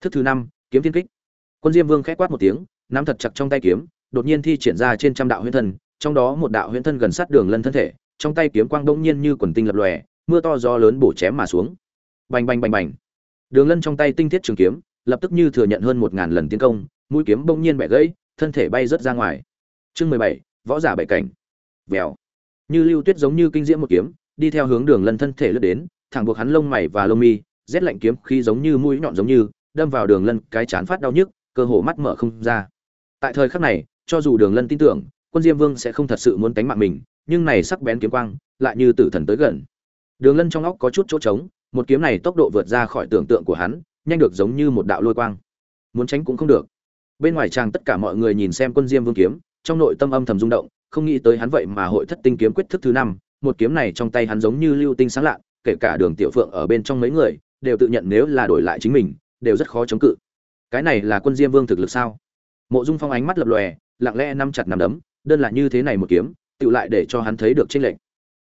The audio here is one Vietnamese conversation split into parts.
thức thứ năm, kiếm thiên kích. Quân diêm vương khẽ quát một tiếng, nắm thật chặt trong tay kiếm, đột nhiên thi triển ra trên trăm đạo huyễn thân, trong đó một đạo huyễn thân gần sát đường lân thân thể, trong tay kiếm quang bỗng nhiên như quần tinh lập lòe, mưa to gió lớn bổ chém mà xuống. Bành bành bành bành. Đường lân trong tay tinh thiết trường kiếm, lập tức như thừa nhận hơn một ngàn lần tiến công, mũi kiếm bỗng nhiên bẻ gãy, thân thể bay rớt ra ngoài. Chương mười bảy, võ giả bảy cảnh. Vèo. Như lưu tuyết giống như kinh diễm một kiếm, đi theo hướng đường lân thân thể lướt đến, thẳng buộc hắn lông mày và lông mi, rét lạnh kiếm khi giống như mũi nhọn giống như đâm vào đường lân, cái chán phát đau nhức, cơ hồ mắt mở không ra. Tại thời khắc này, cho dù đường lân tin tưởng, quân diêm vương sẽ không thật sự muốn tánh mạng mình, nhưng này sắc bén kiếm quang, lại như tử thần tới gần. Đường lân trong óc có chút chỗ trống, một kiếm này tốc độ vượt ra khỏi tưởng tượng của hắn, nhanh được giống như một đạo lôi quang. Muốn tránh cũng không được. Bên ngoài tràng tất cả mọi người nhìn xem quân diêm vương kiếm, trong nội tâm âm thầm rung động, không nghĩ tới hắn vậy mà hội thất tinh kiếm quyết thức thứ năm, một kiếm này trong tay hắn giống như lưu tinh sáng lạ, kể cả đường tiểu phượng ở bên trong mấy người, đều tự nhận nếu là đổi lại chính mình đều rất khó chống cự. Cái này là quân diêm vương thực lực sao? Mộ dung phong ánh mắt lập lòe, lặng lẽ nắm chặt nắm đấm, đơn là như thế này một kiếm tự lại để cho hắn thấy được tranh lệch.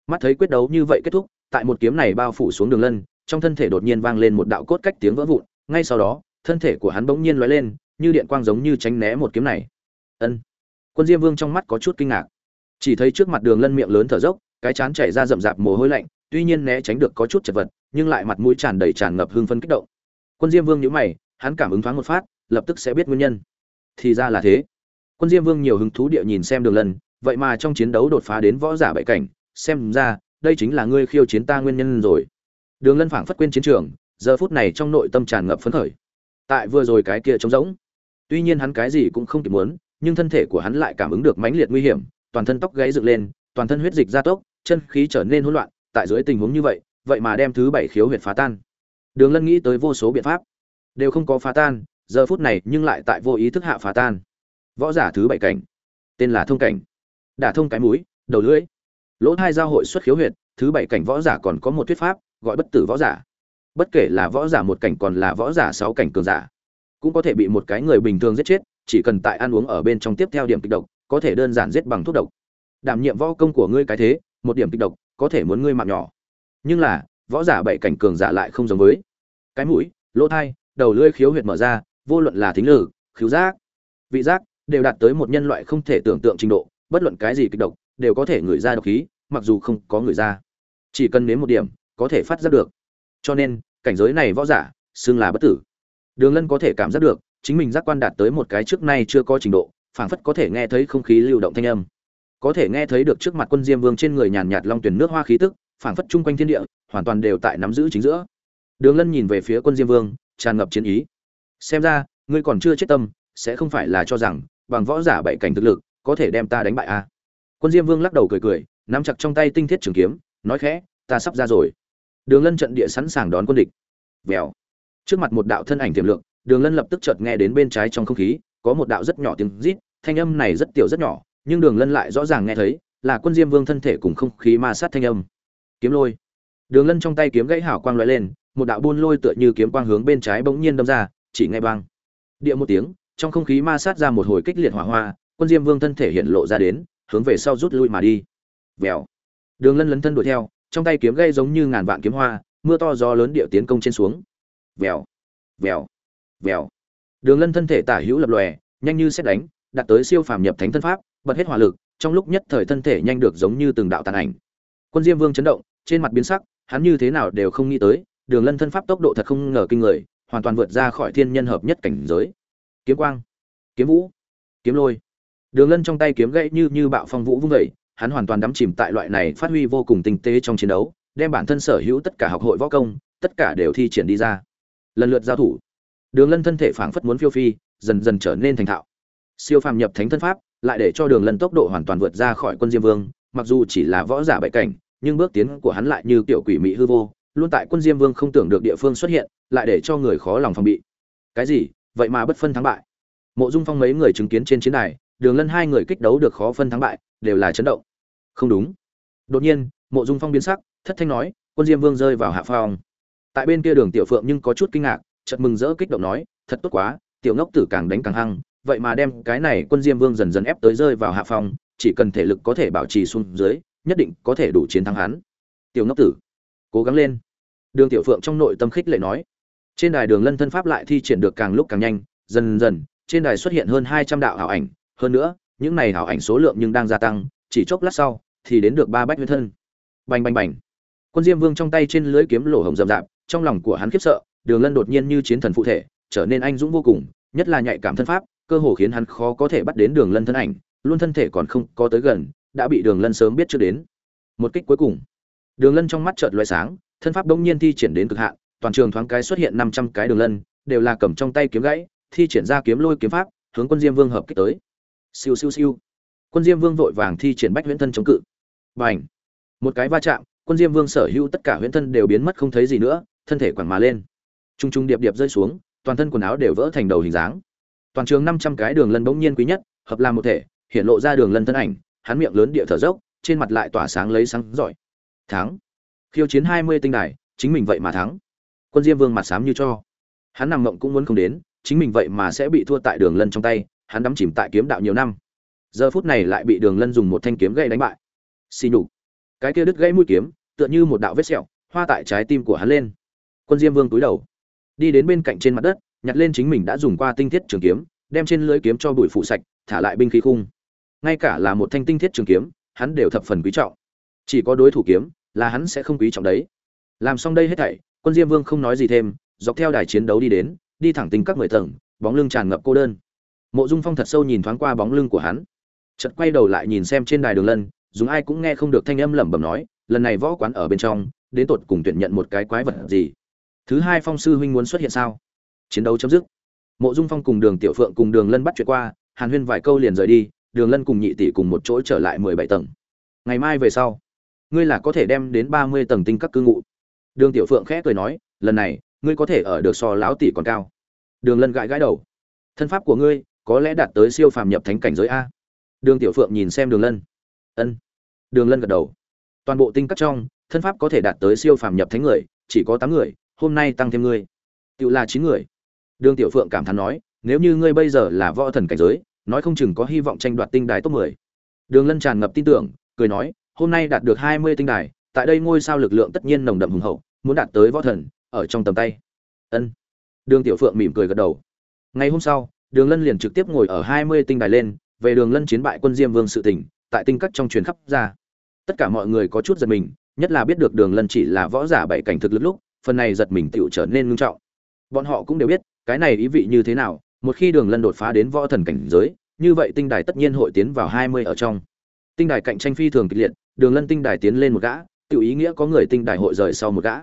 Mắt thấy quyết đấu như vậy kết thúc, tại một kiếm này bao phủ xuống đường lân, trong thân thể đột nhiên vang lên một đạo cốt cách tiếng vỡ vụn, ngay sau đó, thân thể của hắn bỗng nhiên lóe lên, như điện quang giống như tránh né một kiếm này. Ân. Quân diêm vương trong mắt có chút kinh ngạc. Chỉ thấy trước mặt đường lân miệng lớn thở dốc, cái chán chảy ra rậm rạp mồ hôi lạnh, tuy nhiên né tránh được có chút chật vật, nhưng lại mặt mũi tràn đầy tràn ngập hương phân kích động quân diêm vương nhíu mày hắn cảm ứng thoáng một phát lập tức sẽ biết nguyên nhân. Thì ra là thế. Quân diêm vương nhiều hứng thú địa nhìn xem đường lần, vậy mà trong chiến đấu đột phá đến võ giả bại cảnh xem ra đây chính là ngươi khiêu chiến ta nguyên nhân rồi. Đường lân phảng phất quên chiến trường giờ phút này trong nội tâm tràn ngập phấn khởi. Tại vừa rồi cái kia trống rỗng tuy nhiên hắn cái gì cũng không kịp muốn nhưng thân thể của hắn lại cảm ứng được mãnh liệt nguy hiểm toàn thân tóc gáy dựng lên toàn thân huyết dịch gia tốc chân khí trở nên hỗn loạn tại dưới tình huống như vậy vậy mà đem thứ bảy khiếu huyệt phá tan đường lân nghĩ tới vô số biện pháp. Đều không có phá tan, giờ phút này nhưng lại tại vô ý thức hạ phá tan. Võ giả thứ bảy cảnh. Tên là thông cảnh. Đả thông cái mũi, đầu lưỡi. Lỗ hai giao hội xuất khiếu huyệt, thứ bảy cảnh võ giả còn có một thuyết pháp, gọi bất tử võ giả. Bất kể là võ giả một cảnh còn là võ giả sáu cảnh cường giả, cũng có thể bị một cái người bình thường giết chết, chỉ cần tại ăn uống ở bên trong tiếp theo điểm kịch độc, có thể đơn giản giết bằng thuốc độc. Đảm nhiệm võ công của ngươi cái thế, một điểm kịch độc, có thể muốn ngươi mạng nhỏ. Nhưng là, võ giả bảy cảnh cường giả lại không giống với cái mũi, lỗ thai, đầu lưỡi khiếu huyệt mở ra, vô luận là thính lử, khiếu giác, vị giác, đều đạt tới một nhân loại không thể tưởng tượng trình độ, bất luận cái gì kịch độc, đều có thể ngửi ra độc khí, mặc dù không có người ra. Chỉ cần nếm một điểm, có thể phát giác được. Cho nên, cảnh giới này võ giả, xưng là bất tử. Đường lân có thể cảm giác được, chính mình giác quan đạt tới một cái trước nay chưa có trình độ, phảng phất có thể nghe thấy không khí lưu động thanh âm. Có thể nghe thấy được trước mặt quân diêm vương trên người nhàn nhạt long tuyển nước hoa khí tức, phảng phất chung quanh thiên địa, hoàn toàn đều tại nắm giữ chính giữa đường lân nhìn về phía quân diêm vương, tràn ngập chiến ý. Xem ra, ngươi còn chưa chết tâm, sẽ không phải là cho rằng, bằng võ giả bảy cảnh thực lực, có thể đem ta đánh bại a à? quân diêm vương lắc đầu cười cười, nắm chặt trong tay tinh thiết trường kiếm, nói khẽ, ta sắp ra rồi. Đường lân trận địa sẵn sàng đón quân địch. Vèo. Trước mặt một đạo thân ảnh tiềm lượng, đường lân lập tức chợt nghe đến bên trái trong không khí, có một đạo rất nhỏ tiếng rít, thanh âm này rất tiểu rất nhỏ, nhưng đường lân lại rõ ràng nghe thấy, là quân diêm vương thân thể cùng không khí ma sát thanh âm. Kiếm lôi. Đường lân trong tay kiếm gãy hảo quang lóe lên một đạo buôn lôi tựa như kiếm quang hướng bên trái bỗng nhiên đâm ra, chỉ ngay băng địa một tiếng, trong không khí ma sát ra một hồi kích liệt hỏa hoa, quân diêm vương thân thể hiện lộ ra đến, hướng về sau rút lui mà đi. Vèo. Đường lân lấn thân đuổi theo, trong tay kiếm gây giống như ngàn vạn kiếm hoa, mưa to gió lớn địa tiến công trên xuống. Vèo. Vèo. Vèo. Đường lân thân thể tả hữu lập lòe, nhanh như xét đánh, đạt tới siêu phàm nhập thánh thân pháp, bật hết hỏa lực, trong lúc nhất thời thân thể nhanh được giống như từng đạo tàn ảnh. Quân diêm vương chấn động, trên mặt biến sắc, hắn như thế nào đều không nghĩ tới đường lân thân pháp tốc độ thật không ngờ kinh người, hoàn toàn vượt ra khỏi thiên nhân hợp nhất cảnh giới. Kiếm quang, kiếm vũ, kiếm lôi. Đường lân trong tay kiếm gãy như như bạo phong vũ vung vẩy hắn hoàn toàn đắm chìm tại loại này phát huy vô cùng tinh tế trong chiến đấu, đem bản thân sở hữu tất cả học hội võ công, tất cả đều thi triển đi ra. Lần lượt giao thủ, đường lân thân thể phảng phất muốn phiêu phi, dần dần trở nên thành thạo. Siêu phàm nhập thánh thân pháp, lại để cho đường lân tốc độ hoàn toàn vượt ra khỏi quân diêm vương, mặc dù chỉ là võ giả bại cảnh, nhưng bước tiến của hắn lại như kiểu quỷ mị hư vô luôn tại quân diêm vương không tưởng được địa phương xuất hiện, lại để cho người khó lòng phòng bị. Cái gì? Vậy mà bất phân thắng bại. Mộ dung phong mấy người chứng kiến trên chiến đài, đường lân hai người kích đấu được khó phân thắng bại, đều là chấn động. Không đúng. Đột nhiên, mộ dung phong biến sắc, thất thanh nói, quân diêm vương rơi vào hạ phong. Tại bên kia đường tiểu phượng nhưng có chút kinh ngạc, chợt mừng rỡ kích động nói, thật tốt quá, tiểu ngốc tử càng đánh càng hăng, vậy mà đem cái này quân diêm vương dần dần ép tới rơi vào hạ phong, chỉ cần thể lực có thể bảo trì xuống dưới, nhất định có thể đủ chiến thắng hắn. Tiểu ngốc tử, cố gắng lên đường tiểu phượng trong nội tâm khích lệ nói. Trên đài đường lân thân pháp lại thi triển được càng lúc càng nhanh, dần dần, trên đài xuất hiện hơn hai trăm đạo ảo ảnh. Hơn nữa, những này ảo ảnh số lượng nhưng đang gia tăng, chỉ chốc lát sau, thì đến được ba bách huyết thân. Bành bành bành. Quân diêm vương trong tay trên lưới kiếm lỗ hồng rậm rạp, trong lòng của hắn khiếp sợ, đường lân đột nhiên như chiến thần phụ thể, trở nên anh dũng vô cùng, nhất là nhạy cảm thân pháp, cơ hồ khiến hắn khó có thể bắt đến đường lân thân ảnh, luôn thân thể còn không có tới gần, đã bị đường lân sớm biết trước đến. Một kích cuối cùng. Đường lân trong mắt chợt loại sáng thân pháp đông nhiên thi triển đến cực hạn, toàn trường thoáng cái xuất hiện năm trăm cái đường lân, đều là cầm trong tay kiếm gãy, thi triển ra kiếm lôi kiếm pháp, hướng quân diêm vương hợp kích tới. Siêu siêu siêu. Quân diêm vương vội vàng thi triển bách huyễn thân chống cự. B một cái va chạm, quân diêm vương sở hữu tất cả huyễn thân đều biến mất không thấy gì nữa, thân thể quẳng mà lên. T r u n g t r u n g điệp điệp rơi xuống, toàn thân quần áo đều vỡ thành đầu hình dáng. Toàn trường năm trăm cái đường lân bỗng nhiên quý nhất, hợp làm một thể, hiện lộ ra đường lân thân ảnh, hắn miệng lớn địa thở dốc, trên mặt lại tỏa sáng lấy sáng giỏi. Thắng khiêu chiến hai mươi tinh đài, chính mình vậy mà thắng. Quân diêm vương mặt sám như cho. Hắn nằm mộng cũng muốn không đến, chính mình vậy mà sẽ bị thua tại đường lân trong tay, hắn đắm chìm tại kiếm đạo nhiều năm. Giờ phút này lại bị đường lân dùng một thanh kiếm gậy đánh bại. Xì nhục. Cái kia đứt gãy mũi kiếm, tựa như một đạo vết sẹo, hoa tại trái tim của hắn lên. Quân diêm vương túi đầu. Đi đến bên cạnh trên mặt đất, nhặt lên chính mình đã dùng qua tinh thiết trường kiếm, đem trên lưới kiếm cho bụi phụ sạch, thả lại binh khí khung. Ngay cả là một thanh tinh thiết trường kiếm, hắn đều thập phần quý trọng. Chỉ có đối thủ kiếm là hắn sẽ không quý trọng đấy. Làm xong đây hết thảy, quân diêm vương không nói gì thêm, dọc theo đài chiến đấu đi đến, đi thẳng tính các mười tầng, bóng lưng tràn ngập cô đơn. Mộ dung phong thật sâu nhìn thoáng qua bóng lưng của hắn. Chợt quay đầu lại nhìn xem trên đài đường lân, dùng ai cũng nghe không được thanh âm lẩm bẩm nói, lần này võ quán ở bên trong, đến tột cùng tuyển nhận một cái quái vật gì? Thứ hai phong sư huynh muốn xuất hiện sao? Chiến đấu chấm dứt. Mộ dung phong cùng đường tiểu phượng cùng đường lân bắt chuyện qua, hàn huyên vài câu liền rời đi, đường lân cùng nhị tỷ cùng một chỗ trở lại mười bảy tầng. Ngày mai về sau ngươi là có thể đem đến ba mươi tầng tinh các cư ngụ. Đường tiểu phượng khẽ cười nói, lần này, ngươi có thể ở được so láo tỷ còn cao. Đường lân gãi gãi đầu. Thân pháp của ngươi, có lẽ đạt tới siêu phàm nhập thánh cảnh giới a. Đường tiểu phượng nhìn xem đường lân. Ân. Đường lân gật đầu. Toàn bộ tinh các trong, thân pháp có thể đạt tới siêu phàm nhập thánh người, chỉ có tám người, hôm nay tăng thêm ngươi. Tự là chín người. Đường tiểu phượng cảm thán nói, nếu như ngươi bây giờ là võ thần cảnh giới, nói không chừng có hy vọng tranh đoạt tinh đài top mười. Đường lân tràn ngập tin tưởng, cười nói hôm nay đạt được hai mươi tinh đài, tại đây ngôi sao lực lượng tất nhiên nồng đậm hùng hậu, muốn đạt tới võ thần, ở trong tầm tay. Ân. Đường tiểu phượng mỉm cười gật đầu. Ngày hôm sau, đường lân liền trực tiếp ngồi ở hai mươi tinh đài lên, về đường lân chiến bại quân diêm vương sự tỉnh tại tinh các trong truyền khắp ra. Tất cả mọi người có chút giật mình, nhất là biết được đường lân chỉ là võ giả bảy cảnh thực lực lúc, phần này giật mình tựu trở nên nghiêm trọng. Bọn họ cũng đều biết, cái này ý vị như thế nào, một khi đường lân đột phá đến võ thần cảnh giới, như vậy tinh đài tất nhiên hội tiến vào hai mươi ở trong. Tinh đài cạnh tranh phi thường kịch liệt đường lân tinh đài tiến lên một gã tự ý nghĩa có người tinh đài hội rời sau một gã.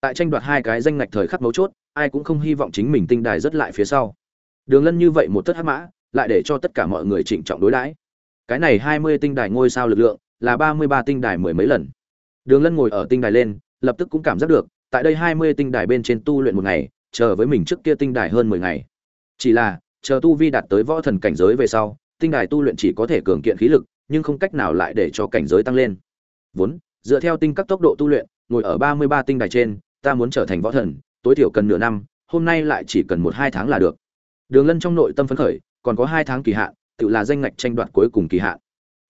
Tại tranh đoạt hai cái danh ngạch thời khắc mấu chốt, ai cũng không hy vọng chính mình tinh đài rất lại phía sau. Đường lân như vậy một thất hắc mã, lại để cho tất cả mọi người trịnh trọng đối đãi. Cái này hai mươi tinh đài ngôi sao lực lượng, là ba mươi ba tinh đài mười mấy lần. Đường lân ngồi ở tinh đài lên, lập tức cũng cảm giác được, tại đây hai mươi tinh đài bên trên tu luyện một ngày, chờ với mình trước kia tinh đài hơn mười ngày. Chỉ là, chờ tu vi đạt tới võ thần cảnh giới về sau, tinh đài tu luyện chỉ có thể cường kiện khí lực nhưng không cách nào lại để cho cảnh giới tăng lên. Vốn, dựa theo tinh các tốc độ tu luyện, ngồi ở ba mươi ba tinh đài trên, ta muốn trở thành võ thần, tối thiểu cần nửa năm, hôm nay lại chỉ cần một hai tháng là được. Đường lân trong nội tâm phấn khởi, còn có hai tháng kỳ hạn, tự là danh ngạch tranh đoạt cuối cùng kỳ hạn.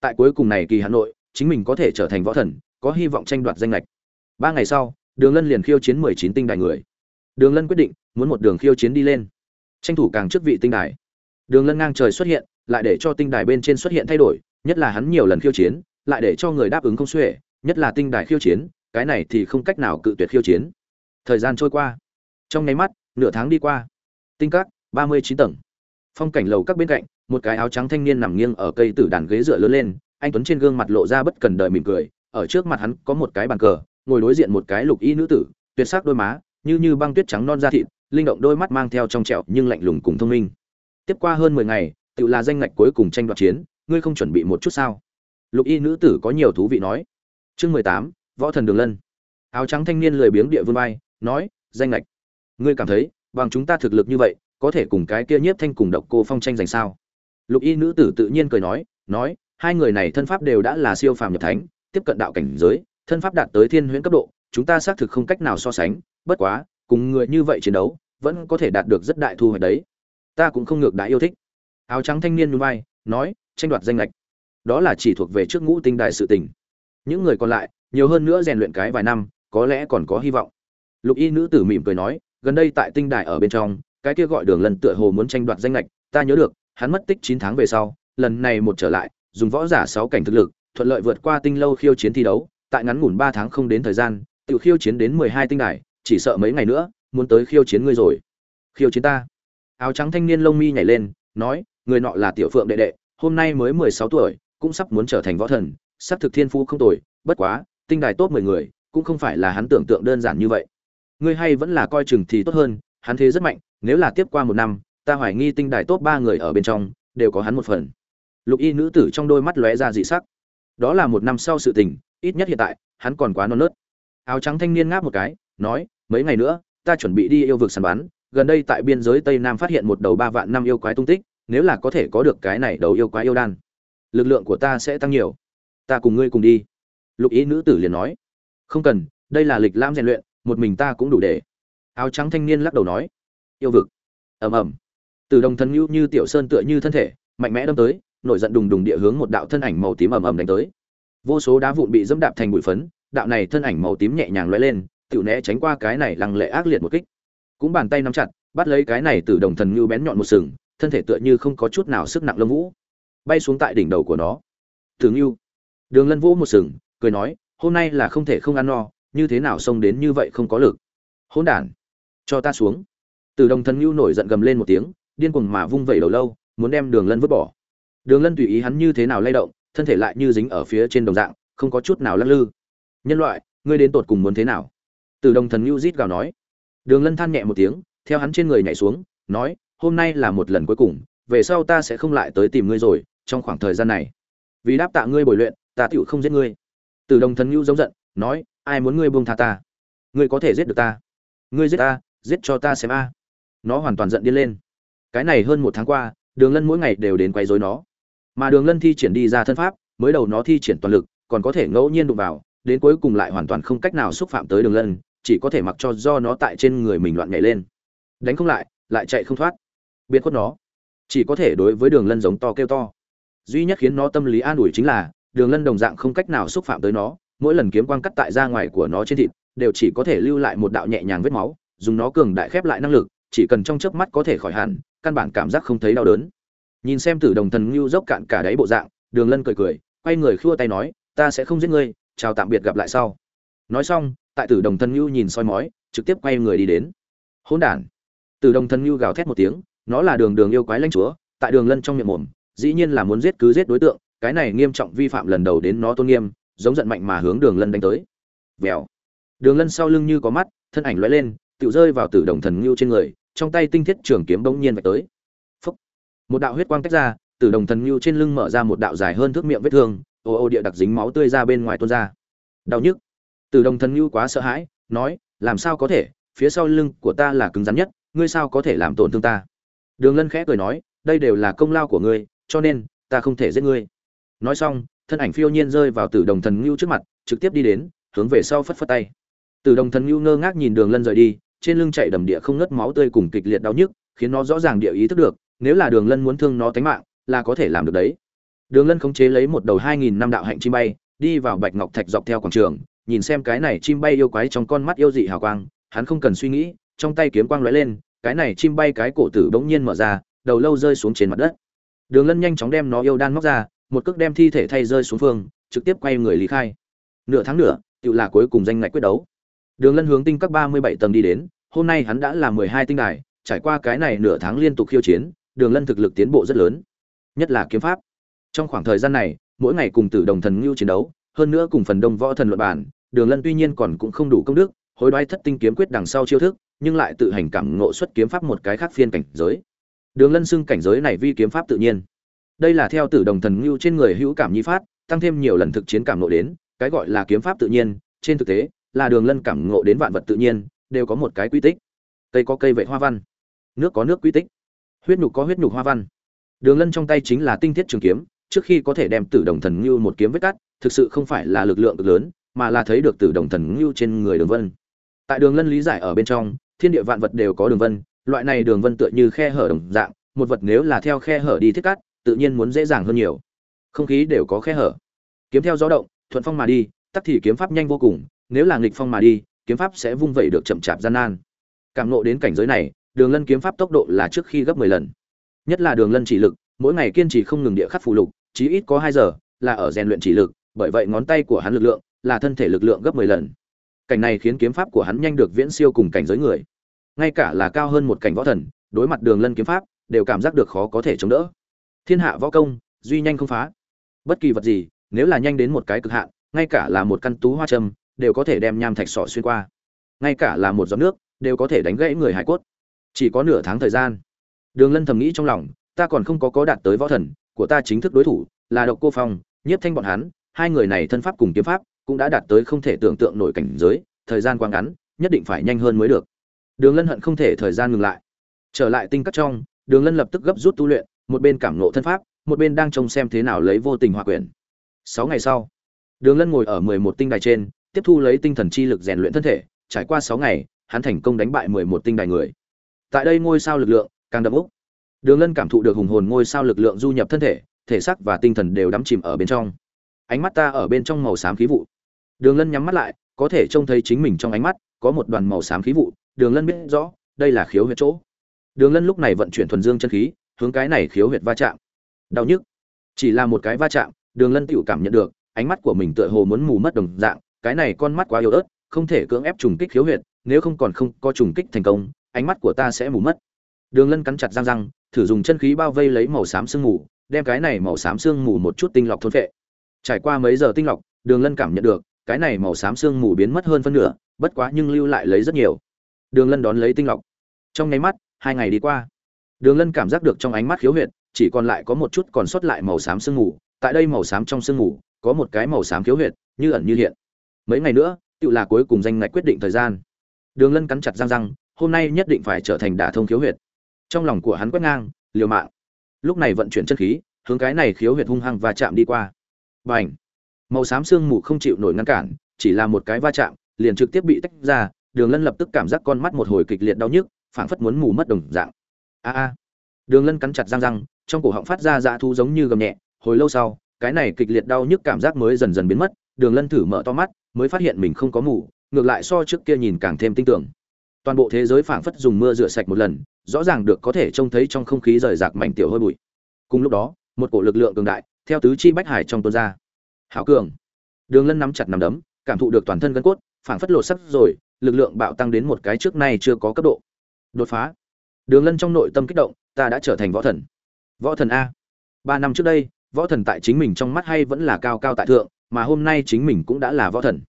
Tại cuối cùng này kỳ hạn nội, chính mình có thể trở thành võ thần, có hy vọng tranh đoạt danh ngạch. Ba ngày sau, đường lân liền khiêu chiến mười chín tinh đài người. Đường lân quyết định, muốn một đường khiêu chiến đi lên. Tranh thủ càng chức vị tinh đài. Đường lân ngang trời xuất hiện, lại để cho tinh đài bên trên xuất hiện thay đổi nhất là hắn nhiều lần khiêu chiến, lại để cho người đáp ứng không xuể, nhất là tinh đài khiêu chiến, cái này thì không cách nào cự tuyệt khiêu chiến. Thời gian trôi qua. Trong nháy mắt, nửa tháng đi qua. Tinh các ba mươi chín tầng. Phong cảnh lầu các bên cạnh, một cái áo trắng thanh niên nằm nghiêng ở cây tử đàn ghế dựa lớn lên, anh tuấn trên gương mặt lộ ra bất cần đời mỉm cười, ở trước mặt hắn có một cái bàn cờ, ngồi đối diện một cái lục y nữ tử, tuyệt sắc đôi má, như như băng tuyết trắng non da thịt, linh động đôi mắt mang theo trong trẹo nhưng lạnh lùng cùng thông minh. Tiếp qua hơn mười ngày, tự là danh ngạch cuối cùng tranh đoạt chiến ngươi không chuẩn bị một chút sao? Lục y nữ tử có nhiều thú vị nói. Chương mười tám, võ thần đường lân. Áo trắng thanh niên lười biếng địa vươn vai, nói, danh lệch ngươi cảm thấy, bằng chúng ta thực lực như vậy, có thể cùng cái kia nhiếp thanh cùng độc cô phong tranh giành sao? Lục y nữ tử tự nhiên cười nói nói, hai người này thân pháp đều đã là siêu phàm nhập thánh, tiếp cận đạo cảnh giới, thân pháp đạt tới thiên huyễn cấp độ, chúng ta xác thực không cách nào so sánh, bất quá, cùng người như vậy chiến đấu, vẫn có thể đạt được rất đại thu hoạch đấy. Ta cũng không ngược đã yêu thích. Áo trắng thanh niên núi vai, nói tranh đoạt danh lệch. Đó là chỉ thuộc về trước ngũ tinh đại sự tình. Những người còn lại, nhiều hơn nữa rèn luyện cái vài năm, có lẽ còn có hy vọng. Lục y nữ tử mỉm cười nói, gần đây tại tinh đại ở bên trong, cái kia gọi đường lần tựa hồ muốn tranh đoạt danh lệch, ta nhớ được, hắn mất tích chín tháng về sau, lần này một trở lại, dùng võ giả sáu cảnh thực lực, thuận lợi vượt qua tinh lâu khiêu chiến thi đấu, tại ngắn ngủn ba tháng không đến thời gian tự khiêu chiến đến mười hai tinh đài, chỉ sợ mấy ngày nữa, muốn tới khiêu chiến ngươi rồi. Khiêu chiến ta. Áo trắng thanh niên lông mi nhảy lên, nói, người nọ là tiểu phượng đệ đệ hôm nay mới mười sáu tuổi, cũng sắp muốn trở thành võ thần, sắp thực thiên phú không tồi, bất quá, tinh đài tốt mười người, cũng không phải là hắn tưởng tượng đơn giản như vậy. Ngươi hay vẫn là coi chừng thì tốt hơn, hắn thế rất mạnh, nếu là tiếp qua một năm, ta hoài nghi tinh đài tốt ba người ở bên trong, đều có hắn một phần. Lục y nữ tử trong đôi mắt lóe ra dị sắc. Đó là một năm sau sự tình, ít nhất hiện tại, hắn còn quá non nớt. Áo trắng thanh niên ngáp một cái, nói, mấy ngày nữa, ta chuẩn bị đi yêu vực săn bắn, gần đây tại biên giới tây nam phát hiện một đầu ba vạn năm yêu quái tung tích nếu là có thể có được cái này đầu yêu quái yêu đan, lực lượng của ta sẽ tăng nhiều. Ta cùng ngươi cùng đi. Lục ý nữ tử liền nói. Không cần, đây là lịch lam rèn luyện, một mình ta cũng đủ để. Áo trắng thanh niên lắc đầu nói. Yêu vực. Ầm ầm. Từ đồng thần nhu như tiểu sơn tựa như thân thể, mạnh mẽ đâm tới, nổi giận đùng đùng địa hướng một đạo thân ảnh màu tím ầm ầm đánh tới. Vô số đá vụn bị dẫm đạp thành bụi phấn, đạo này thân ảnh màu tím nhẹ nhàng lóe lên tiểu né tránh qua cái này lăng lệ ác liệt một kích. Cũng bàn tay nắm chặt, bắt lấy cái này từ đồng thần như bén nhọn một sừng thân thể tựa như không có chút nào sức nặng lông vũ, bay xuống tại đỉnh đầu của nó. Thường như đường lân vũ một sừng, cười nói, hôm nay là không thể không ăn no, như thế nào xông đến như vậy không có lực. Hỗn đản, cho ta xuống. Từ đồng thần như nổi giận gầm lên một tiếng, điên cuồng mà vung vẩy đầu lâu, muốn đem đường lân vứt bỏ. Đường lân tùy ý hắn như thế nào lay động, thân thể lại như dính ở phía trên đồng dạng, không có chút nào lắc lư. Nhân loại, ngươi đến tột cùng muốn thế nào? Từ đồng thần như rít gào nói. Đường lân than nhẹ một tiếng, theo hắn trên người nhảy xuống, nói hôm nay là một lần cuối cùng, về sau ta sẽ không lại tới tìm ngươi rồi, trong khoảng thời gian này. Vì đáp tạ ngươi bồi luyện, ta tựu không giết ngươi. Từ đồng thần nhu giống giận, nói, ai muốn ngươi buông tha ta? Ngươi có thể giết được ta. Ngươi giết ta, giết cho ta xem a. Nó hoàn toàn giận điên lên. Cái này hơn một tháng qua, đường lân mỗi ngày đều đến quấy rối nó. Mà đường lân thi triển đi ra thân pháp, mới đầu nó thi triển toàn lực, còn có thể ngẫu nhiên đụng vào, đến cuối cùng lại hoàn toàn không cách nào xúc phạm tới đường lân, chỉ có thể mặc cho do nó tại trên người mình loạn nhảy lên. Đánh không lại lại chạy không thoát biệt khuất nó. Chỉ có thể đối với đường lân giống to kêu to. Duy nhất khiến nó tâm lý an ủi chính là, đường lân đồng dạng không cách nào xúc phạm tới nó. Mỗi lần kiếm quang cắt tại ra ngoài của nó trên thịt, đều chỉ có thể lưu lại một đạo nhẹ nhàng vết máu, dùng nó cường đại khép lại năng lực, chỉ cần trong chớp mắt có thể khỏi hẳn, căn bản cảm giác không thấy đau đớn. Nhìn xem tử đồng thần ngưu dốc cạn cả đáy bộ dạng, đường lân cười cười, quay người khua tay nói, ta sẽ không giết ngươi, chào tạm biệt gặp lại sau. Nói xong, tại tử đồng thần ngưu nhìn soi mói, trực tiếp quay người đi đến. Hỗn đản. Tử đồng thần ngưu gào thét một tiếng nó là đường đường yêu quái lãnh chúa, tại đường lân trong miệng mồm, dĩ nhiên là muốn giết cứ giết đối tượng, cái này nghiêm trọng vi phạm lần đầu đến nó tôn nghiêm, giống giận mạnh mà hướng đường lân đánh tới. Vèo. Đường lân sau lưng như có mắt, thân ảnh lóe lên, tự rơi vào tử đồng thần ngưu trên người, trong tay tinh thiết trường kiếm bỗng nhiên vạch tới. Phúc. một đạo huyết quang tách ra, tử đồng thần ngưu trên lưng mở ra một đạo dài hơn thước miệng vết thương, ô ô địa đặc dính máu tươi ra bên ngoài tuôn ra. Đau nhức. Tử đồng thần ngưu quá sợ hãi, nói, làm sao có thể? Phía sau lưng của ta là cứng rắn nhất, ngươi sao có thể làm tổn thương ta? Đường lân khẽ cười nói, đây đều là công lao của ngươi, cho nên ta không thể giết ngươi. Nói xong, thân ảnh phiêu nhiên rơi vào tử đồng thần Nưu trước mặt, trực tiếp đi đến, hướng về sau phất phất tay. Tử đồng thần Nưu ngơ ngác nhìn đường lân rời đi, trên lưng chạy đầm địa không ngớt máu tươi cùng kịch liệt đau nhức, khiến nó rõ ràng địa ý thức được, nếu là đường lân muốn thương nó tính mạng, là có thể làm được đấy. Đường lân khống chế lấy một đầu hai nghìn năm đạo hạnh chim bay, đi vào bạch ngọc thạch dọc theo quảng trường, nhìn xem cái này chim bay yêu quái trong con mắt yêu dị hào quang, hắn không cần suy nghĩ, trong tay kiếm quang lóe lên cái này chim bay cái cổ tử bỗng nhiên mở ra, đầu lâu rơi xuống trên mặt đất. Đường lân nhanh chóng đem nó yêu đan móc ra, một cước đem thi thể thay rơi xuống phương, trực tiếp quay người lý khai. Nửa tháng nữa tự là cuối cùng danh ngạch quyết đấu. Đường lân hướng tinh các ba mươi bảy tầng đi đến, hôm nay hắn đã là mười hai tinh đài, trải qua cái này nửa tháng liên tục khiêu chiến, đường lân thực lực tiến bộ rất lớn. Nhất là kiếm pháp. Trong khoảng thời gian này, mỗi ngày cùng tử đồng thần Nưu chiến đấu, hơn nữa cùng phần đông võ thần luận bản đường lân tuy nhiên còn cũng không đủ công đức, hối đoái thất tinh kiếm quyết đằng sau chiêu thức nhưng lại tự hành cảm ngộ xuất kiếm pháp một cái khác phiên cảnh giới. Đường lân xưng cảnh giới này vi kiếm pháp tự nhiên. Đây là theo tử đồng thần lưu trên người hữu cảm nhi phát, tăng thêm nhiều lần thực chiến cảm ngộ đến, cái gọi là kiếm pháp tự nhiên, trên thực tế, là đường lân cảm ngộ đến vạn vật tự nhiên, đều có một cái quy tích. Cây có cây vệ hoa văn, nước có nước quy tích, huyết nhục có huyết nhục hoa văn. Đường lân trong tay chính là tinh thiết trường kiếm, trước khi có thể đem tử đồng thần lưu một kiếm vết cắt, thực sự không phải là lực lượng cực lớn, mà là thấy được tử đồng thần lưu trên người đường vân. Tại đường lân lý giải ở bên trong thiên địa vạn vật đều có đường vân, loại này đường vân tựa như khe hở đồng dạng, một vật nếu là theo khe hở đi thiết cắt, tự nhiên muốn dễ dàng hơn nhiều. Không khí đều có khe hở. Kiếm theo gió động, thuận phong mà đi, tắc thì kiếm pháp nhanh vô cùng, nếu là nghịch phong mà đi, kiếm pháp sẽ vung vẩy được chậm chạp gian nan. Cảm nộ đến cảnh giới này, đường lân kiếm pháp tốc độ là trước khi gấp mười lần. Nhất là đường lân chỉ lực, mỗi ngày kiên trì không ngừng địa khắc phụ lục, chí ít có hai giờ, là ở rèn luyện chỉ lực, bởi vậy ngón tay của hắn lực lượng, là thân thể lực lượng gấp mười lần cảnh này khiến kiếm pháp của hắn nhanh được viễn siêu cùng cảnh giới người. Ngay cả là cao hơn một cảnh võ thần, đối mặt đường lân kiếm pháp, đều cảm giác được khó có thể chống đỡ. Thiên hạ võ công, duy nhanh không phá. Bất kỳ vật gì, nếu là nhanh đến một cái cực hạn, ngay cả là một căn tú hoa châm, đều có thể đem nham thạch sọ xuyên qua. Ngay cả là một giọt nước, đều có thể đánh gãy người hải cốt. Chỉ có nửa tháng thời gian. Đường lân thầm nghĩ trong lòng, ta còn không có có đạt tới võ thần, của ta chính thức đối thủ là độc cô phong, nhiếp thanh bọn hắn, hai người này thân pháp cùng kiếm pháp cũng đã đạt tới không thể tưởng tượng nổi cảnh giới, thời gian quá ngắn, nhất định phải nhanh hơn mới được. Đường lân hận không thể thời gian ngừng lại. Trở lại tinh cắt trong, đường lân lập tức gấp rút tu luyện, một bên cảm nộ thân pháp, một bên đang trông xem thế nào lấy vô tình hòa quyển sáu ngày sau, đường lân ngồi ở mười một tinh đài trên, tiếp thu lấy tinh thần chi lực rèn luyện thân thể, trải qua sáu ngày, hắn thành công đánh bại mười một tinh đài người. Tại đây ngôi sao lực lượng càng đậm úc. Đường lân cảm thụ được hùng hồn ngôi sao lực lượng du nhập thân thể thể xác và tinh thần đều đắm chìm ở bên trong. Ánh mắt ta ở bên trong màu xám khí vụ đường lân nhắm mắt lại, có thể trông thấy chính mình trong ánh mắt, có một đoàn màu xám khí vụ. Đường lân biết rõ, đây là khiếu huyệt chỗ. Đường lân lúc này vận chuyển thuần dương chân khí, hướng cái này khiếu huyệt va chạm. Đau nhức. Chỉ là một cái va chạm, đường lân tựu cảm nhận được, ánh mắt của mình tựa hồ muốn mù mất đồng dạng. Cái này con mắt quá yếu ớt, không thể cưỡng ép trùng kích khiếu huyệt, nếu không còn không có trùng kích thành công, ánh mắt của ta sẽ mù mất. Đường lân cắn chặt răng răng, thử dùng chân khí bao vây lấy màu xám sương mù, đem cái này màu xám sương mù một chút tinh lọc thôn phệ. Trải qua mấy giờ tinh lọc, đường lân cảm nhận được cái này màu xám sương mù biến mất hơn phân nửa, bất quá nhưng lưu lại lấy rất nhiều. Đường lân đón lấy tinh lọc. Trong nháy mắt, hai ngày đi qua. Đường lân cảm giác được trong ánh mắt khiếu huyệt, chỉ còn lại có một chút còn sót lại màu xám sương mù. Tại đây màu xám trong sương mù, có một cái màu xám khiếu huyệt, như ẩn như hiện. Mấy ngày nữa tự là cuối cùng danh ngạch quyết định thời gian. Đường lân cắn chặt răng răng, hôm nay nhất định phải trở thành đả thông khiếu huyệt. Trong lòng của hắn quét ngang, liều mạng. Lúc này vận chuyển chân khí, hướng cái này khiếu huyệt hung hăng và chạm đi qua. B à n h màu xám sương mù không chịu nổi ngăn cản, chỉ là một cái va chạm, liền trực tiếp bị tách ra, đường lân lập tức cảm giác con mắt một hồi kịch liệt đau nhức, phảng phất muốn mù mất đồng dạng. A a. Đường lân cắn chặt răng răng, trong cổ họng phát ra dã thu giống như gầm nhẹ, hồi lâu sau, cái này kịch liệt đau nhức cảm giác mới dần dần biến mất, đường lân thử mở to mắt, mới phát hiện mình không có mù, ngược lại so trước kia nhìn càng thêm tin tưởng toàn bộ thế giới phảng phất dùng mưa rửa sạch một lần, rõ ràng được có thể trông thấy trong không khí rời rạc mảnh tiểu hơi bụi. Cùng lúc đó, một cổ lực lượng cường đại, theo tứ chi bách hải trong tuôn ra hảo cường. Đường lân nắm chặt nắm đấm, cảm thụ được toàn thân gân cốt, phảng phất lộ sắc rồi, lực lượng bạo tăng đến một cái trước nay chưa có cấp độ. Đột phá. Đường lân trong nội tâm kích động, ta đã trở thành võ thần. Võ thần a. Ba năm trước đây, võ thần tại chính mình trong mắt hay vẫn là cao cao tại thượng, mà hôm nay chính mình cũng đã là võ thần.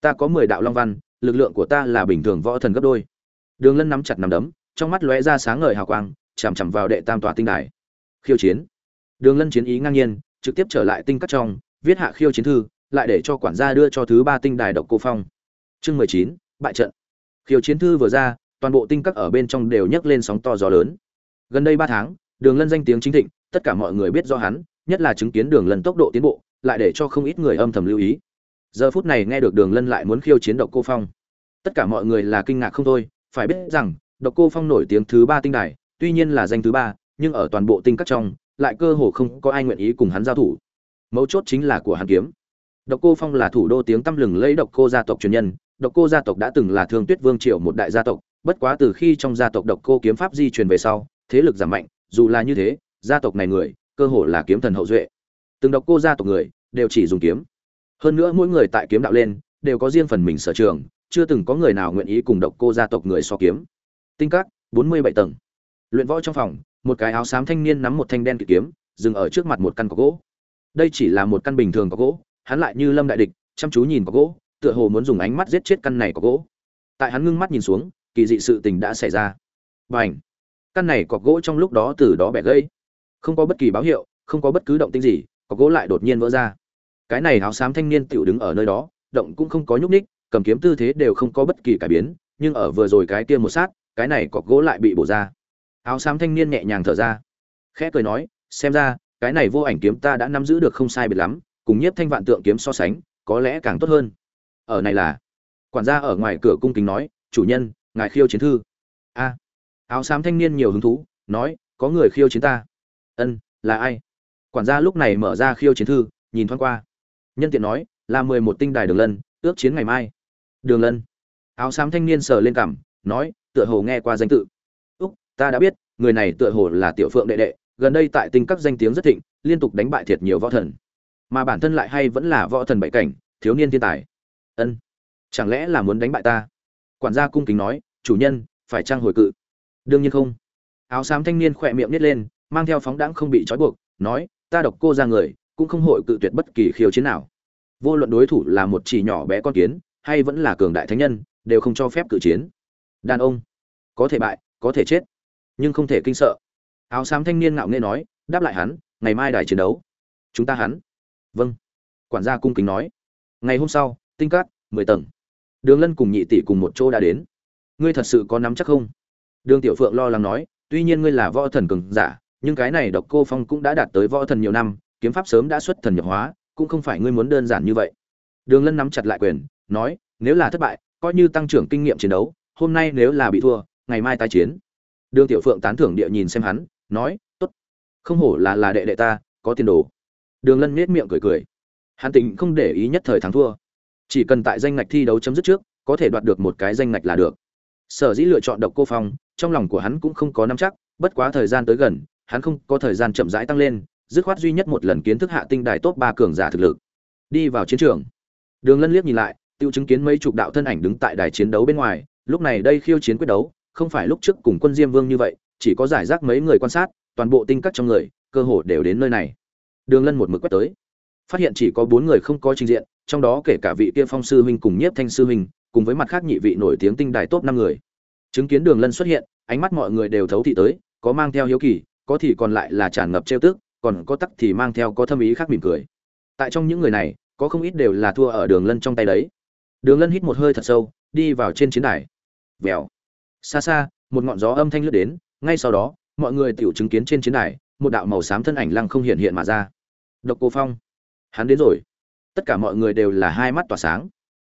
Ta có mười đạo long văn, lực lượng của ta là bình thường võ thần gấp đôi. Đường lân nắm chặt nắm đấm, trong mắt lóe ra sáng ngời hào quang, chằm chằm vào đệ tam tòa tinh đài. Khiêu chiến. Đường lân chiến ý ngang nhiên, trực tiếp trở lại tinh cắt trong viết hạ khiêu chiến thư, lại để cho quản gia đưa cho thứ ba tinh đài độc cô phong. Chương mười chín, bại trận. Khiêu chiến thư vừa ra, toàn bộ tinh các ở bên trong đều nhấc lên sóng to gió lớn. Gần đây ba tháng, đường lân danh tiếng chính thịnh, tất cả mọi người biết do hắn, nhất là chứng kiến đường lân tốc độ tiến bộ, lại để cho không ít người âm thầm lưu ý. Giờ phút này nghe được đường lân lại muốn khiêu chiến độc cô phong. Tất cả mọi người là kinh ngạc không thôi, phải biết rằng, độc cô phong nổi tiếng thứ ba tinh đài, tuy nhiên là danh thứ ba, nhưng ở toàn bộ tinh các trong, lại cơ hồ không có ai nguyện ý cùng hắn giao thủ mấu chốt chính là của hàn kiếm. Độc cô phong là thủ đô tiếng tăm lừng lấy độc cô gia tộc truyền nhân, độc cô gia tộc đã từng là thương tuyết vương triều một đại gia tộc, bất quá từ khi trong gia tộc độc cô kiếm pháp di truyền về sau, thế lực giảm mạnh, dù là như thế, gia tộc này người, cơ hồ là kiếm thần hậu duệ. Từng độc cô gia tộc người, đều chỉ dùng kiếm. Hơn nữa mỗi người tại kiếm đạo lên, đều có riêng phần mình sở trường, chưa từng có người nào nguyện ý cùng độc cô gia tộc người so kiếm. Tinh các, bốn mươi bảy tầng. Luyện võ trong phòng, một cái áo xám thanh niên nắm một thanh đen kỵ kiếm, dừng ở trước mặt một căn có gỗ đây chỉ là một căn bình thường có gỗ, hắn lại như lâm đại địch, chăm chú nhìn có gỗ, tựa hồ muốn dùng ánh mắt giết chết căn này có gỗ. Tại hắn ngưng mắt nhìn xuống, kỳ dị sự tình đã xảy ra. B à n h căn này có gỗ trong lúc đó từ đó bẻ gãy. Không có bất kỳ báo hiệu, không có bất cứ động tinh gì, có gỗ lại đột nhiên vỡ ra. Cái này áo xám thanh niên tựu đứng ở nơi đó, động cũng không có nhúc ních cầm kiếm tư thế đều không có bất kỳ cải biến, nhưng ở vừa rồi cái kia một sát, cái này có gỗ lại bị bổ ra. Áo xám thanh niên nhẹ nhàng thở ra, khẽ cười nói, xem ra cái này vô ảnh kiếm ta đã nắm giữ được không sai biệt lắm, cùng nhiếp thanh vạn tượng kiếm so sánh, có lẽ càng tốt hơn. Ở này là, quản gia ở ngoài cửa cung kính nói, chủ nhân, ngài khiêu chiến thư. A, áo xám thanh niên nhiều hứng thú, nói, có người khiêu chiến ta. Ân, là ai? Quản gia lúc này mở ra khiêu chiến thư, nhìn thoáng qua. Nhân tiện nói, là mười một tinh đài đường lân, ước chiến ngày mai. Đường lân? Áo xám thanh niên sờ lên cảm nói, tựa hồ nghe qua danh tự. Úc, ta đã biết, người này tựa hồ là tiểu phượng đệ đệ gần đây tại tinh các danh tiếng rất thịnh, liên tục đánh bại thiệt nhiều võ thần. Mà bản thân lại hay vẫn là võ thần bảy cảnh, thiếu niên thiên tài. Ân, chẳng lẽ là muốn đánh bại ta? Quản gia cung kính nói, chủ nhân, phải trang hồi cự. Đương nhiên không. Áo xám thanh niên khỏe miệng nít lên, mang theo phóng đãng không bị trói buộc, nói, ta độc cô ra người, cũng không hội cự tuyệt bất kỳ khiêu chiến nào. Vô luận đối thủ là một chỉ nhỏ bé con kiến, hay vẫn là cường đại thánh nhân, đều không cho phép cự chiến. Đàn ông, có thể bại, có thể chết, nhưng không thể kinh sợ áo xám thanh niên ngạo nghễ nói, đáp lại hắn, ngày mai đài chiến đấu. Chúng ta hắn? Vâng. Quản gia cung kính nói. Ngày hôm sau, tinh cát, mười tầng. Đường lân cùng nhị tỷ cùng một chỗ đã đến. Ngươi thật sự có nắm chắc không? Đường tiểu phượng lo lắng nói. Tuy nhiên ngươi là võ thần cường giả, nhưng cái này độc cô phong cũng đã đạt tới võ thần nhiều năm, kiếm pháp sớm đã xuất thần nhập hóa, cũng không phải ngươi muốn đơn giản như vậy. Đường lân nắm chặt lại quyền, nói, nếu là thất bại, coi như tăng trưởng kinh nghiệm chiến đấu, hôm nay nếu là bị thua, ngày mai tái chiến. Đường tiểu phượng tán thưởng địa nhìn xem hắn nói, tốt, không hổ là là đệ đệ ta, có tiền đồ. Đường lân nết miệng cười cười. Hắn Tĩnh không để ý nhất thời thắng thua. Chỉ cần tại danh ngạch thi đấu chấm dứt trước, có thể đoạt được một cái danh ngạch là được. Sở dĩ lựa chọn độc cô phong, trong lòng của hắn cũng không có nắm chắc, bất quá thời gian tới gần, hắn không có thời gian chậm rãi tăng lên, dứt khoát duy nhất một lần kiến thức hạ tinh đài top ba cường giả thực lực. Đi vào chiến trường. Đường lân liếc nhìn lại, tiêu chứng kiến mấy chục đạo thân ảnh đứng tại đài chiến đấu bên ngoài, lúc này đây khiêu chiến quyết đấu, không phải lúc trước cùng quân diêm vương như vậy chỉ có giải rác mấy người quan sát, toàn bộ tinh các trong người, cơ hồ đều đến nơi này. Đường lân một mực quét tới. Phát hiện chỉ có bốn người không có trình diện, trong đó kể cả vị kia phong sư huynh cùng nhiếp thanh sư huynh, cùng với mặt khác nhị vị nổi tiếng tinh đài top năm người. Chứng kiến đường lân xuất hiện, ánh mắt mọi người đều thấu thị tới, có mang theo hiếu kỳ, có thì còn lại là tràn ngập trêu tức, còn có tắc thì mang theo có thâm ý khác mỉm cười. Tại trong những người này, có không ít đều là thua ở đường lân trong tay đấy. Đường lân hít một hơi thật sâu, đi vào trên chiến đài. Vèo. Xa xa, một ngọn gió âm thanh lướt đến ngay sau đó, mọi người tiểu chứng kiến trên chiến đài, một đạo màu xám thân ảnh lăng không hiện hiện mà ra. Độc cô phong, hắn đến rồi. Tất cả mọi người đều là hai mắt tỏa sáng.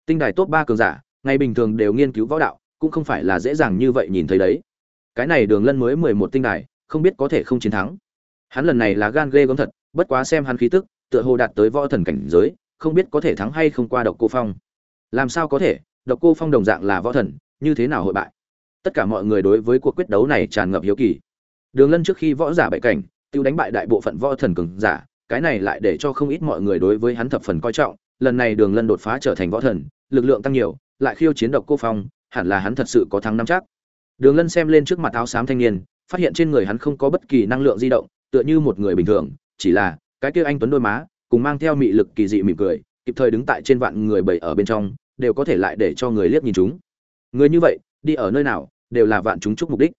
Tinh đài top ba cường giả, ngày bình thường đều nghiên cứu võ đạo, cũng không phải là dễ dàng như vậy nhìn thấy đấy. Cái này đường lân mới mười một tinh đài, không biết có thể không chiến thắng. Hắn lần này là gan ghê gớm thật, bất quá xem hắn khí tức, tựa hồ đạt tới võ thần cảnh giới, không biết có thể thắng hay không qua độc cô phong. Làm sao có thể, độc cô phong đồng dạng là võ thần, như thế nào hội bại? Tất cả mọi người đối với cuộc quyết đấu này tràn ngập hiếu kỳ. Đường lân trước khi võ giả bại cảnh, tiêu đánh bại đại bộ phận võ thần cường giả, cái này lại để cho không ít mọi người đối với hắn thập phần coi trọng. Lần này đường lân đột phá trở thành võ thần, lực lượng tăng nhiều, lại khiêu chiến độc cô phong, hẳn là hắn thật sự có thắng năm chắc. Đường lân xem lên trước mặt áo xám thanh niên, phát hiện trên người hắn không có bất kỳ năng lượng di động, tựa như một người bình thường, chỉ là cái kia anh tuấn đôi má, cùng mang theo mị lực kỳ dị mỉm cười, kịp thời đứng tại trên vạn người bảy ở bên trong, đều có thể lại để cho người liếc nhìn chúng. Người như vậy, đi ở nơi nào đều là vạn chúng chúc mục đích.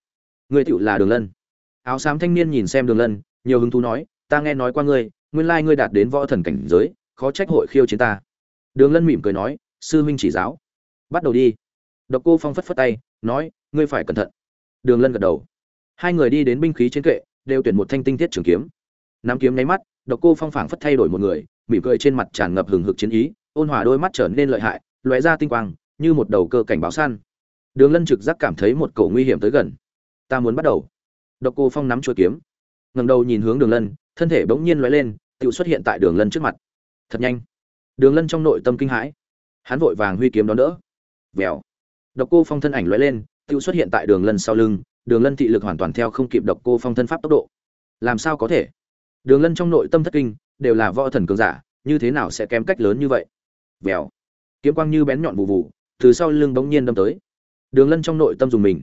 Người tựu là đường lân. Áo xám thanh niên nhìn xem đường lân, nhiều hứng thú nói, ta nghe nói qua ngươi, nguyên lai ngươi đạt đến võ thần cảnh giới, khó trách hội khiêu chiến ta. Đường lân mỉm cười nói, sư huynh chỉ giáo. Bắt đầu đi. Độc cô phong phất phất tay, nói, ngươi phải cẩn thận. Đường lân gật đầu. Hai người đi đến binh khí trên kệ, đều tuyển một thanh tinh thiết trường kiếm. Nắm kiếm nháy mắt, độc cô phong phảng phất thay đổi một người, mỉm cười trên mặt tràn ngập hừng hực chiến ý, ôn hòa đôi mắt trở nên lợi hại, lóe ra tinh quang, như một đầu cơ cảnh báo săn đường lân trực giác cảm thấy một cổ nguy hiểm tới gần. Ta muốn bắt đầu. Độc cô phong nắm chuôi kiếm, ngẩng đầu nhìn hướng đường lân, thân thể bỗng nhiên lóe lên tự xuất hiện tại đường lân trước mặt. Thật nhanh. Đường lân trong nội tâm kinh hãi. Hắn vội vàng huy kiếm đón đỡ. Vèo. Độc cô phong thân ảnh lóe lên tự xuất hiện tại đường lân sau lưng. Đường lân thị lực hoàn toàn theo không kịp độc cô phong thân pháp tốc độ. Làm sao có thể? Đường lân trong nội tâm thất kinh, đều là võ thần cường giả, như thế nào sẽ kém cách lớn như vậy? Vèo. Kiếm quang như bén nhọn vụ vụ từ sau lưng bỗng nhiên đâm tới đường lân trong nội tâm dùng mình.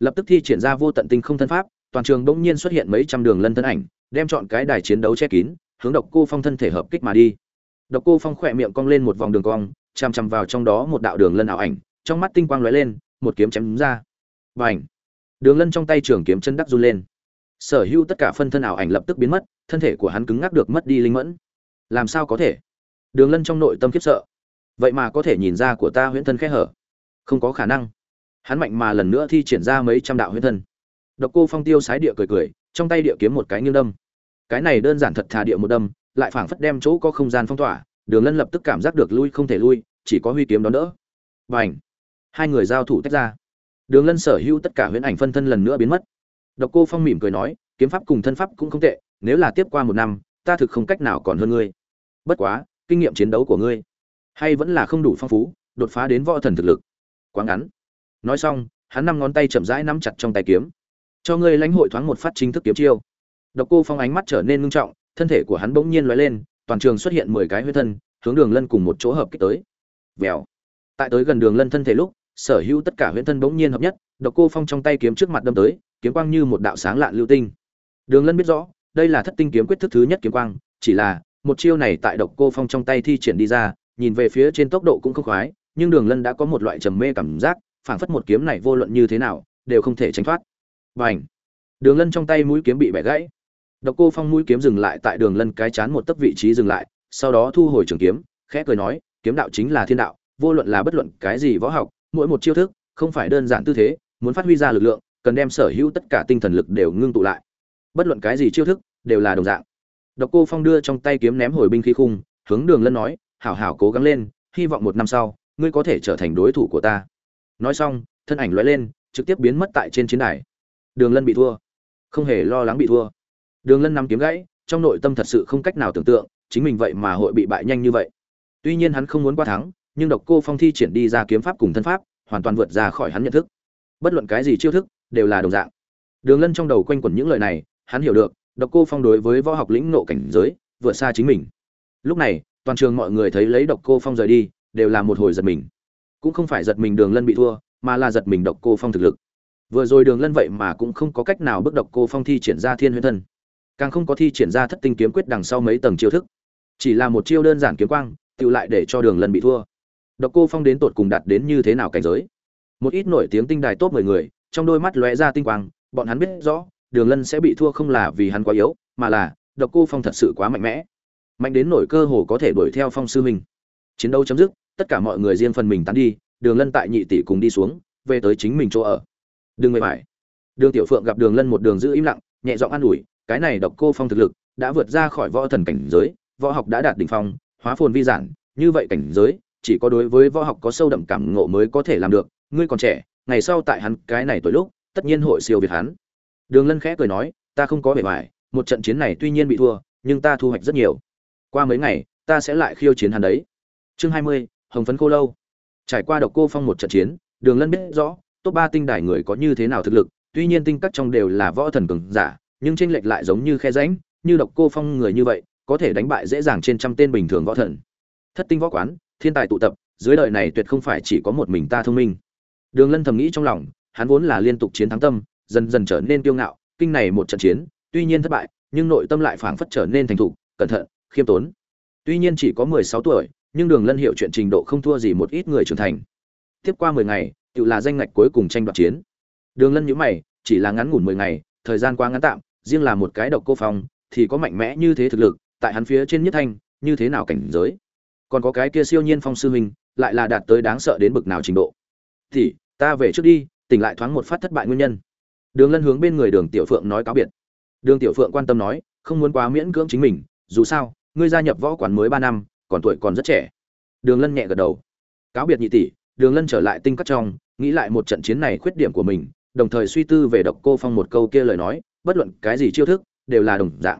Lập tức thi triển ra vô tận tinh không thân pháp, toàn trường bỗng nhiên xuất hiện mấy trăm đường lân thân ảnh, đem chọn cái đài chiến đấu che kín, hướng độc cô phong thân thể hợp kích mà đi. Độc cô phong khỏe miệng cong lên một vòng đường cong, chằm chằm vào trong đó một đạo đường lân ảo ảnh, trong mắt tinh quang lóe lên, một kiếm chém đúng ra. Và ảnh đường lân trong tay trường kiếm chân đắc run lên. Sở hữu tất cả phân thân ảo ảnh lập tức biến mất, thân thể của hắn cứng ngắc được mất đi linh mẫn. Làm sao có thể? Đường lân trong nội tâm khiếp sợ. Vậy mà có thể nhìn ra của ta huyễn thân khẽ hở. Không có khả năng hắn mạnh mà lần nữa thi triển ra mấy trăm đạo huyết thân. Độc cô phong tiêu sái địa cười cười, trong tay địa kiếm một cái nghiêng đâm. Cái này đơn giản thật thà địa một đâm, lại phảng phất đem chỗ có không gian phong tỏa, đường lân lập tức cảm giác được lui không thể lui, chỉ có huy kiếm đón đỡ. Và ảnh hai người giao thủ tách ra. Đường lân sở hữu tất cả huyễn ảnh phân thân lần nữa biến mất. Độc cô phong mỉm cười nói, kiếm pháp cùng thân pháp cũng không tệ, nếu là tiếp qua một năm, ta thực không cách nào còn hơn ngươi. Bất quá, kinh nghiệm chiến đấu của ngươi hay vẫn là không đủ phong phú, đột phá đến võ thần thực lực. Quá ngắn nói xong, hắn năm ngón tay chậm rãi nắm chặt trong tay kiếm. Cho ngươi lãnh hội thoáng một phát chính thức kiếm chiêu. Độc cô phong ánh mắt trở nên ngưng trọng, thân thể của hắn bỗng nhiên lóe lên, toàn trường xuất hiện mười cái huyết thân, hướng đường lân cùng một chỗ hợp kích tới. Vèo. Tại tới gần đường lân thân thể lúc, sở hữu tất cả huyết thân bỗng nhiên hợp nhất, độc cô phong trong tay kiếm trước mặt đâm tới, kiếm quang như một đạo sáng lạn lưu tinh. Đường lân biết rõ, đây là thất tinh kiếm quyết thức thứ nhất kiếm quang, chỉ là, một chiêu này tại độc cô phong trong tay thi triển đi ra, nhìn về phía trên tốc độ cũng không khoái, nhưng đường lân đã có một loại trầm mê cảm giác phảng phất một kiếm này vô luận như thế nào, đều không thể tránh thoát. Bành! Đường lân trong tay mũi kiếm bị bẻ gãy. Độc cô phong mũi kiếm dừng lại tại đường lân cái chán một tấc vị trí dừng lại, sau đó thu hồi trường kiếm, khẽ cười nói, kiếm đạo chính là thiên đạo, vô luận là bất luận cái gì võ học, mỗi một chiêu thức, không phải đơn giản tư thế, muốn phát huy ra lực lượng, cần đem sở hữu tất cả tinh thần lực đều ngưng tụ lại. Bất luận cái gì chiêu thức, đều là đồng dạng. Độc cô phong đưa trong tay kiếm ném hồi binh khí khung, hướng đường lân nói, hảo hảo cố gắng lên, hy vọng một năm sau, ngươi có thể trở thành đối thủ của ta nói xong, thân ảnh loại lên, trực tiếp biến mất tại trên chiến đài. Đường lân bị thua. Không hề lo lắng bị thua. Đường lân nắm kiếm gãy, trong nội tâm thật sự không cách nào tưởng tượng, chính mình vậy mà hội bị bại nhanh như vậy. Tuy nhiên hắn không muốn qua thắng, nhưng độc cô phong thi triển đi ra kiếm pháp cùng thân pháp, hoàn toàn vượt ra khỏi hắn nhận thức. Bất luận cái gì chiêu thức, đều là đồng dạng. Đường lân trong đầu quanh quẩn những lời này, hắn hiểu được, độc cô phong đối với võ học lĩnh nộ cảnh giới, vượt xa chính mình. Lúc này, toàn trường mọi người thấy lấy độc cô phong rời đi, đều là một hồi giật mình cũng không phải giật mình đường lân bị thua mà là giật mình độc cô phong thực lực. Vừa rồi đường lân vậy mà cũng không có cách nào bước độc cô phong thi triển ra thiên huyễn thân. Càng không có thi triển ra thất tinh kiếm quyết đằng sau mấy tầng chiêu thức. Chỉ là một chiêu đơn giản kiếm quang tự lại để cho đường lân bị thua. Độc cô phong đến tột cùng đạt đến như thế nào cảnh giới? Một ít nổi tiếng tinh đài tốt mười người trong đôi mắt lóe ra tinh quang bọn hắn biết rõ đường lân sẽ bị thua không là vì hắn quá yếu mà là độc cô phong thật sự quá mạnh mẽ. Mạnh đến nổi cơ hồ có thể đuổi theo phong sư mình, chiến đấu chấm dứt tất cả mọi người riêng phần mình tán đi, đường lân tại nhị tỷ cùng đi xuống, về tới chính mình chỗ ở. Đừng mệt mỏi. Đường tiểu phượng gặp đường lân một đường giữ im lặng, nhẹ giọng an ủi, cái này độc cô phong thực lực, đã vượt ra khỏi võ thần cảnh giới, võ học đã đạt đỉnh phong, hóa phồn vi giản, như vậy cảnh giới, chỉ có đối với võ học có sâu đậm cảm ngộ mới có thể làm được, ngươi còn trẻ, ngày sau tại hắn cái này tuổi lúc, tất nhiên hội siêu việt hắn. Đường lân khẽ cười nói, ta không có vẻ vải một trận chiến này tuy nhiên bị thua, nhưng ta thu hoạch rất nhiều. Qua mấy ngày, ta sẽ lại khiêu chiến hắn đấy. Chương hai mươi hồng phấn cô lâu. Trải qua độc cô phong một trận chiến, đường lân biết rõ, top ba tinh đài người có như thế nào thực lực, tuy nhiên tinh các trong đều là võ thần cường giả, nhưng tranh lệch lại giống như khe rãnh, như độc cô phong người như vậy, có thể đánh bại dễ dàng trên trăm tên bình thường võ thần. Thất tinh võ quán, thiên tài tụ tập, dưới đời này tuyệt không phải chỉ có một mình ta thông minh. Đường lân thầm nghĩ trong lòng, hắn vốn là liên tục chiến thắng tâm, dần dần trở nên kiêu ngạo, kinh này một trận chiến, tuy nhiên thất bại, nhưng nội tâm lại phảng phất trở nên thành thục, cẩn thận, khiêm tốn. Tuy nhiên chỉ có mười sáu tuổi nhưng đường lân hiệu chuyện trình độ không thua gì một ít người trưởng thành. Tiếp qua mười ngày, tự là danh ngạch cuối cùng tranh đoạt chiến. Đường lân nhữ mày, chỉ là ngắn ngủn mười ngày, thời gian quá ngắn tạm, riêng là một cái độc cô phong, thì có mạnh mẽ như thế thực lực, tại hắn phía trên nhất thanh, như thế nào cảnh giới? Còn có cái kia siêu nhiên phong sư huynh, lại là đạt tới đáng sợ đến bực nào trình độ? Thì, ta về trước đi, tỉnh lại thoáng một phát thất bại nguyên nhân. Đường lân hướng bên người đường tiểu phượng nói cáo biệt. Đường tiểu phượng quan tâm nói, không muốn quá miễn cưỡng chính mình, dù sao, ngươi gia nhập võ quản mới ba năm còn tuổi còn rất trẻ. Đường lân nhẹ gật đầu. Cáo biệt nhị tỷ, đường lân trở lại tinh cắt trong, nghĩ lại một trận chiến này khuyết điểm của mình, đồng thời suy tư về độc cô phong một câu kia lời nói, bất luận cái gì chiêu thức, đều là đồng dạng.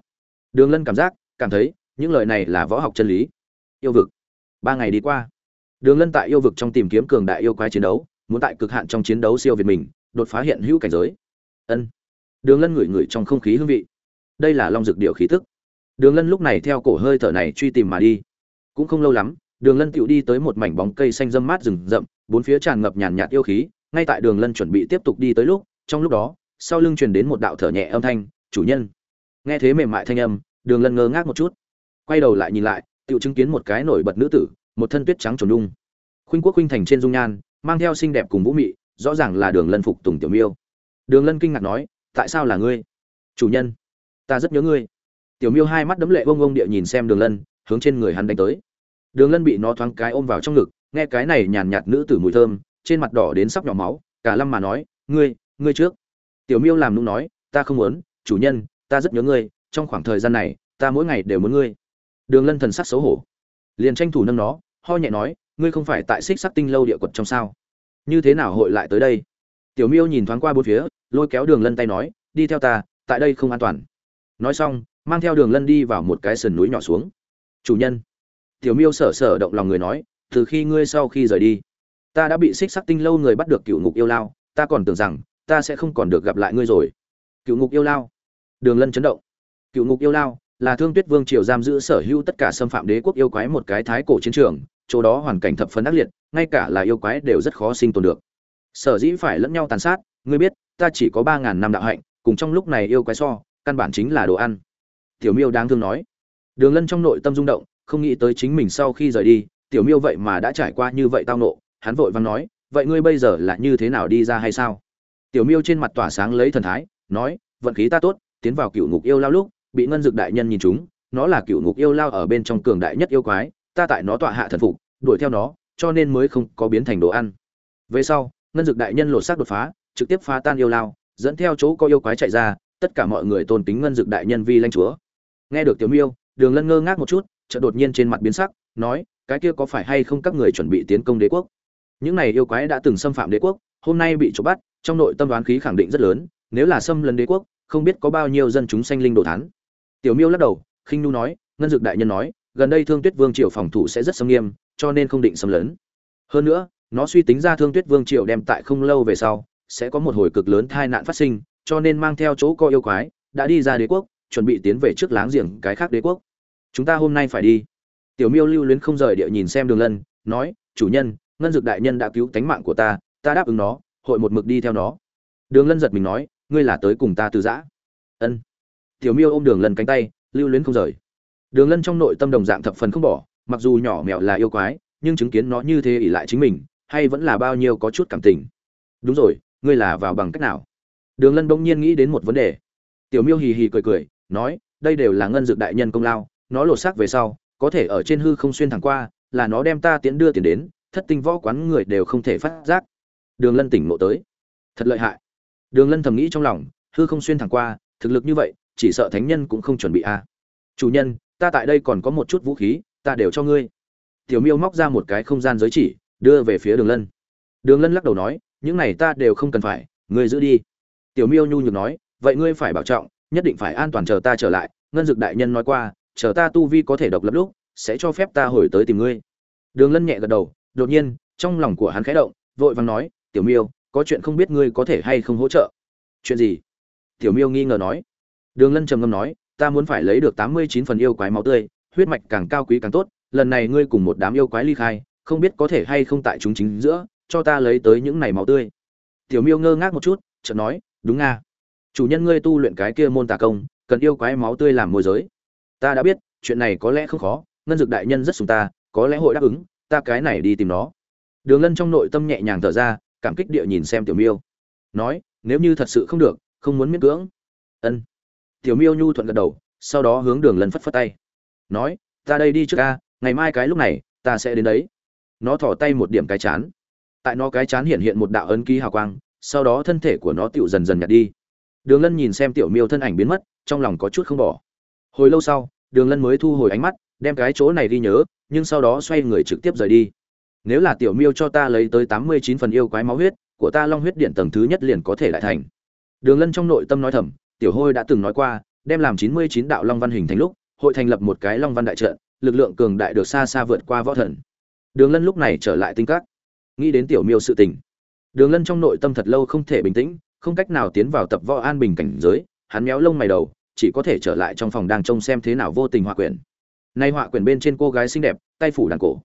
Đường lân cảm giác, cảm thấy, những lời này là võ học chân lý. Yêu vực. Ba ngày đi qua. Đường lân tại yêu vực trong tìm kiếm cường đại yêu quái chiến đấu, muốn tại cực hạn trong chiến đấu siêu việt mình, đột phá hiện hữu cảnh giới. Ân. Đường lân ngửi ngửi trong không khí hương vị. Đây là long dược điệu khí tức. Đường lân lúc này theo cổ hơi thở này truy tìm mà đi cũng không lâu lắm, đường lân tựu đi tới một mảnh bóng cây xanh râm mát rừng rậm, bốn phía tràn ngập nhàn nhạt yêu khí, ngay tại đường lân chuẩn bị tiếp tục đi tới lúc, trong lúc đó, sau lưng truyền đến một đạo thở nhẹ âm thanh, chủ nhân. Nghe thế mềm mại thanh âm, đường lân ngơ ngác một chút, quay đầu lại nhìn lại tựu chứng kiến một cái nổi bật nữ tử, một thân tuyết trắng trồn đung. Khuynh quốc khuynh thành trên dung nhan, mang theo xinh đẹp cùng vũ mị, rõ ràng là đường lân phục tùng tiểu miêu. Đường lân kinh ngạc nói, tại sao là ngươi? Chủ nhân, ta rất nhớ ngươi. Tiểu miêu hai mắt đấm lệ bông bông địa nhìn xem đường lân, hướng trên người hắn đánh tới đường lân bị nó thoáng cái ôm vào trong ngực, nghe cái này nhàn nhạt nữ tử mùi thơm, trên mặt đỏ đến sắp nhỏ máu, cả lâm mà nói, ngươi ngươi trước. Tiểu miêu làm nung nói, ta không muốn, chủ nhân, ta rất nhớ ngươi, trong khoảng thời gian này, ta mỗi ngày đều muốn ngươi. Đường lân thần sắc xấu hổ. Liền tranh thủ nâng nó, ho nhẹ nói, ngươi không phải tại xích sắc tinh lâu địa quật trong sao? Như thế nào hội lại tới đây? Tiểu miêu nhìn thoáng qua bốn phía, lôi kéo đường lân tay nói, đi theo ta, tại đây không an toàn. Nói xong, mang theo đường lân đi vào một cái sườn núi nhỏ xuống. Chủ nhân tiểu miêu sở sở động lòng người nói, từ khi ngươi sau khi rời đi, ta đã bị xích sắc tinh lâu người bắt được cựu ngục yêu lao. Ta còn tưởng rằng, ta sẽ không còn được gặp lại ngươi rồi. Cựu ngục yêu lao. Đường lân chấn động. Cựu ngục yêu lao là thương tuyết vương triều giam giữ sở hữu tất cả xâm phạm đế quốc yêu quái một cái thái cổ chiến trường, chỗ đó hoàn cảnh thập phần ác liệt, ngay cả là yêu quái đều rất khó sinh tồn được. Sở dĩ phải lẫn nhau tàn sát, ngươi biết, ta chỉ có ba ngàn năm đạo hạnh, cùng trong lúc này yêu quái so, căn bản chính là đồ ăn. Tiểu miêu đáng thương nói. Đường lân trong nội tâm rung động không nghĩ tới chính mình sau khi rời đi, tiểu miêu vậy mà đã trải qua như vậy tao nộ hắn vội vàng nói, vậy ngươi bây giờ là như thế nào đi ra hay sao? Tiểu miêu trên mặt tỏa sáng lấy thần thái, nói, vận khí ta tốt, tiến vào cựu ngục yêu lao lúc, bị ngân dực đại nhân nhìn chúng, nó là cựu ngục yêu lao ở bên trong cường đại nhất yêu quái, ta tại nó tọa hạ thần phục, đuổi theo nó, cho nên mới không có biến thành đồ ăn. Về sau, ngân dực đại nhân lột xác đột phá, trực tiếp phá tan yêu lao, dẫn theo chỗ có yêu quái chạy ra, tất cả mọi người tôn kính ngân dực đại nhân vi lãnh chúa. Nghe được tiểu miêu, đường lân ngơ ngác một chút chợt đột nhiên trên mặt biến sắc, nói, cái kia có phải hay không các người chuẩn bị tiến công đế quốc? Những này yêu quái đã từng xâm phạm đế quốc, hôm nay bị trộm bắt, trong nội tâm đoán khí khẳng định rất lớn, nếu là xâm lấn đế quốc, không biết có bao nhiêu dân chúng sanh linh đồ thán. Tiểu miêu lắc đầu, khinh nu nói, ngân dược đại nhân nói, gần đây thương tuyết vương triều phòng thủ sẽ rất sâm nghiêm, cho nên không định xâm lấn. Hơn nữa, nó suy tính ra thương tuyết vương triều đem tại không lâu về sau, sẽ có một hồi cực lớn tai nạn phát sinh, cho nên mang theo chỗ co yêu quái, đã đi ra đế quốc, chuẩn bị tiến về trước láng giềng cái khác đế quốc chúng ta hôm nay phải đi. Tiểu miêu lưu luyến không rời địa nhìn xem đường lân, nói, chủ nhân, ngân dược đại nhân đã cứu tánh mạng của ta ta đáp ứng nó, hội một mực đi theo nó. Đường lân giật mình nói, ngươi là tới cùng ta từ giã. Ân. Tiểu miêu ôm đường lân cánh tay, lưu luyến không rời. Đường lân trong nội tâm đồng dạng thập phần không bỏ, mặc dù nhỏ mèo là yêu quái, nhưng chứng kiến nó như thế ỉ lại chính mình, hay vẫn là bao nhiêu có chút cảm tình. Đúng rồi, ngươi là vào bằng cách nào? Đường lân bỗng nhiên nghĩ đến một vấn đề. Tiểu miêu hì hì cười cười, nói, đây đều là ngân dược đại nhân công lao nó lột xác về sau, có thể ở trên hư không xuyên thẳng qua, là nó đem ta tiến đưa tiền đến, thất tinh võ quán người đều không thể phát giác. Đường lân tỉnh ngộ tới. Thật lợi hại. Đường lân thầm nghĩ trong lòng, hư không xuyên thẳng qua, thực lực như vậy, chỉ sợ thánh nhân cũng không chuẩn bị a. À. chủ nhân, ta tại đây còn có một chút vũ khí, ta đều cho ngươi. Tiểu miêu móc ra một cái không gian giới chỉ, đưa về phía đường lân. Đường lân lắc đầu nói, những này ta đều không cần phải, ngươi giữ đi. Tiểu miêu nhu nhược nói, vậy ngươi phải bảo trọng, nhất định phải an toàn chờ ta trở lại. Ngân dực đại nhân nói qua chờ ta tu vi có thể độc lập lúc, sẽ cho phép ta hồi tới tìm ngươi. Đường lân nhẹ gật đầu, đột nhiên, trong lòng của hắn khẽ động, vội vàng nói, tiểu miêu, có chuyện không biết ngươi có thể hay không hỗ trợ? Chuyện gì? Tiểu miêu nghi ngờ nói. Đường lân trầm ngâm nói, ta muốn phải lấy được tám mươi chín phần yêu quái máu tươi, huyết mạch càng cao quý càng tốt, lần này ngươi cùng một đám yêu quái ly khai, không biết có thể hay không tại chúng chính giữa, cho ta lấy tới những này máu tươi. Tiểu miêu ngơ ngác một chút, chợt nói, đúng nga chủ nhân ngươi tu luyện cái kia môn tà công, cần yêu quái máu tươi làm môi giới ta đã biết, chuyện này có lẽ không khó, ngân dực đại nhân rất sùng ta, có lẽ hội đáp ứng, ta cái này đi tìm nó. Đường lân trong nội tâm nhẹ nhàng thở ra, cảm kích địa nhìn xem tiểu miêu. Nói, nếu như thật sự không được, không muốn miễn cưỡng. Ân. Tiểu miêu nhu thuận gật đầu, sau đó hướng đường lân phất phất tay. Nói, ta đây đi trước ca ngày mai cái lúc này, ta sẽ đến đấy. Nó thỏ tay một điểm cái chán. Tại nó cái chán hiện hiện một đạo ấn ký hào quang, sau đó thân thể của nó tựu dần dần nhạt đi. Đường lân nhìn xem tiểu miêu thân ảnh biến mất, trong lòng có chút không bỏ hồi lâu sau, đường lân mới thu hồi ánh mắt, đem cái chỗ này ghi nhớ, nhưng sau đó xoay người trực tiếp rời đi. Nếu là tiểu miêu cho ta lấy tới tám mươi chín phần yêu quái máu huyết, của ta long huyết điện tầng thứ nhất liền có thể lại thành. Đường lân trong nội tâm nói thầm, tiểu hôi đã từng nói qua, đem làm chín mươi chín đạo long văn hình thành lúc, hội thành lập một cái long văn đại trận, lực lượng cường đại được xa xa vượt qua võ thần. Đường lân lúc này trở lại tinh các, nghĩ đến tiểu miêu sự tình. Đường lân trong nội tâm thật lâu không thể bình tĩnh, không cách nào tiến vào tập võ an bình cảnh giới, hắn méo lông mày đầu chỉ có thể trở lại trong phòng đang trông xem thế nào vô tình họa quyển. Nay họa quyển bên trên cô gái xinh đẹp, tay phủ đàn cổ.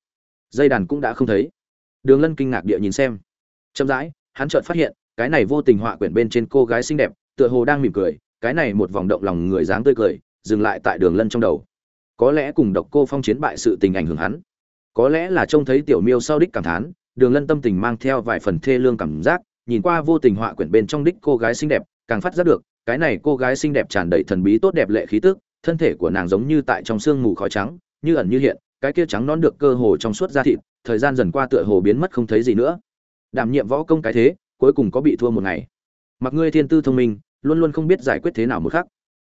Dây đàn cũng đã không thấy. Đường lân kinh ngạc địa nhìn xem. Chậm rãi, hắn chợt phát hiện, cái này vô tình họa quyển bên trên cô gái xinh đẹp, tựa hồ đang mỉm cười, cái này một vòng động lòng người dáng tươi cười, dừng lại tại đường lân trong đầu. Có lẽ cùng độc cô phong chiến bại sự tình ảnh hưởng hắn. Có lẽ là trông thấy tiểu miêu sau đích cảm thán, đường lân tâm tình mang theo vài phần thê lương cảm giác, nhìn qua vô tình họa quyển bên trong đích cô gái xinh đẹp, càng phát giác được cái này cô gái xinh đẹp tràn đầy thần bí tốt đẹp lệ khí tức thân thể của nàng giống như tại trong sương mù khói trắng như ẩn như hiện cái kia trắng non được cơ hồ trong suốt da thịt thời gian dần qua tựa hồ biến mất không thấy gì nữa. Đảm nhiệm võ công cái thế cuối cùng có bị thua một ngày. Mặc ngươi thiên tư thông minh luôn luôn không biết giải quyết thế nào một khắc.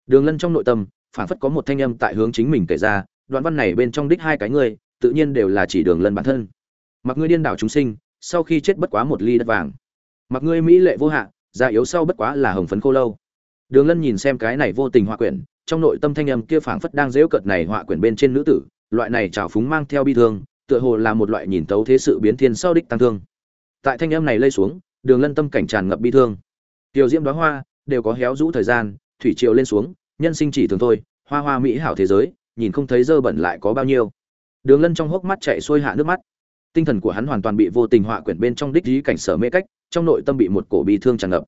Đường lân trong nội tâm phản phất có một thanh âm tại hướng chính mình kể ra đoạn văn này bên trong đích hai cái người, tự nhiên đều là chỉ đường lân bản thân. Mặc ngươi điên đảo chúng sinh sau khi chết bất quá một ly đất vàng. Mặc ngươi mỹ lệ vô hạn già yếu sau bất quá là hồng phấn khô lâu đường lân nhìn xem cái này vô tình họa quyển, trong nội tâm thanh âm kia phảng phất đang giễu cợt này họa quyển bên trên nữ tử, loại này trào phúng mang theo bi thương, tựa hồ là một loại nhìn tấu thế sự biến thiên sau đích tăng thương. Tại thanh âm này lây xuống, đường lân tâm cảnh tràn ngập bi thương. Tiểu diễm đóa hoa, đều có héo rũ thời gian, thủy triều lên xuống, nhân sinh chỉ thường thôi, hoa hoa mỹ hảo thế giới, nhìn không thấy dơ bẩn lại có bao nhiêu. Đường lân trong hốc mắt chảy xuôi hạ nước mắt. Tinh thần của hắn hoàn toàn bị vô tình họa quyển bên trong đích ý cảnh sở mê cách, trong nội tâm bị một cổ bi thương tràn ngập.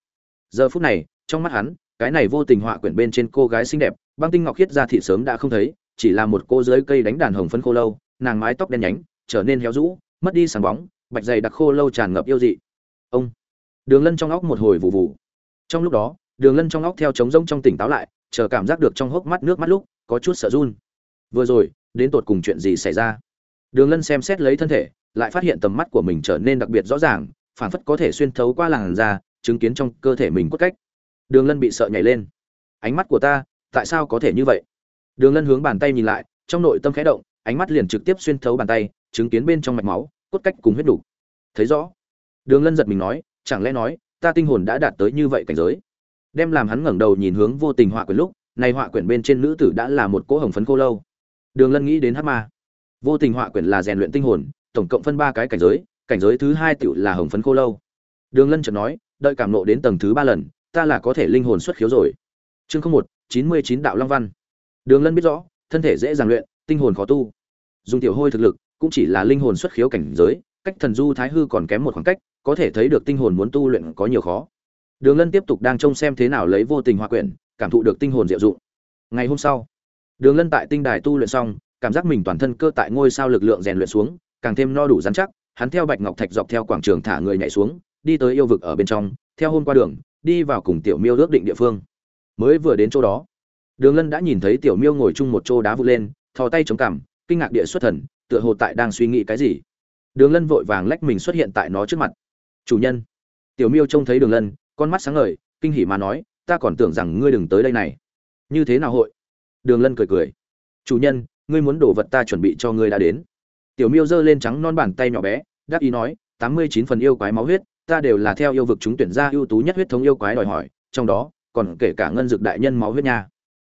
Giờ phút này, trong mắt hắn cái này vô tình họa quyển bên trên cô gái xinh đẹp, băng tinh ngọc khiết ra thị sớm đã không thấy, chỉ là một cô dưới cây đánh đàn hồng phân khô lâu, nàng mái tóc đen nhánh, trở nên héo rũ, mất đi sáng bóng, bạch dày đặc khô lâu tràn ngập yêu dị. Ông, đường lân trong óc một hồi vụ vụ trong lúc đó, đường lân trong óc theo trống rông trong tỉnh táo lại, chờ cảm giác được trong hốc mắt nước mắt lúc, có chút sợ run. Vừa rồi, đến tột cùng chuyện gì xảy ra? Đường lân xem xét lấy thân thể, lại phát hiện tầm mắt của mình trở nên đặc biệt rõ ràng phản phất có thể xuyên thấu qua làn da, chứng kiến trong cơ thể mình cốt cách đường lân bị sợ nhảy lên. Ánh mắt của ta, tại sao có thể như vậy? Đường lân hướng bàn tay nhìn lại, trong nội tâm khẽ động, ánh mắt liền trực tiếp xuyên thấu bàn tay, chứng kiến bên trong mạch máu, cốt cách cùng huyết đủ. Thấy rõ. Đường lân giật mình nói, chẳng lẽ nói, ta tinh hồn đã đạt tới như vậy cảnh giới? Đem làm hắn ngẩng đầu nhìn hướng vô tình họa quyển lúc, này họa quyển bên trên nữ tử đã là một cỗ hồng phấn cô lâu. Đường lân nghĩ đến hát ma. Vô tình họa quyển là rèn luyện tinh hồn, tổng cộng phân ba cái cảnh giới cảnh giới thứ hai tựu là hồng phấn cô lâu. Đường lân chợt nói, đợi cảm nộ đến tầng thứ ba lần ta là có thể linh hồn xuất khiếu rồi. Chương không một, chín mươi chín đạo long văn. Đường lân biết rõ, thân thể dễ dàng luyện, tinh hồn khó tu. Dùng tiểu hôi thực lực, cũng chỉ là linh hồn xuất khiếu cảnh giới, cách thần du thái hư còn kém một khoảng cách, có thể thấy được tinh hồn muốn tu luyện có nhiều khó. Đường lân tiếp tục đang trông xem thế nào lấy vô tình hoa quyển, cảm thụ được tinh hồn diệu dụng. Ngày hôm sau, đường lân tại tinh đài tu luyện xong, cảm giác mình toàn thân cơ tại ngôi sao lực lượng rèn luyện xuống, càng thêm no đủ dán chắc, hắn theo bạch ngọc thạch dọc theo quảng trường thả người nhảy xuống, đi tới yêu vực ở bên trong, theo hôm qua đường đi vào cùng tiểu miêu ước định địa phương. Mới vừa đến chỗ đó, đường lân đã nhìn thấy tiểu miêu ngồi chung một chỗ đá vụt lên, thò tay chống cằm, kinh ngạc địa xuất thần, tựa hồ tại đang suy nghĩ cái gì. Đường lân vội vàng lách mình xuất hiện tại nó trước mặt. Chủ nhân. Tiểu miêu trông thấy đường lân, con mắt sáng ngời, kinh hỉ mà nói, ta còn tưởng rằng ngươi đừng tới đây này. Như thế nào hội? Đường lân cười cười. Chủ nhân, ngươi muốn đồ vật ta chuẩn bị cho ngươi đã đến. Tiểu miêu giơ lên trắng non bàn tay nhỏ bé đáp ý nói, tám mươi chín phần yêu quái máu huyết ta đều là theo yêu vực chúng tuyển ra ưu tú nhất huyết thống yêu quái đòi hỏi, trong đó, còn kể cả ngân dược đại nhân máu huyết nha.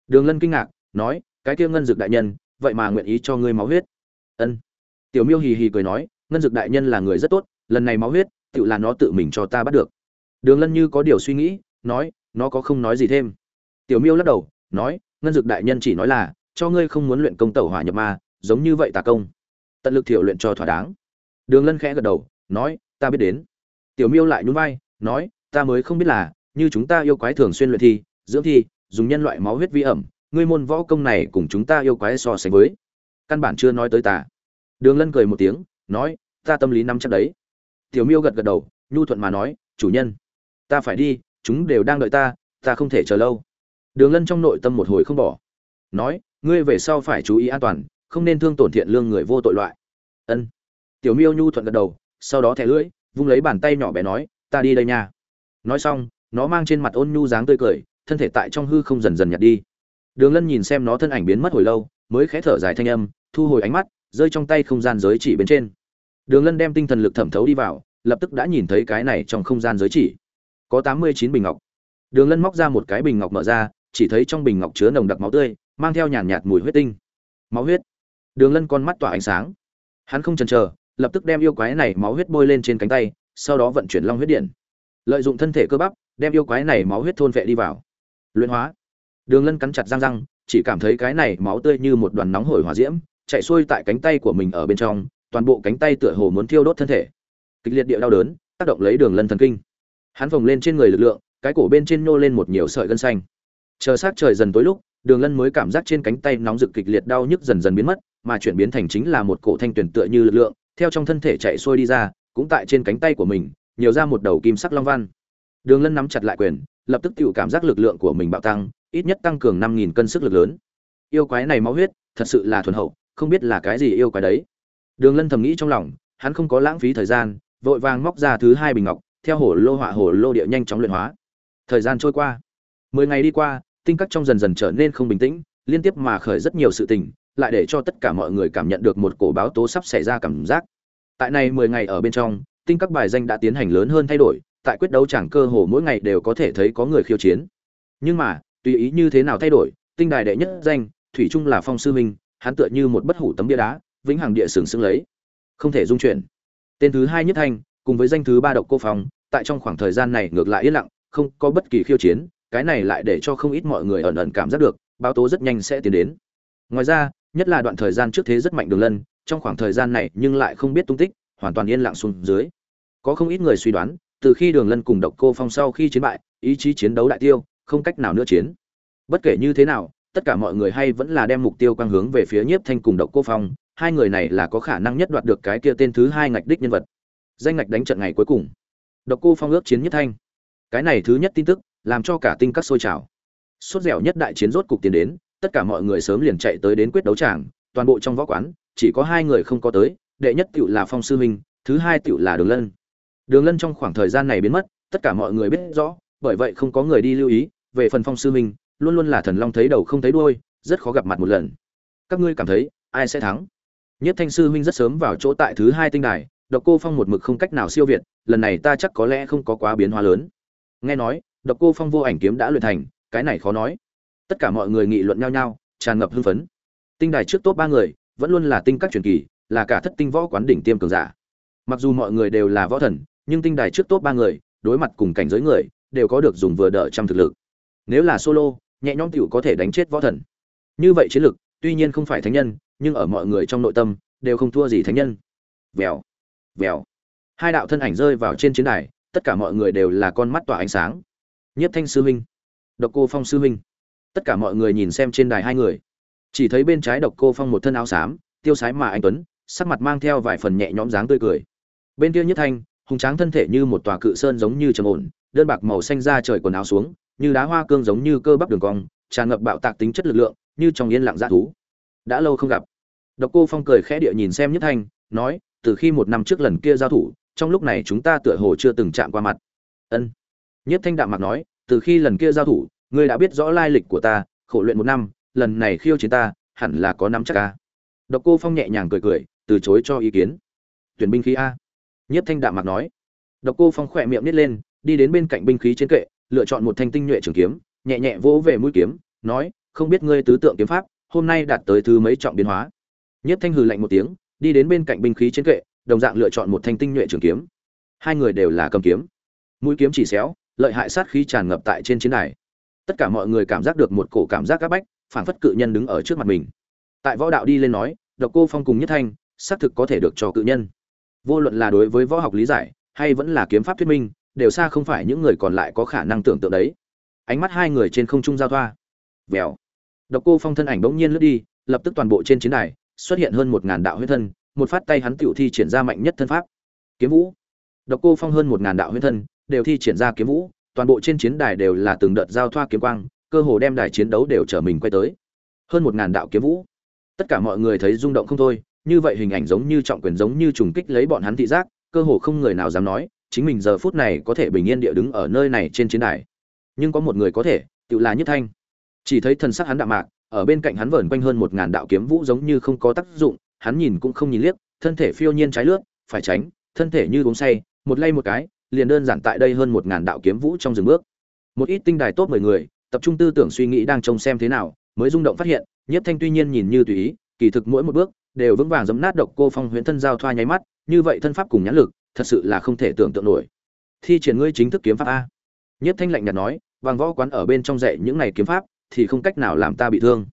Đường lân kinh ngạc, nói, cái kia ngân dược đại nhân, vậy mà nguyện ý cho ngươi máu huyết. Ân. Tiểu miêu hì hì cười nói, ngân dược đại nhân là người rất tốt, lần này máu huyết tự là nó tự mình cho ta bắt được. Đường lân như có điều suy nghĩ, nói, nó có không nói gì thêm. Tiểu miêu lắc đầu, nói, ngân dược đại nhân chỉ nói là, cho ngươi không muốn luyện công tẩu hỏa nhập ma, giống như vậy tà công. Tận lực thiểu luyện cho thỏa đáng. Đường lân khẽ gật đầu, nói, ta biết đến tiểu miêu lại nhún vai, nói, ta mới không biết là, như chúng ta yêu quái thường xuyên luyện thi, dưỡng thi, dùng nhân loại máu huyết vi ẩm, ngươi môn võ công này cùng chúng ta yêu quái so sánh với. Căn bản chưa nói tới ta. Đường lân cười một tiếng, nói, ta tâm lý nắm chắc đấy. Tiểu miêu gật gật đầu, nhu thuận mà nói, chủ nhân, ta phải đi, chúng đều đang đợi ta ta không thể chờ lâu. Đường lân trong nội tâm một hồi không bỏ. Nói, ngươi về sau phải chú ý an toàn, không nên thương tổn thiện lương người vô tội loại. Ân. Tiểu miêu nhu thuận gật đầu, sau đó thẻ lưỡi vung lấy bàn tay nhỏ bé nói, ta đi đây nha. Nói xong, nó mang trên mặt ôn nhu dáng tươi cười, thân thể tại trong hư không dần dần nhạt đi. Đường lân nhìn xem nó thân ảnh biến mất hồi lâu, mới khẽ thở dài thanh âm, thu hồi ánh mắt, rơi trong tay không gian giới chỉ bên trên. Đường lân đem tinh thần lực thẩm thấu đi vào, lập tức đã nhìn thấy cái này trong không gian giới chỉ. Có tám mươi chín bình ngọc. Đường lân móc ra một cái bình ngọc mở ra, chỉ thấy trong bình ngọc chứa nồng đặc máu tươi, mang theo nhàn nhạt mùi huyết tinh. Máu huyết. Đường lân con mắt tỏa ánh sáng. Hắn không chần chờ lập tức đem yêu quái này máu huyết bôi lên trên cánh tay, sau đó vận chuyển long huyết điện. Lợi dụng thân thể cơ bắp, đem yêu quái này máu huyết thôn vệ đi vào. Luyện hóa. Đường lân cắn chặt răng răng, chỉ cảm thấy cái này máu tươi như một đoàn nóng hổi hỏa diễm, chạy xuôi tại cánh tay của mình ở bên trong, toàn bộ cánh tay tựa hồ muốn thiêu đốt thân thể. Kịch liệt địa đau đớn, tác động lấy đường lân thần kinh. Hắn vùng lên trên người lực lượng, cái cổ bên trên nô lên một nhiều sợi gân xanh. Chờ s á trời dần tối lúc, đường lân mới cảm giác trên cánh tay nóng rực kịch liệt đau nhức dần dần biến mất, mà chuyển biến thành chính là một cổ thanh tuyển tựa như lực lượng theo trong thân thể chạy xuôi đi ra, cũng tại trên cánh tay của mình, nhiều ra một đầu kim sắc long văn. Đường lân nắm chặt lại quyền, lập tức tự cảm giác lực lượng của mình bạo tăng, ít nhất tăng cường năm nghìn cân sức lực lớn. Yêu quái này máu huyết, thật sự là thuần hậu, không biết là cái gì yêu quái đấy. Đường lân thầm nghĩ trong lòng, hắn không có lãng phí thời gian, vội vàng móc ra thứ hai bình ngọc, theo hồ lô họa hồ lô địa nhanh chóng luyện hóa. Thời gian trôi qua. Mười ngày đi qua, tinh các trong dần dần trở nên không bình tĩnh, liên tiếp mà khởi rất nhiều sự tình lại để cho tất cả mọi người cảm nhận được một cổ báo tố sắp xảy ra cảm giác. Tại này mười ngày ở bên trong tinh các bài danh đã tiến hành lớn hơn thay đổi tại quyết đấu chẳng cơ hồ mỗi ngày đều có thể thấy có người khiêu chiến. Nhưng mà tùy ý như thế nào thay đổi tinh đài đệ nhất danh thủy trung là phong sư minh hắn tựa như một bất hủ tấm bia đá vĩnh hằng địa sừng sững lấy. Không thể dung chuyển. Tên thứ hai nhất thanh cùng với danh thứ ba độc cô phòng, tại trong khoảng thời gian này ngược lại yên lặng không có bất kỳ khiêu chiến cái này lại để cho không ít mọi người ẩn ẩn cảm giác được báo tố rất nhanh sẽ tiến đến. Ngoài ra nhất là đoạn thời gian trước thế rất mạnh đường lân, trong khoảng thời gian này nhưng lại không biết tung tích, hoàn toàn yên lặng xuống dưới. Có không ít người suy đoán, từ khi đường lân cùng độc cô phong sau khi chiến bại, ý chí chiến đấu đại tiêu, không cách nào nữa chiến. Bất kể như thế nào, tất cả mọi người hay vẫn là đem mục tiêu quang hướng về phía nhiếp thanh cùng độc cô phong, hai người này là có khả năng nhất đoạt được cái kia tên thứ hai ngạch đích nhân vật. Danh ngạch đánh trận ngày cuối cùng. Độc cô phong ước chiến nhiếp thanh. Cái này thứ nhất tin tức, làm cho cả tinh các sôi trào. Sốt dẻo nhất đại chiến rốt cục tiến đến tất cả mọi người sớm liền chạy tới đến quyết đấu tràng, toàn bộ trong võ quán, chỉ có hai người không có tới, đệ nhất tiểu là phong sư huynh, thứ hai tiểu là đường lân. Đường lân trong khoảng thời gian này biến mất, tất cả mọi người biết rõ, bởi vậy không có người đi lưu ý, về phần phong sư huynh, luôn luôn là thần long thấy đầu không thấy đuôi, rất khó gặp mặt một lần. Các ngươi cảm thấy, ai sẽ thắng? Nhất thanh sư huynh rất sớm vào chỗ tại thứ hai tinh đài, độc cô phong một mực không cách nào siêu việt, lần này ta chắc có lẽ không có quá biến hóa lớn. Nghe nói, độc cô phong vô ảnh kiếm đã luyện thành, cái này khó nói tất cả mọi người nghị luận nhau nhau, tràn ngập hưng phấn. Tinh đài trước top ba người, vẫn luôn là tinh các truyền kỳ, là cả thất tinh võ quán đỉnh tiêm cường giả. Mặc dù mọi người đều là võ thần, nhưng tinh đài trước top ba người, đối mặt cùng cảnh giới người, đều có được dùng vừa đỡ trăm thực lực. Nếu là solo, nhẹ nhõm tiểu có thể đánh chết võ thần. Như vậy chiến lực, tuy nhiên không phải thánh nhân, nhưng ở mọi người trong nội tâm, đều không thua gì thánh nhân. Vèo vèo. Hai đạo thân ảnh rơi vào trên chiến đài, tất cả mọi người đều là con mắt tỏa ánh sáng. Nhất thanh sư huynh độc cô phong sư huynh tất cả mọi người nhìn xem trên đài hai người. Chỉ thấy bên trái độc cô phong một thân áo xám, tiêu sái mà anh tuấn, sắc mặt mang theo vài phần nhẹ nhõm dáng tươi cười. Bên kia nhất thanh, hùng tráng thân thể như một tòa cự sơn giống như trầm ổn, đơn bạc màu xanh ra trời quần áo xuống, như đá hoa cương giống như cơ bắp đường cong, tràn ngập bạo tạc tính chất lực lượng, như trong yên lặng dã thú. Đã lâu không gặp. Độc cô phong cười khẽ địa nhìn xem nhất thanh, nói, từ khi một năm trước lần kia giao thủ, trong lúc này chúng ta tựa hồ chưa từng chạm qua mặt. Ân. Nhất thanh đạm mặt nói, từ khi lần kia giao thủ ngươi đã biết rõ lai lịch của ta, khổ luyện một năm, lần này khiêu chiến ta, hẳn là có nắm chắc ca độc cô phong nhẹ nhàng cười cười, từ chối cho ý kiến. Tuyển binh khí a. Nhất thanh đạm mặt nói. Độc cô phong khỏe miệng nít lên, đi đến bên cạnh binh khí trên kệ, lựa chọn một thanh tinh nhuệ trường kiếm, nhẹ nhẹ vỗ về mũi kiếm, nói, không biết ngươi tứ tượng kiếm pháp, hôm nay đạt tới thứ mấy trọng biến hóa? Nhất thanh hừ lạnh một tiếng, đi đến bên cạnh binh khí trên kệ, đồng dạng lựa chọn một thanh tinh nhuệ trường kiếm. Hai người đều là cầm kiếm. Mũi kiếm chỉ xéo, lợi hại sát khí tràn ngập tại trên chiến đài tất cả mọi người cảm giác được một cổ cảm giác áp bách phản phất cự nhân đứng ở trước mặt mình. Tại võ đạo đi lên nói, độc cô phong cùng nhất thanh, xác thực có thể được cho cự nhân. Vô luận là đối với võ học lý giải, hay vẫn là kiếm pháp thuyết minh, đều xa không phải những người còn lại có khả năng tưởng tượng đấy. Ánh mắt hai người trên không trung giao thoa. Vèo. Độc cô phong thân ảnh bỗng nhiên lướt đi, lập tức toàn bộ trên chiến đài, xuất hiện hơn một ngàn đạo huyết thân, một phát tay hắn tiểu thi triển ra mạnh nhất thân pháp. Kiếm vũ. Độc cô phong hơn một ngàn đạo huyết thân, đều thi triển ra kiếm vũ toàn bộ trên chiến đài đều là từng đợt giao thoa kiếm quang, cơ hồ đem đài chiến đấu đều trở mình quay tới. Hơn một ngàn đạo kiếm vũ. Tất cả mọi người thấy rung động không thôi, như vậy hình ảnh giống như trọng quyền giống như trùng kích lấy bọn hắn thị giác, cơ hồ không người nào dám nói, chính mình giờ phút này có thể bình yên địa đứng ở nơi này trên chiến đài. Nhưng có một người có thể, tự là nhất thanh. Chỉ thấy thần sắc hắn đạm mạc, ở bên cạnh hắn vẩn quanh hơn một ngàn đạo kiếm vũ giống như không có tác dụng, hắn nhìn cũng không nhìn liếc, thân thể phiêu nhiên trái lướt, phải tránh, thân thể như uống say, một lay một cái liền đơn giản tại đây hơn một ngàn đạo kiếm vũ trong rừng bước. Một ít tinh đài tốt mười người, tập trung tư tưởng suy nghĩ đang trông xem thế nào, mới rung động phát hiện, nhiếp thanh tuy nhiên nhìn như tùy ý, kỳ thực mỗi một bước đều vững vàng giấm nát độc cô phong huyễn thân giao thoa nháy mắt, như vậy thân pháp cùng nhãn lực, thật sự là không thể tưởng tượng nổi. Thi triển ngươi chính thức kiếm pháp a. Nhiếp thanh lạnh nhạt nói, vàng võ quán ở bên trong dạy những này kiếm pháp, thì không cách nào làm ta bị thương.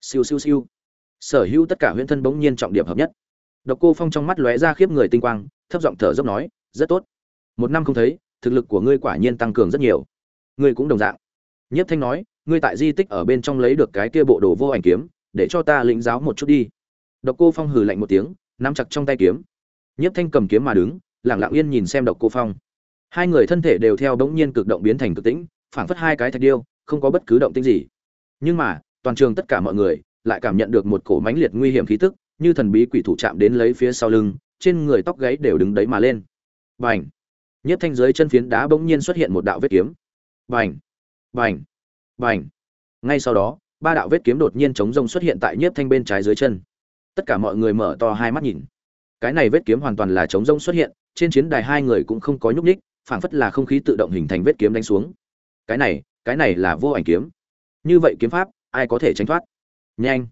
Siêu siêu siêu. Sở hữu tất cả huyễn thân bỗng nhiên trọng điểm hợp nhất. Độc cô phong trong mắt lóe ra khiếp người tinh quang, thấp giọng thở dốc nói, rất tốt một năm không thấy, thực lực của ngươi quả nhiên tăng cường rất nhiều. Ngươi cũng đồng dạng. Nhất thanh nói, ngươi tại di tích ở bên trong lấy được cái kia bộ đồ vô ảnh kiếm, để cho ta lĩnh giáo một chút đi. Độc cô phong hừ lạnh một tiếng, nắm chặt trong tay kiếm. Nhất thanh cầm kiếm mà đứng, lặng lặng yên nhìn xem độc cô phong. Hai người thân thể đều theo đống nhiên cực động biến thành cực tĩnh, phảng phất hai cái thạch điêu, không có bất cứ động tĩnh gì. Nhưng mà, toàn trường tất cả mọi người lại cảm nhận được một cổ mãnh liệt nguy hiểm khí tức, như thần bí quỷ thủ chạm đến lấy phía sau lưng, trên người tóc gáy đều đứng đấy mà lên. Bành! Nhất thanh dưới chân phiến đá bỗng nhiên xuất hiện một đạo vết kiếm. Bành! Bành! Bành! Ngay sau đó, ba đạo vết kiếm đột nhiên chống rông xuất hiện tại nhiếp thanh bên trái dưới chân. Tất cả mọi người mở to hai mắt nhìn. Cái này vết kiếm hoàn toàn là chống rông xuất hiện, trên chiến đài hai người cũng không có nhúc nhích, phảng phất là không khí tự động hình thành vết kiếm đánh xuống. Cái này cái này là vô ảnh kiếm. Như vậy kiếm pháp, ai có thể tránh thoát? Nhanh!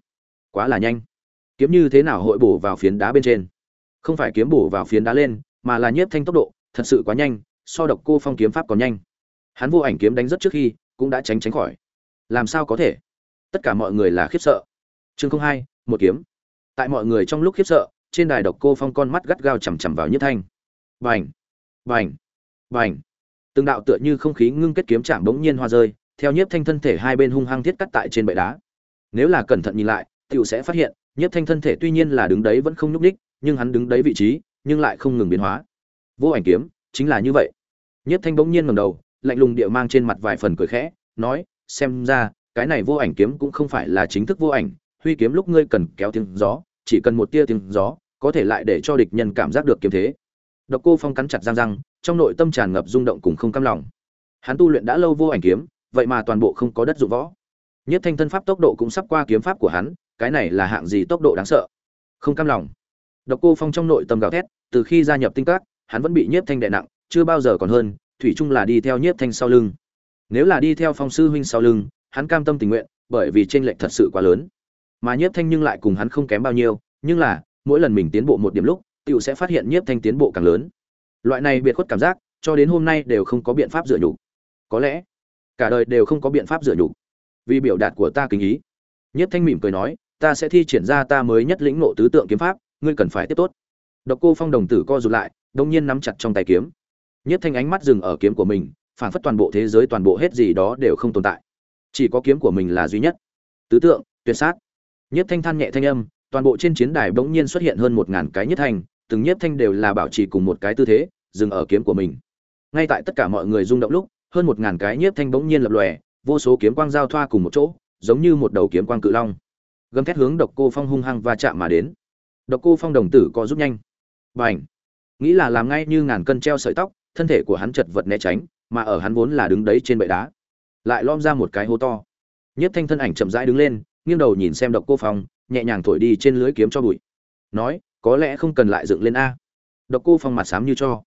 Quá là nhanh. Kiếm như thế nào hội bổ vào phiến đá bên trên? Không phải kiếm bổ vào phiến đá lên, mà là nhiếp thanh tốc độ thật sự quá nhanh, so độc cô phong kiếm pháp còn nhanh. Hắn vô ảnh kiếm đánh rất trước khi, cũng đã tránh tránh khỏi. Làm sao có thể? Tất cả mọi người là khiếp sợ. Chương không hai, một kiếm. Tại mọi người trong lúc khiếp sợ, trên đài độc cô phong con mắt gắt gao chằm chằm vào nhất thanh. Vành vành vành từng đạo tựa như không khí ngưng kết kiếm chạm bỗng nhiên hoa rơi, theo nhiếp thanh thân thể hai bên hung hăng thiết cắt tại trên bệ đá. Nếu là cẩn thận nhìn lại, tiểu sẽ phát hiện, nhiếp thanh thân thể tuy nhiên là đứng đấy vẫn không nhúc ních nhưng hắn đứng đấy vị trí, nhưng lại không ngừng biến hóa vô ảnh kiếm, chính là như vậy. Nhất thanh bỗng nhiên ngẩng đầu, lạnh lùng địa mang trên mặt vài phần cười khẽ, nói, xem ra, cái này vô ảnh kiếm cũng không phải là chính thức vô ảnh, huy kiếm lúc ngươi cần kéo tiếng gió, chỉ cần một tia tiếng gió, có thể lại để cho địch nhân cảm giác được kiếm thế. Độc cô phong cắn chặt răng răng, trong nội tâm tràn ngập rung động cùng không cam lòng. Hắn tu luyện đã lâu vô ảnh kiếm, vậy mà toàn bộ không có đất dụng võ. Nhất thanh thân pháp tốc độ cũng sắp qua kiếm pháp của hắn, cái này là hạng gì tốc độ đáng sợ. Không cam lòng. Độc cô phong trong nội tâm gào thét, từ khi gia nhập tinh các hắn vẫn bị nhiếp thanh đè nặng, chưa bao giờ còn hơn, thủy chung là đi theo nhiếp thanh sau lưng. Nếu là đi theo phong sư huynh sau lưng, hắn cam tâm tình nguyện, bởi vì tranh lệch thật sự quá lớn. Mà nhiếp thanh nhưng lại cùng hắn không kém bao nhiêu, nhưng là, mỗi lần mình tiến bộ một điểm lúc tựu sẽ phát hiện nhiếp thanh tiến bộ càng lớn. Loại này biệt khuất cảm giác, cho đến hôm nay đều không có biện pháp dựa nhục. Có lẽ, cả đời đều không có biện pháp dựa nhục. Vì biểu đạt của ta kính ý. Nhiếp thanh mỉm cười nói, ta sẽ thi triển ra ta mới nhất lĩnh ngộ tứ tượng kiếm pháp, ngươi cần phải tiếp tốt. Độc cô phong đồng tử co rụt lại đông nhiên nắm chặt trong tay kiếm. Nhất thanh ánh mắt dừng ở kiếm của mình, phản phất toàn bộ thế giới, toàn bộ hết gì đó đều không tồn tại. Chỉ có kiếm của mình là duy nhất. Tứ tượng, tuyệt sát. Nhất thanh than nhẹ thanh âm, toàn bộ trên chiến đài bỗng nhiên xuất hiện hơn một ngàn cái nhất thanh, từng nhất thanh đều là bảo trì cùng một cái tư thế, dừng ở kiếm của mình. Ngay tại tất cả mọi người rung động lúc, hơn một ngàn cái nhiếp thanh bỗng nhiên lập lòe, vô số kiếm quang giao thoa cùng một chỗ, giống như một đầu kiếm quang cự long. Gầm thét hướng độc cô phong hung hăng va chạm mà đến. Độc cô phong đồng tử co giúp nhanh. B à n h nghĩ là làm ngay như ngàn cân treo sợi tóc, thân thể của hắn chật vật né tránh, mà ở hắn vốn là đứng đấy trên bệ đá. Lại lom ra một cái hố to. Nhất thanh thân ảnh chậm rãi đứng lên, nghiêng đầu nhìn xem độc cô phong, nhẹ nhàng thổi đi trên lưới kiếm cho bụi. Nói, có lẽ không cần lại dựng lên a. Độc cô phong mặt xám như cho.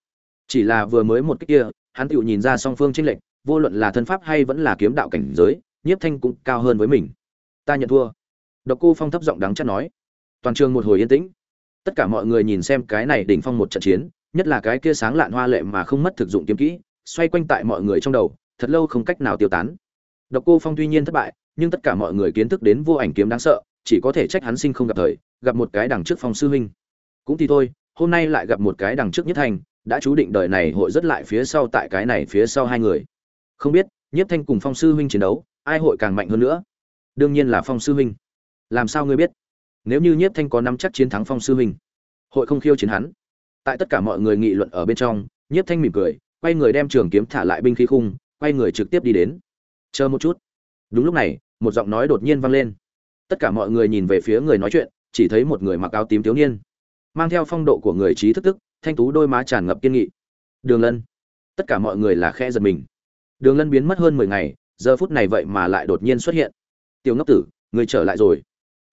Chỉ là vừa mới một cách kia, hắn tựu nhìn ra song phương tranh lệch, vô luận là thân pháp hay vẫn là kiếm đạo cảnh giới, nhiếp thanh cũng cao hơn với mình. Ta nhận thua. Độc cô phong thấp giọng đắng chắc nói. Toàn trường một hồi yên tĩnh tất cả mọi người nhìn xem cái này đỉnh phong một trận chiến, nhất là cái kia sáng lạn hoa lệ mà không mất thực dụng kiếm kỹ, xoay quanh tại mọi người trong đầu, thật lâu không cách nào tiêu tán. Độc cô phong tuy nhiên thất bại, nhưng tất cả mọi người kiến thức đến vô ảnh kiếm đáng sợ, chỉ có thể trách hắn sinh không gặp thời, gặp một cái đằng trước phong sư huynh. Cũng thì thôi, hôm nay lại gặp một cái đằng trước nhất thành đã chú định đời này hội rất lại phía sau tại cái này phía sau hai người. Không biết, nhất thanh cùng phong sư huynh chiến đấu, ai hội càng mạnh hơn nữa? Đương nhiên là phong sư huynh. Làm sao ngươi biết? Nếu như nhất thanh có nắm chắc chiến thắng phong sư huynh, hội không khiêu chiến hắn. Tại tất cả mọi người nghị luận ở bên trong nhất thanh mỉm cười, quay người đem trường kiếm thả lại binh khí khung, quay người trực tiếp đi đến. Chờ một chút. Đúng lúc này, một giọng nói đột nhiên vang lên. Tất cả mọi người nhìn về phía người nói chuyện, chỉ thấy một người mặc áo tím thiếu niên, mang theo phong độ của người trí thức tức, thanh tú đôi má tràn ngập kiên nghị. Đường lân. Tất cả mọi người là khe giật mình. Đường lân biến mất hơn mười ngày, giờ phút này vậy mà lại đột nhiên xuất hiện. Tiểu ngốc tử, người trở lại rồi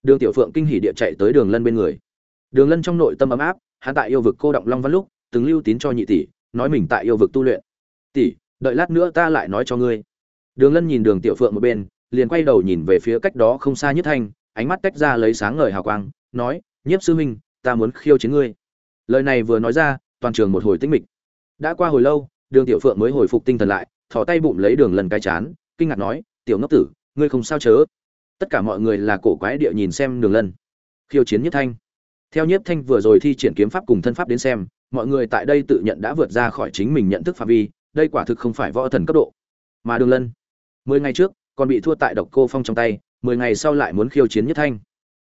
đường tiểu phượng kinh hỉ địa chạy tới đường lân bên người. Đường lân trong nội tâm ấm áp, hắn tại yêu vực cô động long văn lúc, từng lưu tín cho nhị tỷ, nói mình tại yêu vực tu luyện. Tỷ, đợi lát nữa ta lại nói cho ngươi. Đường lân nhìn đường tiểu phượng một bên, liền quay đầu nhìn về phía cách đó không xa nhất thanh, ánh mắt tách ra lấy sáng ngời hào quang, nói, nhiếp sư huynh, ta muốn khiêu chiến ngươi. Lời này vừa nói ra, toàn trường một hồi tĩnh mịch. Đã qua hồi lâu, đường tiểu phượng mới hồi phục tinh thần lại, thò tay bụng lấy đường Lân cái chán, kinh ngạc nói, tiểu ngốc tử, ngươi không sao chớ? Tất cả mọi người là cổ quái địa nhìn xem đường lân. Khiêu chiến nhất thanh. Theo nhiếp thanh vừa rồi thi triển kiếm pháp cùng thân pháp đến xem, mọi người tại đây tự nhận đã vượt ra khỏi chính mình nhận thức phạm vi, đây quả thực không phải võ thần cấp độ. Mà đường lân, mười ngày trước, còn bị thua tại độc cô phong trong tay, mười ngày sau lại muốn khiêu chiến nhất thanh.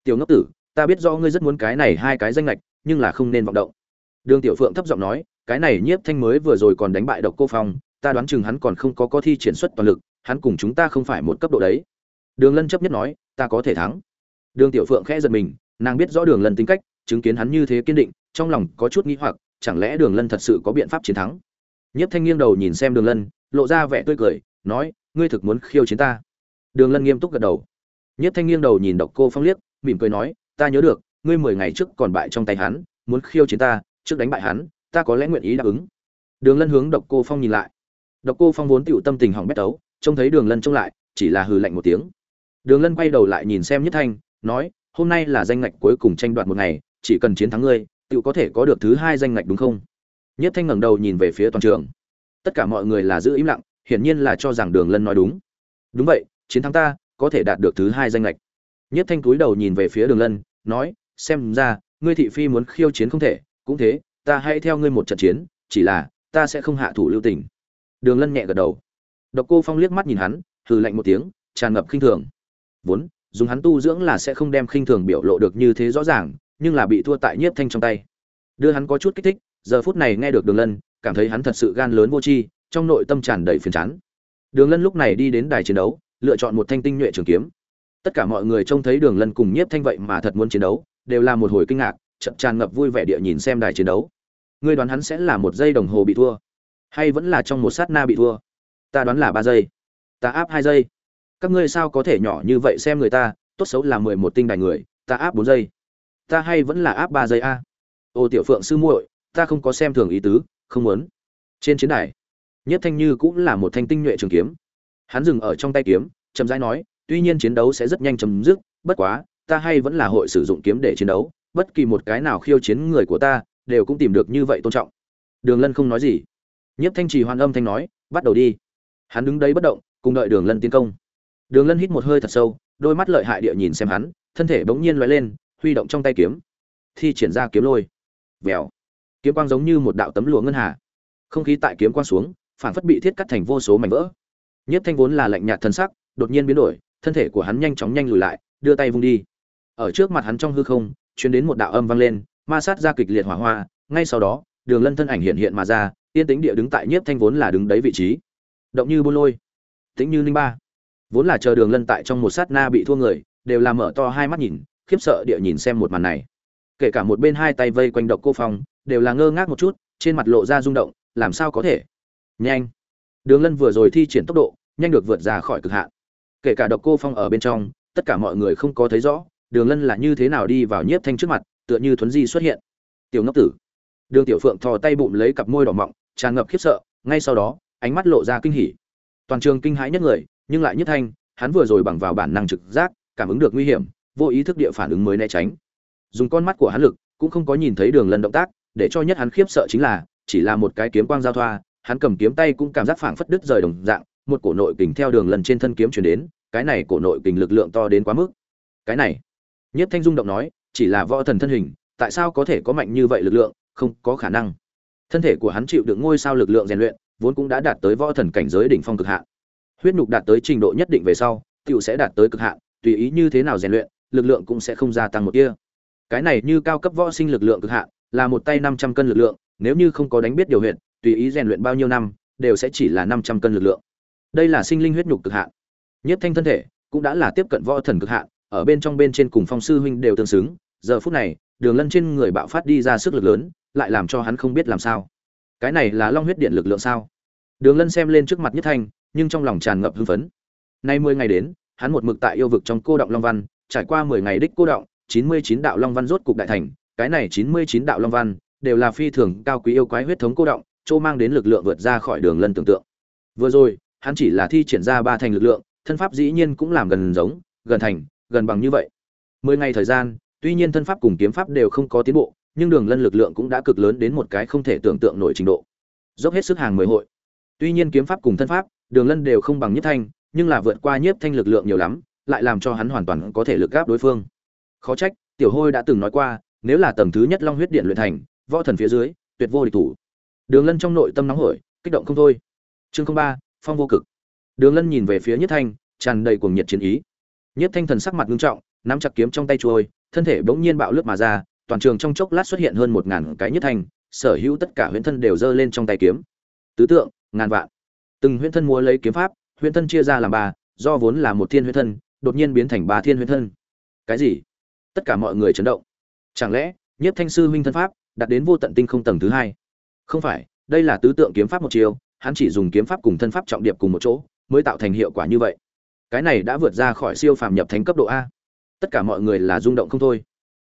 Tiểu ngốc tử, ta biết do ngươi rất muốn cái này hai cái danh lệch nhưng là không nên vọng động. Đường tiểu phượng thấp giọng nói, cái này nhiếp thanh mới vừa rồi còn đánh bại độc cô phong, ta đoán chừng hắn còn không có có thi triển xuất toàn lực, hắn cùng chúng ta không phải một cấp độ đấy đường lân chấp nhất nói, ta có thể thắng. Đường tiểu phượng khẽ giật mình, nàng biết rõ đường lân tính cách, chứng kiến hắn như thế kiên định, trong lòng có chút nghĩ hoặc, chẳng lẽ đường lân thật sự có biện pháp chiến thắng? Nhất thanh nghiêng đầu nhìn xem đường lân, lộ ra vẻ tươi cười, nói, ngươi thực muốn khiêu chiến ta? Đường lân nghiêm túc gật đầu. Nhất thanh nghiêng đầu nhìn độc cô phong liếc, mỉm cười nói, ta nhớ được, ngươi mười ngày trước còn bại trong tay hắn, muốn khiêu chiến ta, trước đánh bại hắn, ta có lẽ nguyện ý đáp ứng. Đường lân hướng độc cô phong nhìn lại. Độc cô phong vốn tựu tâm tình hỏng bét tấu, trông thấy đường lân trông lại, chỉ là hừ lạnh một tiếng đường lân quay đầu lại nhìn xem nhất thanh, nói, hôm nay là danh ngạch cuối cùng tranh đoạt một ngày, chỉ cần chiến thắng ngươi, tựu có thể có được thứ hai danh ngạch đúng không? Nhất thanh ngẩng đầu nhìn về phía toàn trường. Tất cả mọi người là giữ im lặng, hiển nhiên là cho rằng đường lân nói đúng. Đúng vậy, chiến thắng ta, có thể đạt được thứ hai danh ngạch." nhất thanh cúi đầu nhìn về phía đường lân, nói, xem ra, ngươi thị phi muốn khiêu chiến không thể, cũng thế, ta hãy theo ngươi một trận chiến, chỉ là, ta sẽ không hạ thủ lưu tình. Đường lân nhẹ gật đầu. Độc cô phong liếc mắt nhìn hắn, hừ lạnh một tiếng, tràn ngập khinh thường vốn, dùng hắn tu dưỡng là sẽ không đem khinh thường biểu lộ được như thế rõ ràng, nhưng là bị thua tại nhiếp thanh trong tay. Đưa hắn có chút kích thích, giờ phút này nghe được đường lân, cảm thấy hắn thật sự gan lớn vô tri, trong nội tâm tràn đầy phiền chán. Đường lân lúc này đi đến đài chiến đấu, lựa chọn một thanh tinh nhuệ trường kiếm. Tất cả mọi người trông thấy đường lân cùng nhiếp thanh vậy mà thật muốn chiến đấu, đều là một hồi kinh ngạc chậm tràn ngập vui vẻ địa nhìn xem đài chiến đấu. Ngươi đoán hắn sẽ là một giây đồng hồ bị thua, hay vẫn là trong một sát na bị thua? Ta đoán là ba giây. Ta áp hai giây các ngươi sao có thể nhỏ như vậy xem người ta? Tốt xấu là mười một tinh đài người, ta áp bốn giây. Ta hay vẫn là áp ba giây a? Ô, tiểu phượng sư muội, ta không có xem thường ý tứ, không muốn. Trên chiến đài, nhất thanh như cũng là một thanh tinh nhuệ trường kiếm. Hắn dừng ở trong tay kiếm, chậm rãi nói, tuy nhiên chiến đấu sẽ rất nhanh chấm dứt, bất quá, ta hay vẫn là hội sử dụng kiếm để chiến đấu, bất kỳ một cái nào khiêu chiến người của ta, đều cũng tìm được như vậy tôn trọng. Đường lân không nói gì. Nhất thanh trì hoan âm thanh nói, bắt đầu đi. Hắn đứng đấy bất động, cùng đợi đường lân tiến công đường lân hít một hơi thật sâu, đôi mắt lợi hại địa nhìn xem hắn, thân thể bỗng nhiên lóe lên, huy động trong tay kiếm. Thi triển ra kiếm lôi. Vèo. Kiếm quang giống như một đạo tấm lụa ngân hà. Không khí tại kiếm quang xuống phản phất bị thiết cắt thành vô số mảnh vỡ. Nhất thanh vốn là lạnh nhạt thân sắc, đột nhiên biến đổi, thân thể của hắn nhanh chóng nhanh lùi lại, đưa tay vung đi. Ở trước mặt hắn trong hư không, truyền đến một đạo âm vang lên, ma sát ra kịch liệt hỏa hoa, ngay sau đó, đường lân thân ảnh hiện hiện mà ra, yên tĩnh địa đứng tại nhiếp thanh vốn là đứng đấy vị trí. Động như bu lôi. Tĩnh như linh ba vốn là chờ đường lân tại trong một sát na bị thua người, đều làm mở to hai mắt nhìn, khiếp sợ địa nhìn xem một màn này. Kể cả một bên hai tay vây quanh độc cô phong, đều là ngơ ngác một chút, trên mặt lộ ra rung động, làm sao có thể? Nhanh! Đường lân vừa rồi thi triển tốc độ, nhanh được vượt ra khỏi cực hạn. Kể cả độc cô phong ở bên trong, tất cả mọi người không có thấy rõ, đường lân là như thế nào đi vào nhiếp thanh trước mặt, tựa như thuấn di xuất hiện. Tiểu ngốc tử! Đường tiểu phượng thò tay bụng lấy cặp môi đỏ mọng, tràn ngập khiếp sợ, ngay sau đó, ánh mắt lộ ra kinh hỉ. Toàn trường kinh hãi nhất người nhưng lại nhất thanh, hắn vừa rồi bằng vào bản năng trực giác, cảm ứng được nguy hiểm, vô ý thức địa phản ứng mới né tránh. Dùng con mắt của hắn lực, cũng không có nhìn thấy đường lần động tác, để cho nhất hắn khiếp sợ chính là, chỉ là một cái kiếm quang giao thoa, hắn cầm kiếm tay cũng cảm giác phảng phất đứt rời đồng dạng, một cổ nội kình theo đường lần trên thân kiếm chuyển đến, cái này cổ nội kình lực lượng to đến quá mức. Cái này nhất thanh dung động nói, chỉ là võ thần thân hình, tại sao có thể có mạnh như vậy lực lượng, không có khả năng. Thân thể của hắn chịu được ngôi sao lực lượng rèn luyện, vốn cũng đã đạt tới võ thần cảnh giới đỉnh phong cực hạn huyết nhục đạt tới trình độ nhất định về sau tựu sẽ đạt tới cực hạn, tùy ý như thế nào rèn luyện, lực lượng cũng sẽ không gia tăng một tia. Cái này như cao cấp võ sinh lực lượng cực hạn, là một tay năm trăm cân lực lượng, nếu như không có đánh biết điều huyện tùy ý rèn luyện bao nhiêu năm, đều sẽ chỉ là năm trăm cân lực lượng. Đây là sinh linh huyết nhục cực hạn. Nhất thanh thân thể cũng đã là tiếp cận võ thần cực hạn, ở bên trong bên trên cùng phong sư huynh đều tương xứng, giờ phút này, đường lân trên người bạo phát đi ra sức lực lớn, lại làm cho hắn không biết làm sao. Cái này là long huyết điện lực lượng sao? Đường lân xem lên trước mặt nhất thanh nhưng trong lòng tràn ngập hưng phấn. Nay mười ngày đến, hắn một mực tại yêu vực trong cô động long văn, trải qua mười ngày đích cô động, chín mươi chín đạo long văn rốt cục đại thành, cái này chín mươi chín đạo long văn đều là phi thường cao quý yêu quái huyết thống cô động, chỗ mang đến lực lượng vượt ra khỏi đường lân tưởng tượng. Vừa rồi, hắn chỉ là thi triển ra ba thành lực lượng, thân pháp dĩ nhiên cũng làm gần giống, gần thành, gần bằng như vậy. Mười ngày thời gian, tuy nhiên thân pháp cùng kiếm pháp đều không có tiến bộ, nhưng đường lân lực lượng cũng đã cực lớn đến một cái không thể tưởng tượng nổi trình độ. Dốc hết sức hàng mười hội. Tuy nhiên kiếm pháp cùng thân pháp đường lân đều không bằng nhất thanh, nhưng là vượt qua nhiếp thanh lực lượng nhiều lắm, lại làm cho hắn hoàn toàn có thể lực gáp đối phương. Khó trách, tiểu hôi đã từng nói qua, nếu là tầng thứ nhất long huyết điện luyện thành, võ thần phía dưới, tuyệt vô địch thủ. Đường lân trong nội tâm nóng hổi, kích động không thôi. Chương ba, phong vô cực. Đường lân nhìn về phía nhất thanh, tràn đầy cuồng nhiệt chiến ý. Nhất thanh thần sắc mặt nghiêm trọng, nắm chặt kiếm trong tay trôi thân thể bỗng nhiên bạo lướt mà ra, toàn trường trong chốc lát xuất hiện hơn một ngàn cái nhất thanh, sở hữu tất cả huyễn thân đều giơ lên trong tay kiếm. Tứ tượng, ngàn vạn từng huyễn thân múa lấy kiếm pháp, huyễn thân chia ra làm ba, do vốn là một thiên huyễn thân, đột nhiên biến thành ba thiên huyễn thân. Cái gì? Tất cả mọi người chấn động. Chẳng lẽ, nhiếp thanh sư huynh thân pháp, đạt đến vô tận tinh không tầng thứ hai? Không phải, đây là tứ tượng kiếm pháp một chiều, hắn chỉ dùng kiếm pháp cùng thân pháp trọng điệp cùng một chỗ, mới tạo thành hiệu quả như vậy. Cái này đã vượt ra khỏi siêu phàm nhập thánh cấp độ a. Tất cả mọi người là rung động không thôi.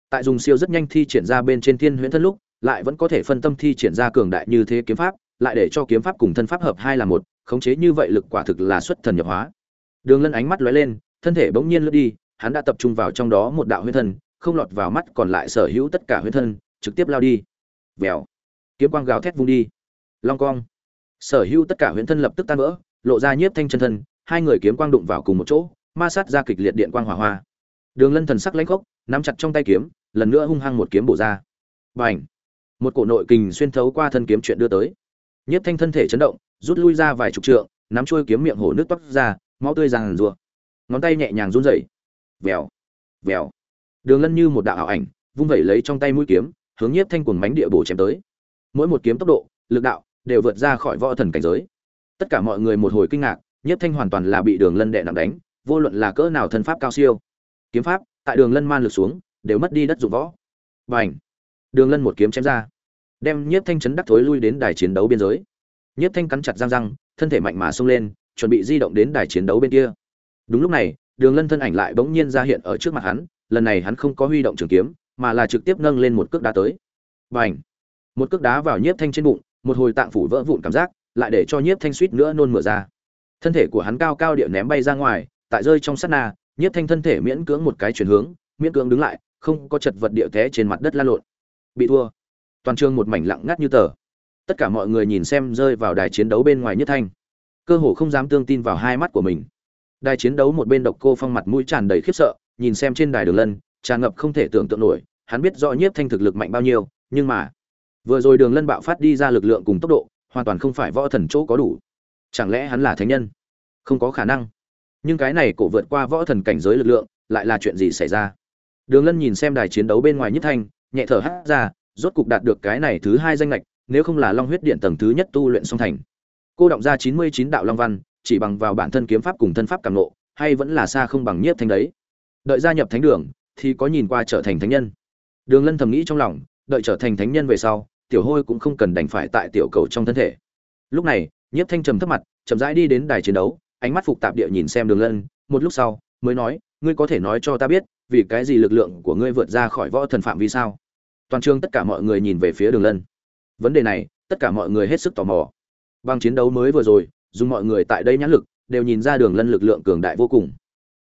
Tại dùng siêu rất nhanh thi triển ra bên trên thiên huyễn thân lúc, lại vẫn có thể phân tâm thi triển ra cường đại như thế kiếm pháp, lại để cho kiếm pháp cùng thân pháp hợp hai là một khống chế như vậy lực quả thực là xuất thần nhập hóa. Đường lân ánh mắt lóe lên, thân thể bỗng nhiên lướt đi, hắn đã tập trung vào trong đó một đạo huyễn thân, không lọt vào mắt còn lại sở hữu tất cả huyễn thân, trực tiếp lao đi. Vèo. Kiếm quang gào thét vung đi. Long cong sở hữu tất cả huyễn thân lập tức tan vỡ, lộ ra nhiếp thanh chân thân, hai người kiếm quang đụng vào cùng một chỗ, ma sát ra kịch liệt điện quang hỏa hoa. Đường lân thần sắc lãnh khốc, nắm chặt trong tay kiếm, lần nữa hung hăng một kiếm bổ ra. Bành! một cổ nội kình xuyên thấu qua thân kiếm chuyện đưa tới. Nhiếp thanh thân thể chấn động rút lui ra vài chục trượng nắm trôi kiếm miệng hổ nước toát ra máu tươi ràng rùa ngón tay nhẹ nhàng run rẩy. Vèo vèo. Đường lân như một đạo ảo ảnh vung vẩy lấy trong tay mũi kiếm hướng nhiếp thanh cuồng mánh địa bổ chém tới. Mỗi một kiếm tốc độ lực đạo đều vượt ra khỏi võ thần cảnh giới. Tất cả mọi người một hồi kinh ngạc nhiếp thanh hoàn toàn là bị đường lân đệ nặng đánh vô luận là cỡ nào thân pháp cao siêu. Kiếm pháp tại đường lân man lực xuống đều mất đi đất dụng võ. Bành, đường lân một kiếm chém ra đem nhiếp thanh chấn đắc thối lui đến đài chiến đấu biên giới nhiếp thanh cắn chặt răng răng, thân thể mạnh mà xông lên, chuẩn bị di động đến đài chiến đấu bên kia. Đúng lúc này, đường lân thân ảnh lại bỗng nhiên ra hiện ở trước mặt hắn, lần này hắn không có huy động trường kiếm, mà là trực tiếp nâng lên một cước đá tới. B à n h một cước đá vào nhiếp thanh trên bụng, một hồi tạng phủ vỡ vụn cảm giác, lại để cho nhiếp thanh suýt nữa nôn mửa ra. Thân thể của hắn cao cao địa ném bay ra ngoài, tại rơi trong sát na, nhiếp thanh thân thể miễn cưỡng một cái chuyển hướng, miễn cưỡng đứng lại, không có chật vật địa té trên mặt đất la lộn. Bị thua. Toàn trường một mảnh lặng ngắt như tờ tất cả mọi người nhìn xem rơi vào đài chiến đấu bên ngoài nhất thanh. Cơ hồ không dám tương tin vào hai mắt của mình. Đài chiến đấu một bên độc cô phong mặt mũi tràn đầy khiếp sợ, nhìn xem trên đài đường lân, tràn ngập không thể tưởng tượng nổi, hắn biết rõ nhiếp thanh thực lực mạnh bao nhiêu, nhưng mà, vừa rồi đường lân bạo phát đi ra lực lượng cùng tốc độ, hoàn toàn không phải võ thần chỗ có đủ. Chẳng lẽ hắn là thánh nhân? Không có khả năng. Nhưng cái này cổ vượt qua võ thần cảnh giới lực lượng, lại là chuyện gì xảy ra? Đường lân nhìn xem đài chiến đấu bên ngoài nhất thanh, nhẹ thở hát ra, rốt cục đạt được cái này thứ hai danh lệch nếu không là long huyết điện tầng thứ nhất tu luyện song thành. Cô động ra chín mươi chín đạo long văn, chỉ bằng vào bản thân kiếm pháp cùng thân pháp càng nộ hay vẫn là xa không bằng nhiếp thanh đấy. Đợi gia nhập thánh đường, thì có nhìn qua trở thành thánh nhân. Đường lân thầm nghĩ trong lòng, đợi trở thành thánh nhân về sau, tiểu hôi cũng không cần đành phải tại tiểu cầu trong thân thể. Lúc này, nhiếp thanh trầm thấp mặt, chậm rãi đi đến đài chiến đấu, ánh mắt phục tạp địa nhìn xem đường lân, một lúc sau, mới nói, ngươi có thể nói cho ta biết, vì cái gì lực lượng của ngươi vượt ra khỏi võ thần phạm vi sao? Toàn trường tất cả mọi người nhìn về phía đường lân vấn đề này, tất cả mọi người hết sức tò mò. Bằng chiến đấu mới vừa rồi, dùng mọi người tại đây nhãn lực, đều nhìn ra đường lân lực lượng cường đại vô cùng.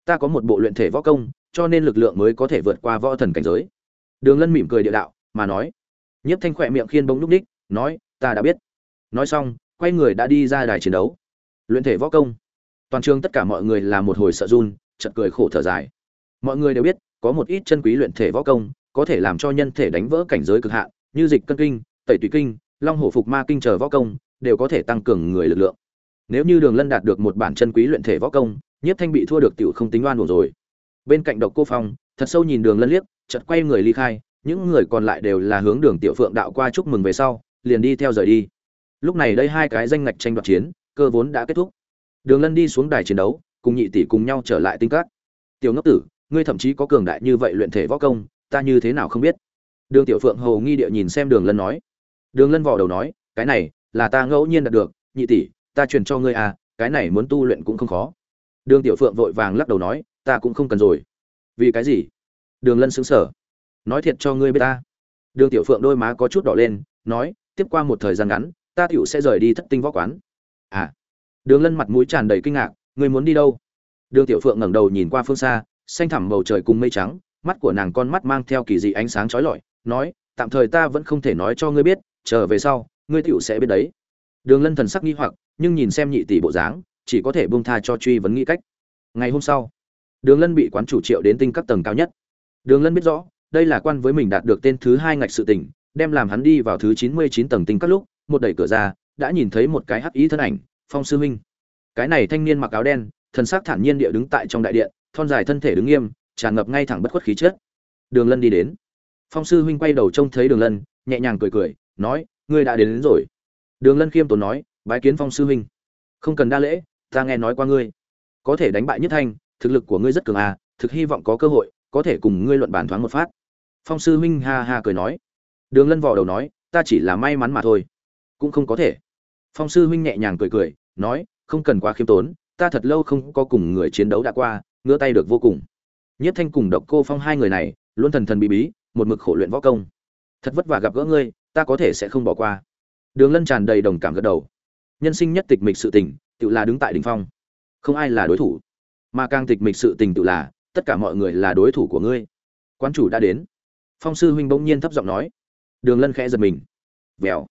Ta có một bộ luyện thể võ công, cho nên lực lượng mới có thể vượt qua võ thần cảnh giới. Đường lân mỉm cười địa đạo, mà nói. Nhiếp thanh khỏe miệng khiên bông núp ních, nói, ta đã biết. Nói xong, quay người đã đi ra đài chiến đấu. Luyện thể võ công. Toàn trường tất cả mọi người là một hồi sợ run chật cười khổ thở dài. Mọi người đều biết, có một ít chân quý luyện thể võ công, có thể làm cho nhân thể đánh vỡ cảnh giới cực hạn, như dịch cân kinh tẩy tùy kinh, long hổ phục ma kinh chờ võ công, đều có thể tăng cường người lực lượng. Nếu như đường lân đạt được một bản chân quý luyện thể võ công, nhiếp thanh bị thua được tiểu không tính oan buồn rồi. Bên cạnh độc cô phong, thật sâu nhìn đường lân liếc, chợt quay người ly khai, những người còn lại đều là hướng đường tiểu phượng đạo qua chúc mừng về sau, liền đi theo rời đi. Lúc này đây hai cái danh ngạch tranh đoạt chiến, cơ vốn đã kết thúc. Đường lân đi xuống đài chiến đấu, cùng nhị tỷ cùng nhau trở lại tinh cát tiểu ngốc tử, ngươi thậm chí có cường đại như vậy luyện thể võ công, ta như thế nào không biết? Đường tiểu phượng hầu nghi địa nhìn xem đường lân nói đường lân vò đầu nói cái này là ta ngẫu nhiên đạt được nhị tỷ ta truyền cho ngươi à cái này muốn tu luyện cũng không khó. Đường tiểu phượng vội vàng lắc đầu nói ta cũng không cần rồi. Vì cái gì? Đường lân sững sờ, nói thiệt cho ngươi biết ta. Đường tiểu phượng đôi má có chút đỏ lên nói tiếp qua một thời gian ngắn ta tiểu sẽ rời đi thất tinh võ quán. À. Đường lân mặt mũi tràn đầy kinh ngạc ngươi muốn đi đâu? Đường tiểu phượng ngẩng đầu nhìn qua phương xa xanh thẳm bầu trời cùng mây trắng mắt của nàng con mắt mang theo kỳ dị ánh sáng chói lọi nói tạm thời ta vẫn không thể nói cho ngươi biết chờ về sau, ngươi tựu sẽ biết đấy. Đường lân thần sắc nghi hoặc, nhưng nhìn xem nhị tỷ bộ dáng, chỉ có thể buông tha cho truy vấn nghĩ cách. Ngày hôm sau, đường lân bị quán chủ triệu đến tinh các tầng cao nhất. Đường lân biết rõ, đây là quan với mình đạt được tên thứ hai ngạch sự tỉnh đem làm hắn đi vào thứ chín mươi chín tầng tinh các lúc, một đẩy cửa ra, đã nhìn thấy một cái hắc ý thân ảnh, phong sư huynh cái này thanh niên mặc áo đen, thần sắc thản nhiên địa đứng tại trong đại điện, thon dài thân thể đứng nghiêm, tràn ngập ngay thẳng bất khuất khí chất. Đường lân đi đến. Phong sư huynh quay đầu trông thấy đường lân, nhẹ nhàng cười cười nói ngươi đã đến, đến rồi. Đường lân khiêm tốn nói bái kiến phong sư huynh. Không cần đa lễ ta nghe nói qua ngươi. Có thể đánh bại nhất thanh thực lực của ngươi rất cường à thực hy vọng có cơ hội có thể cùng ngươi luận bàn thoáng một phát. Phong sư huynh ha ha cười nói. Đường lân vò đầu nói ta chỉ là may mắn mà thôi cũng không có thể. Phong sư huynh nhẹ nhàng cười cười nói không cần quá khiêm tốn ta thật lâu không có cùng người chiến đấu đã qua ngứa tay được vô cùng. Nhất thanh cùng độc cô phong hai người này luôn thần thần bí bí một mực khổ luyện võ công. Thật vất vả gặp gỡ ngươi ta có thể sẽ không bỏ qua. Đường lân tràn đầy đồng cảm gật đầu. Nhân sinh nhất tịch mịch sự tình, tự là đứng tại đỉnh phong. Không ai là đối thủ. Mà càng tịch mịch sự tình tự là, tất cả mọi người là đối thủ của ngươi. Quan chủ đã đến. Phong sư huynh bỗng nhiên thấp giọng nói. Đường lân khẽ giật mình. Vèo.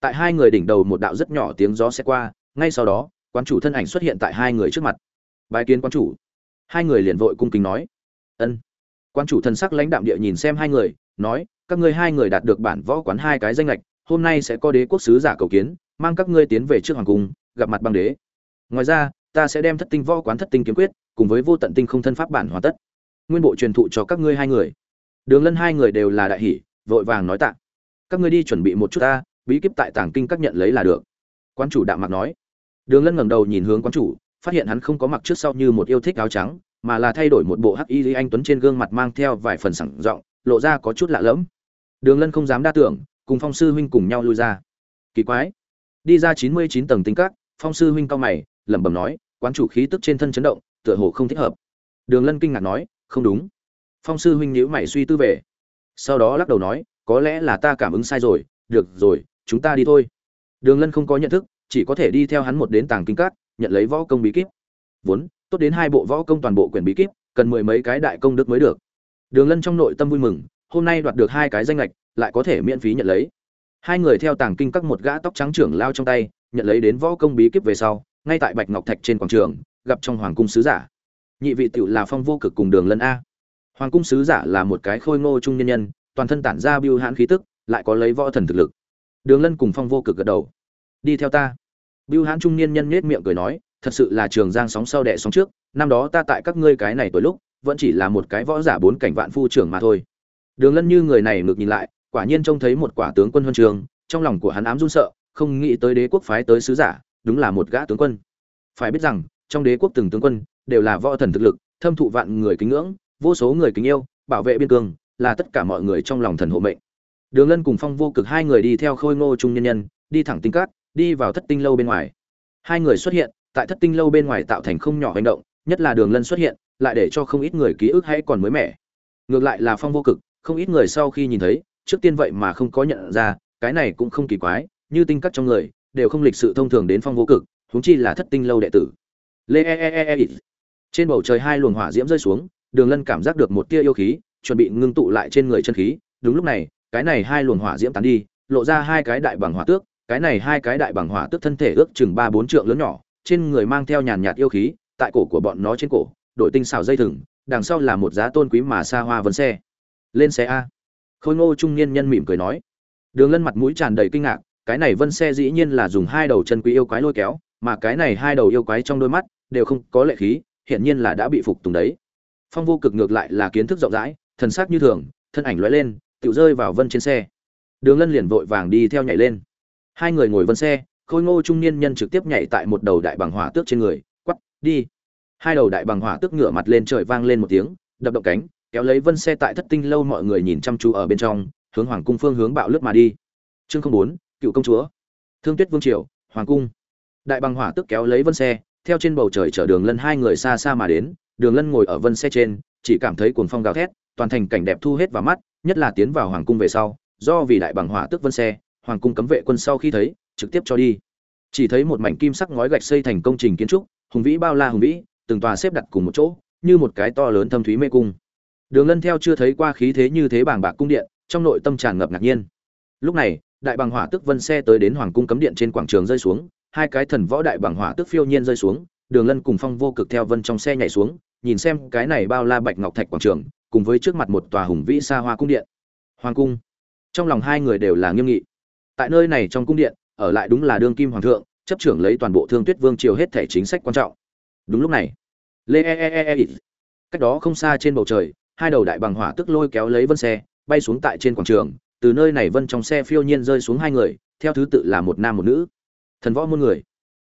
Tại hai người đỉnh đầu một đạo rất nhỏ tiếng gió sẽ qua, ngay sau đó quan chủ thân ảnh xuất hiện tại hai người trước mặt. Bài kiến quan chủ. Hai người liền vội cung kính nói. Ân. Quan chủ thần sắc lãnh đạm địa nhìn xem hai người, nói các ngươi hai người đạt được bản võ quán hai cái danh lệch, hôm nay sẽ có đế quốc sứ giả cầu kiến, mang các ngươi tiến về trước hoàng cung, gặp mặt băng đế. Ngoài ra, ta sẽ đem thất tinh võ quán thất tinh kiếm quyết, cùng với vô tận tinh không thân pháp bản hoàn tất. Nguyên bộ truyền thụ cho các ngươi hai người. Đường lân hai người đều là đại hỷ vội vàng nói tạ. Các ngươi đi chuẩn bị một chút ta, bí kíp tại tàng kinh các nhận lấy là được. Quan chủ đạm mặt nói. Đường lân ngẩng đầu nhìn hướng quan chủ, phát hiện hắn không có mặc trước sau như một yêu thích áo trắng, mà là thay đổi một bộ hắc y lý anh tuấn trên gương mặt mang theo vài phần sẳng giọng lộ ra có chút lạ lẫm đường lân không dám đa tưởng, cùng phong sư huynh cùng nhau lui ra. Kỳ quái. Đi ra chín mươi chín tầng tinh các, phong sư huynh cao mày, lẩm bẩm nói, quán chủ khí tức trên thân chấn động, tựa hồ không thích hợp. Đường lân kinh ngạc nói, không đúng. Phong sư huynh nhíu mày suy tư về. Sau đó lắc đầu nói, có lẽ là ta cảm ứng sai rồi, được rồi, chúng ta đi thôi. Đường lân không có nhận thức, chỉ có thể đi theo hắn một đến tàng kinh các, nhận lấy võ công bí kíp. Vốn, tốt đến hai bộ võ công toàn bộ quyển bí kíp, cần mười mấy cái đại công đức mới được. Đường lân trong nội tâm vui mừng hôm nay đoạt được hai cái danh lệch, lại có thể miễn phí nhận lấy. Hai người theo tàng kinh các một gã tóc trắng trưởng lao trong tay, nhận lấy đến võ công bí kíp về sau, ngay tại bạch ngọc thạch trên quảng trường, gặp trong hoàng cung sứ giả. Nhị vị tựu là phong vô cực cùng đường lân a. Hoàng cung sứ giả là một cái khôi ngô trung nhân nhân, toàn thân tản ra biêu hãn khí tức, lại có lấy võ thần thực lực. Đường lân cùng phong vô cực gật đầu. Đi theo ta. Biêu hãn trung niên nhân nhết miệng cười nói, thật sự là trường giang sóng sau đẻ sóng trước, năm đó ta tại các ngươi cái này tuổi lúc, vẫn chỉ là một cái võ giả bốn cảnh vạn phu trưởng mà thôi đường lân như người này ngược nhìn lại, quả nhiên trông thấy một quả tướng quân huân trường, trong lòng của hắn ám run sợ, không nghĩ tới đế quốc phái tới sứ giả, đúng là một gã tướng quân. Phải biết rằng, trong đế quốc từng tướng quân, đều là võ thần thực lực, thâm thụ vạn người kính ngưỡng, vô số người kính yêu, bảo vệ biên cương, là tất cả mọi người trong lòng thần hộ mệnh. Đường lân cùng phong vô cực hai người đi theo khôi ngô trung nhân nhân, đi thẳng tinh cát, đi vào thất tinh lâu bên ngoài. Hai người xuất hiện, tại thất tinh lâu bên ngoài tạo thành không nhỏ hành động, nhất là đường lân xuất hiện, lại để cho không ít người ký ức hay còn mới mẻ. Ngược lại là phong vô cực không ít người sau khi nhìn thấy, trước tiên vậy mà không có nhận ra, cái này cũng không kỳ quái, như tinh cắt trong người, đều không lịch sự thông thường đến phong vô cực, huống chi là thất tinh lâu đệ tử. Lê e, e e e e trên bầu trời hai luồng hỏa diễm rơi xuống, đường lân cảm giác được một tia yêu khí, chuẩn bị ngưng tụ lại trên người chân khí. Đúng lúc này, cái này hai luồng hỏa diễm tán đi, lộ ra hai cái đại bằng hỏa tước, cái này hai cái đại bằng hỏa tước thân thể ước chừng ba bốn trượng lớn nhỏ, trên người mang theo nhàn nhạt yêu khí, tại cổ của bọn nó trên cổ đội tinh xào dây thừng, đằng sau là một giá tôn quý mà xa hoa vấn xe lên xe a. Khôi ngô trung niên nhân mỉm cười nói. Đường lân mặt mũi tràn đầy kinh ngạc, cái này vân xe dĩ nhiên là dùng hai đầu chân quý yêu quái lôi kéo, mà cái này hai đầu yêu quái trong đôi mắt đều không có lệ khí hiện nhiên là đã bị phục tùng đấy. Phong vô cực ngược lại là kiến thức rộng rãi, thần sắc như thường, thân ảnh lóe lên, tự rơi vào vân trên xe. Đường lân liền vội vàng đi theo nhảy lên. Hai người ngồi vân xe, khôi ngô trung niên nhân trực tiếp nhảy tại một đầu đại bằng hỏa tước trên người, quắp, đi. Hai đầu đại bằng hỏa tước ngửa mặt lên trời vang lên một tiếng, đập động cánh kéo lấy vân xe tại thất tinh lâu mọi người nhìn chăm chú ở bên trong, hướng hoàng cung phương hướng bạo lướt mà đi. Chương không bốn, cựu công chúa. Thương tuyết vương triều, hoàng cung. Đại bằng hỏa tức kéo lấy vân xe, theo trên bầu trời chở đường lân hai người xa xa mà đến, đường lân ngồi ở vân xe trên, chỉ cảm thấy cuồng phong gào thét, toàn thành cảnh đẹp thu hết vào mắt, nhất là tiến vào hoàng cung về sau, do vì đại bằng hỏa tức vân xe, hoàng cung cấm vệ quân sau khi thấy, trực tiếp cho đi. Chỉ thấy một mảnh kim sắc ngói gạch xây thành công trình kiến trúc, hùng vĩ bao la hùng vĩ, từng tòa xếp đặt cùng một chỗ, như một cái to lớn thâm thúy mê cung đường lân theo chưa thấy qua khí thế như thế bàng bạc cung điện, trong nội tâm tràn ngập ngạc nhiên. Lúc này, đại bằng hỏa tức vân xe tới đến hoàng cung cấm điện trên quảng trường rơi xuống, hai cái thần võ đại bằng hỏa tức phiêu nhiên rơi xuống, đường lân cùng phong vô cực theo vân trong xe nhảy xuống, nhìn xem cái này bao la bạch ngọc thạch quảng trường, cùng với trước mặt một tòa hùng vĩ xa hoa cung điện. Hoàng cung. Trong lòng hai người đều là nghiêm nghị. Tại nơi này trong cung điện, ở lại đúng là đương kim hoàng thượng, chấp trưởng lấy toàn bộ thương tuyết vương triều hết thể chính sách quan trọng. Đúng lúc này, lê e e e e cách đó không xa trên bầu trời hai đầu đại bằng hỏa tức lôi kéo lấy vân xe, bay xuống tại trên quảng trường, từ nơi này vân trong xe phiêu nhiên rơi xuống hai người, theo thứ tự là một nam một nữ. Thần võ muôn người.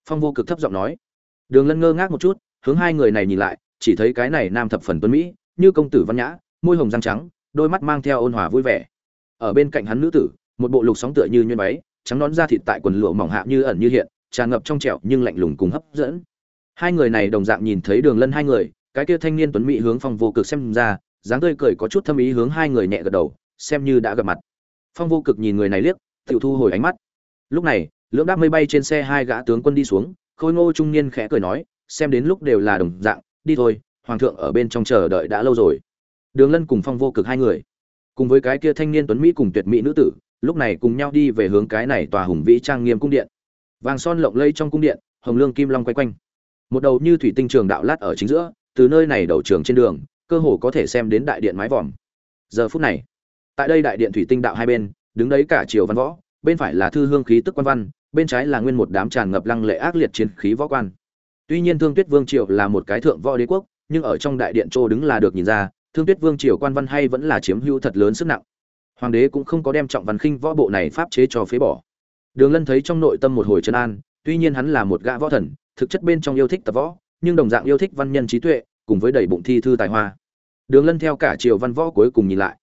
Phong vô cực thấp giọng nói. Đường lân ngơ ngác một chút, hướng hai người này nhìn lại, chỉ thấy cái này nam thập phần tuấn mỹ, như công tử văn nhã, môi hồng răng trắng, đôi mắt mang theo ôn hòa vui vẻ. Ở bên cạnh hắn nữ tử, một bộ lục sóng tựa như nhuyên váy, trắng nón da thịt tại quần lụa mỏng hạ như ẩn như hiện, tràn ngập trong trẻo nhưng lạnh lùng cùng hấp dẫn. Hai người này đồng dạng nhìn thấy đường lân hai người, cái kia thanh niên tuấn mỹ hướng phong vô cực xem ra dáng tươi cười có chút thâm ý hướng hai người nhẹ gật đầu, xem như đã gặp mặt. Phong vô cực nhìn người này liếc tự thu hồi ánh mắt. Lúc này, lưỡng đáp mây bay trên xe hai gã tướng quân đi xuống, khôi ngô trung niên khẽ cười nói, xem đến lúc đều là đồng dạng, đi thôi, hoàng thượng ở bên trong chờ đợi đã lâu rồi. Đường lân cùng phong vô cực hai người, cùng với cái kia thanh niên tuấn mỹ cùng tuyệt mỹ nữ tử, lúc này cùng nhau đi về hướng cái này tòa hùng vĩ trang nghiêm cung điện. Vàng son lộng lẫy trong cung điện, hồng lương kim long quay quanh. Một đầu như thủy tinh trường đạo lát ở chính giữa, từ nơi này đầu trường trên đường cơ hồ có thể xem đến đại điện mái vòm. Giờ phút này, tại đây đại điện thủy tinh đạo hai bên, đứng đấy cả triều văn võ, bên phải là thư hương khí tức quan văn, bên trái là nguyên một đám tràn ngập lăng lệ ác liệt chiến khí võ quan. Tuy nhiên thương tuyết vương triều là một cái thượng võ đế quốc, nhưng ở trong đại điện châu đứng là được nhìn ra, thương tuyết vương triều quan văn hay vẫn là chiếm hữu thật lớn sức nặng. Hoàng đế cũng không có đem trọng văn khinh võ bộ này pháp chế cho phế bỏ. Đường lân thấy trong nội tâm một hồi trấn an, tuy nhiên hắn là một gã võ thần, thực chất bên trong yêu thích tập võ, nhưng đồng dạng yêu thích văn nhân trí tuệ cùng với đầy bụng thi thư tài hoa. Đường lân theo cả triều văn võ cuối cùng nhìn lại.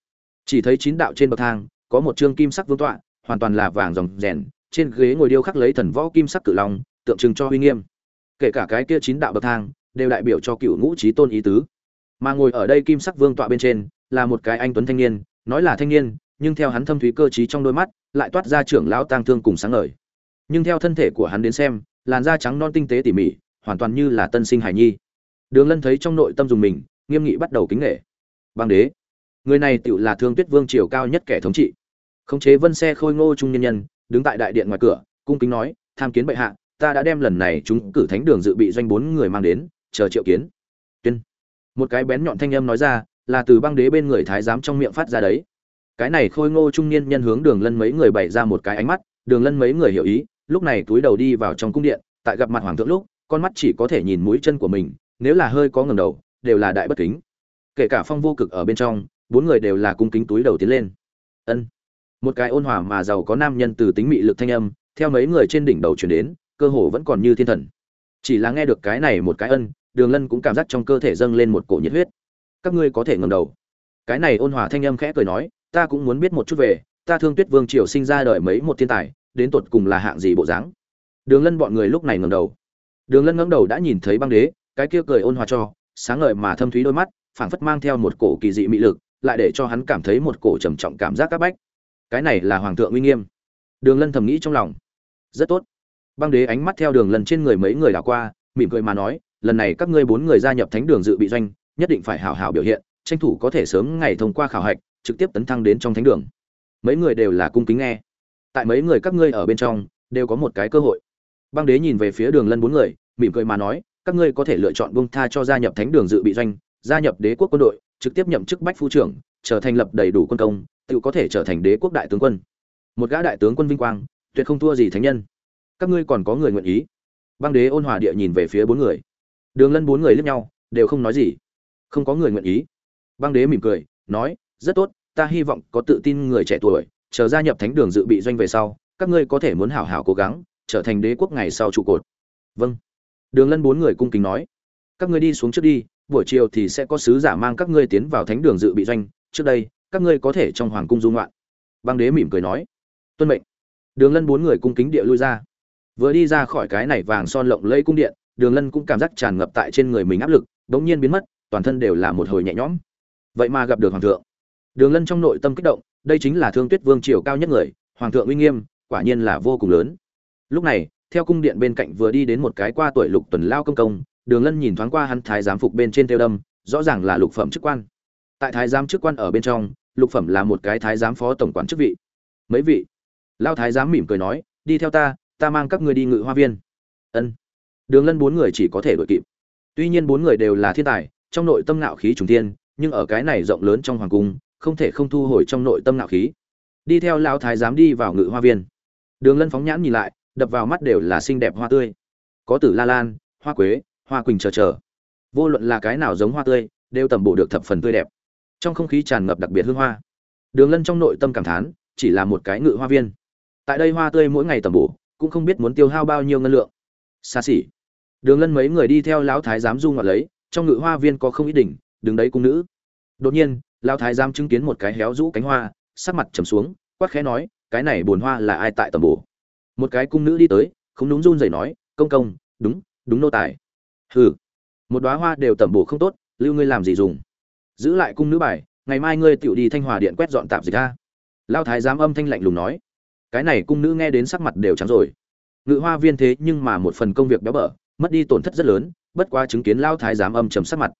Chỉ thấy chín đạo trên bậc thang, có một chương kim sắc vương tọa, hoàn toàn là vàng ròng rèn, trên ghế ngồi điêu khắc lấy thần võ kim sắc cự long, tượng trưng cho uy nghiêm. Kể cả cái kia chín đạo bậc thang, đều đại biểu cho cựu ngũ trí tôn ý tứ. Mà ngồi ở đây kim sắc vương tọa bên trên, là một cái anh tuấn thanh niên, nói là thanh niên, nhưng theo hắn thâm thúy cơ trí trong đôi mắt, lại toát ra trưởng lão tang thương cùng sáng ngời. Nhưng theo thân thể của hắn đến xem, làn da trắng non tinh tế tỉ mỉ, hoàn toàn như là tân sinh hải nhi đường lân thấy trong nội tâm dùng mình, nghiêm nghị bắt đầu kính nể. Băng đế, người này tựu là thương tuyết vương triều cao nhất kẻ thống trị. Khống chế vân xe khôi ngô trung nhân nhân, đứng tại đại điện ngoài cửa, cung kính nói, tham kiến bệ hạ, ta đã đem lần này chúng cử thánh đường dự bị doanh bốn người mang đến, chờ triệu kiến. Tuyên. Một cái bén nhọn thanh âm nói ra, là từ băng đế bên người thái giám trong miệng phát ra đấy. Cái này khôi ngô trung niên nhân hướng đường lân mấy người bày ra một cái ánh mắt, đường lân mấy người hiểu ý, lúc này túi đầu đi vào trong cung điện, tại gặp mặt hoàng thượng lúc, con mắt chỉ có thể nhìn mũi chân của mình nếu là hơi có ngầm đầu, đều là đại bất kính. Kể cả phong vô cực ở bên trong, bốn người đều là cung kính túi đầu tiến lên. Ân. Một cái ôn hòa mà giàu có nam nhân từ tính mị lực thanh âm, theo mấy người trên đỉnh đầu chuyển đến, cơ hồ vẫn còn như thiên thần. Chỉ là nghe được cái này một cái ân, đường lân cũng cảm giác trong cơ thể dâng lên một cổ nhiệt huyết. Các ngươi có thể ngầm đầu. Cái này ôn hòa thanh âm khẽ cười nói, ta cũng muốn biết một chút về, ta thương tuyết vương triều sinh ra đời mấy một thiên tài, đến tột cùng là hạng gì bộ dáng? Đường lân bọn người lúc này ngầm đầu. Đường lân ngẩng đầu đã nhìn thấy băng đế cái kia cười ôn hòa cho, sáng ngời mà thâm thúy đôi mắt, phảng phất mang theo một cổ kỳ dị mị lực, lại để cho hắn cảm thấy một cổ trầm trọng cảm giác các bách. Cái này là hoàng thượng uy nghiêm. Đường lân thầm nghĩ trong lòng. Rất tốt. Băng đế ánh mắt theo đường lần trên người mấy người đảo qua, mỉm cười mà nói, lần này các ngươi bốn người gia nhập thánh đường dự bị doanh, nhất định phải hảo hảo biểu hiện, tranh thủ có thể sớm ngày thông qua khảo hạch, trực tiếp tấn thăng đến trong thánh đường. Mấy người đều là cung kính nghe. Tại mấy người các ngươi ở bên trong, đều có một cái cơ hội. Băng đế nhìn về phía đường lân bốn người, mỉm cười mà nói các ngươi có thể lựa chọn bông tha cho gia nhập thánh đường dự bị doanh, gia nhập đế quốc quân đội, trực tiếp nhậm chức bách phu trưởng, trở thành lập đầy đủ quân công, tự có thể trở thành đế quốc đại tướng quân. Một gã đại tướng quân vinh quang, tuyệt không thua gì thánh nhân. Các ngươi còn có người nguyện ý? Băng đế ôn hòa địa nhìn về phía bốn người. Đường lân bốn người liếc nhau, đều không nói gì. Không có người nguyện ý. Băng đế mỉm cười, nói, rất tốt, ta hy vọng có tự tin người trẻ tuổi, chờ gia nhập thánh đường dự bị doanh về sau, các ngươi có thể muốn hảo hảo cố gắng, trở thành đế quốc ngày sau trụ cột. Vâng đường lân bốn người cung kính nói, các ngươi đi xuống trước đi, buổi chiều thì sẽ có sứ giả mang các ngươi tiến vào thánh đường dự bị doanh. Trước đây, các ngươi có thể trong hoàng cung dung loạn băng đế mỉm cười nói, tuân mệnh. Đường lân bốn người cung kính địa lui ra. Vừa đi ra khỏi cái này vàng son lộng lẫy cung điện, đường lân cũng cảm giác tràn ngập tại trên người mình áp lực, bỗng nhiên biến mất, toàn thân đều là một hồi nhẹ nhõm. Vậy mà gặp được hoàng thượng. Đường lân trong nội tâm kích động, đây chính là thương tuyết vương triều cao nhất người, hoàng thượng uy nghiêm, quả nhiên là vô cùng lớn. Lúc này theo cung điện bên cạnh vừa đi đến một cái qua tuổi lục tuần lao công công, đường lân nhìn thoáng qua hắn thái giám phục bên trên tiêu đâm, rõ ràng là lục phẩm chức quan. Tại thái giám chức quan ở bên trong, lục phẩm là một cái thái giám phó tổng quản chức vị. Mấy vị? Lao thái giám mỉm cười nói, đi theo ta ta mang các ngươi đi ngự hoa viên. Ân. Đường lân bốn người chỉ có thể đội kịp. Tuy nhiên bốn người đều là thiên tài, trong nội tâm ngạo khí trùng thiên, nhưng ở cái này rộng lớn trong hoàng cung, không thể không thu hồi trong nội tâm ngạo khí. Đi theo lao thái giám đi vào ngự hoa viên. Đường lân phóng nhãn nhìn lại đập vào mắt đều là xinh đẹp hoa tươi. Có tử la lan, hoa quế, hoa quỳnh chờ chờ. Vô luận là cái nào giống hoa tươi, đều tầm bổ được thập phần tươi đẹp. Trong không khí tràn ngập đặc biệt hương hoa. Đường lân trong nội tâm cảm thán, chỉ là một cái ngự hoa viên. Tại đây hoa tươi mỗi ngày tầm bổ, cũng không biết muốn tiêu hao bao nhiêu ngân lượng. Xa xỉ. Đường lân mấy người đi theo lão thái giám du ngoạn lấy, trong ngự hoa viên có không ít đỉnh, đứng đấy cung nữ. Đột nhiên, lão thái giám chứng kiến một cái héo rũ cánh hoa, sắc mặt trầm xuống, quát khẽ nói, cái này bồn hoa là ai tại tầm bổ? Một cái cung nữ đi tới, không đúng run rẩy nói, công công, đúng đúng nô tài. Hừ. Một đóa hoa đều tẩm bổ không tốt, lưu ngươi làm gì dùng? Giữ lại cung nữ bài, ngày mai ngươi tiểu đi thanh hòa điện quét dọn tạp dịch ra. Lao thái giám âm thanh lạnh lùng nói. Cái này cung nữ nghe đến sắc mặt đều trắng rồi. Ngự hoa viên thế nhưng mà một phần công việc béo bở, mất đi tổn thất rất lớn, bất quá chứng kiến lao thái giám âm trầm sắc mặt.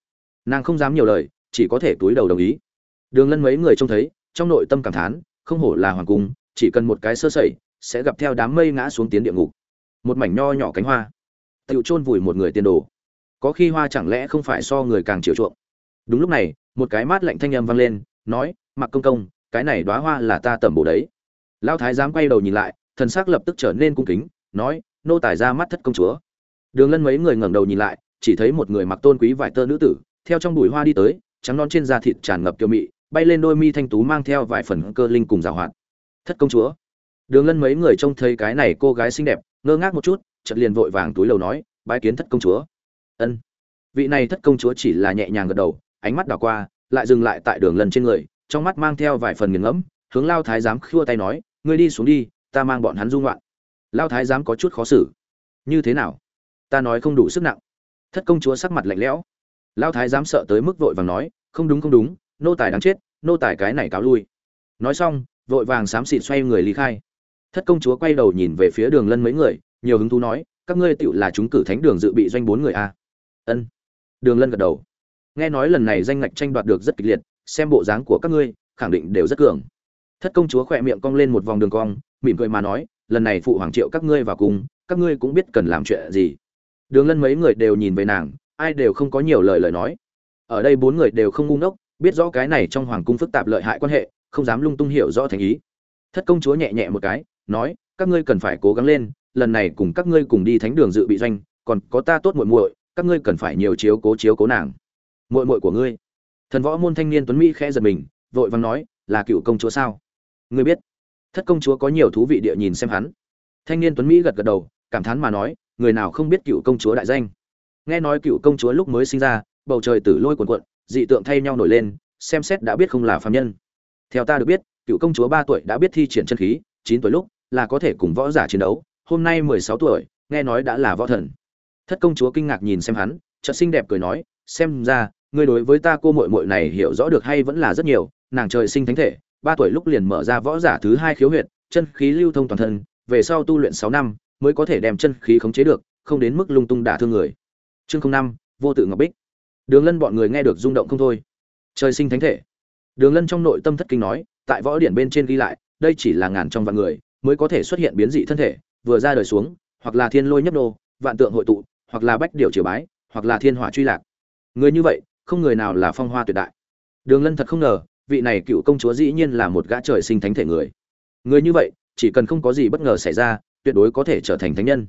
Nàng không dám nhiều lời, chỉ có thể túi đầu đồng ý. Đường lân mấy người trông thấy, trong nội tâm cảm thán, không hổ là hoàng cung, chỉ cần một cái sơ sẩy sẽ gặp theo đám mây ngã xuống tiến địa ngục. Một mảnh nho nhỏ cánh hoa. Tựu chôn vùi một người tiền đồ. Có khi hoa chẳng lẽ không phải so người càng chiều chuộng? Đúng lúc này, một cái mát lạnh thanh âm vang lên, nói mặc công công, cái này đóa hoa là ta tẩm bổ đấy. Lao thái giám quay đầu nhìn lại, thần sắc lập tức trở nên cung kính, nói, nô tài ra mắt thất công chúa. Đường lân mấy người ngẩng đầu nhìn lại, chỉ thấy một người mặc tôn quý vải tơ nữ tử, theo trong bụi hoa đi tới, trắng non trên da thịt tràn ngập kiều mị, bay lên đôi mi thanh tú mang theo vài phần cơ linh cùng rào hoạt. Thất công chúa đường lân mấy người trông thấy cái này cô gái xinh đẹp, ngơ ngác một chút, chợt liền vội vàng túi lầu nói, bái kiến thất công chúa. Ân. Vị này thất công chúa chỉ là nhẹ nhàng gật đầu, ánh mắt đảo qua, lại dừng lại tại đường lân trên người, trong mắt mang theo vài phần nghiền ngẫm, hướng lao thái giám khua tay nói, ngươi đi xuống đi, ta mang bọn hắn du ngoạn. Lao thái giám có chút khó xử. Như thế nào? Ta nói không đủ sức nặng. Thất công chúa sắc mặt lạnh lẽo. Lao thái giám sợ tới mức vội vàng nói, không đúng không đúng, nô tài đáng chết, nô tài cái này cáo lui. Nói xong, vội vàng xám xịt xoay người ly khai thất công chúa quay đầu nhìn về phía đường lân mấy người, nhiều hứng thú nói, các ngươi tựu là chúng cử thánh đường dự bị doanh bốn người a ân. Đường lân gật đầu. Nghe nói lần này danh ngạch tranh đoạt được rất kịch liệt, xem bộ dáng của các ngươi, khẳng định đều rất cường. Thất công chúa khỏe miệng cong lên một vòng đường cong, mỉm cười mà nói, lần này phụ hoàng triệu các ngươi vào cùng, các ngươi cũng biết cần làm chuyện gì. Đường lân mấy người đều nhìn về nàng, ai đều không có nhiều lời lời nói. Ở đây bốn người đều không ngu ngốc, biết rõ cái này trong hoàng cung phức tạp lợi hại quan hệ, không dám lung tung hiểu rõ thành ý. Thất công chúa nhẹ nhẹ một cái nói, các ngươi cần phải cố gắng lên, lần này cùng các ngươi cùng đi thánh đường dự bị doanh, còn có ta tốt muội muội, các ngươi cần phải nhiều chiếu cố chiếu cố nàng. Muội muội của ngươi. Thần võ môn thanh niên tuấn mỹ khẽ giật mình, vội vàng nói, là cựu công chúa sao? Ngươi biết, thất công chúa có nhiều thú vị địa nhìn xem hắn. Thanh niên tuấn mỹ gật gật đầu, cảm thán mà nói, người nào không biết cựu công chúa đại danh? Nghe nói cựu công chúa lúc mới sinh ra, bầu trời tử lôi cuồn cuộn, dị tượng thay nhau nổi lên, xem xét đã biết không là phàm nhân. Theo ta được biết, cựu công chúa ba tuổi đã biết thi triển chân khí, chín tuổi lúc là có thể cùng võ giả chiến đấu, hôm nay mười sáu tuổi, nghe nói đã là võ thần. Thất công chúa kinh ngạc nhìn xem hắn, chợt xinh đẹp cười nói, xem ra, ngươi đối với ta cô muội muội này hiểu rõ được hay vẫn là rất nhiều, nàng trời sinh thánh thể, ba tuổi lúc liền mở ra võ giả thứ hai khiếu huyệt, chân khí lưu thông toàn thân, về sau tu luyện sáu năm, mới có thể đem chân khí khống chế được, không đến mức lung tung đả thương người. Chương năm, vô tự ngọc bích. Đường lân bọn người nghe được rung động không thôi. Trời sinh thánh thể. Đường lân trong nội tâm thất kinh nói, tại võ điển bên trên ghi lại, đây chỉ là ngàn trong vạn người mới có thể xuất hiện biến dị thân thể, vừa ra đời xuống, hoặc là thiên lôi nhấp nô, vạn tượng hội tụ, hoặc là bách điều triều bái, hoặc là thiên hỏa truy lạc. Người như vậy, không người nào là phong hoa tuyệt đại. Đường lân thật không ngờ, vị này cựu công chúa dĩ nhiên là một gã trời sinh thánh thể người. Người như vậy, chỉ cần không có gì bất ngờ xảy ra, tuyệt đối có thể trở thành thánh nhân.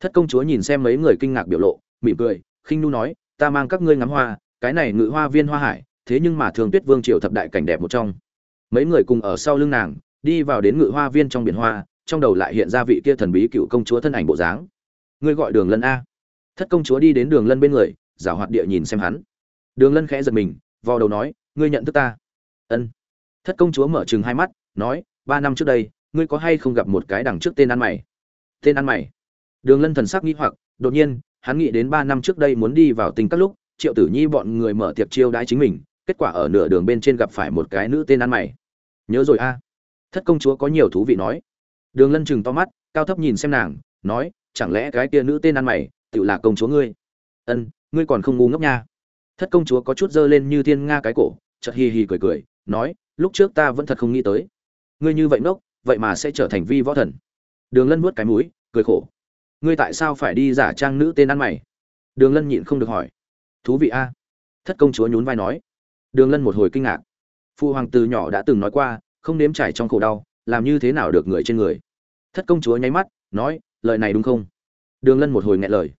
Thất công chúa nhìn xem mấy người kinh ngạc biểu lộ, mỉm cười, khinh nu nói, ta mang các ngươi ngắm hoa, cái này ngự hoa viên hoa hải, thế nhưng mà thường tuyết vương triều thập đại cảnh đẹp một trong. Mấy người cùng ở sau lưng nàng đi vào đến ngự hoa viên trong biển hoa, trong đầu lại hiện ra vị kia thần bí cựu công chúa thân ảnh bộ dáng. Ngươi gọi đường lân a. Thất công chúa đi đến đường lân bên người giả hoạt địa nhìn xem hắn. Đường lân khẽ giật mình, vò đầu nói, ngươi nhận thức ta? Ân. Thất công chúa mở chừng hai mắt, nói, ba năm trước đây, ngươi có hay không gặp một cái đằng trước tên ăn mày? Tên ăn mày? Đường lân thần sắc nghĩ hoặc, đột nhiên, hắn nghĩ đến ba năm trước đây muốn đi vào tình các lúc, triệu tử nhi bọn người mở tiệc chiêu đãi chính mình, kết quả ở nửa đường bên trên gặp phải một cái nữ tên ăn mày. Nhớ rồi a thất công chúa có nhiều thú vị nói. Đường lân chừng to mắt, cao thấp nhìn xem nàng, nói, chẳng lẽ cái kia nữ tên ăn mày tự là công chúa ngươi? Ân, ngươi còn không ngu ngốc nha. Thất công chúa có chút dơ lên như thiên nga cái cổ, chợt hì hì cười cười, nói, lúc trước ta vẫn thật không nghĩ tới. Ngươi như vậy ngốc, vậy mà sẽ trở thành vi võ thần. Đường lân vuốt cái mũi, cười khổ, ngươi tại sao phải đi giả trang nữ tên ăn mày? Đường lân nhịn không được hỏi, thú vị a. Thất công chúa nhún vai nói. Đường lân một hồi kinh ngạc. Phụ hoàng từ nhỏ đã từng nói qua không nếm trải trong khổ đau, làm như thế nào được người trên người. Thất công chúa nháy mắt, nói, lời này đúng không? Đường lân một hồi nghẹn lời.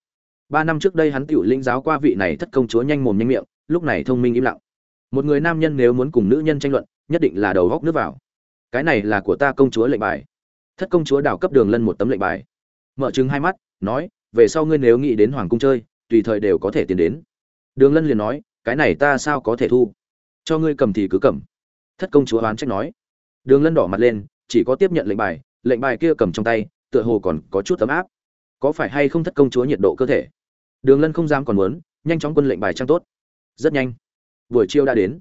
Ba năm trước đây hắn tiểu linh giáo qua vị này thất công chúa nhanh mồm nhanh miệng, lúc này thông minh im lặng. Một người nam nhân nếu muốn cùng nữ nhân tranh luận, nhất định là đầu góc nước vào. Cái này là của ta công chúa lệnh bài. Thất công chúa đào cấp đường lân một tấm lệnh bài. Mở trừng hai mắt, nói, về sau ngươi nếu nghĩ đến hoàng cung chơi, tùy thời đều có thể tiến đến. Đường lân liền nói, cái này ta sao có thể thu? Cho ngươi cầm thì cứ cầm. Thất công chúa oán trách nói đường lân đỏ mặt lên, chỉ có tiếp nhận lệnh bài lệnh bài kia cầm trong tay, tựa hồ còn có chút tấm áp. Có phải hay không thất công chúa nhiệt độ cơ thể? Đường lân không dám còn muốn, nhanh chóng quân lệnh bài trang tốt. Rất nhanh. Buổi chiều đã đến.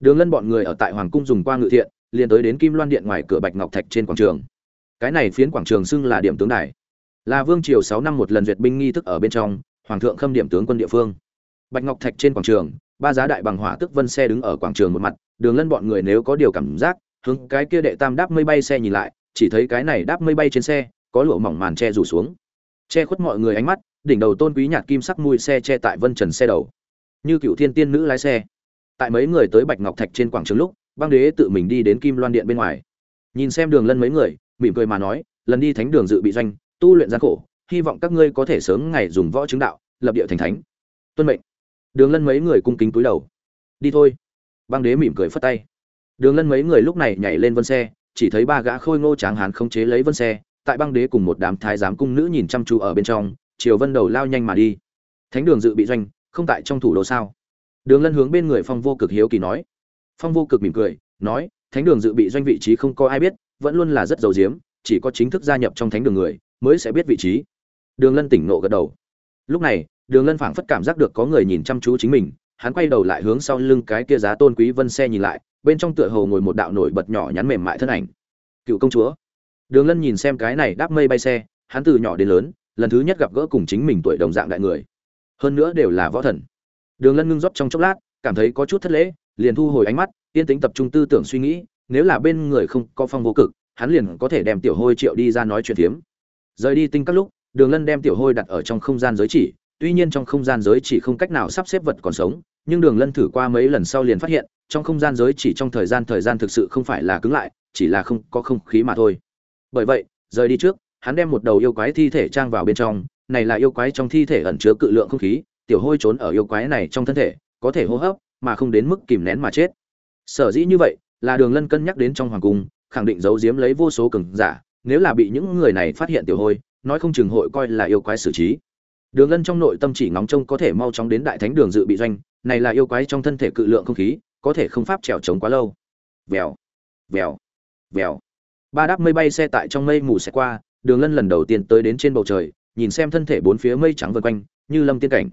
Đường lân bọn người ở tại hoàng cung dùng qua ngự thiện, liền tới đến kim loan điện ngoài cửa bạch ngọc thạch trên quảng trường. Cái này phiến quảng trường xưng là điểm tướng đài. Là vương triều sáu năm một lần duyệt binh nghi thức ở bên trong, hoàng thượng khâm điểm tướng quân địa phương. Bạch ngọc thạch trên quảng trường, ba giá đại bằng hỏa tức vân xe đứng ở quảng trường một mặt, đường lân bọn người nếu có điều cảm giác hướng cái kia đệ tam đáp mây bay xe nhìn lại, chỉ thấy cái này đáp mây bay trên xe, có lụa mỏng màn che rủ xuống. Che khuất mọi người ánh mắt, đỉnh đầu tôn quý nhạt kim sắc mùi xe che tại vân trần xe đầu. Như cựu thiên tiên nữ lái xe. Tại mấy người tới bạch ngọc thạch trên quảng trường lúc, băng đế tự mình đi đến kim loan điện bên ngoài. Nhìn xem đường lân mấy người, mỉm cười mà nói, lần đi thánh đường dự bị doanh, tu luyện gian khổ, hy vọng các ngươi có thể sớm ngày dùng võ chứng đạo, lập địa thành thánh. Tuân mệnh. Đường lân mấy người cung kính túi đầu. Đi thôi. Băng đế mỉm cười phất tay đường lân mấy người lúc này nhảy lên vân xe chỉ thấy ba gã khôi ngô tráng hán khống chế lấy vân xe tại băng đế cùng một đám thái giám cung nữ nhìn chăm chú ở bên trong chiều vân đầu lao nhanh mà đi. Thánh đường dự bị doanh không tại trong thủ đô sao? Đường lân hướng bên người phong vô cực hiếu kỳ nói. Phong vô cực mỉm cười nói thánh đường dự bị doanh vị trí không có ai biết vẫn luôn là rất giàu giếm, chỉ có chính thức gia nhập trong thánh đường người mới sẽ biết vị trí. Đường lân tỉnh nộ gật đầu. Lúc này đường lân phảng phất cảm giác được có người nhìn chăm chú chính mình hắn quay đầu lại hướng sau lưng cái kia giá tôn quý vân xe nhìn lại bên trong tựa hồ ngồi một đạo nổi bật nhỏ nhắn mềm mại thân ảnh. Cựu công chúa. Đường lân nhìn xem cái này đáp mây bay xe, hắn từ nhỏ đến lớn, lần thứ nhất gặp gỡ cùng chính mình tuổi đồng dạng đại người. Hơn nữa đều là võ thần. Đường lân ngưng rót trong chốc lát, cảm thấy có chút thất lễ, liền thu hồi ánh mắt, yên tĩnh tập trung tư tưởng suy nghĩ, nếu là bên người không có phong vô cực, hắn liền có thể đem tiểu hôi triệu đi ra nói chuyện phiếm rời đi tinh các lúc, đường lân đem tiểu hôi đặt ở trong không gian giới chỉ, tuy nhiên trong không gian giới chỉ không cách nào sắp xếp vật còn sống nhưng đường lân thử qua mấy lần sau liền phát hiện, trong không gian giới chỉ trong thời gian thời gian thực sự không phải là cứng lại, chỉ là không có không khí mà thôi. Bởi vậy, rời đi trước, hắn đem một đầu yêu quái thi thể trang vào bên trong, này là yêu quái trong thi thể ẩn chứa cự lượng không khí, tiểu hôi trốn ở yêu quái này trong thân thể, có thể hô hấp, mà không đến mức kìm nén mà chết. Sở dĩ như vậy, là đường lân cân nhắc đến trong hoàng cung, khẳng định giấu giếm lấy vô số cường giả, nếu là bị những người này phát hiện tiểu hôi, nói không chừng hội coi là yêu quái xử trí. Đường lân trong nội tâm chỉ ngóng trông có thể mau chóng đến đại thánh đường dự bị doanh này là yêu quái trong thân thể cự lượng không khí có thể không pháp trèo trống quá lâu vèo vèo vèo ba đáp mây bay xe tại trong mây mù xe qua đường lân lần đầu tiên tới đến trên bầu trời nhìn xem thân thể bốn phía mây trắng vân quanh như lâm tiên cảnh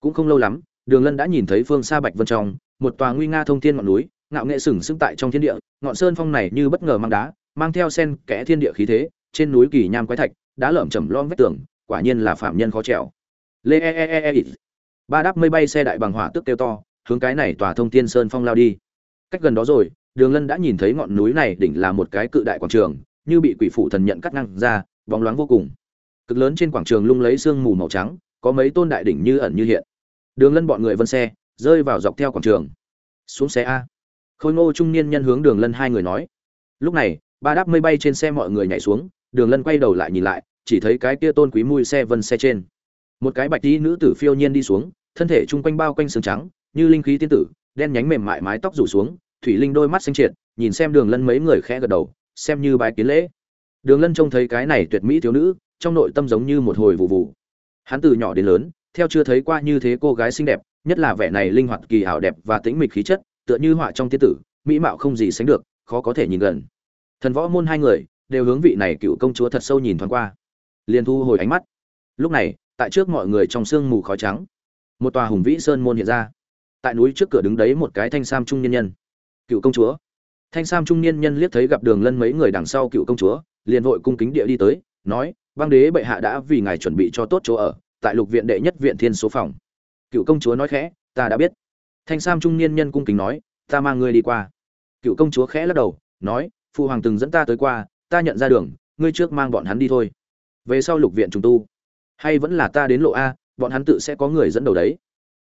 cũng không lâu lắm đường lân đã nhìn thấy phương xa bạch vân trong một tòa nguy nga thông thiên ngọn núi ngạo nghệ sừng sững tại trong thiên địa ngọn sơn phong này như bất ngờ mang đá mang theo sen kẽ thiên địa khí thế trên núi kỳ nham quái thạch đá lởm chầm lom vách tường quả nhiên là phạm nhân khó trèo lê e e e e ba đáp mây bay xe đại bằng hỏa tức kêu to, hướng cái này tòa thông thiên sơn phong lao đi. Cách gần đó rồi, đường lân đã nhìn thấy ngọn núi này đỉnh là một cái cự đại quảng trường, như bị quỷ phụ thần nhận cắt ngang ra, bóng loáng vô cùng. Cực lớn trên quảng trường lung lấy sương mù màu trắng, có mấy tôn đại đỉnh như ẩn như hiện. Đường lân bọn người vân xe, rơi vào dọc theo quảng trường. Xuống xe a. Khôi ngô trung niên nhân hướng đường lân hai người nói. Lúc này, ba đáp mây bay trên xe mọi người nhảy xuống, đường lân quay đầu lại nhìn lại, chỉ thấy cái kia tôn quý mui xe vân xe trên. Một cái bạch tí nữ tử phiêu nhiên đi xuống thân thể chung quanh bao quanh sương trắng, như linh khí tiên tử, đen nhánh mềm mại mái tóc rủ xuống, thủy linh đôi mắt xanh triệt, nhìn xem đường lân mấy người khẽ gật đầu, xem như bái kiến lễ. Đường lân trông thấy cái này tuyệt mỹ thiếu nữ, trong nội tâm giống như một hồi vụ vụ. Hắn từ nhỏ đến lớn, theo chưa thấy qua như thế cô gái xinh đẹp, nhất là vẻ này linh hoạt, kỳ ảo đẹp và tĩnh mịch khí chất, tựa như họa trong tiên tử, mỹ mạo không gì sánh được, khó có thể nhìn gần. Thần võ môn hai người, đều hướng vị này cựu công chúa thật sâu nhìn thoáng qua. Liền thu hồi ánh mắt. Lúc này, tại trước mọi người trong sương mù khói trắng một tòa hùng vĩ sơn môn hiện ra. Tại núi trước cửa đứng đấy một cái thanh sam trung nhân nhân. Cựu công chúa. Thanh sam trung niên nhân liếc thấy gặp đường lân mấy người đằng sau cựu công chúa, liền vội cung kính địa đi tới, nói băng đế bệ hạ đã vì ngài chuẩn bị cho tốt chỗ ở, tại lục viện đệ nhất viện thiên số phòng. Cựu công chúa nói khẽ, ta đã biết. Thanh sam trung niên nhân cung kính nói, ta mang ngươi đi qua. Cựu công chúa khẽ lắc đầu, nói phụ hoàng từng dẫn ta tới qua, ta nhận ra đường, ngươi trước mang bọn hắn đi thôi. Về sau lục viện trùng tu. Hay vẫn là ta đến lộ a bọn hắn tự sẽ có người dẫn đầu đấy.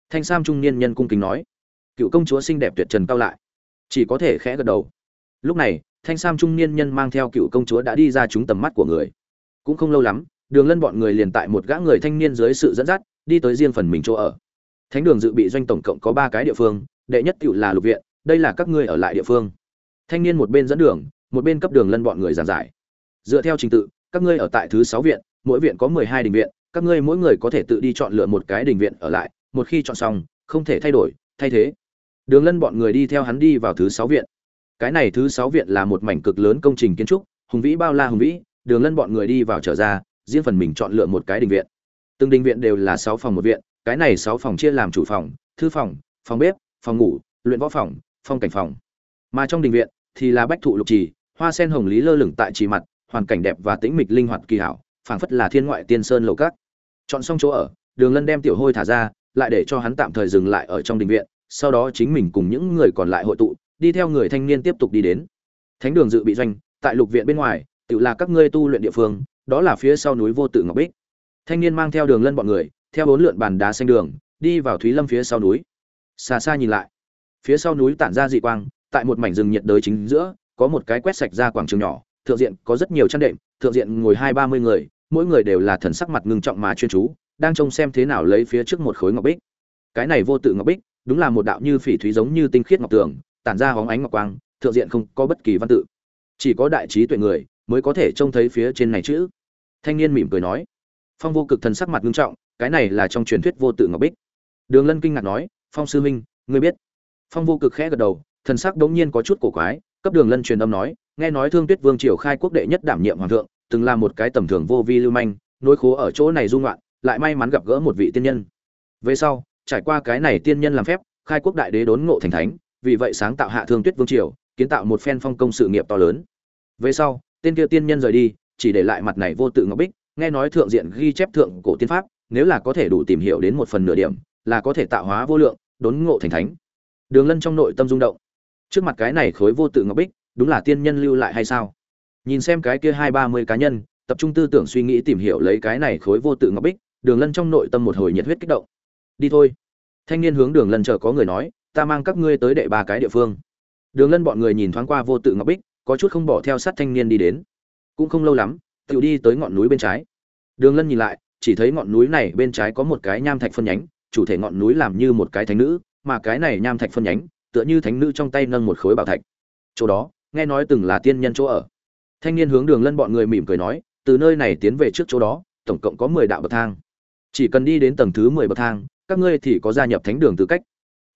Thanh sam trung niên nhân cung kính nói. Cựu công chúa xinh đẹp tuyệt trần cao lại. Chỉ có thể khẽ gật đầu. Lúc này, thanh sam trung niên nhân mang theo cựu công chúa đã đi ra trúng tầm mắt của người. Cũng không lâu lắm, đường lân bọn người liền tại một gã người thanh niên dưới sự dẫn dắt, đi tới riêng phần mình chỗ ở. Thánh đường dự bị doanh tổng cộng có ba cái địa phương, đệ nhất cựu là lục viện, đây là các ngươi ở lại địa phương. Thanh niên một bên dẫn đường, một bên cấp đường lân bọn người giảng giải. Dựa theo trình tự, các ngươi ở tại thứ sáu viện, mỗi viện có mười hai đình viện các ngươi mỗi người có thể tự đi chọn lựa một cái đình viện ở lại, một khi chọn xong, không thể thay đổi, thay thế. Đường lân bọn người đi theo hắn đi vào thứ sáu viện. Cái này thứ sáu viện là một mảnh cực lớn công trình kiến trúc, hùng vĩ bao la hùng vĩ, đường lân bọn người đi vào trở ra, riêng phần mình chọn lựa một cái đình viện. Từng đình viện đều là sáu phòng một viện, cái này sáu phòng chia làm chủ phòng, thư phòng phòng bếp, phòng ngủ, luyện võ phòng, phong cảnh phòng. Mà trong đình viện thì là bách thụ lục trì, hoa sen hồng lý lơ lửng tại trì mặt, hoàn cảnh đẹp và tĩnh mịch linh hoạt kỳ hảo phảng phất là thiên ngoại tiên sơn lầu cát chọn xong chỗ ở, đường lân đem tiểu hôi thả ra, lại để cho hắn tạm thời dừng lại ở trong đình viện, sau đó chính mình cùng những người còn lại hội tụ, đi theo người thanh niên tiếp tục đi đến. Thánh đường dự bị doanh, tại lục viện bên ngoài tự là các ngươi tu luyện địa phương, đó là phía sau núi vô tự ngọc bích. Thanh niên mang theo đường lân bọn người, theo bốn lượn bàn đá xanh đường, đi vào thúy lâm phía sau núi. Xa xa nhìn lại, phía sau núi tản ra dị quang, tại một mảnh rừng nhiệt đới chính giữa, có một cái quét sạch ra quảng trường nhỏ, thượng diện có rất nhiều chăn đệm, thượng diện ngồi hai ba mươi người mỗi người đều là thần sắc mặt ngưng trọng mà chuyên chú đang trông xem thế nào lấy phía trước một khối ngọc bích. Cái này vô tự ngọc bích đúng là một đạo như phỉ thúy giống như tinh khiết ngọc tường tản ra hóng ánh ngọc quang thượng diện không có bất kỳ văn tự. Chỉ có đại trí tuệ người mới có thể trông thấy phía trên này chữ. Thanh niên mỉm cười nói phong vô cực thần sắc mặt ngưng trọng cái này là trong truyền thuyết vô tự ngọc bích. Đường lân kinh ngạc nói phong sư huynh, ngươi biết? Phong vô cực khẽ gật đầu thần sắc đống nhiên có chút cổ quái cấp đường lân truyền âm nói nghe nói thương tuyết vương triều khai quốc đệ nhất đảm nhiệm hoàng thượng từng là một cái tầm thường vô vi lưu manh, nỗi khố ở chỗ này dung loạn lại may mắn gặp gỡ một vị tiên nhân. Về sau, trải qua cái này tiên nhân làm phép, khai quốc đại đế đốn ngộ thành thánh, vì vậy sáng tạo hạ thương tuyết vương triều, kiến tạo một phen phong công sự nghiệp to lớn. Về sau, tên kia tiên nhân rời đi, chỉ để lại mặt này vô tự ngọc bích, nghe nói thượng diện ghi chép thượng cổ tiên pháp, nếu là có thể đủ tìm hiểu đến một phần nửa điểm, là có thể tạo hóa vô lượng, đốn ngộ thành thánh. Đường lân trong nội tâm rung động. Trước mặt cái này khối vô tự ngọc bích, đúng là tiên nhân lưu lại hay sao? Nhìn xem cái kia hai ba mươi cá nhân, tập trung tư tưởng suy nghĩ tìm hiểu lấy cái này khối vô tự ngọc bích, đường lân trong nội tâm một hồi nhiệt huyết kích động. Đi thôi. Thanh niên hướng đường lân chờ có người nói, ta mang các ngươi tới đệ ba cái địa phương. Đường lân bọn người nhìn thoáng qua vô tự ngọc bích, có chút không bỏ theo sát thanh niên đi đến. Cũng không lâu lắm tự đi tới ngọn núi bên trái. Đường lân nhìn lại, chỉ thấy ngọn núi này bên trái có một cái nham thạch phân nhánh, chủ thể ngọn núi làm như một cái thánh nữ, mà cái này nham thạch phân nhánh, tựa như thánh nữ trong tay nâng một khối bảo thạch. Chỗ đó, nghe nói từng là tiên nhân chỗ ở thanh niên hướng đường lân bọn người mỉm cười nói, từ nơi này tiến về trước chỗ đó, tổng cộng có mười đạo bậc thang. Chỉ cần đi đến tầng thứ mười bậc thang, các ngươi thì có gia nhập thánh đường tư cách.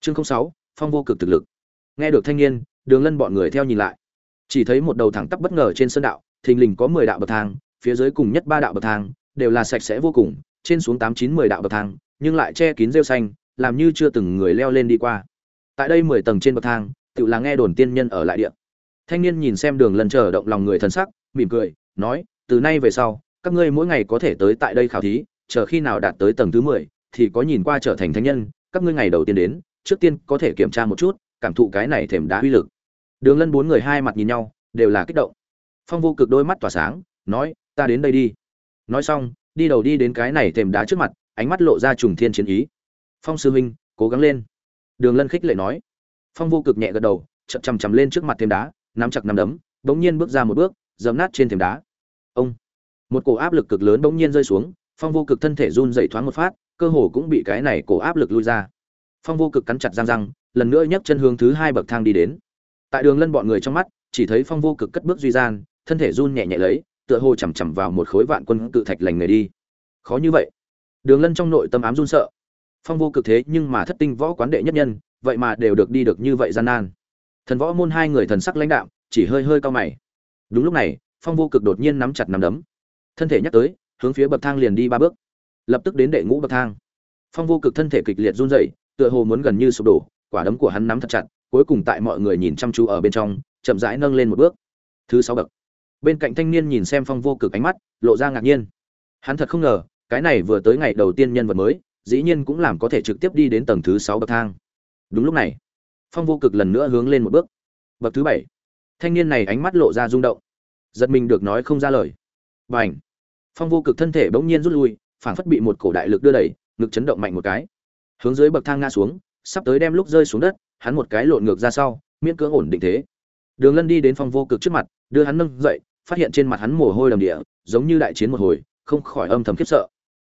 Chương sáu, phong vô cực thực lực. Nghe được thanh niên, đường lân bọn người theo nhìn lại. Chỉ thấy một đầu thẳng tắp bất ngờ trên sơn đạo, thình lình có mười đạo bậc thang, phía dưới cùng nhất ba đạo bậc thang, đều là sạch sẽ vô cùng, trên xuống tám chín mười đạo bậc thang, nhưng lại che kín rêu xanh, làm như chưa từng người leo lên đi qua. Tại đây mười tầng trên bậc thang, tự là nghe đồn tiên nhân ở lại địa thanh niên nhìn xem đường lần chờ động lòng người thân sắc, mỉm cười, nói, từ nay về sau, các ngươi mỗi ngày có thể tới tại đây khảo thí, chờ khi nào đạt tới tầng thứ mười, thì có nhìn qua trở thành thanh nhân, các ngươi ngày đầu tiên đến, trước tiên có thể kiểm tra một chút, cảm thụ cái này thềm đá uy lực. Đường lân bốn người hai mặt nhìn nhau, đều là kích động. Phong vô cực đôi mắt tỏa sáng, nói, ta đến đây đi. Nói xong, đi đầu đi đến cái này thềm đá trước mặt, ánh mắt lộ ra trùng thiên chiến ý. Phong sư huynh, cố gắng lên. Đường lân khích lệ nói. Phong vô cực nhẹ gật đầu, chậm chằm chằm lên trước mặt thềm đá nắm chặt nắm đấm, bỗng nhiên bước ra một bước dấm nát trên thềm đá. Ông! Một cổ áp lực cực lớn bỗng nhiên rơi xuống, phong vô cực thân thể run rẩy thoáng một phát, cơ hồ cũng bị cái này cổ áp lực lui ra. Phong vô cực cắn chặt răng răng, lần nữa nhấc chân hướng thứ hai bậc thang đi đến. Tại đường lân bọn người trong mắt, chỉ thấy phong vô cực cất bước duy gian, thân thể run nhẹ nhẹ lấy, tựa hồ chầm chậm vào một khối vạn quân cự thạch lành người đi. Khó như vậy. Đường lân trong nội tâm ám run sợ. Phong vô cực thế nhưng mà thất tinh võ quán đệ nhất nhân, vậy mà đều được đi được như vậy gian nan thần võ môn hai người thần sắc lãnh đạo chỉ hơi hơi cao mày. Đúng lúc này, phong vô cực đột nhiên nắm chặt nắm đấm. Thân thể nhắc tới, hướng phía bậc thang liền đi ba bước. Lập tức đến đệ ngũ bậc thang. Phong vô cực thân thể kịch liệt run rẩy, tựa hồ muốn gần như sụp đổ, quả đấm của hắn nắm thật chặt, cuối cùng tại mọi người nhìn chăm chú ở bên trong, chậm rãi nâng lên một bước. Thứ sáu bậc. Bên cạnh thanh niên nhìn xem phong vô cực ánh mắt, lộ ra ngạc nhiên. Hắn thật không ngờ, cái này vừa tới ngày đầu tiên nhân vật mới, dĩ nhiên cũng làm có thể trực tiếp đi đến tầng thứ sáu bậc thang. Đúng lúc này phong vô cực lần nữa hướng lên một bước. Bậc thứ bảy. Thanh niên này ánh mắt lộ ra rung động. Giật mình được nói không ra lời. Và ảnh phong vô cực thân thể bỗng nhiên rút lui, phảng phất bị một cổ đại lực đưa đẩy, ngực chấn động mạnh một cái. Hướng dưới bậc thang ngã xuống, sắp tới đem lúc rơi xuống đất, hắn một cái lộn ngược ra sau, miễn cưỡng ổn định thế. Đường lân đi đến phong vô cực trước mặt, đưa hắn nâng dậy, phát hiện trên mặt hắn mồ hôi đầm địa, giống như đại chiến một hồi, không khỏi âm thầm khiếp sợ.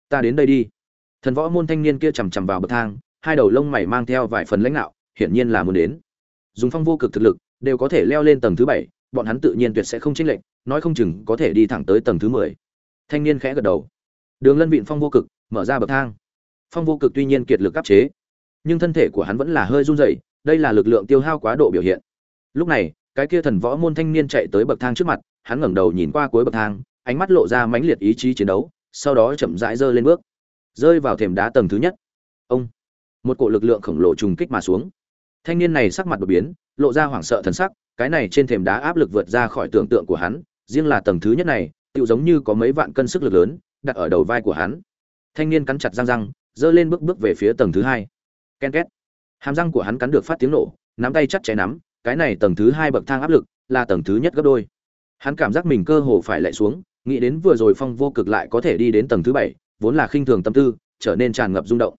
Ta đến đây đi. Thần võ môn thanh niên kia chằm chằm vào bậc thang, hai đầu lông mày mang theo vài phần lãnh đạo hiển nhiên là muốn đến. Dùng phong vô cực thực lực, đều có thể leo lên tầng thứ bảy, bọn hắn tự nhiên tuyệt sẽ không chênh lệch, nói không chừng có thể đi thẳng tới tầng thứ mười. Thanh niên khẽ gật đầu. Đường lân vịn phong vô cực, mở ra bậc thang. Phong vô cực tuy nhiên kiệt lực áp chế, nhưng thân thể của hắn vẫn là hơi run rẩy, đây là lực lượng tiêu hao quá độ biểu hiện. Lúc này, cái kia thần võ môn thanh niên chạy tới bậc thang trước mặt, hắn ngẩng đầu nhìn qua cuối bậc thang, ánh mắt lộ ra mãnh liệt ý chí chiến đấu, sau đó chậm rãi giơ lên bước, rơi vào thềm đá tầng thứ nhất. Ông, một cỗ lực lượng khổng lồ trùng kích mà xuống thanh niên này sắc mặt đột biến, lộ ra hoảng sợ thần sắc, cái này trên thềm đá áp lực vượt ra khỏi tưởng tượng của hắn, riêng là tầng thứ nhất này, tựu giống như có mấy vạn cân sức lực lớn, đặt ở đầu vai của hắn. Thanh niên cắn chặt răng răng, giơ lên bước bước về phía tầng thứ hai. Ken két. Hàm răng của hắn cắn được phát tiếng nổ, nắm tay chặt cháy nắm, cái này tầng thứ hai bậc thang áp lực là tầng thứ nhất gấp đôi. Hắn cảm giác mình cơ hồ phải lại xuống, nghĩ đến vừa rồi phong vô cực lại có thể đi đến tầng thứ bảy, vốn là khinh thường tâm tư, trở nên tràn ngập rung động.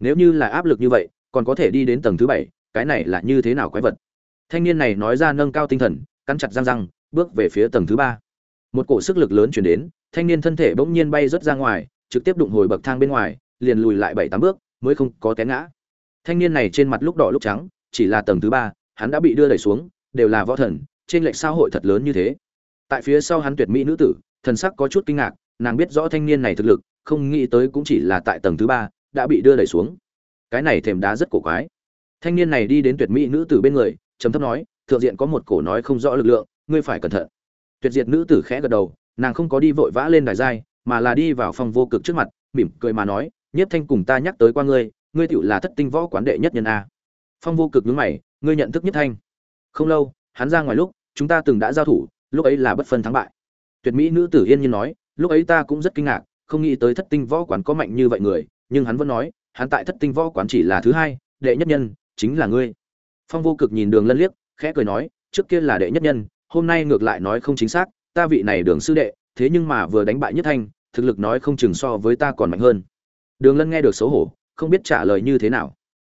Nếu như là áp lực như vậy, còn có thể đi đến tầng thứ bảy cái này là như thế nào quái vật? Thanh niên này nói ra nâng cao tinh thần, cắn chặt răng răng, bước về phía tầng thứ ba. Một cổ sức lực lớn chuyển đến, thanh niên thân thể bỗng nhiên bay rớt ra ngoài, trực tiếp đụng hồi bậc thang bên ngoài, liền lùi lại bảy tám bước, mới không có té ngã. Thanh niên này trên mặt lúc đỏ lúc trắng, chỉ là tầng thứ ba, hắn đã bị đưa đẩy xuống, đều là võ thần, trên lệch xã hội thật lớn như thế. Tại phía sau hắn tuyệt mỹ nữ tử, thần sắc có chút kinh ngạc, nàng biết rõ thanh niên này thực lực, không nghĩ tới cũng chỉ là tại tầng thứ ba, đã bị đưa đẩy xuống. Cái này thềm đá rất cổ quái thanh niên này đi đến tuyệt mỹ nữ tử bên người, trầm thấp nói, thượng diện có một cổ nói không rõ lực lượng, ngươi phải cẩn thận. Tuyệt diệt nữ tử khẽ gật đầu, nàng không có đi vội vã lên đài giai, mà là đi vào phòng vô cực trước mặt, mỉm cười mà nói, nhiếp thanh cùng ta nhắc tới qua ngươi ngươi tựu là thất tinh võ quán đệ nhất nhân a. Phong vô cực nhướng mày, ngươi nhận thức nhất thanh? Không lâu, hắn ra ngoài lúc, chúng ta từng đã giao thủ, lúc ấy là bất phân thắng bại. Tuyệt mỹ nữ tử yên nhiên nói, lúc ấy ta cũng rất kinh ngạc, không nghĩ tới thất tinh võ quán có mạnh như vậy người, nhưng hắn vẫn nói, hắn tại thất tinh võ quán chỉ là thứ hai, đệ nhất nhân chính là ngươi. Phong vô cực nhìn đường lân liếc, khẽ cười nói, trước kia là đệ nhất nhân, hôm nay ngược lại nói không chính xác, ta vị này đường sư đệ, thế nhưng mà vừa đánh bại nhất thanh, thực lực nói không chừng so với ta còn mạnh hơn. Đường lân nghe được xấu hổ, không biết trả lời như thế nào.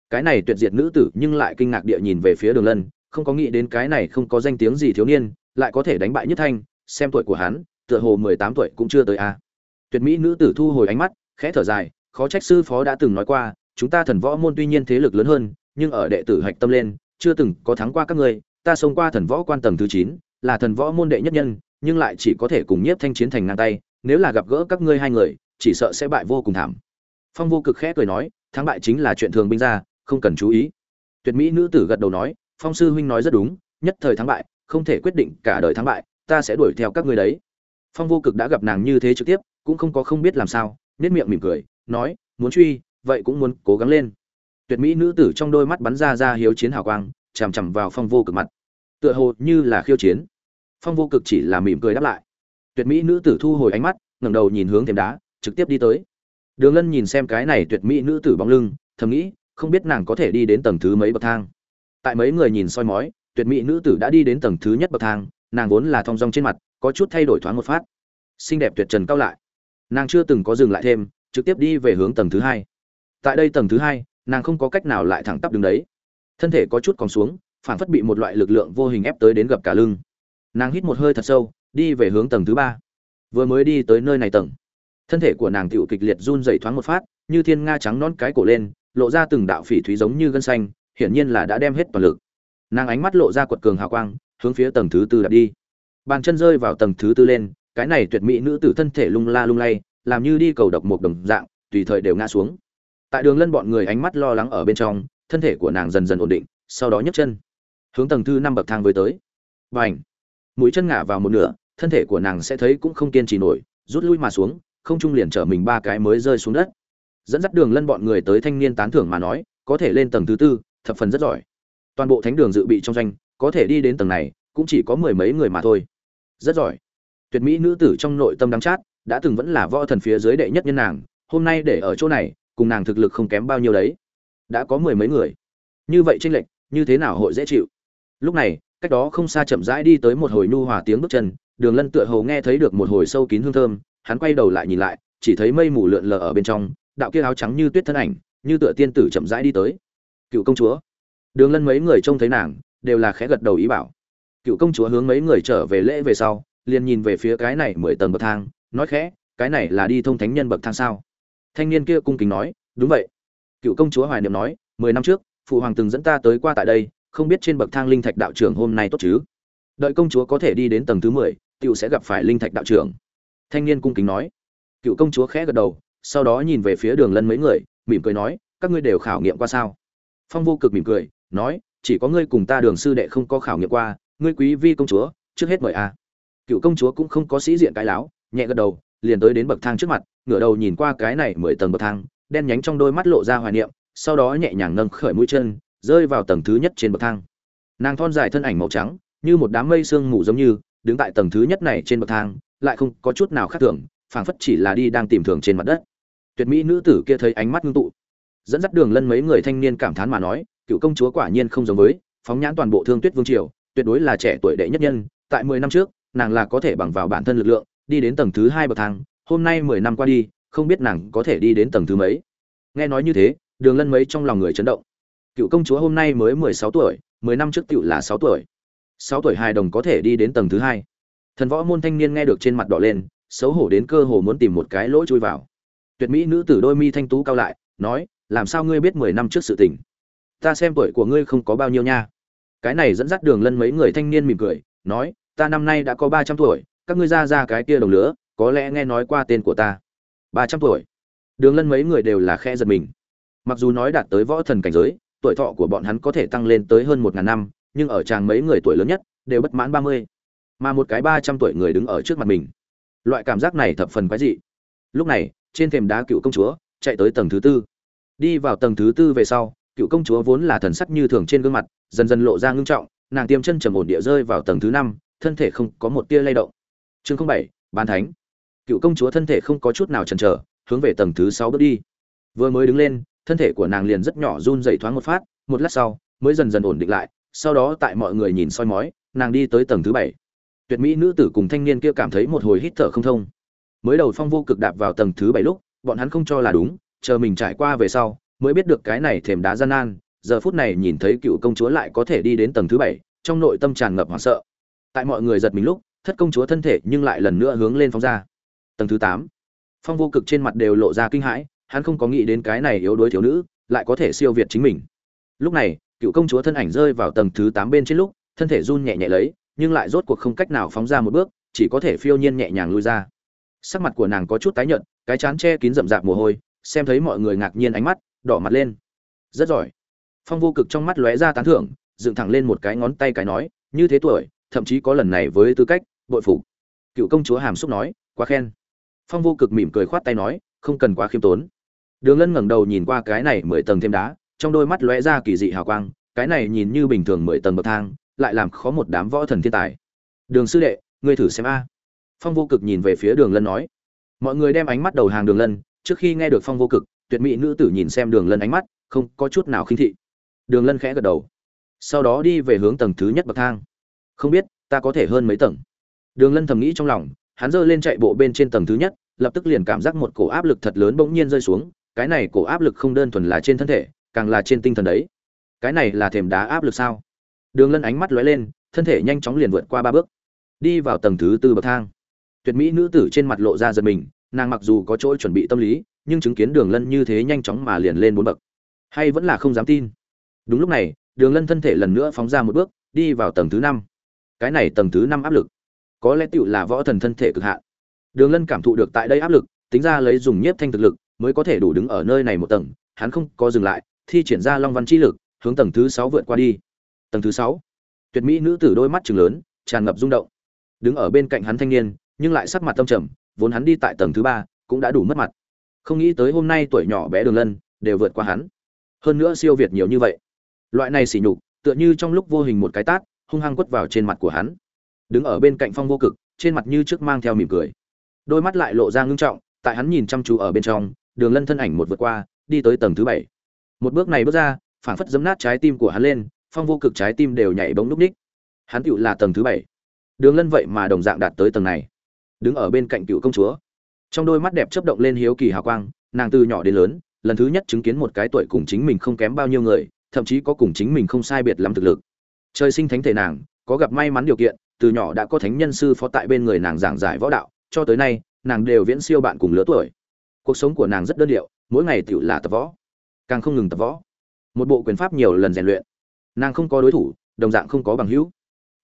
Cái này tuyệt diệt nữ tử nhưng lại kinh ngạc địa nhìn về phía đường lân, không có nghĩ đến cái này không có danh tiếng gì thiếu niên, lại có thể đánh bại nhất thanh, xem tuổi của hắn, tựa hồ mười tám tuổi cũng chưa tới a. Tuyệt mỹ nữ tử thu hồi ánh mắt, khẽ thở dài, khó trách sư phó đã từng nói qua, chúng ta thần võ môn tuy nhiên thế lực lớn hơn nhưng ở đệ tử hạch tâm lên, chưa từng có thắng qua các ngươi, ta xông qua thần võ quan tầng thứ chín, là thần võ môn đệ nhất nhân, nhưng lại chỉ có thể cùng nhiếp thanh chiến thành ngang tay, nếu là gặp gỡ các ngươi hai người, chỉ sợ sẽ bại vô cùng thảm. Phong vô cực khẽ cười nói, thắng bại chính là chuyện thường binh ra, không cần chú ý. Tuyệt mỹ nữ tử gật đầu nói, phong sư huynh nói rất đúng, nhất thời thắng bại, không thể quyết định cả đời thắng bại, ta sẽ đuổi theo các ngươi đấy. Phong vô cực đã gặp nàng như thế trực tiếp, cũng không có không biết làm sao nét miệng mỉm cười, nói, muốn truy, vậy cũng muốn cố gắng lên tuyệt mỹ nữ tử trong đôi mắt bắn ra ra hiếu chiến hào quang, chằm chằm vào phong vô cực mặt. Tựa hồ như là khiêu chiến. Phong vô cực chỉ là mỉm cười đáp lại. Tuyệt mỹ nữ tử thu hồi ánh mắt, ngẩng đầu nhìn hướng thềm đá, trực tiếp đi tới. Đường lân nhìn xem cái này tuyệt mỹ nữ tử bóng lưng, thầm nghĩ, không biết nàng có thể đi đến tầng thứ mấy bậc thang. Tại mấy người nhìn soi mói, tuyệt mỹ nữ tử đã đi đến tầng thứ nhất bậc thang, nàng vốn là thong dong trên mặt, có chút thay đổi thoáng một phát. Xinh đẹp tuyệt trần cao lại. Nàng chưa từng có dừng lại thêm, trực tiếp đi về hướng tầng thứ hai. Tại đây tầng thứ hai nàng không có cách nào lại thẳng tắp đứng đấy. Thân thể có chút còn xuống phản phất bị một loại lực lượng vô hình ép tới đến gập cả lưng. Nàng hít một hơi thật sâu, đi về hướng tầng thứ ba. Vừa mới đi tới nơi này tầng. Thân thể của nàng tựu kịch liệt run dày thoáng một phát, như thiên nga trắng non cái cổ lên, lộ ra từng đạo phỉ thúy giống như gân xanh, hiển nhiên là đã đem hết toàn lực. Nàng ánh mắt lộ ra quật cường hào quang, hướng phía tầng thứ tư đặt đi. Bàn chân rơi vào tầng thứ tư lên, cái này tuyệt mỹ nữ tử thân thể lung la lung lay, làm như đi cầu độc một đồng dạng, tùy thời đều ngã xuống tại đường lân bọn người ánh mắt lo lắng ở bên trong, thân thể của nàng dần dần ổn định, sau đó nhấc chân. Hướng tầng thứ năm bậc thang với tới. Và ảnh mũi chân ngả vào một nửa, thân thể của nàng sẽ thấy cũng không kiên trì nổi, rút lui mà xuống, không trung liền trở mình ba cái mới rơi xuống đất. Dẫn dắt đường lân bọn người tới thanh niên tán thưởng mà nói, có thể lên tầng thứ tư, thập phần rất giỏi. Toàn bộ thánh đường dự bị trong danh có thể đi đến tầng này, cũng chỉ có mười mấy người mà thôi. Rất giỏi! Tuyệt mỹ nữ tử trong nội tâm đắng chát, đã từng vẫn là võ thần phía dưới đệ nhất nhân nàng, hôm nay để ở chỗ này cùng nàng thực lực không kém bao nhiêu đấy. Đã có mười mấy người. Như vậy tranh lệch, như thế nào hội dễ chịu? Lúc này, cách đó không xa chậm rãi đi tới một hồi nhu hòa tiếng bước chân, đường lân tựa hồ nghe thấy được một hồi sâu kín hương thơm, hắn quay đầu lại nhìn lại, chỉ thấy mây mù lượn lờ ở bên trong, đạo kia áo trắng như tuyết thân ảnh, như tựa tiên tử chậm rãi đi tới. Cựu công chúa. Đường lân mấy người trông thấy nàng, đều là khẽ gật đầu ý bảo. Cựu công chúa hướng mấy người trở về lễ về sau, liền nhìn về phía cái này mười tầng bậc thang, nói khẽ, cái này là đi thông thánh nhân bậc thang sao? Thanh niên kia cung kính nói, đúng vậy. Cựu công chúa hoài niệm nói, mười năm trước, phụ hoàng từng dẫn ta tới qua tại đây, không biết trên bậc thang linh thạch đạo trưởng hôm nay tốt chứ? Đợi công chúa có thể đi đến tầng thứ mười cựu sẽ gặp phải linh thạch đạo trưởng. Thanh niên cung kính nói. Cựu công chúa khẽ gật đầu, sau đó nhìn về phía đường lân mấy người, mỉm cười nói, các ngươi đều khảo nghiệm qua sao? Phong vô cực mỉm cười, nói, chỉ có ngươi cùng ta đường sư đệ không có khảo nghiệm qua, ngươi quý vi công chúa, trước hết mời a. Cựu công chúa cũng không có sĩ diện cái láo, nhẹ gật đầu, liền tới đến bậc thang trước mặt ngửa đầu nhìn qua cái này mười tầng bậc thang, đen nhánh trong đôi mắt lộ ra hoài niệm, sau đó nhẹ nhàng nâng khởi mũi chân, rơi vào tầng thứ nhất trên bậc thang. Nàng thon dài thân ảnh màu trắng, như một đám mây sương mù giống như, đứng tại tầng thứ nhất này trên bậc thang, lại không có chút nào khác thường, phảng phất chỉ là đi đang tìm thường trên mặt đất. Tuyệt mỹ nữ tử kia thấy ánh mắt ngưng tụ, dẫn dắt đường lân mấy người thanh niên cảm thán mà nói, cựu công chúa quả nhiên không giống với, phóng nhãn toàn bộ thương tuyết vương triều, tuyệt đối là trẻ tuổi đệ nhất nhân, tại mười năm trước, nàng là có thể bằng vào bản thân lực lượng, đi đến tầng thứ hai bậc thang hôm nay mười năm qua đi, không biết nàng có thể đi đến tầng thứ mấy. Nghe nói như thế, đường lân mấy trong lòng người chấn động. Cựu công chúa hôm nay mới mười sáu tuổi, mười năm trước cựu là sáu tuổi. Sáu tuổi hài đồng có thể đi đến tầng thứ hai. Thần võ môn thanh niên nghe được trên mặt đỏ lên, xấu hổ đến cơ hồ muốn tìm một cái lỗ chui vào. Tuyệt mỹ nữ tử đôi mi thanh tú cao lại, nói, làm sao ngươi biết mười năm trước sự tình? Ta xem tuổi của ngươi không có bao nhiêu nha. Cái này dẫn dắt đường lân mấy người thanh niên mỉm cười, nói, ta năm nay đã có ba trăm tuổi, các ngươi ra ra cái kia đồng lứa có lẽ nghe nói qua tên của ta. Ba trăm tuổi. Đường lân mấy người đều là khe giật mình. Mặc dù nói đạt tới võ thần cảnh giới, tuổi thọ của bọn hắn có thể tăng lên tới hơn một ngàn năm, nhưng ở chàng mấy người tuổi lớn nhất, đều bất mãn ba mươi. Mà một cái ba trăm tuổi người đứng ở trước mặt mình. Loại cảm giác này thập phần quái dị. Lúc này, trên thềm đá cựu công chúa, chạy tới tầng thứ tư. Đi vào tầng thứ tư về sau, cựu công chúa vốn là thần sắc như thường trên gương mặt, dần dần lộ ra ngưng trọng, nàng tiêm chân trầm ổn địa rơi vào tầng thứ năm, thân thể không có một tia lay động. Chương bảy, bán thánh cựu công chúa thân thể không có chút nào chần chờ, hướng về tầng thứ sáu bước đi. Vừa mới đứng lên, thân thể của nàng liền rất nhỏ run dày thoáng một phát, một lát sau, mới dần dần ổn định lại, sau đó tại mọi người nhìn soi mói, nàng đi tới tầng thứ bảy. Tuyệt mỹ nữ tử cùng thanh niên kia cảm thấy một hồi hít thở không thông. Mới đầu phong vô cực đạp vào tầng thứ bảy lúc, bọn hắn không cho là đúng, chờ mình trải qua về sau, mới biết được cái này thềm đá gian nan, giờ phút này nhìn thấy cựu công chúa lại có thể đi đến tầng thứ bảy, trong nội tâm tràn ngập hoảng sợ. Tại mọi người giật mình lúc, thất công chúa thân thể nhưng lại lần nữa hướng lên phóng ra tầng thứ tám. Phong vô cực trên mặt đều lộ ra kinh hãi, hắn không có nghĩ đến cái này yếu đuối thiếu nữ lại có thể siêu việt chính mình. Lúc này, cựu công chúa thân ảnh rơi vào tầng thứ tám bên trên lúc, thân thể run nhẹ nhẹ lấy, nhưng lại rốt cuộc không cách nào phóng ra một bước, chỉ có thể phiêu nhiên nhẹ nhàng lui ra. Sắc mặt của nàng có chút tái nhợt, cái chán che kín rậm rạp mồ hôi, xem thấy mọi người ngạc nhiên ánh mắt, đỏ mặt lên. Rất giỏi. Phong vô cực trong mắt lóe ra tán thưởng, dựng thẳng lên một cái ngón tay cái nói, như thế tuổi, thậm chí có lần này với tư cách, bội phục. Cựu công chúa hàm xúc nói, quá khen phong vô cực mỉm cười khoát tay nói, không cần quá khiêm tốn. Đường lân ngẩng đầu nhìn qua cái này mười tầng thêm đá, trong đôi mắt lóe ra kỳ dị hào quang, cái này nhìn như bình thường mười tầng bậc thang, lại làm khó một đám võ thần thiên tài. Đường sư đệ, ngươi thử xem a. Phong vô cực nhìn về phía đường lân nói. Mọi người đem ánh mắt đầu hàng đường lân, trước khi nghe được phong vô cực, tuyệt mỹ nữ tử nhìn xem đường lân ánh mắt, không có chút nào khinh thị. Đường lân khẽ gật đầu. Sau đó đi về hướng tầng thứ nhất bậc thang. Không biết, ta có thể hơn mấy tầng? Đường lân thầm nghĩ trong lòng hắn giơ lên chạy bộ bên trên tầng thứ nhất, lập tức liền cảm giác một cổ áp lực thật lớn bỗng nhiên rơi xuống, cái này cổ áp lực không đơn thuần là trên thân thể, càng là trên tinh thần đấy. Cái này là thềm đá áp lực sao? Đường lân ánh mắt lóe lên, thân thể nhanh chóng liền vượt qua ba bước, đi vào tầng thứ tư bậc thang. Tuyệt mỹ nữ tử trên mặt lộ ra giật mình, nàng mặc dù có chỗ chuẩn bị tâm lý, nhưng chứng kiến đường lân như thế nhanh chóng mà liền lên bốn bậc, hay vẫn là không dám tin. Đúng lúc này, đường lân thân thể lần nữa phóng ra một bước, đi vào tầng thứ năm. Cái này tầng thứ năm áp lực có lẽ tựu là võ thần thân thể cực hạn. Đường lân cảm thụ được tại đây áp lực, tính ra lấy dùng nhiếp thanh thực lực mới có thể đủ đứng ở nơi này một tầng, hắn không có dừng lại, thi triển ra long văn chi lực, hướng tầng thứ sáu vượt qua đi. Tầng thứ sáu, tuyệt mỹ nữ tử đôi mắt trừng lớn, tràn ngập rung động. Đứng ở bên cạnh hắn thanh niên, nhưng lại sắc mặt tâm trầm, vốn hắn đi tại tầng thứ ba, cũng đã đủ mất mặt. Không nghĩ tới hôm nay tuổi nhỏ bé đường lân đều vượt qua hắn. Hơn nữa siêu việt nhiều như vậy. Loại này xỉ nhục, tựa như trong lúc vô hình một cái tát, hung hăng quất vào trên mặt của hắn đứng ở bên cạnh phong vô cực, trên mặt như trước mang theo mỉm cười. Đôi mắt lại lộ ra ngưng trọng, tại hắn nhìn chăm chú ở bên trong, đường lân thân ảnh một vượt qua, đi tới tầng thứ bảy. Một bước này bước ra, phảng phất giấm nát trái tim của hắn lên, phong vô cực trái tim đều nhảy bóng núp ních. Hắn cựu là tầng thứ bảy. Đường lân vậy mà đồng dạng đạt tới tầng này. Đứng ở bên cạnh cựu công chúa. Trong đôi mắt đẹp chấp động lên hiếu kỳ hào quang, nàng từ nhỏ đến lớn, lần thứ nhất chứng kiến một cái tuổi cùng chính mình không kém bao nhiêu người, thậm chí có cùng chính mình không sai biệt lắm thực lực. Trời sinh thánh thể nàng, có gặp may mắn điều kiện từ nhỏ đã có thánh nhân sư phó tại bên người nàng giảng giải võ đạo, cho tới nay, nàng đều viễn siêu bạn cùng lứa tuổi. Cuộc sống của nàng rất đơn điệu, mỗi ngày tiểu là tập võ, càng không ngừng tập võ. Một bộ quyền pháp nhiều lần rèn luyện. Nàng không có đối thủ, đồng dạng không có bằng hữu.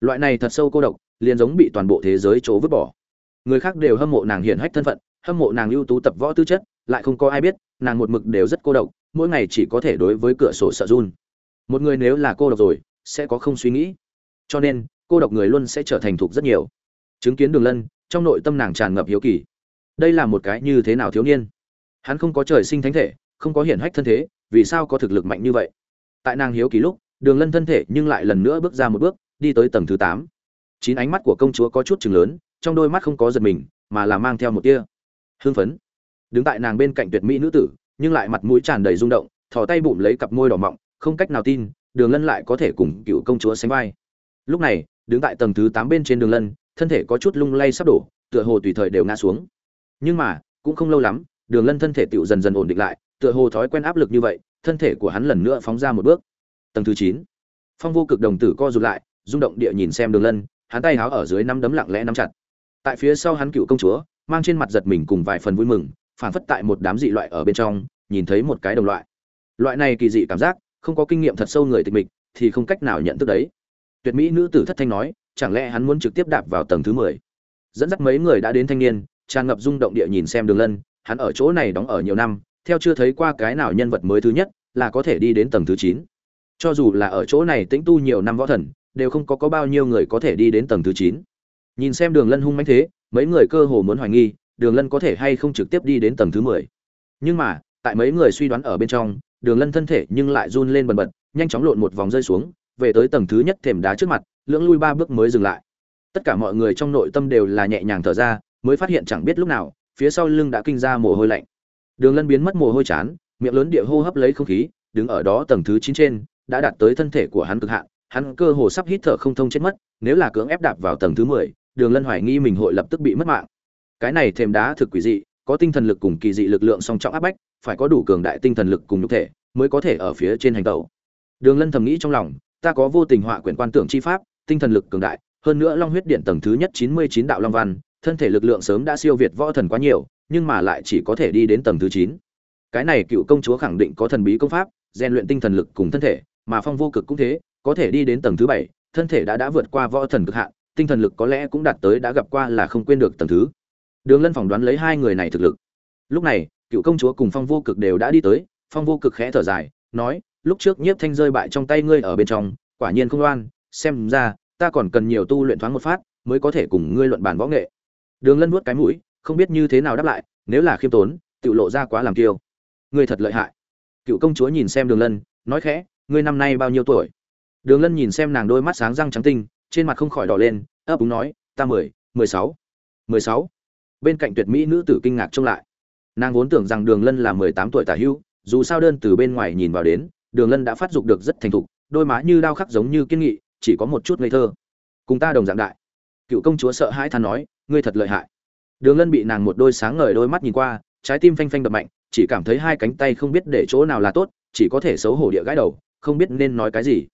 Loại này thật sâu cô độc, liền giống bị toàn bộ thế giới chỗ vứt bỏ. Người khác đều hâm mộ nàng hiển hách thân phận, hâm mộ nàng ưu tú tập võ tư chất, lại không có ai biết, nàng một mực đều rất cô độc, mỗi ngày chỉ có thể đối với cửa sổ sợ run. Một người nếu là cô độc rồi, sẽ có không suy nghĩ. Cho nên cô độc người luôn sẽ trở thành thục rất nhiều. Chứng kiến đường lân, trong nội tâm nàng tràn ngập hiếu kỳ. Đây là một cái như thế nào thiếu niên? Hắn không có trời sinh thánh thể, không có hiển hách thân thế, vì sao có thực lực mạnh như vậy? Tại nàng hiếu kỳ lúc, đường lân thân thể nhưng lại lần nữa bước ra một bước, đi tới tầng thứ tám. Chín ánh mắt của công chúa có chút chừng lớn, trong đôi mắt không có giật mình, mà là mang theo một tia hương phấn. Đứng tại nàng bên cạnh tuyệt mỹ nữ tử, nhưng lại mặt mũi tràn đầy rung động, thò tay bụng lấy cặp môi đỏ mọng, không cách nào tin, đường lân lại có thể cùng cựu công chúa sánh vai. Lúc này đứng tại tầng thứ tám bên trên đường lân, thân thể có chút lung lay sắp đổ, tựa hồ tùy thời đều ngã xuống. Nhưng mà, cũng không lâu lắm, đường lân thân thể tựu dần dần ổn định lại, tựa hồ thói quen áp lực như vậy, thân thể của hắn lần nữa phóng ra một bước. Tầng thứ chín. Phong vô cực đồng tử co rụt lại, rung động địa nhìn xem đường lân, hắn tay háo ở dưới nắm đấm lặng lẽ nắm chặt. Tại phía sau hắn cựu công chúa, mang trên mặt giật mình cùng vài phần vui mừng phản phất tại một đám dị loại ở bên trong, nhìn thấy một cái đồng loại. Loại này kỳ dị cảm giác, không có kinh nghiệm thật sâu người tịch mịch, thì không cách nào nhận thức đấy tuyệt mỹ nữ tử thất thanh nói, chẳng lẽ hắn muốn trực tiếp đạp vào tầng thứ mười? Dẫn dắt mấy người đã đến thanh niên, tràn ngập rung động địa nhìn xem đường lân, hắn ở chỗ này đóng ở nhiều năm, theo chưa thấy qua cái nào nhân vật mới thứ nhất, là có thể đi đến tầng thứ chín. Cho dù là ở chỗ này tĩnh tu nhiều năm võ thần, đều không có có bao nhiêu người có thể đi đến tầng thứ chín. Nhìn xem đường lân hung manh thế, mấy người cơ hồ muốn hoài nghi, đường lân có thể hay không trực tiếp đi đến tầng thứ mười. Nhưng mà, tại mấy người suy đoán ở bên trong, đường lân thân thể nhưng lại run lên bần bật, nhanh chóng lộn một vòng rơi xuống về tới tầng thứ nhất thềm đá trước mặt, lưỡng lui ba bước mới dừng lại. Tất cả mọi người trong nội tâm đều là nhẹ nhàng thở ra, mới phát hiện chẳng biết lúc nào, phía sau lưng đã kinh ra mồ hôi lạnh. Đường lân biến mất mồ hôi chán, miệng lớn địa hô hấp lấy không khí, đứng ở đó tầng thứ chín trên, đã đạt tới thân thể của hắn cực hạn, hắn cơ hồ sắp hít thở không thông chết mất, nếu là cưỡng ép đạp vào tầng thứ mười, đường lân hoài nghi mình hội lập tức bị mất mạng. Cái này thềm đá thực quỷ dị, có tinh thần lực cùng kỳ dị lực lượng song trọng áp bách, phải có đủ cường đại tinh thần lực cùng nhục thể mới có thể ở phía trên hành tẩu. Đường lân thầm nghĩ trong lòng ta có vô tình họa quyển quan tưởng chi pháp, tinh thần lực cường đại, hơn nữa long huyết điện tầng thứ nhất chín mươi chín đạo long văn, thân thể lực lượng sớm đã siêu việt võ thần quá nhiều, nhưng mà lại chỉ có thể đi đến tầng thứ chín. Cái này cựu công chúa khẳng định có thần bí công pháp, rèn luyện tinh thần lực cùng thân thể, mà phong vô cực cũng thế, có thể đi đến tầng thứ bảy, thân thể đã đã vượt qua võ thần cực hạn, tinh thần lực có lẽ cũng đạt tới đã gặp qua là không quên được tầng thứ. Đường lân phỏng đoán lấy hai người này thực lực. Lúc này, cựu công chúa cùng phong vô cực đều đã đi tới, phong vô cực khẽ thở dài, nói lúc trước nhiếp thanh rơi bại trong tay ngươi ở bên trong, quả nhiên không loan xem ra, ta còn cần nhiều tu luyện thoáng một phát, mới có thể cùng ngươi luận bàn võ nghệ. Đường lân nuốt cái mũi, không biết như thế nào đáp lại, nếu là khiêm tốn, tự lộ ra quá làm kiêu. Ngươi thật lợi hại. Cựu công chúa nhìn xem đường lân, nói khẽ, ngươi năm nay bao nhiêu tuổi? Đường lân nhìn xem nàng đôi mắt sáng răng trắng tinh, trên mặt không khỏi đỏ lên, ấp úng nói, ta mười mười sáu mười sáu. Bên cạnh tuyệt mỹ nữ tử kinh ngạc trông lại. Nàng vốn tưởng rằng đường lân là mười tám tuổi tả hưu, dù sao đơn từ bên ngoài nhìn vào đến đường lân đã phát dục được rất thành thục, đôi má như đao khắc giống như kiên nghị, chỉ có một chút ngây thơ. Cùng ta đồng dạng đại. Cựu công chúa sợ hãi than nói, ngươi thật lợi hại. Đường lân bị nàng một đôi sáng ngời đôi mắt nhìn qua, trái tim phanh phanh đập mạnh, chỉ cảm thấy hai cánh tay không biết để chỗ nào là tốt, chỉ có thể xấu hổ địa gãi đầu, không biết nên nói cái gì.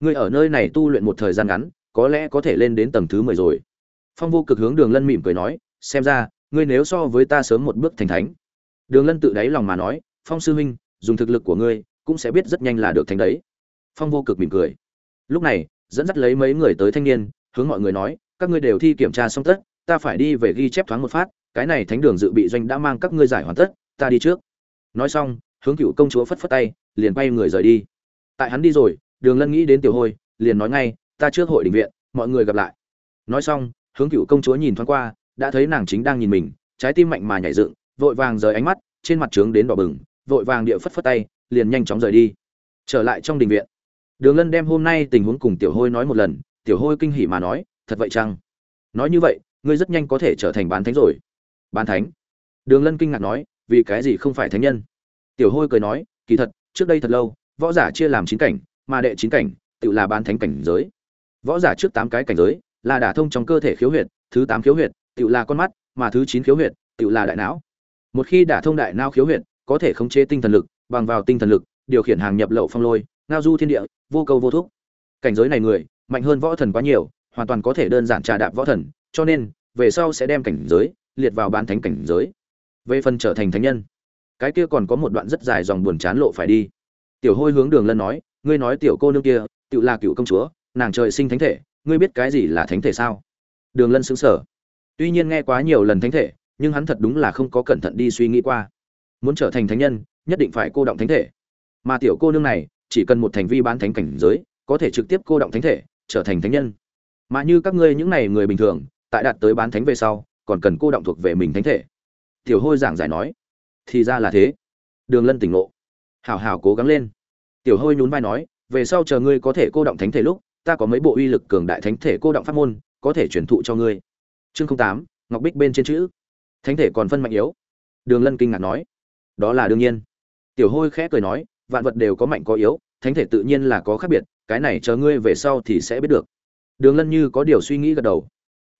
Ngươi ở nơi này tu luyện một thời gian ngắn, có lẽ có thể lên đến tầng thứ mười rồi. Phong vô cực hướng đường lân mỉm cười nói, xem ra, ngươi nếu so với ta sớm một bước thành thánh. Đường lân tự đáy lòng mà nói, phong sư huynh, dùng thực lực của ngươi cũng sẽ biết rất nhanh là được thánh đấy. Phong vô cực mỉm cười. Lúc này, dẫn dắt lấy mấy người tới thanh niên, hướng mọi người nói, các ngươi đều thi kiểm tra xong tất, ta phải đi về ghi chép thoáng một phát, cái này thánh đường dự bị doanh đã mang các ngươi giải hoàn tất, ta đi trước. Nói xong, hướng cựu công chúa phất phất tay, liền quay người rời đi. Tại hắn đi rồi, đường lân nghĩ đến tiểu hôi, liền nói ngay, ta trước hội đình viện, mọi người gặp lại. Nói xong, hướng cựu công chúa nhìn thoáng qua, đã thấy nàng chính đang nhìn mình, trái tim mạnh mà nhảy dựng, vội vàng rời ánh mắt, trên mặt trướng đến đỏ bừng, vội vàng địa phất phất tay liền nhanh chóng rời đi. Trở lại trong đình viện, đường lân đem hôm nay tình huống cùng tiểu hôi nói một lần, tiểu hôi kinh hỉ mà nói, thật vậy chăng? Nói như vậy, ngươi rất nhanh có thể trở thành bán thánh rồi. Bán thánh? Đường lân kinh ngạc nói, vì cái gì không phải thánh nhân? Tiểu hôi cười nói, kỳ thật, trước đây thật lâu, võ giả chia làm chín cảnh, mà đệ chín cảnh, tự là bán thánh cảnh giới. Võ giả trước tám cái cảnh giới, là đả thông trong cơ thể khiếu huyệt, thứ tám khiếu huyệt, tự là con mắt, mà thứ chín khiếu huyệt, tự là đại não. Một khi đả thông đại não khiếu huyệt, có thể khống chế tinh thần lực bằng vào tinh thần lực, điều khiển hàng nhập lậu phong lôi, ngao du thiên địa, vô câu vô thúc. Cảnh giới này người, mạnh hơn võ thần quá nhiều, hoàn toàn có thể đơn giản trà đạp võ thần, cho nên, về sau sẽ đem cảnh giới liệt vào bán thánh cảnh giới. Về phần trở thành thánh nhân, cái kia còn có một đoạn rất dài dòng buồn chán lộ phải đi. Tiểu hôi hướng đường lân nói, ngươi nói tiểu cô nương kia tự là cựu công chúa, nàng trời sinh thánh thể, ngươi biết cái gì là thánh thể sao? Đường lân xứng sở tuy nhiên nghe quá nhiều lần thánh thể, nhưng hắn thật đúng là không có cẩn thận đi suy nghĩ qua. Muốn trở thành thánh nhân nhất định phải cô động thánh thể. Mà tiểu cô nương này, chỉ cần một thành vi bán thánh cảnh giới, có thể trực tiếp cô động thánh thể, trở thành thánh nhân. Mà như các ngươi những này người bình thường, tại đạt tới bán thánh về sau, còn cần cô động thuộc về mình thánh thể. Tiểu hôi giảng giải nói, thì ra là thế. Đường lân tỉnh ngộ, hảo hảo cố gắng lên. Tiểu hôi nhún vai nói, về sau chờ ngươi có thể cô động thánh thể lúc, ta có mấy bộ uy lực cường đại thánh thể cô động pháp môn, có thể truyền thụ cho ngươi. Chương tám, ngọc bích bên trên chữ. Thánh thể còn phân mạnh yếu. Đường lân kinh ngạc nói, đó là đương nhiên tiểu hôi khẽ cười nói, vạn vật đều có mạnh có yếu, thánh thể tự nhiên là có khác biệt, cái này chờ ngươi về sau thì sẽ biết được. Đường lân như có điều suy nghĩ gật đầu.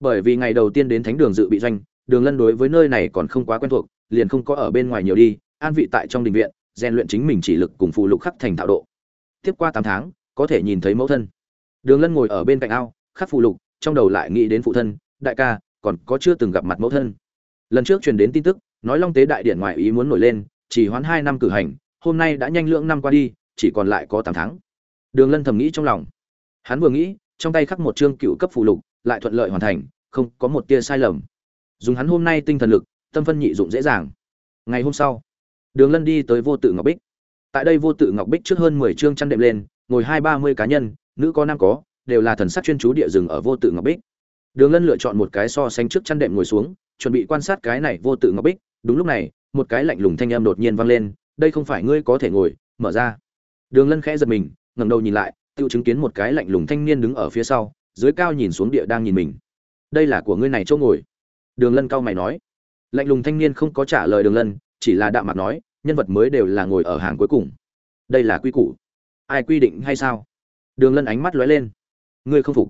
Bởi vì ngày đầu tiên đến thánh đường dự bị doanh, đường lân đối với nơi này còn không quá quen thuộc, liền không có ở bên ngoài nhiều đi, an vị tại trong đình viện, rèn luyện chính mình chỉ lực cùng phụ lục khắc thành thạo độ. Tiếp qua tám tháng, có thể nhìn thấy mẫu thân. Đường lân ngồi ở bên cạnh ao, khắc phụ lục, trong đầu lại nghĩ đến phụ thân, đại ca, còn có chưa từng gặp mặt mẫu thân. Lần trước truyền đến tin tức, nói long tế đại điện ngoại ý muốn nổi lên chỉ hoãn hai năm cử hành, hôm nay đã nhanh lượng năm qua đi, chỉ còn lại có tám tháng. Đường lân thầm nghĩ trong lòng. Hắn vừa nghĩ, trong tay khắc một chương cựu cấp phụ lục, lại thuận lợi hoàn thành, không có một tia sai lầm. Dùng hắn hôm nay tinh thần lực, tâm phân nhị dụng dễ dàng. Ngày hôm sau, đường lân đi tới vô tự ngọc bích. Tại đây vô tự ngọc bích trước hơn mười chương chăn đệm lên, ngồi hai ba mươi cá nhân, nữ có nam có, đều là thần sắc chuyên chú địa rừng ở vô tự ngọc bích. Đường lân lựa chọn một cái so sánh trước chăn đệm ngồi xuống, chuẩn bị quan sát cái này vô tự ngọc bích. Đúng lúc này một cái lạnh lùng thanh âm đột nhiên vang lên, đây không phải ngươi có thể ngồi, mở ra. Đường lân khẽ giật mình, ngẩng đầu nhìn lại, tiêu chứng kiến một cái lạnh lùng thanh niên đứng ở phía sau, dưới cao nhìn xuống địa đang nhìn mình. Đây là của ngươi này chỗ ngồi. Đường lân cao mày nói. Lạnh lùng thanh niên không có trả lời đường lân, chỉ là đạm mặt nói, nhân vật mới đều là ngồi ở hàng cuối cùng. Đây là quy củ. Ai quy định hay sao? Đường lân ánh mắt lóe lên. Ngươi không phục.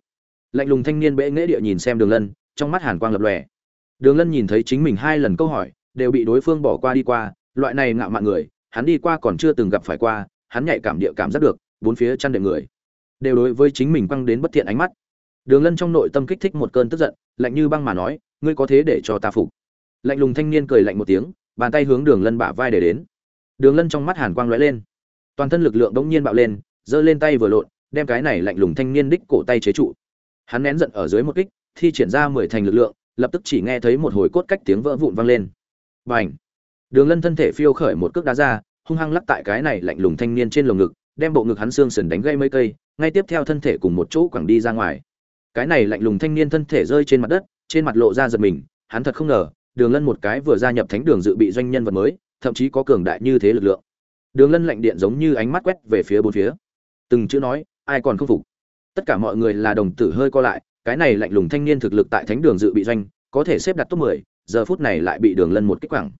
Lạnh lùng thanh niên bẽ nghễ địa nhìn xem đường lân, trong mắt hàn quang lập lòe. Đường lân nhìn thấy chính mình hai lần câu hỏi đều bị đối phương bỏ qua đi qua, loại này ngạo mạn người, hắn đi qua còn chưa từng gặp phải qua, hắn nhạy cảm địa cảm giác được, bốn phía chăn đệm người, đều đối với chính mình băng đến bất thiện ánh mắt. Đường lân trong nội tâm kích thích một cơn tức giận, lạnh như băng mà nói, ngươi có thế để cho ta phục? Lạnh lùng thanh niên cười lạnh một tiếng, bàn tay hướng đường lân bả vai để đến. Đường lân trong mắt hàn quang lóe lên. Toàn thân lực lượng đống nhiên bạo lên, giơ lên tay vừa lộn, đem cái này lạnh lùng thanh niên đích cổ tay chế trụ. Hắn nén giận ở dưới một kích, thi triển ra mười thành lực lượng, lập tức chỉ nghe thấy một hồi cốt cách tiếng vỡ vụn vang lên bành. Đường lân thân thể phiêu khởi một cước đá ra, hung hăng lắc tại cái này lạnh lùng thanh niên trên lồng ngực, đem bộ ngực hắn xương sườn đánh gây mấy cây, ngay tiếp theo thân thể cùng một chỗ quẳng đi ra ngoài. Cái này lạnh lùng thanh niên thân thể rơi trên mặt đất, trên mặt lộ ra giật mình, hắn thật không ngờ, đường lân một cái vừa gia nhập thánh đường dự bị doanh nhân vật mới, thậm chí có cường đại như thế lực lượng. Đường lân lạnh điện giống như ánh mắt quét về phía bốn phía. Từng chữ nói, ai còn không phục? Tất cả mọi người là đồng tử hơi co lại, cái này lạnh lùng thanh niên thực lực tại thánh đường dự bị doanh, có thể xếp đặt top mười giờ phút này lại bị đường lân một kích quẳng.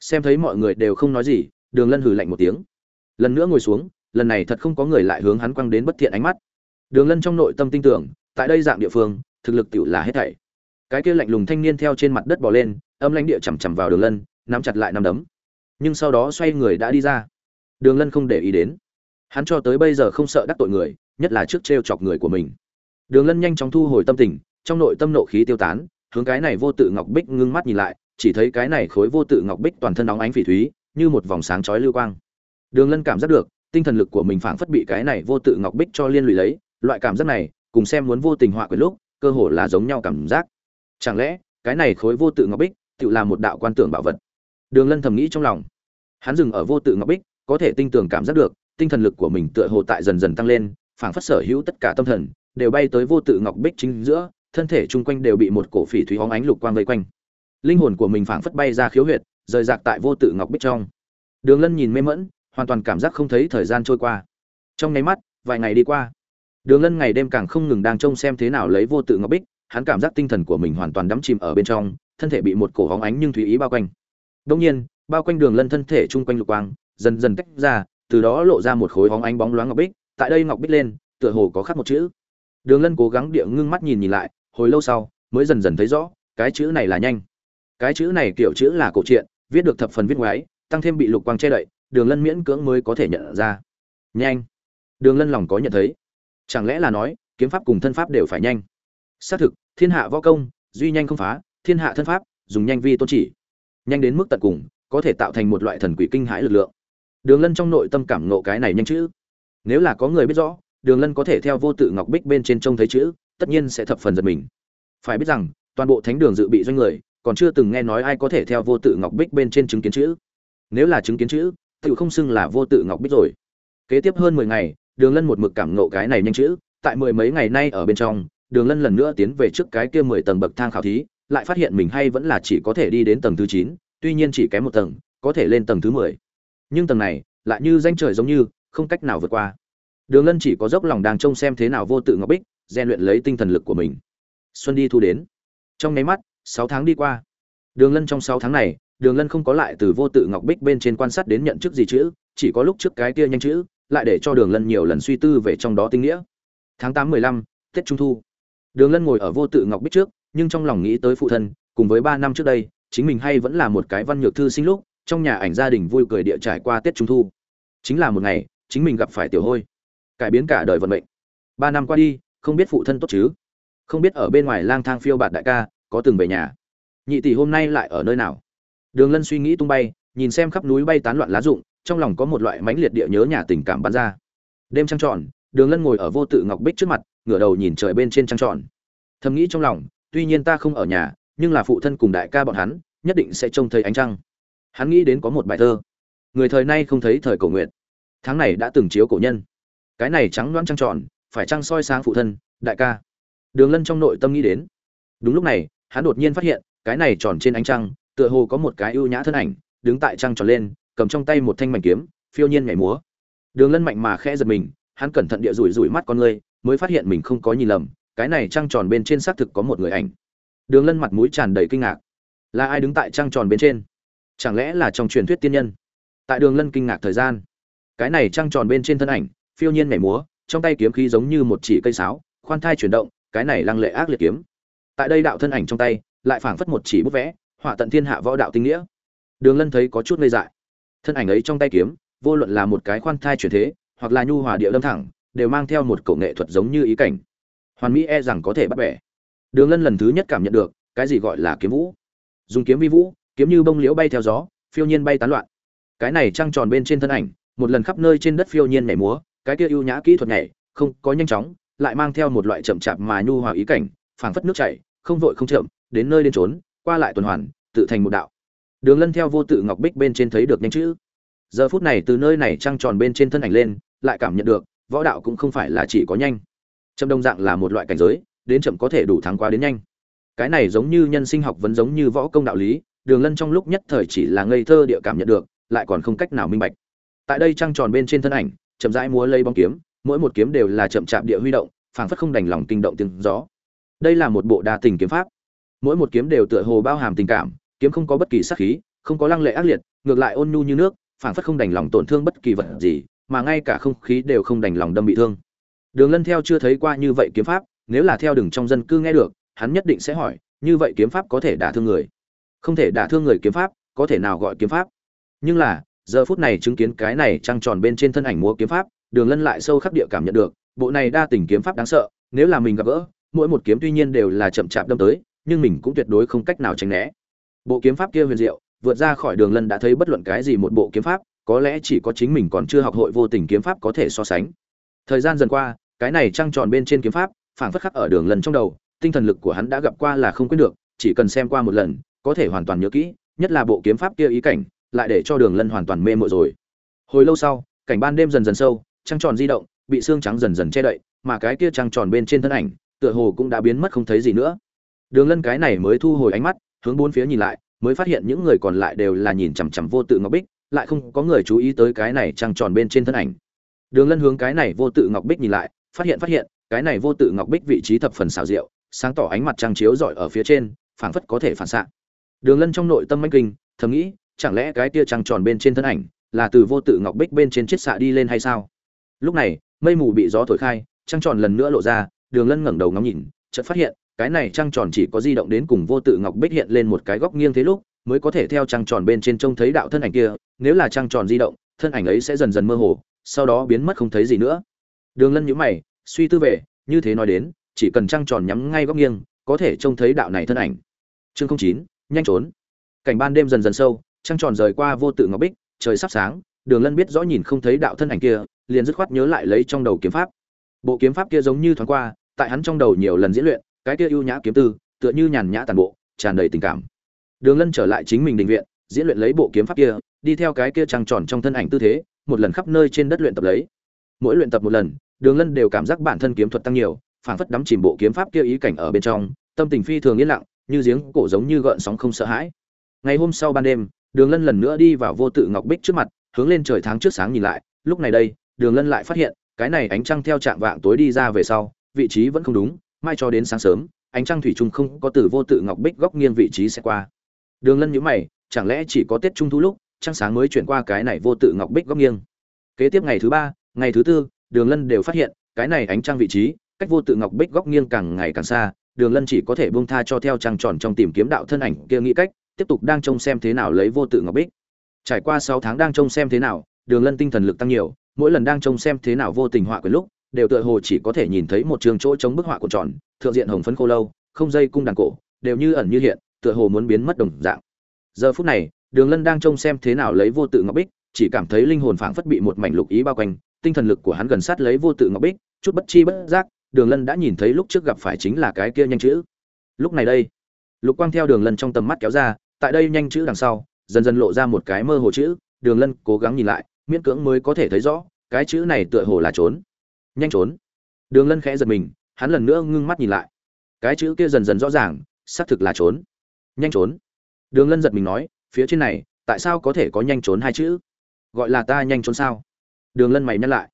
Xem thấy mọi người đều không nói gì, đường lân hừ lạnh một tiếng. Lần nữa ngồi xuống, lần này thật không có người lại hướng hắn quăng đến bất thiện ánh mắt. Đường lân trong nội tâm tin tưởng, tại đây dạng địa phương, thực lực tựu là hết thảy. Cái kia lạnh lùng thanh niên theo trên mặt đất bỏ lên, âm lãnh địa chằm chằm vào đường lân, nắm chặt lại nắm đấm. Nhưng sau đó xoay người đã đi ra. Đường lân không để ý đến. Hắn cho tới bây giờ không sợ đắc tội người, nhất là trước t chọc người của mình. Đường lân nhanh chóng thu hồi tâm tình, trong nội tâm nộ khí tiêu tán hướng cái này vô tự ngọc bích ngưng mắt nhìn lại, chỉ thấy cái này khối vô tự ngọc bích toàn thân nóng ánh phỉ thúy, như một vòng sáng chói lưu quang. Đường lân cảm giác được, tinh thần lực của mình phảng phất bị cái này vô tự ngọc bích cho liên lụy lấy, loại cảm giác này, cùng xem muốn vô tình họa quyển lúc, cơ hồ là giống nhau cảm giác. Chẳng lẽ, cái này khối vô tự ngọc bích, tự là một đạo quan tưởng bảo vật? Đường lân thầm nghĩ trong lòng. Hắn dừng ở vô tự ngọc bích, có thể tinh tường cảm giác được, tinh thần lực của mình tựa hồ tại dần dần tăng lên, phảng phất sở hữu tất cả tâm thần, đều bay tới vô tự ngọc bích chính giữa thân thể chung quanh đều bị một cổ phỉ thúy hóng ánh lục quang vây quanh. Linh hồn của mình phảng phất bay ra khiếu huyệt, rời rạc tại vô tự ngọc bích trong. Đường lân nhìn mê mẫn hoàn toàn cảm giác không thấy thời gian trôi qua. Trong nháy mắt, vài ngày đi qua, đường lân ngày đêm càng không ngừng đang trông xem thế nào lấy vô tự ngọc bích, hắn cảm giác tinh thần của mình hoàn toàn đắm chìm ở bên trong, thân thể bị một cổ hóng ánh nhưng thủy ý bao quanh. Đông nhiên, bao quanh đường lân thân thể chung quanh lục quang, dần dần tách ra, từ đó lộ ra một khối hóng ánh bóng loáng ngọc bích, tại đây ngọc bích lên, tựa hồ có khắc một chữ. Đường lân cố gắng địa ngưng mắt nhìn nhìn lại hồi lâu sau, mới dần dần thấy rõ, cái chữ này là nhanh. Cái chữ này kiểu chữ là cổ truyện, viết được thập phần viết ngoái tăng thêm bị lục quang che đậy, đường lân miễn cưỡng mới có thể nhận ra. Nhanh. Đường lân lòng có nhận thấy. Chẳng lẽ là nói, kiếm pháp cùng thân pháp đều phải nhanh? Xác thực, thiên hạ võ công, duy nhanh không phá, thiên hạ thân pháp, dùng nhanh vi tôn chỉ. Nhanh đến mức tận cùng, có thể tạo thành một loại thần quỷ kinh hãi lực lượng. Đường lân trong nội tâm cảm nộ cái này nhanh chữ. Nếu là có người biết rõ, đường lân có thể theo vô tự ngọc bích bên trên trông thấy chữ tất nhiên sẽ thập phần giật mình. Phải biết rằng, toàn bộ thánh đường dự bị doanh người, còn chưa từng nghe nói ai có thể theo vô tự ngọc bích bên trên chứng kiến chữ. Nếu là chứng kiến chữ, tự không xưng là vô tự ngọc bích rồi. Kế tiếp hơn mười ngày, đường lân một mực cảm nộ cái này nhanh chữ, tại mười mấy ngày nay ở bên trong, đường lân lần nữa tiến về trước cái kia mười tầng bậc thang khảo thí, lại phát hiện mình hay vẫn là chỉ có thể đi đến tầng thứ chín, tuy nhiên chỉ kém một tầng, có thể lên tầng thứ mười. Nhưng tầng này, lại như danh trời giống như, không cách nào vượt qua. Đường lân chỉ có dốc lòng đang trông xem thế nào vô tự ngọc bích rèn luyện lấy tinh thần lực của mình. Xuân đi thu đến. Trong nháy mắt, sáu tháng đi qua. Đường lân trong sáu tháng này, đường lân không có lại từ vô tự ngọc bích bên trên quan sát đến nhận chức gì chữ, chỉ có lúc trước cái kia nhanh chữ, lại để cho đường lân nhiều lần suy tư về trong đó tinh nghĩa. Tháng tám mười lăm, tết trung thu. Đường lân ngồi ở vô tự ngọc bích trước, nhưng trong lòng nghĩ tới phụ thân, cùng với ba năm trước đây, chính mình hay vẫn là một cái văn nhược thư sinh lúc, trong nhà ảnh gia đình vui cười địa trải qua tết trung thu. Chính là một ngày, chính mình gặp phải tiểu hôi. Cải biến cả đời vận mệnh. Ba năm qua đi không biết phụ thân tốt chứ? Không biết ở bên ngoài lang thang phiêu bạt đại ca, có từng về nhà? Nhị tỷ hôm nay lại ở nơi nào? Đường lân suy nghĩ tung bay, nhìn xem khắp núi bay tán loạn lá rụng, trong lòng có một loại mãnh liệt địa nhớ nhà tình cảm bắn ra. Đêm trăng tròn, đường lân ngồi ở vô tự ngọc bích trước mặt, ngửa đầu nhìn trời bên trên trăng tròn. Thầm nghĩ trong lòng, tuy nhiên ta không ở nhà, nhưng là phụ thân cùng đại ca bọn hắn, nhất định sẽ trông thấy ánh trăng. Hắn nghĩ đến có một bài thơ. Người thời nay không thấy thời cổ nguyện tháng này đã từng chiếu cổ nhân. Cái này trắng loãng trăng tròn phải trăng soi sáng phụ thân, đại ca? Đường lân trong nội tâm nghĩ đến. Đúng lúc này, hắn đột nhiên phát hiện, cái này tròn trên ánh trăng, tựa hồ có một cái ưu nhã thân ảnh, đứng tại trăng tròn lên, cầm trong tay một thanh mảnh kiếm, phiêu nhiên nhảy múa. Đường lân mạnh mà khẽ giật mình, hắn cẩn thận địa rủi rủi mắt con ngươi mới phát hiện mình không có nhìn lầm, cái này trăng tròn bên trên xác thực có một người ảnh. Đường lân mặt mũi tràn đầy kinh ngạc. Là ai đứng tại trăng tròn bên trên? Chẳng lẽ là trong truyền thuyết tiên nhân? Tại đường lân kinh ngạc thời gian, cái này trăng tròn bên trên thân ảnh, phiêu nhiên nhảy múa trong tay kiếm khí giống như một chỉ cây sáo, khoan thai chuyển động, cái này lăng lệ ác liệt kiếm. Tại đây đạo thân ảnh trong tay, lại phảng phất một chỉ bút vẽ, họa tận thiên hạ võ đạo tinh nghĩa. Đường lân thấy có chút ngây dại. Thân ảnh ấy trong tay kiếm, vô luận là một cái khoan thai chuyển thế, hoặc là nhu hòa địa lâm thẳng, đều mang theo một cổ nghệ thuật giống như ý cảnh. Hoàn mỹ e rằng có thể bắt bẻ. Đường lân lần thứ nhất cảm nhận được, cái gì gọi là kiếm vũ. Dùng kiếm vi vũ, kiếm như bông liễu bay theo gió, phiêu nhiên bay tán loạn. Cái này trăng tròn bên trên thân ảnh, một lần khắp nơi trên đất phiêu nhiên nhảy múa cái kia ưu nhã kỹ thuật nhảy, không, có nhanh chóng, lại mang theo một loại chậm chạp mà nhu hòa ý cảnh, phảng phất nước chảy, không vội không chậm, đến nơi đến trốn qua lại tuần hoàn, tự thành một đạo. Đường lân theo vô tự ngọc bích bên trên thấy được nhanh chữ. Giờ phút này từ nơi này trăng tròn bên trên thân ảnh lên, lại cảm nhận được, võ đạo cũng không phải là chỉ có nhanh. Chậm đông dạng là một loại cảnh giới, đến chậm có thể đủ thắng qua đến nhanh. Cái này giống như nhân sinh học vẫn giống như võ công đạo lý, đường lân trong lúc nhất thời chỉ là ngây thơ địa cảm nhận được, lại còn không cách nào minh bạch. Tại đây trăng tròn bên trên thân ảnh chậm rãi múa lấy bóng kiếm, mỗi một kiếm đều là chậm chạp địa huy động, phảng phất không đành lòng kinh động tiếng gió. Đây là một bộ đa tình kiếm pháp. Mỗi một kiếm đều tựa hồ bao hàm tình cảm, kiếm không có bất kỳ sát khí, không có lăng lệ ác liệt, ngược lại ôn nhu như nước, phảng phất không đành lòng tổn thương bất kỳ vật gì, mà ngay cả không khí đều không đành lòng đâm bị thương. Đường lân theo chưa thấy qua như vậy kiếm pháp, nếu là theo đường trong dân cư nghe được, hắn nhất định sẽ hỏi, như vậy kiếm pháp có thể đả thương người? Không thể đả thương người kiếm pháp, có thể nào gọi kiếm pháp? Nhưng là giờ phút này chứng kiến cái này trăng tròn bên trên thân ảnh múa kiếm pháp, đường lân lại sâu khắc địa cảm nhận được, bộ này đa tình kiếm pháp đáng sợ, nếu là mình gặp gỡ, mỗi một kiếm tuy nhiên đều là chậm chạp đâm tới, nhưng mình cũng tuyệt đối không cách nào tránh né. Bộ kiếm pháp kia huyền diệu, vượt ra khỏi đường lân đã thấy bất luận cái gì một bộ kiếm pháp, có lẽ chỉ có chính mình còn chưa học hội vô tình kiếm pháp có thể so sánh. Thời gian dần qua, cái này trăng tròn bên trên kiếm pháp, phảng phất khắc ở đường lần trong đầu, tinh thần lực của hắn đã gặp qua là không quên được, chỉ cần xem qua một lần, có thể hoàn toàn nhớ kỹ, nhất là bộ kiếm pháp kia ý cảnh lại để cho đường lân hoàn toàn mê mội rồi. Hồi lâu sau, cảnh ban đêm dần dần sâu, trăng tròn di động, bị xương trắng dần dần che đậy, mà cái kia trăng tròn bên trên thân ảnh, tựa hồ cũng đã biến mất không thấy gì nữa. Đường lân cái này mới thu hồi ánh mắt, hướng bốn phía nhìn lại, mới phát hiện những người còn lại đều là nhìn chằm chằm vô tự ngọc bích, lại không có người chú ý tới cái này trăng tròn bên trên thân ảnh. Đường lân hướng cái này vô tự ngọc bích nhìn lại, phát hiện phát hiện, cái này vô tự ngọc bích vị trí thập phần xào rượu sáng tỏ ánh mặt trăng chiếu rọi ở phía trên, phảng phất có thể phản xạ. Đường lân trong nội tâm manh kinh, thầm nghĩ chẳng lẽ cái tia trăng tròn bên trên thân ảnh là từ vô tự ngọc bích bên trên chiết xạ đi lên hay sao? Lúc này, mây mù bị gió thổi khai, trăng tròn lần nữa lộ ra, đường lân ngẩng đầu ngắm nhìn, chợt phát hiện, cái này trăng tròn chỉ có di động đến cùng vô tự ngọc bích hiện lên một cái góc nghiêng thế lúc, mới có thể theo trăng tròn bên trên trông thấy đạo thân ảnh kia, nếu là trăng tròn di động, thân ảnh ấy sẽ dần dần mơ hồ, sau đó biến mất không thấy gì nữa. Đường lân nhíu mày, suy tư về, như thế nói đến, chỉ cần trăng tròn nhắm ngay góc nghiêng, có thể trông thấy đạo này thân ảnh. Chương chín, nhanh trốn. Cảnh ban đêm dần dần sâu trăng tròn rời qua vô tự ngọc bích, trời sắp sáng, đường lân biết rõ nhìn không thấy đạo thân ảnh kia, liền dứt khoát nhớ lại lấy trong đầu kiếm pháp. Bộ kiếm pháp kia giống như thoáng qua, tại hắn trong đầu nhiều lần diễn luyện, cái kia ưu nhã kiếm tư, tựa như nhàn nhã tàn bộ, tràn đầy tình cảm. Đường lân trở lại chính mình đình viện, diễn luyện lấy bộ kiếm pháp kia, đi theo cái kia trăng tròn trong thân ảnh tư thế, một lần khắp nơi trên đất luyện tập lấy. Mỗi luyện tập một lần, đường lân đều cảm giác bản thân kiếm thuật tăng nhiều, phảng phất đắm chìm bộ kiếm pháp kia ý cảnh ở bên trong, tâm tình phi thường yên lặng, như giếng cổ giống như gợn sóng không sợ hãi. Ngày hôm sau ban đêm đường lân lần nữa đi vào vô tự ngọc bích trước mặt, hướng lên trời tháng trước sáng nhìn lại, lúc này đây, đường lân lại phát hiện, cái này ánh trăng theo trạng vạng tối đi ra về sau, vị trí vẫn không đúng, mai cho đến sáng sớm, ánh trăng thủy chung không có từ vô tự ngọc bích góc nghiêng vị trí sẽ qua. Đường lân nhíu mày, chẳng lẽ chỉ có tết trung thu lúc, trăng sáng mới chuyển qua cái này vô tự ngọc bích góc nghiêng? Kế tiếp ngày thứ ba, ngày thứ tư, đường lân đều phát hiện, cái này ánh trăng vị trí, cách vô tự ngọc bích góc nghiêng càng ngày càng xa, đường lân chỉ có thể buông tha cho theo trăng tròn trong tìm kiếm đạo thân ảnh kia nghĩ cách tiếp tục đang trông xem thế nào lấy vô tự ngọc bích. Trải qua sáu tháng đang trông xem thế nào, đường lân tinh thần lực tăng nhiều, mỗi lần đang trông xem thế nào vô tình họa quyền lúc, đều tựa hồ chỉ có thể nhìn thấy một trường chỗ chống bức họa cuộn tròn, thượng diện hồng phấn khô lâu, không dây cung đàn cổ, đều như ẩn như hiện, tựa hồ muốn biến mất đồng dạng. Giờ phút này, đường lân đang trông xem thế nào lấy vô tự ngọc bích, chỉ cảm thấy linh hồn phảng phất bị một mảnh lục ý bao quanh, tinh thần lực của hắn gần sát lấy vô tự ngọc bích, chút bất chi bất giác, đường lân đã nhìn thấy lúc trước gặp phải chính là cái kia nhanh chữ. Lúc này đây, lục quang theo đường lân trong tầm mắt kéo ra tại đây nhanh chữ đằng sau, dần dần lộ ra một cái mơ hồ chữ, đường lân cố gắng nhìn lại, miễn cưỡng mới có thể thấy rõ, cái chữ này tựa hồ là trốn. Nhanh trốn. Đường lân khẽ giật mình, hắn lần nữa ngưng mắt nhìn lại. Cái chữ kia dần dần rõ ràng, xác thực là trốn. Nhanh trốn. Đường lân giật mình nói, phía trên này, tại sao có thể có nhanh trốn hai chữ? Gọi là ta nhanh trốn sao? Đường lân mày nhắc lại.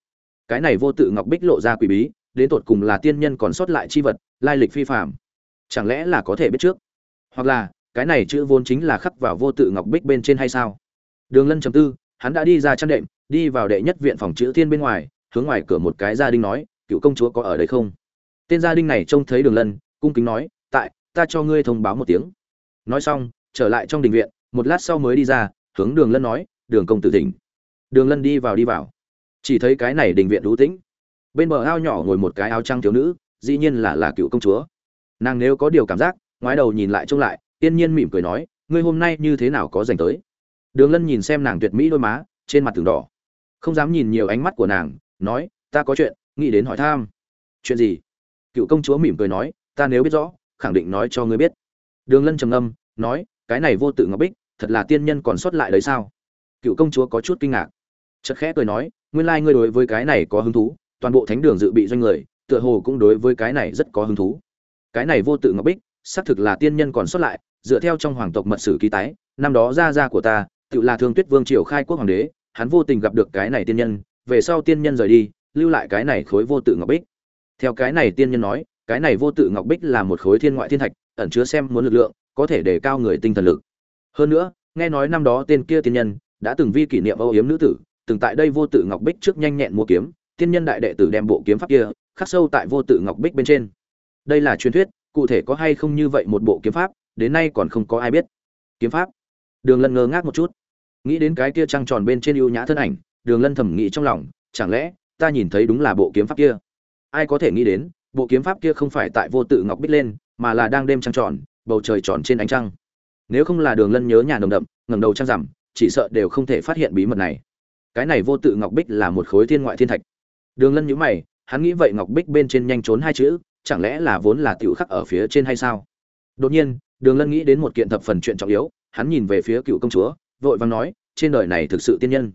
Cái này vô tự ngọc bích lộ ra quỷ bí, đến tột cùng là tiên nhân còn sót lại chi vật, lai lịch phi phạm chẳng lẽ là có thể biết trước? Hoặc là cái này chữ vốn chính là khắc vào vô tự ngọc bích bên trên hay sao? Đường lân chầm tư, hắn đã đi ra chăn đệm, đi vào đệ nhất viện phòng chữ thiên bên ngoài, hướng ngoài cửa một cái gia đình nói, cựu công chúa có ở đây không? Tên gia đình này trông thấy đường lân, cung kính nói, tại, ta cho ngươi thông báo một tiếng. Nói xong, trở lại trong đình viện, một lát sau mới đi ra, hướng đường lân nói, đường công tử thỉnh. đường lân đi vào đi vào. Chỉ thấy cái này đình viện lũ tĩnh. Bên bờ ao nhỏ ngồi một cái áo trăng thiếu nữ, dĩ nhiên là là cựu công chúa. Nàng nếu có điều cảm giác, ngoái đầu nhìn lại trông lại yên nhiên mỉm cười nói, ngươi hôm nay như thế nào có dành tới? Đường lân nhìn xem nàng tuyệt mỹ đôi má, trên mặt tường đỏ. Không dám nhìn nhiều ánh mắt của nàng, nói, ta có chuyện, nghĩ đến hỏi tham. chuyện gì? Cựu công chúa mỉm cười nói, ta nếu biết rõ, khẳng định nói cho ngươi biết. Đường lân trầm âm nói, cái này vô tự ngọc bích, thật là tiên nhân còn sót lại đấy sao? Cựu công chúa có chút kinh ngạc. Chật khẽ cười nói, nguyên lai ngươi đối với cái này có hứng thú, toàn bộ thánh đường dự bị doanh người, tựa hồ cũng đối với cái này rất có hứng thú. Cái này vô tự ngọc bích, xác thực là tiên nhân còn sót lại dựa theo trong hoàng tộc mật sử ký tái, năm đó gia gia của ta, tự là thương tuyết vương triều khai quốc hoàng đế, hắn vô tình gặp được cái này tiên nhân, về sau tiên nhân rời đi, lưu lại cái này khối vô tự ngọc bích. Theo cái này tiên nhân nói, cái này vô tự ngọc bích là một khối thiên ngoại thiên thạch, ẩn chứa xem muốn lực lượng, có thể đề cao người tinh thần lực. Hơn nữa, nghe nói năm đó tên kia tiên nhân đã từng vi kỷ niệm âu yếm nữ tử, từng tại đây vô tự ngọc bích trước nhanh nhẹn mua kiếm, tiên nhân đại đệ tử đem bộ kiếm pháp kia khắc sâu tại vô tự ngọc bích bên trên. Đây là truyền thuyết, cụ thể có hay không như vậy một bộ kiếm pháp? Đến nay còn không có ai biết. Kiếm pháp. Đường lân ngơ ngác một chút. Nghĩ đến cái kia trăng tròn bên trên ưu nhã thân ảnh, đường lân thầm nghĩ trong lòng, chẳng lẽ, ta nhìn thấy đúng là bộ kiếm pháp kia? Ai có thể nghĩ đến, bộ kiếm pháp kia không phải tại vô tự ngọc bích lên, mà là đang đêm trăng tròn, bầu trời tròn trên ánh trăng. Nếu không là đường lân nhớ nhà nồng đậm, ngẩng đầu trăng rằm, chỉ sợ đều không thể phát hiện bí mật này. Cái này vô tự ngọc bích là một khối thiên ngoại thiên thạch. Đường lân nhữ mày, hắn nghĩ vậy ngọc bích bên trên nhanh trốn hai chữ, chẳng lẽ là vốn là tiểu khắc ở phía trên hay sao? Đột nhiên đường lân nghĩ đến một kiện thập phần chuyện trọng yếu hắn nhìn về phía cựu công chúa vội vàng nói trên đời này thực sự tiên nhân.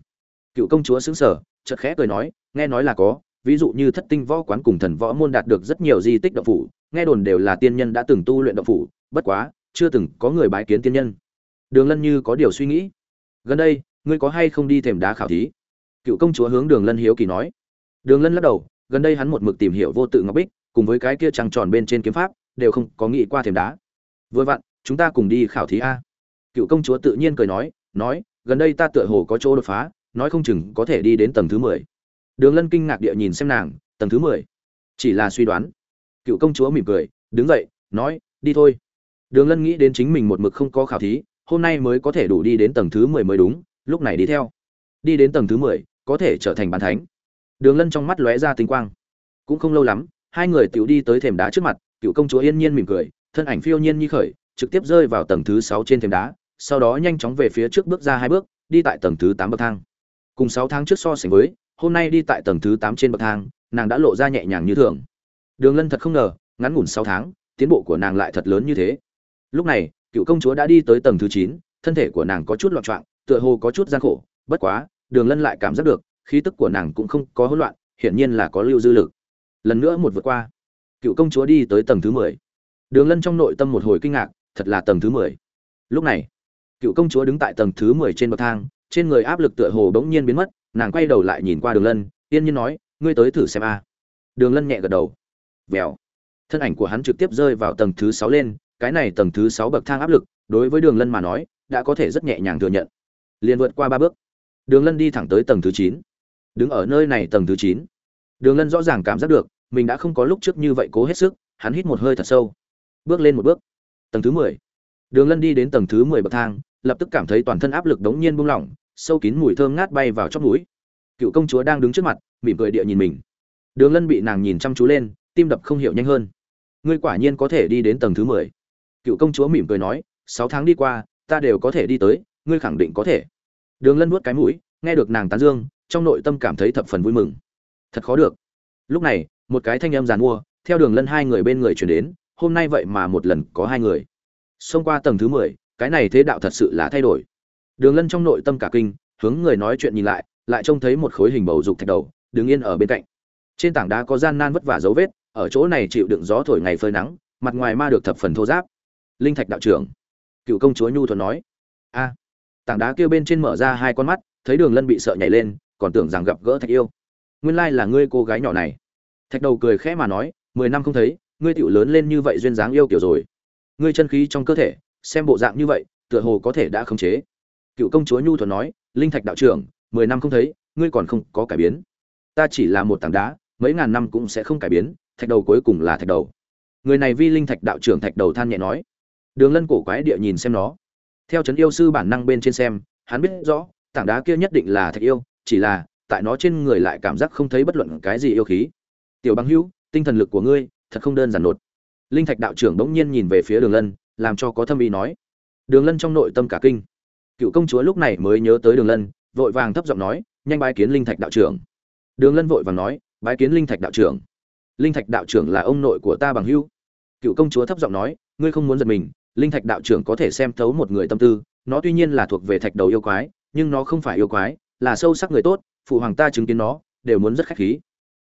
Cựu công chúa sững sờ, chợt khẽ cười nói nghe nói là có ví dụ như thất tinh võ quán cùng thần võ môn đạt được rất nhiều di tích động phủ nghe đồn đều là tiên nhân đã từng tu luyện động phủ bất quá chưa từng có người bái kiến tiên nhân. Đường lân như có điều suy nghĩ gần đây ngươi có hay không đi thềm đá khảo thí? Cựu công chúa hướng đường lân hiếu kỳ nói. Đường lân lắc đầu gần đây hắn một mực tìm hiểu vô tự ngọc bích cùng với cái kia trăng tròn bên trên kiếm pháp đều không có nghĩ qua thềm đá vừa vặn, chúng ta cùng đi khảo thí a. Cựu công chúa tự nhiên cười nói nói, gần đây ta tựa hồ có chỗ đột phá, nói không chừng có thể đi đến tầng thứ mười. Đường lân kinh ngạc địa nhìn xem nàng, tầng thứ mười? Chỉ là suy đoán. Cựu công chúa mỉm cười, đứng dậy, nói, đi thôi. Đường lân nghĩ đến chính mình một mực không có khảo thí, hôm nay mới có thể đủ đi đến tầng thứ mười mới đúng, lúc này đi theo. Đi đến tầng thứ mười, có thể trở thành bàn thánh. Đường lân trong mắt lóe ra tinh quang. Cũng không lâu lắm, hai người tiểu đi tới thềm đá trước mặt, cựu công chúa yên nhiên mỉm cười thân ảnh phiêu nhiên như khởi, trực tiếp rơi vào tầng thứ sáu trên thềm đá, sau đó nhanh chóng về phía trước bước ra hai bước, đi tại tầng thứ tám bậc thang. Cùng sáu tháng trước so sánh với, hôm nay đi tại tầng thứ tám trên bậc thang, nàng đã lộ ra nhẹ nhàng như thường. Đường lân thật không ngờ, ngắn ngủn sáu tháng, tiến bộ của nàng lại thật lớn như thế. Lúc này, cựu công chúa đã đi tới tầng thứ chín, thân thể của nàng có chút loạn trọng tựa hồ có chút gian khổ, bất quá, đường lân lại cảm giác được, khí tức của nàng cũng không có hỗn loạn, hiển nhiên là có lưu dư lực. Lần nữa một vượt qua, cựu công chúa đi tới tầng thứ mười đường lân trong nội tâm một hồi kinh ngạc, thật là tầng thứ mười. Lúc này, cựu công chúa đứng tại tầng thứ mười trên bậc thang, trên người áp lực tựa hồ bỗng nhiên biến mất, nàng quay đầu lại nhìn qua đường lân, yên nhiên nói, ngươi tới thử xem a. Đường lân nhẹ gật đầu. Vèo. Thân ảnh của hắn trực tiếp rơi vào tầng thứ sáu lên, cái này tầng thứ sáu bậc thang áp lực, đối với đường lân mà nói, đã có thể rất nhẹ nhàng thừa nhận. Liền vượt qua ba bước. Đường lân đi thẳng tới tầng thứ chín. Đứng ở nơi này tầng thứ chín. Đường lân rõ ràng cảm giác được, mình đã không có lúc trước như vậy cố hết sức, hắn hít một hơi thật sâu bước lên một bước. Tầng thứ mười. Đường lân đi đến tầng thứ mười bậc thang, lập tức cảm thấy toàn thân áp lực đống nhiên buông lỏng, sâu kín mùi thơm ngát bay vào chóp mũi. Cựu công chúa đang đứng trước mặt, mỉm cười địa nhìn mình. Đường lân bị nàng nhìn chăm chú lên, tim đập không hiểu nhanh hơn. Ngươi quả nhiên có thể đi đến tầng thứ mười. Cựu công chúa mỉm cười nói, sáu tháng đi qua, ta đều có thể đi tới, ngươi khẳng định có thể. Đường lân nuốt cái mũi, nghe được nàng tán dương, trong nội tâm cảm thấy thập phần vui mừng. Thật khó được. Lúc này, một cái thanh âm giàn mua, theo đường lân hai người bên người chuyển đến hôm nay vậy mà một lần có hai người. Xông qua tầng thứ mười, cái này thế đạo thật sự là thay đổi. Đường lân trong nội tâm cả kinh, hướng người nói chuyện nhìn lại lại trông thấy một khối hình bầu dục thạch đầu, đứng yên ở bên cạnh. Trên tảng đá có gian nan vất vả dấu vết, ở chỗ này chịu đựng gió thổi ngày phơi nắng, mặt ngoài ma được thập phần thô giáp. Linh thạch đạo trưởng, cựu công chúa nhu thuận nói. A, tảng đá kia bên trên mở ra hai con mắt, thấy đường lân bị sợ nhảy lên, còn tưởng rằng gặp gỡ thạch yêu. Nguyên lai là ngươi cô gái nhỏ này. Thạch đầu cười khẽ mà nói, mười năm không thấy ngươi tựu lớn lên như vậy duyên dáng yêu kiểu rồi. Ngươi chân khí trong cơ thể, xem bộ dạng như vậy, tựa hồ có thể đã khống chế. Cựu công chúa nhu thuận nói, linh thạch đạo trưởng, mười năm không thấy, ngươi còn không có cải biến. Ta chỉ là một tảng đá, mấy ngàn năm cũng sẽ không cải biến, thạch đầu cuối cùng là thạch đầu. Người này vi linh thạch đạo trưởng thạch đầu than nhẹ nói. Đường lân cổ quái địa nhìn xem nó. Theo trấn yêu sư bản năng bên trên xem, hắn biết rõ, tảng đá kia nhất định là thạch yêu, chỉ là, tại nó trên người lại cảm giác không thấy bất luận cái gì yêu khí. Tiểu băng hữu, tinh thần lực của ngươi thật không đơn giản nột. Linh thạch đạo trưởng bỗng nhiên nhìn về phía đường lân, làm cho có thâm ý nói. Đường lân trong nội tâm cả kinh. Cựu công chúa lúc này mới nhớ tới đường lân, vội vàng thấp giọng nói, nhanh bái kiến linh thạch đạo trưởng. Đường lân vội vàng nói, bái kiến linh thạch đạo trưởng. Linh thạch đạo trưởng là ông nội của ta bằng hữu. Cựu công chúa thấp giọng nói, ngươi không muốn giật mình, linh thạch đạo trưởng có thể xem thấu một người tâm tư, nó tuy nhiên là thuộc về thạch đầu yêu quái, nhưng nó không phải yêu quái, là sâu sắc người tốt, phụ hoàng ta chứng kiến nó, đều muốn rất khách khí.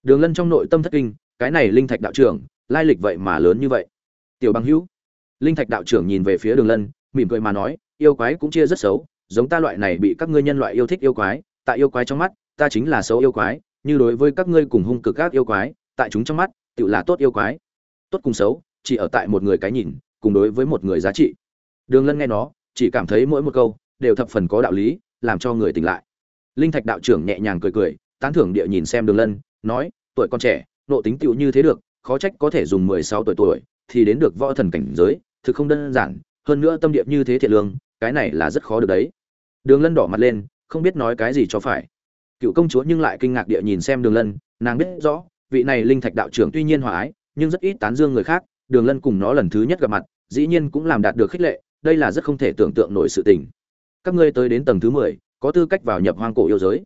Đường lân trong nội tâm thất kinh cái này linh thạch đạo trưởng, lai lịch vậy mà lớn như vậy. Tiểu bằng hữu, linh thạch đạo trưởng nhìn về phía đường lân, mỉm cười mà nói, yêu quái cũng chia rất xấu, giống ta loại này bị các ngươi nhân loại yêu thích yêu quái, tại yêu quái trong mắt, ta chính là xấu yêu quái, như đối với các ngươi cùng hung cực các yêu quái, tại chúng trong mắt tự là tốt yêu quái. Tốt cùng xấu, chỉ ở tại một người cái nhìn, cùng đối với một người giá trị. Đường lân nghe nó, chỉ cảm thấy mỗi một câu, đều thập phần có đạo lý, làm cho người tỉnh lại. Linh thạch đạo trưởng nhẹ nhàng cười cười, tán thưởng địa nhìn xem đường lân, nói, tuổi con trẻ nộ tính tựu như thế được, khó trách có thể dùng mười sáu tuổi tuổi thì đến được võ thần cảnh giới, thực không đơn giản, hơn nữa tâm địa như thế thiện lương, cái này là rất khó được đấy. Đường lân đỏ mặt lên, không biết nói cái gì cho phải. Cựu công chúa nhưng lại kinh ngạc địa nhìn xem đường lân, nàng biết rõ, vị này linh thạch đạo trưởng tuy nhiên hòa ái, nhưng rất ít tán dương người khác, đường lân cùng nó lần thứ nhất gặp mặt, dĩ nhiên cũng làm đạt được khích lệ, đây là rất không thể tưởng tượng nổi sự tình. Các ngươi tới đến tầng thứ mười, có tư cách vào nhập hoang cổ yêu giới.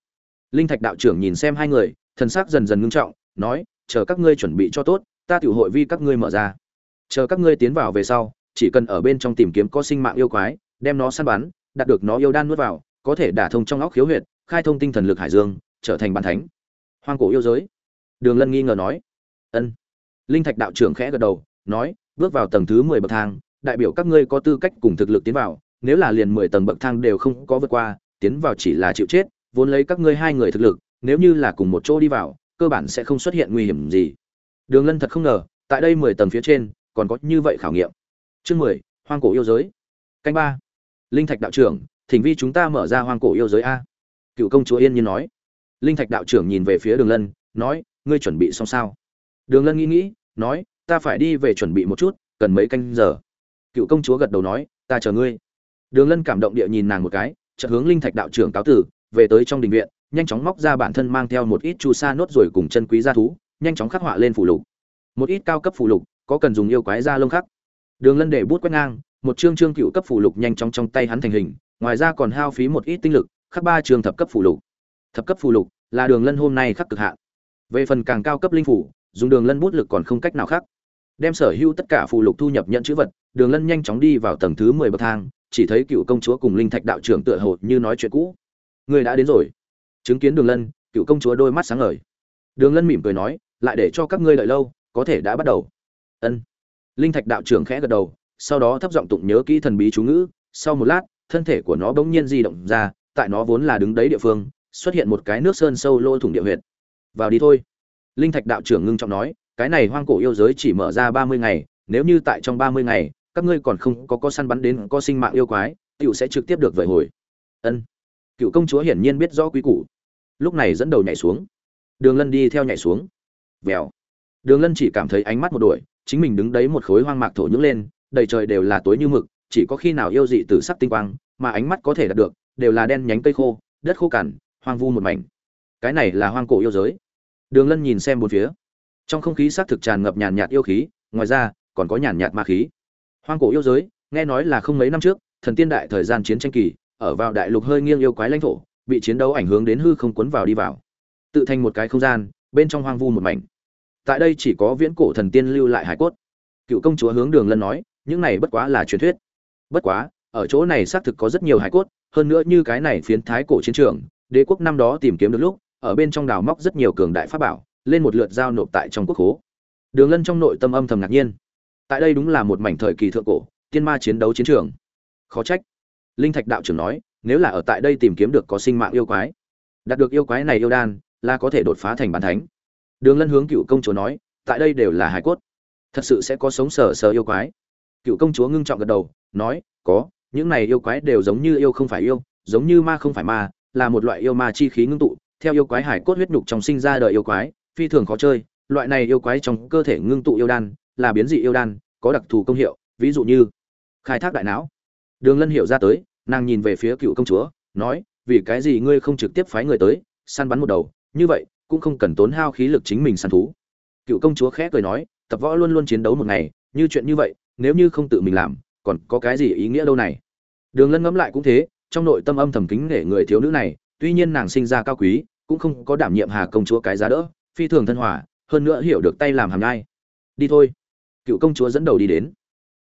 Linh thạch đạo trưởng nhìn xem hai người, thần sắc dần dần ngưng trọng, nói chờ các ngươi chuẩn bị cho tốt, ta tiểu hội vi các ngươi mở ra. Chờ các ngươi tiến vào về sau, chỉ cần ở bên trong tìm kiếm có sinh mạng yêu quái, đem nó săn bắn, đạt được nó yêu đan nuốt vào, có thể đả thông trong óc khiếu huyệt, khai thông tinh thần lực hải dương, trở thành bản thánh. Hoang cổ yêu giới. Đường lân nghi ngờ nói. Ân. Linh thạch đạo trưởng khẽ gật đầu, nói, bước vào tầng thứ mười bậc thang, đại biểu các ngươi có tư cách cùng thực lực tiến vào, nếu là liền mười tầng bậc thang đều không có vượt qua, tiến vào chỉ là chịu chết, vốn lấy các ngươi hai người thực lực, nếu như là cùng một chỗ đi vào cơ bản sẽ không xuất hiện nguy hiểm gì. Đường lân thật không ngờ, tại đây mười tầng phía trên, còn có như vậy khảo nghiệm. Chương mười, hoang cổ yêu giới. Canh ba. Linh thạch đạo trưởng, thỉnh vi chúng ta mở ra hoang cổ yêu giới a. Cựu công chúa yên nhiên nói. Linh thạch đạo trưởng nhìn về phía đường lân, nói, ngươi chuẩn bị xong sao? Đường lân nghĩ nghĩ, nói, ta phải đi về chuẩn bị một chút, cần mấy canh giờ. Cựu công chúa gật đầu nói, ta chờ ngươi. Đường lân cảm động địa nhìn nàng một cái, chợt hướng linh thạch đạo trưởng cáo tử về tới trong đình viện nhanh chóng móc ra bản thân mang theo một ít chu sa nốt rồi cùng chân quý gia thú, nhanh chóng khắc họa lên phù lục. Một ít cao cấp phù lục, có cần dùng yêu quái da lông khắc. Đường lân để bút quét ngang, một chương chương cựu cấp phù lục nhanh chóng trong tay hắn thành hình, ngoài ra còn hao phí một ít tinh lực, khắc ba trường thập cấp phù lục. Thập cấp phù lục là đường lân hôm nay khắc cực hạn. Về phần càng cao cấp linh phủ, dùng đường lân bút lực còn không cách nào khác đem sở hữu tất cả phù lục thu nhập nhận chữ vật, đường lân nhanh chóng đi vào tầng thứ mười bậc thang, chỉ thấy cựu công chúa cùng linh thạch đạo trưởng tựa hồ như nói chuyện cũ. Người đã đến rồi chứng kiến đường lân, cựu công chúa đôi mắt sáng ngời. Đường lân mỉm cười nói, lại để cho các ngươi đợi lâu, có thể đã bắt đầu. Ân. Linh thạch đạo trưởng khẽ gật đầu, sau đó thấp giọng tụng nhớ kỹ thần bí chú ngữ. Sau một lát, thân thể của nó bỗng nhiên di động ra, tại nó vốn là đứng đấy địa phương, xuất hiện một cái nước sơn sâu lô thủng địa huyệt. Vào đi thôi. Linh thạch đạo trưởng ngưng trọng nói, cái này hoang cổ yêu giới chỉ mở ra ba mươi ngày, nếu như tại trong ba mươi ngày, các ngươi còn không có có săn bắn đến có sinh mạng yêu quái cựu sẽ trực tiếp được vời hồi. Ân cựu công chúa hiển nhiên biết rõ quý củ. Lúc này dẫn đầu nhảy xuống. Đường lân đi theo nhảy xuống. Vèo. Đường lân chỉ cảm thấy ánh mắt một đuổi chính mình đứng đấy một khối hoang mạc thổ nhưỡng lên, đầy trời đều là tối như mực, chỉ có khi nào yêu dị tử sắc tinh quang, mà ánh mắt có thể đạt được, đều là đen nhánh cây khô, đất khô cằn, hoang vu một mảnh. Cái này là hoang cổ yêu giới. Đường lân nhìn xem một phía. Trong không khí xác thực tràn ngập nhàn nhạt yêu khí, ngoài ra, còn có nhàn nhạt ma khí. Hoang cổ yêu giới, nghe nói là không mấy năm trước, thần tiên đại thời gian chiến tranh kỳ ở vào đại lục hơi nghiêng yêu quái lãnh thổ, bị chiến đấu ảnh hưởng đến hư không cuốn vào đi vào. Tự thành một cái không gian, bên trong hoang vu một mảnh. Tại đây chỉ có viễn cổ thần tiên lưu lại hải cốt. Cựu công chúa hướng đường lân nói, những này bất quá là truyền thuyết. Bất quá, ở chỗ này xác thực có rất nhiều hải cốt, hơn nữa như cái này phiến thái cổ chiến trường, đế quốc năm đó tìm kiếm được lúc, ở bên trong đào móc rất nhiều cường đại pháp bảo, lên một lượt giao nộp tại trong quốc hố. Đường lân trong nội tâm âm thầm ngạc nhiên. Tại đây đúng là một mảnh thời kỳ thượng cổ, tiên ma chiến đấu chiến trường. Khó trách linh thạch đạo trưởng nói, nếu là ở tại đây tìm kiếm được có sinh mạng yêu quái, đạt được yêu quái này yêu đan, là có thể đột phá thành bản thánh. Đường lân hướng cựu công chúa nói, tại đây đều là hải cốt, thật sự sẽ có sống sờ sờ yêu quái. Cựu công chúa ngưng trọng gật đầu, nói, có, những này yêu quái đều giống như yêu không phải yêu, giống như ma không phải ma, là một loại yêu ma chi khí ngưng tụ, theo yêu quái hải cốt huyết nhục trong sinh ra đời yêu quái, phi thường khó chơi, loại này yêu quái trong cơ thể ngưng tụ yêu đan, là biến dị yêu đan, có đặc thù công hiệu, ví dụ như khai thác đại não đường lân hiểu ra tới, nàng nhìn về phía cựu công chúa, nói, vì cái gì ngươi không trực tiếp phái người tới, săn bắn một đầu, như vậy, cũng không cần tốn hao khí lực chính mình săn thú. Cựu công chúa khẽ cười nói, tập võ luôn luôn chiến đấu một ngày, như chuyện như vậy, nếu như không tự mình làm, còn có cái gì ý nghĩa đâu này? Đường lân ngẫm lại cũng thế, trong nội tâm âm thầm kính nể người thiếu nữ này, tuy nhiên nàng sinh ra cao quý, cũng không có đảm nhiệm hà công chúa cái giá đỡ, phi thường thân hòa, hơn nữa hiểu được tay làm hàm nhai. Đi thôi. Cựu công chúa dẫn đầu đi đến.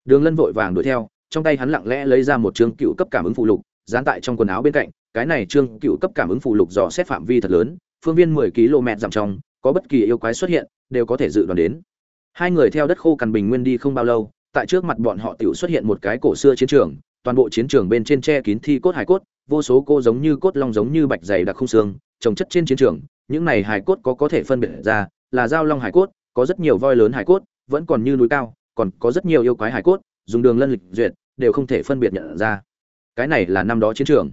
Đường lân vội vàng đuổi theo trong tay hắn lặng lẽ lấy ra một chương cựu cấp cảm ứng phụ lục, dán tại trong quần áo bên cạnh, cái này chương cựu cấp cảm ứng phụ lục dò xét phạm vi thật lớn, phương viên mười km dặm trong, có bất kỳ yêu quái xuất hiện, đều có thể dự đoán đến. Hai người theo đất khô cằn bình nguyên đi không bao lâu, tại trước mặt bọn họ tiểu xuất hiện một cái cổ xưa chiến trường, toàn bộ chiến trường bên trên che kín thi cốt hải cốt, vô số cô giống như cốt long giống như bạch dày đặc không xương, trồng chất trên chiến trường, những này hải cốt có có thể phân biệt ra là dao long hải cốt, có rất nhiều voi lớn hải cốt, vẫn còn như núi cao, còn có rất nhiều yêu quái hải cốt, dùng đường lân lịch duyệt đều không thể phân biệt nhận ra. Cái này là năm đó chiến trường.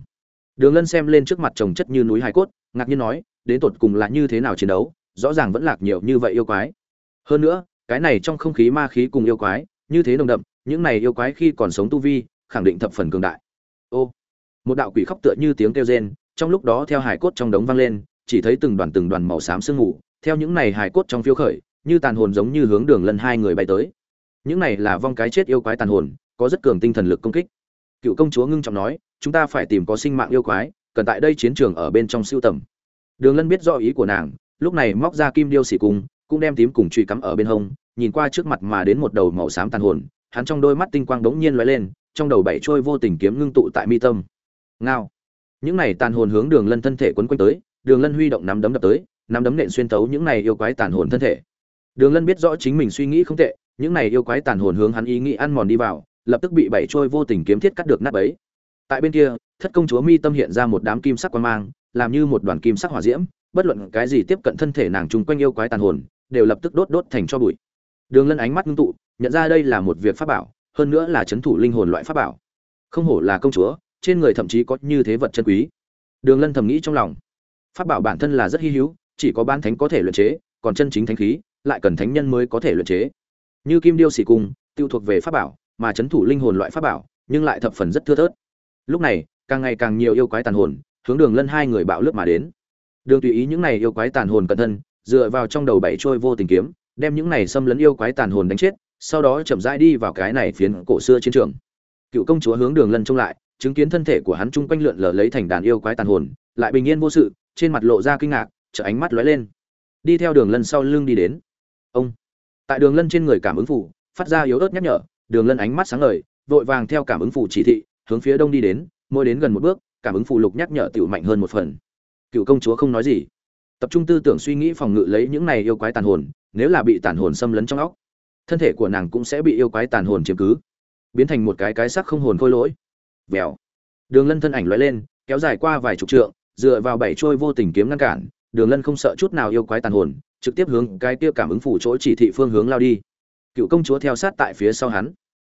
Đường lân xem lên trước mặt trồng chất như núi hải cốt, ngạc nhiên nói, đến tột cùng là như thế nào chiến đấu, rõ ràng vẫn lạc nhiều như vậy yêu quái. Hơn nữa, cái này trong không khí ma khí cùng yêu quái, như thế nồng đậm, những này yêu quái khi còn sống tu vi, khẳng định thập phần cường đại. Ô, một đạo quỷ khóc tựa như tiếng kêu rên, trong lúc đó theo hải cốt trong đống vang lên, chỉ thấy từng đoàn từng đoàn màu xám sương mù, theo những này hải cốt trong phiêu khởi, như tàn hồn giống như hướng đường lân hai người bay tới. Những này là vong cái chết yêu quái tàn hồn có rất cường tinh thần lực công kích. Cựu công chúa ngưng trọng nói, chúng ta phải tìm có sinh mạng yêu quái, cần tại đây chiến trường ở bên trong siêu tầm. Đường lân biết rõ ý của nàng, lúc này móc ra kim điêu xỉ cung, cũng đem tím cùng truy cắm ở bên hông, nhìn qua trước mặt mà đến một đầu màu xám tàn hồn, hắn trong đôi mắt tinh quang đống nhiên lóe lên, trong đầu bảy trôi vô tình kiếm ngưng tụ tại mi tâm. Ngao. Những này tàn hồn hướng đường lân thân thể quấn quanh tới, đường lân huy động nắm đấm đập tới, nắm đấm nện xuyên tấu những này yêu quái tàn hồn thân thể. Đường lân biết rõ chính mình suy nghĩ không tệ, những này yêu quái tàn hồn hướng hắn ý nghĩ ăn mòn đi vào lập tức bị bảy trôi vô tình kiếm thiết cắt được nát bấy. tại bên kia, thất công chúa mi tâm hiện ra một đám kim sắc quan mang, làm như một đoàn kim sắc hỏa diễm, bất luận cái gì tiếp cận thân thể nàng chung quanh yêu quái tàn hồn, đều lập tức đốt đốt thành cho bụi. Đường lân ánh mắt ngưng tụ, nhận ra đây là một việc pháp bảo, hơn nữa là chấn thủ linh hồn loại pháp bảo. Không hổ là công chúa, trên người thậm chí có như thế vật chân quý. Đường lân thầm nghĩ trong lòng. Pháp bảo bản thân là rất hy hữu, chỉ có ban thánh có thể luyện chế, còn chân chính thánh khí, lại cần thánh nhân mới có thể luyện chế. Như kim điêu xỉ cung, tiêu thuộc về pháp bảo mà chấn thủ linh hồn loại pháp bảo, nhưng lại thập phần rất thưa thớt. Lúc này, càng ngày càng nhiều yêu quái tàn hồn, hướng đường lân hai người bạo lướt mà đến. Đường tùy ý những này yêu quái tàn hồn cẩn thân, dựa vào trong đầu bảy trôi vô tình kiếm, đem những này xâm lấn yêu quái tàn hồn đánh chết, sau đó chậm rãi đi vào cái này phiến cổ xưa chiến trường. Cựu công chúa hướng đường lân trông lại, chứng kiến thân thể của hắn chung quanh lượn lờ lấy thành đàn yêu quái tàn hồn, lại bình yên vô sự, trên mặt lộ ra kinh ngạc chợ ánh mắt lóe lên. Đi theo đường lân sau lưng đi đến. Ông. Tại đường lân trên người cảm ứng phủ, phát ra yếu ớt nhắc nhở đường lân ánh mắt sáng ngời, vội vàng theo cảm ứng phủ chỉ thị, hướng phía đông đi đến, mỗi đến gần một bước, cảm ứng phù lục nhắc nhở tiểu mạnh hơn một phần. Cựu công chúa không nói gì. Tập trung tư tưởng suy nghĩ phòng ngự lấy những này yêu quái tàn hồn, nếu là bị tàn hồn xâm lấn trong óc, thân thể của nàng cũng sẽ bị yêu quái tàn hồn chiếm cứ, biến thành một cái cái sắc không hồn khôi lỗi. Vèo. Đường lân thân ảnh lóe lên, kéo dài qua vài chục trượng, dựa vào bảy trôi vô tình kiếm ngăn cản, đường lân không sợ chút nào yêu quái tàn hồn, trực tiếp hướng cái kia cảm ứng phủ chỗ chỉ thị phương hướng lao đi cựu công chúa theo sát tại phía sau hắn.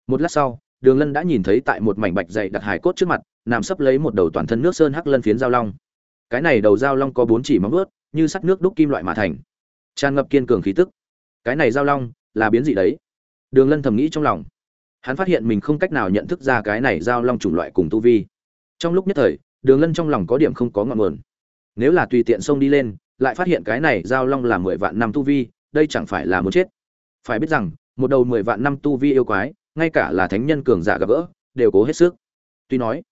Một lát sau, đường lân đã nhìn thấy tại một mảnh bạch dày đặt hải cốt trước mặt, nằm sấp lấy một đầu toàn thân nước sơn hắc lân phiến giao long. Cái này đầu giao long có bốn chỉ móng vuốt, như sắt nước đúc kim loại mà thành. Tràn ngập kiên cường khí tức. Cái này giao long là biến dị đấy. Đường lân thầm nghĩ trong lòng. Hắn phát hiện mình không cách nào nhận thức ra cái này giao long chủng loại cùng tu vi. Trong lúc nhất thời, đường lân trong lòng có điểm không có ngọn nguồn. Nếu là tùy tiện xông đi lên, lại phát hiện cái này giao long là mười vạn năm tu vi, đây chẳng phải là muốn chết. Phải biết rằng một đầu mười vạn năm tu vi yêu quái, ngay cả là thánh nhân cường giả gặp gỡ, đều cố hết sức. Tuy nói,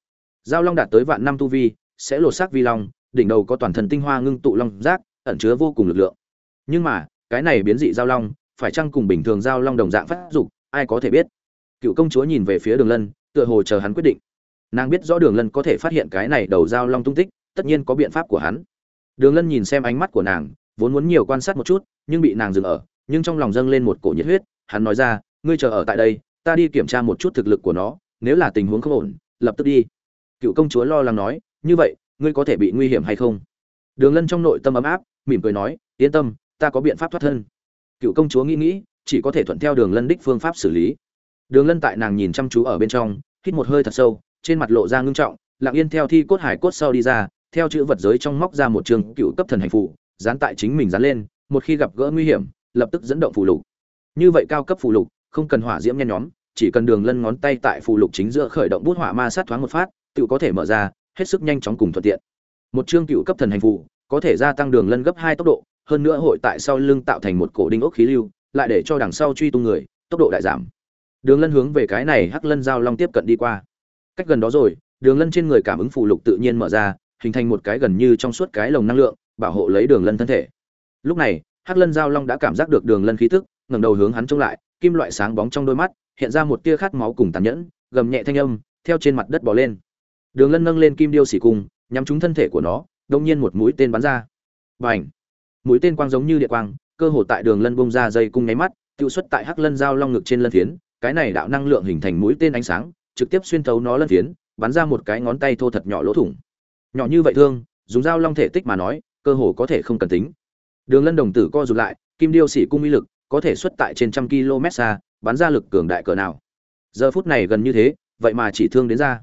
giao long đạt tới vạn năm tu vi, sẽ lột xác vi long, đỉnh đầu có toàn thân tinh hoa ngưng tụ long giác, ẩn chứa vô cùng lực lượng. Nhưng mà, cái này biến dị giao long, phải chăng cùng bình thường giao long đồng dạng phát dục, ai có thể biết? Cựu công chúa nhìn về phía đường lân, tựa hồ chờ hắn quyết định. Nàng biết rõ đường lân có thể phát hiện cái này đầu giao long tung tích, tất nhiên có biện pháp của hắn. Đường lân nhìn xem ánh mắt của nàng, vốn muốn nhiều quan sát một chút, nhưng bị nàng dừng ở, nhưng trong lòng dâng lên một cổ nhiệt huyết hắn nói ra, ngươi chờ ở tại đây, ta đi kiểm tra một chút thực lực của nó, nếu là tình huống không ổn, lập tức đi. Cựu công chúa lo lắng nói, như vậy, ngươi có thể bị nguy hiểm hay không? Đường lân trong nội tâm ấm áp, mỉm cười nói, yên tâm, ta có biện pháp thoát thân. Cựu công chúa nghĩ nghĩ, chỉ có thể thuận theo đường lân đích phương pháp xử lý. Đường lân tại nàng nhìn chăm chú ở bên trong, hít một hơi thật sâu, trên mặt lộ ra ngưng trọng, lặng yên theo thi cốt hải cốt sau đi ra, theo chữ vật giới trong móc ra một trường cựu cấp thần hành phụ dán tại chính mình dán lên, một khi gặp gỡ nguy hiểm, lập tức dẫn động phù lục như vậy cao cấp phụ lục, không cần hỏa diễm nhen nhóm, chỉ cần đường lân ngón tay tại phụ lục chính giữa khởi động bút hỏa ma sát thoáng một phát tự có thể mở ra, hết sức nhanh chóng cùng thuận tiện. Một chương cựu cấp thần hành phụ có thể gia tăng đường lân gấp hai tốc độ, hơn nữa hội tại sau lưng tạo thành một cổ đinh ốc khí lưu, lại để cho đằng sau truy tung người, tốc độ đại giảm. Đường lân hướng về cái này hắc lân giao long tiếp cận đi qua. Cách gần đó rồi, đường lân trên người cảm ứng phụ lục tự nhiên mở ra, hình thành một cái gần như trong suốt cái lồng năng lượng, bảo hộ lấy đường lân thân thể. Lúc này, hắc lân giao long đã cảm giác được đường lân khí tức ngẩng đầu hướng hắn trông lại, kim loại sáng bóng trong đôi mắt, hiện ra một tia khát máu cùng tàn nhẫn, gầm nhẹ thanh âm, theo trên mặt đất bò lên. Đường lân nâng lên kim điêu xỉ cung, nhắm trúng thân thể của nó đồng nhiên một mũi tên bắn ra. Bành! mũi tên quang giống như địa quang, cơ hồ tại đường lân bung ra dây cung nháy mắt, tiêu xuất tại hắc lân giao long ngực trên lân phiến, cái này đạo năng lượng hình thành mũi tên ánh sáng, trực tiếp xuyên thấu nó lân phiến, bắn ra một cái ngón tay thô thật nhỏ lỗ thủng. Nhỏ như vậy thương, dùng dao long thể tích mà nói, cơ hồ có thể không cần tính. Đường lân đồng tử co rụt lại, kim điêu xỉ cung uy lực có thể xuất tại trên trăm km xa, bắn ra lực cường đại cỡ nào. Giờ phút này gần như thế, vậy mà chỉ thương đến ra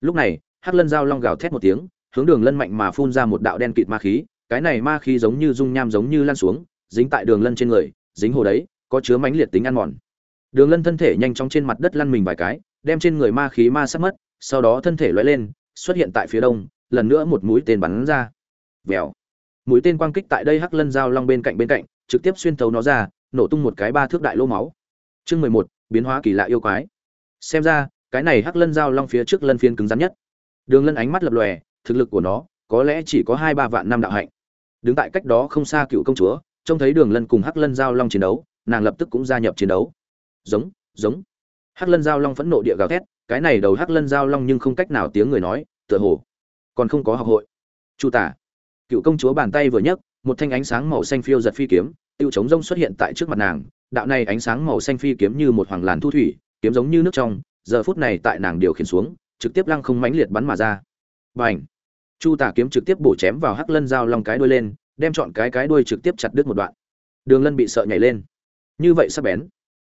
lúc này, hắc lân giao long gào thét một tiếng, hướng đường lân mạnh mà phun ra một đạo đen kịt ma khí, cái này ma khí giống như dung nham giống như lan xuống, dính tại đường lân trên người, dính hồ đấy, có chứa mãnh liệt tính ăn mòn. Đường lân thân thể nhanh chóng trên mặt đất lăn mình vài cái, đem trên người ma khí ma sắp mất, sau đó thân thể loay lên, xuất hiện tại phía đông, lần nữa một mũi tên bắn ra. Vèo. Mũi tên quang kích tại đây hắc lân giao long bên cạnh bên cạnh, trực tiếp xuyên thấu nó ra nổ tung một cái ba thước đại lô máu. Chương mười một, biến hóa kỳ lạ yêu quái. Xem ra, cái này hắc lân giao long phía trước lân phiên cứng rắn nhất. Đường lân ánh mắt lập lòe, thực lực của nó có lẽ chỉ có hai ba vạn năm đạo hạnh. Đứng tại cách đó không xa cựu công chúa, trông thấy đường lân cùng hắc lân giao long chiến đấu, nàng lập tức cũng gia nhập chiến đấu. Giống giống. Hắc lân giao long phẫn nộ địa gào thét, cái này đầu hắc lân giao long nhưng không cách nào tiếng người nói, tựa hồ còn không có học hội. Chu tả, cựu công chúa bàn tay vừa nhấc, một thanh ánh sáng màu xanh phiêu giật phi kiếm tiêu chống rông xuất hiện tại trước mặt nàng, đạo này ánh sáng màu xanh phi kiếm như một hoàng làn thu thủy, kiếm giống như nước trong, giờ phút này tại nàng điều khiển xuống, trực tiếp lăng không mãnh liệt bắn mà ra. B à n h chu tả kiếm trực tiếp bổ chém vào hắc lân dao long cái đuôi lên, đem chọn cái cái đuôi trực tiếp chặt đứt một đoạn. Đường lân bị sợ nhảy lên. Như vậy sắp bén.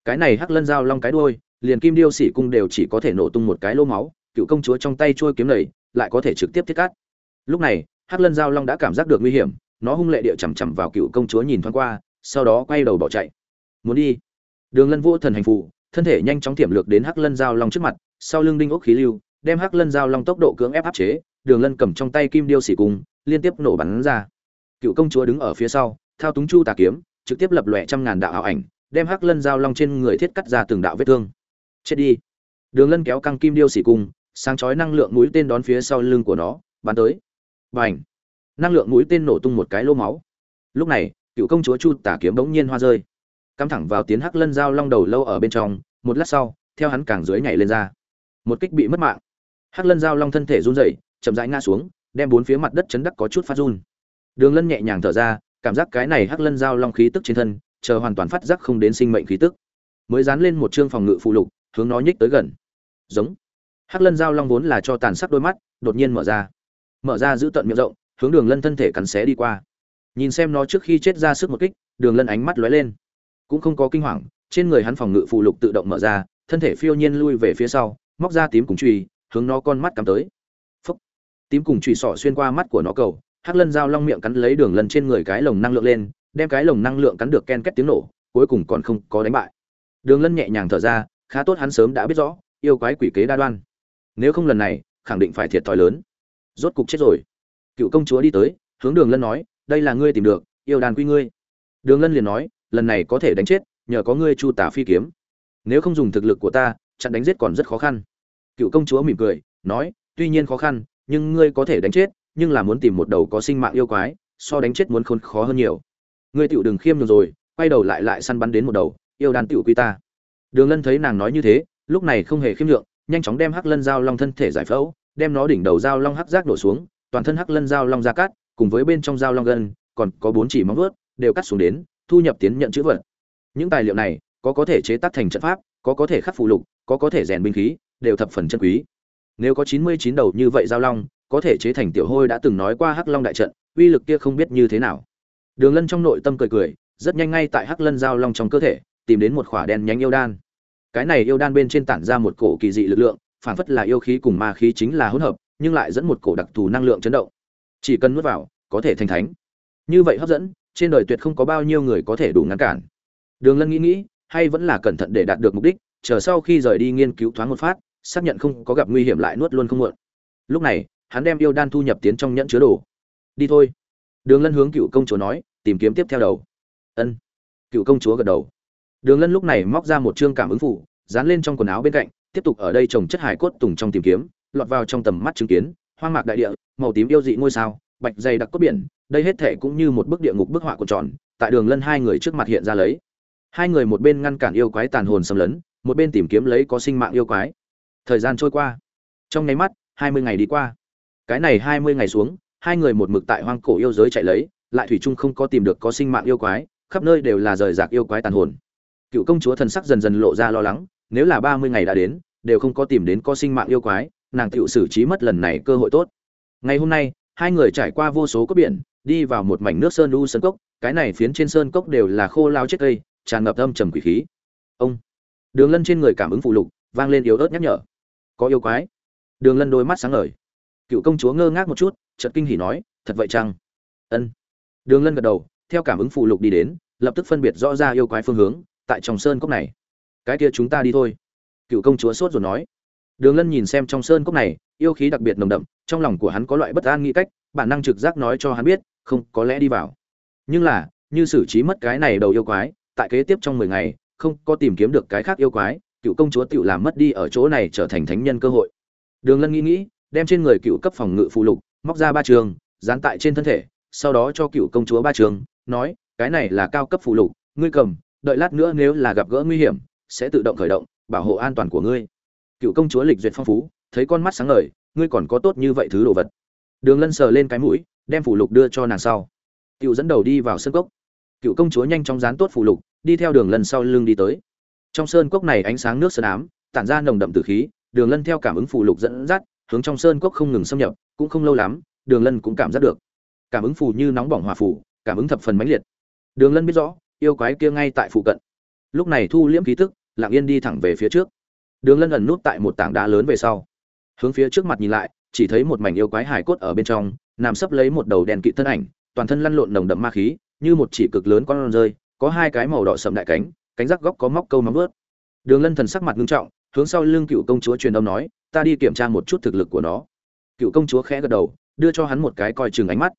Cái này hắc lân dao long cái đuôi, liền kim điêu Sỉ cung đều chỉ có thể nổ tung một cái lô máu, cựu công chúa trong tay trôi kiếm lầy lại có thể trực tiếp thiết cắt lúc này, hắc lân giao long đã cảm giác được nguy hiểm, nó hung lệ địa chằm chằm vào cựu công chúa nhìn thoáng qua sau đó quay đầu bỏ chạy. Muốn đi. Đường lân vô thần hành phụ thân thể nhanh chóng tiềm lược đến hắc lân giao long trước mặt, sau lưng đinh ốc khí lưu, đem hắc lân giao long tốc độ cưỡng ép áp chế, đường lân cầm trong tay kim điêu xỉ cung liên tiếp nổ bắn ra. Cựu công chúa đứng ở phía sau, thao túng chu tà kiếm, trực tiếp lập lòe trăm ngàn đạo ảo ảnh, đem hắc lân giao long trên người thiết cắt ra từng đạo vết thương. Chết đi. Đường lân kéo căng kim điêu xỉ cung sáng chói năng lượng mũi tên đón phía sau lưng của nó, bắn tới. Bành. Năng lượng mũi tên nổ tung một cái lô máu. Lúc này cựu công chúa chu tả kiếm bỗng nhiên hoa rơi. Cắm thẳng vào tiến hắc lân dao long đầu lâu ở bên trong, một lát sau, theo hắn càng dưới nhảy lên ra. Một kích bị mất mạng. Hắc lân dao long thân thể run rẩy, chậm rãi ngã xuống, đem bốn phía mặt đất chấn đắc có chút phát run. Đường lân nhẹ nhàng thở ra, cảm giác cái này hắc lân dao long khí tức trên thân, chờ hoàn toàn phát giác không đến sinh mệnh khí tức. Mới dán lên một chương phòng ngự phụ lục, hướng nó nhích tới gần. Giống. Hắc lân dao long vốn là cho tàn sắc đôi mắt, đột nhiên mở ra. Mở ra giữ tận miệng rộng, hướng đường lân thân thể cắn xé đi qua nhìn xem nó trước khi chết ra sức một kích, đường lân ánh mắt lóe lên. Cũng không có kinh hoàng, trên người hắn phòng ngự phụ lục tự động mở ra, thân thể phiêu nhiên lui về phía sau, móc ra tím cùng truy hướng nó con mắt cắm tới. Phúc. Tím cùng truy sọ xuyên qua mắt của nó cầu, hắc lân dao long miệng cắn lấy đường lân trên người cái lồng năng lượng lên, đem cái lồng năng lượng cắn được ken két tiếng nổ, cuối cùng còn không có đánh bại. Đường lân nhẹ nhàng thở ra, khá tốt hắn sớm đã biết rõ, yêu quái quỷ kế đa đoan. Nếu không lần này, khẳng định phải thiệt thòi lớn. Rốt cục chết rồi. Cựu công chúa đi tới, hướng đường lân nói đây là ngươi tìm được, yêu đàn quy ngươi. Đường lân liền nói, lần này có thể đánh chết, nhờ có ngươi chu tả phi kiếm. Nếu không dùng thực lực của ta, chặn đánh giết còn rất khó khăn. Cựu công chúa mỉm cười, nói, tuy nhiên khó khăn, nhưng ngươi có thể đánh chết, nhưng là muốn tìm một đầu có sinh mạng yêu quái, so đánh chết muốn khốn khó hơn nhiều. Ngươi tựu đừng khiêm nhường rồi, quay đầu lại lại săn bắn đến một đầu, yêu đàn tựu quy ta. Đường lân thấy nàng nói như thế, lúc này không hề khiêm nhượng, nhanh chóng đem hắc lân giao long thân thể giải phẫu, đem nó đỉnh đầu giao long hắc giác đổ xuống, toàn thân hắc lân giao long ra cát cùng với bên trong dao long gân, còn có bốn chỉ móng vuốt, đều cắt xuống đến, thu nhập tiến nhận chữ vật. Những tài liệu này, có có thể chế tác thành trận pháp, có có thể khắc phụ lục, có có thể rèn binh khí, đều thập phần chân quý. Nếu có chín mươi chín đầu như vậy giao long, có thể chế thành tiểu hôi đã từng nói qua hắc long đại trận, uy lực kia không biết như thế nào. Đường lân trong nội tâm cười cười, rất nhanh ngay tại hắc lân giao long trong cơ thể, tìm đến một khỏa đen nhánh yêu đan. Cái này yêu đan bên trên tản ra một cổ kỳ dị lực lượng, phản phất là yêu khí cùng ma khí chính là hỗn hợp, nhưng lại dẫn một cổ đặc thù năng lượng chấn động chỉ cần nuốt vào, có thể thành thánh. Như vậy hấp dẫn, trên đời tuyệt không có bao nhiêu người có thể đủ ngăn cản. Đường lân nghĩ nghĩ, hay vẫn là cẩn thận để đạt được mục đích, chờ sau khi rời đi nghiên cứu thoáng một phát, xác nhận không có gặp nguy hiểm lại nuốt luôn không muộn. Lúc này, hắn đem yêu đan thu nhập tiến trong nhẫn chứa đồ. Đi thôi. Đường lân hướng cựu công chúa nói, tìm kiếm tiếp theo đầu. Ân. Cựu công chúa gật đầu. Đường lân lúc này móc ra một chương cảm ứng phủ, dán lên trong quần áo bên cạnh, tiếp tục ở đây trồng chất hải cốt tùng trong tìm kiếm, lọt vào trong tầm mắt chứng kiến, hoang mạc đại địa màu tím yêu dị ngôi sao, bạch dày đặc cốt biển, đây hết thể cũng như một bức địa ngục bức họa cuộn tròn, tại đường lân hai người trước mặt hiện ra lấy. Hai người một bên ngăn cản yêu quái tàn hồn xâm lấn, một bên tìm kiếm lấy có sinh mạng yêu quái. Thời gian trôi qua. Trong nháy mắt, hai mươi ngày đi qua. Cái này hai mươi ngày xuống, hai người một mực tại hoang cổ yêu giới chạy lấy, lại thủy chung không có tìm được có sinh mạng yêu quái, khắp nơi đều là rời rạc yêu quái tàn hồn. Cựu công chúa thần sắc dần dần lộ ra lo lắng, nếu là ba mươi ngày đã đến, đều không có tìm đến có sinh mạng yêu quái, nàng tựu xử trí mất lần này cơ hội tốt ngày hôm nay, hai người trải qua vô số cốc biển, đi vào một mảnh nước sơn u sơn cốc, cái này phiến trên sơn cốc đều là khô lao chết cây, tràn ngập âm trầm quỷ khí. Ông, đường lân trên người cảm ứng phụ lục, vang lên yếu ớt nhắc nhở. Có yêu quái. Đường lân đôi mắt sáng ngời. Cựu công chúa ngơ ngác một chút, chợt kinh hỉ nói, thật vậy chăng? Ân. Đường lân gật đầu, theo cảm ứng phụ lục đi đến, lập tức phân biệt rõ ra yêu quái phương hướng, tại trong sơn cốc này. Cái kia chúng ta đi thôi. Cựu công chúa sốt rồi nói đường lân nhìn xem trong sơn cốc này, yêu khí đặc biệt nồng đậm, trong lòng của hắn có loại bất an nghĩ cách, bản năng trực giác nói cho hắn biết, không có lẽ đi vào. Nhưng là, như xử trí mất cái này đầu yêu quái, tại kế tiếp trong mười ngày, không có tìm kiếm được cái khác yêu quái, cựu công chúa tiểu làm mất đi ở chỗ này trở thành thánh nhân cơ hội. Đường lân nghĩ nghĩ, đem trên người cựu cấp phòng ngự phụ lục, móc ra ba trường, dán tại trên thân thể, sau đó cho cựu công chúa ba trường, nói, cái này là cao cấp phụ lục, ngươi cầm, đợi lát nữa nếu là gặp gỡ nguy hiểm, sẽ tự động khởi động, bảo hộ an toàn của ngươi cựu công chúa lịch duyệt phong phú, thấy con mắt sáng ngời, ngươi còn có tốt như vậy thứ đồ vật. Đường lân sờ lên cái mũi, đem phủ lục đưa cho nàng sau. Cựu dẫn đầu đi vào sân cốc. Cựu công chúa nhanh chóng dán tốt phủ lục, đi theo đường lân sau lưng đi tới. Trong sơn cốc này ánh sáng nước sơn ám, tản ra nồng đậm từ khí, đường lân theo cảm ứng phủ lục dẫn dắt, hướng trong sơn cốc không ngừng xâm nhập, cũng không lâu lắm, đường lân cũng cảm giác được. Cảm ứng phù như nóng bỏng hòa phủ cảm ứng thập phần mãnh liệt. Đường lân biết rõ, yêu quái kia ngay tại phụ cận. Lúc này thu liễm khí tức, lặng yên đi thẳng về phía trước đường lân ẩn nút tại một tảng đá lớn về sau. Hướng phía trước mặt nhìn lại, chỉ thấy một mảnh yêu quái hải cốt ở bên trong, nằm sấp lấy một đầu đèn kỵ thân ảnh, toàn thân lăn lộn nồng đậm ma khí, như một chỉ cực lớn con rơi, có hai cái màu đỏ sậm đại cánh cánh rắc góc có móc câu móng ướt đường lân thần sắc mặt nghiêm trọng, hướng sau lưng cựu công chúa truyền âm nói, ta đi kiểm tra một chút thực lực của nó. Cựu công chúa khẽ gật đầu, đưa cho hắn một cái coi chừng ánh mắt.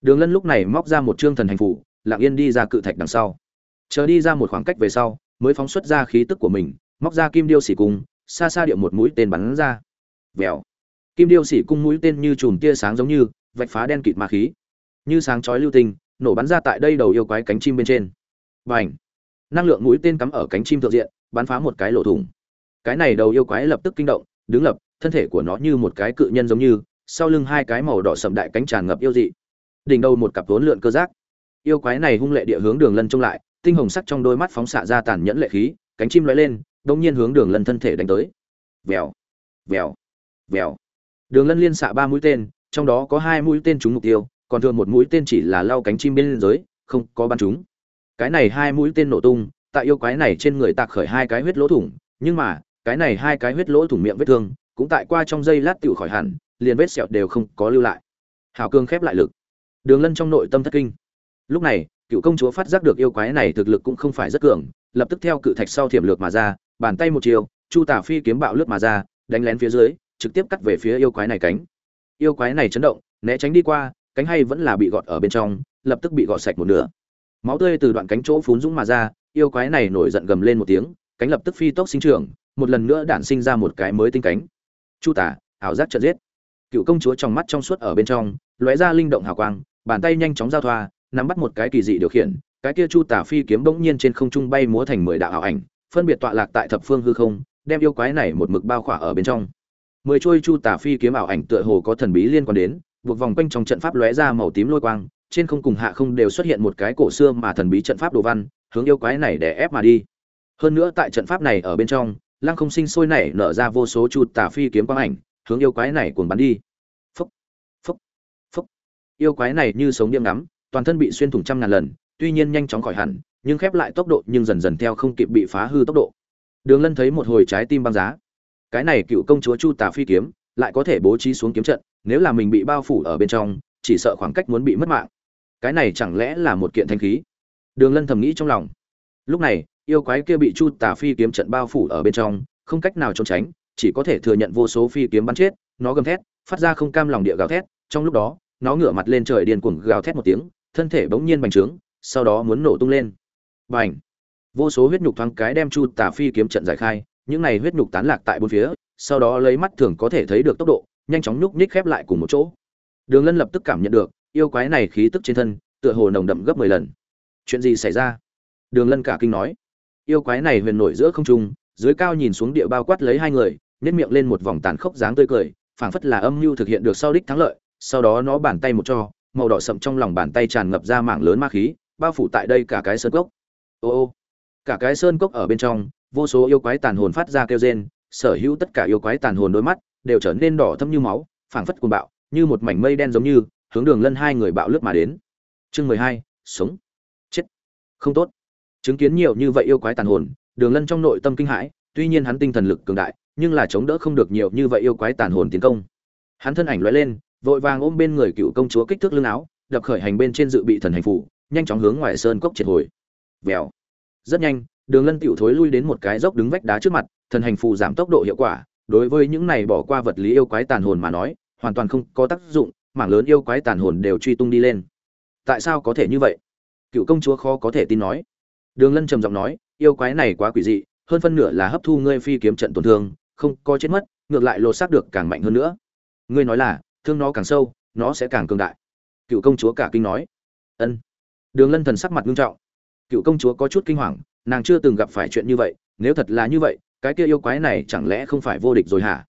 Đường lân lúc này móc ra một trương thần hành phủ lặng yên đi ra cự thạch đằng sau. Chờ đi ra một khoảng cách về sau, mới phóng xuất ra khí tức của mình móc ra kim điêu xỉ cung, xa xa điệu một mũi tên bắn ra. Vèo. Kim điêu xỉ cung mũi tên như chùm tia sáng giống như vạch phá đen kịt ma khí. Như sáng chói lưu tinh, nổ bắn ra tại đây đầu yêu quái cánh chim bên trên. Và ảnh năng lượng mũi tên cắm ở cánh chim thượng diện, bắn phá một cái lỗ thủng. Cái này đầu yêu quái lập tức kinh động, đứng lập, thân thể của nó như một cái cự nhân giống như, sau lưng hai cái màu đỏ sậm đại cánh tràn ngập yêu dị. Đỉnh đầu một cặp vốn lượn cơ giác. Yêu quái này hung lệ địa hướng đường lân trông lại, tinh hồng sắc trong đôi mắt phóng xạ ra tàn nhẫn lệ khí, cánh chim lóe lên đông nhiên hướng đường lân thân thể đánh tới. Vèo vèo vèo. Đường lân liên xạ ba mũi tên, trong đó có hai mũi tên trúng mục tiêu, còn thường một mũi tên chỉ là lau cánh chim bên dưới, không có bắn trúng cái này hai mũi tên nổ tung, tại yêu quái này trên người tạc khởi hai cái huyết lỗ thủng, nhưng mà, cái này hai cái huyết lỗ thủng miệng vết thương, cũng tại qua trong giây lát tựu khỏi hẳn, liền vết sẹo đều không có lưu lại. Hào cương khép lại lực. Đường lân trong nội tâm thất kinh. Lúc này, cựu công chúa phát giác được yêu quái này thực lực cũng không phải rất cường, lập tức theo cự thạch sau thiểm lược mà ra bàn tay một chiều, chu tả phi kiếm bạo lướt mà ra, đánh lén phía dưới, trực tiếp cắt về phía yêu quái này cánh. Yêu quái này chấn động, né tránh đi qua, cánh hay vẫn là bị gọt ở bên trong, lập tức bị gọt sạch một nửa. Máu tươi từ đoạn cánh chỗ phún dũng mà ra, yêu quái này nổi giận gầm lên một tiếng, cánh lập tức phi tốc sinh trưởng, một lần nữa đản sinh ra một cái mới tinh cánh. Chu tả, ảo giác chợt giết. Cựu công chúa trong mắt trong suốt ở bên trong, lóe ra linh động hào quang, bàn tay nhanh chóng giao thoa, nắm bắt một cái kỳ dị điều khiển, cái kia chu tả phi kiếm bỗng nhiên trên không trung bay múa thành mười đạo ảo ảnh phân biệt tọa lạc tại thập phương hư không, đem yêu quái này một mực bao khỏa ở bên trong. Mười trôi chu tả phi kiếm ảo ảnh tựa hồ có thần bí liên quan đến, buộc vòng quanh trong trận pháp lóe ra màu tím lôi quang, trên không cùng hạ không đều xuất hiện một cái cổ xưa mà thần bí trận pháp đồ văn, hướng yêu quái này để ép mà đi. Hơn nữa tại trận pháp này ở bên trong, lăng không sinh sôi nảy nở ra vô số chu tả phi kiếm quang ảnh, hướng yêu quái này cuồng bắn đi. Phúc phúc phúc yêu quái này như sống điềm ngắm, toàn thân bị xuyên thủng trăm ngàn lần, tuy nhiên nhanh chóng khỏi hẳn nhưng khép lại tốc độ nhưng dần dần theo không kịp bị phá hư tốc độ. Đường lân thấy một hồi trái tim băng giá. Cái này cựu công chúa chu tả phi kiếm, lại có thể bố trí xuống kiếm trận, nếu là mình bị bao phủ ở bên trong, chỉ sợ khoảng cách muốn bị mất mạng. Cái này chẳng lẽ là một kiện thanh khí? Đường lân thầm nghĩ trong lòng. Lúc này, yêu quái kia bị chu tả phi kiếm trận bao phủ ở bên trong, không cách nào trốn tránh, chỉ có thể thừa nhận vô số phi kiếm bắn chết, nó gầm thét, phát ra không cam lòng địa gào thét, trong lúc đó, nó ngửa mặt lên trời điên cuồng gào thét một tiếng, thân thể bỗng nhiên bành trướng, sau đó muốn nổ tung lên bành. Vô số huyết nhục thoáng cái đem chu tả phi kiếm trận giải khai, những này huyết nhục tán lạc tại bốn phía, sau đó lấy mắt thường có thể thấy được tốc độ, nhanh chóng nhúc nhích khép lại cùng một chỗ. Đường lân lập tức cảm nhận được, yêu quái này khí tức trên thân, tựa hồ nồng đậm gấp mười lần. Chuyện gì xảy ra? Đường lân cả kinh nói. Yêu quái này huyền nổi giữa không trung, dưới cao nhìn xuống địa bao quát lấy hai người nhét miệng lên một vòng tàn khốc dáng tươi cười, phảng phất là âm mưu thực hiện được sau đích thắng lợi, sau đó nó bàn tay một cho, màu đỏ sậm trong lòng bàn tay tràn ngập ra mảng lớn ma khí, bao phủ tại đây cả cái sơn cốc ô ô. Cả cái sơn cốc ở bên trong, vô số yêu quái tàn hồn phát ra kêu rên, sở hữu tất cả yêu quái tàn hồn đôi mắt đều trở nên đỏ thâm như máu, phảng phất cuồng bạo, như một mảnh mây đen giống như, hướng đường lân hai người bạo lướt mà đến. Chương mười hai, sống. Chết. Không tốt. Chứng kiến nhiều như vậy yêu quái tàn hồn, đường lân trong nội tâm kinh hãi, tuy nhiên hắn tinh thần lực cường đại, nhưng là chống đỡ không được nhiều như vậy yêu quái tàn hồn tiến công. Hắn thân ảnh lóe lên, vội vàng ôm bên người cựu công chúa kích thước lưng áo, đập khởi hành bên trên dự bị thần hành phủ, nhanh chóng hướng ngoài sơn cốc triệt hồi vèo. Rất nhanh, đường lân tiểu thối lui đến một cái dốc đứng vách đá trước mặt, thần hành phù giảm tốc độ hiệu quả, đối với những này bỏ qua vật lý yêu quái tàn hồn mà nói, hoàn toàn không có tác dụng, mảng lớn yêu quái tàn hồn đều truy tung đi lên. Tại sao có thể như vậy? Cựu công chúa khó có thể tin nói. Đường lân trầm giọng nói, yêu quái này quá quỷ dị, hơn phân nửa là hấp thu ngươi phi kiếm trận tổn thương, không có chết mất, ngược lại lột xác được càng mạnh hơn nữa. Ngươi nói là, thương nó càng sâu, nó sẽ càng cường đại. Cựu công chúa cả kinh nói. Ân. Đường lân thần sắc mặt nghiêm trọng cựu công chúa có chút kinh hoàng, nàng chưa từng gặp phải chuyện như vậy, nếu thật là như vậy, cái kia yêu quái này chẳng lẽ không phải vô địch rồi hả?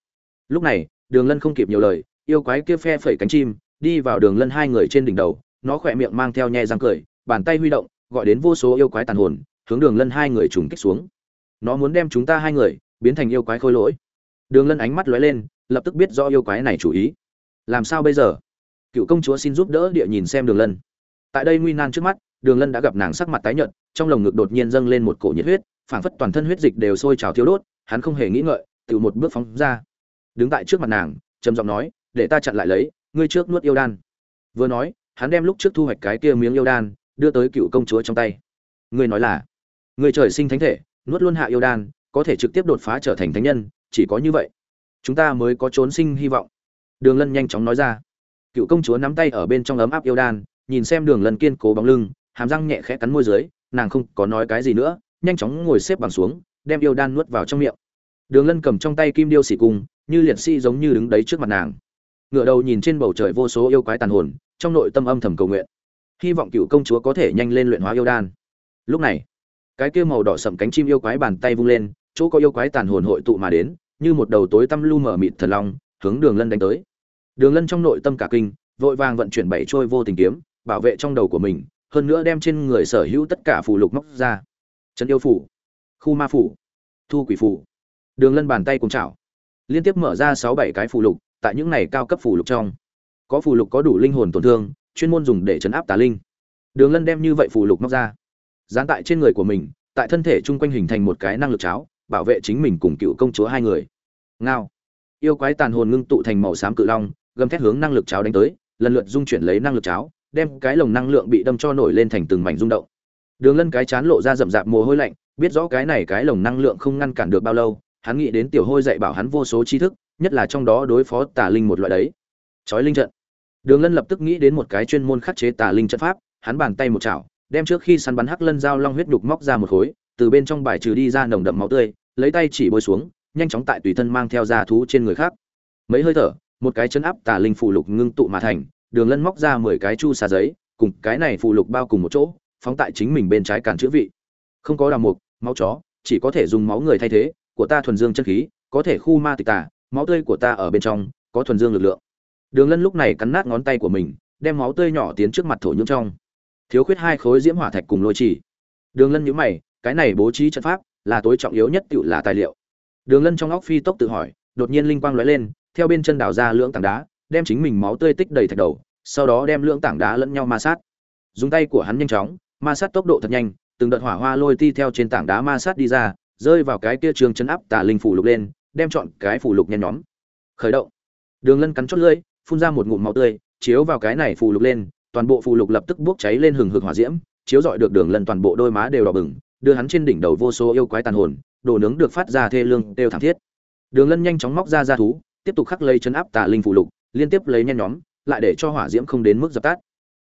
Lúc này, đường lân không kịp nhiều lời, yêu quái kia phe phẩy cánh chim, đi vào đường lân hai người trên đỉnh đầu, nó khỏe miệng mang theo nhẹ răng cười, bàn tay huy động, gọi đến vô số yêu quái tàn hồn, hướng đường lân hai người trùng kích xuống. Nó muốn đem chúng ta hai người, biến thành yêu quái khôi lỗi. Đường lân ánh mắt lóe lên, lập tức biết do yêu quái này chủ ý. Làm sao bây giờ? Cựu công chúa xin giúp đỡ địa nhìn xem đường lân. Tại đây nguy nan trước mắt đường lân đã gặp nàng sắc mặt tái nhợt, trong lồng ngực đột nhiên dâng lên một cổ nhiệt huyết, phảng phất toàn thân huyết dịch đều sôi trào thiếu đốt, hắn không hề nghĩ ngợi, tự một bước phóng ra. Đứng tại trước mặt nàng, trầm giọng nói, để ta chặn lại lấy, ngươi trước nuốt yêu đan. Vừa nói, hắn đem lúc trước thu hoạch cái kia miếng yêu đan, đưa tới cựu công chúa trong tay. Ngươi nói là, ngươi trời sinh thánh thể, nuốt luôn hạ yêu đan, có thể trực tiếp đột phá trở thành thánh nhân, chỉ có như vậy, chúng ta mới có trốn sinh hy vọng. Đường lân nhanh chóng nói ra. Cựu công chúa nắm tay ở bên trong ấm áp yêu đan, nhìn xem đường lân kiên cố bóng lưng hàm răng nhẹ khẽ cắn môi dưới, nàng không có nói cái gì nữa, nhanh chóng ngồi xếp bằng xuống, đem yêu đan nuốt vào trong miệng. Đường lân cầm trong tay kim điêu xỉ cung như liệt sĩ giống như đứng đấy trước mặt nàng. Ngựa đầu nhìn trên bầu trời vô số yêu quái tàn hồn, trong nội tâm âm thầm cầu nguyện. Hy vọng cựu công chúa có thể nhanh lên luyện hóa yêu đan. Lúc này, cái kia màu đỏ sậm cánh chim yêu quái bàn tay vung lên, chỗ có yêu quái tàn hồn hội tụ mà đến, như một đầu tối tăm lu mở mịt thần long, hướng đường lân đánh tới. Đường lân trong nội tâm cả kinh, vội vàng vận chuyển bảy trôi vô tình kiếm, bảo vệ trong đầu của mình hơn nữa đem trên người sở hữu tất cả phù lục móc ra. Trấn yêu phủ, khu ma phủ, thu quỷ phủ. Đường lân bàn tay cùng chảo. Liên tiếp mở ra sáu bảy cái phù lục, tại những này cao cấp phù lục trong. Có phù lục có đủ linh hồn tổn thương, chuyên môn dùng để chấn áp tà linh. Đường lân đem như vậy phù lục móc ra. Dán tại trên người của mình, tại thân thể chung quanh hình thành một cái năng lực cháo, bảo vệ chính mình cùng cựu công chúa hai người. Ngao. Yêu quái tàn hồn ngưng tụ thành màu xám cự long, gầm thét hướng năng lực cháo đánh tới, lần lượt dung chuyển lấy năng lực cháo đem cái lồng năng lượng bị đâm cho nổi lên thành từng mảnh rung động. Đường lân cái chán lộ ra rậm rạp mồ hôi lạnh, biết rõ cái này cái lồng năng lượng không ngăn cản được bao lâu, hắn nghĩ đến tiểu hôi dạy bảo hắn vô số tri thức, nhất là trong đó đối phó tà linh một loại đấy. Chói linh trận. Đường lân lập tức nghĩ đến một cái chuyên môn khắc chế tà linh trận pháp, hắn bàn tay một chảo, đem trước khi săn bắn hắc lân dao long huyết đục móc ra một khối, từ bên trong bài trừ đi ra nồng đậm máu tươi, lấy tay chỉ bôi xuống, nhanh chóng tại tùy thân mang theo da thú trên người khác. Mấy hơi thở, một cái chân áp tà linh phù lục ngưng tụ mà thành đường lân móc ra mười cái chu xà giấy, cùng cái này phụ lục bao cùng một chỗ, phóng tại chính mình bên trái cản chữ vị. Không có đào mục, máu chó, chỉ có thể dùng máu người thay thế, của ta thuần dương chân khí, có thể khu ma tịch tả. máu tươi của ta ở bên trong, có thuần dương lực lượng. Đường lân lúc này cắn nát ngón tay của mình, đem máu tươi nhỏ tiến trước mặt thổ nhưỡng trong. Thiếu khuyết hai khối diễm hỏa thạch cùng lôi chỉ đường lân nhíu mày, cái này bố trí trận pháp, là tối trọng yếu nhất tự là tài liệu. Đường lân trong óc phi tốc tự hỏi, đột nhiên linh quang lóe lên, theo bên chân đào ra lưỡng tảng đá đem chính mình máu tươi tích đầy thạch đầu, sau đó đem lưỡng tảng đá lẫn nhau ma sát. Dùng tay của hắn nhanh chóng, ma sát tốc độ thật nhanh, từng đợt hỏa hoa lôi ti theo trên tảng đá ma sát đi ra, rơi vào cái kia trường chấn áp tà linh phủ lục lên, đem chọn cái phủ lục nhen nhóm. Khởi động. Đường lân cắn chốt lưỡi, phun ra một ngụm máu tươi, chiếu vào cái này phù lục lên, toàn bộ phù lục lập tức bốc cháy lên hừng hực hỏa diễm, chiếu dọi được đường lân toàn bộ đôi má đều đỏ bừng, đưa hắn trên đỉnh đầu vô số yêu quái tàn hồn, đồ nướng được phát ra thê lương, đều thảm thiết. Đường lân nhanh chóng móc ra ra thú, tiếp tục khắc lấy chấn áp tà linh phù lục liên tiếp lấy nhen nhóm, lại để cho hỏa diễm không đến mức dập tắt.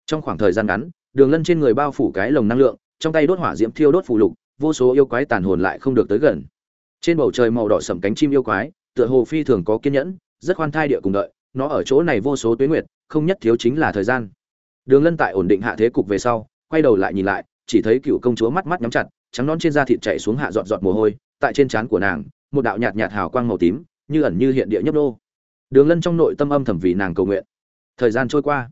Trong khoảng thời gian ngắn, đường lân trên người bao phủ cái lồng năng lượng, trong tay đốt hỏa diễm thiêu đốt phù lục, vô số yêu quái tàn hồn lại không được tới gần. Trên bầu trời màu đỏ sầm cánh chim yêu quái, tựa hồ phi thường có kiên nhẫn, rất khoan thai địa cùng đợi, nó ở chỗ này vô số tuyến nguyệt, không nhất thiếu chính là thời gian. Đường lân tại ổn định hạ thế cục về sau, quay đầu lại nhìn lại, chỉ thấy cựu công chúa mắt mắt nhắm chặt, trắng non trên da thịt chạy xuống hạ giọt giọt mồ hôi, tại trên trán của nàng, một đạo nhạt nhạt hào quang màu tím, như ẩn như hiện địa nhấp đô đường lân trong nội tâm âm thầm vì nàng cầu nguyện. Thời gian trôi qua.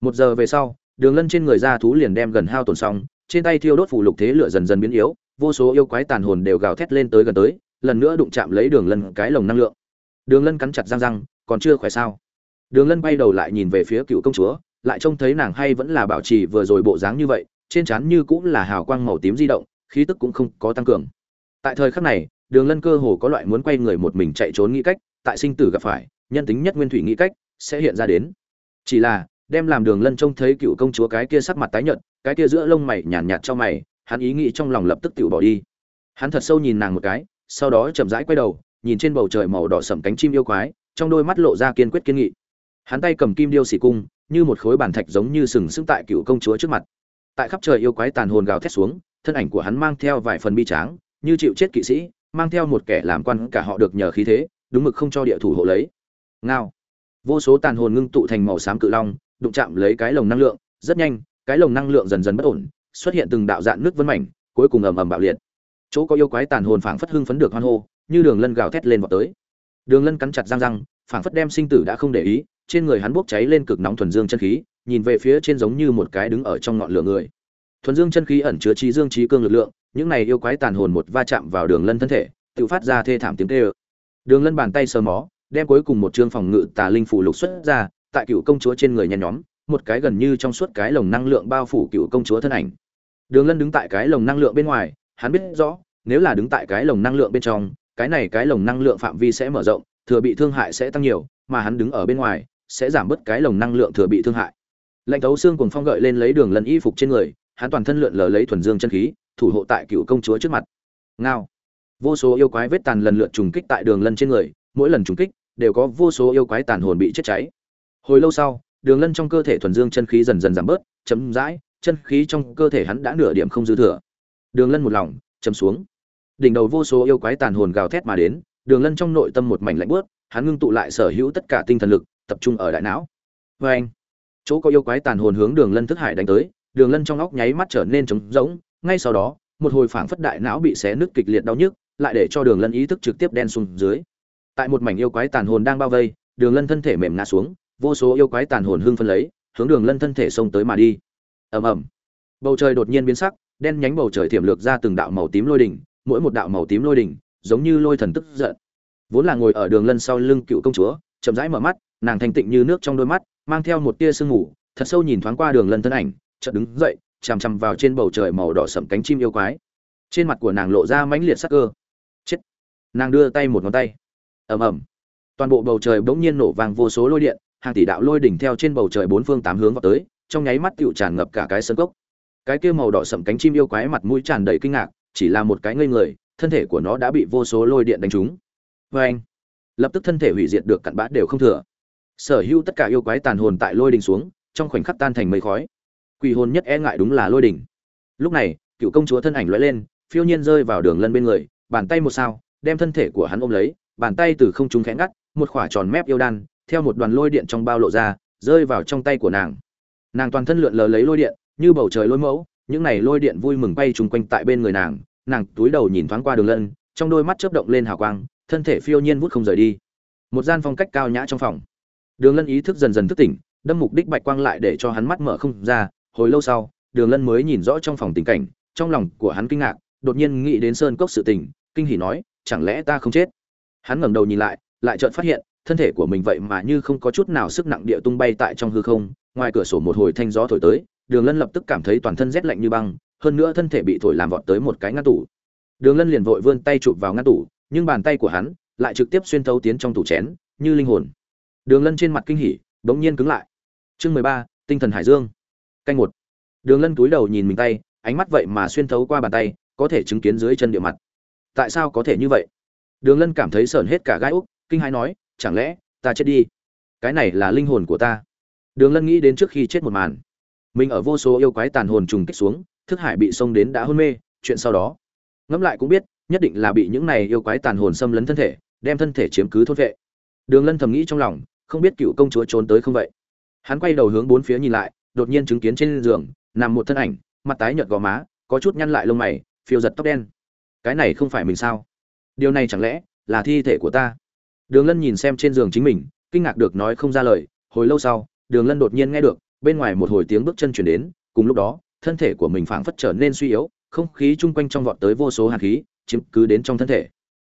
Một giờ về sau, đường lân trên người da thú liền đem gần hao tổn xong, trên tay thiêu đốt phủ lục thế lửa dần dần biến yếu, vô số yêu quái tàn hồn đều gào thét lên tới gần tới, lần nữa đụng chạm lấy đường lân cái lồng năng lượng. Đường lân cắn chặt răng răng, còn chưa khỏe sao? Đường lân bay đầu lại nhìn về phía cựu công chúa, lại trông thấy nàng hay vẫn là bảo trì vừa rồi bộ dáng như vậy, trên trán như cũng là hào quang màu tím di động, khí tức cũng không có tăng cường. Tại thời khắc này, đường lân cơ hồ có loại muốn quay người một mình chạy trốn nghĩ cách, tại sinh tử gặp phải nhân tính nhất nguyên thủy nghĩ cách sẽ hiện ra đến. Chỉ là đem làm đường lân trông thấy cựu công chúa cái kia sắc mặt tái nhợt cái kia giữa lông mày nhàn nhạt, nhạt cho mày hắn ý nghĩ trong lòng lập tức tự bỏ đi. Hắn thật sâu nhìn nàng một cái sau đó chậm rãi quay đầu nhìn trên bầu trời màu đỏ sầm cánh chim yêu quái trong đôi mắt lộ ra kiên quyết kiên nghị. Hắn tay cầm kim điêu xỉ cung như một khối bản thạch giống như sừng sững tại cựu công chúa trước mặt. Tại khắp trời yêu quái tàn hồn gào thét xuống thân ảnh của hắn mang theo vài phần bi tráng như chịu chết kỵ sĩ mang theo một kẻ làm quan cả họ được nhờ khí thế đúng mực không cho địa thủ hộ lấy ngao. Vô số tàn hồn ngưng tụ thành màu xám cự long, đụng chạm lấy cái lồng năng lượng, rất nhanh, cái lồng năng lượng dần dần bất ổn, xuất hiện từng đạo dạng nước vân mảnh, cuối cùng ầm ầm bạo liệt. Chỗ có yêu quái tàn hồn phảng phất hưng phấn được hoan hô, như đường lân gào thét lên vào tới. Đường lân cắn chặt răng răng, phảng phất đem sinh tử đã không để ý, trên người hắn bốc cháy lên cực nóng thuần dương chân khí, nhìn về phía trên giống như một cái đứng ở trong ngọn lửa người. Thuần dương chân khí ẩn chứa trí dương trí cương lực lượng, những này yêu quái tàn hồn một va chạm vào đường lân thân thể, tự phát ra thê thảm tiếng tê ơ đường lân bàn tay sờ mó đem cuối cùng một chương phòng ngự tà linh phủ lục xuất ra, tại cựu công chúa trên người nhen nhóm, một cái gần như trong suốt cái lồng năng lượng bao phủ cựu công chúa thân ảnh. Đường lân đứng tại cái lồng năng lượng bên ngoài, hắn biết rõ, nếu là đứng tại cái lồng năng lượng bên trong, cái này cái lồng năng lượng phạm vi sẽ mở rộng, thừa bị thương hại sẽ tăng nhiều, mà hắn đứng ở bên ngoài, sẽ giảm bớt cái lồng năng lượng thừa bị thương hại. Lệnh thấu xương cuồng phong gợi lên lấy đường lân y phục trên người, hắn toàn thân lượn lờ lấy thuần dương chân khí, thủ hộ tại cựu công chúa trước mặt. Ngao. Vô số yêu quái vết tàn lần lượt trùng kích tại đường lân trên người, mỗi lần trùng kích đều có vô số yêu quái tàn hồn bị chết cháy. Hồi lâu sau, đường lân trong cơ thể thuần dương chân khí dần dần giảm bớt chấm dãi chân khí trong cơ thể hắn đã nửa điểm không dư thừa. Đường lân một lòng chấm xuống. Đỉnh đầu vô số yêu quái tàn hồn gào thét mà đến, đường lân trong nội tâm một mảnh lạnh bớt hắn ngưng tụ lại sở hữu tất cả tinh thần lực, tập trung ở đại não. Vê anh chỗ có yêu quái tàn hồn hướng đường lân thức hải đánh tới, đường lân trong óc nháy mắt trở nên trống rỗng, ngay sau đó, một hồi phảng phất đại não bị xé nứt kịch liệt đau nhức, lại để cho đường lân ý thức trực tiếp đen xuống dưới tại một mảnh yêu quái tàn hồn đang bao vây, đường lân thân thể mềm ngã xuống, vô số yêu quái tàn hồn hưng phân lấy, hướng đường lân thân thể xông tới mà đi. Ầm ầm. Bầu trời đột nhiên biến sắc, đen nhánh bầu trời thiểm lược ra từng đạo màu tím lôi đỉnh, mỗi một đạo màu tím lôi đỉnh, giống như lôi thần tức giận. Vốn là ngồi ở đường lân sau lưng cựu công chúa, chậm rãi mở mắt, nàng thanh tịnh như nước trong đôi mắt, mang theo một tia sương mù, thật sâu nhìn thoáng qua đường lân thân ảnh, chợt đứng dậy, chằm chằm vào trên bầu trời màu đỏ sẫm cánh chim yêu quái. Trên mặt của nàng lộ ra mãnh liệt sắc cơ. Chết. Nàng đưa tay một ngón tay ầm ầm. Toàn bộ bầu trời bỗng nhiên nổ vang vô số lôi điện, hàng tỷ đạo lôi đỉnh theo trên bầu trời bốn phương tám hướng vào tới, trong nháy mắt tựu tràn ngập cả cái sân cốc. Cái kia màu đỏ sậm cánh chim yêu quái mặt mũi tràn đầy kinh ngạc, chỉ là một cái ngây người, thân thể của nó đã bị vô số lôi điện đánh trúng. Vê anh lập tức thân thể hủy diệt được cặn bã đều không thừa. Sở hữu tất cả yêu quái tàn hồn tại lôi đình xuống, trong khoảnh khắc tan thành mây khói. Quỷ hồn nhất e ngại đúng là lôi đình lúc này, cựu công chúa thân ảnh lóe lên, phiêu nhiên rơi vào đường lân bên người, bàn tay một sao, đem thân thể của hắn ôm lấy bàn tay từ không trung khẽ ngắt, một khỏa tròn mép yêu đan, theo một đoàn lôi điện trong bao lộ ra, rơi vào trong tay của nàng. Nàng toàn thân lượn lờ lấy lôi điện, như bầu trời lôi mẫu, những này lôi điện vui mừng bay chung quanh tại bên người nàng nàng túi đầu nhìn thoáng qua đường lân, trong đôi mắt chớp động lên hào quang, thân thể phiêu nhiên vút không rời đi. Một gian phong cách cao nhã trong phòng. Đường lân ý thức dần dần thức tỉnh, đâm mục đích bạch quang lại để cho hắn mắt mở không ra, hồi lâu sau, đường lân mới nhìn rõ trong phòng tình cảnh, trong lòng của hắn kinh ngạc, đột nhiên nghĩ đến sơn cốc sự tình, kinh hỉ nói, chẳng lẽ ta không chết? Hắn ngẩng đầu nhìn lại lại chợt phát hiện, thân thể của mình vậy mà như không có chút nào sức nặng địa tung bay tại trong hư không, ngoài cửa sổ một hồi thanh gió thổi tới, đường lân lập tức cảm thấy toàn thân rét lạnh như băng, hơn nữa thân thể bị thổi làm vọt tới một cái ngăn tủ đường lân liền vội vươn tay chụp vào ngăn tủ nhưng bàn tay của hắn lại trực tiếp xuyên thấu tiến trong tủ chén, như linh hồn. Đường lân trên mặt kinh hỉ, bỗng nhiên cứng lại. Chương mười ba, tinh thần hải dương. Canh một. Đường lân túi đầu nhìn mình tay, ánh mắt vậy mà xuyên thấu qua bàn tay, có thể chứng kiến dưới chân địa mặt. Tại sao có thể như vậy? Đường lân cảm thấy sởn hết cả gai úc, kinh hãi nói, chẳng lẽ ta chết đi? Cái này là linh hồn của ta. Đường lân nghĩ đến trước khi chết một màn. Mình ở vô số yêu quái tàn hồn trùng kích xuống, thức hải bị xông đến đã hôn mê, chuyện sau đó. Ngẫm lại cũng biết, nhất định là bị những này yêu quái tàn hồn xâm lấn thân thể, đem thân thể chiếm cứ thôn vệ. Đường lân thầm nghĩ trong lòng, không biết cựu công chúa trốn tới không vậy. Hắn quay đầu hướng bốn phía nhìn lại, đột nhiên chứng kiến trên giường, nằm một thân ảnh, mặt tái nhợt gò má, có chút nhăn lại lông mày, phiêu giật tóc đen. Cái này không phải mình sao? Điều này chẳng lẽ là thi thể của ta? Đường lân nhìn xem trên giường chính mình, kinh ngạc được nói không ra lời. Hồi lâu sau, đường lân đột nhiên nghe được, bên ngoài một hồi tiếng bước chân chuyển đến, cùng lúc đó, thân thể của mình phảng phất trở nên suy yếu, không khí chung quanh trong vọt tới vô số hạt khí, chiếm cứ đến trong thân thể.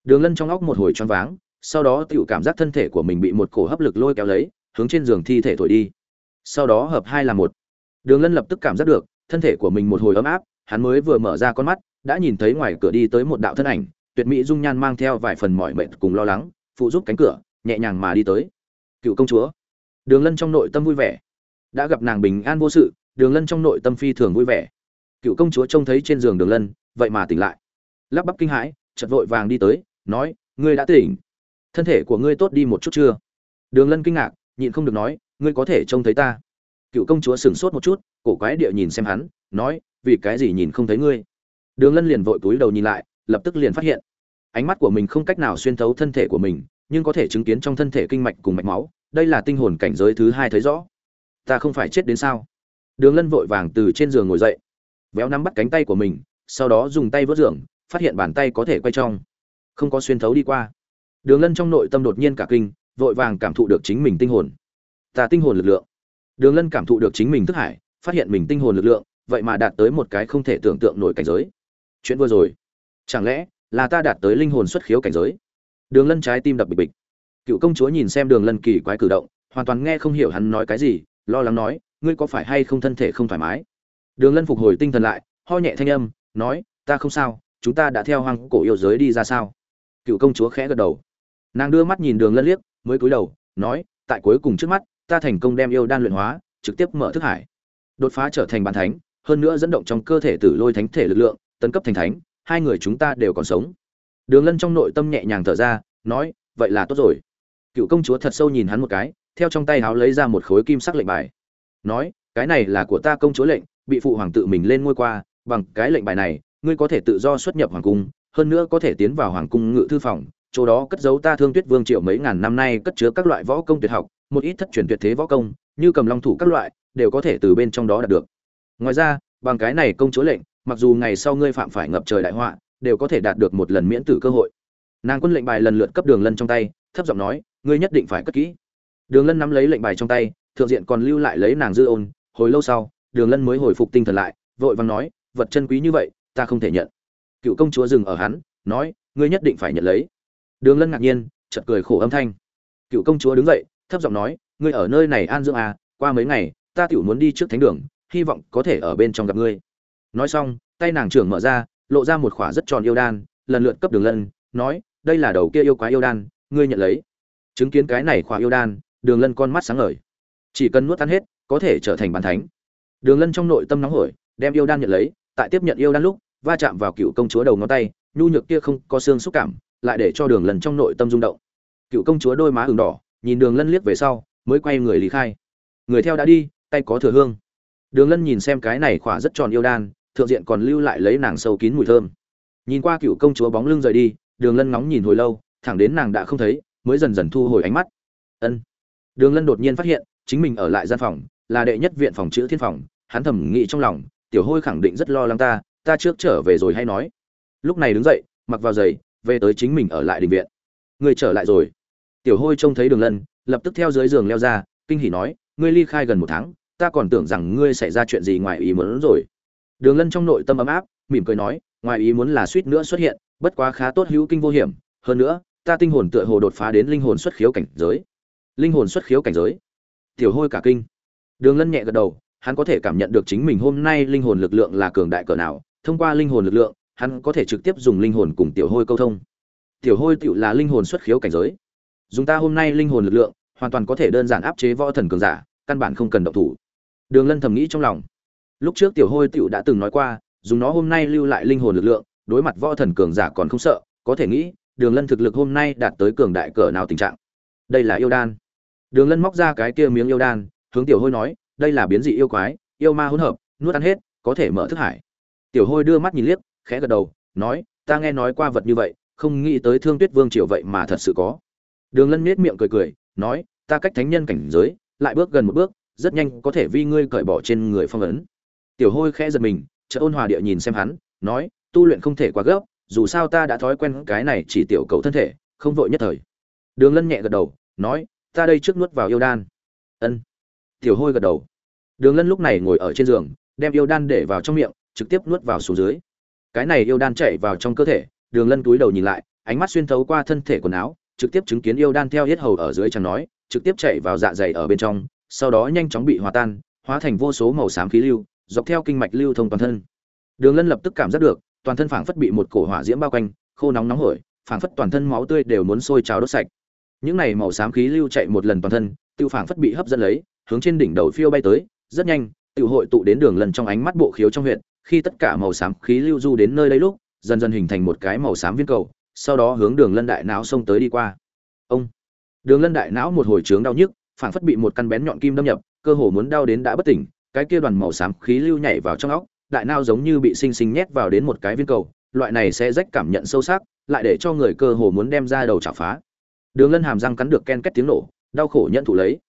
Đường lân trong óc một hồi choáng váng, sau đó tự cảm giác thân thể của mình bị một cổ hấp lực lôi kéo lấy, hướng trên giường thi thể thổi đi. Sau đó hợp hai là một. Đường lân lập tức cảm giác được, thân thể của mình một hồi ấm áp, hắn mới vừa mở ra con mắt, đã nhìn thấy ngoài cửa đi tới một đạo thân ảnh tuyệt mỹ dung nhan mang theo vài phần mỏi mệt cùng lo lắng, phụ giúp cánh cửa, nhẹ nhàng mà đi tới. Cựu công chúa, đường lân trong nội tâm vui vẻ. Đã gặp nàng bình an vô sự, đường lân trong nội tâm phi thường vui vẻ. Cựu công chúa trông thấy trên giường đường lân, vậy mà tỉnh lại. Lắp bắp kinh hãi chật vội vàng đi tới, nói, ngươi đã tỉnh. Thân thể của ngươi tốt đi một chút chưa? Đường lân kinh ngạc, nhịn không được nói, ngươi có thể trông thấy ta. Cựu công chúa sửng sốt một chút, cổ quái địa nhìn xem hắn, nói, vì cái gì nhìn không thấy ngươi? Đường lân liền vội túi đầu nhìn lại lập tức liền phát hiện. Ánh mắt của mình không cách nào xuyên thấu thân thể của mình, nhưng có thể chứng kiến trong thân thể kinh mạch cùng mạch máu, đây là tinh hồn cảnh giới thứ hai thấy rõ. Ta không phải chết đến sao? Đường lân vội vàng từ trên giường ngồi dậy. Véo nắm bắt cánh tay của mình, sau đó dùng tay vớt giường, phát hiện bàn tay có thể quay trong. Không có xuyên thấu đi qua. Đường lân trong nội tâm đột nhiên cả kinh, vội vàng cảm thụ được chính mình tinh hồn. Ta tinh hồn lực lượng. Đường lân cảm thụ được chính mình thức hải, phát hiện mình tinh hồn lực lượng, vậy mà đạt tới một cái không thể tưởng tượng nổi cảnh giới. Chuyện vừa rồi chẳng lẽ là ta đạt tới linh hồn xuất khiếu cảnh giới? Đường lân trái tim đập bịch bịch. Cựu công chúa nhìn xem đường lân kỳ quái cử động, hoàn toàn nghe không hiểu hắn nói cái gì, lo lắng nói, ngươi có phải hay không thân thể không thoải mái? Đường lân phục hồi tinh thần lại, ho nhẹ thanh âm, nói, ta không sao, chúng ta đã theo hoang cổ yêu giới đi ra sao? Cựu công chúa khẽ gật đầu. Nàng đưa mắt nhìn đường lân liếc, mới cúi đầu, nói, tại cuối cùng trước mắt, ta thành công đem yêu đan luyện hóa, trực tiếp mở thức hải, đột phá trở thành bàn thánh, hơn nữa dẫn động trong cơ thể tử lôi thánh thể lực lượng, tấn cấp thành thánh hai người chúng ta đều còn sống. Đường lân trong nội tâm nhẹ nhàng thở ra, nói, vậy là tốt rồi. Cựu công chúa thật sâu nhìn hắn một cái, theo trong tay háo lấy ra một khối kim sắc lệnh bài. Nói, cái này là của ta công chúa lệnh, bị phụ hoàng tự mình lên ngôi qua, bằng cái lệnh bài này, ngươi có thể tự do xuất nhập hoàng cung, hơn nữa có thể tiến vào hoàng cung ngự thư phòng, chỗ đó cất giấu ta thương tuyết vương triệu mấy ngàn năm nay cất chứa các loại võ công tuyệt học, một ít thất truyền tuyệt thế võ công, như cầm long thủ các loại, đều có thể từ bên trong đó đạt được. Ngoài ra, bằng cái này công chúa lệnh mặc dù ngày sau ngươi phạm phải ngập trời đại họa, đều có thể đạt được một lần miễn tử cơ hội. Nàng quân lệnh bài lần lượt cấp đường lân trong tay, thấp giọng nói, ngươi nhất định phải cất kỹ. Đường lân nắm lấy lệnh bài trong tay, thượng diện còn lưu lại lấy nàng dư ôn, hồi lâu sau, đường lân mới hồi phục tinh thần lại, vội vàng nói, vật chân quý như vậy, ta không thể nhận. Cựu công chúa dừng ở hắn, nói, ngươi nhất định phải nhận lấy. Đường lân ngạc nhiên, chợt cười khổ âm thanh. Cựu công chúa đứng dậy, thấp giọng nói, ngươi ở nơi này an dưỡng à qua mấy ngày, ta tiểu muốn đi trước thánh đường, hy vọng có thể ở bên trong gặp ngươi nói xong, tay nàng trưởng mở ra, lộ ra một khỏa rất tròn yêu đan, lần lượt cấp đường lân, nói, đây là đầu kia yêu quái yêu đan, ngươi nhận lấy. Chứng kiến cái này khỏa yêu đan, đường lân con mắt sáng ngời. Chỉ cần nuốt tan hết, có thể trở thành bàn thánh. Đường lân trong nội tâm nóng hổi, đem yêu đan nhận lấy, tại tiếp nhận yêu đan lúc, va chạm vào cựu công chúa đầu ngón tay, nhu nhược kia không có xương xúc cảm, lại để cho đường lần trong nội tâm rung động. Cựu công chúa đôi má ửng đỏ, nhìn đường lân liếc về sau, mới quay người lý khai. Người theo đã đi, tay có thừa hương. Đường lân nhìn xem cái này khỏa rất tròn yêu đan thượng diện còn lưu lại lấy nàng sâu kín mùi thơm. Nhìn qua cựu công chúa bóng lưng rời đi, đường lân ngóng nhìn hồi lâu, thẳng đến nàng đã không thấy, mới dần dần thu hồi ánh mắt. Ân. Đường lân đột nhiên phát hiện, chính mình ở lại gian phòng, là đệ nhất viện phòng chữ thiên phòng, hắn thầm nghĩ trong lòng, tiểu hôi khẳng định rất lo lắng ta ta trước trở về rồi hay nói? Lúc này đứng dậy, mặc vào giày, về tới chính mình ở lại đình viện. Người trở lại rồi. Tiểu hôi trông thấy đường lân, lập tức theo dưới giường leo ra, kinh hỉ nói, ngươi ly khai gần một tháng, ta còn tưởng rằng ngươi xảy ra chuyện gì ngoài ý muốn rồi đường lân trong nội tâm ấm áp, mỉm cười nói, ngoài ý muốn là suýt nữa xuất hiện, bất quá khá tốt hữu kinh vô hiểm. Hơn nữa, ta tinh hồn tựa hồ đột phá đến linh hồn xuất khiếu cảnh giới. Linh hồn xuất khiếu cảnh giới? Tiểu hôi cả kinh. Đường lân nhẹ gật đầu, hắn có thể cảm nhận được chính mình hôm nay linh hồn lực lượng là cường đại cỡ nào. Thông qua linh hồn lực lượng, hắn có thể trực tiếp dùng linh hồn cùng tiểu hôi câu thông. Tiểu hôi tựu là linh hồn xuất khiếu cảnh giới. Dùng ta hôm nay linh hồn lực lượng, hoàn toàn có thể đơn giản áp chế võ thần cường giả, căn bản không cần động thủ. Đường lân thầm nghĩ trong lòng lúc trước tiểu hôi tựu đã từng nói qua, dùng nó hôm nay lưu lại linh hồn lực lượng, đối mặt võ thần cường giả còn không sợ, có thể nghĩ, đường lân thực lực hôm nay đạt tới cường đại cỡ nào tình trạng. Đây là yêu đan. Đường lân móc ra cái kia miếng yêu đan, hướng tiểu hôi nói, đây là biến dị yêu quái, yêu ma hỗn hợp, nuốt ăn hết, có thể mở thức hải. Tiểu hôi đưa mắt nhìn liếc, khẽ gật đầu, nói, ta nghe nói qua vật như vậy, không nghĩ tới thương tuyết vương triều vậy mà thật sự có. Đường lân miết miệng cười cười, nói, ta cách thánh nhân cảnh giới, lại bước gần một bước, rất nhanh có thể vi ngươi cởi bỏ trên người phong ấn tiểu hôi khẽ giật mình chợ ôn hòa địa nhìn xem hắn, nói, tu luyện không thể quá gấp, dù sao ta đã thói quen cái này chỉ tiểu cầu thân thể, không vội nhất thời. Đường lân nhẹ gật đầu, nói, ta đây trước nuốt vào yêu đan. Ân. Tiểu hôi gật đầu. Đường lân lúc này ngồi ở trên giường, đem yêu đan để vào trong miệng, trực tiếp nuốt vào xuống dưới. Cái này yêu đan chạy vào trong cơ thể, đường lân túi đầu nhìn lại, ánh mắt xuyên thấu qua thân thể quần áo, trực tiếp chứng kiến yêu đan theo hết hầu ở dưới chẳng nói, trực tiếp chạy vào dạ dày ở bên trong, sau đó nhanh chóng bị hòa tan, hóa thành vô số màu xám khí lưu dọc theo kinh mạch lưu thông toàn thân. Đường lân lập tức cảm giác được, toàn thân phảng phất bị một cổ hỏa diễm bao quanh, khô nóng nóng hổi, phảng phất toàn thân máu tươi đều muốn sôi trào đốt sạch. Những này màu xám khí lưu chạy một lần toàn thân, tiêu phảng phất bị hấp dẫn lấy, hướng trên đỉnh đầu phiêu bay tới, rất nhanh, tiêu hội tụ đến đường lần trong ánh mắt bộ khiếu trong huyện khi tất cả màu xám khí lưu du đến nơi đây lúc, dần dần hình thành một cái màu xám viên cầu, sau đó hướng đường lân đại não xông tới đi qua. Ông! Đường lân đại não một hồi trướng đau nhức, phảng phất bị một căn bén nhọn kim đâm nhập, cơ hồ muốn đau đến đã bất tỉnh cái kia đoàn màu xám khí lưu nhảy vào trong óc, đại não giống như bị sinh sinh nhét vào đến một cái viên cầu, loại này sẽ rách cảm nhận sâu sắc, lại để cho người cơ hồ muốn đem ra đầu chảo phá. Đường lân hàm răng cắn được ken két tiếng nổ, đau khổ nhận thủ lấy.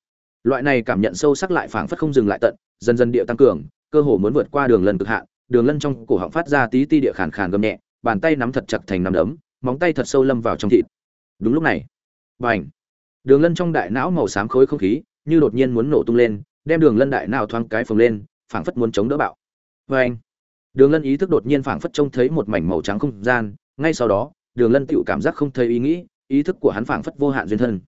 Loại này cảm nhận sâu sắc lại phảng phất không dừng lại tận, dần dần địa tăng cường, cơ hồ muốn vượt qua đường lân cực hạn. Đường lân trong cổ họng phát ra tí tí địa khàn khàn gầm nhẹ, bàn tay nắm thật chặt thành nắm đấm, móng tay thật sâu lâm vào trong thịt. Đúng lúc này, bành. đường lân trong đại não màu xám khối không khí như đột nhiên muốn nổ tung lên đem đường lân đại nào thoáng cái phồng lên, phảng phất muốn chống đỡ bạo. Vê anh, đường lân ý thức đột nhiên phảng phất trông thấy một mảnh màu trắng không gian, ngay sau đó, đường lân tựu cảm giác không thấy ý nghĩ, ý thức của hắn phảng phất vô hạn duyên thân.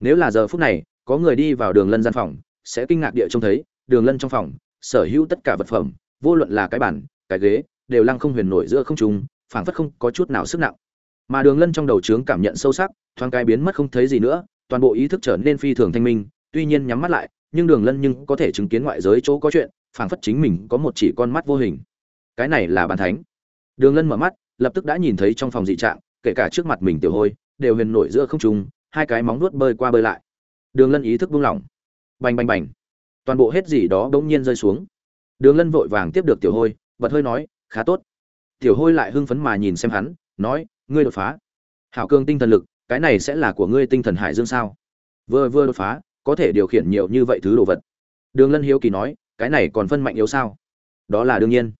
Nếu là giờ phút này, có người đi vào đường lân gian phòng, sẽ kinh ngạc địa trông thấy, đường lân trong phòng, sở hữu tất cả vật phẩm, vô luận là cái bản cái ghế, đều lăng không huyền nổi giữa không trung, phảng phất không có chút nào sức nặng. Mà đường lân trong đầu trướng cảm nhận sâu sắc, thoáng cái biến mất không thấy gì nữa, toàn bộ ý thức trở nên phi thường thanh minh, tuy nhiên nhắm mắt lại nhưng đường lân nhưng có thể chứng kiến ngoại giới chỗ có chuyện, phảng phất chính mình có một chỉ con mắt vô hình. Cái này là bàn thánh. Đường lân mở mắt, lập tức đã nhìn thấy trong phòng dị trạng, kể cả trước mặt mình tiểu hôi, đều huyền nổi giữa không trung, hai cái móng nuốt bơi qua bơi lại. Đường lân ý thức buông lỏng. Bành bành bành. Toàn bộ hết gì đó bỗng nhiên rơi xuống. Đường lân vội vàng tiếp được tiểu hôi, bật hơi nói, khá tốt. Tiểu hôi lại hưng phấn mà nhìn xem hắn, nói, ngươi đột phá. Hảo cương tinh thần lực, cái này sẽ là của ngươi tinh thần hải dương sao? Vừa vừa đột phá có thể điều khiển nhiều như vậy thứ đồ vật. Đường lân hiếu kỳ nói, cái này còn phân mạnh yếu sao? Đó là đương nhiên.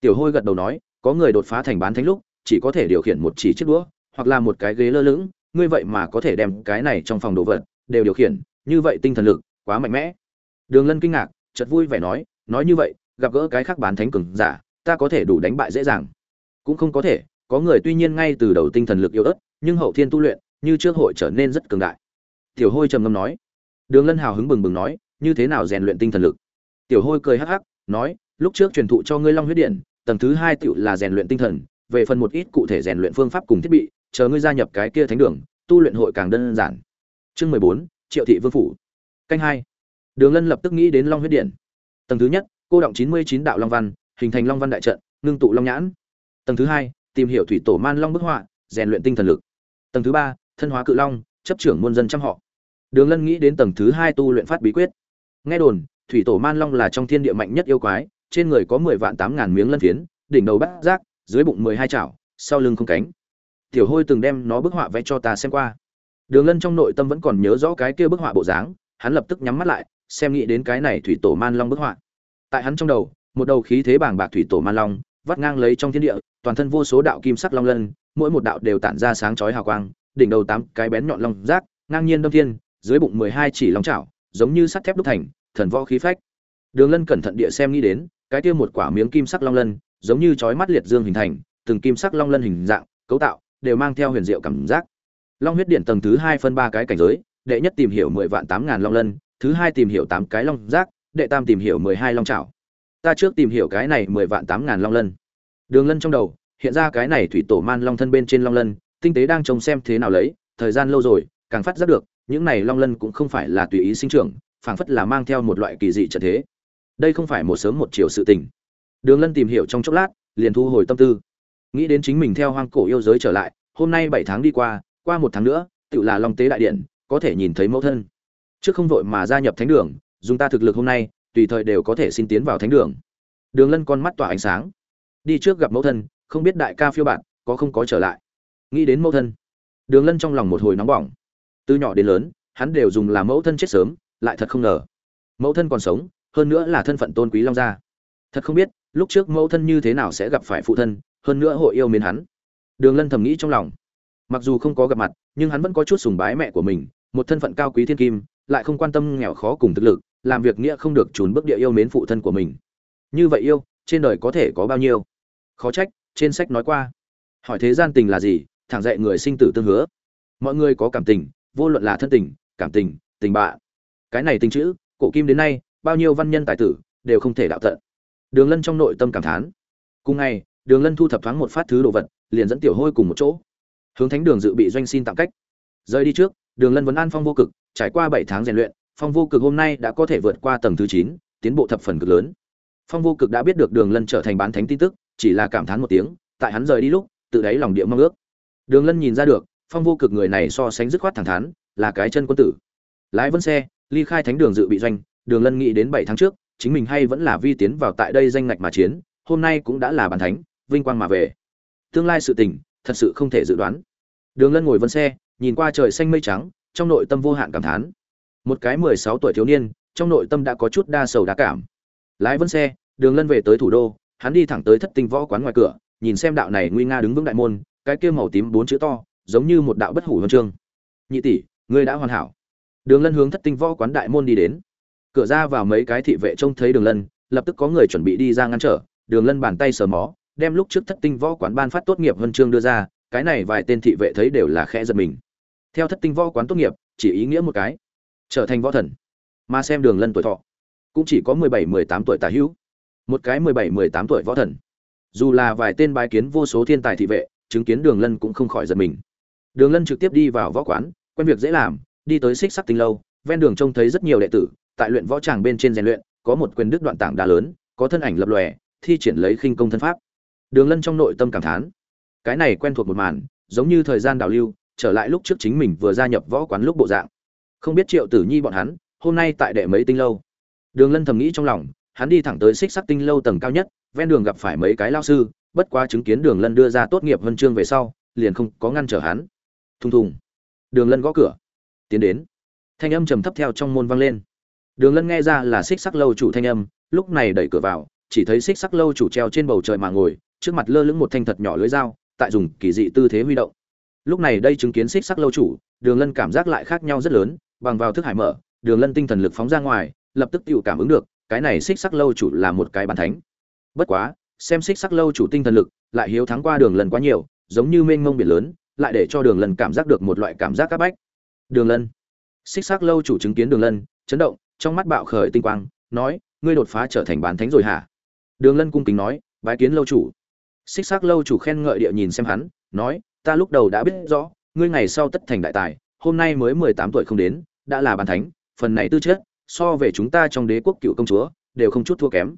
Tiểu hôi gật đầu nói, có người đột phá thành bán thánh lúc, chỉ có thể điều khiển một chỉ chiếc đũa, hoặc là một cái ghế lơ lửng, ngươi vậy mà có thể đem cái này trong phòng đồ vật đều điều khiển, như vậy tinh thần lực quá mạnh mẽ. Đường lân kinh ngạc, chợt vui vẻ nói nói như vậy, gặp gỡ cái khác bán thánh cường giả, ta có thể đủ đánh bại dễ dàng. Cũng không có thể, có người tuy nhiên ngay từ đầu tinh thần lực yếu ớt, nhưng hậu thiên tu luyện, như trước hội trở nên rất cường đại. Tiểu hôi trầm ngâm nói đường lân hào hứng bừng bừng nói, như thế nào rèn luyện tinh thần lực? Tiểu hôi cười hắc hắc, nói, lúc trước truyền thụ cho ngươi long huyết điện, tầng thứ hai tiểu là rèn luyện tinh thần, về phần một ít cụ thể rèn luyện phương pháp cùng thiết bị, chờ ngươi gia nhập cái kia thánh đường, tu luyện hội càng đơn giản. Chương mười bốn, triệu thị vương phủ. Canh hai. Đường lân lập tức nghĩ đến long huyết điện. Tầng thứ nhất, cô động chín mươi chín đạo long văn, hình thành long văn đại trận, ngưng tụ long nhãn. Tầng thứ hai, tìm hiểu thủy tổ man long bức họa, rèn luyện tinh thần lực. Tầng thứ ba, thân hóa cự long, chấp trưởng muôn dân trăm họ đường lân nghĩ đến tầng thứ hai tu luyện phát bí quyết. Nghe đồn thủy tổ man long là trong thiên địa mạnh nhất yêu quái trên người có mười vạn tám ngàn miếng lân phiến đỉnh đầu bắt giác, dưới bụng mười hai chảo sau lưng không cánh. Tiểu hôi từng đem nó bức họa vẽ cho ta xem qua. Đường lân trong nội tâm vẫn còn nhớ rõ cái kia bức họa bộ dáng hắn lập tức nhắm mắt lại xem nghĩ đến cái này thủy tổ man long bức họa. Tại hắn trong đầu một đầu khí thế bàng bạc thủy tổ man long vắt ngang lấy trong thiên địa toàn thân vô số đạo kim sắc long lân mỗi một đạo đều tản ra sáng chói hào quang đỉnh đầu tám cái bén nhọn long giác, ngang nhiên đâm thiên dưới bụng mười hai chỉ long chảo, giống như sắt thép đúc thành, thần võ khí phách. Đường lân cẩn thận địa xem nghĩ đến, cái kia một quả miếng kim sắc long lân, giống như chói mắt liệt dương hình thành, từng kim sắc long lân hình dạng, cấu tạo, đều mang theo huyền diệu cảm giác. Long huyết điện tầng thứ hai phân ba cái cảnh giới, đệ nhất tìm hiểu mười vạn tám ngàn long lân, thứ hai tìm hiểu tám cái long giác đệ tam tìm hiểu mười hai long trảo ta trước tìm hiểu cái này mười vạn tám ngàn long lân. Đường lân trong đầu, hiện ra cái này thủy tổ man long thân bên trên long lân, tinh tế đang trông xem thế nào lấy, thời gian lâu rồi, càng phát giác được những này long lân cũng không phải là tùy ý sinh trưởng, phảng phất là mang theo một loại kỳ dị trận thế. Đây không phải một sớm một chiều sự tình. Đường lân tìm hiểu trong chốc lát, liền thu hồi tâm tư. Nghĩ đến chính mình theo hoang cổ yêu giới trở lại, hôm nay bảy tháng đi qua qua một tháng nữa tự là long tế đại điện, có thể nhìn thấy mẫu thân. Trước không vội mà gia nhập thánh đường, dùng ta thực lực hôm nay, tùy thời đều có thể xin tiến vào thánh đường. Đường lân con mắt tỏa ánh sáng. Đi trước gặp mẫu thân, không biết đại ca phiêu bạn, có không có trở lại. Nghĩ đến mẫu thân, đường lân trong lòng một hồi nóng bỏng từ nhỏ đến lớn, hắn đều dùng làm mẫu thân chết sớm, lại thật không ngờ. Mẫu thân còn sống, hơn nữa là thân phận tôn quý long gia. Thật không biết, lúc trước mẫu thân như thế nào sẽ gặp phải phụ thân, hơn nữa hội yêu mến hắn. Đường lân thầm nghĩ trong lòng. Mặc dù không có gặp mặt, nhưng hắn vẫn có chút sùng bái mẹ của mình, một thân phận cao quý thiên kim, lại không quan tâm nghèo khó cùng thực lực, làm việc nghĩa không được trốn bước địa yêu mến phụ thân của mình. Như vậy yêu, trên đời có thể có bao nhiêu? Khó trách, trên sách nói qua. Hỏi thế gian tình là gì, thẳng dạy người sinh tử tương hứa. Mọi người có cảm tình vô luận là thân tình, cảm tình tình bạ cái này tình chữ, cổ kim đến nay, bao nhiêu văn nhân tài tử đều không thể đạo tận. Đường lân trong nội tâm cảm thán. Cùng ngày, đường lân thu thập thoáng một phát thứ đồ vật, liền dẫn tiểu hôi cùng một chỗ. Hướng thánh đường dự bị doanh xin tạm cách. Rời đi trước, đường lân vấn an phong vô cực, trải qua bảy tháng rèn luyện, phong vô cực hôm nay đã có thể vượt qua tầng thứ chín, tiến bộ thập phần cực lớn. Phong vô cực đã biết được đường lân trở thành bán thánh tin tức, chỉ là cảm thán một tiếng, tại hắn rời đi lúc, tự đáy lòng địa mong ước. Đường lân nhìn ra được phong vô cực người này so sánh dứt khoát thẳng thắn, là cái chân quân tử. Lái vân xe, ly khai thánh đường dự bị doanh, đường lân nghĩ đến bảy tháng trước, chính mình hay vẫn là vi tiến vào tại đây danh ngạch mà chiến, hôm nay cũng đã là bàn thánh, vinh quang mà về. Tương lai sự tình, thật sự không thể dự đoán. Đường lân ngồi vân xe, nhìn qua trời xanh mây trắng, trong nội tâm vô hạn cảm thán. Một cái mười sáu tuổi thiếu niên, trong nội tâm đã có chút đa sầu đa cảm. Lái vân xe, đường lân về tới thủ đô, hắn đi thẳng tới thất tinh võ quán ngoài cửa, nhìn xem đạo này nguy nga đứng vững đại môn, cái kia màu tím bốn chữ to giống như một đạo bất hủ huân chương. Nhị tỷ, ngươi đã hoàn hảo. Đường lân hướng thất tinh võ quán đại môn đi đến. Cửa ra vào mấy cái thị vệ trông thấy đường lân, lập tức có người chuẩn bị đi ra ngăn trở. Đường lân bàn tay sờ mó, đem lúc trước thất tinh võ quán ban phát tốt nghiệp huân chương đưa ra, cái này vài tên thị vệ thấy đều là khẽ giật mình. Theo thất tinh võ quán tốt nghiệp, chỉ ý nghĩa một cái, trở thành võ thần. Mà xem đường lân tuổi thọ, cũng chỉ có mười bảy, mười tám tuổi tả hữu. Một cái mười bảy, mười tám tuổi võ thần. Dù là vài tên bái kiến vô số thiên tài thị vệ, chứng kiến đường lân cũng không khỏi giật mình đường lân trực tiếp đi vào võ quán, quen việc dễ làm, đi tới xích sắc tinh lâu, ven đường trông thấy rất nhiều đệ tử, tại luyện võ tràng bên trên rèn luyện, có một quyền đức đoạn tảng đá lớn, có thân ảnh lập lòe, thi triển lấy khinh công thân pháp. Đường lân trong nội tâm cảm thán, cái này quen thuộc một màn, giống như thời gian đào lưu, trở lại lúc trước chính mình vừa gia nhập võ quán lúc bộ dạng. Không biết triệu tử nhi bọn hắn, hôm nay tại đệ mấy tinh lâu? Đường lân thầm nghĩ trong lòng, hắn đi thẳng tới xích sắc tinh lâu tầng cao nhất, ven đường gặp phải mấy cái lao sư, bất quá chứng kiến đường lân đưa ra tốt nghiệp huân chương về sau, liền không có ngăn trở hắn thùng thùng. Đường lân gõ cửa. Tiến đến. Thanh âm trầm thấp theo trong môn vang lên. Đường lân nghe ra là xích sắc lâu chủ thanh âm, lúc này đẩy cửa vào, chỉ thấy xích sắc lâu chủ treo trên bầu trời mà ngồi, trước mặt lơ lửng một thanh thật nhỏ lưới dao, tại dùng kỳ dị tư thế huy động. Lúc này đây chứng kiến xích sắc lâu chủ, đường lân cảm giác lại khác nhau rất lớn, bằng vào thức hải mở, đường lân tinh thần lực phóng ra ngoài, lập tức tự cảm ứng được, cái này xích sắc lâu chủ là một cái bàn thánh. Bất quá, xem xích sắc lâu chủ tinh thần lực, lại hiếu thắng qua đường lần quá nhiều, giống như mênh mông biển lớn lại để cho đường lần cảm giác được một loại cảm giác áp bách. Đường lân. Xích xác lâu chủ chứng kiến đường lân, chấn động, trong mắt bạo khởi tinh quang, nói, ngươi đột phá trở thành bán thánh rồi hả? Đường lân cung kính nói, bái kiến lâu chủ. Xích xác lâu chủ khen ngợi địa nhìn xem hắn, nói, ta lúc đầu đã biết rõ, ngươi ngày sau tất thành đại tài, hôm nay mới mười tám tuổi không đến, đã là bàn thánh, phần này tư chất, so về chúng ta trong đế quốc cựu công chúa, đều không chút thua kém.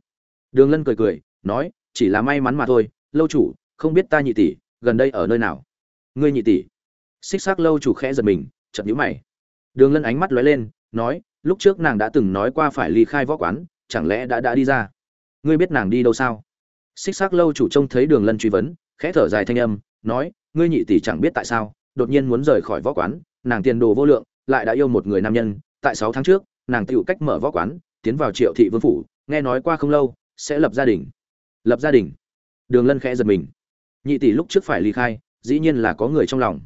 Đường lân cười cười, nói, chỉ là may mắn mà thôi, lâu chủ, không biết ta nhị tỷ, gần đây ở nơi nào? Ngươi nhị tỷ. Xích xác lâu chủ khẽ giật mình chậm nhíu mày. Đường lân ánh mắt lóe lên, nói, lúc trước nàng đã từng nói qua phải ly khai võ quán, chẳng lẽ đã đã đi ra? Ngươi biết nàng đi đâu sao? Xích xác lâu chủ trông thấy đường lân truy vấn, khẽ thở dài thanh âm, nói, ngươi nhị tỷ chẳng biết tại sao, đột nhiên muốn rời khỏi võ quán, nàng tiền đồ vô lượng, lại đã yêu một người nam nhân, tại sáu tháng trước, nàng tựu cách mở võ quán, tiến vào triệu thị vương phủ, nghe nói qua không lâu, sẽ lập gia đình. Lập gia đình. Đường lân khẽ giật mình. Nhị tỷ lúc trước phải ly khai dĩ nhiên là có người trong lòng.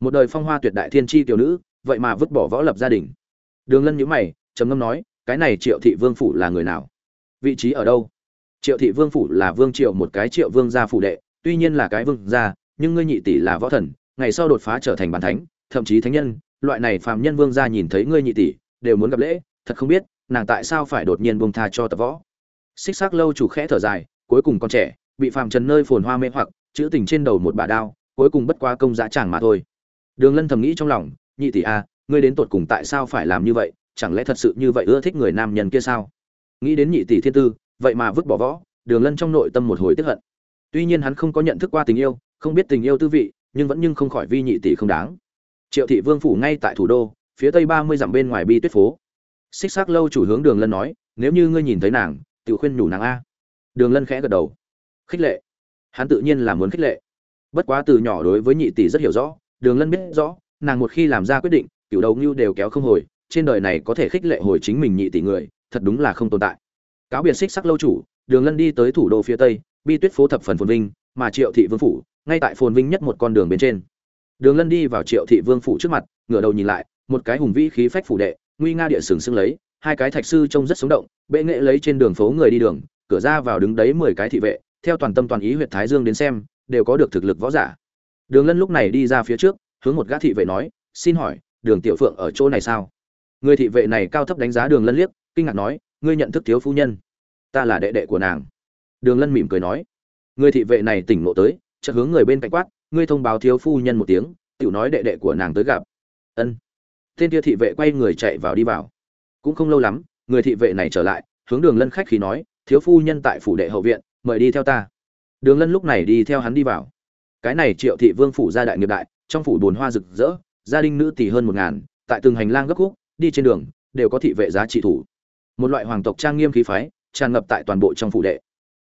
Một đời phong hoa tuyệt đại thiên tri tiểu nữ, vậy mà vứt bỏ võ lập gia đình. Đường lân nhữ mày, trầm ngâm nói, cái này triệu thị vương phủ là người nào? Vị trí ở đâu? Triệu thị vương phủ là vương triệu một cái triệu vương gia phủ đệ, tuy nhiên là cái vương gia, nhưng ngươi nhị tỷ là võ thần, ngày sau đột phá trở thành bàn thánh, thậm chí thánh nhân, loại này phàm nhân vương gia nhìn thấy ngươi nhị tỷ, đều muốn gặp lễ, thật không biết, nàng tại sao phải đột nhiên buông tha cho tập võ. Xích xác lâu chủ khẽ thở dài, cuối cùng con trẻ, bị phàm trần nơi phồn hoa mê hoặc, chữ tình trên đầu một bà đao cuối cùng bất quá công giá chàng mà thôi. Đường lân thầm nghĩ trong lòng, nhị tỷ a, ngươi đến tột cùng tại sao phải làm như vậy? Chẳng lẽ thật sự như vậy ưa thích người nam nhân kia sao? Nghĩ đến nhị tỷ thiên tư, vậy mà vứt bỏ võ, đường lân trong nội tâm một hồi tức hận. Tuy nhiên hắn không có nhận thức qua tình yêu, không biết tình yêu tư vị, nhưng vẫn nhưng không khỏi vi nhị tỷ không đáng. Triệu thị vương phủ ngay tại thủ đô, phía tây ba mươi dặm bên ngoài bi tuyết phố. Xích xác lâu chủ hướng đường lân nói, nếu như ngươi nhìn thấy nàng tự khuyên nhủ nàng a. Đường lân khẽ gật đầu. Khích lệ. Hắn tự nhiên là muốn khích lệ bất quá từ nhỏ đối với nhị tỷ rất hiểu rõ, đường lân biết rõ, nàng một khi làm ra quyết định, cựu đầu ngưu đều kéo không hồi, trên đời này có thể khích lệ hồi chính mình nhị tỷ người, thật đúng là không tồn tại. Cáo biệt xích sắc lâu chủ, đường lân đi tới thủ đô phía tây, bi tuyết phố thập phần phồn vinh, mà triệu thị vương phủ, ngay tại phồn vinh nhất một con đường bên trên. Đường lân đi vào triệu thị vương phủ trước mặt, ngửa đầu nhìn lại, một cái hùng vĩ khí phách phủ đệ, nguy nga địa sừng sững lấy, hai cái thạch sư trông rất sống động, bệ nghệ lấy trên đường phố người đi đường, cửa ra vào đứng đấy mười cái thị vệ, theo toàn tâm toàn ý huyện thái dương đến xem đều có được thực lực võ giả. Đường lân lúc này đi ra phía trước, hướng một gã thị vệ nói, xin hỏi, đường tiểu phượng ở chỗ này sao? Người thị vệ này cao thấp đánh giá đường lân liếc, kinh ngạc nói, ngươi nhận thức thiếu phu nhân? Ta là đệ đệ của nàng. Đường lân mỉm cười nói, người thị vệ này tỉnh ngộ tới, chợt hướng người bên cạnh quát, ngươi thông báo thiếu phu nhân một tiếng, tiểu nói đệ đệ của nàng tới gặp. Ân. Tên kia thị vệ quay người chạy vào đi vào. Cũng không lâu lắm, người thị vệ này trở lại, hướng đường lân khách khí nói, thiếu phu nhân tại phủ đệ hậu viện, mời đi theo ta đường lân lúc này đi theo hắn đi vào. Cái này triệu thị vương phủ gia đại nghiệp đại, trong phủ bồn hoa rực rỡ, gia đình nữ tỷ hơn một ngàn, tại từng hành lang gấp khúc, đi trên đường, đều có thị vệ giá trị thủ. Một loại hoàng tộc trang nghiêm khí phái, tràn ngập tại toàn bộ trong phủ đệ.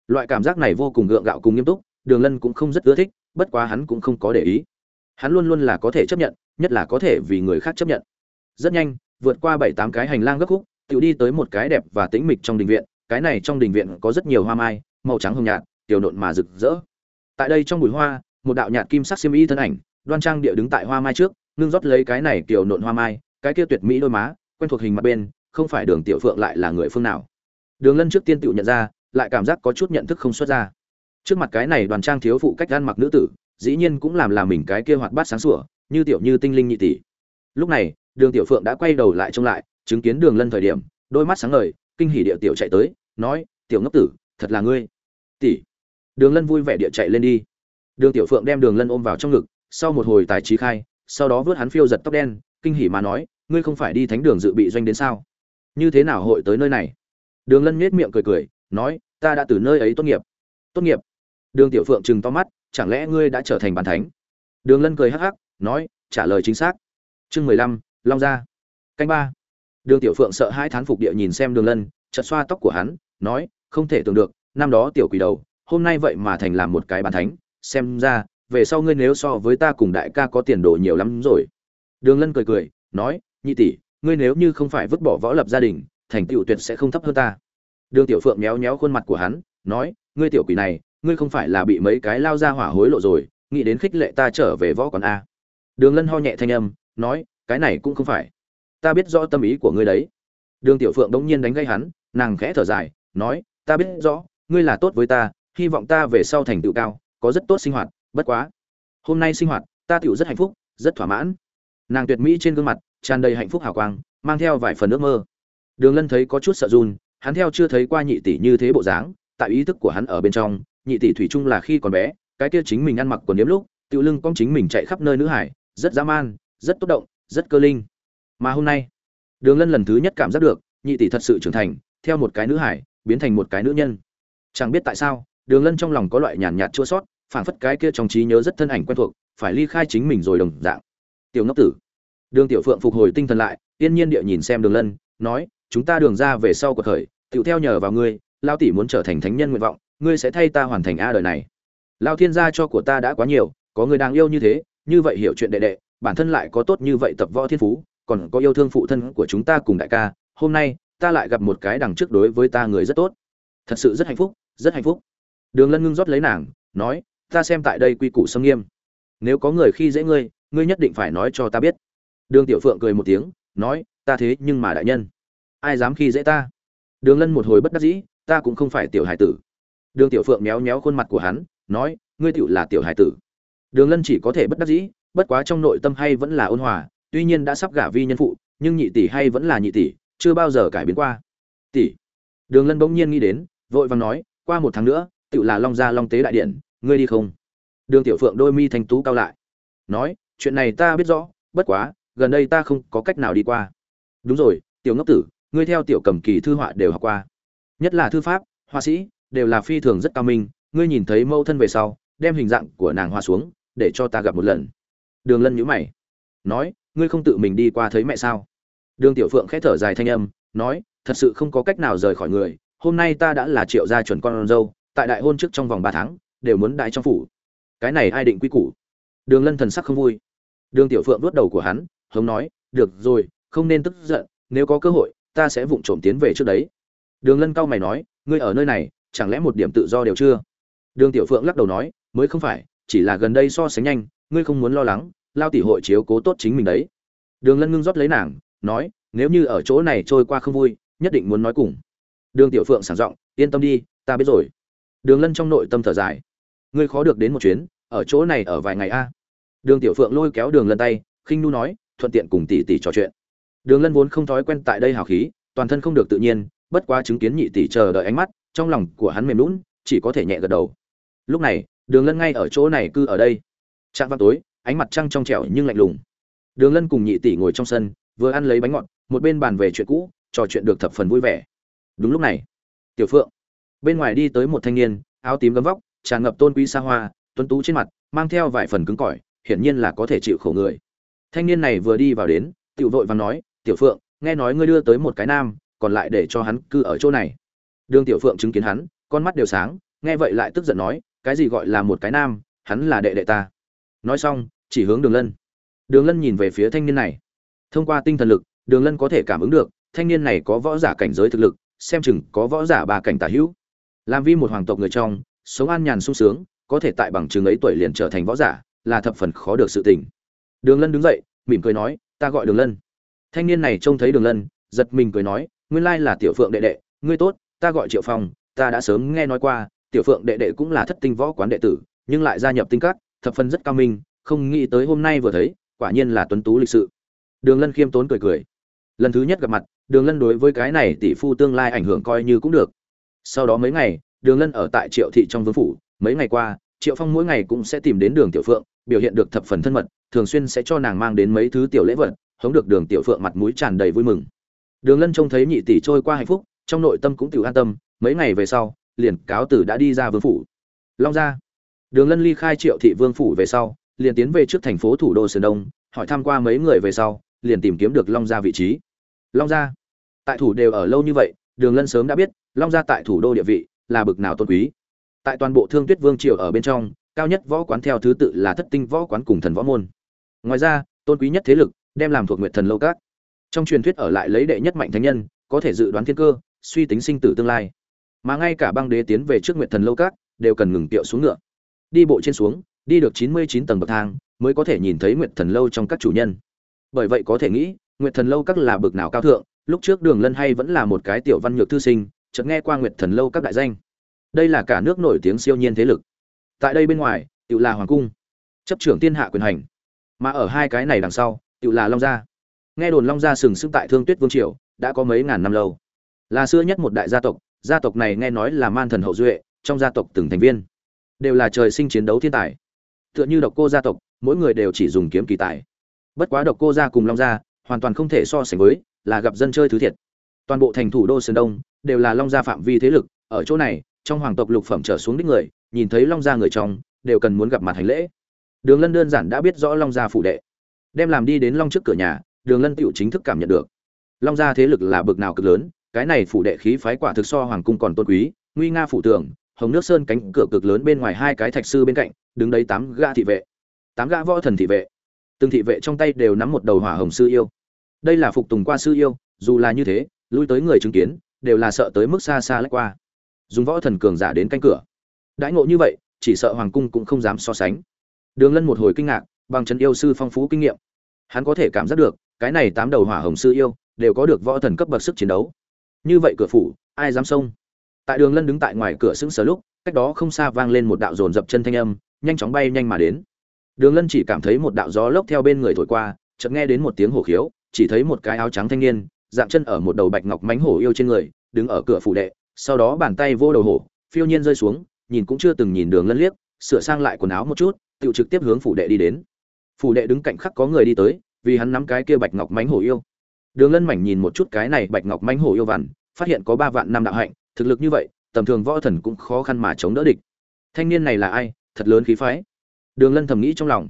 Loại cảm giác này vô cùng gượng gạo cùng nghiêm túc, đường lân cũng không rất ưa thích, bất quá hắn cũng không có để ý. Hắn luôn luôn là có thể chấp nhận, nhất là có thể vì người khác chấp nhận. Rất nhanh, vượt qua bảy tám cái hành lang gấp khúc tự đi tới một cái đẹp và tĩnh mịch trong đình viện, cái này trong đình viện có rất nhiều hoa mai, màu trắng hồng nhạt tiểu nộn mà rực rỡ. Tại đây trong bụi hoa, một đạo nhạt kim sắc xiêm y thân ảnh, đoan trang địa đứng tại hoa mai trước nương rót lấy cái này tiểu nộn hoa mai, cái kia tuyệt mỹ đôi má, quen thuộc hình mặt bên, không phải đường tiểu phượng lại là người phương nào. Đường lân trước tiên tự nhận ra, lại cảm giác có chút nhận thức không xuất ra. Trước mặt cái này đoàn trang thiếu phụ cách ăn mặc nữ tử, dĩ nhiên cũng làm là mình cái kia hoạt bát sáng sủa, như tiểu như tinh linh nhị tỷ. Lúc này, đường tiểu phượng đã quay đầu lại trông lại, chứng kiến đường lân thời điểm, đôi mắt sáng ngời, kinh hỉ địa tiểu chạy tới, nói, tiểu ngốc tử, thật là ngươi. Tỷ? Đường lân vui vẻ địa chạy lên đi. Đường tiểu phượng đem đường lân ôm vào trong ngực, sau một hồi tài trí khai, sau đó vớt hắn phiêu giật tóc đen, kinh hỉ mà nói, ngươi không phải đi thánh đường dự bị doanh đến sao? Như thế nào hội tới nơi này? Đường lân nhếch miệng cười cười, nói, ta đã từ nơi ấy tốt nghiệp. Tốt nghiệp? Đường tiểu phượng chừng to mắt, chẳng lẽ ngươi đã trở thành bàn thánh? Đường lân cười hắc hắc, nói, trả lời chính xác. Chương mười lăm, long gia. Canh ba. Đường tiểu phượng sợ hai thán phục địa nhìn xem đường lân chật xoa tóc của hắn, nói, không thể tưởng được, năm đó tiểu quỷ đầu hôm nay vậy mà thành làm một cái bàn thánh, xem ra, về sau ngươi nếu so với ta cùng đại ca có tiền đồ nhiều lắm rồi. Đường lân cười cười, nói, nhị tỷ, ngươi nếu như không phải vứt bỏ võ lập gia đình, thành tựu tuyệt sẽ không thấp hơn ta. Đường tiểu phượng méo méo khuôn mặt của hắn, nói, ngươi tiểu quỷ này, ngươi không phải là bị mấy cái lao ra hỏa hối lộ rồi, nghĩ đến khích lệ ta trở về võ còn a. Đường lân ho nhẹ thanh âm, nói, cái này cũng không phải. Ta biết rõ tâm ý của ngươi đấy. Đường tiểu phượng đống nhiên đánh gây hắn, nàng khẽ thở dài, nói, ta biết rõ, ngươi là tốt với ta hy vọng ta về sau thành tựu cao, có rất tốt sinh hoạt, bất quá. Hôm nay sinh hoạt, ta tựu rất hạnh phúc, rất thỏa mãn. Nàng tuyệt mỹ trên gương mặt, tràn đầy hạnh phúc hào quang, mang theo vài phần ước mơ. Đường lân thấy có chút sợ run, hắn theo chưa thấy qua nhị tỷ như thế bộ dáng, tại ý thức của hắn ở bên trong, nhị tỷ thủy chung là khi còn bé, cái kia chính mình ăn mặc quần yếm lúc tự lưng con chính mình chạy khắp nơi nữ hải, rất dã man, rất tốt động, rất cơ linh. Mà hôm nay, đường lân lần thứ nhất cảm giác được, nhị tỷ thật sự trưởng thành, theo một cái nữ hải, biến thành một cái nữ nhân. Chẳng biết tại sao đường lân trong lòng có loại nhàn nhạt chua sót, phảng phất cái kia trong trí nhớ rất thân ảnh quen thuộc, phải ly khai chính mình rồi đồng dạng. Tiểu ngốc tử. Đường tiểu phượng phục hồi tinh thần lại, yên nhiên địa nhìn xem đường lân, nói, chúng ta đường ra về sau cuộc khởi tựu theo nhờ vào ngươi lao tỷ muốn trở thành thánh nhân nguyện vọng, ngươi sẽ thay ta hoàn thành a đời này. Lao thiên gia cho của ta đã quá nhiều, có người đang yêu như thế, như vậy hiểu chuyện đệ đệ, bản thân lại có tốt như vậy tập võ thiên phú, còn có yêu thương phụ thân của chúng ta cùng đại ca, hôm nay, ta lại gặp một cái đằng trước đối với ta người rất tốt. Thật sự rất hạnh phúc, rất hạnh phúc đường lân ngưng rót lấy nàng, nói, ta xem tại đây quy củ xâm nghiêm. Nếu có người khi dễ ngươi ngươi nhất định phải nói cho ta biết. Đường tiểu phượng cười một tiếng, nói, ta thế nhưng mà đại nhân. Ai dám khi dễ ta? Đường lân một hồi bất đắc dĩ, ta cũng không phải tiểu hải tử. Đường tiểu phượng méo méo khuôn mặt của hắn, nói, ngươi tựu là tiểu hải tử. Đường lân chỉ có thể bất đắc dĩ, bất quá trong nội tâm hay vẫn là ôn hòa, tuy nhiên đã sắp gả vi nhân phụ, nhưng nhị tỷ hay vẫn là nhị tỷ, chưa bao giờ cải biến qua. Tỷ? Đường lân bỗng nhiên nghĩ đến, vội vàng nói, qua một tháng nữa tự là long gia long tế đại điện, ngươi đi không? Đường tiểu phượng đôi mi thanh tú cao lại. Nói, chuyện này ta biết rõ, bất quá, gần đây ta không có cách nào đi qua. Đúng rồi, tiểu ngốc tử, ngươi theo tiểu cầm kỳ thư họa đều học qua. Nhất là thư pháp, họa sĩ, đều là phi thường rất cao minh, ngươi nhìn thấy mẫu thân về sau, đem hình dạng của nàng hoa xuống, để cho ta gặp một lần. Đường lân nhữ mày. Nói, ngươi không tự mình đi qua thấy mẹ sao? Đường tiểu phượng khẽ thở dài thanh âm, nói, thật sự không có cách nào rời khỏi người, hôm nay ta đã là triệu gia chuẩn con dâu tại đại hôn trước trong vòng ba tháng, đều muốn đại trong phủ. Cái này ai định quy củ? Đường lân thần sắc không vui. Đường tiểu phượng vuốt đầu của hắn, hống nói, được rồi, không nên tức giận, nếu có cơ hội, ta sẽ vụng trộm tiến về trước đấy. Đường lân cao mày nói, ngươi ở nơi này, chẳng lẽ một điểm tự do đều chưa? Đường tiểu phượng lắc đầu nói, mới không phải, chỉ là gần đây so sánh nhanh, ngươi không muốn lo lắng, lao tỷ hội chiếu cố tốt chính mình đấy. Đường lân ngưng rót lấy nàng, nói, nếu như ở chỗ này trôi qua không vui, nhất định muốn nói cùng. Đường tiểu phượng sảng giọng, yên tâm đi, ta biết rồi đường lân trong nội tâm thở dài. Ngươi khó được đến một chuyến, ở chỗ này ở vài ngày a. Đường tiểu phượng lôi kéo đường lân tay, khinh nu nói, thuận tiện cùng tỷ tỷ trò chuyện. Đường lân vốn không thói quen tại đây hào khí, toàn thân không được tự nhiên, bất quá chứng kiến nhị tỷ chờ đợi ánh mắt, trong lòng của hắn mềm lún chỉ có thể nhẹ gật đầu. Lúc này, đường lân ngay ở chỗ này cư ở đây. Trạng vào tối, ánh mặt trăng trong trẻo nhưng lạnh lùng. Đường lân cùng nhị tỷ ngồi trong sân, vừa ăn lấy bánh ngọt, một bên bàn về chuyện cũ, trò chuyện được thập phần vui vẻ. Đúng lúc này, tiểu phượng bên ngoài đi tới một thanh niên, áo tím gấm vóc, tràn ngập tôn quý xa hoa, tuấn tú trên mặt, mang theo vài phần cứng cỏi, hiển nhiên là có thể chịu khổ người. Thanh niên này vừa đi vào đến, tiểu vội và nói, tiểu phượng, nghe nói ngươi đưa tới một cái nam, còn lại để cho hắn cư ở chỗ này. Đường tiểu phượng chứng kiến hắn, con mắt đều sáng, nghe vậy lại tức giận nói, cái gì gọi là một cái nam, hắn là đệ đệ ta. Nói xong, chỉ hướng đường lân. Đường lân nhìn về phía thanh niên này. Thông qua tinh thần lực, đường lân có thể cảm ứng được, thanh niên này có võ giả cảnh giới thực lực, xem chừng có võ giả ba cảnh tả hữu làm vi một hoàng tộc người trong, sống an nhàn sung sướng, có thể tại bằng chứng ấy tuổi liền trở thành võ giả, là thập phần khó được sự tình. Đường lân đứng dậy, mỉm cười nói, ta gọi đường lân. Thanh niên này trông thấy đường lân, giật mình cười nói, nguyên lai là tiểu phượng đệ đệ, ngươi tốt, ta gọi triệu phong, ta đã sớm nghe nói qua, tiểu phượng đệ đệ cũng là thất tinh võ quán đệ tử, nhưng lại gia nhập tinh các, thập phần rất cao minh, không nghĩ tới hôm nay vừa thấy, quả nhiên là tuấn tú lịch sự. Đường lân khiêm tốn cười cười. Lần thứ nhất gặp mặt, đường lân đối với cái này tỷ phu tương lai ảnh hưởng coi như cũng được sau đó mấy ngày, đường lân ở tại triệu thị trong vương phủ, mấy ngày qua, triệu phong mỗi ngày cũng sẽ tìm đến đường tiểu phượng, biểu hiện được thập phần thân mật, thường xuyên sẽ cho nàng mang đến mấy thứ tiểu lễ vật, hống được đường tiểu phượng mặt mũi tràn đầy vui mừng. Đường lân trông thấy nhị tỷ trôi qua hạnh phúc, trong nội tâm cũng tiểu an tâm, mấy ngày về sau, liền cáo tử đã đi ra vương phủ. Long gia. Đường lân ly khai triệu thị vương phủ về sau, liền tiến về trước thành phố thủ đô sơn đông, hỏi thăm qua mấy người về sau, liền tìm kiếm được long gia vị trí. Long gia. Tại thủ đều ở lâu như vậy đường lân sớm đã biết, long gia tại thủ đô địa vị là bực nào tôn quý. Tại toàn bộ thương tuyết vương triều ở bên trong, cao nhất võ quán theo thứ tự là thất tinh võ quán cùng thần võ môn. Ngoài ra, tôn quý nhất thế lực đem làm thuộc nguyệt thần lâu các. Trong truyền thuyết ở lại lấy đệ nhất mạnh thánh nhân, có thể dự đoán thiên cơ, suy tính sinh tử tương lai. Mà ngay cả băng đế tiến về trước nguyệt thần lâu các đều cần ngừng tiệu xuống ngựa. Đi bộ trên xuống, đi được chín mươi chín tầng bậc thang mới có thể nhìn thấy nguyệt thần lâu trong các chủ nhân. Bởi vậy có thể nghĩ, nguyệt thần lâu các là bậc nào cao thượng lúc trước đường lân hay vẫn là một cái tiểu văn nhược thư sinh, chợt nghe qua nguyệt thần lâu các đại danh. Đây là cả nước nổi tiếng siêu nhiên thế lực. Tại đây bên ngoài tự là hoàng cung, chấp trưởng thiên hạ quyền hành. Mà ở hai cái này đằng sau tự là long gia. Nghe đồn long gia sừng sững tại thương tuyết vương triều, đã có mấy ngàn năm lâu. Là xưa nhất một đại gia tộc gia tộc này nghe nói là man thần hậu duệ, trong gia tộc từng thành viên. Đều là trời sinh chiến đấu thiên tài. Tựa như độc cô gia tộc, mỗi người đều chỉ dùng kiếm kỳ tài. Bất quá độc cô gia cùng long gia, hoàn toàn không thể so sánh với là gặp dân chơi thứ thiệt. Toàn bộ thành thủ đô sơn đông đều là long gia phạm vi thế lực, ở chỗ này, trong hoàng tộc lục phẩm trở xuống đích người, nhìn thấy long gia người trong, đều cần muốn gặp mặt hành lễ. Đường lân đơn giản đã biết rõ long gia phủ đệ. Đem làm đi đến long trước cửa nhà, đường lân tựu chính thức cảm nhận được. Long gia thế lực là bực nào cực lớn, cái này phủ đệ khí phái quả thực so hoàng cung còn tôn quý, nguy nga phủ tường, hồng nước sơn cánh cửa cực lớn bên ngoài hai cái thạch sư bên cạnh, đứng đấy tám gã thị vệ. Tám gã võ thần thị vệ. Từng thị vệ trong tay đều nắm một đầu hỏa hồng sư yêu đây là phục tùng qua sư yêu, dù là như thế, lui tới người chứng kiến, đều là sợ tới mức xa xa lách qua. Dùng võ thần cường giả đến canh cửa. Đãi ngộ như vậy, chỉ sợ hoàng cung cũng không dám so sánh. Đường lân một hồi kinh ngạc, bằng chân yêu sư phong phú kinh nghiệm. Hắn có thể cảm giác được, cái này tám đầu hỏa hồng sư yêu, đều có được võ thần cấp bậc sức chiến đấu. Như vậy cửa phủ, ai dám xông? Tại đường lân đứng tại ngoài cửa sững sờ lúc, cách đó không xa vang lên một đạo dồn dập chân thanh âm, nhanh chóng bay nhanh mà đến. Đường lân chỉ cảm thấy một đạo gió lốc theo bên người thổi qua, chợt nghe đến một tiếng hổ khiếu chỉ thấy một cái áo trắng thanh niên, dạng chân ở một đầu bạch ngọc mánh hổ yêu trên người, đứng ở cửa phủ đệ, sau đó bàn tay vô đầu hổ, phiêu nhiên rơi xuống, nhìn cũng chưa từng nhìn đường lân liếc, sửa sang lại quần áo một chút, tự trực tiếp hướng phủ đệ đi đến. Phủ đệ đứng cạnh khắc có người đi tới, vì hắn nắm cái kia bạch ngọc mánh hổ yêu. Đường lân mảnh nhìn một chút cái này bạch ngọc mánh hổ yêu vằn, phát hiện có ba vạn năm đạo hạnh, thực lực như vậy, tầm thường võ thần cũng khó khăn mà chống đỡ địch. Thanh niên này là ai? Thật lớn khí phái. Đường lân thầm nghĩ trong lòng.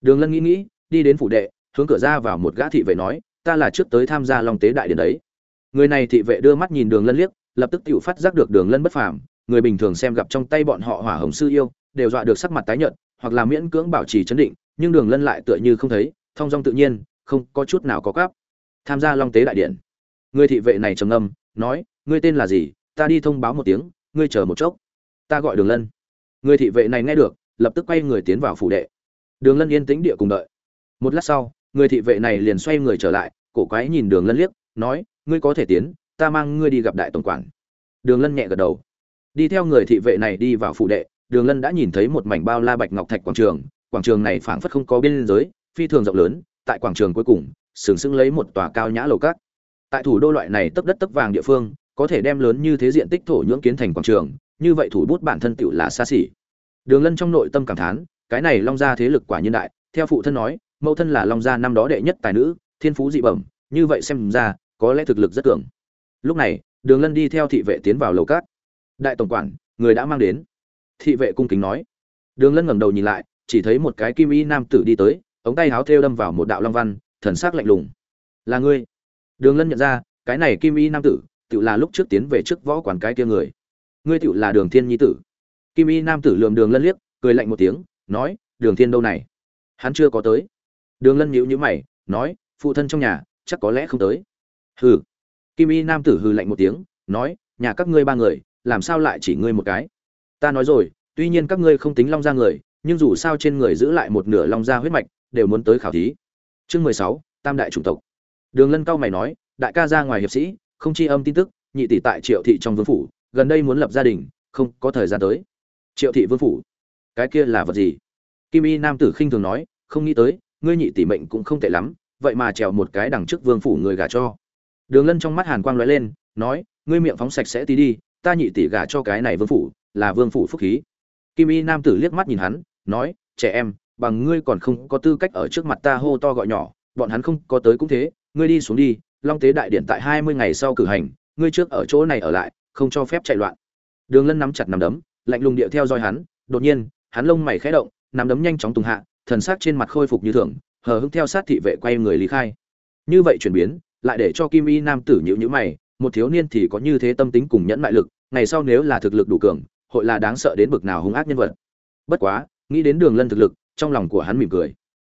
Đường lân nghĩ nghĩ, đi đến phủ đệ hướng cửa ra vào một gã thị vệ nói, ta là trước tới tham gia long tế đại điện đấy. Người này thị vệ đưa mắt nhìn đường lân liếc, lập tức tự phát giác được đường lân bất phàm. Người bình thường xem gặp trong tay bọn họ hỏa hồng sư yêu, đều dọa được sắc mặt tái nhợt, hoặc là miễn cưỡng bảo trì chấn định, nhưng đường lân lại tựa như không thấy thong dong tự nhiên, không có chút nào có cắp tham gia long tế đại điện. Người thị vệ này trầm ngâm, nói, ngươi tên là gì? Ta đi thông báo một tiếng, ngươi chờ một chốc. Ta gọi đường lân. Người thị vệ này nghe được, lập tức quay người tiến vào phủ đệ. Đường lân yên tĩnh địa cùng đợi. Một lát sau người thị vệ này liền xoay người trở lại, cổ quái nhìn đường lân liếc, nói, ngươi có thể tiến, ta mang ngươi đi gặp đại tổng quản. Đường lân nhẹ gật đầu. Đi theo người thị vệ này đi vào phủ đệ, đường lân đã nhìn thấy một mảnh bao la bạch ngọc thạch quảng trường. Quảng trường này phảng phất không có biên giới, phi thường rộng lớn, tại quảng trường cuối cùng, sừng sững lấy một tòa cao nhã lầu cát tại thủ đô loại này tấp đất tấp vàng địa phương, có thể đem lớn như thế diện tích thổ nhưỡng kiến thành quảng trường, như vậy thủ bút bản thân tựu là xa xỉ. Đường lân trong nội tâm cảm thán, cái này long gia thế lực quả nhiên đại, theo phụ thân nói mẫu thân là long gia năm đó đệ nhất tài nữ, thiên phú dị bẩm, như vậy xem ra, có lẽ thực lực rất cường. Lúc này, đường lân đi theo thị vệ tiến vào lầu cát. Đại tổng quản, người đã mang đến. Thị vệ cung kính nói. Đường lân ngẩng đầu nhìn lại, chỉ thấy một cái kim y nam tử đi tới, ống tay háo thêu đâm vào một đạo long văn, thần sắc lạnh lùng. Là ngươi. Đường lân nhận ra, cái này kim y nam tử tự là lúc trước tiến về trước võ quản cái kia người. Ngươi tự là đường thiên nhi tử. Kim y nam tử lườm đường lân liếc, cười lạnh một tiếng, nói, đường thiên đâu này? Hắn chưa có tới đường lân nhíu nhíu mày, nói, phụ thân trong nhà, chắc có lẽ không tới. Hừ. Kim y nam tử hừ lạnh một tiếng, nói, nhà các ngươi ba người, làm sao lại chỉ ngươi một cái? Ta nói rồi, tuy nhiên các ngươi không tính long gia người, nhưng dù sao trên người giữ lại một nửa long gia huyết mạch, đều muốn tới khảo thí. Chương mười sáu, tam đại chủng tộc. Đường lân cao mày nói, đại ca ra ngoài hiệp sĩ, không chi âm tin tức, nhị tỷ tại triệu thị trong vương phủ, gần đây muốn lập gia đình, không có thời gian tới. Triệu thị vương phủ? Cái kia là vật gì? Kim y nam tử khinh thường nói, không nghĩ tới ngươi nhị tỷ mệnh cũng không tệ lắm, vậy mà trèo một cái đằng trước vương phủ người gả cho. Đường lân trong mắt hàn quang lóe lên, nói, ngươi miệng phóng sạch sẽ tí đi, ta nhị tỷ gả cho cái này vương phủ, là vương phủ phúc khí. Kim y nam tử liếc mắt nhìn hắn, nói, trẻ em, bằng ngươi còn không có tư cách ở trước mặt ta hô to gọi nhỏ, bọn hắn không có tới cũng thế, ngươi đi xuống đi, long tế đại điện tại hai mươi ngày sau cử hành, ngươi trước ở chỗ này ở lại, không cho phép chạy loạn. Đường lân nắm chặt nắm đấm, lạnh lùng điệu theo dõi hắn, đột nhiên, hắn lông mày khẽ động, nắm đấm nhanh chóng tung hạ thần sắc trên mặt khôi phục như thường, hờ hững theo sát thị vệ quay người lý khai. Như vậy chuyển biến, lại để cho kim y nam tử nhíu nhíu mày, một thiếu niên thì có như thế tâm tính cùng nhẫn mại lực, ngày sau nếu là thực lực đủ cường, hội là đáng sợ đến bực nào hung ác nhân vật. Bất quá, nghĩ đến đường lân thực lực, trong lòng của hắn mỉm cười.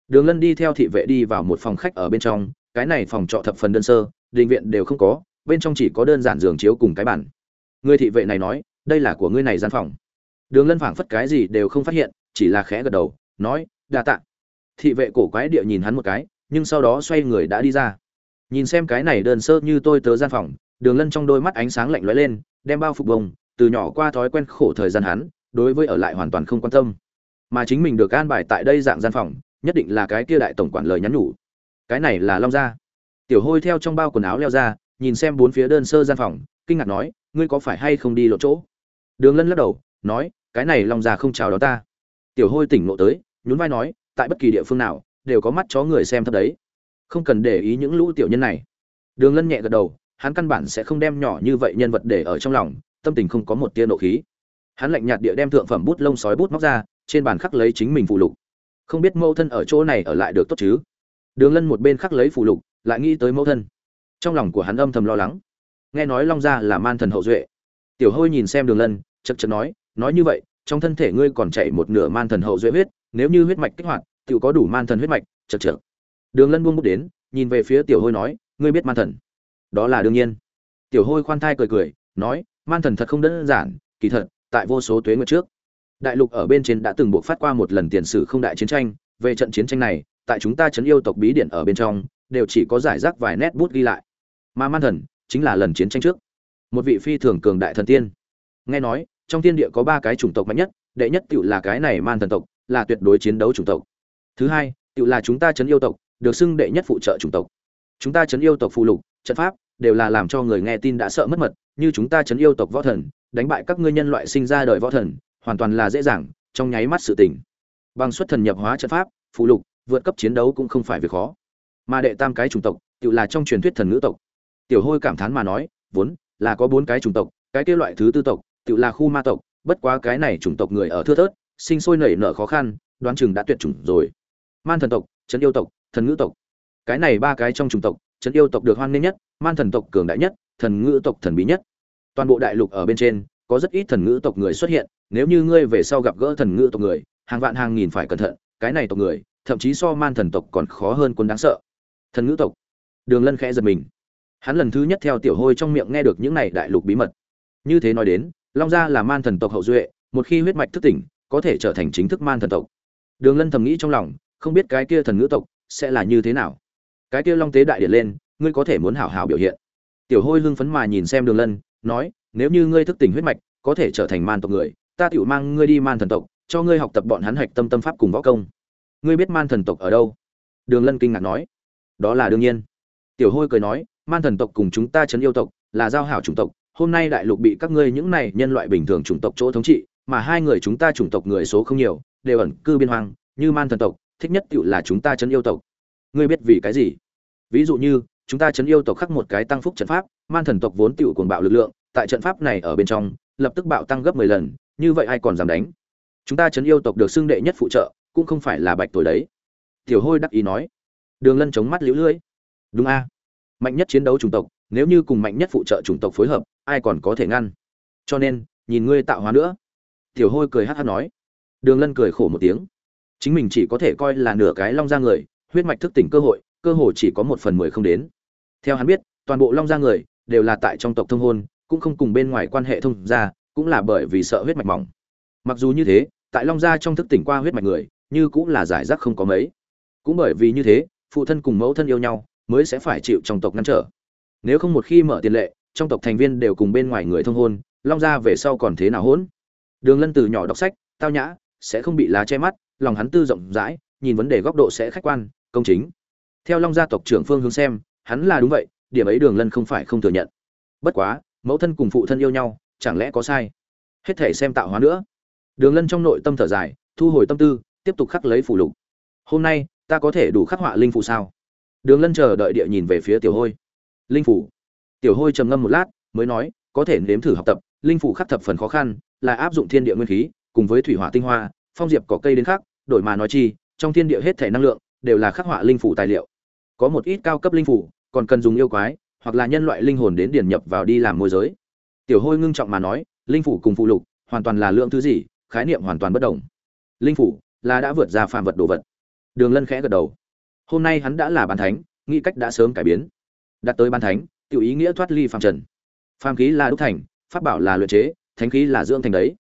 Đường lân đi theo thị vệ đi vào một phòng khách ở bên trong, cái này phòng trọ thập phần đơn sơ, đình viện đều không có, bên trong chỉ có đơn giản giường chiếu cùng cái bàn. người thị vệ này nói, đây là của ngươi này gian phòng. Đường lân phảng phất cái gì đều không phát hiện, chỉ là khẽ gật đầu, nói đa tạ. Thị vệ cổ quái địa nhìn hắn một cái, nhưng sau đó xoay người đã đi ra. Nhìn xem cái này đơn sơ như tôi tớ gian phòng, đường lân trong đôi mắt ánh sáng lạnh lóe lên, đem bao phục bông, từ nhỏ qua thói quen khổ thời gian hắn, đối với ở lại hoàn toàn không quan tâm. Mà chính mình được an bài tại đây dạng gian phòng, nhất định là cái kia đại tổng quản lời nhắn nhủ. Cái này là long gia. Tiểu hôi theo trong bao quần áo leo ra, nhìn xem bốn phía đơn sơ gian phòng, kinh ngạc nói, ngươi có phải hay không đi lộ chỗ? Đường lân lắc đầu, nói, cái này long gia không chào đón ta. Tiểu hôi tỉnh ngộ tới nhún vai nói, tại bất kỳ địa phương nào, đều có mắt chó người xem thật đấy. Không cần để ý những lũ tiểu nhân này. Đường lân nhẹ gật đầu, hắn căn bản sẽ không đem nhỏ như vậy nhân vật để ở trong lòng, tâm tình không có một tia nộ khí. Hắn lạnh nhạt địa đem thượng phẩm bút lông sói bút móc ra, trên bàn khắc lấy chính mình phụ lục. Không biết mẫu thân ở chỗ này ở lại được tốt chứ? Đường lân một bên khắc lấy phụ lục, lại nghĩ tới mẫu thân. Trong lòng của hắn âm thầm lo lắng. Nghe nói long gia là man thần hậu duệ. Tiểu hôi nhìn xem đường lân chật chật nói nói như vậy, trong thân thể ngươi còn chảy một nửa man thần hậu duệ huyết nếu như huyết mạch kích hoạt tự có đủ man thần huyết mạch, chậc chậc. đường lân buông bút đến, nhìn về phía tiểu hôi nói, ngươi biết man thần? Đó là đương nhiên. Tiểu hôi khoan thai cười cười, nói, man thần thật không đơn giản, kỳ thật, tại vô số tuế nguyệt trước, đại lục ở bên trên đã từng buộc phát qua một lần tiền sử không đại chiến tranh, về trận chiến tranh này, tại chúng ta chấn yêu tộc bí điện ở bên trong, đều chỉ có giải rác vài nét bút ghi lại. Mà man thần, chính là lần chiến tranh trước, một vị phi thường cường đại thần tiên. Nghe nói, trong thiên địa có ba cái chủng tộc mạnh nhất, đệ nhất tiểu là cái này man thần tộc là tuyệt đối chiến đấu chủng tộc. Thứ hai tựu là chúng ta chấn yêu tộc, được xưng đệ nhất phụ trợ chủng tộc. Chúng ta chấn yêu tộc phụ lục, trận pháp, đều là làm cho người nghe tin đã sợ mất mật, như chúng ta chấn yêu tộc võ thần, đánh bại các ngươi nhân loại sinh ra đời võ thần, hoàn toàn là dễ dàng, trong nháy mắt sự tỉnh bằng xuất thần nhập hóa trận pháp phụ lục, vượt cấp chiến đấu cũng không phải việc khó. Mà đệ tam cái chủng tộc, tự là trong truyền thuyết thần ngữ tộc. Tiểu hôi cảm thán mà nói, vốn là có bốn cái chủng tộc, cái kia loại thứ tư tộc, tự là khu ma tộc, bất quá cái này chủng tộc người ở thưa thớt sinh sôi nảy nở khó khăn, đoán chừng đã tuyệt chủng rồi. Man thần tộc, trấn yêu tộc, thần ngữ tộc. Cái này ba cái trong chủng tộc, trấn yêu tộc được hoan nghênh nhất, man thần tộc cường đại nhất, thần ngữ tộc thần bí nhất. Toàn bộ đại lục ở bên trên, có rất ít thần ngữ tộc người xuất hiện, nếu như ngươi về sau gặp gỡ thần ngữ tộc người, hàng vạn hàng nghìn phải cẩn thận, cái này tộc người, thậm chí so man thần tộc còn khó hơn quân đáng sợ. Thần ngữ tộc. Đường lân khẽ giật mình. Hắn lần thứ nhất theo tiểu hôi trong miệng nghe được những này đại lục bí mật. Như thế nói đến, long gia là man thần tộc hậu duệ, một khi huyết mạch thức tỉnh có thể trở thành chính thức man thần tộc. Đường lân thầm nghĩ trong lòng, không biết cái kia thần ngữ tộc sẽ là như thế nào. Cái kia long tế đại điện lên, ngươi có thể muốn hảo hảo biểu hiện. Tiểu hôi hưng phấn mà nhìn xem đường lân, nói, nếu như ngươi thức tỉnh huyết mạch, có thể trở thành man tộc người, ta tựu mang ngươi đi man thần tộc, cho ngươi học tập bọn hắn hạch tâm tâm pháp cùng võ công. Ngươi biết man thần tộc ở đâu? Đường lân kinh ngạc nói. Đó là đương nhiên. Tiểu hôi cười nói, man thần tộc cùng chúng ta chấn yêu tộc là giao hảo chủng tộc, hôm nay đại lục bị các ngươi những này nhân loại bình thường chủng tộc chỗ thống trị mà hai người chúng ta chủng tộc người số không nhiều, đều ẩn cư biên hoang, như man thần tộc, thích nhất tựu là chúng ta chấn yêu tộc. Ngươi biết vì cái gì? Ví dụ như, chúng ta chấn yêu tộc khắc một cái tăng phúc trận pháp, man thần tộc vốn tựu cuồng bạo lực lượng, tại trận pháp này ở bên trong, lập tức bạo tăng gấp mười lần, như vậy ai còn dám đánh? Chúng ta chấn yêu tộc được xưng đệ nhất phụ trợ, cũng không phải là bạch tuổi đấy. Tiểu hôi đắc ý nói. Đường lân chống mắt liễu lưỡi đúng a. Mạnh nhất chiến đấu chủng tộc, nếu như cùng mạnh nhất phụ trợ chủng tộc phối hợp, ai còn có thể ngăn? Cho nên, nhìn ngươi tạo hóa nữa tiểu hôi cười hát hát nói. Đường lân cười khổ một tiếng. Chính mình chỉ có thể coi là nửa cái long ra người, huyết mạch thức tỉnh cơ hội cơ hội chỉ có một phần mười không đến. Theo hắn biết, toàn bộ long ra người đều là tại trong tộc thông hôn, cũng không cùng bên ngoài quan hệ thông gia, cũng là bởi vì sợ huyết mạch mỏng. Mặc dù như thế, tại long gia trong thức tỉnh qua huyết mạch người, như cũng là giải rác không có mấy. Cũng bởi vì như thế, phụ thân cùng mẫu thân yêu nhau, mới sẽ phải chịu trong tộc ngăn trở. Nếu không một khi mở tiền lệ, trong tộc thành viên đều cùng bên ngoài người thông hôn, long gia về sau còn thế nào hỗn? Đường lân từ nhỏ đọc sách, tao nhã, sẽ không bị lá che mắt, lòng hắn tư rộng rãi, nhìn vấn đề góc độ sẽ khách quan, công chính. Theo long gia tộc trưởng phương hướng xem, hắn là đúng vậy, điểm ấy đường lân không phải không thừa nhận. Bất quá, mẫu thân cùng phụ thân yêu nhau, chẳng lẽ có sai? Hết thể xem tạo hóa nữa. Đường lân trong nội tâm thở dài, thu hồi tâm tư, tiếp tục khắc lấy phủ lục. Hôm nay, ta có thể đủ khắc họa linh phụ sao? Đường lân chờ đợi địa nhìn về phía tiểu hôi. Linh phủ. Tiểu hôi trầm ngâm một lát, mới nói, có thể nếm thử học tập, linh phủ khắc thập phần khó khăn là áp dụng thiên địa nguyên khí, cùng với thủy hỏa tinh hoa, phong diệp cỏ cây đến khác, đổi mà nói chi, trong thiên địa hết thể năng lượng đều là khắc họa linh phủ tài liệu. Có một ít cao cấp linh phủ còn cần dùng yêu quái, hoặc là nhân loại linh hồn đến điển nhập vào đi làm môi giới. Tiểu hôi ngưng trọng mà nói, linh phủ cùng phụ lục, hoàn toàn là lượng thứ gì, khái niệm hoàn toàn bất đồng. Linh phủ là đã vượt ra phàm vật đồ vật. Đường lân khẽ gật đầu. Hôm nay hắn đã là bàn thánh, nghĩ cách đã sớm cải biến. Đặt tới ban thánh, tiểu ý nghĩa thoát ly phàm trần. Phàm khí là đúc thành, pháp bảo là luyện chế thánh khí là dưỡng thành đấy.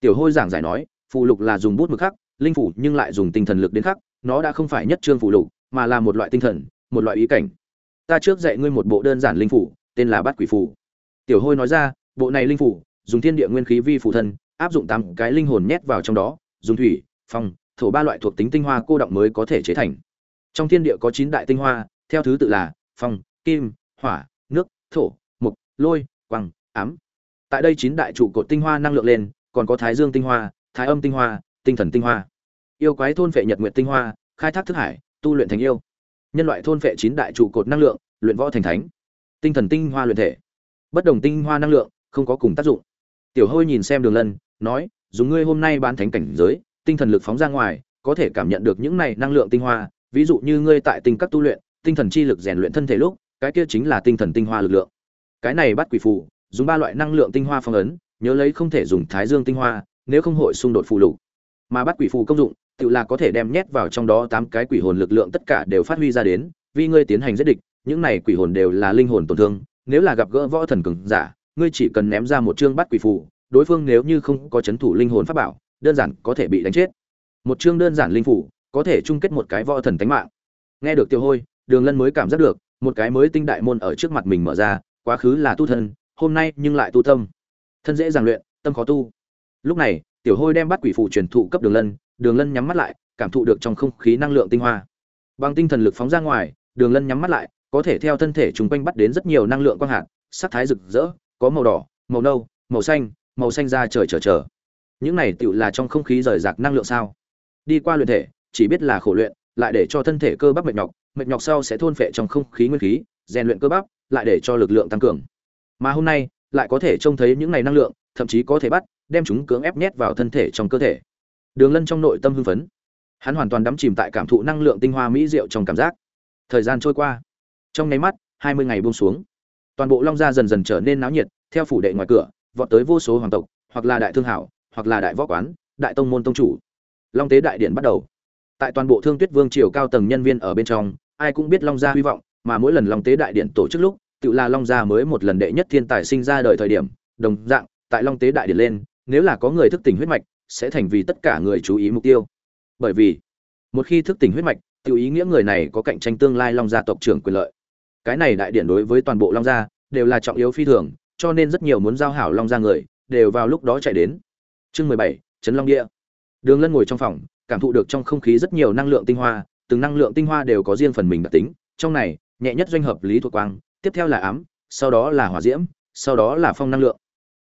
Tiểu hôi giảng giải nói phụ lục là dùng bút mực khắc, linh phủ nhưng lại dùng tinh thần lực đến khắc, nó đã không phải nhất trương phụ lục, mà là một loại tinh thần, một loại ý cảnh. Ta trước dạy ngươi một bộ đơn giản linh phủ, tên là bát quỷ phủ tiểu hôi nói ra, bộ này linh phủ, dùng thiên địa nguyên khí vi phụ thân, áp dụng tám cái linh hồn nhét vào trong đó, dùng thủy, phong, thổ ba loại thuộc tính tinh hoa cô động mới có thể chế thành. Trong thiên địa có chín đại tinh hoa, theo thứ tự là phong, kim, hỏa, nước, thổ mục lôi quăng ám tại đây chín đại trụ cột tinh hoa năng lượng lên, còn có thái dương tinh hoa, thái âm tinh hoa, tinh thần tinh hoa. Yêu quái thôn phệ nhật nguyệt tinh hoa, khai thác thức hải, tu luyện thành yêu. Nhân loại thôn phệ chín đại trụ cột năng lượng, luyện võ thành thánh. Tinh thần tinh hoa luyện thể. Bất đồng tinh hoa năng lượng, không có cùng tác dụng. Tiểu hôi nhìn xem đường lân, nói, dùng ngươi hôm nay bán thánh cảnh giới, tinh thần lực phóng ra ngoài, có thể cảm nhận được những này năng lượng tinh hoa. Ví dụ như ngươi tại tinh các tu luyện, tinh thần chi lực rèn luyện thân thể lúc, cái kia chính là tinh thần tinh hoa lực lượng. Cái này bắt quỷ phù dùng ba loại năng lượng tinh hoa phong ấn, nhớ lấy không thể dùng thái dương tinh hoa, nếu không hội xung đột phù lục. Mà bắt quỷ phù công dụng, tự là có thể đem nhét vào trong đó tám cái quỷ hồn lực lượng tất cả đều phát huy ra đến, vì ngươi tiến hành giết địch, những này quỷ hồn đều là linh hồn tổn thương, nếu là gặp gỡ võ thần cường giả, ngươi chỉ cần ném ra một chương bắt quỷ phù, đối phương nếu như không có chấn thủ linh hồn pháp bảo, đơn giản có thể bị đánh chết. Một chương đơn giản linh phủ có thể chung kết một cái võ thần tánh mạng. Nghe được tiêu hôi, đường lân mới cảm giác được, một cái mới tinh đại môn ở trước mặt mình mở ra, quá khứ là tu thân hôm nay nhưng lại tu tâm. Thân dễ dàng luyện, tâm khó tu. Lúc này, tiểu hôi đem bắt quỷ phụ truyền thụ cấp đường lân đường lân nhắm mắt lại, cảm thụ được trong không khí năng lượng tinh hoa. Bằng tinh thần lực phóng ra ngoài, đường lân nhắm mắt lại, có thể theo thân thể chúng quanh bắt đến rất nhiều năng lượng quang hạt, sắc thái rực rỡ, có màu đỏ, màu nâu, màu xanh màu xanh ra trời trở trở. Những này tựu là trong không khí rời rạc năng lượng sao? Đi qua luyện thể, chỉ biết là khổ luyện, lại để cho thân thể cơ bắp mệt nhọc mệt nhọc sau sẽ thôn phệ trong không khí nguyên khí, rèn luyện cơ bắp, lại để cho lực lượng tăng cường mà hôm nay, lại có thể trông thấy những này năng lượng, thậm chí có thể bắt, đem chúng cưỡng ép nhét vào thân thể trong cơ thể. Đường lân trong nội tâm hưng phấn. Hắn hoàn toàn đắm chìm tại cảm thụ năng lượng tinh hoa mỹ diệu trong cảm giác. Thời gian trôi qua. Trong nháy mắt, hai mươi ngày buông xuống. Toàn bộ long gia dần dần trở nên náo nhiệt, theo phủ đệ ngoài cửa, vọt tới vô số hoàng tộc, hoặc là đại thương hảo, hoặc là đại võ quán, đại tông môn tông chủ. Long tế đại điện bắt đầu. Tại toàn bộ thương tuyết vương triều cao tầng nhân viên ở bên trong, ai cũng biết long gia hy vọng, mà mỗi lần long tế đại điện tổ chức lúc tự là long gia mới một lần đệ nhất thiên tài sinh ra đời thời điểm, đồng dạng, tại long tế đại điện lên, nếu là có người thức tỉnh huyết mạch, sẽ thành vì tất cả người chú ý mục tiêu. Bởi vì, một khi thức tỉnh huyết mạch, tự ý nghĩa người này có cạnh tranh tương lai long gia tộc trưởng quyền lợi. Cái này đại điện đối với toàn bộ long gia đều là trọng yếu phi thường, cho nên rất nhiều muốn giao hảo long gia người, đều vào lúc đó chạy đến. Chương mười bảy trấn long địa. Đường lân ngồi trong phòng, cảm thụ được trong không khí rất nhiều năng lượng tinh hoa, từng năng lượng tinh hoa đều có riêng phần mình đặc tính, trong này, nhẹ nhất doanh hợp lý thuộc quang tiếp theo là ám, sau đó là hỏa diễm, sau đó là phong năng lượng.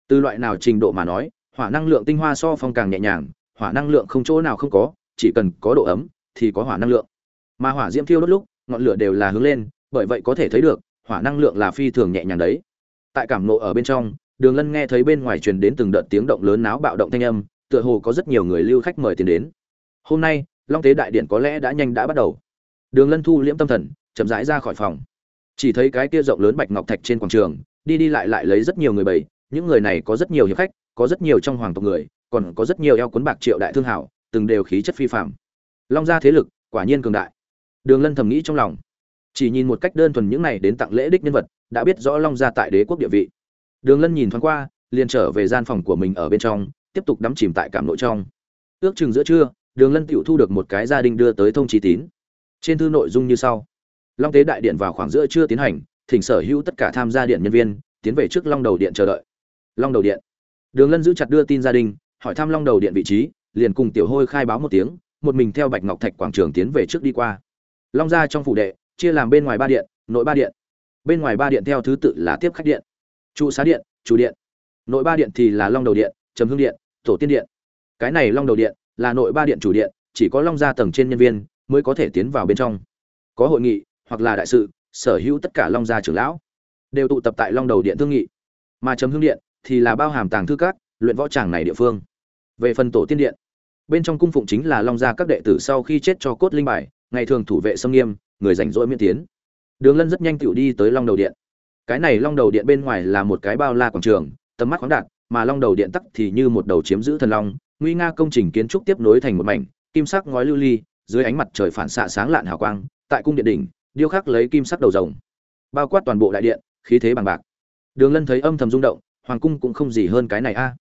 Từ loại nào trình độ mà nói, hỏa năng lượng tinh hoa so phong càng nhẹ nhàng, hỏa năng lượng không chỗ nào không có, chỉ cần có độ ấm, thì có hỏa năng lượng. Mà hỏa diễm thiêu đốt lúc, ngọn lửa đều là hướng lên, bởi vậy có thể thấy được, hỏa năng lượng là phi thường nhẹ nhàng đấy. Tại cảm ngộ ở bên trong, đường lân nghe thấy bên ngoài truyền đến từng đợt tiếng động lớn náo bạo động thanh âm, tựa hồ có rất nhiều người lưu khách mời tiền đến. Hôm nay, long tế đại điện có lẽ đã nhanh đã bắt đầu. Đường lân thu liễm tâm thần, chậm rãi ra khỏi phòng chỉ thấy cái kia rộng lớn bạch ngọc thạch trên quảng trường, đi đi lại lại lấy rất nhiều người bầy những người này có rất nhiều hiệp khách, có rất nhiều trong hoàng tộc người, còn có rất nhiều eo cuốn bạc triệu đại thương hảo, từng đều khí chất phi phạm long gia thế lực, quả nhiên cường đại. Đường lân thầm nghĩ trong lòng. Chỉ nhìn một cách đơn thuần những này đến tặng lễ đích nhân vật, đã biết rõ long gia tại đế quốc địa vị. Đường lân nhìn thoáng qua, liền trở về gian phòng của mình ở bên trong, tiếp tục đắm chìm tại cảm nội trong. Ước chừng giữa trưa, đường lân tựu thu được một cái gia đình đưa tới thông trí tín. Trên thư nội dung như sau long tế đại điện vào khoảng giữa trưa tiến hành, thỉnh sở hữu tất cả tham gia điện nhân viên, tiến về trước long đầu điện chờ đợi. Long đầu điện. Đường lân giữ chặt đưa tin gia đình, hỏi thăm long đầu điện vị trí, liền cùng tiểu hôi khai báo một tiếng, một mình theo bạch ngọc thạch quảng trường tiến về trước đi qua. Long gia trong phủ đệ, chia làm bên ngoài ba điện, nội ba điện. Bên ngoài ba điện theo thứ tự là tiếp khách điện. Trụ xá điện, chủ điện. Nội ba điện thì là long đầu điện, trầm hương điện, tổ tiên điện. Cái này long đầu điện là nội ba điện chủ điện, chỉ có long gia tầng trên nhân viên mới có thể tiến vào bên trong. Có hội nghị hoặc là đại sự, sở hữu tất cả long gia trưởng lão đều tụ tập tại long đầu điện thương nghị. Mà chấm hương điện thì là bao hàm tàng thư các, luyện võ tràng này địa phương. Về phần tổ tiên điện, bên trong cung phụng chính là long gia các đệ tử sau khi chết cho cốt linh bài, ngày thường thủ vệ sông nghiêm, người rảnh rỗi miễn tiến. Đường lân rất nhanh tựu đi tới long đầu điện. Cái này long đầu điện bên ngoài là một cái bao la quảng trường, tầm mắt khoáng đạt, mà long đầu điện tắc thì như một đầu chiếm giữ thần long, nguy nga công trình kiến trúc tiếp nối thành một mảnh, kim sắc ngói lưu ly, dưới ánh mặt trời phản xạ sáng lạn hào quang, tại cung điện đỉnh điêu khắc lấy kim sắc đầu rồng, bao quát toàn bộ đại điện, khí thế bằng bạc. Đường lân thấy âm thầm rung động, hoàng cung cũng không gì hơn cái này a.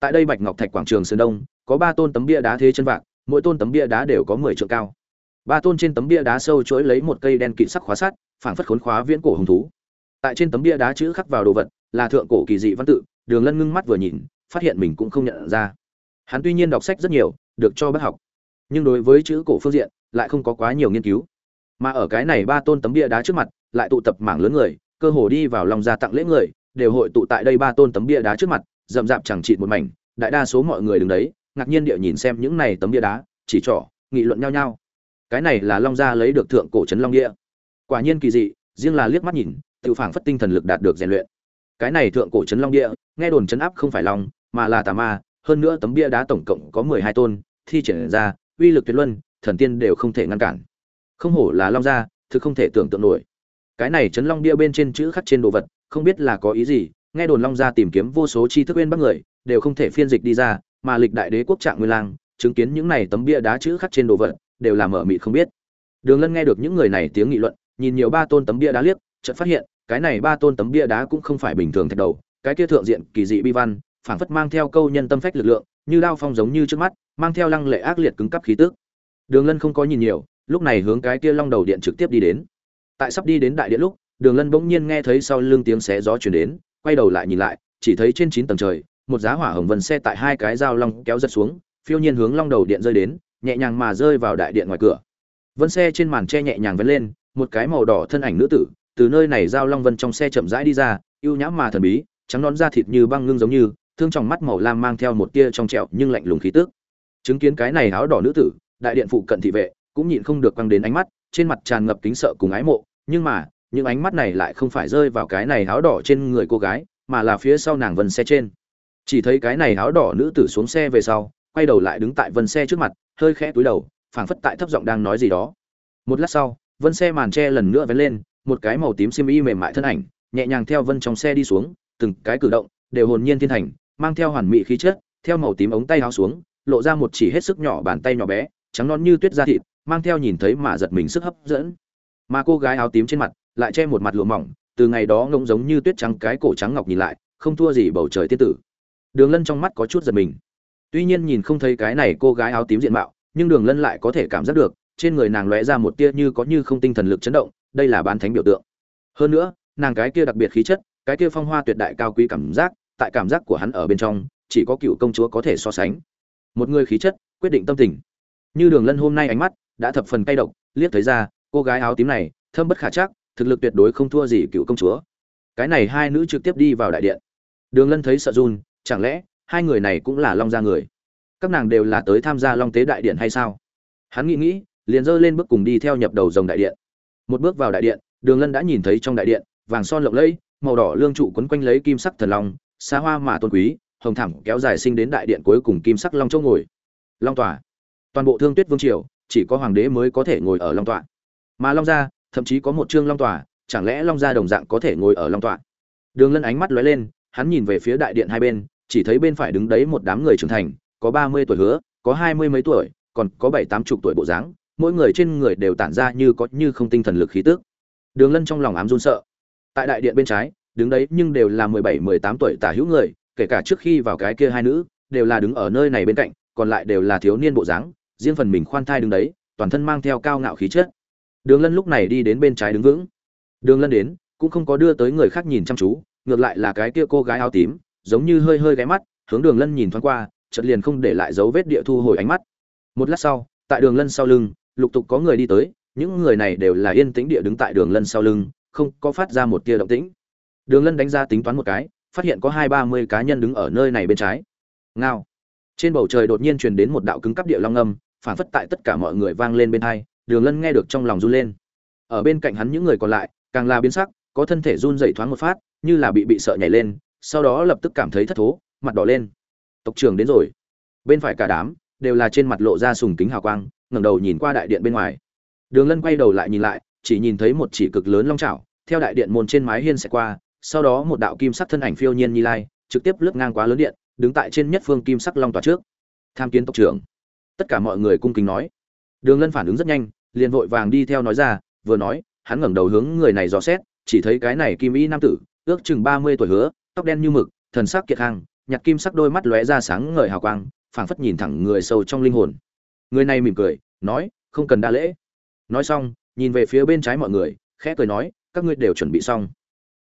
Tại đây bạch ngọc thạch quảng trường sơn đông, có ba tôn tấm bia đá thế chân vạc, mỗi tôn tấm bia đá đều có mười trượng cao. Ba tôn trên tấm bia đá sâu chuỗi lấy một cây đen kịt sắc khóa sắt, phảng phất khốn khóa viễn cổ hùng thú. Tại trên tấm bia đá chữ khắc vào đồ vật, là thượng cổ kỳ dị văn tự, đường lân ngưng mắt vừa nhìn, phát hiện mình cũng không nhận ra. Hắn tuy nhiên đọc sách rất nhiều, được cho bác học, nhưng đối với chữ cổ phương diện, lại không có quá nhiều nghiên cứu mà ở cái này ba tôn tấm bia đá trước mặt, lại tụ tập mảng lớn người, cơ hồ đi vào lòng gia tặng lễ người, đều hội tụ tại đây ba tôn tấm bia đá trước mặt, rậm rạp chẳng chịt một mảnh, đại đa số mọi người đứng đấy, ngạc nhiên địa nhìn xem những này tấm bia đá, chỉ trỏ, nghị luận nhau nhau. Cái này là long gia lấy được thượng cổ trấn long địa. Quả nhiên kỳ dị, riêng là liếc mắt nhìn tự phảng phất tinh thần lực đạt được rèn luyện. Cái này thượng cổ trấn long địa, nghe đồn trấn áp không phải long mà là tà ma, hơn nữa tấm bia đá tổng cộng có mười hai tôn, thi triển ra, uy lực tuyệt luân, thần tiên đều không thể ngăn cản không hổ là long gia, thực không thể tưởng tượng nổi. Cái này chấn long bia bên trên chữ khắc trên đồ vật, không biết là có ý gì, nghe đồn long gia tìm kiếm vô số tri thức bên bắc người, đều không thể phiên dịch đi ra, mà lịch đại đế quốc trạng nguyên lang, chứng kiến những này tấm bia đá chữ khắc trên đồ vật, đều là mở mịt không biết. Đường lân nghe được những người này tiếng nghị luận, nhìn nhiều ba tôn tấm bia đá liếc, chợt phát hiện, cái này ba tôn tấm bia đá cũng không phải bình thường thạch đầu, cái kia thượng diện kỳ dị bi văn, phảng phất mang theo câu nhân tâm phách lực lượng, như đao phong giống như trước mắt, mang theo lăng lệ ác liệt cứng cắp khí tức. Đường lân không có nhìn nhiều lúc này hướng cái kia long đầu điện trực tiếp đi đến. Tại sắp đi đến đại điện lúc, đường lân bỗng nhiên nghe thấy sau lưng tiếng xé gió chuyển đến, quay đầu lại nhìn lại, chỉ thấy trên chín tầng trời, một giá hỏa hồng vân xe tại hai cái dao long kéo giật xuống, phiêu nhiên hướng long đầu điện rơi đến, nhẹ nhàng mà rơi vào đại điện ngoài cửa. Vân xe trên màn tre nhẹ nhàng vén lên, một cái màu đỏ thân ảnh nữ tử, từ nơi này giao long vân trong xe chậm rãi đi ra, ưu nhãm mà thần bí, trắng nón da thịt như băng ngưng giống như, thương trong mắt màu lam mang theo một tia trong trẹo nhưng lạnh lùng khí tức. Chứng kiến cái này áo đỏ nữ tử, đại điện phụ cận thị vệ cũng nhịn không được quăng đến ánh mắt, trên mặt tràn ngập kính sợ cùng ái mộ, nhưng mà, những ánh mắt này lại không phải rơi vào cái này áo đỏ trên người cô gái, mà là phía sau nàng vân xe trên. Chỉ thấy cái này áo đỏ nữ tử xuống xe về sau, quay đầu lại đứng tại vân xe trước mặt, hơi khẽ túi đầu, phảng phất tại thấp giọng đang nói gì đó. Một lát sau, vân xe màn tre lần nữa vén lên, một cái màu tím xiêm y mềm mại thân ảnh, nhẹ nhàng theo vân trong xe đi xuống, từng cái cử động, đều hồn nhiên thiên thành, mang theo hoàn mỹ khí chất, theo màu tím ống tay áo xuống, lộ ra một chỉ hết sức nhỏ bàn tay nhỏ bé, trắng non như tuyết da thịt mang theo nhìn thấy mà giật mình sức hấp dẫn. Mà cô gái áo tím trên mặt lại che một mặt lụa mỏng, từ ngày đó ngỗng giống như tuyết trắng cái cổ trắng ngọc nhìn lại, không thua gì bầu trời tiết tử. Đường lân trong mắt có chút giật mình. Tuy nhiên nhìn không thấy cái này cô gái áo tím diện mạo, nhưng đường lân lại có thể cảm giác được, trên người nàng lóe ra một tia như có như không tinh thần lực chấn động, đây là bán thánh biểu tượng. Hơn nữa, nàng cái kia đặc biệt khí chất, cái kia phong hoa tuyệt đại cao quý cảm giác, tại cảm giác của hắn ở bên trong, chỉ có cựu công chúa có thể so sánh. Một người khí chất, quyết định tâm tình. Như đường lân hôm nay ánh mắt đã thập phần cay độc, liếc thấy ra, cô gái áo tím này, thâm bất khả chắc, thực lực tuyệt đối không thua gì cựu công chúa. Cái này hai nữ trực tiếp đi vào đại điện. Đường lân thấy sợ run, chẳng lẽ, hai người này cũng là long gia người? Các nàng đều là tới tham gia long tế đại điện hay sao? Hắn nghĩ nghĩ, liền giơ lên bước cùng đi theo nhập đầu dòng đại điện. Một bước vào đại điện, đường lân đã nhìn thấy trong đại điện, vàng son lộng lẫy, màu đỏ lương trụ quấn quanh lấy kim sắc thần long, xa hoa mà tôn quý, hồng thảm kéo dài sinh đến đại điện cuối cùng kim sắc long châu ngồi. Long tòa. Toàn bộ thương tuyết vương triều chỉ có hoàng đế mới có thể ngồi ở long tọa. Mà long gia, thậm chí có một chương long tòa chẳng lẽ long gia đồng dạng có thể ngồi ở long tọa? Đường lân ánh mắt lóe lên, hắn nhìn về phía đại điện hai bên, chỉ thấy bên phải đứng đấy một đám người trưởng thành, có ba mươi tuổi hứa, có hai mươi mấy tuổi, còn có bảy tám chục tuổi bộ dáng, mỗi người trên người đều tản ra như có như không tinh thần lực khí tức. Đường lân trong lòng ám run sợ. Tại đại điện bên trái, đứng đấy nhưng đều là mười bảy, mười tám tuổi tả hữu người, kể cả trước khi vào cái kia hai nữ, đều là đứng ở nơi này bên cạnh, còn lại đều là thiếu niên bộ dáng riêng phần mình khoan thai đứng đấy, toàn thân mang theo cao ngạo khí chất. Đường lân lúc này đi đến bên trái đứng vững. Đường lân đến, cũng không có đưa tới người khác nhìn chăm chú, ngược lại là cái kia cô gái áo tím, giống như hơi hơi ghé mắt, hướng đường lân nhìn thoáng qua, chợt liền không để lại dấu vết địa thu hồi ánh mắt. Một lát sau, tại đường lân sau lưng, lục tục có người đi tới, những người này đều là yên tĩnh địa đứng tại đường lân sau lưng, không có phát ra một tia động tĩnh. Đường lân đánh ra tính toán một cái, phát hiện có hai ba mươi cá nhân đứng ở nơi này bên trái. Ngao. Trên bầu trời đột nhiên truyền đến một đạo cứng cắp địa long âm phản phất tại tất cả mọi người vang lên bên hai, đường lân nghe được trong lòng run lên. Ở bên cạnh hắn những người còn lại, càng là biến sắc, có thân thể run dậy thoáng một phát, như là bị bị sợ nhảy lên, sau đó lập tức cảm thấy thất thố, mặt đỏ lên. Tộc trưởng đến rồi. Bên phải cả đám, đều là trên mặt lộ ra sùng kính hào quang, ngẩng đầu nhìn qua đại điện bên ngoài. Đường lân quay đầu lại nhìn lại, chỉ nhìn thấy một chỉ cực lớn long trào theo đại điện môn trên mái hiên sẽ qua, sau đó một đạo kim sắc thân ảnh phiêu nhiên như lai, trực tiếp lướt ngang quá lớn điện, đứng tại trên nhất phương kim sắc long tòa trước. Tham kiến tộc trưởng tất cả mọi người cung kính nói. Đường lân phản ứng rất nhanh, liền vội vàng đi theo nói ra, vừa nói, hắn ngẩng đầu hướng người này dò xét, chỉ thấy cái này kim y nam tử, ước chừng ba mươi tuổi hứa, tóc đen như mực, thần sắc kiệt hàng nhặt kim sắc đôi mắt lóe ra sáng ngời hào quang, phảng phất nhìn thẳng người sâu trong linh hồn. Người này mỉm cười, nói, không cần đa lễ. Nói xong, nhìn về phía bên trái mọi người, khẽ cười nói, các ngươi đều chuẩn bị xong.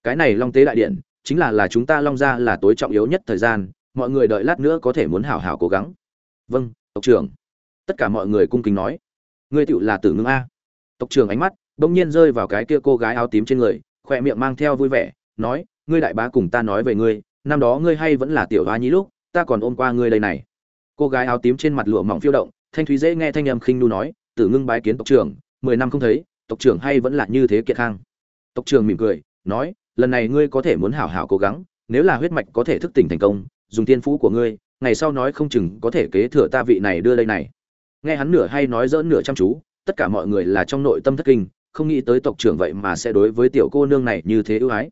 Cái này long tế đại điện, chính là là chúng ta long ra là tối trọng yếu nhất thời gian, mọi người đợi lát nữa có thể muốn hảo hảo cố gắng. Vâng tộc trưởng tất cả mọi người cung kính nói, ngươi tựu là tử ngưng a. Tộc trưởng ánh mắt bỗng nhiên rơi vào cái kia cô gái áo tím trên người khoe miệng mang theo vui vẻ, nói, ngươi đại bá cùng ta nói về ngươi, năm đó ngươi hay vẫn là tiểu hoa nhí lúc, ta còn ôm qua ngươi đây này. Cô gái áo tím trên mặt lụa mỏng phiêu động, thanh thúy dễ nghe thanh âm khinh nu nói, tử ngưng bái kiến tộc trưởng, mười năm không thấy, tộc trưởng hay vẫn là như thế kiệt khang. Tộc trưởng mỉm cười, nói, lần này ngươi có thể muốn hảo hảo cố gắng, nếu là huyết mạch có thể thức tỉnh thành công, dùng tiên phú của ngươi, ngày sau nói không chừng có thể kế thừa ta vị này đưa đây này nghe hắn nửa hay nói dỡn nửa chăm chú, tất cả mọi người là trong nội tâm thất kinh, không nghĩ tới tộc trưởng vậy mà sẽ đối với tiểu cô nương này như thế ưu ái.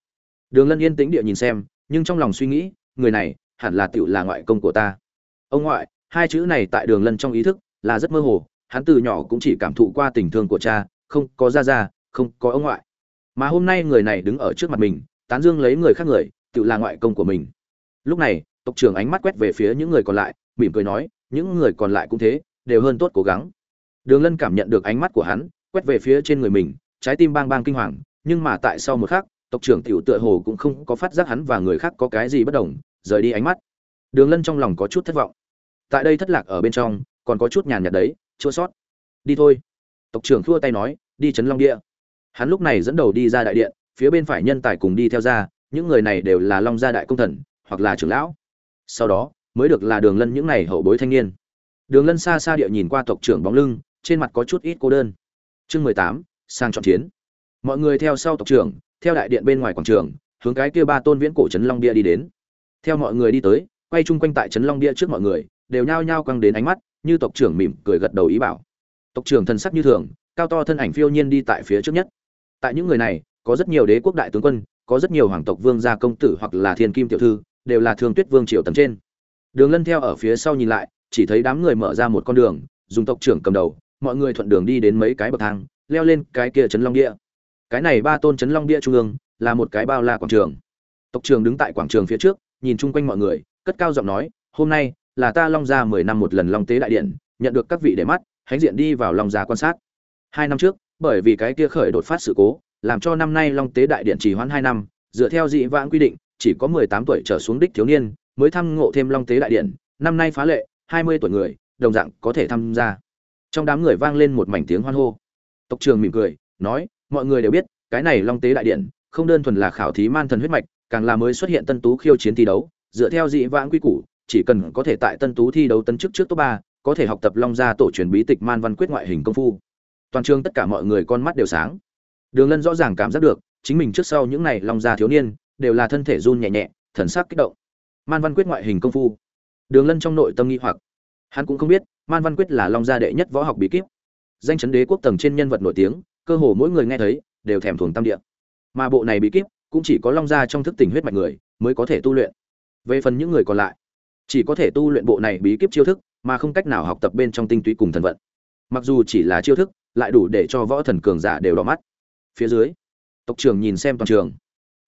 Đường lân yên tĩnh địa nhìn xem, nhưng trong lòng suy nghĩ, người này hẳn là tiểu là ngoại công của ta. Ông ngoại, hai chữ này tại đường lân trong ý thức là rất mơ hồ, hắn từ nhỏ cũng chỉ cảm thụ qua tình thương của cha, không có gia gia, không có ông ngoại. Mà hôm nay người này đứng ở trước mặt mình, tán dương lấy người khác người tự là ngoại công của mình. Lúc này, tộc trưởng ánh mắt quét về phía những người còn lại, mỉm cười nói, những người còn lại cũng thế đều hơn tốt cố gắng. Đường lân cảm nhận được ánh mắt của hắn, quét về phía trên người mình, trái tim bang bang kinh hoàng, nhưng mà tại sau một khắc, tộc trưởng tiểu tựa hồ cũng không có phát giác hắn và người khác có cái gì bất đồng, rời đi ánh mắt. Đường lân trong lòng có chút thất vọng. Tại đây thất lạc ở bên trong, còn có chút nhàn nhạt đấy, chua sót. Đi thôi. Tộc trưởng thua tay nói, đi chấn long địa. Hắn lúc này dẫn đầu đi ra đại điện, phía bên phải nhân tài cùng đi theo ra, những người này đều là long gia đại công thần, hoặc là trưởng lão. Sau đó, mới được là đường lân những này hậu bối thanh niên đường lân xa xa địa nhìn qua tộc trưởng bóng lưng, trên mặt có chút ít cô đơn. Chương mười tám, sang chọn chiến. Mọi người theo sau tộc trưởng, theo đại điện bên ngoài quảng trường, hướng cái kia ba tôn viễn cổ trấn long bia đi đến. Theo mọi người đi tới, quay chung quanh tại trấn long bia trước mọi người, đều nhao nhao quăng đến ánh mắt, như tộc trưởng mỉm cười gật đầu ý bảo. Tộc trưởng thần sắc như thường, cao to thân ảnh phiêu nhiên đi tại phía trước nhất. Tại những người này, có rất nhiều đế quốc đại tướng quân, có rất nhiều hoàng tộc vương gia công tử hoặc là thiên kim tiểu thư, đều là thường tuyết vương triều tầng trên. Đường lân theo ở phía sau nhìn lại chỉ thấy đám người mở ra một con đường, dùng tộc trưởng cầm đầu, mọi người thuận đường đi đến mấy cái bậc thang, leo lên cái kia trấn long địa. Cái này ba tôn trấn long địa trung ương, là một cái bao la quảng trường. Tộc trưởng đứng tại quảng trường phía trước, nhìn chung quanh mọi người, cất cao giọng nói, hôm nay là ta long gia mười năm một lần long tế đại điện, nhận được các vị để mắt, hãnh diện đi vào long gia quan sát. Hai năm trước, bởi vì cái kia khởi đột phát sự cố, làm cho năm nay long tế đại điện chỉ hoãn hai năm, dựa theo dị vãng quy định, chỉ có mười tám tuổi trở xuống đích thiếu niên mới thăm ngộ thêm long tế đại điện, năm nay phá lệ hai mươi tuổi người, đồng dạng có thể tham gia. Trong đám người vang lên một mảnh tiếng hoan hô. Tộc trường mỉm cười, nói, mọi người đều biết, cái này long tế đại điện, không đơn thuần là khảo thí man thần huyết mạch, càng là mới xuất hiện tân tú khiêu chiến thi đấu. Dựa theo dị vãng quy củ, chỉ cần có thể tại tân tú thi đấu tân chức trước top ba, có thể học tập long gia tổ truyền bí tịch man văn quyết ngoại hình công phu. Toàn trường tất cả mọi người con mắt đều sáng. Đường lân rõ ràng cảm giác được, chính mình trước sau những này long gia thiếu niên, đều là thân thể run nhẹ nhẹ, thần sắc kích động. Man văn quyết ngoại hình công phu đường lân trong nội tâm nghi hoặc. Hắn cũng không biết, man văn quyết là long gia đệ nhất võ học bí kíp. Danh chấn đế quốc tầng trên nhân vật nổi tiếng, cơ hồ mỗi người nghe thấy, đều thèm thuồng tam địa. Mà bộ này bí kíp, cũng chỉ có long gia trong thức tỉnh huyết mạch người, mới có thể tu luyện. Về phần những người còn lại, chỉ có thể tu luyện bộ này bí kíp chiêu thức, mà không cách nào học tập bên trong tinh túy cùng thần vận. Mặc dù chỉ là chiêu thức, lại đủ để cho võ thần cường giả đều đỏ mắt. Phía dưới, tộc trưởng nhìn xem toàn trường,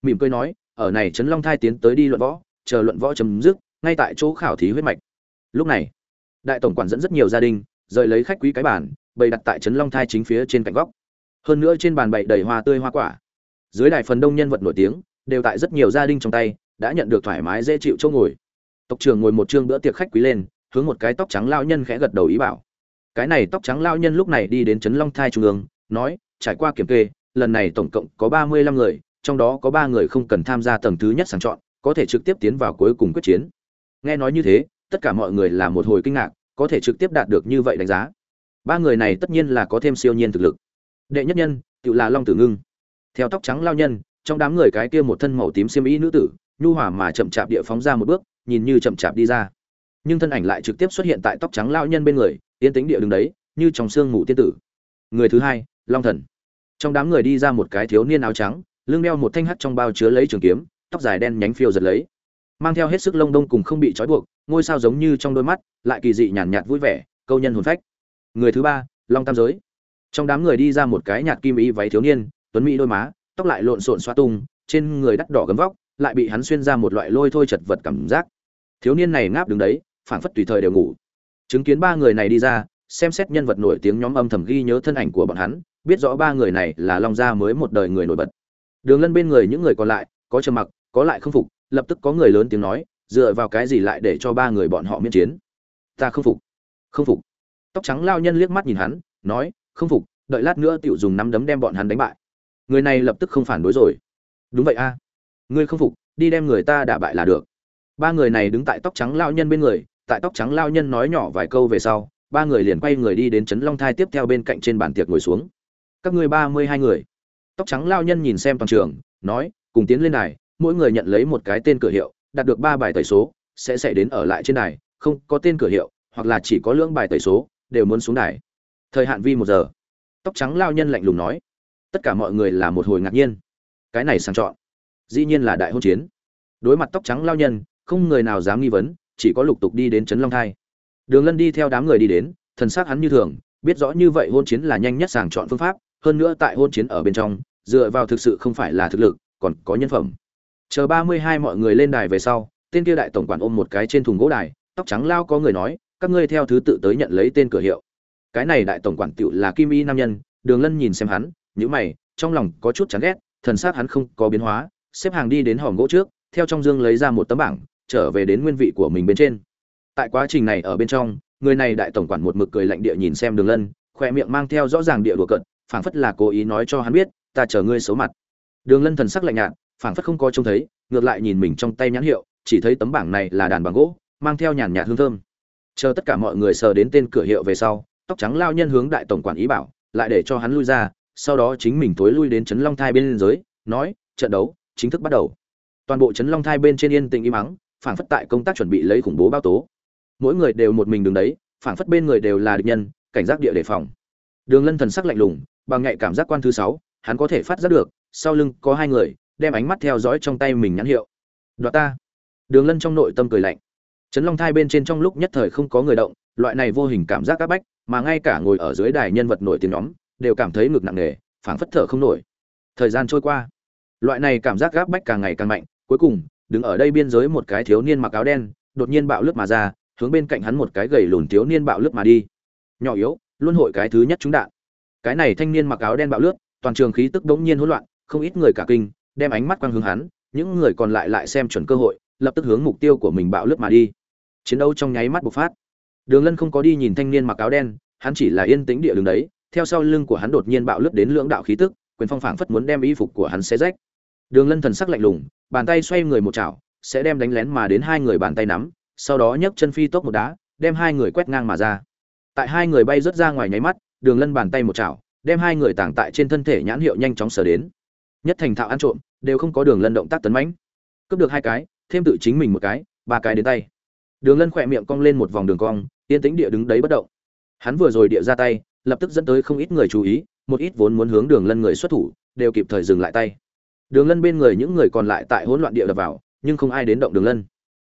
mỉm cười nói, ở này trấn long thai tiến tới đi luận võ, chờ luận võ chấm dứt ngay tại chỗ khảo thí huyết mạch. Lúc này, đại tổng quản dẫn rất nhiều gia đình, rời lấy khách quý cái bàn, bày đặt tại trấn long thai chính phía trên cạnh góc. Hơn nữa trên bàn bày đầy hoa tươi hoa quả. Dưới đài phần đông nhân vật nổi tiếng, đều tại rất nhiều gia đình trong tay, đã nhận được thoải mái dễ chịu chỗ ngồi. Tộc trưởng ngồi một chương bữa tiệc khách quý lên, hướng một cái tóc trắng lao nhân khẽ gật đầu ý bảo. Cái này tóc trắng lao nhân lúc này đi đến trấn long thai trung ương, nói, trải qua kiểm kê, lần này tổng cộng có ba mươi lăm người, trong đó có ba người không cần tham gia tầng thứ nhất sàng chọn, có thể trực tiếp tiến vào cuối cùng quyết chiến nghe nói như thế, tất cả mọi người là một hồi kinh ngạc, có thể trực tiếp đạt được như vậy đánh giá. Ba người này tất nhiên là có thêm siêu nhiên thực lực. Đệ nhất nhân, tự là long tử ngưng. Theo tóc trắng lao nhân, trong đám người cái kia một thân màu tím xiêm y nữ tử, nhu hòa mà chậm chạp địa phóng ra một bước, nhìn như chậm chạp đi ra. Nhưng thân ảnh lại trực tiếp xuất hiện tại tóc trắng lao nhân bên người, yên tĩnh địa đứng đấy, như trong sương ngủ tiên tử. Người thứ hai, long thần. Trong đám người đi ra một cái thiếu niên áo trắng, lưng đeo một thanh hắt trong bao chứa lấy trường kiếm, tóc dài đen nhánh phiêu giật lấy mang theo hết sức lông đông cùng không bị trói buộc ngôi sao giống như trong đôi mắt lại kỳ dị nhàn nhạt, nhạt vui vẻ câu nhân hồn phách. Người thứ ba long tam giới. Trong đám người đi ra một cái nhạt kim ý váy thiếu niên tuấn mỹ đôi má tóc lại lộn xộn xoa tung trên người đắt đỏ gấm vóc lại bị hắn xuyên ra một loại lôi thôi chật vật cảm giác. Thiếu niên này ngáp đứng đấy phảng phất tùy thời đều ngủ. Chứng kiến ba người này đi ra xem xét nhân vật nổi tiếng nhóm âm thầm ghi nhớ thân ảnh của bọn hắn biết rõ ba người này là long gia mới một đời người nổi bật. Đường lân bên người những người còn lại có trầm mặc có lại không phục lập tức có người lớn tiếng nói, dựa vào cái gì lại để cho ba người bọn họ miễn chiến? Ta không phục. Không phục. Tóc trắng lao nhân liếc mắt nhìn hắn, nói, không phục, đợi lát nữa tiểu dùng nắm đấm đem bọn hắn đánh bại. Người này lập tức không phản đối rồi. Đúng vậy a. Ngươi không phục, đi đem người ta đả bại là được. Ba người này đứng tại tóc trắng lao nhân bên người, tại tóc trắng lao nhân nói nhỏ vài câu về sau, ba người liền quay người đi đến trấn long thai tiếp theo bên cạnh trên bàn tiệc ngồi xuống. Các ngươi ba mươi hai người. Tóc trắng lao nhân nhìn xem toàn trường, nói, cùng tiến lên đài mỗi người nhận lấy một cái tên cửa hiệu, đạt được ba bài tẩy số, sẽ xảy đến ở lại trên đài, không có tên cửa hiệu, hoặc là chỉ có lưỡng bài tẩy số, đều muốn xuống đài. Thời hạn vi một giờ. Tóc trắng lao nhân lạnh lùng nói. Tất cả mọi người là một hồi ngạc nhiên. Cái này sang chọn. Dĩ nhiên là đại hôn chiến. Đối mặt tóc trắng lao nhân, không người nào dám nghi vấn, chỉ có lục tục đi đến trấn long thai. Đường lân đi theo đám người đi đến, thần sắc hắn như thường, biết rõ như vậy hôn chiến là nhanh nhất sàng chọn phương pháp, hơn nữa tại hôn chiến ở bên trong, dựa vào thực sự không phải là thực lực, còn có nhân phẩm chờ ba mươi hai mọi người lên đài về sau, tên kia đại tổng quản ôm một cái trên thùng gỗ đài, tóc trắng lao có người nói, các ngươi theo thứ tự tới nhận lấy tên cửa hiệu. Cái này đại tổng quản tựu là kim y nam nhân, đường lân nhìn xem hắn nhữ mày, trong lòng có chút chán ghét, thần xác hắn không có biến hóa, xếp hàng đi đến hòm gỗ trước, theo trong dương lấy ra một tấm bảng, trở về đến nguyên vị của mình bên trên. Tại quá trình này ở bên trong, người này đại tổng quản một mực cười lạnh địa nhìn xem đường lân, khoe miệng mang theo rõ ràng địa đùa cận phảng phất là cố ý nói cho hắn biết, ta chờ ngươi xấu mặt. Đường lân thần sắc lạnh nhạt phảng phất không có trông thấy, ngược lại nhìn mình trong tay nhãn hiệu, chỉ thấy tấm bảng này là đàn bằng gỗ, mang theo nhàn nhạt hương thơm. Chờ tất cả mọi người sờ đến tên cửa hiệu về sau, tóc trắng lao nhân hướng đại tổng quản ý bảo, lại để cho hắn lui ra, sau đó chính mình tối lui đến trấn long thai bên dưới, nói, trận đấu chính thức bắt đầu. Toàn bộ trấn long thai bên trên yên tĩnh im mắng phảng phất tại công tác chuẩn bị lấy khủng bố bao tố. Mỗi người đều một mình đứng đấy, phảng phất bên người đều là địch nhân, cảnh giác địa đề phòng. Đường lân thần sắc lạnh lùng, bằng nhạy cảm giác quan thứ sáu, hắn có thể phát giác được, sau lưng có hai người đem ánh mắt theo dõi trong tay mình nhãn hiệu. Đoạt ta. Đường lân trong nội tâm cười lạnh. Trấn long thai bên trên trong lúc nhất thời không có người động, loại này vô hình cảm giác áp bách, mà ngay cả ngồi ở dưới đài nhân vật nổi tiếng nhóm, đều cảm thấy ngực nặng nề, phảng phất thở không nổi. Thời gian trôi qua. Loại này cảm giác áp bách càng ngày càng mạnh, cuối cùng, đứng ở đây biên giới một cái thiếu niên mặc áo đen, đột nhiên bạo lướt mà ra, hướng bên cạnh hắn một cái gầy lùn thiếu niên bạo lướt mà đi. Nhỏ yếu luôn hội cái thứ nhất trúng đạn. Cái này thanh niên mặc áo đen bạo lướt, toàn trường khí tức đống nhiên hỗn loạn, không ít người cả kinh đem ánh mắt quang hướng hắn, những người còn lại lại xem chuẩn cơ hội, lập tức hướng mục tiêu của mình bạo lướt mà đi. Chiến đấu trong nháy mắt bộc phát. Đường lân không có đi nhìn thanh niên mặc áo đen, hắn chỉ là yên tĩnh địa đường đấy, theo sau lưng của hắn đột nhiên bạo lướt đến lưỡng đạo khí tức, quyền phong phảng phất muốn đem y phục của hắn xé rách. Đường lân thần sắc lạnh lùng, bàn tay xoay người một chảo, sẽ đem đánh lén mà đến hai người bàn tay nắm, sau đó nhấc chân phi tốc một đá, đem hai người quét ngang mà ra. Tại hai người bay rớt ra ngoài nháy mắt, đường lân bàn tay một chảo, đem hai người tàng tại trên thân thể nhãn hiệu nhanh chóng sở đến. Nhất thành thạo ăn trộm đều không có đường lân động tác tấn mãnh. Cướp được hai cái, thêm tự chính mình một cái, ba cái đến tay. Đường lân khỏe miệng cong lên một vòng đường cong, yên tĩnh địa đứng đấy bất động. Hắn vừa rồi địa ra tay, lập tức dẫn tới không ít người chú ý, một ít vốn muốn hướng đường lân người xuất thủ, đều kịp thời dừng lại tay. Đường lân bên người những người còn lại tại hỗn loạn địa đập vào, nhưng không ai đến động đường lân.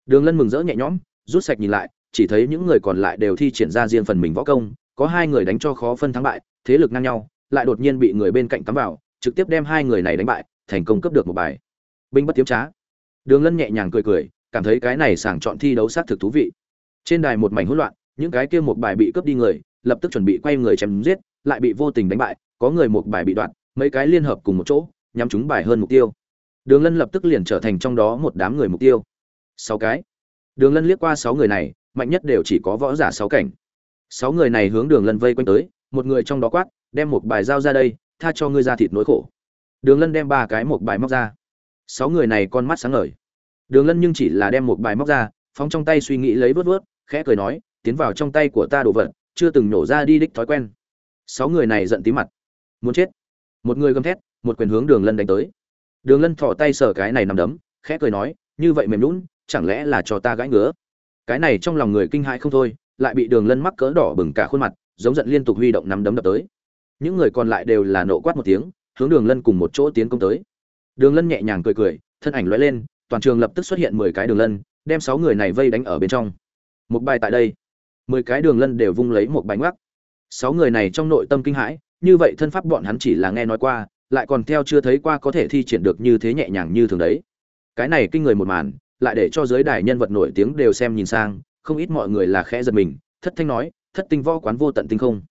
Đường lân mừng rỡ nhẹ nhõm, rút sạch nhìn lại, chỉ thấy những người còn lại đều thi triển ra riêng phần mình võ công, có hai người đánh cho khó phân thắng bại, thế lực ngang nhau, lại đột nhiên bị người bên cạnh cắm vào, trực tiếp đem hai người này đánh bại thành công cấp được một bài. Binh bất tiếm trá. Đường lân nhẹ nhàng cười cười, cảm thấy cái này sàng chọn thi đấu sát thực thú vị. Trên đài một mảnh hỗn loạn, những cái kia một bài bị cướp đi người, lập tức chuẩn bị quay người chém giết, lại bị vô tình đánh bại, có người một bài bị đoạn mấy cái liên hợp cùng một chỗ, nhắm chúng bài hơn mục tiêu. Đường lân lập tức liền trở thành trong đó một đám người mục tiêu. Sáu cái. Đường lân liếc qua sáu người này, mạnh nhất đều chỉ có võ giả sáu cảnh. Sáu người này hướng đường lân vây quanh tới, một người trong đó quát, đem một bài dao ra đây, tha cho ngươi ra thịt nỗi khổ đường lân đem ba cái một bài móc ra. Sáu người này con mắt sáng ngời. Đường lân nhưng chỉ là đem một bài móc ra, phóng trong tay suy nghĩ lấy vớt vớt, khẽ cười nói, tiến vào trong tay của ta đồ vật, chưa từng nổ ra đi đích thói quen. Sáu người này giận tí mặt. Muốn chết. Một người gầm thét, một quyền hướng đường lân đánh tới. Đường lân thò tay sờ cái này nằm đấm, khẽ cười nói, như vậy mềm lún chẳng lẽ là cho ta gãi ngứa? Cái này trong lòng người kinh hãi không thôi, lại bị đường lân mắc cỡ đỏ bừng cả khuôn mặt, giống giận liên tục huy động nắm đấm đập tới. Những người còn lại đều là nộ quát một tiếng hướng đường lân cùng một chỗ tiến công tới. Đường lân nhẹ nhàng cười cười, thân ảnh loay lên, toàn trường lập tức xuất hiện mười cái đường lân, đem sáu người này vây đánh ở bên trong. Một bài tại đây, mười cái đường lân đều vung lấy một bánh gác sáu người này trong nội tâm kinh hãi, như vậy thân pháp bọn hắn chỉ là nghe nói qua, lại còn theo chưa thấy qua có thể thi triển được như thế nhẹ nhàng như thường đấy. Cái này kinh người một màn, lại để cho giới đài nhân vật nổi tiếng đều xem nhìn sang, không ít mọi người là khẽ giật mình, thất thanh nói, thất tinh võ quán vô tận tinh không.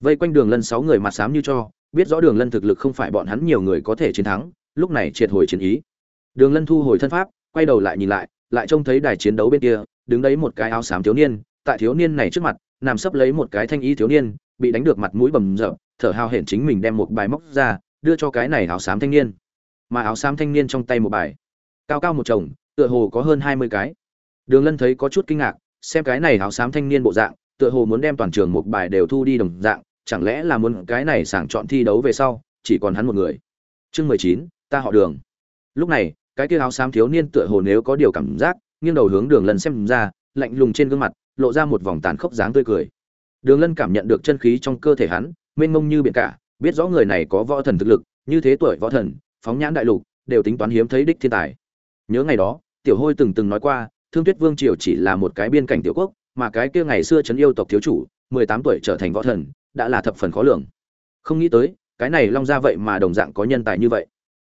Vây quanh đường lân sáu người mặt xám như cho biết rõ đường lân thực lực không phải bọn hắn nhiều người có thể chiến thắng, lúc này triệt hồi chiến ý. Đường lân thu hồi thân pháp, quay đầu lại nhìn lại lại trông thấy đài chiến đấu bên kia, đứng đấy một cái áo xám thiếu niên, tại thiếu niên này trước mặt, nằm sấp lấy một cái thanh y thiếu niên, bị đánh được mặt mũi bầm rợp thở hào hển chính mình đem một bài móc ra, đưa cho cái này áo xám thanh niên. Mà áo xám thanh niên trong tay một bài, cao cao một chồng, tựa hồ có hơn hai mươi cái. Đường lân thấy có chút kinh ngạc, xem cái này áo xám thanh niên bộ dạng, tựa hồ muốn đem toàn trường một bài đều thu đi đồng dạng chẳng lẽ là muốn cái này sảng chọn thi đấu về sau, chỉ còn hắn một người? Chương mười chín, ta họ đường. Lúc này, cái kia áo xám thiếu niên tựa hồ nếu có điều cảm giác, nghiêng đầu hướng đường lân xem ra, lạnh lùng trên gương mặt, lộ ra một vòng tàn khốc dáng tươi cười. Đường lân cảm nhận được chân khí trong cơ thể hắn, mênh mông như biển cả, biết rõ người này có võ thần thực lực, như thế tuổi võ thần, phóng nhãn đại lục, đều tính toán hiếm thấy đích thiên tài. Nhớ ngày đó, tiểu hôi từng từng nói qua, thương tuyết vương triều chỉ là một cái biên cảnh tiểu quốc, mà cái kia ngày xưa trấn yêu tộc thiếu chủ, mười tám tuổi trở thành võ thần đã là thập phần khó lường. Không nghĩ tới, cái này long ra vậy mà đồng dạng có nhân tài như vậy.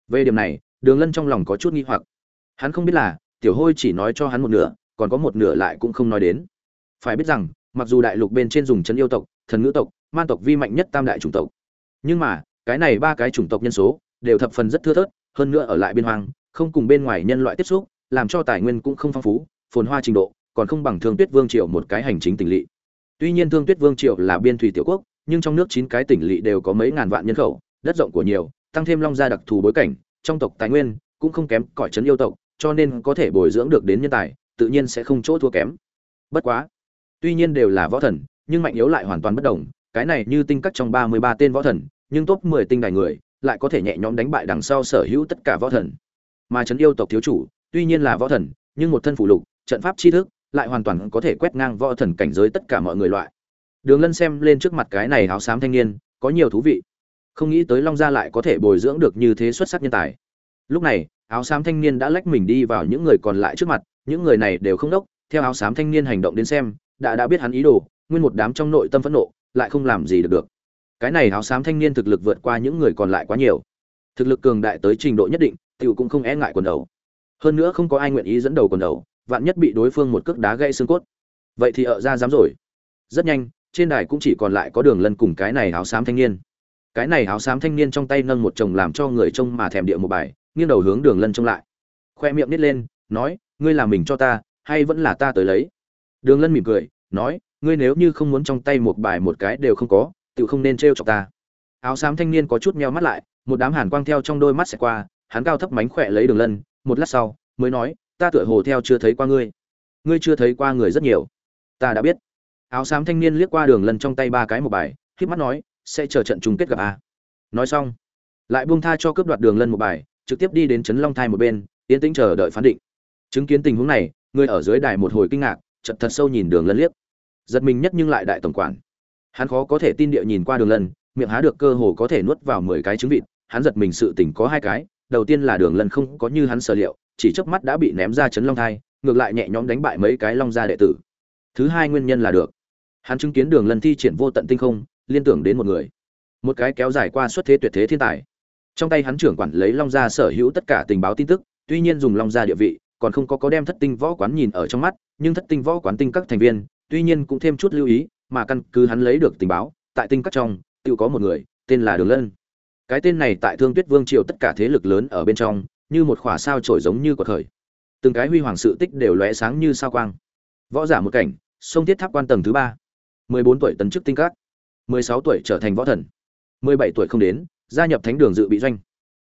Về điểm này, đường lân trong lòng có chút nghi hoặc. Hắn không biết là, tiểu hôi chỉ nói cho hắn một nửa, còn có một nửa lại cũng không nói đến. Phải biết rằng, mặc dù đại lục bên trên dùng chấn yêu tộc, thần ngữ tộc man tộc vi mạnh nhất tam đại chủng tộc. Nhưng mà, cái này ba cái chủng tộc nhân số, đều thập phần rất thưa thớt, hơn nữa ở lại biên hoang, không cùng bên ngoài nhân loại tiếp xúc, làm cho tài nguyên cũng không phong phú, phồn hoa trình độ, còn không bằng thương tuyết vương triều một cái hành chính tỉnh lỵ. Tuy nhiên thương tuyết vương triều là biên thủy tiểu quốc nhưng trong nước chín cái tỉnh lỵ đều có mấy ngàn vạn nhân khẩu, đất rộng của nhiều, tăng thêm long gia đặc thù bối cảnh, trong tộc tài nguyên cũng không kém cõi trấn yêu tộc, cho nên có thể bồi dưỡng được đến nhân tài, tự nhiên sẽ không chỗ thua kém. Bất quá, tuy nhiên đều là võ thần, nhưng mạnh yếu lại hoàn toàn bất đồng, cái này như tinh cắt trong ba mươi ba tên võ thần, nhưng top mười tinh đài người lại có thể nhẹ nhõm đánh bại đằng sau sở hữu tất cả võ thần. Mà trấn yêu tộc thiếu chủ, tuy nhiên là võ thần, nhưng một thân phụ lục, trận pháp tri thức lại hoàn toàn có thể quét ngang võ thần cảnh giới tất cả mọi người loại đường lân xem lên trước mặt cái này áo xám thanh niên, có nhiều thú vị. Không nghĩ tới long gia lại có thể bồi dưỡng được như thế xuất sắc nhân tài. Lúc này, áo xám thanh niên đã lách mình đi vào những người còn lại trước mặt, những người này đều không đốc, theo áo xám thanh niên hành động đến xem, đã đã biết hắn ý đồ, nguyên một đám trong nội tâm phẫn nộ, lại không làm gì được được. Cái này áo xám thanh niên thực lực vượt qua những người còn lại quá nhiều. Thực lực cường đại tới trình độ nhất định, tiểu cũng không e ngại quần đầu. Hơn nữa không có ai nguyện ý dẫn đầu quần đầu, vạn nhất bị đối phương một cước đá gãy xương cốt. Vậy thì ở ra dám rồi. Rất nhanh trên đài cũng chỉ còn lại có đường lân cùng cái này áo xám thanh niên. Cái này áo xám thanh niên trong tay nâng một chồng làm cho người trông mà thèm địa một bài, nghiêng đầu hướng đường lân trông lại. Khoe miệng nít lên, nói, ngươi làm mình cho ta, hay vẫn là ta tới lấy? Đường lân mỉm cười, nói, ngươi nếu như không muốn trong tay một bài một cái đều không có, tự không nên trêu chọc ta. Áo xám thanh niên có chút meo mắt lại, một đám hàn quang theo trong đôi mắt sẽ qua, hắn cao thấp mánh khỏe lấy đường lân, một lát sau, mới nói, ta tựa hồ theo chưa thấy qua ngươi. Ngươi chưa thấy qua người rất nhiều. Ta đã biết áo xám thanh niên liếc qua đường lân trong tay ba cái một bài k mắt nói, sẽ chờ trận chung kết gặp a nói xong, lại buông tha cho cướp đoạt đường lân một bài, trực tiếp đi đến trấn long thai một bên, yên tĩnh chờ đợi phán định. Chứng kiến tình huống này, người ở dưới đài một hồi kinh ngạc chật thật sâu nhìn đường lân liếc. Giật mình nhất nhưng lại đại tổng quản. Hắn khó có thể tin địa nhìn qua đường lân, miệng há được cơ hồ có thể nuốt vào mười cái trứng vịt, hắn giật mình sự tỉnh có hai cái, đầu tiên là đường lân không có như hắn sở liệu, chỉ chớp mắt đã bị ném ra chấn long thai, ngược lại nhẹ nhõm đánh bại mấy cái long gia đệ tử. Thứ hai nguyên nhân là được hắn chứng kiến đường lân thi triển vô tận tinh không, liên tưởng đến một người. Một cái kéo dài qua xuất thế tuyệt thế thiên tài. Trong tay hắn trưởng quản lấy long gia sở hữu tất cả tình báo tin tức, tuy nhiên dùng long gia địa vị, còn không có có đem thất tinh võ quán nhìn ở trong mắt, nhưng thất tinh võ quán tinh các thành viên, tuy nhiên cũng thêm chút lưu ý, mà căn cứ hắn lấy được tình báo, tại tinh các trong, tự có một người, tên là đường lân. Cái tên này tại thương tuyết vương triều tất cả thế lực lớn ở bên trong, như một khỏa sao trổi giống như của thời từng cái huy hoàng sự tích đều lóe sáng như sao quang. Võ giả một cảnh, sông thiết tháp quan tầng thứ ba mười bốn tuổi tấn chức tinh các, mười sáu tuổi trở thành võ thần, mười bảy tuổi không đến, gia nhập thánh đường dự bị doanh.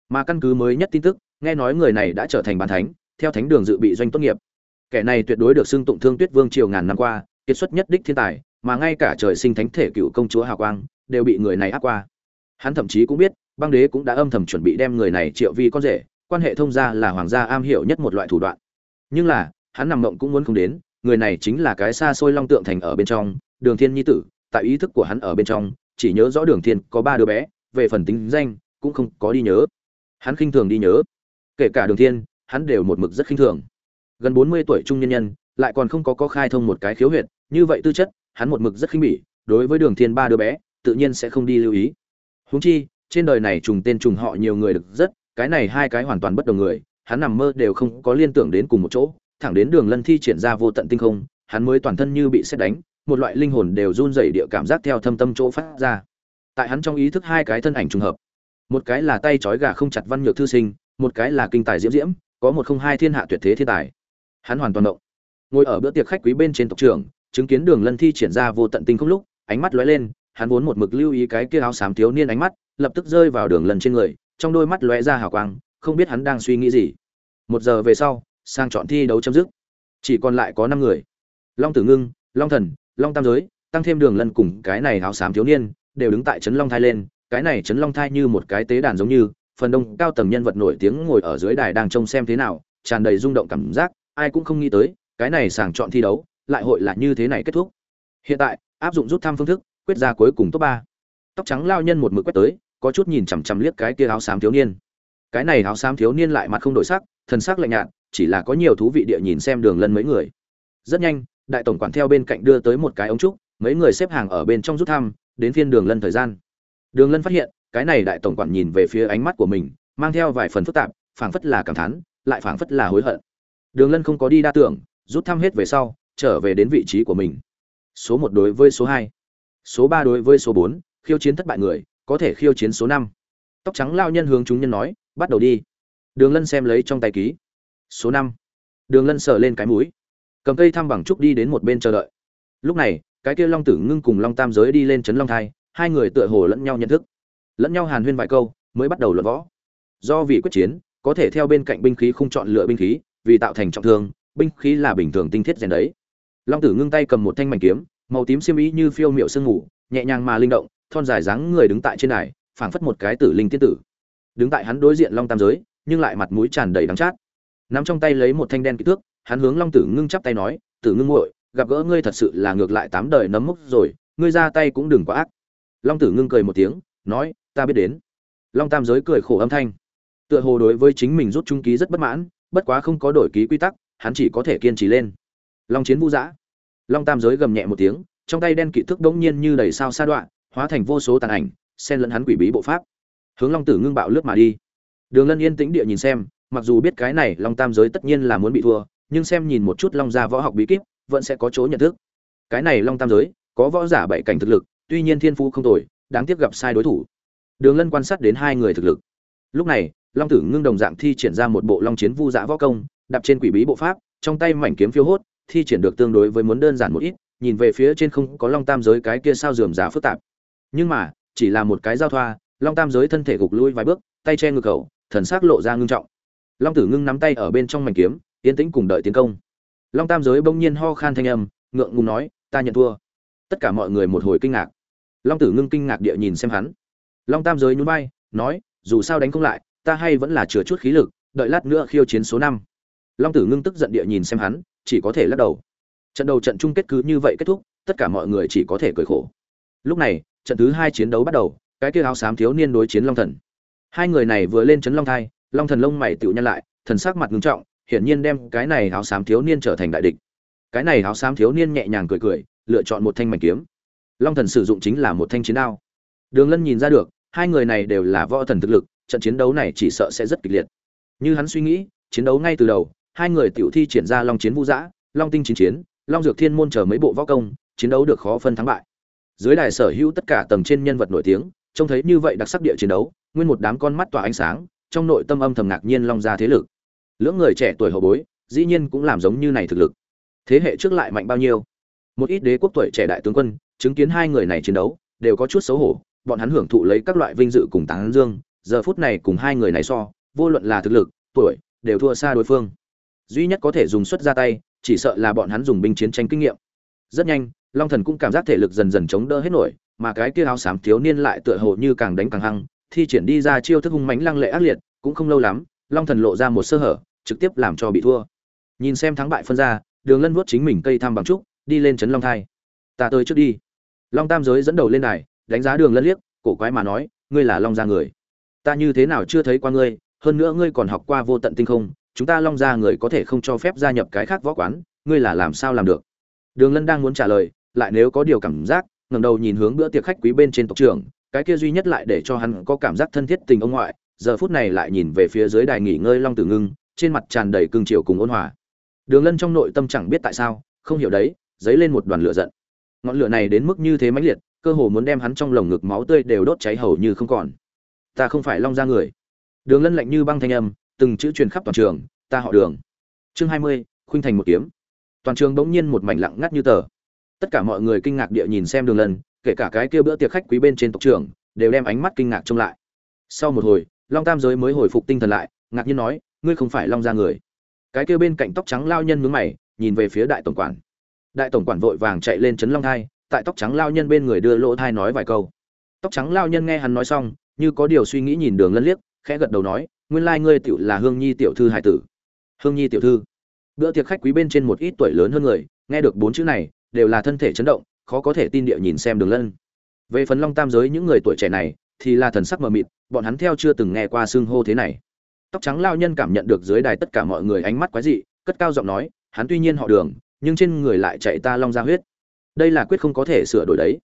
Mà căn cứ mới nhất tin tức, nghe nói người này đã trở thành bán thánh, theo thánh đường dự bị doanh tốt nghiệp. Kẻ này tuyệt đối được xưng tụng thương tuyết vương triều ngàn năm qua, kiệt xuất nhất đích thiên tài, mà ngay cả trời sinh thánh thể cựu công chúa hào quang, đều bị người này áp qua. Hắn thậm chí cũng biết, băng đế cũng đã âm thầm chuẩn bị đem người này triệu vi con rể, quan hệ thông gia là hoàng gia am hiểu nhất một loại thủ đoạn. Nhưng là, hắn nằm mộng cũng muốn không đến, người này chính là cái xa xôi long tượng thành ở bên trong đường thiên nhi tử, tại ý thức của hắn ở bên trong, chỉ nhớ rõ đường thiên có ba đứa bé, về phần tính danh, cũng không có đi nhớ. Hắn khinh thường đi nhớ. Kể cả đường thiên, hắn đều một mực rất khinh thường. Gần bốn mươi tuổi trung nhân nhân, lại còn không có có khai thông một cái khiếu huyệt, như vậy tư chất, hắn một mực rất khinh bỉ, đối với đường thiên ba đứa bé, tự nhiên sẽ không đi lưu ý. Huống chi, trên đời này trùng tên trùng họ nhiều người được rất, cái này hai cái hoàn toàn bất đồng người, hắn nằm mơ đều không có liên tưởng đến cùng một chỗ, thẳng đến đường lân thi triển ra vô tận tinh không, hắn mới toàn thân như bị xét đánh một loại linh hồn đều run rẩy địa cảm giác theo thâm tâm chỗ phát ra. Tại hắn trong ý thức hai cái thân ảnh trùng hợp. Một cái là tay trói gà không chặt văn nhược thư sinh, một cái là kinh tài diễm diễm, có một không hai thiên hạ tuyệt thế thiên tài. Hắn hoàn toàn động. Ngồi ở bữa tiệc khách quý bên trên tộc trưởng, chứng kiến đường lân thi triển ra vô tận tinh không lúc, ánh mắt lóe lên, hắn vốn một mực lưu ý cái kia áo xám thiếu niên ánh mắt, lập tức rơi vào đường lân trên người, trong đôi mắt lóe ra hào quang, không biết hắn đang suy nghĩ gì. Một giờ về sau, sang chọn thi đấu chấm dứt. Chỉ còn lại có năm người. Long tử ngưng, long thần long tam giới, tăng thêm đường lân cùng cái này áo xám thiếu niên, đều đứng tại trấn long thai lên, cái này trấn long thai như một cái tế đàn giống như, phần đông cao tầng nhân vật nổi tiếng ngồi ở dưới đài đang trông xem thế nào, tràn đầy rung động cảm giác, ai cũng không nghĩ tới, cái này sàng chọn thi đấu, lại hội là như thế này kết thúc. Hiện tại, áp dụng rút thăm phương thức, quyết ra cuối cùng top ba. Tóc trắng lao nhân một mực quét tới, có chút nhìn chằm chằm liếc cái kia áo xám thiếu niên. Cái này áo xám thiếu niên lại mặt không đổi sắc thần sắc lạnh nhạt, chỉ là có nhiều thú vị địa nhìn xem đường lân mấy người. Rất nhanh đại tổng quản theo bên cạnh đưa tới một cái ống trúc, mấy người xếp hàng ở bên trong rút thăm, đến phiên đường lân thời gian. Đường lân phát hiện, cái này đại tổng quản nhìn về phía ánh mắt của mình, mang theo vài phần phức tạp, phảng phất là cảm thán, lại phảng phất là hối hận. Đường lân không có đi đa tưởng, rút thăm hết về sau, trở về đến vị trí của mình. Số một đối với số hai, số ba đối với số bốn, khiêu chiến thất bại người, có thể khiêu chiến số năm. Tóc trắng lao nhân hướng chúng nhân nói, bắt đầu đi. Đường lân xem lấy trong tay ký. Số năm. Đường lân sờ lên cái mũi cầm cây thăm bằng trúc đi đến một bên chờ đợi. Lúc này, cái kia long tử ngưng cùng long tam giới đi lên trấn long thai, hai người tựa hồ lẫn nhau nhận thức. Lẫn nhau hàn huyên vài câu, mới bắt đầu luận võ. Do vì quyết chiến, có thể theo bên cạnh binh khí không chọn lựa binh khí, vì tạo thành trọng thương, binh khí là bình thường tinh thiết rèn đấy. Long tử ngưng tay cầm một thanh mảnh kiếm, màu tím xiêm ý như phiêu miệu sương ngủ nhẹ nhàng mà linh động, thon dài dáng người đứng tại trên đài, phảng phất một cái tử linh tiên tử. Đứng tại hắn đối diện long tam giới, nhưng lại mặt mũi tràn đầy đắng chát. Nắm trong tay lấy một thanh đen kích thước hắn hướng long tử ngưng chắp tay nói, tử ngưng muội, gặp gỡ ngươi thật sự là ngược lại tám đời nấm mốc rồi, ngươi ra tay cũng đừng quá ác. Long tử ngưng cười một tiếng, nói, ta biết đến. Long tam giới cười khổ âm thanh. Tựa hồ đối với chính mình rút trung ký rất bất mãn, bất quá không có đổi ký quy tắc, hắn chỉ có thể kiên trì lên. Long chiến vũ dã long tam giới gầm nhẹ một tiếng, trong tay đen kỵ thước đống nhiên như đầy sao sa đoạn hóa thành vô số tàn ảnh, xen lẫn hắn quỷ bí bộ pháp. Hướng long tử ngưng bạo lướt mà đi. Đường lân yên tĩnh địa nhìn xem, mặc dù biết cái này long tam giới tất nhiên là muốn bị thua nhưng xem nhìn một chút long gia võ học bí kíp, vẫn sẽ có chỗ nhận thức. Cái này long tam giới, có võ giả bảy cảnh thực lực, tuy nhiên thiên phú không tồi, đáng tiếc gặp sai đối thủ. Đường lân quan sát đến hai người thực lực. Lúc này, long tử ngưng đồng dạng thi triển ra một bộ long chiến vu giã võ công, đạp trên quỷ bí bộ pháp, trong tay mảnh kiếm phiêu hốt, thi triển được tương đối với muốn đơn giản một ít, nhìn về phía trên không có long tam giới cái kia sao dườm giá phức tạp. Nhưng mà, chỉ là một cái giao thoa, long tam giới thân thể gục lui vài bước, tay che ngực khẩu, thần sắc lộ ra ngưng trọng. Long tử ngưng nắm tay ở bên trong mảnh kiếm yên tĩnh cùng đợi tiến công. Long tam giới bỗng nhiên ho khan thanh âm, ngượng ngùng nói, ta nhận thua. Tất cả mọi người một hồi kinh ngạc. Long tử ngưng kinh ngạc địa nhìn xem hắn. Long tam giới nhún vai, nói, dù sao đánh không lại, ta hay vẫn là chừa chút khí lực, đợi lát nữa khiêu chiến số năm. Long tử ngưng tức giận địa nhìn xem hắn, chỉ có thể lắc đầu. Trận đầu trận chung kết cứ như vậy kết thúc, tất cả mọi người chỉ có thể cười khổ. Lúc này, trận thứ hai chiến đấu bắt đầu, cái kia áo xám thiếu niên đối chiến long thần. Hai người này vừa lên chấn long thai, long thần lông mày tựu nhăn lại, thần sắc mặt ngưng trọng hiển nhiên đem cái này áo xám thiếu niên trở thành đại địch. Cái này áo xám thiếu niên nhẹ nhàng cười cười, lựa chọn một thanh mảnh kiếm. Long thần sử dụng chính là một thanh chiến đao. Đường lân nhìn ra được, hai người này đều là võ thần thực lực, trận chiến đấu này chỉ sợ sẽ rất kịch liệt. Như hắn suy nghĩ, chiến đấu ngay từ đầu, hai người tiểu thi triển ra long chiến vũ dã long tinh chiến chiến, long dược thiên môn chờ mấy bộ võ công, chiến đấu được khó phân thắng bại. Dưới đài sở hữu tất cả tầng trên nhân vật nổi tiếng, trông thấy như vậy đặc sắc địa chiến đấu, nguyên một đám con mắt tỏa ánh sáng, trong nội tâm âm thầm ngạc nhiên long gia thế lực lưỡng người trẻ tuổi hậu bối, dĩ nhiên cũng làm giống như này thực lực. Thế hệ trước lại mạnh bao nhiêu? Một ít đế quốc tuổi trẻ đại tướng quân, chứng kiến hai người này chiến đấu, đều có chút xấu hổ, bọn hắn hưởng thụ lấy các loại vinh dự cùng tán dương, giờ phút này cùng hai người này so, vô luận là thực lực, tuổi, đều thua xa đối phương. Duy nhất có thể dùng xuất ra tay, chỉ sợ là bọn hắn dùng binh chiến tranh kinh nghiệm. Rất nhanh, long thần cũng cảm giác thể lực dần dần chống đỡ hết nổi, mà cái kia áo xám thiếu niên lại tựa hồ như càng đánh càng hăng, thi triển đi ra chiêu thức hung mãnh lăng lệ ác liệt, cũng không lâu lắm, long thần lộ ra một sơ hở trực tiếp làm cho bị thua. Nhìn xem thắng bại phân ra, đường lân vuốt chính mình cây thăm bằng trúc, đi lên trấn long thai. Ta tới trước đi. Long tam giới dẫn đầu lên đài, đánh giá đường lân liếc, cổ quái mà nói, ngươi là long gia người. Ta như thế nào chưa thấy qua ngươi, hơn nữa ngươi còn học qua vô tận tinh không, chúng ta long gia người có thể không cho phép gia nhập cái khác võ quán, ngươi là làm sao làm được? Đường lân đang muốn trả lời, lại nếu có điều cảm giác, ngẩng đầu nhìn hướng bữa tiệc khách quý bên trên tộc trưởng, cái kia duy nhất lại để cho hắn có cảm giác thân thiết tình ông ngoại, giờ phút này lại nhìn về phía dưới đài nghỉ ngơi long tử ngưng trên mặt tràn đầy cương triều cùng ôn hòa. Đường lân trong nội tâm chẳng biết tại sao, không hiểu đấy dấy lên một đoàn lửa giận. Ngọn lửa này đến mức như thế mãnh liệt, cơ hồ muốn đem hắn trong lồng ngực máu tươi đều đốt cháy hầu như không còn. Ta không phải long gia người. Đường lân lạnh như băng thanh âm, từng chữ truyền khắp toàn trường, ta họ đường. Chương hai mươi, khuynh thành một kiếm. Toàn trường bỗng nhiên một mảnh lặng ngắt như tờ. Tất cả mọi người kinh ngạc địa nhìn xem đường lân, kể cả cái kia bữa tiệc khách quý bên trên tộc trưởng, đều đem ánh mắt kinh ngạc trông lại. Sau một hồi, long tam giới mới hồi phục tinh thần lại, ngạc nhiên nói ngươi không phải long gia người. Cái kia bên cạnh tóc trắng lao nhân mướn mày, nhìn về phía đại tổng quản. Đại tổng quản vội vàng chạy lên chấn long thai, tại tóc trắng lao nhân bên người đưa lỗ thai nói vài câu. Tóc trắng lao nhân nghe hắn nói xong, như có điều suy nghĩ nhìn đường lân liếc, khẽ gật đầu nói, nguyên lai ngươi tiểu là hương nhi tiểu thư hải tử. Hương nhi tiểu thư? Bữa tiệc khách quý bên trên một ít tuổi lớn hơn người, nghe được bốn chữ này, đều là thân thể chấn động, khó có thể tin địa nhìn xem đường lân. Về phần long tam giới những người tuổi trẻ này, thì là thần sắc mờ mịt, bọn hắn theo chưa từng nghe qua xưng hô thế này tóc trắng lao nhân cảm nhận được dưới đài tất cả mọi người ánh mắt quái dị, cất cao giọng nói, hắn tuy nhiên họ đường, nhưng trên người lại chạy ta long ra huyết. Đây là quyết không có thể sửa đổi đấy.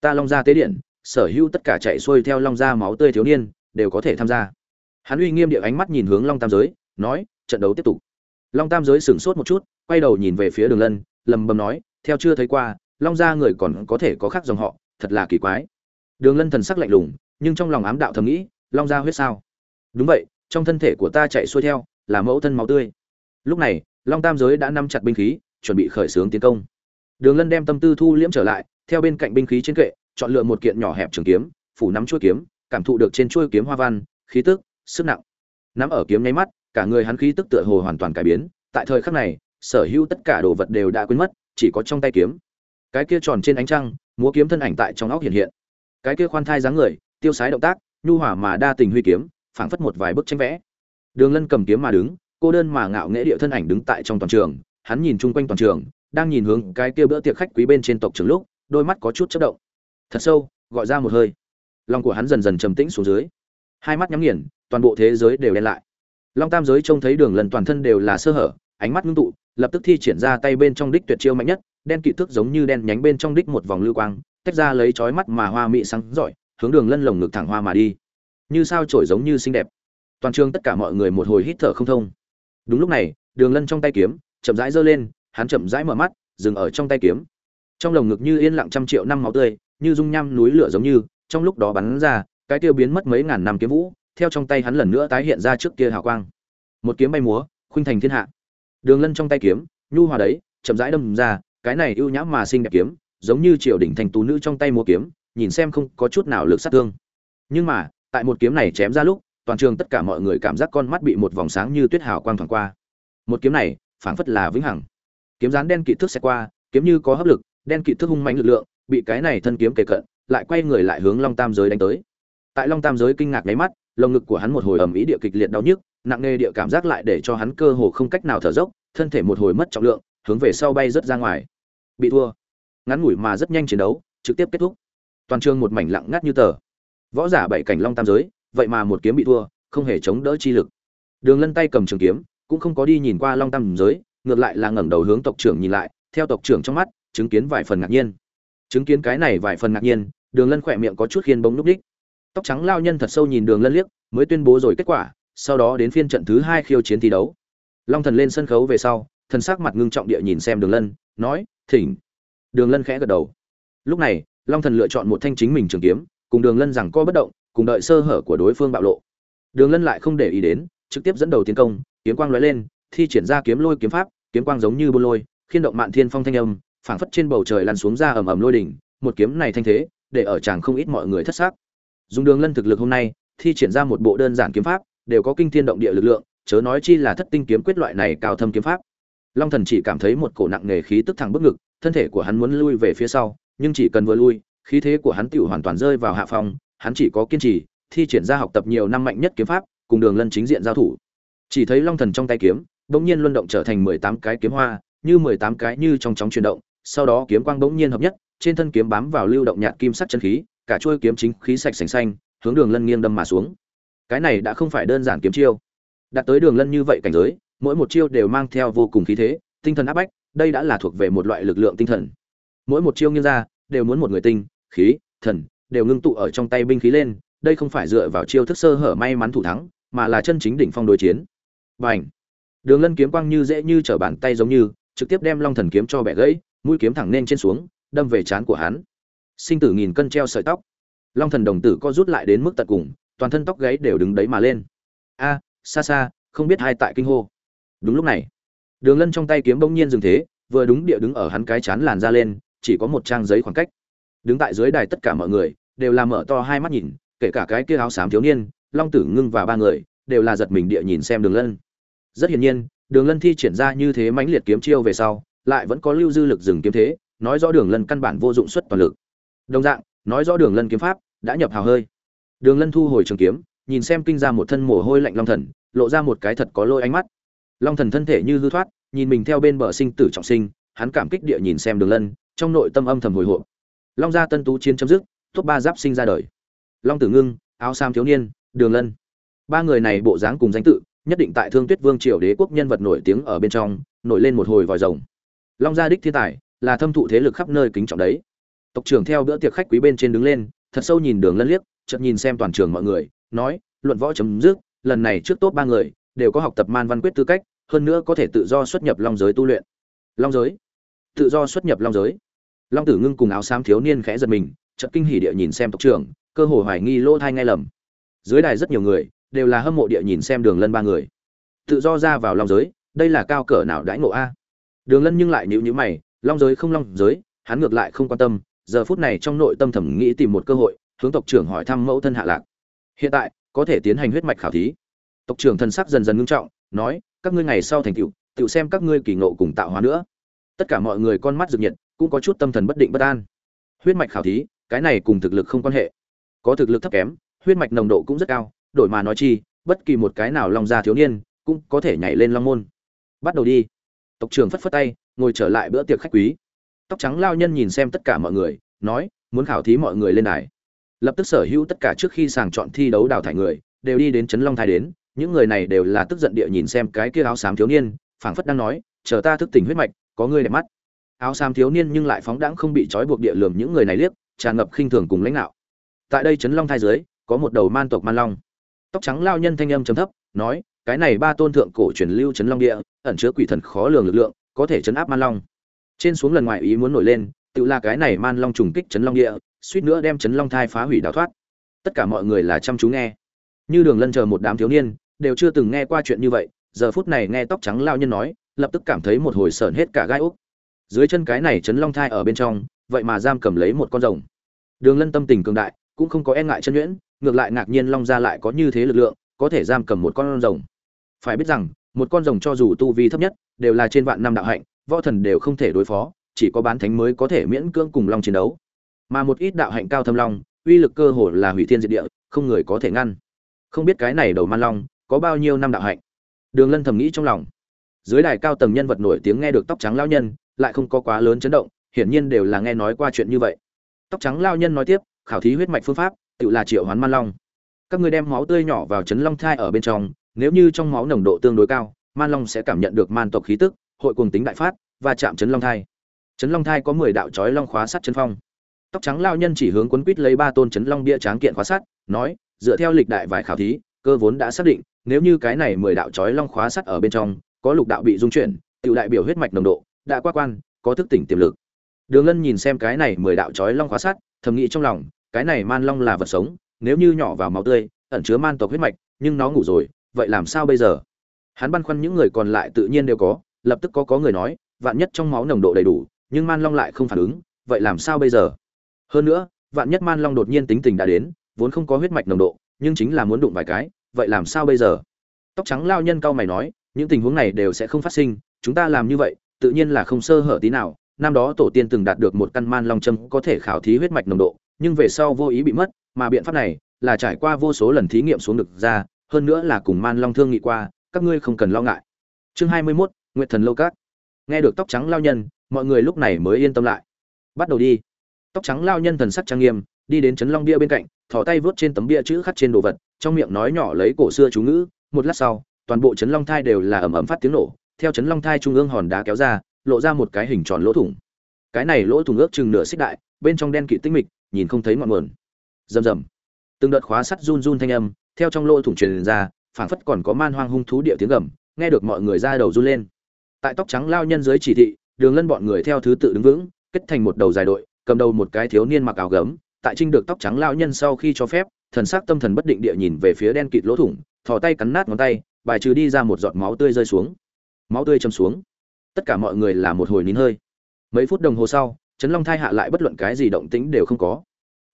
Ta long ra tế điện, sở hữu tất cả chạy xuôi theo long ra máu tươi thiếu niên, đều có thể tham gia. Hắn uy nghiêm địa ánh mắt nhìn hướng long tam giới, nói, trận đấu tiếp tục. Long tam giới sửng sốt một chút, quay đầu nhìn về phía đường lân, lầm bầm nói, theo chưa thấy qua, long gia người còn có thể có khác dòng họ, thật là kỳ quái. Đường lân thần sắc lạnh lùng, nhưng trong lòng ám đạo thầm nghĩ, long gia huyết sao? Đúng vậy trong thân thể của ta chạy xuôi theo, là mẫu thân máu tươi. Lúc này, long tam giới đã nắm chặt binh khí, chuẩn bị khởi xướng tiến công. Đường lân đem tâm tư thu liễm trở lại, theo bên cạnh binh khí trên kệ, chọn lựa một kiện nhỏ hẹp trường kiếm, phủ nắm chuôi kiếm, cảm thụ được trên chuôi kiếm hoa văn, khí tức, sức nặng. Nắm ở kiếm nháy mắt, cả người hắn khí tức tựa hồ hoàn toàn cải biến, tại thời khắc này, sở hữu tất cả đồ vật đều đã quên mất, chỉ có trong tay kiếm. Cái kia tròn trên ánh trăng, múa kiếm thân ảnh tại trong óc hiện hiện. Cái kia khoan thai dáng người, tiêu sái động tác, nhu hỏa mà đa tình huy kiếm phảng phất một vài bức tranh vẽ. Đường lân cầm kiếm mà đứng, cô đơn mà ngạo nghễ địa thân ảnh đứng tại trong toàn trường, hắn nhìn chung quanh toàn trường, đang nhìn hướng cái kia bữa tiệc khách quý bên trên tộc trường lúc, đôi mắt có chút chớp động. Thật sâu, gọi ra một hơi. Lòng của hắn dần dần trầm tĩnh xuống dưới. Hai mắt nhắm nghiền, toàn bộ thế giới đều đen lại. Long tam giới trông thấy đường lần toàn thân đều là sơ hở, ánh mắt ngưng tụ, lập tức thi triển ra tay bên trong đích tuyệt chiêu mạnh nhất, đen kỵ thước giống như đen nhánh bên trong đích một vòng lưu quang, tách ra lấy chói mắt mà hoa mị sáng giỏi hướng đường lân lồng ngực thẳng hoa mà đi như sao trổi giống như xinh đẹp. Toàn trường tất cả mọi người một hồi hít thở không thông. Đúng lúc này, đường lân trong tay kiếm, chậm rãi giơ lên, hắn chậm rãi mở mắt, dừng ở trong tay kiếm. Trong lồng ngực như yên lặng trăm triệu năm máu tươi, như dung nham núi lửa giống như, trong lúc đó bắn ra, cái tiêu biến mất mấy ngàn năm kiếm vũ, theo trong tay hắn lần nữa tái hiện ra trước kia hào quang. Một kiếm bay múa, khuynh thành thiên hạ. Đường lân trong tay kiếm, nhu hòa đấy, chậm rãi đâm ra, cái này ưu nhã mà xinh đẹp kiếm, giống như triều đỉnh thành tú nữ trong tay múa kiếm, nhìn xem không có chút nào lực sát thương. Nhưng mà tại một kiếm này chém ra lúc, toàn trường tất cả mọi người cảm giác con mắt bị một vòng sáng như tuyết hào quang thoảng qua. Một kiếm này, phảng phất là vĩnh hằng. Kiếm rán đen kỵ thước sẽ qua, kiếm như có hấp lực, đen kỵ thước hung mạnh lực lượng, bị cái này thân kiếm kề cận, lại quay người lại hướng long tam giới đánh tới. Tại long tam giới kinh ngạc nháy mắt, lồng ngực của hắn một hồi ầm ý địa kịch liệt đau nhức, nặng nề địa cảm giác lại để cho hắn cơ hồ không cách nào thở dốc, thân thể một hồi mất trọng lượng, hướng về sau bay rớt ra ngoài. Bị thua. Ngắn ngủi mà rất nhanh chiến đấu, trực tiếp kết thúc. Toàn trường một mảnh lặng ngắt như tờ võ giả bảy cảnh long tam giới, vậy mà một kiếm bị thua, không hề chống đỡ chi lực. Đường lân tay cầm trường kiếm, cũng không có đi nhìn qua long tam giới, ngược lại là ngẩng đầu hướng tộc trưởng nhìn lại, theo tộc trưởng trong mắt, chứng kiến vài phần ngạc nhiên. Chứng kiến cái này vài phần ngạc nhiên, đường lân khỏe miệng có chút khiên bóng núp đích tóc trắng lao nhân thật sâu nhìn đường lân liếc, mới tuyên bố rồi kết quả, sau đó đến phiên trận thứ hai khiêu chiến thi đấu. Long thần lên sân khấu về sau, thần sắc mặt ngưng trọng địa nhìn xem đường lân, nói, thỉnh. Đường lân khẽ gật đầu. Lúc này, long thần lựa chọn một thanh chính mình trường kiếm cùng đường lân rằng co bất động, cùng đợi sơ hở của đối phương bạo lộ. Đường lân lại không để ý đến, trực tiếp dẫn đầu tiến công, kiếm quang lóe lên, thi triển ra kiếm lôi kiếm pháp, kiếm quang giống như bô lôi khiên động mạn thiên phong thanh âm, phảng phất trên bầu trời lăn xuống ra ầm ầm lôi đỉnh, một kiếm này thanh thế, để ở chàng không ít mọi người thất xác dùng đường lân thực lực hôm nay, thi triển ra một bộ đơn giản kiếm pháp, đều có kinh thiên động địa lực lượng, chớ nói chi là thất tinh kiếm quyết loại này cao thâm kiếm pháp. Long thần chỉ cảm thấy một cổ nặng nề khí tức thẳng bức ngực, thân thể của hắn muốn lui về phía sau, nhưng chỉ cần vừa lui khí thế của hắn tiểu hoàn toàn rơi vào hạ phòng hắn chỉ có kiên trì, thi triển ra học tập nhiều năm mạnh nhất kiếm pháp, cùng đường lân chính diện giao thủ. Chỉ thấy long thần trong tay kiếm, bỗng nhiên luân động trở thành mười tám cái kiếm hoa, như mười tám cái như trong chóng chuyển động, sau đó kiếm quang bỗng nhiên hợp nhất, trên thân kiếm bám vào lưu động nhạt kim sắc chân khí, cả chuôi kiếm chính khí sạch sành xanh, hướng đường lân nghiêng đâm mà xuống. Cái này đã không phải đơn giản kiếm chiêu. Đạt tới đường lân như vậy cảnh giới, mỗi một chiêu đều mang theo vô cùng khí thế, tinh thần áp bách, đây đã là thuộc về một loại lực lượng tinh thần. Mỗi một chiêu nghiêng ra, đều muốn một người tinh khí thần đều ngưng tụ ở trong tay binh khí lên đây không phải dựa vào chiêu thức sơ hở may mắn thủ thắng mà là chân chính đỉnh phong đối chiến. Bành, đường lân kiếm quang như dễ như trở bàn tay giống như trực tiếp đem long thần kiếm cho bẻ gãy mũi kiếm thẳng lên trên xuống đâm về trán của hắn. Sinh tử nghìn cân treo sợi tóc. Long thần đồng tử co rút lại đến mức tận cùng toàn thân tóc gáy đều đứng đấy mà lên. A xa xa không biết hai tại kinh hô. Đúng lúc này đường lân trong tay kiếm bỗng nhiên dừng thế vừa đúng địa đứng ở hắn cái chán làn ra lên chỉ có một trang giấy khoảng cách đứng tại dưới đài tất cả mọi người, đều làm mở to hai mắt nhìn, kể cả cái kia áo xám thiếu niên, long tử ngưng và ba người, đều là giật mình địa nhìn xem đường lân. Rất hiển nhiên, đường lân thi triển ra như thế mãnh liệt kiếm chiêu về sau, lại vẫn có lưu dư lực dừng kiếm thế, nói rõ đường lân căn bản vô dụng suất toàn lực. Đồng dạng, nói rõ đường lân kiếm pháp, đã nhập hào hơi. Đường lân thu hồi trường kiếm, nhìn xem kinh ra một thân mồ hôi lạnh long thần, lộ ra một cái thật có lôi ánh mắt. Long thần thân thể như hư thoát, nhìn mình theo bên bờ sinh tử trọng sinh, hắn cảm kích địa nhìn xem đường lân, trong nội tâm âm thầm hồi hộp long gia tân tú chiến chấm dứt top ba giáp sinh ra đời. Long tử ngưng, áo sam thiếu niên, đường lân. Ba người này bộ dáng cùng danh tự, nhất định tại thương tuyết vương triều đế quốc nhân vật nổi tiếng ở bên trong, nổi lên một hồi vòi rồng. Long gia đích thiên tài, là thâm thụ thế lực khắp nơi kính trọng đấy. Tộc trưởng theo bữa tiệc khách quý bên trên đứng lên, thật sâu nhìn đường lân liếc, chợt nhìn xem toàn trường mọi người, nói, luận võ chấm dứt, lần này trước tốt ba người, đều có học tập man văn quyết tư cách, hơn nữa có thể tự do xuất nhập long giới tu luyện. Long giới? Tự do xuất nhập long giới? Long tử ngưng cùng áo xám thiếu niên khẽ giật mình, chợt kinh hỉ địa nhìn xem tộc trưởng, cơ hồ hoài nghi lỗ thai ngay lầm. Dưới đài rất nhiều người đều là hâm mộ địa nhìn xem đường lân ba người. Tự do ra vào long giới, đây là cao cỡ nào đãi ngộ a? Đường lân nhưng lại nhịu nhíu mày, long giới không long giới, hắn ngược lại không quan tâm, giờ phút này trong nội tâm thẩm nghĩ tìm một cơ hội, hướng tộc trưởng hỏi thăm mẫu thân hạ lạc. Hiện tại, có thể tiến hành huyết mạch khảo thí. Tộc trưởng thân sắc dần dần ngưng trọng, nói, các ngươi ngày sau thành tựu tự xem các ngươi kỳ ngộ cùng tạo hóa nữa. Tất cả mọi người con mắt rực nhiệt cũng có chút tâm thần bất định bất an. Huyết mạch khảo thí, cái này cùng thực lực không quan hệ. Có thực lực thấp kém, huyết mạch nồng độ cũng rất cao, đổi mà nói chi, bất kỳ một cái nào long gia thiếu niên cũng có thể nhảy lên long môn. Bắt đầu đi. Tộc trưởng phất phất tay, ngồi trở lại bữa tiệc khách quý. Tóc trắng lao nhân nhìn xem tất cả mọi người, nói, muốn khảo thí mọi người lên đài. Lập tức sở hữu tất cả trước khi sàng chọn thi đấu đào thải người, đều đi đến trấn long thai đến. Những người này đều là tức giận địa nhìn xem cái kia áo xám thiếu niên, phảng phất đang nói, chờ ta thức tỉnh huyết mạch, có người đẹp mắt áo xám thiếu niên nhưng lại phóng đãng không bị trói buộc địa lườm những người này liếc, tràn ngập khinh thường cùng lãnh đạo tại đây trấn long thai dưới, có một đầu man tộc man long. Tóc trắng lao nhân thanh âm trầm thấp, nói, cái này ba tôn thượng cổ truyền lưu trấn long địa, ẩn chứa quỷ thần khó lường lực lượng, có thể chấn áp man long. Trên xuống lần ngoài ý muốn nổi lên, tự là cái này man long trùng kích trấn long địa, suýt nữa đem trấn long thai phá hủy đào thoát. Tất cả mọi người là chăm chú nghe. Như đường lân chờ một đám thiếu niên, đều chưa từng nghe qua chuyện như vậy, giờ phút này nghe tóc trắng lao nhân nói, lập tức cảm thấy một hồi sởn hết cả gai úc dưới chân cái này chấn long thai ở bên trong, vậy mà giam cầm lấy một con rồng. Đường lân tâm tình cường đại, cũng không có e ngại chân nhuyễn, ngược lại ngạc nhiên long ra lại có như thế lực lượng, có thể giam cầm một con rồng. Phải biết rằng, một con rồng cho dù tu vi thấp nhất, đều là trên vạn năm đạo hạnh, võ thần đều không thể đối phó, chỉ có bán thánh mới có thể miễn cưỡng cùng long chiến đấu. Mà một ít đạo hạnh cao thâm long, uy lực cơ hồ là hủy thiên diệt địa, không người có thể ngăn. Không biết cái này đầu man long, có bao nhiêu năm đạo hạnh? Đường lân thầm nghĩ trong lòng. Dưới đài cao tầng nhân vật nổi tiếng nghe được tóc trắng lao nhân lại không có quá lớn chấn động, hiển nhiên đều là nghe nói qua chuyện như vậy. Tóc trắng lao nhân nói tiếp, khảo thí huyết mạch phương pháp, tự là triệu hoán man long. Các ngươi đem máu tươi nhỏ vào chấn long thai ở bên trong, nếu như trong máu nồng độ tương đối cao, man long sẽ cảm nhận được man tộc khí tức, hội cuồng tính đại phát và chạm chấn long thai. Chấn long thai có mười đạo chói long khóa sắt chân phong. Tóc trắng lao nhân chỉ hướng quấn quýt lấy ba tôn chấn long bia tráng kiện khóa sắt, nói, dựa theo lịch đại vài khảo thí, cơ vốn đã xác định, nếu như cái này mười đạo chói long khóa sắt ở bên trong, có lục đạo bị dung chuyển, tự đại biểu huyết mạch nồng độ đã qua quan, có thức tỉnh tiềm lực. Đường lân nhìn xem cái này mười đạo chói long khóa sắt, thầm nghĩ trong lòng, cái này man long là vật sống, nếu như nhỏ vào máu tươi, ẩn chứa man tộc huyết mạch, nhưng nó ngủ rồi, vậy làm sao bây giờ? Hắn băn khoăn những người còn lại tự nhiên đều có, lập tức có có người nói, vạn nhất trong máu nồng độ đầy đủ, nhưng man long lại không phản ứng, vậy làm sao bây giờ? Hơn nữa, vạn nhất man long đột nhiên tính tình đã đến, vốn không có huyết mạch nồng độ, nhưng chính là muốn đụng vài cái, vậy làm sao bây giờ? Tóc trắng lao nhân cao mày nói, những tình huống này đều sẽ không phát sinh, chúng ta làm như vậy tự nhiên là không sơ hở tí nào năm đó tổ tiên từng đạt được một căn man long châm có thể khảo thí huyết mạch nồng độ nhưng về sau vô ý bị mất mà biện pháp này là trải qua vô số lần thí nghiệm xuống được ra hơn nữa là cùng man long thương nghị qua các ngươi không cần lo ngại. Chương hai mươi 21, nguyệt thần lâu các. Nghe được tóc trắng lao nhân mọi người lúc này mới yên tâm lại. Bắt đầu đi. Tóc trắng lao nhân thần sắc trang nghiêm đi đến chấn long bia bên cạnh thò tay vớt trên tấm bia chữ khắc trên đồ vật trong miệng nói nhỏ lấy cổ xưa chú ngữ một lát sau toàn bộ chấn long thai đều là ầm ầm phát tiếng nổ theo chấn long thai trung ương hòn đá kéo ra, lộ ra một cái hình tròn lỗ thủng. Cái này lỗ thủng ước chừng nửa xích đại, bên trong đen kịt tinh mịch, nhìn không thấy ngọn nguồn. Rầm rầm. Từng đợt khóa sắt run run thanh âm, theo trong lỗ thủng truyền ra, phảng phất còn có man hoang hung thú địa tiếng gầm, nghe được mọi người ra đầu run lên. Tại tóc trắng lao nhân dưới chỉ thị, đường lân bọn người theo thứ tự đứng vững, kết thành một đầu dài đội, cầm đầu một cái thiếu niên mặc áo gấm, tại trinh được tóc trắng lao nhân sau khi cho phép, thần sắc tâm thần bất định địa nhìn về phía đen kịt lỗ thủng, thò tay cắn nát ngón tay, bài trừ đi ra một giọt máu tươi rơi xuống máu tươi châm xuống. Tất cả mọi người là một hồi nín hơi. Mấy phút đồng hồ sau, trấn long thai hạ lại bất luận cái gì động tĩnh đều không có.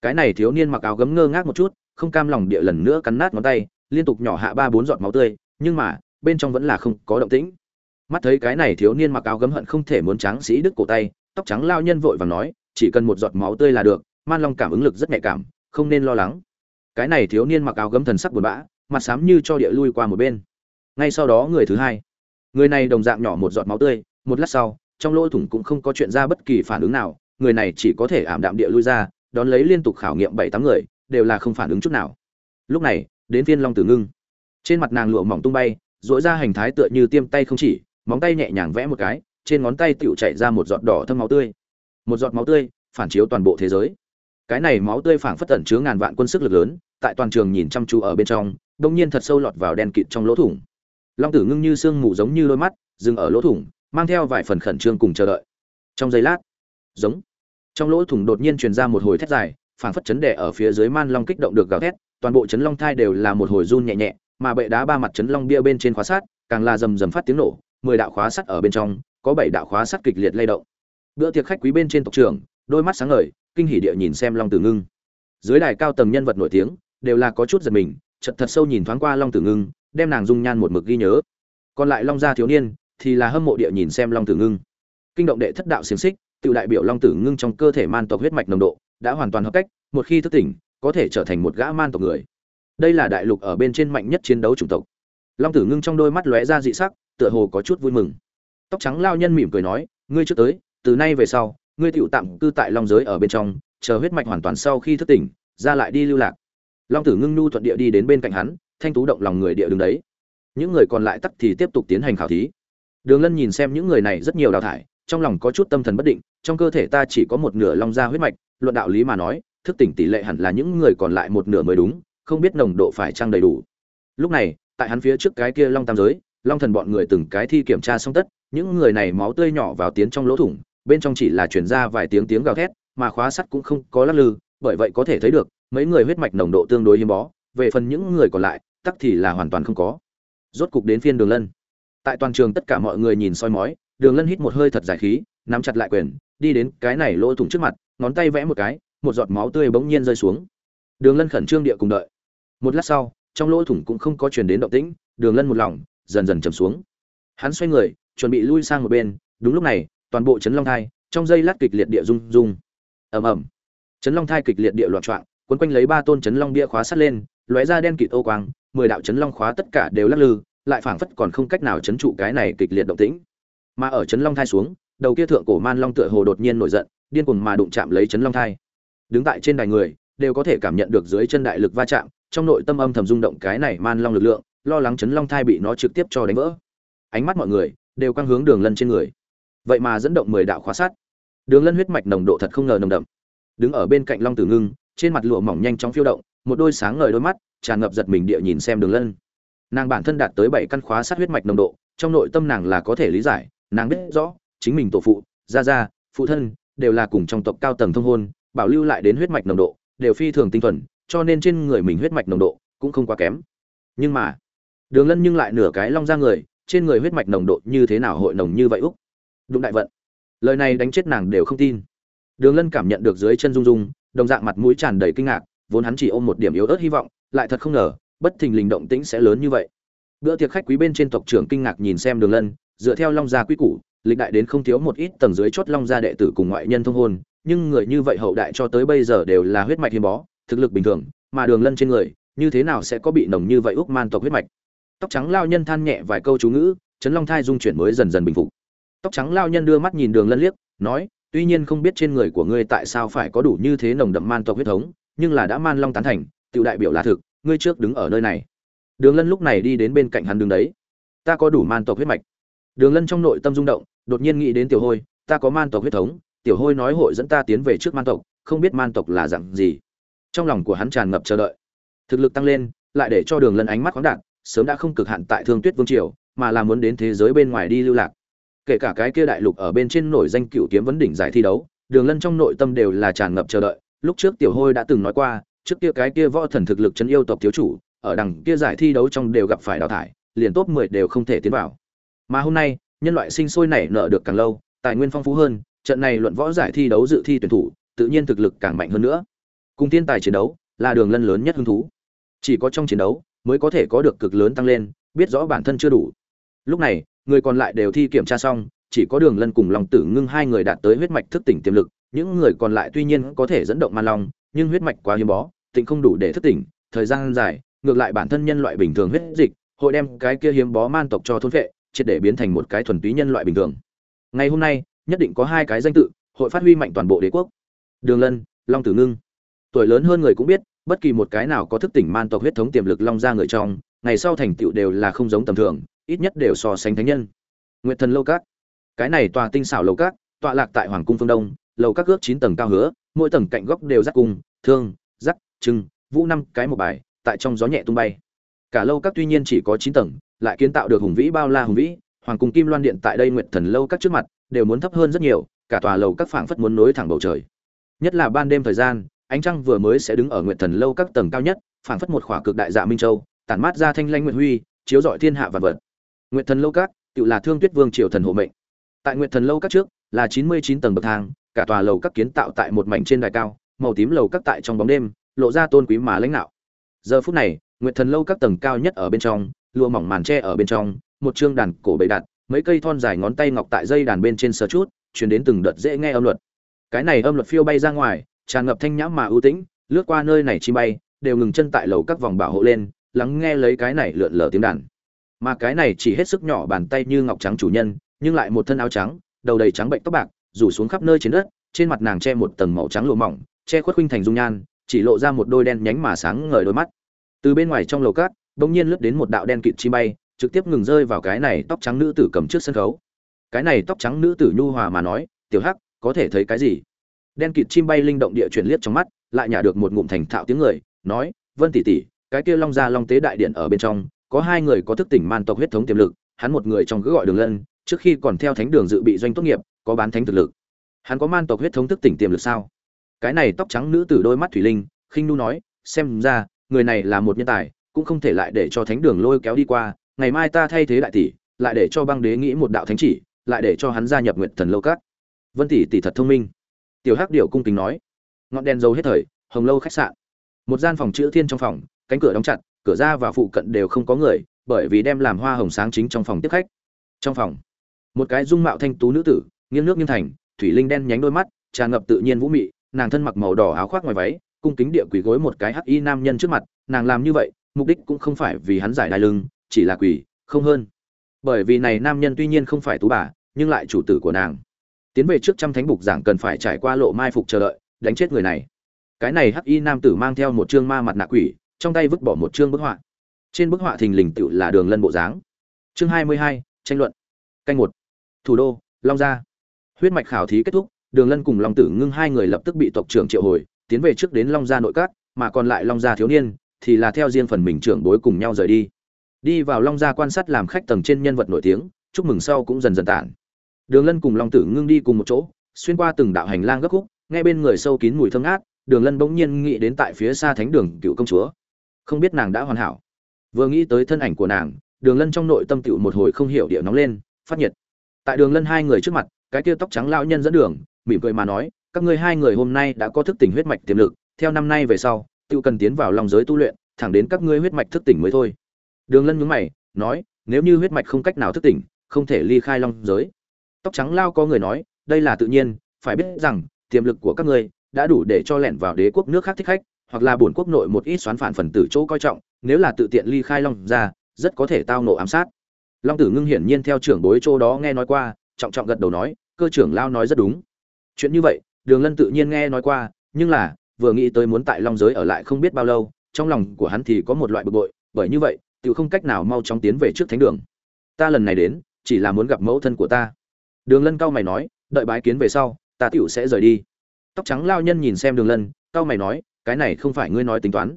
Cái này thiếu niên mặc áo gấm ngơ ngác một chút, không cam lòng địa lần nữa cắn nát ngón tay, liên tục nhỏ hạ ba bốn giọt máu tươi, nhưng mà, bên trong vẫn là không có động tĩnh. Mắt thấy cái này thiếu niên mặc áo gấm hận không thể muốn tráng sĩ đứt cổ tay, tóc trắng lao nhân vội vàng nói, chỉ cần một giọt máu tươi là được, man long cảm ứng lực rất nhạy cảm, không nên lo lắng. Cái này thiếu niên mặc áo gấm thần sắc buồn bã, mặt xám như cho địa lui qua một bên. Ngay sau đó người thứ hai người này đồng dạng nhỏ một giọt máu tươi, một lát sau, trong lỗ thủng cũng không có chuyện ra bất kỳ phản ứng nào, người này chỉ có thể ảm đạm địa lui ra, đón lấy liên tục khảo nghiệm bảy tám người, đều là không phản ứng chút nào. Lúc này, đến phiên long tử ngưng. Trên mặt nàng lụa mỏng tung bay dỗi ra hành thái tựa như tiêm tay không chỉ, móng tay nhẹ nhàng vẽ một cái, trên ngón tay tựu chạy ra một giọt đỏ thâm máu tươi. Một giọt máu tươi, phản chiếu toàn bộ thế giới. Cái này máu tươi phảng phất tẩn chứa ngàn vạn quân sức lực lớn, tại toàn trường nhìn chăm chú ở bên trong, đông nhiên thật sâu lọt vào đen kịt trong lỗ thủng long tử ngưng như sương mù giống như đôi mắt, dừng ở lỗ thủng, mang theo vài phần khẩn trương cùng chờ đợi. Trong giây lát, giống, trong lỗ thủng đột nhiên truyền ra một hồi thét dài, phảng phất chấn đẻ ở phía dưới man long kích động được gào thét, toàn bộ chấn long thai đều là một hồi run nhẹ nhẹ, mà bệ đá ba mặt chấn long bia bên trên khóa sát, càng là rầm rầm phát tiếng nổ, mười đạo khóa sắt ở bên trong, có bảy đạo khóa sắt kịch liệt lay động. Bữa tiệc khách quý bên trên tộc trưởng, đôi mắt sáng ngời, kinh hỉ địa nhìn xem long tử ngưng. Dưới đài cao tầng nhân vật nổi tiếng, đều là có chút giật mình chật thật sâu nhìn thoáng qua long tử ngưng đem nàng dung nhan một mực ghi nhớ. Còn lại long gia thiếu niên thì là hâm mộ địa nhìn xem long tử ngưng. Kinh động đệ thất đạo xiềng xích, tự đại biểu long tử ngưng trong cơ thể man tộc huyết mạch nồng độ đã hoàn toàn hợp cách, một khi thức tỉnh, có thể trở thành một gã man tộc người. Đây là đại lục ở bên trên mạnh nhất chiến đấu chủng tộc. Long tử ngưng trong đôi mắt lóe ra dị sắc, tựa hồ có chút vui mừng. Tóc trắng lao nhân mỉm cười nói, ngươi trước tới, từ nay về sau, ngươi tựu tạm cư tại long giới ở bên trong, chờ huyết mạch hoàn toàn sau khi thức tỉnh, ra lại đi lưu lạc. Long tử ngưng nu thuận địa đi đến bên cạnh hắn thanh tú động lòng người địa đường đấy. Những người còn lại tắc thì tiếp tục tiến hành khảo thí. Đường lân nhìn xem những người này rất nhiều đào thải, trong lòng có chút tâm thần bất định, trong cơ thể ta chỉ có một nửa long da huyết mạch, luận đạo lý mà nói, thức tỉnh tỷ lệ hẳn là những người còn lại một nửa mới đúng, không biết nồng độ phải trăng đầy đủ. Lúc này, tại hắn phía trước cái kia long tam giới, long thần bọn người từng cái thi kiểm tra xong tất, những người này máu tươi nhỏ vào tiến trong lỗ thủng, bên trong chỉ là chuyển ra vài tiếng tiếng gào thét, mà khóa sắt cũng không có lắc lư, bởi vậy có thể thấy được, mấy người huyết mạch nồng độ tương đối hiếm bó, về phần những người còn lại tắc thì là hoàn toàn không có. Rốt cục đến phiên đường lân. Tại toàn trường tất cả mọi người nhìn soi mói, đường lân hít một hơi thật dài khí, nắm chặt lại quyền, đi đến cái này lỗ thủng trước mặt, ngón tay vẽ một cái, một giọt máu tươi bỗng nhiên rơi xuống. Đường lân khẩn trương địa cùng đợi. Một lát sau, trong lỗ thủng cũng không có truyền đến động tĩnh, đường lân một lòng, dần dần chầm xuống. Hắn xoay người, chuẩn bị lui sang một bên, đúng lúc này, toàn bộ chấn long thai, trong dây lát kịch liệt địa rung rung. Ầm ầm. Chấn long thai kịch liệt địa loạn trọng quấn quanh lấy ba tôn chấn long bia khóa sắt lên lóe ra đen kịt ô quang, mười đạo chấn long khóa tất cả đều lắc lư, lại phảng phất còn không cách nào chấn trụ cái này kịch liệt động tĩnh. Mà ở chấn long thai xuống, đầu kia thượng cổ man long tựa hồ đột nhiên nổi giận, điên cuồng mà đụng chạm lấy chấn long thai. Đứng tại trên đài người, đều có thể cảm nhận được dưới chân đại lực va chạm, trong nội tâm âm thầm rung động cái này man long lực lượng, lo lắng chấn long thai bị nó trực tiếp cho đánh vỡ. Ánh mắt mọi người đều căng hướng đường lân trên người. Vậy mà dẫn động mười đạo khóa sát đường lân huyết mạch nồng độ thật không ngờ nồng đậm. Đứng ở bên cạnh long tử ngưng, trên mặt lụa mỏng nhanh chóng phiêu động một đôi sáng ngời đôi mắt, tràn ngập giật mình địa nhìn xem đường lân. Nàng bản thân đạt tới bảy căn khóa sát huyết mạch nồng độ, trong nội tâm nàng là có thể lý giải, nàng biết rõ, chính mình tổ phụ, gia gia, phụ thân, đều là cùng trong tộc cao tầng thông hôn, bảo lưu lại đến huyết mạch nồng độ, đều phi thường tinh thuần, cho nên trên người mình huyết mạch nồng độ cũng không quá kém. Nhưng mà, đường lân nhưng lại nửa cái long ra người, trên người huyết mạch nồng độ như thế nào hội nồng như vậy úc? Đụng đại vận. Lời này đánh chết nàng đều không tin. Đường lân cảm nhận được dưới chân rung rung, đồng dạng mặt mũi tràn đầy kinh ngạc vốn hắn chỉ ôm một điểm yếu ớt hy vọng, lại thật không ngờ, bất thình lình động tĩnh sẽ lớn như vậy. Bữa tiệc khách quý bên trên tộc trưởng kinh ngạc nhìn xem đường lân, dựa theo long gia quy củ, lịch đại đến không thiếu một ít tầng dưới chốt long gia đệ tử cùng ngoại nhân thông hôn, nhưng người như vậy hậu đại cho tới bây giờ đều là huyết mạch hiếm bó, thực lực bình thường, mà đường lân trên người, như thế nào sẽ có bị nồng như vậy úc man tộc huyết mạch? Tóc trắng lao nhân than nhẹ vài câu chú ngữ, chấn long thai dung chuyển mới dần dần bình phục. Tóc trắng lao nhân đưa mắt nhìn đường lân liếc, nói, tuy nhiên không biết trên người của ngươi tại sao phải có đủ như thế nồng đậm man tộc huyết thống nhưng là đã man long tán thành tự đại biểu là thực, ngươi trước đứng ở nơi này. Đường lân lúc này đi đến bên cạnh hắn đứng đấy. Ta có đủ man tộc huyết mạch. Đường lân trong nội tâm rung động, đột nhiên nghĩ đến tiểu hôi, ta có man tộc huyết thống, tiểu hôi nói hội dẫn ta tiến về trước man tộc, không biết man tộc là dạng gì. Trong lòng của hắn tràn ngập chờ đợi. Thực lực tăng lên, lại để cho đường lân ánh mắt khoáng đạt, sớm đã không cực hạn tại thương tuyết vương triều, mà là muốn đến thế giới bên ngoài đi lưu lạc. Kể cả cái kia đại lục ở bên trên nổi danh cựu kiếm vấn đỉnh giải thi đấu, đường lân trong nội tâm đều là tràn ngập chờ đợi lúc trước tiểu hôi đã từng nói qua, trước kia cái kia võ thần thực lực chân yêu tộc thiếu chủ, ở đằng kia giải thi đấu trong đều gặp phải đào thải, liền top 10 đều không thể tiến vào. Mà hôm nay, nhân loại sinh sôi nảy nở được càng lâu, tài nguyên phong phú hơn, trận này luận võ giải thi đấu dự thi tuyển thủ, tự nhiên thực lực càng mạnh hơn nữa. Cùng thiên tài chiến đấu, là đường lân lớn nhất hứng thú. Chỉ có trong chiến đấu, mới có thể có được cực lớn tăng lên, biết rõ bản thân chưa đủ. Lúc này, người còn lại đều thi kiểm tra xong, chỉ có đường lân cùng lòng tử ngưng hai người đạt tới huyết mạch thức tỉnh tiềm lực những người còn lại tuy nhiên có thể dẫn động man long, nhưng huyết mạch quá hiếm bó, tịnh không đủ để thức tỉnh. Thời gian dài, ngược lại bản thân nhân loại bình thường huyết dịch, hội đem cái kia hiếm bó man tộc cho thôn vệ, triệt để biến thành một cái thuần túy nhân loại bình thường. Ngày hôm nay, nhất định có hai cái danh tự, hội phát huy mạnh toàn bộ đế quốc. Đường lân, long tử ngưng. Tuổi lớn hơn người cũng biết, bất kỳ một cái nào có thức tỉnh man tộc huyết thống tiềm lực long ra người trong, ngày sau thành tựu đều là không giống tầm thường, ít nhất đều so sánh thánh nhân. Nguyệt thần lâu các. Cái này tòa tinh xảo lâu các, tọa lạc tại hoàng cung phương đông lầu các ước chín tầng cao hứa, mỗi tầng cạnh góc đều rắc cung, thương, rắc, trưng, vũ năm cái một bài, tại trong gió nhẹ tung bay. Cả lâu các tuy nhiên chỉ có chín tầng, lại kiến tạo được hùng vĩ bao la hùng vĩ, hoàng cung kim loan điện tại đây nguyệt thần lâu các trước mặt, đều muốn thấp hơn rất nhiều, cả tòa lầu các phảng phất muốn nối thẳng bầu trời. Nhất là ban đêm thời gian, ánh trăng vừa mới sẽ đứng ở nguyệt thần lâu các tầng cao nhất, phảng phất một khỏa cực đại dạ minh châu, tản mát ra thanh lanh nguyệt huy, chiếu rọi thiên hạ vạn vật. Nguyệt thần lâu các, tự là thương tuyết vương triều thần hộ mệnh. Tại nguyệt thần lâu các trước, là chín mươi chín tầng bậc thang cả tòa lầu các kiến tạo tại một mảnh trên đài cao, màu tím lầu các tại trong bóng đêm, lộ ra tôn quý mà lãnh đạo. Giờ phút này, nguyệt thần lâu các tầng cao nhất ở bên trong, lụa mỏng màn tre ở bên trong, một chương đàn cổ bày đặt mấy cây thon dài ngón tay ngọc tại dây đàn bên trên sờ chút chuyển đến từng đợt dễ nghe âm luật. Cái này âm luật phiêu bay ra ngoài, tràn ngập thanh nhãm mà ưu tĩnh, lướt qua nơi này chi bay, đều ngừng chân tại lầu các vòng bảo hộ lên, lắng nghe lấy cái này lượn lờ tiếng đàn. Mà cái này chỉ hết sức nhỏ bàn tay như ngọc trắng chủ nhân, nhưng lại một thân áo trắng, đầu đầy trắng bệnh tóc bạc rủ xuống khắp nơi trên đất, trên mặt nàng che một tầng màu trắng lụa mỏng, che khuất khuynh thành dung nhan, chỉ lộ ra một đôi đen nhánh mà sáng ngời đôi mắt. Từ bên ngoài trong lầu cát, bỗng nhiên lướt đến một đạo đen kịt chi bay, trực tiếp ngừng rơi vào cái này tóc trắng nữ tử cầm trước sân khấu. Cái này tóc trắng nữ tử nhu hòa mà nói, tiểu hắc, có thể thấy cái gì? Đen kịt chim bay linh động địa chuyển liếc trong mắt, lại nhả được một ngụm thành thạo tiếng người, nói, vân tỷ tỷ, cái kia long gia long tế đại điện ở bên trong, có hai người có thức tỉnh man tộc huyết thống tiềm lực, hắn một người trong cứ gọi đường lân trước khi còn theo thánh đường dự bị doanh tốt nghiệp, có bán thánh thực lực. Hắn có man tộc huyết thống thức tỉnh tiềm lực sao? Cái này tóc trắng nữ tử đôi mắt thủy linh, khinh nu nói, xem ra, người này là một nhân tài, cũng không thể lại để cho thánh đường lôi kéo đi qua, ngày mai ta thay thế đại tỷ, lại để cho băng đế nghĩ một đạo thánh chỉ, lại để cho hắn gia nhập nguyện thần lâu cát vân tỷ tỷ thật thông minh. Tiểu hắc điệu cung kính nói. Ngọn đèn dầu hết thời, hồng lâu khách sạn. Một gian phòng chữ thiên trong phòng, cánh cửa đóng chặt, cửa ra và phụ cận đều không có người, bởi vì đem làm hoa hồng sáng chính trong phòng tiếp khách. Trong phòng một cái dung mạo thanh tú nữ tử, nghiêng nước nghiêng thành, thủy linh đen nhánh đôi mắt, tràn ngập tự nhiên vũ mị, nàng thân mặc màu đỏ áo khoác ngoài váy, cung kính địa quỳ gối một cái hắc y nam nhân trước mặt, nàng làm như vậy, mục đích cũng không phải vì hắn giải đai lưng, chỉ là quỳ, không hơn. Bởi vì này nam nhân tuy nhiên không phải tú bà, nhưng lại chủ tử của nàng. Tiến về trước trăm thánh bục giảng cần phải trải qua lộ mai phục chờ đợi, đánh chết người này. Cái này hắc y nam tử mang theo một chương ma mặt nạ quỷ, trong tay vứt bỏ một chương bức họa. Trên bức họa thình lình tựu là đường lân bộ dáng. Chương hai mươi hai, tranh luận. Canh một thủ đô, long gia. Huyết mạch khảo thí kết thúc, đường lân cùng long tử ngưng hai người lập tức bị tộc trưởng triệu hồi, tiến về trước đến long gia nội các, mà còn lại long gia thiếu niên thì là theo riêng phần mình trưởng bối cùng nhau rời đi. Đi vào long gia quan sát làm khách tầng trên nhân vật nổi tiếng, chúc mừng sau cũng dần dần tản. Đường lân cùng long tử ngưng đi cùng một chỗ, xuyên qua từng đạo hành lang gấp khúc, nghe bên người sâu kín mùi thơm ngát, đường lân bỗng nhiên nghĩ đến tại phía xa thánh đường cựu công chúa. Không biết nàng đã hoàn hảo. Vừa nghĩ tới thân ảnh của nàng, đường lân trong nội tâm tựu một hồi không hiểu địa nóng lên, phát nhiệt tại đường lân hai người trước mặt, cái kia tóc trắng lão nhân dẫn đường, mỉm cười mà nói, các ngươi hai người hôm nay đã có thức tỉnh huyết mạch tiềm lực, theo năm nay về sau tự cần tiến vào lòng giới tu luyện, thẳng đến các ngươi huyết mạch thức tỉnh mới thôi. Đường lân nhướng mày, nói, nếu như huyết mạch không cách nào thức tỉnh, không thể ly khai long giới. Tóc trắng lao có người nói, đây là tự nhiên, phải biết rằng, tiềm lực của các ngươi đã đủ để cho lẻn vào đế quốc nước khác thích khách, hoặc là bổn quốc nội một ít xoán phản phần tử chỗ coi trọng, nếu là tự tiện ly khai long ra, rất có thể tao nộ ám sát long tử ngưng hiển nhiên theo trưởng bối chỗ đó nghe nói qua, trọng trọng gật đầu nói, cơ trưởng lao nói rất đúng. Chuyện như vậy, đường lân tự nhiên nghe nói qua, nhưng là, vừa nghĩ tới muốn tại long giới ở lại không biết bao lâu, trong lòng của hắn thì có một loại bực bội, bởi như vậy tự không cách nào mau chóng tiến về trước thánh đường. Ta lần này đến, chỉ là muốn gặp mẫu thân của ta. Đường lân cao mày nói, đợi bái kiến về sau, ta tựu sẽ rời đi. Tóc trắng lao nhân nhìn xem đường lân cao mày nói, cái này không phải ngươi nói tính toán.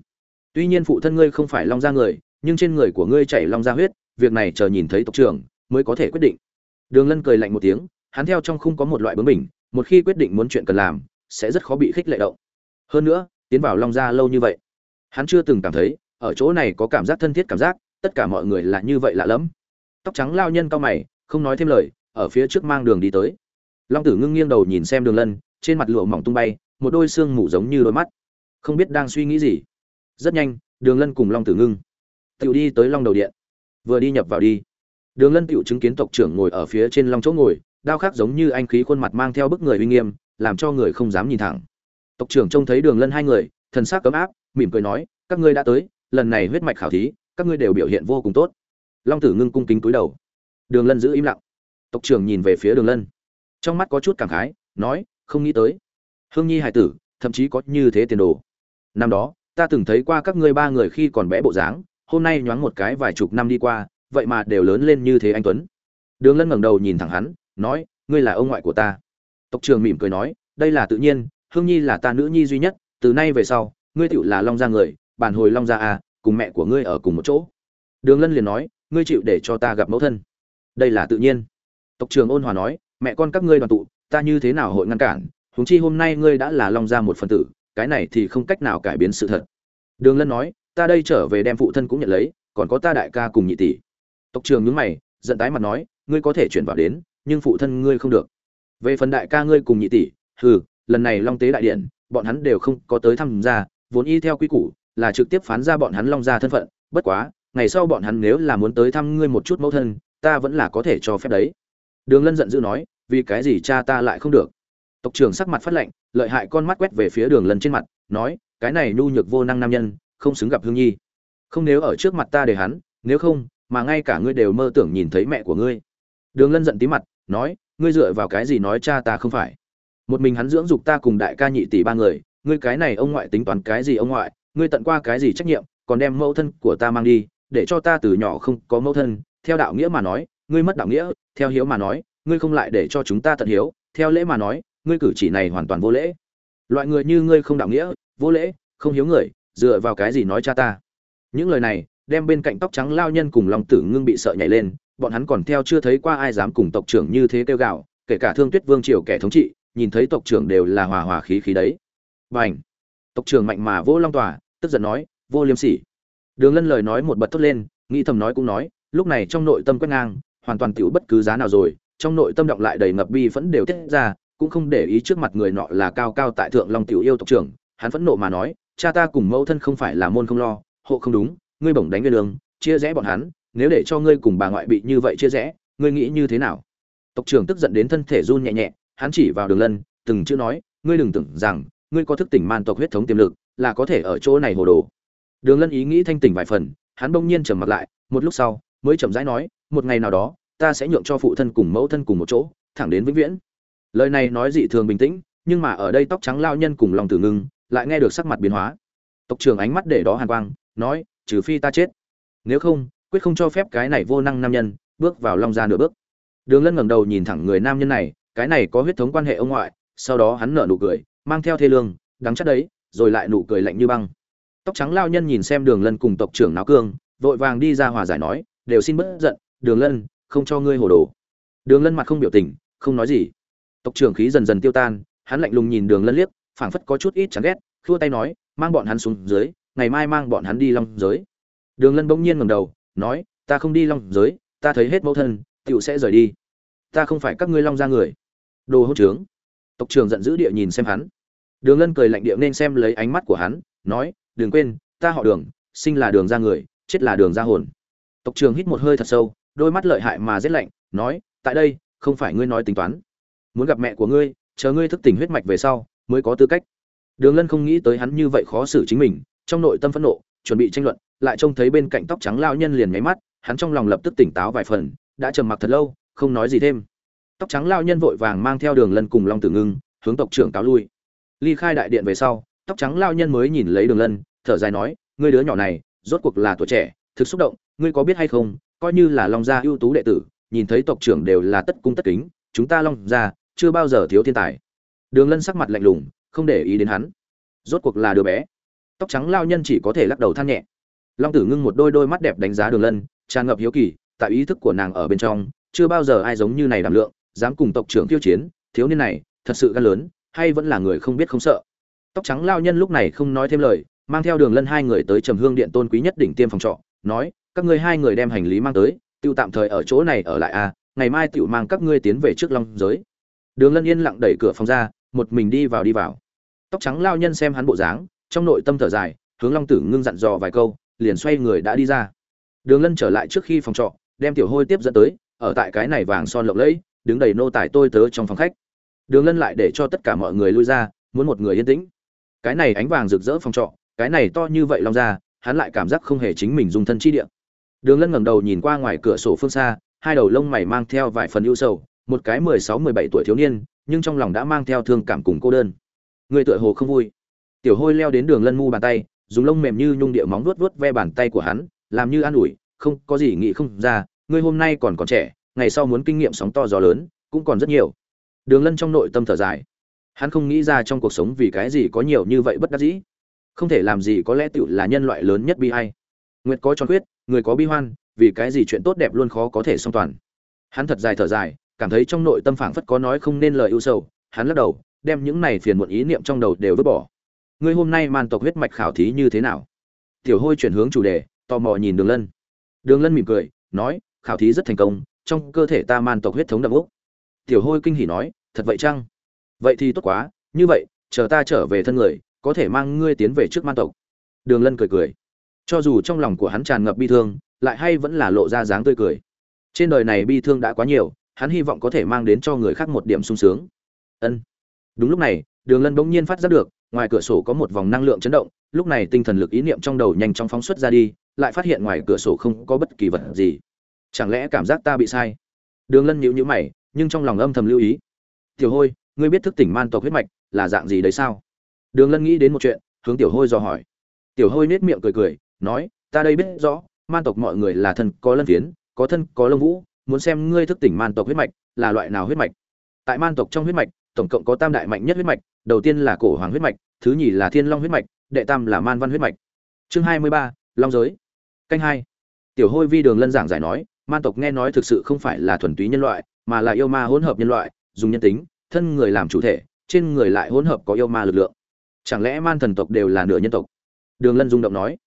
Tuy nhiên phụ thân ngươi không phải long gia người, nhưng trên người của ngươi chảy long gia huyết việc này chờ nhìn thấy tộc trưởng mới có thể quyết định. Đường lân cười lạnh một tiếng, hắn theo trong không có một loại bướng bỉnh, một khi quyết định muốn chuyện cần làm, sẽ rất khó bị khích lệ động. Hơn nữa, tiến vào long gia lâu như vậy, hắn chưa từng cảm thấy, ở chỗ này có cảm giác thân thiết cảm giác, tất cả mọi người là như vậy lạ lẫm. Tóc trắng lao nhân cao mày, không nói thêm lời, ở phía trước mang đường đi tới. Long tử ngưng nghiêng đầu nhìn xem đường lân, trên mặt lụa mỏng tung bay, một đôi xương mủ giống như đôi mắt. Không biết đang suy nghĩ gì. Rất nhanh, đường lân cùng long tử ngưng. Tựu đi tới long đầu điện vừa đi nhập vào đi. Đường lân tựu chứng kiến tộc trưởng ngồi ở phía trên long chỗ ngồi, đao khắc giống như anh khí khuôn mặt mang theo bức người uy nghiêm, làm cho người không dám nhìn thẳng. Tộc trưởng trông thấy đường lân hai người, thần sắc cấm áp, mỉm cười nói, các ngươi đã tới, lần này huyết mạch khảo thí, các ngươi đều biểu hiện vô cùng tốt. Long tử ngưng cung kính cúi đầu. Đường lân giữ im lặng. Tộc trưởng nhìn về phía đường lân. Trong mắt có chút cảm khái, nói, không nghĩ tới. Hương nhi hải tử, thậm chí có như thế tiền đồ. Năm đó, ta từng thấy qua các ngươi ba người khi còn bé bộ dáng hôm nay nhoáng một cái vài chục năm đi qua, vậy mà đều lớn lên như thế anh tuấn. Đường lân ngẩng đầu nhìn thẳng hắn, nói, ngươi là ông ngoại của ta. Tộc Trường mỉm cười nói, đây là tự nhiên, hương nhi là ta nữ nhi duy nhất, từ nay về sau, ngươi tựu là long gia người, bản hồi long gia à cùng mẹ của ngươi ở cùng một chỗ. Đường lân liền nói, ngươi chịu để cho ta gặp mẫu thân. Đây là tự nhiên. Tộc Trường ôn hòa nói, mẹ con các ngươi đoàn tụ, ta như thế nào hội ngăn cản? Huống chi hôm nay ngươi đã là long gia một phần tử, cái này thì không cách nào cải biến sự thật. Đường lân nói ta đây trở về đem phụ thân cũng nhận lấy, còn có ta đại ca cùng nhị tỷ. Tộc trưởng nhướng mày, giận tái mặt nói, ngươi có thể chuyển vào đến, nhưng phụ thân ngươi không được. Về phần đại ca ngươi cùng nhị tỷ, hừ, lần này long tế đại điện, bọn hắn đều không có tới tham gia vốn y theo quy củ là trực tiếp phán ra bọn hắn long gia thân phận, bất quá, ngày sau bọn hắn nếu là muốn tới thăm ngươi một chút mẫu thân, ta vẫn là có thể cho phép đấy. Đường lân giận dữ nói, vì cái gì cha ta lại không được? Tộc trưởng sắc mặt phát lạnh, lợi hại con mắt quét về phía đường lân trên mặt, nói, cái này nhu nhược vô năng nam nhân không xứng gặp hương nhi. Không nếu ở trước mặt ta để hắn, nếu không, mà ngay cả ngươi đều mơ tưởng nhìn thấy mẹ của ngươi. Đường lân giận tí mặt, nói, ngươi dựa vào cái gì nói cha ta không phải? Một mình hắn dưỡng dục ta cùng đại ca nhị tỷ ba người, ngươi cái này ông ngoại tính toán cái gì ông ngoại, ngươi tận qua cái gì trách nhiệm, còn đem mẫu thân của ta mang đi, để cho ta từ nhỏ không có mẫu thân, theo đạo nghĩa mà nói, ngươi mất đạo nghĩa, theo hiếu mà nói, ngươi không lại để cho chúng ta tận hiếu, theo lễ mà nói, ngươi cử chỉ này hoàn toàn vô lễ. Loại người như ngươi không đạo nghĩa, vô lễ, không hiếu người dựa vào cái gì nói cha ta? Những lời này, đem bên cạnh tóc trắng lao nhân cùng lòng tử ngưng bị sợ nhảy lên, bọn hắn còn theo chưa thấy qua ai dám cùng tộc trưởng như thế kêu gạo kể cả thương tuyết vương triều kẻ thống trị, nhìn thấy tộc trưởng đều là hòa hòa khí khí đấy. Và ảnh tộc trưởng mạnh mà vô long tòa, tức giận nói, vô liêm sỉ. Đường lân lời nói một bật thốt lên, nghĩ thầm nói cũng nói, lúc này trong nội tâm quét ngang, hoàn toàn tiểu bất cứ giá nào rồi, trong nội tâm động lại đầy ngập bi vẫn đều tiết ra, cũng không để ý trước mặt người nọ là cao cao tại thượng long tiểu yêu tộc trưởng, hắn phẫn nộ mà nói cha ta cùng mẫu thân không phải là môn không lo, hộ không đúng, ngươi bổng đánh nguyên đường, chia rẽ bọn hắn, nếu để cho ngươi cùng bà ngoại bị như vậy chia rẽ, ngươi nghĩ như thế nào? Tộc trưởng tức giận đến thân thể run nhẹ nhẹ, hắn chỉ vào đường lân, từng chữ nói, ngươi đừng tưởng rằng, ngươi có thức tỉnh man tộc huyết thống tiềm lực, là có thể ở chỗ này hồ đồ. Đường lân ý nghĩ thanh tỉnh vài phần, hắn bỗng nhiên trầm mặt lại, một lúc sau, mới chậm rãi nói, một ngày nào đó, ta sẽ nhượng cho phụ thân cùng mẫu thân cùng một chỗ, thẳng đến vĩnh viễn. Lời này nói dị thường bình tĩnh, nhưng mà ở đây tóc trắng lao nhân cùng lòng tử ngưng lại nghe được sắc mặt biến hóa. Tộc trưởng ánh mắt để đó hàn quang, nói, trừ phi ta chết. Nếu không, quyết không cho phép cái này vô năng nam nhân bước vào long gia nửa bước. Đường lân ngẩng đầu nhìn thẳng người nam nhân này, cái này có huyết thống quan hệ ông ngoại, sau đó hắn nở nụ cười, mang theo thê lương, đắng chắc đấy, rồi lại nụ cười lạnh như băng. Tóc trắng lao nhân nhìn xem đường lân cùng tộc trưởng náo cương, vội vàng đi ra hòa giải nói, đều xin bớt giận, đường lân, không cho ngươi hồ đồ. Đường lân mặt không biểu tình, không nói gì. Tộc trưởng khí dần dần tiêu tan, hắn lạnh lùng nhìn đường lân liếc phảng phất có chút ít chán ghét, khua tay nói, mang bọn hắn xuống dưới, ngày mai mang bọn hắn đi long giới. Đường lân bỗng nhiên ngầm đầu, nói, ta không đi long giới, ta thấy hết mẫu thân tựu sẽ rời đi. Ta không phải các ngươi long ra người. Đồ hỗn trướng. Tộc trưởng giận dữ địa nhìn xem hắn. Đường lân cười lạnh địa nên xem lấy ánh mắt của hắn, nói, đừng quên, ta họ đường, sinh là đường ra người, chết là đường ra hồn. Tộc trưởng hít một hơi thật sâu, đôi mắt lợi hại mà rét lạnh, nói, tại đây, không phải ngươi nói tính toán. Muốn gặp mẹ của ngươi, chờ ngươi thức tỉnh huyết mạch về sau mới có tư cách. Đường lân không nghĩ tới hắn như vậy khó xử chính mình, trong nội tâm phẫn nộ, chuẩn bị tranh luận, lại trông thấy bên cạnh tóc trắng lao nhân liền nháy mắt, hắn trong lòng lập tức tỉnh táo vài phần, đã trầm mặc thật lâu, không nói gì thêm. Tóc trắng lao nhân vội vàng mang theo đường lân cùng long tử ngưng, hướng tộc trưởng cáo lui. Ly khai đại điện về sau, tóc trắng lao nhân mới nhìn lấy đường lân, thở dài nói, ngươi đứa nhỏ này, rốt cuộc là tuổi trẻ, thực xúc động, ngươi có biết hay không, coi như là long gia ưu tú đệ tử, nhìn thấy tộc trưởng đều là tất cung tất kính, chúng ta long gia chưa bao giờ thiếu thiên tài đường lân sắc mặt lạnh lùng không để ý đến hắn. Rốt cuộc là đứa bé. Tóc trắng lao nhân chỉ có thể lắc đầu than nhẹ. Long tử ngưng một đôi đôi mắt đẹp đánh giá đường lân tràn ngập hiếu kỳ tại ý thức của nàng ở bên trong chưa bao giờ ai giống như này đảm lượng dám cùng tộc trưởng tiêu chiến thiếu niên này thật sự gan lớn hay vẫn là người không biết không sợ. Tóc trắng lao nhân lúc này không nói thêm lời mang theo đường lân hai người tới trầm hương điện tôn quý nhất đỉnh tiêm phòng trọ nói các ngươi hai người đem hành lý mang tới tiêu tạm thời ở chỗ này ở lại a à, ngày mai tiểu mang các ngươi tiến về trước long giới. Đường lân yên lặng đẩy cửa phòng ra một mình đi vào đi vào. Tóc trắng lao nhân xem hắn bộ dáng, trong nội tâm thở dài, hướng long tử ngưng dặn dò vài câu, liền xoay người đã đi ra. Đường lân trở lại trước khi phòng trọ, đem tiểu hôi tiếp dẫn tới, ở tại cái này vàng son lộng lẫy, đứng đầy nô tài tôi tớ trong phòng khách. Đường lân lại để cho tất cả mọi người lui ra, muốn một người yên tĩnh. Cái này ánh vàng rực rỡ phòng trọ, cái này to như vậy long ra hắn lại cảm giác không hề chính mình dùng thân chi địa. Đường lân ngẩng đầu nhìn qua ngoài cửa sổ phương xa, hai đầu lông mày mang theo vài phần ưu sầu, một cái mười sáu, mười bảy tuổi thiếu niên nhưng trong lòng đã mang theo thương cảm cùng cô đơn. Người tựa hồ không vui. Tiểu hôi leo đến đường lân mu bàn tay, dùng lông mềm như nhung địa móng vuốt vuốt ve bàn tay của hắn, làm như an ủi, không, có gì nghĩ không ra, ngươi hôm nay còn còn trẻ, ngày sau muốn kinh nghiệm sóng to gió lớn, cũng còn rất nhiều. Đường lân trong nội tâm thở dài. Hắn không nghĩ ra trong cuộc sống vì cái gì có nhiều như vậy bất đắc dĩ. Không thể làm gì có lẽ tựu là nhân loại lớn nhất bi hay nguyệt có tròn khuyết, người có bi hoan, vì cái gì chuyện tốt đẹp luôn khó có thể song toàn. Hắn thật dài thở dài cảm thấy trong nội tâm phảng phất có nói không nên lời ưu sầu, hắn lắc đầu, đem những này phiền muộn ý niệm trong đầu đều vứt bỏ. Ngươi hôm nay man tộc huyết mạch khảo thí như thế nào? Tiểu hôi chuyển hướng chủ đề, tò mò nhìn đường lân. Đường lân mỉm cười, nói, khảo thí rất thành công, trong cơ thể ta man tộc huyết thống đậm ốc. tiểu hôi kinh hỉ nói, thật vậy chăng? Vậy thì tốt quá, như vậy, chờ ta trở về thân người, có thể mang ngươi tiến về trước man tộc. Đường lân cười cười. Cho dù trong lòng của hắn tràn ngập bi thương, lại hay vẫn là lộ ra dáng tươi cười. Trên đời này bi thương đã quá nhiều hắn hy vọng có thể mang đến cho người khác một điểm sung sướng. Ân. Đúng lúc này, đường lân bỗng nhiên phát giác được, ngoài cửa sổ có một vòng năng lượng chấn động, lúc này tinh thần lực ý niệm trong đầu nhanh chóng phóng xuất ra đi, lại phát hiện ngoài cửa sổ không có bất kỳ vật gì. Chẳng lẽ cảm giác ta bị sai? Đường lân nhíu nhíu mày, nhưng trong lòng âm thầm lưu ý. Tiểu hôi, ngươi biết thức tỉnh man tộc huyết mạch là dạng gì đấy sao? Đường lân nghĩ đến một chuyện, hướng tiểu hôi dò hỏi. Tiểu hôi nết miệng cười cười, nói, ta đây biết rõ, man tộc mọi người là thân có lân phiến, có thân có lông vũ muốn xem ngươi thức tỉnh man tộc huyết mạch là loại nào huyết mạch. Tại man tộc trong huyết mạch, tổng cộng có tam đại mạnh nhất huyết mạch, đầu tiên là cổ hoàng huyết mạch, thứ nhì là thiên long huyết mạch, đệ tam là man văn huyết mạch. Chương hai mươi ba, long giới. Canh hai. Tiểu hôi vi đường lân giảng giải nói, man tộc nghe nói thực sự không phải là thuần túy nhân loại, mà là yêu ma hỗn hợp nhân loại, dùng nhân tính, thân người làm chủ thể, trên người lại hỗn hợp có yêu ma lực lượng. Chẳng lẽ man thần tộc đều là nửa nhân tộc? Đường lân rung động nói.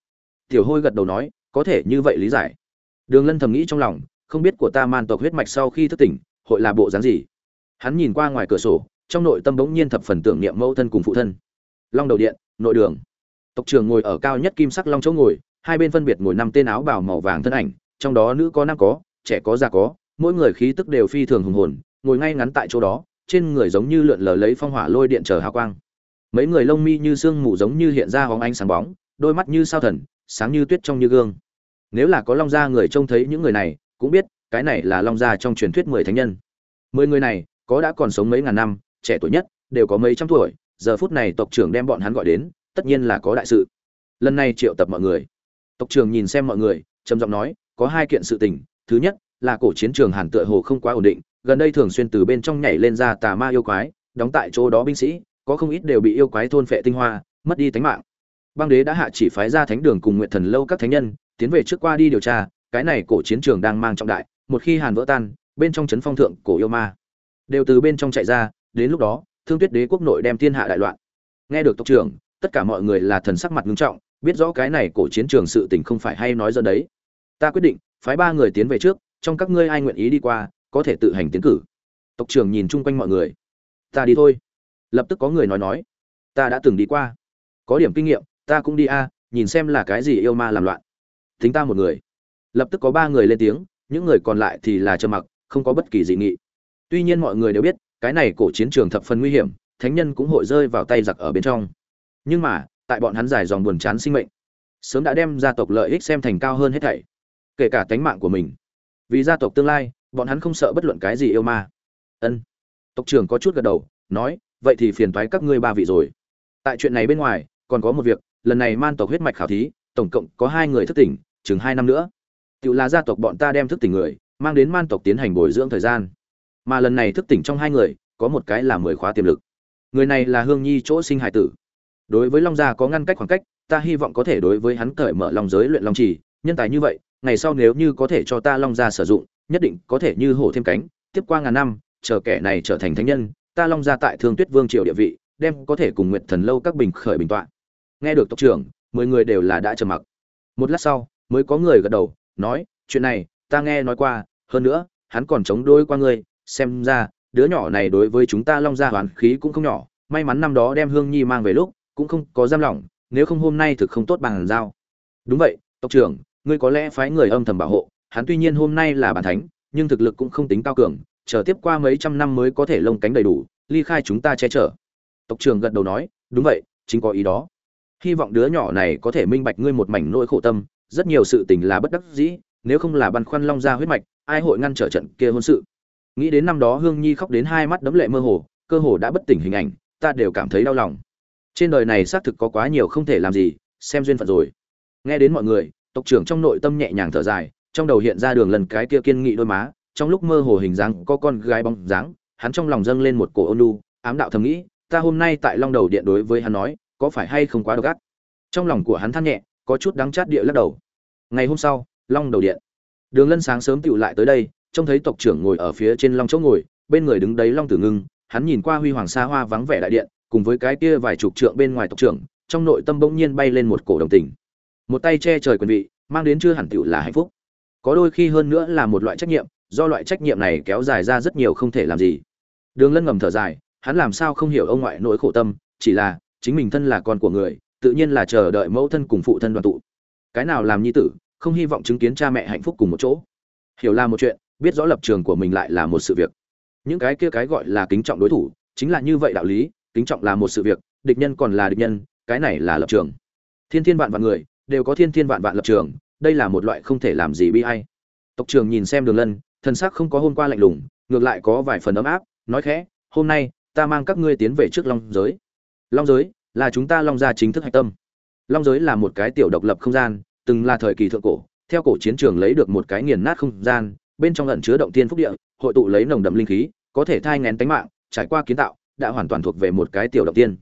Tiểu hôi gật đầu nói, có thể như vậy lý giải. Đường lân thầm nghĩ trong lòng không biết của ta man tộc huyết mạch sau khi thức tỉnh, hội là bộ dáng gì? Hắn nhìn qua ngoài cửa sổ, trong nội tâm bỗng nhiên thập phần tưởng niệm mẫu thân cùng phụ thân. Long đầu điện, nội đường. Tộc trưởng ngồi ở cao nhất kim sắc long chỗ ngồi, hai bên phân biệt ngồi năm tên áo bào màu vàng thân ảnh, trong đó nữ có nam có, trẻ có già có, mỗi người khí tức đều phi thường hùng hồn, ngồi ngay ngắn tại chỗ đó, trên người giống như lượn lờ lấy phong hỏa lôi điện chờ hào quang. Mấy người lông mi như sương mù giống như hiện ra hóng ánh sáng bóng, đôi mắt như sao thần, sáng như tuyết trong như gương. Nếu là có long gia người trông thấy những người này cũng biết, cái này là long gia trong truyền thuyết mười thánh nhân. Mười người này, có đã còn sống mấy ngàn năm, trẻ tuổi nhất, đều có mấy trăm tuổi, giờ phút này tộc trưởng đem bọn hắn gọi đến, tất nhiên là có đại sự. Lần này triệu tập mọi người. Tộc trưởng nhìn xem mọi người, trầm giọng nói, có hai kiện sự tình. Thứ nhất, là cổ chiến trường hàn tựa hồ không quá ổn định, gần đây thường xuyên từ bên trong nhảy lên ra tà ma yêu quái, đóng tại chỗ đó binh sĩ, có không ít đều bị yêu quái thôn phệ tinh hoa, mất đi tính mạng. Băng đế đã hạ chỉ phái ra thánh đường cùng nguyện thần lâu các thánh nhân, tiến về trước qua đi điều tra cái này cổ chiến trường đang mang trọng đại, một khi hàn vỡ tan, bên trong trấn phong thượng cổ yêu ma đều từ bên trong chạy ra, đến lúc đó, thương tuyết đế quốc nội đem thiên hạ đại loạn. Nghe được tộc trưởng, tất cả mọi người là thần sắc mặt ngưng trọng, biết rõ cái này cổ chiến trường sự tình không phải hay nói dẫn đấy. Ta quyết định, phái ba người tiến về trước, trong các ngươi ai nguyện ý đi qua, có thể tự hành tiến cử. Tộc trưởng nhìn chung quanh mọi người. Ta đi thôi. Lập tức có người nói nói. Ta đã từng đi qua. Có điểm kinh nghiệm, ta cũng đi a, nhìn xem là cái gì yêu ma làm loạn. Tính ta một người lập tức có ba người lên tiếng, những người còn lại thì là trầm mặc, không có bất kỳ dị nghị. Tuy nhiên mọi người đều biết, cái này cổ chiến trường thập phần nguy hiểm, thánh nhân cũng hội rơi vào tay giặc ở bên trong. Nhưng mà, tại bọn hắn dài dòng buồn chán sinh mệnh, sớm đã đem gia tộc lợi ích xem thành cao hơn hết thảy, kể cả tánh mạng của mình. Vì gia tộc tương lai, bọn hắn không sợ bất luận cái gì yêu ma. Ân. Tộc trưởng có chút gật đầu, nói, vậy thì phiền toái các ngươi ba vị rồi. Tại chuyện này bên ngoài, còn có một việc, lần này man tộc huyết mạch khảo thí, tổng cộng có hai người thức tỉnh, chừng hai năm nữa tự là gia tộc bọn ta đem thức tỉnh người, mang đến man tộc tiến hành bồi dưỡng thời gian. Mà lần này thức tỉnh trong hai người, có một cái là mười khóa tiềm lực. Người này là hương nhi chỗ sinh hải tử. Đối với long gia có ngăn cách khoảng cách, ta hy vọng có thể đối với hắn cởi mở lòng giới luyện long trì, nhân tài như vậy, ngày sau nếu như có thể cho ta long gia sử dụng, nhất định có thể như hổ thêm cánh, tiếp qua ngàn năm, chờ kẻ này trở thành thánh nhân, ta long gia tại thương tuyết vương triều địa vị, đem có thể cùng nguyện thần lâu các bình khởi bình tọa. Nghe được tộc trưởng, mười người đều là đã trầm mặc. Một lát sau, mới có người gật đầu nói, chuyện này, ta nghe nói qua, hơn nữa, hắn còn chống đối qua ngươi, xem ra, đứa nhỏ này đối với chúng ta long gia hoàn khí cũng không nhỏ, may mắn năm đó đem hương nhi mang về lúc, cũng không có giam lỏng, nếu không hôm nay thực không tốt bằng giao. Đúng vậy, tộc trưởng, ngươi có lẽ phái người âm thầm bảo hộ, hắn tuy nhiên hôm nay là bản thánh, nhưng thực lực cũng không tính cao cường, chờ tiếp qua mấy trăm năm mới có thể lông cánh đầy đủ, ly khai chúng ta che chở. Tộc trưởng gật đầu nói, đúng vậy, chính có ý đó. Hy vọng đứa nhỏ này có thể minh bạch ngươi một mảnh nỗi khổ tâm rất nhiều sự tình là bất đắc dĩ nếu không là băn khoăn long ra huyết mạch ai hội ngăn trở trận kia hôn sự? Nghĩ đến năm đó hương nhi khóc đến hai mắt đấm lệ mơ hồ cơ hồ đã bất tỉnh hình ảnh ta đều cảm thấy đau lòng. Trên đời này xác thực có quá nhiều không thể làm gì xem duyên phận rồi. Nghe đến mọi người tộc trưởng trong nội tâm nhẹ nhàng thở dài trong đầu hiện ra đường lần cái kia kiên nghị đôi má trong lúc mơ hồ hình dáng có con gái bóng dáng hắn trong lòng dâng lên một cổ ôn nhu, ám đạo thầm nghĩ ta hôm nay tại long đầu điện đối với hắn nói có phải hay không quá độc ác? Trong lòng của hắn than nhẹ có chút đắng chát địa lắc đầu. Ngày hôm sau, long đầu điện. Đường lân sáng sớm tựu lại tới đây, trông thấy tộc trưởng ngồi ở phía trên long chỗ ngồi, bên người đứng đấy long tử ngưng, hắn nhìn qua huy hoàng xa hoa vắng vẻ đại điện, cùng với cái kia vài chục trượng bên ngoài tộc trưởng, trong nội tâm bỗng nhiên bay lên một cổ đồng tình. Một tay che trời quyền vị, mang đến chưa hẳn tựu là hạnh phúc. Có đôi khi hơn nữa là một loại trách nhiệm, do loại trách nhiệm này kéo dài ra rất nhiều không thể làm gì. Đường lân ngầm thở dài, hắn làm sao không hiểu ông ngoại nỗi khổ tâm, chỉ là, chính mình thân là con của người tự nhiên là chờ đợi mẫu thân cùng phụ thân đoàn tụ. Cái nào làm nhi tử, không hy vọng chứng kiến cha mẹ hạnh phúc cùng một chỗ. Hiểu là một chuyện, biết rõ lập trường của mình lại là một sự việc. Những cái kia cái gọi là kính trọng đối thủ, chính là như vậy đạo lý, kính trọng là một sự việc, địch nhân còn là địch nhân, cái này là lập trường. Thiên thiên vạn vạn người, đều có thiên thiên vạn vạn lập trường, đây là một loại không thể làm gì bi hay tộc trường nhìn xem đường lân thân xác không có hôm qua lạnh lùng, ngược lại có vài phần ấm áp, nói khẽ, hôm nay, ta mang các ngươi tiến về trước long giới. Long giới? Là chúng ta long gia chính thức hạch tâm. Long giới là một cái tiểu độc lập không gian, từng là thời kỳ thượng cổ, theo cổ chiến trường lấy được một cái nghiền nát không gian, bên trong ẩn chứa động tiên phúc địa, hội tụ lấy nồng đậm linh khí, có thể thai ngén tánh mạng, trải qua kiến tạo, đã hoàn toàn thuộc về một cái tiểu động tiên.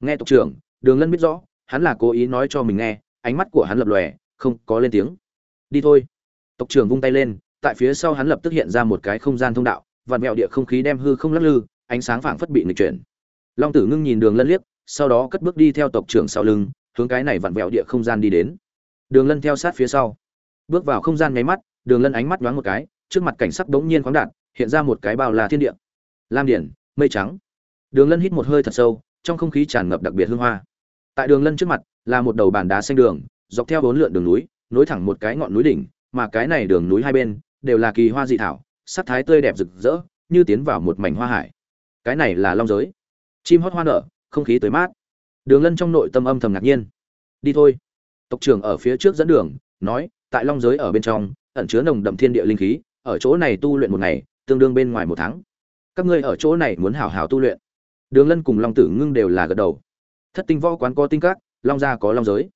Nghe tộc trưởng, đường lân biết rõ, hắn là cố ý nói cho mình nghe, ánh mắt của hắn lập lòe, không có lên tiếng. Đi thôi. Tộc trưởng vung tay lên, tại phía sau hắn lập tức hiện ra một cái không gian thông đạo vạt mẹo địa không khí đem hư không lắc lư, ánh sáng phảng phất bị nghịch chuyển. Long tử ngưng nhìn đường lân liếc sau đó cất bước đi theo tộc trưởng sau lưng, hướng cái này vặn vẹo địa không gian đi đến. Đường lân theo sát phía sau. Bước vào không gian nháy mắt, đường lân ánh mắt nhoáng một cái, trước mặt cảnh sắc đống nhiên khoáng đạt, hiện ra một cái bao là thiên địa. Lam điển, mây trắng. Đường lân hít một hơi thật sâu, trong không khí tràn ngập đặc biệt hương hoa. Tại đường lân trước mặt, là một đầu bàn đá xanh đường, dọc theo bốn lượn đường núi, nối thẳng một cái ngọn núi đỉnh, mà cái này đường núi hai bên, đều là kỳ hoa dị thảo, sắc thái tươi đẹp rực rỡ, như tiến vào một mảnh hoa hải. Cái này là long giới. Chim hót hoa nở không khí tới mát. Đường lân trong nội tâm âm thầm ngạc nhiên. Đi thôi. Tộc trưởng ở phía trước dẫn đường, nói, tại long giới ở bên trong, ẩn chứa nồng đậm thiên địa linh khí, ở chỗ này tu luyện một ngày, tương đương bên ngoài một tháng. Các ngươi ở chỗ này muốn hảo hảo tu luyện. Đường lân cùng long tử ngưng đều là gật đầu. Thất tinh võ quán có tinh các, long gia có long giới.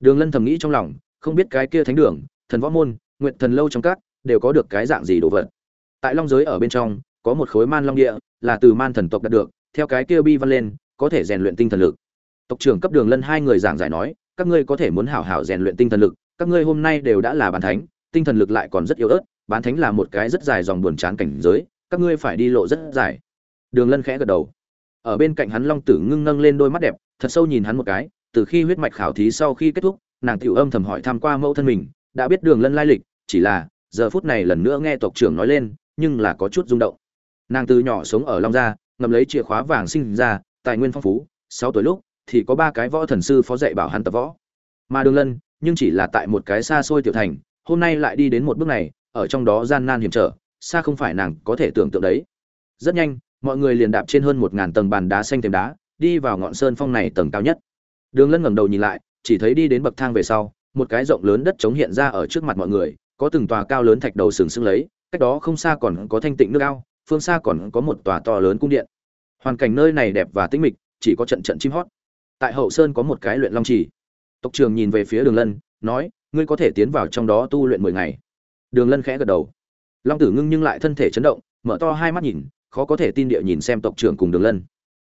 Đường lân thầm nghĩ trong lòng, không biết cái kia thánh đường, thần võ môn nguyện thần lâu trong các, đều có được cái dạng gì đồ vật. Tại long giới ở bên trong, có một khối man long địa, là từ man thần tộc đạt được, theo cái kia bi văn lên có thể rèn luyện tinh thần lực. Tộc trưởng cấp đường lân hai người giảng giải nói, các ngươi có thể muốn hảo hảo rèn luyện tinh thần lực, các ngươi hôm nay đều đã là bản thánh, tinh thần lực lại còn rất yếu ớt, bán thánh là một cái rất dài dòng buồn chán cảnh giới, các ngươi phải đi lộ rất dài. Đường lân khẽ gật đầu. Ở bên cạnh hắn long tử ngưng nâng lên đôi mắt đẹp, thật sâu nhìn hắn một cái, từ khi huyết mạch khảo thí sau khi kết thúc, nàng tiểu âm thầm hỏi tham qua mẫu thân mình, đã biết đường lân lai lịch, chỉ là, giờ phút này lần nữa nghe tộc trưởng nói lên, nhưng là có chút rung động. Nàng từ nhỏ sống ở long gia ngầm lấy chìa khóa vàng sinh ra tài nguyên phong phú, sáu tuổi lúc, thì có ba cái võ thần sư phó dạy bảo hắn tập võ. Mà đường lân, nhưng chỉ là tại một cái xa xôi tiểu thành, hôm nay lại đi đến một bước này, ở trong đó gian nan hiểm trở, xa không phải nàng có thể tưởng tượng đấy. Rất nhanh, mọi người liền đạp trên hơn một ngàn tầng bàn đá xanh thềm đá, đi vào ngọn sơn phong này tầng cao nhất. Đường lân ngẩng đầu nhìn lại, chỉ thấy đi đến bậc thang về sau, một cái rộng lớn đất trống hiện ra ở trước mặt mọi người, có từng tòa cao lớn thạch đầu sừng sững lấy, cách đó không xa còn có thanh tịnh nước ao, phương xa còn có một tòa to lớn cung điện hoàn cảnh nơi này đẹp và tĩnh mịch, chỉ có trận trận chim hót. Tại hậu sơn có một cái luyện long trì. Tộc trường nhìn về phía đường lân, nói, ngươi có thể tiến vào trong đó tu luyện mười ngày. Đường lân khẽ gật đầu. Long tử ngưng nhưng lại thân thể chấn động, mở to hai mắt nhìn, khó có thể tin địa nhìn xem tộc trưởng cùng đường lân.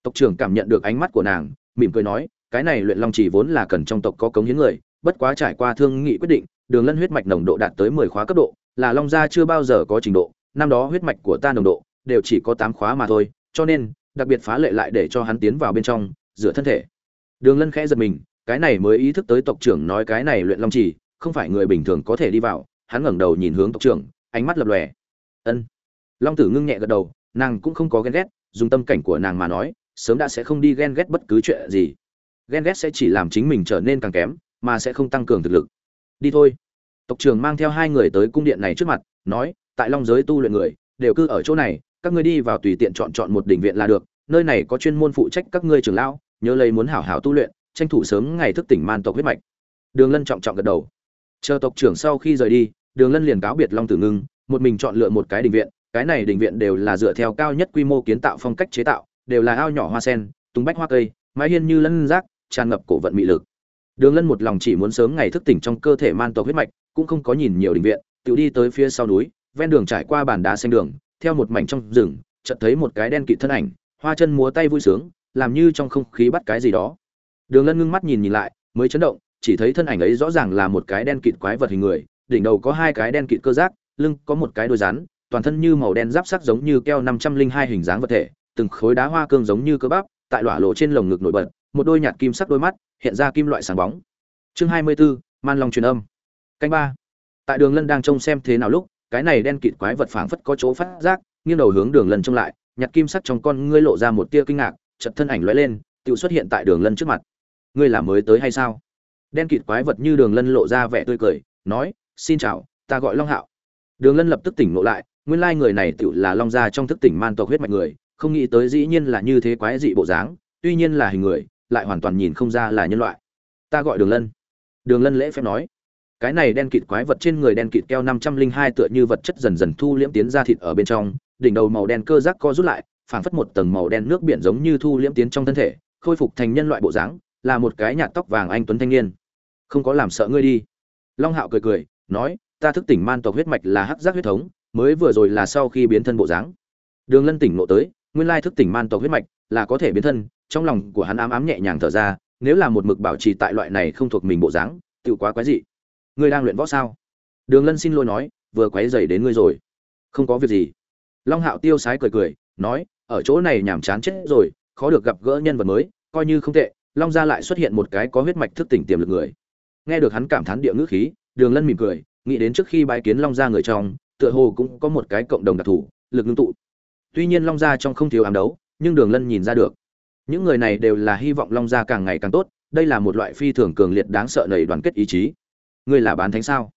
Tộc trưởng cảm nhận được ánh mắt của nàng, mỉm cười nói, cái này luyện long chỉ vốn là cần trong tộc có cống hiến người, bất quá trải qua thương nghị quyết định, đường lân huyết mạch nồng độ đạt tới mười khóa cấp độ, là long gia chưa bao giờ có trình độ, năm đó huyết mạch của ta nồng độ đều chỉ có tám khóa mà thôi, cho nên đặc biệt phá lệ lại để cho hắn tiến vào bên trong, rửa thân thể. Đường lân khẽ giật mình, cái này mới ý thức tới tộc trưởng nói cái này luyện long chỉ không phải người bình thường có thể đi vào. Hắn ngẩng đầu nhìn hướng tộc trưởng, ánh mắt lập lòe. Ân. Long tử ngưng nhẹ gật đầu, nàng cũng không có ghen ghét, dùng tâm cảnh của nàng mà nói, sớm đã sẽ không đi ghen ghét bất cứ chuyện gì. Ghen ghét sẽ chỉ làm chính mình trở nên càng kém, mà sẽ không tăng cường thực lực. Đi thôi. Tộc trưởng mang theo hai người tới cung điện này trước mặt, nói, tại long giới tu luyện người, đều cư ở chỗ này các ngươi đi vào tùy tiện chọn chọn một đỉnh viện là được, nơi này có chuyên môn phụ trách các ngươi trưởng lão, nhớ lấy muốn hảo hảo tu luyện, tranh thủ sớm ngày thức tỉnh man tộc huyết mạch. Đường lân trọng trọng gật đầu. Chờ tộc trưởng sau khi rời đi, đường lân liền cáo biệt long tử ngưng, một mình chọn lựa một cái đình viện, cái này đình viện đều là dựa theo cao nhất quy mô kiến tạo phong cách chế tạo, đều là ao nhỏ hoa sen, tung bách hoa cây, mái hiên như lân rác, tràn ngập cổ vận mị lực. Đường lân một lòng chỉ muốn sớm ngày thức tỉnh trong cơ thể man tộc huyết mạch, cũng không có nhìn nhiều đình viện, tự đi tới phía sau núi, ven đường trải qua bàn đá xanh đường theo một mảnh trong rừng chợt thấy một cái đen kịt thân ảnh hoa chân múa tay vui sướng làm như trong không khí bắt cái gì đó. Đường lân ngưng mắt nhìn nhìn lại mới chấn động chỉ thấy thân ảnh ấy rõ ràng là một cái đen kịt quái vật hình người đỉnh đầu có hai cái đen kịt cơ giác lưng có một cái đôi rắn toàn thân như màu đen giáp sắc giống như keo năm trăm linh hai hình dáng vật thể từng khối đá hoa cương giống như cơ bắp tại lỏa lộ trên lồng ngực nổi bật một đôi nhạt kim sắc đôi mắt hiện ra kim loại sáng bóng. Chương hai mươi 24, man long truyền âm. Canh ba. Tại đường lân đang trông xem thế nào lúc cái này đen kịt quái vật phảng phất có chỗ phát giác, nghiêng đầu hướng đường lân trông lại, nhặt kim sắc trong con ngươi lộ ra một tia kinh ngạc, chợt thân ảnh lóe lên tự xuất hiện tại đường lân trước mặt. Ngươi là mới tới hay sao? Đen kịt quái vật như đường lân lộ ra vẻ tươi cười, nói, xin chào, ta gọi long hạo. Đường lân lập tức tỉnh ngộ lại, nguyên lai người này tựu là long gia trong thức tỉnh man tộc huyết mạch người, không nghĩ tới dĩ nhiên là như thế quái dị bộ dáng, tuy nhiên là hình người, lại hoàn toàn nhìn không ra là nhân loại. Ta gọi đường lân. Đường lân lễ phép nói cái này đen kịt quái vật trên người đen kịt keo năm trăm linh hai tựa như vật chất dần dần thu liễm tiến ra thịt ở bên trong, đỉnh đầu màu đen cơ giác co rút lại, phảng phất một tầng màu đen nước biển giống như thu liễm tiến trong thân thể, khôi phục thành nhân loại bộ dáng, là một cái nhạt tóc vàng anh tuấn thanh niên. Không có làm sợ ngươi đi. Long hạo cười cười, nói, ta thức tỉnh man tộc huyết mạch là hắc giác huyết thống, mới vừa rồi là sau khi biến thân bộ dáng. Đường lân tỉnh ngộ tới, nguyên lai thức tỉnh man tộc huyết mạch là có thể biến thân, trong lòng của hắn ám ám nhẹ nhàng thở ra, nếu là một mực bảo trì tại loại này không thuộc mình bộ dáng tự quá quái dị ngươi đang luyện võ sao? Đường lân xin lỗi nói, vừa quấy dày đến ngươi rồi. Không có việc gì. Long hạo tiêu sái cười cười, nói, ở chỗ này nhàm chán chết rồi, khó được gặp gỡ nhân vật mới, coi như không tệ, long gia lại xuất hiện một cái có huyết mạch thức tỉnh tiềm lực người. Nghe được hắn cảm thán địa ngữ khí, đường lân mỉm cười, nghĩ đến trước khi bái kiến long gia người trong, tựa hồ cũng có một cái cộng đồng đặc thù, lực ngưng tụ. Tuy nhiên long gia trong không thiếu ám đấu, nhưng đường lân nhìn ra được. Những người này đều là hy vọng long gia càng ngày càng tốt, đây là một loại phi thường cường liệt đáng sợ nầy đoàn kết ý chí ngươi là bán thánh sao?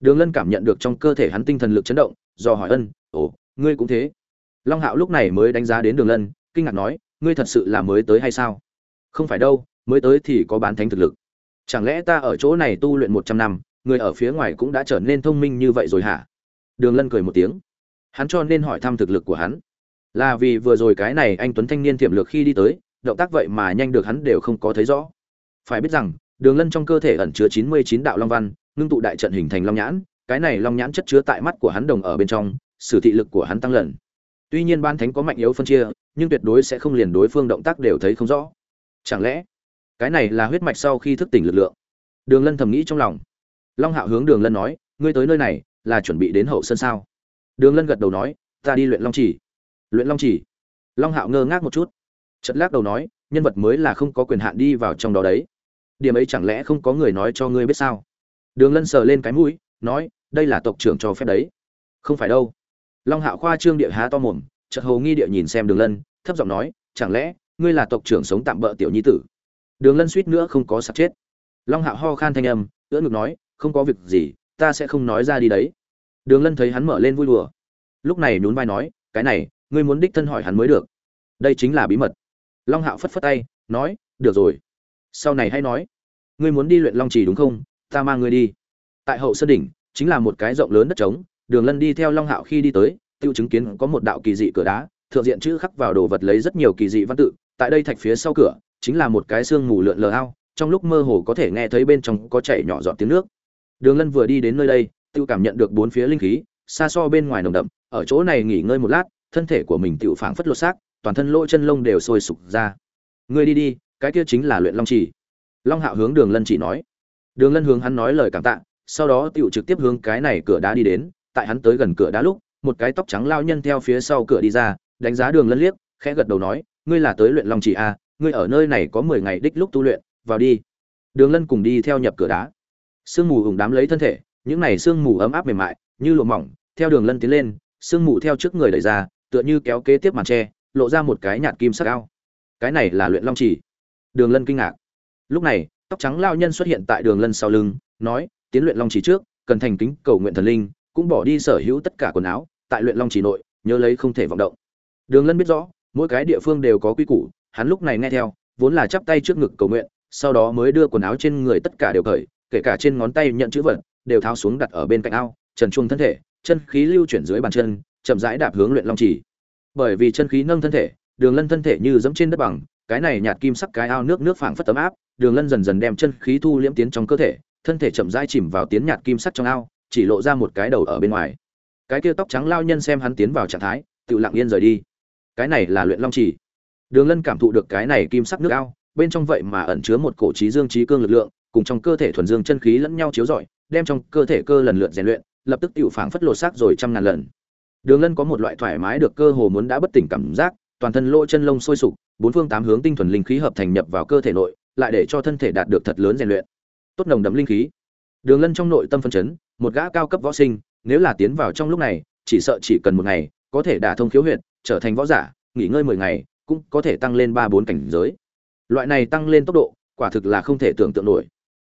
Đường lân cảm nhận được trong cơ thể hắn tinh thần lực chấn động, do hỏi ân, ồ, ngươi cũng thế. Long hạo lúc này mới đánh giá đến đường lân, kinh ngạc nói, ngươi thật sự là mới tới hay sao? Không phải đâu, mới tới thì có bán thánh thực lực. Chẳng lẽ ta ở chỗ này tu luyện một trăm năm, người ở phía ngoài cũng đã trở nên thông minh như vậy rồi hả? Đường lân cười một tiếng. Hắn cho nên hỏi thăm thực lực của hắn. Là vì vừa rồi cái này anh tuấn thanh niên tiềm lực khi đi tới, động tác vậy mà nhanh được hắn đều không có thấy rõ. Phải biết rằng đường lân trong cơ thể ẩn chứa chín mươi chín đạo long văn, ngưng tụ đại trận hình thành long nhãn, cái này long nhãn chất chứa tại mắt của hắn đồng ở bên trong sử thị lực của hắn tăng lần. Tuy nhiên ban thánh có mạnh yếu phân chia, nhưng tuyệt đối sẽ không liền đối phương động tác đều thấy không rõ. Chẳng lẽ, cái này là huyết mạch sau khi thức tỉnh lực lượng? Đường lân thầm nghĩ trong lòng. Long hạo hướng đường lân nói, ngươi tới nơi này là chuẩn bị đến hậu sân sao? Đường lân gật đầu nói, ta đi luyện long chỉ. Luyện long chỉ? Long hạo ngơ ngác một chút. Chật lắc đầu nói, nhân vật mới là không có quyền hạn đi vào trong đó đấy điểm ấy chẳng lẽ không có người nói cho ngươi biết sao? Đường lân sờ lên cái mũi, nói, đây là tộc trưởng cho phép đấy. Không phải đâu. Long hạo khoa trương địa há to mồm, chợt hồ nghi địa nhìn xem đường lân, thấp giọng nói, chẳng lẽ, ngươi là tộc trưởng sống tạm bỡ tiểu nhi tử? Đường lân suýt nữa không có sắp chết. Long hạo ho khan thanh âm, ưỡn ngực nói, không có việc gì, ta sẽ không nói ra đi đấy. Đường lân thấy hắn mở lên vui đùa. Lúc này nhún vai nói, cái này, ngươi muốn đích thân hỏi hắn mới được. Đây chính là bí mật. Long hạo phất phất tay, nói, được rồi sau này hãy nói. Ngươi muốn đi luyện long trì đúng không? Ta mang ngươi đi. Tại hậu sơn đỉnh, chính là một cái rộng lớn đất trống. Đường lân đi theo long hạo khi đi tới, tiêu chứng kiến có một đạo kỳ dị cửa đá. Thượng diện chữ khắc vào đồ vật lấy rất nhiều kỳ dị văn tự. Tại đây thạch phía sau cửa, chính là một cái xương mù lượn lờ ao. Trong lúc mơ hồ có thể nghe thấy bên trong có chảy nhỏ giọt tiếng nước. Đường lân vừa đi đến nơi đây, Tiêu cảm nhận được bốn phía linh khí, xa so bên ngoài nồng đậm. Ở chỗ này nghỉ ngơi một lát, thân thể của mình tự phảng phất lột xác, toàn thân lỗ chân lông đều sôi sục ra. Ngươi đi đi cái kia chính là luyện long chỉ. Long hạo hướng đường lân chỉ nói. Đường lân hướng hắn nói lời cảm tạ, sau đó tựu trực tiếp hướng cái này cửa đá đi đến, tại hắn tới gần cửa đá lúc, một cái tóc trắng lao nhân theo phía sau cửa đi ra, đánh giá đường lân liếc, khẽ gật đầu nói, ngươi là tới luyện long chỉ a ngươi ở nơi này có mười ngày đích lúc tu luyện, vào đi. Đường lân cùng đi theo nhập cửa đá. Sương mù hùng đám lấy thân thể, những này sương mù ấm áp mềm mại, như lụa mỏng, theo đường lân tiến lên, sương mù theo trước người đẩy ra, tựa như kéo kế tiếp màn tre, lộ ra một cái nhạt kim sắc ao. Cái này là luyện long chỉ đường lân kinh ngạc. Lúc này, tóc trắng lao nhân xuất hiện tại đường lân sau lưng, nói, tiến luyện long chỉ trước, cần thành kính cầu nguyện thần linh, cũng bỏ đi sở hữu tất cả quần áo, tại luyện long chỉ nội, nhớ lấy không thể vọng động. Đường lân biết rõ, mỗi cái địa phương đều có quy củ, hắn lúc này nghe theo, vốn là chắp tay trước ngực cầu nguyện, sau đó mới đưa quần áo trên người tất cả đều cởi, kể cả trên ngón tay nhận chữ vật, đều tháo xuống đặt ở bên cạnh ao, trần chuông thân thể, chân khí lưu chuyển dưới bàn chân, chậm rãi đạp hướng luyện long chỉ. Bởi vì chân khí nâng thân thể, đường lân thân thể như dẫm trên đất bằng cái này nhạt kim sắc cái ao nước nước phảng phất tấm áp, đường lân dần dần đem chân khí thu liễm tiến trong cơ thể, thân thể chậm rãi chìm vào tiến nhạt kim sắc trong ao, chỉ lộ ra một cái đầu ở bên ngoài. Cái kia tóc trắng lao nhân xem hắn tiến vào trạng thái, tự lặng yên rời đi. Cái này là luyện long chỉ. Đường lân cảm thụ được cái này kim sắc nước ao, bên trong vậy mà ẩn chứa một cổ trí dương trí cương lực lượng, cùng trong cơ thể thuần dương chân khí lẫn nhau chiếu rọi, đem trong cơ thể cơ lần lượt rèn luyện, lập tức tiểu phảng phất lột xác rồi trăm ngàn lần. Đường lân có một loại thoải mái được cơ hồ muốn đã bất tỉnh cảm giác, toàn thân lỗ chân lông sôi sục bốn phương tám hướng tinh thuần linh khí hợp thành nhập vào cơ thể nội, lại để cho thân thể đạt được thật lớn rèn luyện. Tốt nồng đậm linh khí. Đường lân trong nội tâm phân chấn, một gã cao cấp võ sinh, nếu là tiến vào trong lúc này, chỉ sợ chỉ cần một ngày, có thể đả thông khiếu huyệt, trở thành võ giả, nghỉ ngơi mười ngày, cũng có thể tăng lên ba bốn cảnh giới. Loại này tăng lên tốc độ, quả thực là không thể tưởng tượng nổi.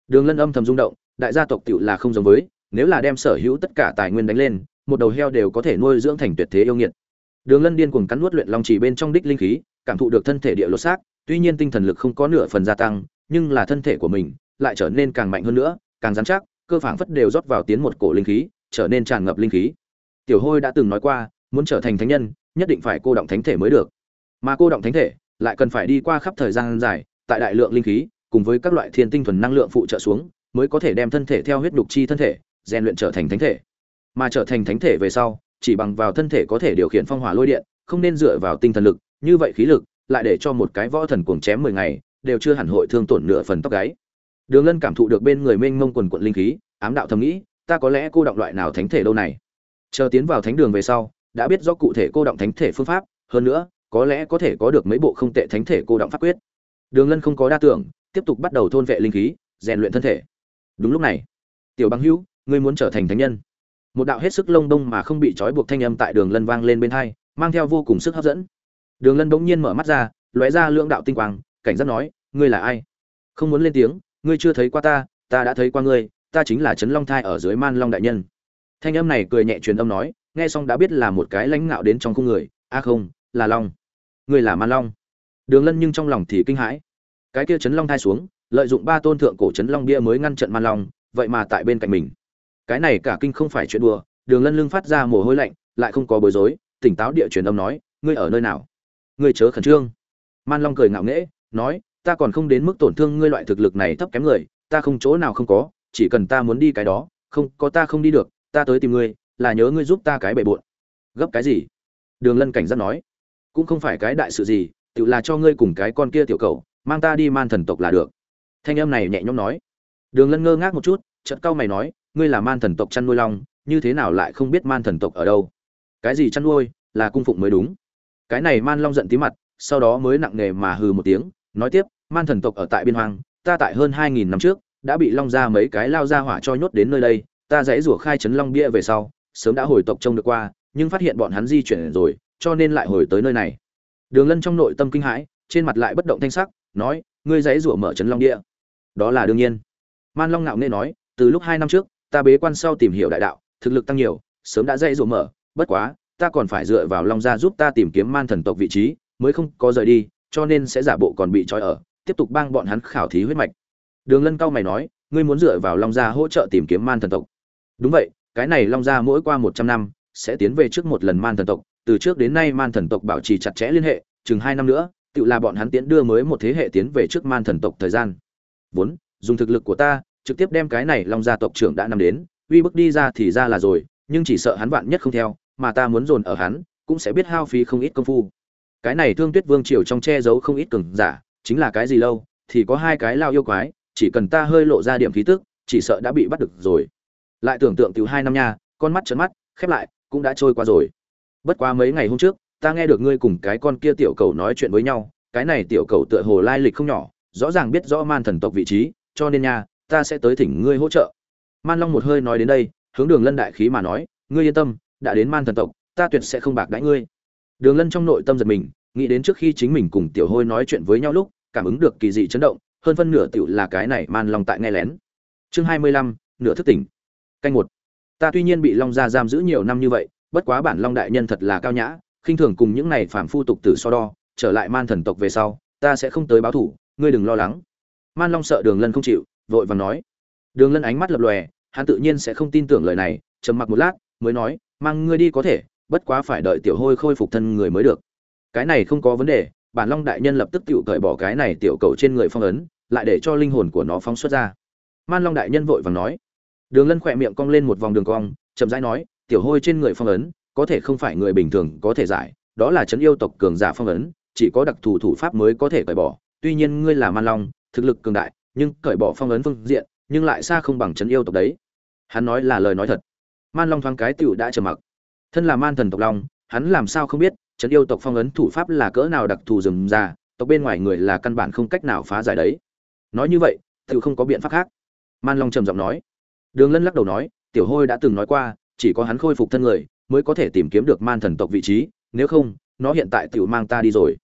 Đường lân âm thầm rung động, đại gia tộc tiểu là không giống với, nếu là đem sở hữu tất cả tài nguyên đánh lên, một đầu heo đều có thể nuôi dưỡng thành tuyệt thế yêu nghiệt. Đường lân điên cuồng cắn nuốt luyện long chỉ bên trong đích linh khí cảm thụ được thân thể địa lột xác, tuy nhiên tinh thần lực không có nửa phần gia tăng, nhưng là thân thể của mình lại trở nên càng mạnh hơn nữa, càng dán chắc, cơ phảng phất đều rót vào tiến một cổ linh khí, trở nên tràn ngập linh khí. Tiểu hôi đã từng nói qua, muốn trở thành thánh nhân, nhất định phải cô động thánh thể mới được. Mà cô động thánh thể lại cần phải đi qua khắp thời gian dài, tại đại lượng linh khí, cùng với các loại thiên tinh thuần năng lượng phụ trợ xuống, mới có thể đem thân thể theo huyết đục chi thân thể, rèn luyện trở thành thánh thể. Mà trở thành thánh thể về sau, chỉ bằng vào thân thể có thể điều khiển phong hỏa lôi điện, không nên dựa vào tinh thần lực như vậy khí lực, lại để cho một cái võ thần cuồng chém mười ngày, đều chưa hẳn hội thương tổn nửa phần tóc gáy. Đường lân cảm thụ được bên người mênh mông quần quận linh khí, ám đạo thầm nghĩ, ta có lẽ cô động loại nào thánh thể đâu này. Chờ tiến vào thánh đường về sau, đã biết rõ cụ thể cô động thánh thể phương pháp, hơn nữa, có lẽ có thể có được mấy bộ không tệ thánh thể cô động pháp quyết. Đường lân không có đa tưởng, tiếp tục bắt đầu thôn vệ linh khí, rèn luyện thân thể. Đúng lúc này, tiểu băng hữu, ngươi muốn trở thành thánh nhân. Một đạo hết sức lông đông mà không bị trói buộc thanh âm tại đường lân vang lên bên hai, mang theo vô cùng sức hấp dẫn đường lân bỗng nhiên mở mắt ra, lóe ra lượng đạo tinh quang, cảnh giác nói, ngươi là ai? Không muốn lên tiếng, ngươi chưa thấy qua ta ta đã thấy qua ngươi, ta chính là trấn long thai ở dưới man long đại nhân. Thanh âm này cười nhẹ truyền âm nói, nghe xong đã biết là một cái lãnh ngạo đến trong khung người, a không, là long. Ngươi là man long? Đường lân nhưng trong lòng thì kinh hãi. Cái kia trấn long thai xuống, lợi dụng ba tôn thượng cổ trấn long bia mới ngăn trận man long, vậy mà tại bên cạnh mình. Cái này cả kinh không phải chuyện đùa, đường lân lưng phát ra mồ hôi lạnh, lại không có bối rối, tỉnh táo địa truyền âm nói, ngươi ở nơi nào? Ngươi chớ khẩn trương. Man long cười ngạo nghễ, nói, ta còn không đến mức tổn thương ngươi loại thực lực này thấp kém người, ta không chỗ nào không có, chỉ cần ta muốn đi cái đó, không, có ta không đi được, ta tới tìm ngươi, là nhớ ngươi giúp ta cái bề bộn. Gấp cái gì? Đường lân cảnh giác nói. Cũng không phải cái đại sự gì, tự là cho ngươi cùng cái con kia tiểu cầu mang ta đi man thần tộc là được. Thanh em này nhẹ nhõm nói. Đường lân ngơ ngác một chút, chợt cau mày nói, ngươi là man thần tộc chăn nuôi long, như thế nào lại không biết man thần tộc ở đâu? Cái gì chăn nuôi, là cung phụng mới đúng cái này man long giận tí mặt, sau đó mới nặng nề mà hừ một tiếng, nói tiếp, man thần tộc ở tại biên hoang, ta tại hơn hai nghìn năm trước, đã bị long ra mấy cái lao ra hỏa cho nhốt đến nơi đây, ta dãy rủa khai trấn long bia về sau, sớm đã hồi tộc trông được qua, nhưng phát hiện bọn hắn di chuyển rồi, cho nên lại hồi tới nơi này. Đường lân trong nội tâm kinh hãi, trên mặt lại bất động thanh sắc, nói, ngươi dãy rủa mở trấn long bia. Đó là đương nhiên. Man long ngạo nghê nói, từ lúc hai năm trước, ta bế quan sau tìm hiểu đại đạo, thực lực tăng nhiều, sớm đã dãy rủa mở, bất quá ta còn phải dựa vào long gia giúp ta tìm kiếm man thần tộc vị trí, mới không có rời đi, cho nên sẽ giả bộ còn bị trói ở, tiếp tục bang bọn hắn khảo thí huyết mạch. Đường lân cao mày nói, ngươi muốn dựa vào long gia hỗ trợ tìm kiếm man thần tộc? Đúng vậy, cái này long gia mỗi qua một trăm năm, sẽ tiến về trước một lần man thần tộc, từ trước đến nay man thần tộc bảo trì chặt chẽ liên hệ, chừng hai năm nữa tự là bọn hắn tiến đưa mới một thế hệ tiến về trước man thần tộc thời gian. Vốn, dùng thực lực của ta, trực tiếp đem cái này long gia tộc trưởng đã nằm đến, uy bức đi ra thì ra là rồi, nhưng chỉ sợ hắn vạn nhất không theo mà ta muốn dồn ở hắn, cũng sẽ biết hao phí không ít công phu. Cái này thương tuyết vương triều trong che giấu không ít cường giả, chính là cái gì lâu, thì có hai cái lao yêu quái, chỉ cần ta hơi lộ ra điểm khí tức, chỉ sợ đã bị bắt được rồi. Lại tưởng tượng từ hai năm nha, con mắt trợn mắt, khép lại, cũng đã trôi qua rồi. Bất quá mấy ngày hôm trước, ta nghe được ngươi cùng cái con kia tiểu cầu nói chuyện với nhau, cái này tiểu cầu tựa hồ lai lịch không nhỏ, rõ ràng biết rõ man thần tộc vị trí, cho nên nha, ta sẽ tới thỉnh ngươi hỗ trợ. Man long một hơi nói đến đây, hướng đường lân đại khí mà nói, ngươi yên tâm đã đến man thần tộc, ta tuyệt sẽ không bạc đãi ngươi. Đường lân trong nội tâm giật mình, nghĩ đến trước khi chính mình cùng tiểu hôi nói chuyện với nhau lúc, cảm ứng được kỳ dị chấn động, hơn phân nửa tiểu là cái này man long tại nghe lén. Chương hai mươi lăm, nửa thức tỉnh. Canh một. Ta tuy nhiên bị long gia giam giữ nhiều năm như vậy, bất quá bản long đại nhân thật là cao nhã, khinh thường cùng những này phàm phu tục tử so đo, trở lại man thần tộc về sau, ta sẽ không tới báo thủ, ngươi đừng lo lắng. Man long sợ đường lân không chịu, vội vàng nói. Đường lân ánh mắt lập lòe, hắn tự nhiên sẽ không tin tưởng lời này, trầm mặc một lát, mới nói mang ngươi đi có thể, bất quá phải đợi tiểu hôi khôi phục thân người mới được. Cái này không có vấn đề, bản long đại nhân lập tức tự cởi bỏ cái này tiểu cầu trên người phong ấn, lại để cho linh hồn của nó phóng xuất ra. Man long đại nhân vội vàng nói. Đường lân khỏe miệng cong lên một vòng đường cong, chậm rãi nói, tiểu hôi trên người phong ấn, có thể không phải người bình thường có thể giải, đó là chấn yêu tộc cường giả phong ấn, chỉ có đặc thù thủ pháp mới có thể cởi bỏ. Tuy nhiên ngươi là man long, thực lực cường đại, nhưng cởi bỏ phong ấn phương diện, nhưng lại xa không bằng chấn yêu tộc đấy. Hắn nói là lời nói thật man long thoáng cái tựu đã trầm mặc. Thân là man thần tộc long, hắn làm sao không biết, trấn yêu tộc phong ấn thủ pháp là cỡ nào đặc thù rừng già, tộc bên ngoài người là căn bản không cách nào phá giải đấy. Nói như vậy tự không có biện pháp khác. Man long trầm giọng nói. Đường lân lắc đầu nói, tiểu hôi đã từng nói qua, chỉ có hắn khôi phục thân người, mới có thể tìm kiếm được man thần tộc vị trí, nếu không, nó hiện tại tự mang ta đi rồi.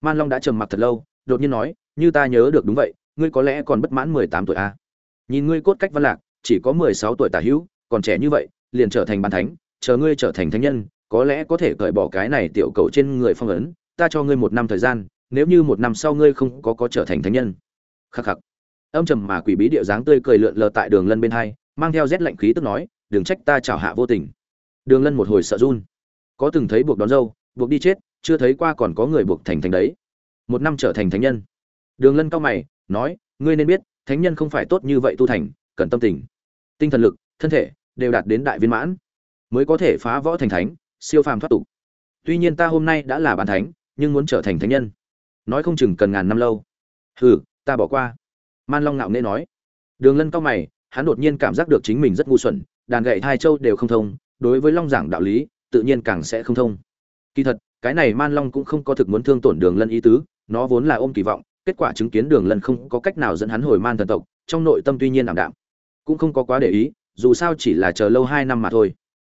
Man long đã trầm mặc thật lâu, đột nhiên nói, như ta nhớ được đúng vậy, ngươi có lẽ còn bất mãn mười tám tuổi a à? nhìn ngươi cốt cách văn lạc, chỉ có mười sáu tuổi tả hữu, còn trẻ như vậy liền trở thành bàn thánh, chờ ngươi trở thành thánh nhân, có lẽ có thể cởi bỏ cái này tiểu cầu trên người phong ấn, ta cho ngươi một năm thời gian, nếu như một năm sau ngươi không có có trở thành thánh nhân. Khắc khắc. Âm trầm mà quỷ bí điệu dáng tươi cười lượn lờ tại đường lân bên hai, mang theo rét lạnh khí tức nói, đừng trách ta chảo hạ vô tình. Đường lân một hồi sợ run. Có từng thấy buộc đón dâu, buộc đi chết, chưa thấy qua còn có người buộc thành thành đấy. Một năm trở thành thánh nhân. Đường lân cao mày, nói, ngươi nên biết, thánh nhân không phải tốt như vậy tu thành, cần tâm tình. Tinh thần lực, thân thể đều đạt đến đại viên mãn, mới có thể phá võ thành thánh, siêu phàm thoát tục. Tuy nhiên ta hôm nay đã là bàn thánh, nhưng muốn trở thành thánh nhân. Nói không chừng cần ngàn năm lâu. Hừ, ta bỏ qua. Man long ngạo nghễ nói. Đường lân cao mày, hắn đột nhiên cảm giác được chính mình rất ngu xuẩn, đàn gậy hai châu đều không thông, đối với long giảng đạo lý, tự nhiên càng sẽ không thông. Kỳ thật, cái này man long cũng không có thực muốn thương tổn đường lân ý tứ, nó vốn là ôm kỳ vọng, kết quả chứng kiến đường lân không có cách nào dẫn hắn hồi man thần tộc, trong nội tâm tuy nhiên ảm đạm, cũng không có quá để ý dù sao chỉ là chờ lâu hai năm mà thôi.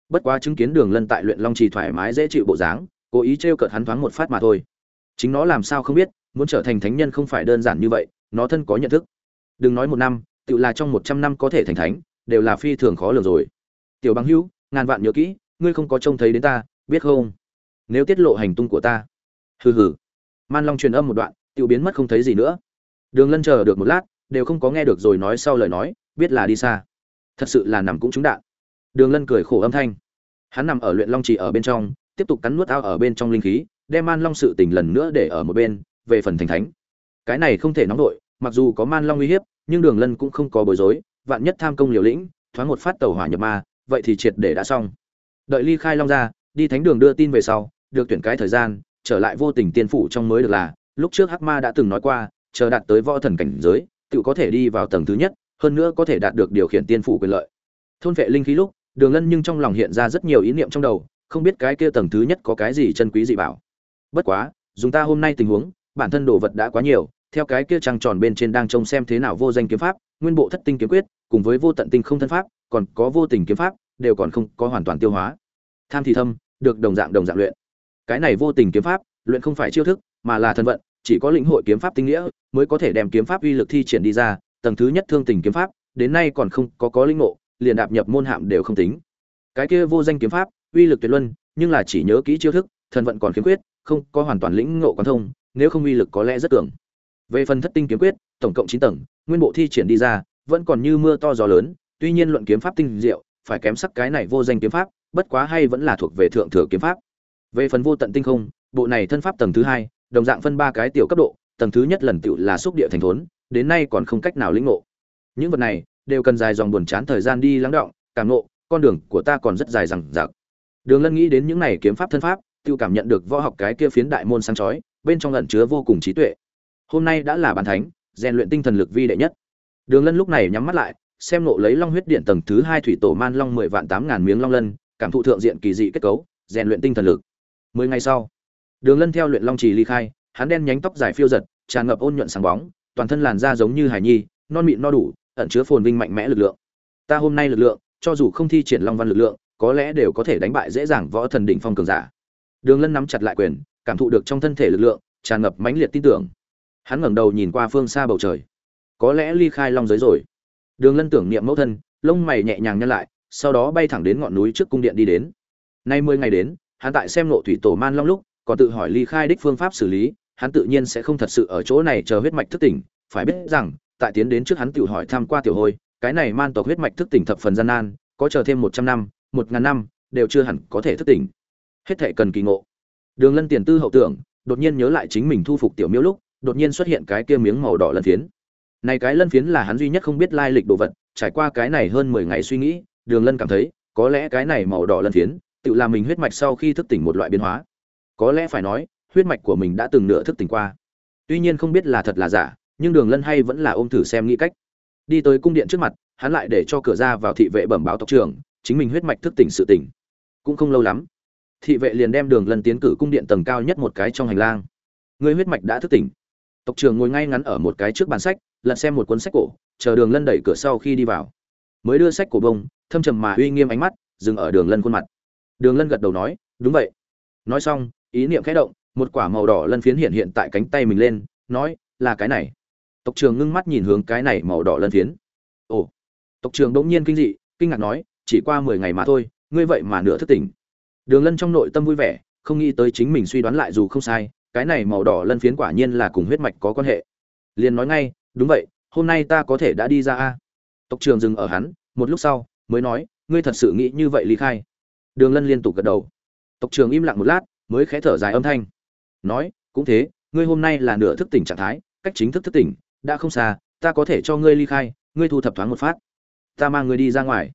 Bất quá chứng kiến đường lân tại luyện long trì thoải mái dễ chịu bộ dáng, cố ý t r e o cợt hắn thoáng một phát mà thôi. Chính nó làm sao không biết, muốn trở thành thánh nhân không phải đơn giản như vậy, nó thân có nhận thức. Đừng nói một năm, tự là trong một trăm năm có thể thành thánh, đều là phi thường khó lường rồi. Tiểu bằng hữu, ngàn vạn nhớ kỹ, ngươi không có trông thấy đến ta, biết không? Nếu tiết lộ hành tung của ta. Hừ hừ. Man long truyền âm một đoạn tự biến mất không thấy gì nữa. Đường lân chờ được một lát, đều không có nghe được rồi nói sau lời nói, biết là đi xa thật sự là nằm cũng trúng đạn. Đường lân cười khổ âm thanh. Hắn nằm ở luyện long trì ở bên trong, tiếp tục cắn nuốt ao ở bên trong linh khí, đem man long sự tình lần nữa để ở một bên, về phần thành thánh. Cái này không thể nóng đội mặc dù có man long uy hiếp, nhưng đường lân cũng không có bối rối, vạn nhất tham công liều lĩnh, thoáng một phát tàu hỏa nhập ma, vậy thì triệt để đã xong. Đợi ly khai long ra, đi thánh đường đưa tin về sau, được tuyển cái thời gian, trở lại vô tình tiên phủ trong mới được là, lúc trước hắc ma đã từng nói qua, chờ đạt tới võ thần cảnh giới, tự có thể đi vào tầng thứ nhất hơn nữa có thể đạt được điều khiển tiên phủ quyền lợi. Thôn vệ linh khí lúc, đường lân nhưng trong lòng hiện ra rất nhiều ý niệm trong đầu, không biết cái kia tầng thứ nhất có cái gì chân quý dị bảo. Bất quá, dùng ta hôm nay tình huống, bản thân đồ vật đã quá nhiều, theo cái kia trăng tròn bên trên đang trông xem thế nào vô danh kiếm pháp, nguyên bộ thất tinh kiếm quyết, cùng với vô tận tinh không thân pháp, còn có vô tình kiếm pháp, đều còn không có hoàn toàn tiêu hóa. Tham thì thâm, được đồng dạng đồng dạng luyện. Cái này vô tình kiếm pháp, luyện không phải chiêu thức, mà là thân vận, chỉ có lĩnh hội kiếm pháp tinh nghĩa, mới có thể đem kiếm pháp uy lực thi triển đi ra tầng thứ nhất thương tình kiếm pháp, đến nay còn không có có linh ngộ, liền đạp nhập môn hạm đều không tính. Cái kia vô danh kiếm pháp, uy lực tuyệt luân, nhưng là chỉ nhớ kỹ chiêu thức, thần vận còn khiếm quyết không có hoàn toàn lĩnh ngộ quan thông, nếu không uy lực có lẽ rất cường. Về phần thất tinh kiếm quyết, tổng cộng chín tầng, nguyên bộ thi triển đi ra, vẫn còn như mưa to gió lớn, tuy nhiên luận kiếm pháp tinh diệu, phải kém sắc cái này vô danh kiếm pháp, bất quá hay vẫn là thuộc về thượng thừa kiếm pháp. Về phần vô tận tinh không, bộ này thân pháp tầng thứ hai, đồng dạng phân ba cái tiểu cấp độ, tầng thứ nhất lần tiểu là xúc địa thành thốn đến nay còn không cách nào lĩnh ngộ. Những vật này đều cần dài dòng buồn chán thời gian đi lắng động, cảm ngộ, con đường của ta còn rất dài rằng rạc đường lân nghĩ đến những này kiếm pháp thân pháp, Tiêu cảm nhận được võ học cái kia phiến đại môn sáng chói, bên trong ẩn chứa vô cùng trí tuệ. Hôm nay đã là bàn thánh, rèn luyện tinh thần lực vi đệ nhất. Đường lân lúc này nhắm mắt lại, xem nộ lấy long huyết điện tầng thứ hai thủy tổ man long mười vạn tám ngàn miếng long lân, cảm thụ thượng diện kỳ dị kết cấu, rèn luyện tinh thần lực. Mười ngày sau, đường lân theo luyện long trì ly khai, hắn đen nhánh tóc dài phiêu giật, tràn ngập ôn nhuận sáng bóng toàn thân làn da giống như hải nhi, non mịn no đủ, ẩn chứa phồn vinh mạnh mẽ lực lượng. Ta hôm nay lực lượng, cho dù không thi triển long văn lực lượng, có lẽ đều có thể đánh bại dễ dàng võ thần đỉnh phong cường giả. Đường lân nắm chặt lại quyền, cảm thụ được trong thân thể lực lượng, tràn ngập mãnh liệt tin tưởng. Hắn ngẩng đầu nhìn qua phương xa bầu trời. Có lẽ ly khai long giới rồi. Đường lân tưởng niệm mẫu thân, lông mày nhẹ nhàng nhăn lại, sau đó bay thẳng đến ngọn núi trước cung điện đi đến. Nay mười ngày đến, hắn tại xem nộ thủy tổ man long lúc, còn tự hỏi ly khai đích phương pháp xử lý hắn tự nhiên sẽ không thật sự ở chỗ này chờ huyết mạch thức tỉnh phải biết rằng tại tiến đến trước hắn tiểu hỏi tham qua tiểu hồi, cái này man tộc huyết mạch thức tỉnh thập phần gian nan có chờ thêm một trăm năm một ngàn năm đều chưa hẳn có thể thức tỉnh. Hết thệ cần kỳ ngộ. Đường lân tiền tư hậu tưởng đột nhiên nhớ lại chính mình thu phục tiểu miêu lúc đột nhiên xuất hiện cái kia miếng màu đỏ lân phiến. Này cái lân phiến là hắn duy nhất không biết lai lịch đồ vật trải qua cái này hơn mười ngày suy nghĩ đường lân cảm thấy có lẽ cái này màu đỏ lân phiến tự làm mình huyết mạch sau khi thức tỉnh một loại biến hóa. Có lẽ phải nói huyết mạch của mình đã từng nửa thức tỉnh qua. Tuy nhiên không biết là thật là giả, nhưng đường lân hay vẫn là ôm thử xem nghĩ cách. Đi tới cung điện trước mặt, hắn lại để cho cửa ra vào thị vệ bẩm báo tộc trưởng, chính mình huyết mạch thức tỉnh sự tỉnh. Cũng không lâu lắm, thị vệ liền đem đường lân tiến cử cung điện tầng cao nhất một cái trong hành lang. Người huyết mạch đã thức tỉnh. Tộc trưởng ngồi ngay ngắn ở một cái trước bàn sách, lật xem một cuốn sách cổ, chờ đường lân đẩy cửa sau khi đi vào. Mới đưa sách cổ bông, thâm trầm mà uy nghiêm ánh mắt, dừng ở đường lân khuôn mặt. Đường lân gật đầu nói, đúng vậy. Nói xong, ý niệm khẽ động một quả màu đỏ lân phiến hiện hiện tại cánh tay mình lên, nói, là cái này. Tộc Trường ngưng mắt nhìn hướng cái này màu đỏ lân phiến. Ồ. Tộc Trường đ ỗ n g nhiên kinh dị, kinh ngạc nói, chỉ qua mười ngày mà thôi, ngươi vậy mà nửa thức tỉnh. Đường lân trong nội tâm vui vẻ, không nghĩ tới chính mình suy đoán lại dù không sai, cái này màu đỏ lân phiến quả nhiên là cùng huyết mạch có quan hệ. Liền nói ngay, đúng vậy, hôm nay ta có thể đã đi ra a. Tộc Trường dừng ở hắn, một lúc sau, mới nói, ngươi thật sự nghĩ như vậy ly khai? Đường lân liên tục gật đầu. Tộc Trường im lặng một lát, mới khẽ thở dài âm thanh nói, cũng thế, ngươi hôm nay là nửa thức tỉnh trạng thái, cách chính thức thức tỉnh, đã không xa, ta có thể cho ngươi ly khai, ngươi thu thập thoáng một phát. Ta mang ngươi đi ra ngoài.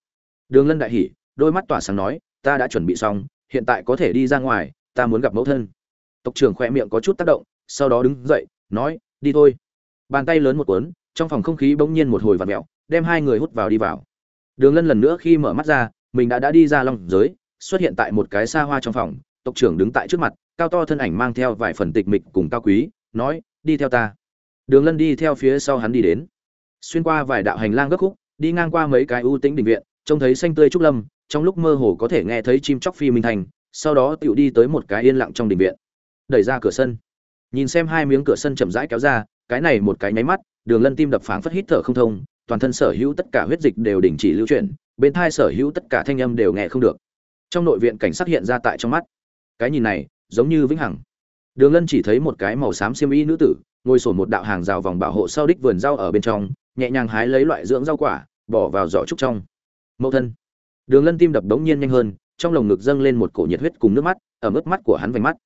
Đường lân đại hỉ, đôi mắt tỏa sáng nói, ta đã chuẩn bị xong, hiện tại có thể đi ra ngoài, ta muốn gặp mẫu thân. Tộc trưởng khoe miệng có chút tác động, sau đó đứng dậy, nói, đi thôi. Bàn tay lớn một cuốn, trong phòng không khí bỗng nhiên một hồi vạt mẹo đem hai người hút vào đi vào. Đường lân lần nữa khi mở mắt ra, mình đã đã đi ra long giới, xuất hiện tại một cái xa hoa trong phòng tộc trưởng đứng tại trước mặt, cao to thân ảnh mang theo vài phần tịch mịch cùng cao quý, nói, đi theo ta. Đường lân đi theo phía sau hắn đi đến. Xuyên qua vài đạo hành lang gấp khúc, đi ngang qua mấy cái ưu tĩnh đình viện, trông thấy xanh tươi trúc lâm, trong lúc mơ hồ có thể nghe thấy chim chóc phi minh thành, sau đó tựu đi tới một cái yên lặng trong đình viện. Đẩy ra cửa sân. Nhìn xem hai miếng cửa sân chậm rãi kéo ra, cái này một cái nháy mắt, đường lân tim đập phảng phất hít thở không thông, toàn thân sở hữu tất cả huyết dịch đều đình chỉ lưu chuyển, bên thai sở hữu tất cả thanh âm đều nghe không được. Trong nội viện cảnh sát hiện ra tại trong mắt cái nhìn này giống như vĩnh hằng. Đường lân chỉ thấy một cái màu xám xiêm y nữ tử ngồi sổn một đạo hàng rào vòng bảo hộ sau đích vườn rau ở bên trong nhẹ nhàng hái lấy loại dưỡng rau quả bỏ vào giỏ trúc trong. Mẫu thân. Đường lân tim đập đống nhiên nhanh hơn trong lồng ngực dâng lên một cổ nhiệt huyết cùng nước mắt ở mức mắt của hắn vành mắt.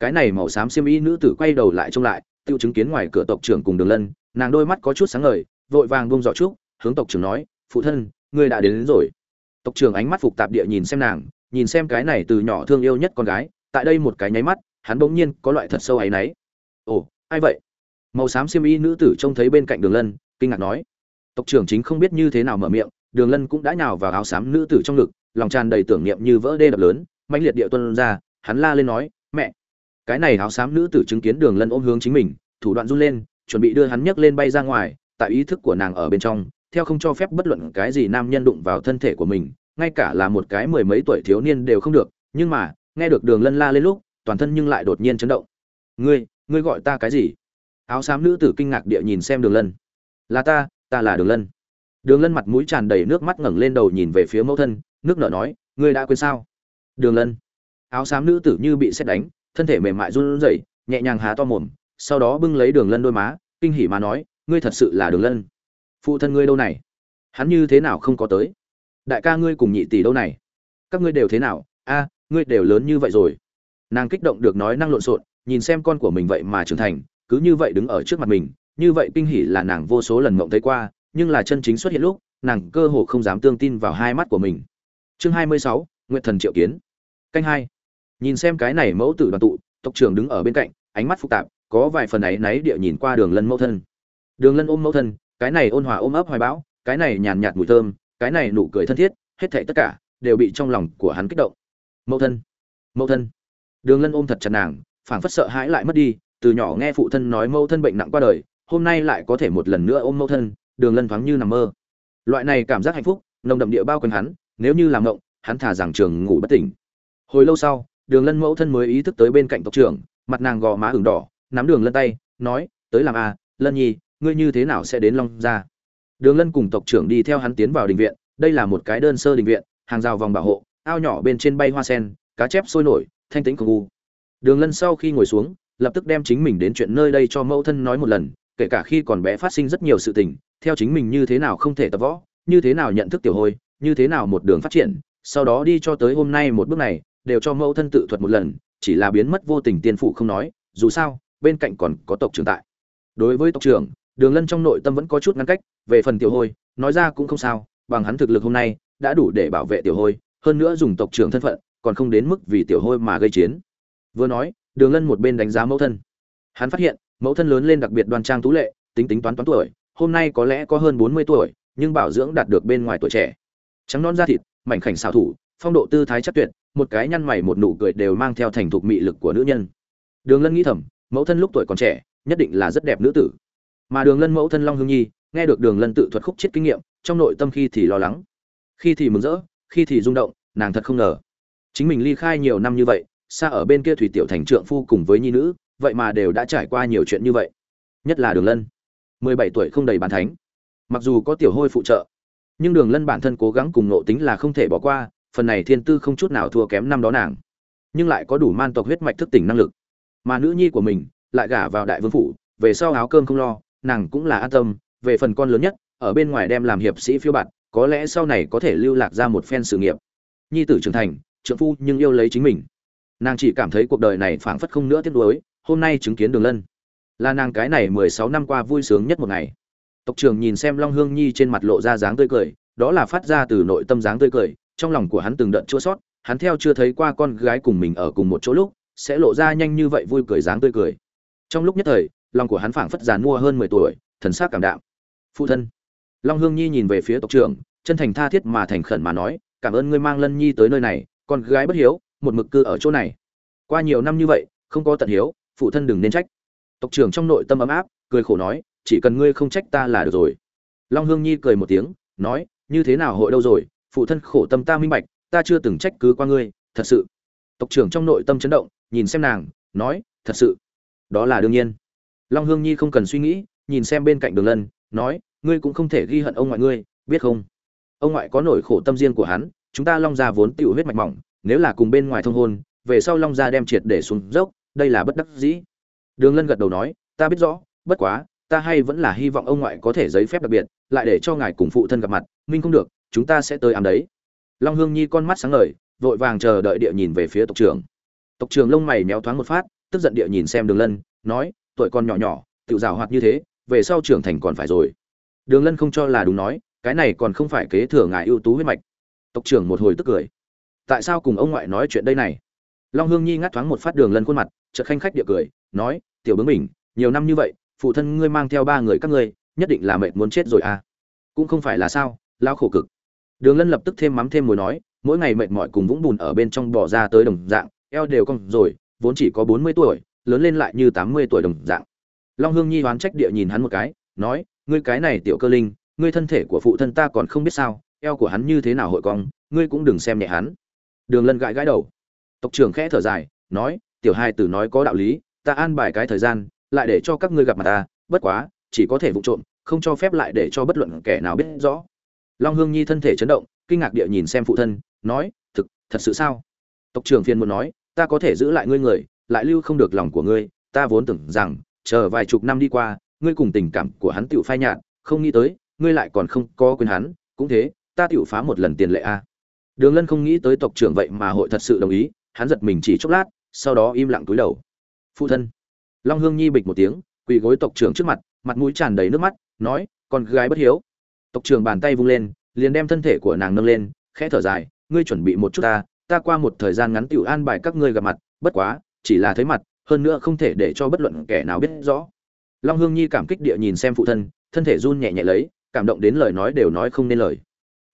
Cái này màu xám xiêm y nữ tử quay đầu lại trông lại tiêu chứng kiến ngoài cửa tộc trưởng cùng đường lân nàng đôi mắt có chút sáng ngời vội vàng buông giỏ trúc hướng tộc trưởng nói phụ thân ngươi đã đến, đến rồi. Tộc trưởng ánh mắt phục tạp địa nhìn xem nàng nhìn xem cái này từ nhỏ thương yêu nhất con gái tại đây một cái nháy mắt, hắn bỗng nhiên có loại thật sâu áy náy. Ồ, ai vậy? Màu xám xiêm y nữ tử trông thấy bên cạnh đường lân, kinh ngạc nói. Tộc trưởng chính không biết như thế nào mở miệng, đường lân cũng đã nhào vào áo xám nữ tử trong ngực, lòng tràn đầy tưởng niệm như vỡ đê đập lớn mạnh liệt địa tuân ra, hắn la lên nói, mẹ! Cái này áo xám nữ tử chứng kiến đường lân ôm hướng chính mình, thủ đoạn run lên, chuẩn bị đưa hắn nhấc lên bay ra ngoài, tại ý thức của nàng ở bên trong, theo không cho phép bất luận cái gì nam nhân đụng vào thân thể của mình, ngay cả là một cái mười mấy tuổi thiếu niên đều không được, nhưng mà nghe được đường lân la lên lúc, toàn thân nhưng lại đột nhiên chấn động. Ngươi ngươi gọi ta cái gì? Áo xám nữ tử kinh ngạc địa nhìn xem đường lân. Là ta ta là đường lân. Đường lân mặt mũi tràn đầy nước mắt ngẩng lên đầu nhìn về phía mẫu thân, nước nở nói, ngươi đã quên sao? Đường lân. Áo xám nữ tử như bị xét đánh, thân thể mềm mại run rẩy, nhẹ nhàng há to mồm, sau đó bưng lấy đường lân đôi má, kinh hỉ mà nói, ngươi thật sự là đường lân. Phụ thân ngươi đâu này? Hắn như thế nào không có tới? Đại ca ngươi cùng nhị tỷ đâu này? Các ngươi đều thế nào? A ngươi đều lớn như vậy rồi. Nàng kích động được nói năng lộn xộn, nhìn xem con của mình vậy mà trưởng thành, cứ như vậy đứng ở trước mặt mình, như vậy kinh hỉ là nàng vô số lần mộng thấy qua, nhưng là chân chính xuất hiện lúc, nàng cơ hồ không dám tương tin vào hai mắt của mình. Chương hai mươi sáu nguyện thần triệu kiến. Canh hai. Nhìn xem cái này mẫu tử đoàn tụ, tộc trưởng đứng ở bên cạnh, ánh mắt phức tạp, có vài phần ấy náy địa nhìn qua đường lân mẫu thân. Đường lân ôm mẫu thân, cái này ôn hòa ôm ấp hoài bão, cái này nhàn nhạt mùi thơm, cái này nụ cười thân thiết, hết thảy tất cả đều bị trong lòng của hắn kích động mẫu thân mẫu thân. Đường lân ôm thật chặt nàng phảng phất sợ hãi lại mất đi từ nhỏ nghe phụ thân nói mẫu thân bệnh nặng qua đời hôm nay lại có thể một lần nữa ôm mẫu thân đường lân thoáng như nằm mơ. Loại này cảm giác hạnh phúc nồng đậm địa bao quanh hắn nếu như làm ngộng hắn thả rằng trường ngủ bất tỉnh. Hồi lâu sau đường lân mẫu thân mới ý thức tới bên cạnh tộc trưởng mặt nàng gò má ửng đỏ nắm đường lân tay nói tới làm a à, lân nhi ngươi như thế nào sẽ đến long gia? Đường lân cùng tộc trưởng đi theo hắn tiến vào đình viện đây là một cái đơn sơ đình viện hàng rào vòng bảo hộ ao nhỏ bên trên bay hoa sen, cá chép sôi nổi, thanh tĩnh cầu u đường lân sau khi ngồi xuống, lập tức đem chính mình đến chuyện nơi đây cho mẫu thân nói một lần, kể cả khi còn bé phát sinh rất nhiều sự tình, theo chính mình như thế nào không thể tập võ, như thế nào nhận thức tiểu hôi như thế nào một đường phát triển, sau đó đi cho tới hôm nay một bước này, đều cho mẫu thân tự thuật một lần, chỉ là biến mất vô tình tiên phụ không nói, dù sao, bên cạnh còn có tộc trưởng tại. Đối với tộc trưởng, đường lân trong nội tâm vẫn có chút ngăn cách, về phần tiểu hôi nói ra cũng không sao, bằng hắn thực lực hôm nay, đã đủ để bảo vệ tiểu hôi hơn nữa dùng tộc trưởng thân phận, còn không đến mức vì tiểu hôi mà gây chiến. Vừa nói, đường lân một bên đánh giá mẫu thân. Hắn phát hiện, mẫu thân lớn lên đặc biệt đoan trang tú lệ, tính tính toán toán tuổi, hôm nay có lẽ có hơn bốn mươi tuổi, nhưng bảo dưỡng đạt được bên ngoài tuổi trẻ. Trắng non da thịt, mảnh khảnh xảo thủ, phong độ tư thái chắc tuyệt, một cái nhăn mày một nụ cười đều mang theo thành thục mị lực của nữ nhân. Đường lân nghĩ thầm, mẫu thân lúc tuổi còn trẻ, nhất định là rất đẹp nữ tử. Mà đường lân mẫu thân long hương nhi, nghe được đường lân tự thuật khúc chết kinh nghiệm, trong nội tâm khi thì lo lắng. Khi thì mừng rỡ khi thì rung động, nàng thật không ngờ. Chính mình ly khai nhiều năm như vậy, xa ở bên kia thủy tiểu thành trượng phu cùng với nhi nữ, vậy mà đều đã trải qua nhiều chuyện như vậy. Nhất là đường lân. Mười bảy tuổi không đầy bàn thánh. Mặc dù có tiểu hôi phụ trợ, nhưng đường lân bản thân cố gắng cùng nộ tính là không thể bỏ qua, phần này thiên tư không chút nào thua kém năm đó nàng. Nhưng lại có đủ man tộc huyết mạch thức tỉnh năng lực. Mà nữ nhi của mình lại gả vào đại vương phủ, về sau áo cơm không lo, nàng cũng là an tâm, về phần con lớn nhất, ở bên ngoài đem làm hiệp sĩ phiêu bạt có lẽ sau này có thể lưu lạc ra một phen sự nghiệp. Nhi tử trưởng thành, trượng phu nhưng yêu lấy chính mình. Nàng chỉ cảm thấy cuộc đời này phảng phất không nữa tiếc nuối, hôm nay chứng kiến đường lân. Là nàng cái này mười sáu năm qua vui sướng nhất một ngày. Tộc trưởng nhìn xem long hương nhi trên mặt lộ ra dáng tươi cười, đó là phát ra từ nội tâm dáng tươi cười, trong lòng của hắn từng đợt chua sót, hắn theo chưa thấy qua con gái cùng mình ở cùng một chỗ lúc, sẽ lộ ra nhanh như vậy vui cười dáng tươi cười. Trong lúc nhất thời, lòng của hắn phảng phất giàn mua hơn mười tuổi, thần sắc cảm đạm. Phụ thân long hương nhi nhìn về phía tộc trưởng, chân thành tha thiết mà thành khẩn mà nói, cảm ơn ngươi mang lân nhi tới nơi này, con gái bất hiếu, một mực cư ở chỗ này. Qua nhiều năm như vậy, không có tận hiếu, phụ thân đừng nên trách. Tộc trưởng trong nội tâm ấm áp, cười khổ nói, chỉ cần ngươi không trách ta là được rồi. Long hương nhi cười một tiếng, nói, như thế nào hội đâu rồi, phụ thân khổ tâm ta minh bạch, ta chưa từng trách cứ qua ngươi, thật sự. Tộc trưởng trong nội tâm chấn động, nhìn xem nàng, nói, thật sự, đó là đương nhiên. Long hương nhi không cần suy nghĩ, nhìn xem bên cạnh đường lân, nói ngươi cũng không thể ghi hận ông ngoại ngươi, biết không? Ông ngoại có nỗi khổ tâm riêng của hắn, chúng ta long gia vốn tiểu huyết mạch mỏng, nếu là cùng bên ngoài thông hôn, về sau long gia đem triệt để xuống dốc, đây là bất đắc dĩ. Đường lân gật đầu nói, ta biết rõ, bất quá, ta hay vẫn là hy vọng ông ngoại có thể giấy phép đặc biệt, lại để cho ngài cùng phụ thân gặp mặt, minh không được, chúng ta sẽ tới ám đấy. Long hương nhi con mắt sáng ngời, vội vàng chờ đợi địa nhìn về phía tộc trưởng. Tộc trưởng lông mày méo thoáng một phát, tức giận địa nhìn xem đường lân, nói, tuổi con nhỏ nhỏ tự rào hoạt như thế, về sau trưởng thành còn phải rồi đường lân không cho là đúng nói, cái này còn không phải kế thừa ngài ưu tú huyết mạch. Tộc trưởng một hồi tức cười. Tại sao cùng ông ngoại nói chuyện đây này? Long hương nhi ngắt thoáng một phát đường lân khuôn mặt, chợt khanh khách địa cười, nói, tiểu bướng mình nhiều năm như vậy, phụ thân ngươi mang theo ba người các ngươi, nhất định là mệt muốn chết rồi à? Cũng không phải là sao, lao khổ cực. Đường lân lập tức thêm mắm thêm muối nói, mỗi ngày mệt mỏi cùng vũng bùn ở bên trong bỏ ra tới đồng dạng, eo đều cong rồi, vốn chỉ có bốn mươi tuổi, lớn lên lại như tám mươi tuổi đồng dạng. Long hương nhi đoán trách địa nhìn hắn một cái, nói ngươi cái này tiểu cơ linh, ngươi thân thể của phụ thân ta còn không biết sao, eo của hắn như thế nào hội cong, ngươi cũng đừng xem nhẹ hắn. Đường lân gãi gãi đầu. Tộc trưởng khẽ thở dài, nói, tiểu hai tử nói có đạo lý, ta an bài cái thời gian, lại để cho các ngươi gặp mặt ta, bất quá, chỉ có thể vụ trộm, không cho phép lại để cho bất luận kẻ nào biết rõ. Long hương nhi thân thể chấn động, kinh ngạc địa nhìn xem phụ thân, nói, thực, thật sự sao? Tộc trưởng phiền muốn nói, ta có thể giữ lại ngươi người, lại lưu không được lòng của ngươi, ta vốn tưởng rằng, chờ vài chục năm đi qua ngươi cùng tình cảm của hắn tiểu phai nhạt, không nghĩ tới, ngươi lại còn không có quyền hắn, cũng thế, ta tiểu phá một lần tiền lệ a. Đường lân không nghĩ tới tộc trưởng vậy mà hội thật sự đồng ý, hắn giật mình chỉ chốc lát, sau đó im lặng cúi đầu. Phụ thân. Long hương nhi bịch một tiếng, quỳ gối tộc trưởng trước mặt mặt mũi tràn đầy nước mắt, nói, con gái bất hiếu. Tộc trưởng bàn tay vung lên, liền đem thân thể của nàng nâng lên, khẽ thở dài, ngươi chuẩn bị một chút ta ta qua một thời gian ngắn tiểu an bài các ngươi gặp mặt, bất quá, chỉ là thấy mặt, hơn nữa không thể để cho bất luận kẻ nào biết rõ long hương nhi cảm kích địa nhìn xem phụ thân thân thể run nhẹ nhẹ lấy, cảm động đến lời nói đều nói không nên lời.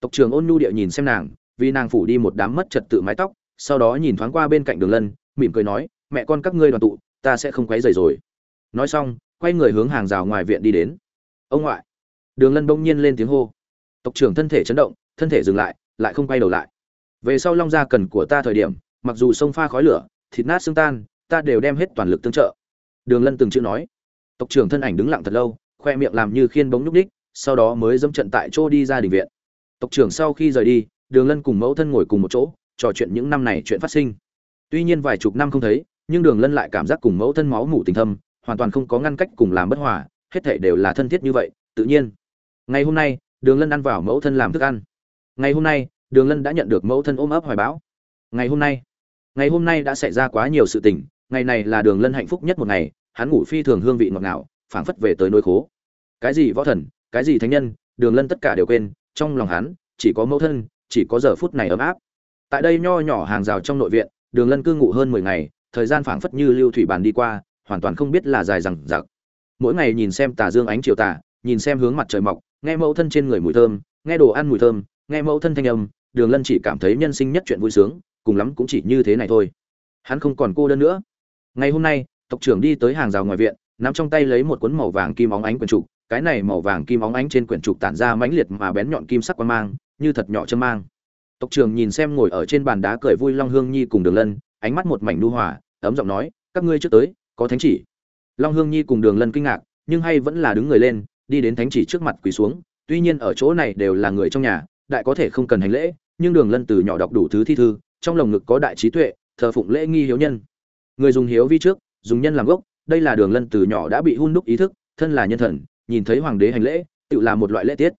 Tộc trưởng ôn nhu địa nhìn xem nàng, vì nàng phủ đi một đám mất trật tự mái tóc, sau đó nhìn thoáng qua bên cạnh đường lân, mỉm cười nói, mẹ con các ngươi đoàn tụ, ta sẽ không quấy rầy rồi. Nói xong, quay người hướng hàng rào ngoài viện đi đến. Ông ngoại. Đường lân bỗng nhiên lên tiếng hô. Tộc trưởng thân thể chấn động, thân thể dừng lại lại không quay đầu lại. Về sau long gia cần của ta thời điểm, mặc dù sông pha khói lửa, thịt nát xương tan, ta đều đem hết toàn lực tương trợ. Đường lân từng chữ nói tộc trưởng thân ảnh đứng lặng thật lâu, khoe miệng làm như khiên bóng nhúc ních sau đó mới dâm trận tại chỗ đi ra đình viện. Tộc trưởng sau khi rời đi, đường lân cùng mẫu thân ngồi cùng một chỗ, trò chuyện những năm này chuyện phát sinh. Tuy nhiên vài chục năm không thấy, nhưng đường lân lại cảm giác cùng mẫu thân máu mủ tình thâm, hoàn toàn không có ngăn cách cùng làm bất hòa, hết thể đều là thân thiết như vậy, tự nhiên. Ngày hôm nay, đường lân ăn vào mẫu thân làm thức ăn. Ngày hôm nay, đường lân đã nhận được mẫu thân ôm ấp hoài bão. Ngày hôm nay, ngày hôm nay đã xảy ra quá nhiều sự tình, ngày này là đường lân hạnh phúc nhất một ngày hắn ngủ phi thường hương vị ngọt ngào, phảng phất về tới nỗi khố. Cái gì võ thần, cái gì thánh nhân, đường lân tất cả đều quên, trong lòng hắn, chỉ có mẫu thân, chỉ có giờ phút này ấm áp. Tại đây nho nhỏ hàng rào trong nội viện, đường lân cư ngụ hơn mười ngày, thời gian phảng phất như lưu thủy bàn đi qua, hoàn toàn không biết là dài rằng giặc mỗi ngày nhìn xem tà dương ánh chiều tà, nhìn xem hướng mặt trời mọc, nghe mẫu thân trên người mùi thơm, nghe đồ ăn mùi thơm, nghe mẫu thân thanh âm, đường lân chỉ cảm thấy nhân sinh nhất chuyện vui sướng, cùng lắm cũng chỉ như thế này thôi. Hắn không còn cô đơn nữa. Ngày hôm nay tộc trưởng đi tới hàng rào ngoài viện, nắm trong tay lấy một cuốn màu vàng kim óng ánh quyển trục. Cái này màu vàng kim óng ánh trên quyển trục tản ra mãnh liệt mà bén nhọn kim sắc quan mang, như thật nhỏ châm mang. Tộc trưởng nhìn xem ngồi ở trên bàn đá cười vui long hương nhi cùng đường lân, ánh mắt một mảnh nu hòa, ấm giọng nói, các ngươi trước tới, có thánh chỉ. Long hương nhi cùng đường lân kinh ngạc, nhưng hay vẫn là đứng người lên, đi đến thánh chỉ trước mặt quỳ xuống. Tuy nhiên ở chỗ này đều là người trong nhà, đại có thể không cần hành lễ, nhưng đường lân từ nhỏ đọc đủ thứ thi thư, trong lồng ngực có đại trí tuệ, thờ phụng lễ nghi hiếu nhân. Người dùng hiếu vi trước dùng nhân làm gốc, đây là đường lân từ nhỏ đã bị hun đúc ý thức, thân là nhân thần, nhìn thấy hoàng đế hành lễ, tự là một loại lễ tiết.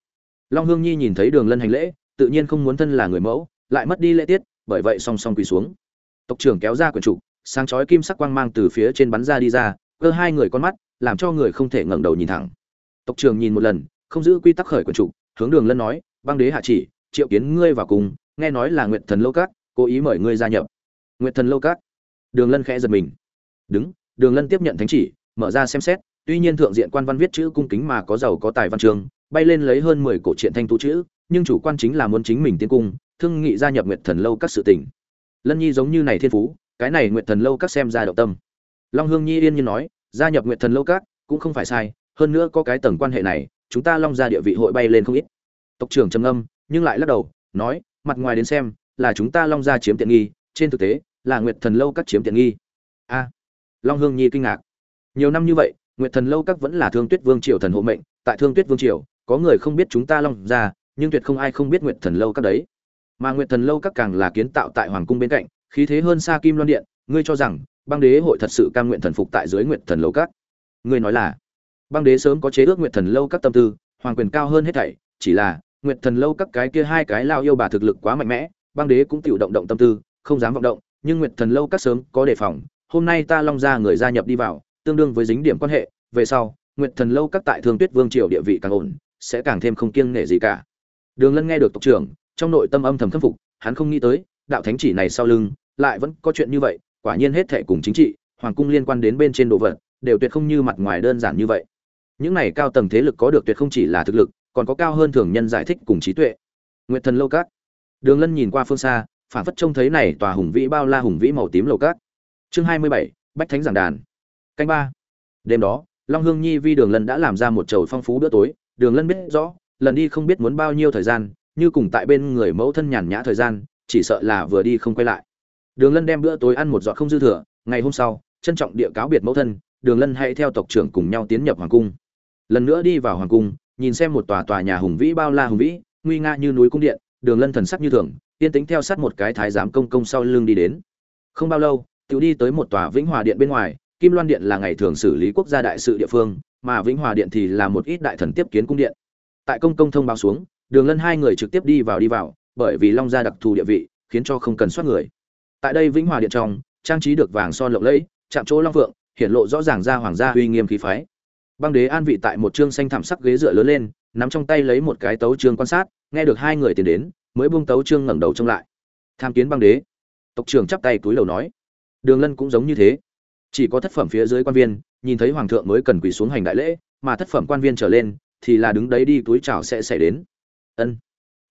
Long hương nhi nhìn thấy đường lân hành lễ, tự nhiên không muốn thân là người mẫu, lại mất đi lễ tiết, bởi vậy song song quỳ xuống. Tộc trưởng kéo ra quyển trục, sáng chói kim sắc quang mang từ phía trên bắn ra đi ra, cơ hai người con mắt, làm cho người không thể ngẩng đầu nhìn thẳng. Tộc trưởng nhìn một lần, không giữ quy tắc khởi quyển trục, hướng đường lân nói, băng đế hạ chỉ, triệu kiến ngươi vào cùng, nghe nói là nguyện thần lâu cát cố ý mời ngươi gia nhập. Nguyện thần lâu cát đường lân khẽ giật mình đứng, đường lân tiếp nhận thánh chỉ, mở ra xem xét, tuy nhiên thượng diện quan văn viết chữ cung kính mà có giàu có tài văn trường, bay lên lấy hơn mười cổ truyện thanh tú chữ, nhưng chủ quan chính là muốn chính mình tiến cung, thương nghị gia nhập nguyệt thần lâu các sự tình. Lân nhi giống như này thiên phú, cái này nguyệt thần lâu các xem ra động tâm. Long hương nhi yên nhiên nói, gia nhập nguyệt thần lâu các cũng không phải sai, hơn nữa có cái tầng quan hệ này, chúng ta long ra địa vị hội bay lên không ít. Tộc trưởng trầm âm nhưng lại lắc đầu, nói, mặt ngoài đến xem, là chúng ta long ra chiếm tiện nghi, trên thực tế, là nguyệt thần lâu các chiếm tiện nghi long hương nhi kinh ngạc. Nhiều năm như vậy, nguyệt thần lâu các vẫn là thương tuyết vương triều thần hộ mệnh, tại thương tuyết vương triều, có người không biết chúng ta long ra nhưng tuyệt không ai không biết nguyệt thần lâu các đấy. Mà nguyệt thần lâu các càng là kiến tạo tại hoàng cung bên cạnh, khí thế hơn xa kim loan điện, ngươi cho rằng, băng đế hội thật sự cam nguyện thần phục tại dưới nguyệt thần lâu các? Ngươi nói là, băng đế sớm có chế ước nguyệt thần lâu các tâm tư, hoàng quyền cao hơn hết thảy, chỉ là, nguyệt thần lâu các cái kia hai cái lao yêu bà thực lực quá mạnh mẽ, băng đế cũng tự động động tâm tư, không dám vọng động, nhưng nguyệt thần lâu các sớm có đề phòng hôm nay ta long ra người gia nhập đi vào, tương đương với dính điểm quan hệ, về sau, nguyệt thần lâu các tại thương tuyết vương triều địa vị càng ổn, sẽ càng thêm không kiêng nể gì cả. Đường lân nghe được tộc trưởng, trong nội tâm âm thầm khâm phục, hắn không nghĩ tới, đạo thánh chỉ này sau lưng, lại vẫn có chuyện như vậy, quả nhiên hết thệ cùng chính trị, hoàng cung liên quan đến bên trên đồ vật, đều tuyệt không như mặt ngoài đơn giản như vậy. Những này cao tầng thế lực có được tuyệt không chỉ là thực lực, còn có cao hơn thường nhân giải thích cùng trí tuệ. Nguyệt thần lâu cát đường lân nhìn qua phương xa, phản phất trông thấy này tòa hùng vĩ bao la hùng vĩ màu tím lầu cát chương hai mươi bảy, bách thánh giảng đàn. Canh ba. Đêm đó, long hương nhi vi đường lân đã làm ra một chầu phong phú bữa tối. Đường lân biết rõ, lần đi không biết muốn bao nhiêu thời gian, như cùng tại bên người mẫu thân nhàn nhã thời gian, chỉ sợ là vừa đi không quay lại. Đường lân đem bữa tối ăn một giọt không dư thừa. Ngày hôm sau, trân trọng địa cáo biệt mẫu thân, đường lân hãy theo tộc trưởng cùng nhau tiến nhập hoàng cung. Lần nữa đi vào hoàng cung, nhìn xem một tòa tòa nhà hùng vĩ bao la hùng vĩ, nguy nga như núi cung điện, đường lân thần sắc như thường, yên tĩnh theo sát một cái thái giám công công sau lưng đi đến. Không bao lâu tự đi tới một tòa vĩnh hòa điện bên ngoài, kim loan điện là ngày thường xử lý quốc gia đại sự địa phương, mà vĩnh hòa điện thì là một ít đại thần tiếp kiến cung điện. Tại công công thông báo xuống, đường lân hai người trực tiếp đi vào đi vào, bởi vì long gia đặc thù địa vị, khiến cho không cần soát người. Tại đây vĩnh hòa điện trong, trang trí được vàng son lộng lẫy, chạm chỗ long phượng hiện lộ rõ ràng ra hoàng gia uy nghiêm khí phái. Băng đế an vị tại một trương xanh thảm sắc ghế dựa lớn lên, nắm trong tay lấy một cái tấu trương quan sát, nghe được hai người tiến đến, mới buông tấu trương ngẩng đầu trông lại. Tham kiến băng đế. Tộc trưởng chắp tay túi lầu nói đường lân cũng giống như thế. Chỉ có thất phẩm phía dưới quan viên, nhìn thấy hoàng thượng mới cần quỳ xuống hành đại lễ, mà thất phẩm quan viên trở lên, thì là đứng đấy đi, túi chào sẽ xảy đến. Ân.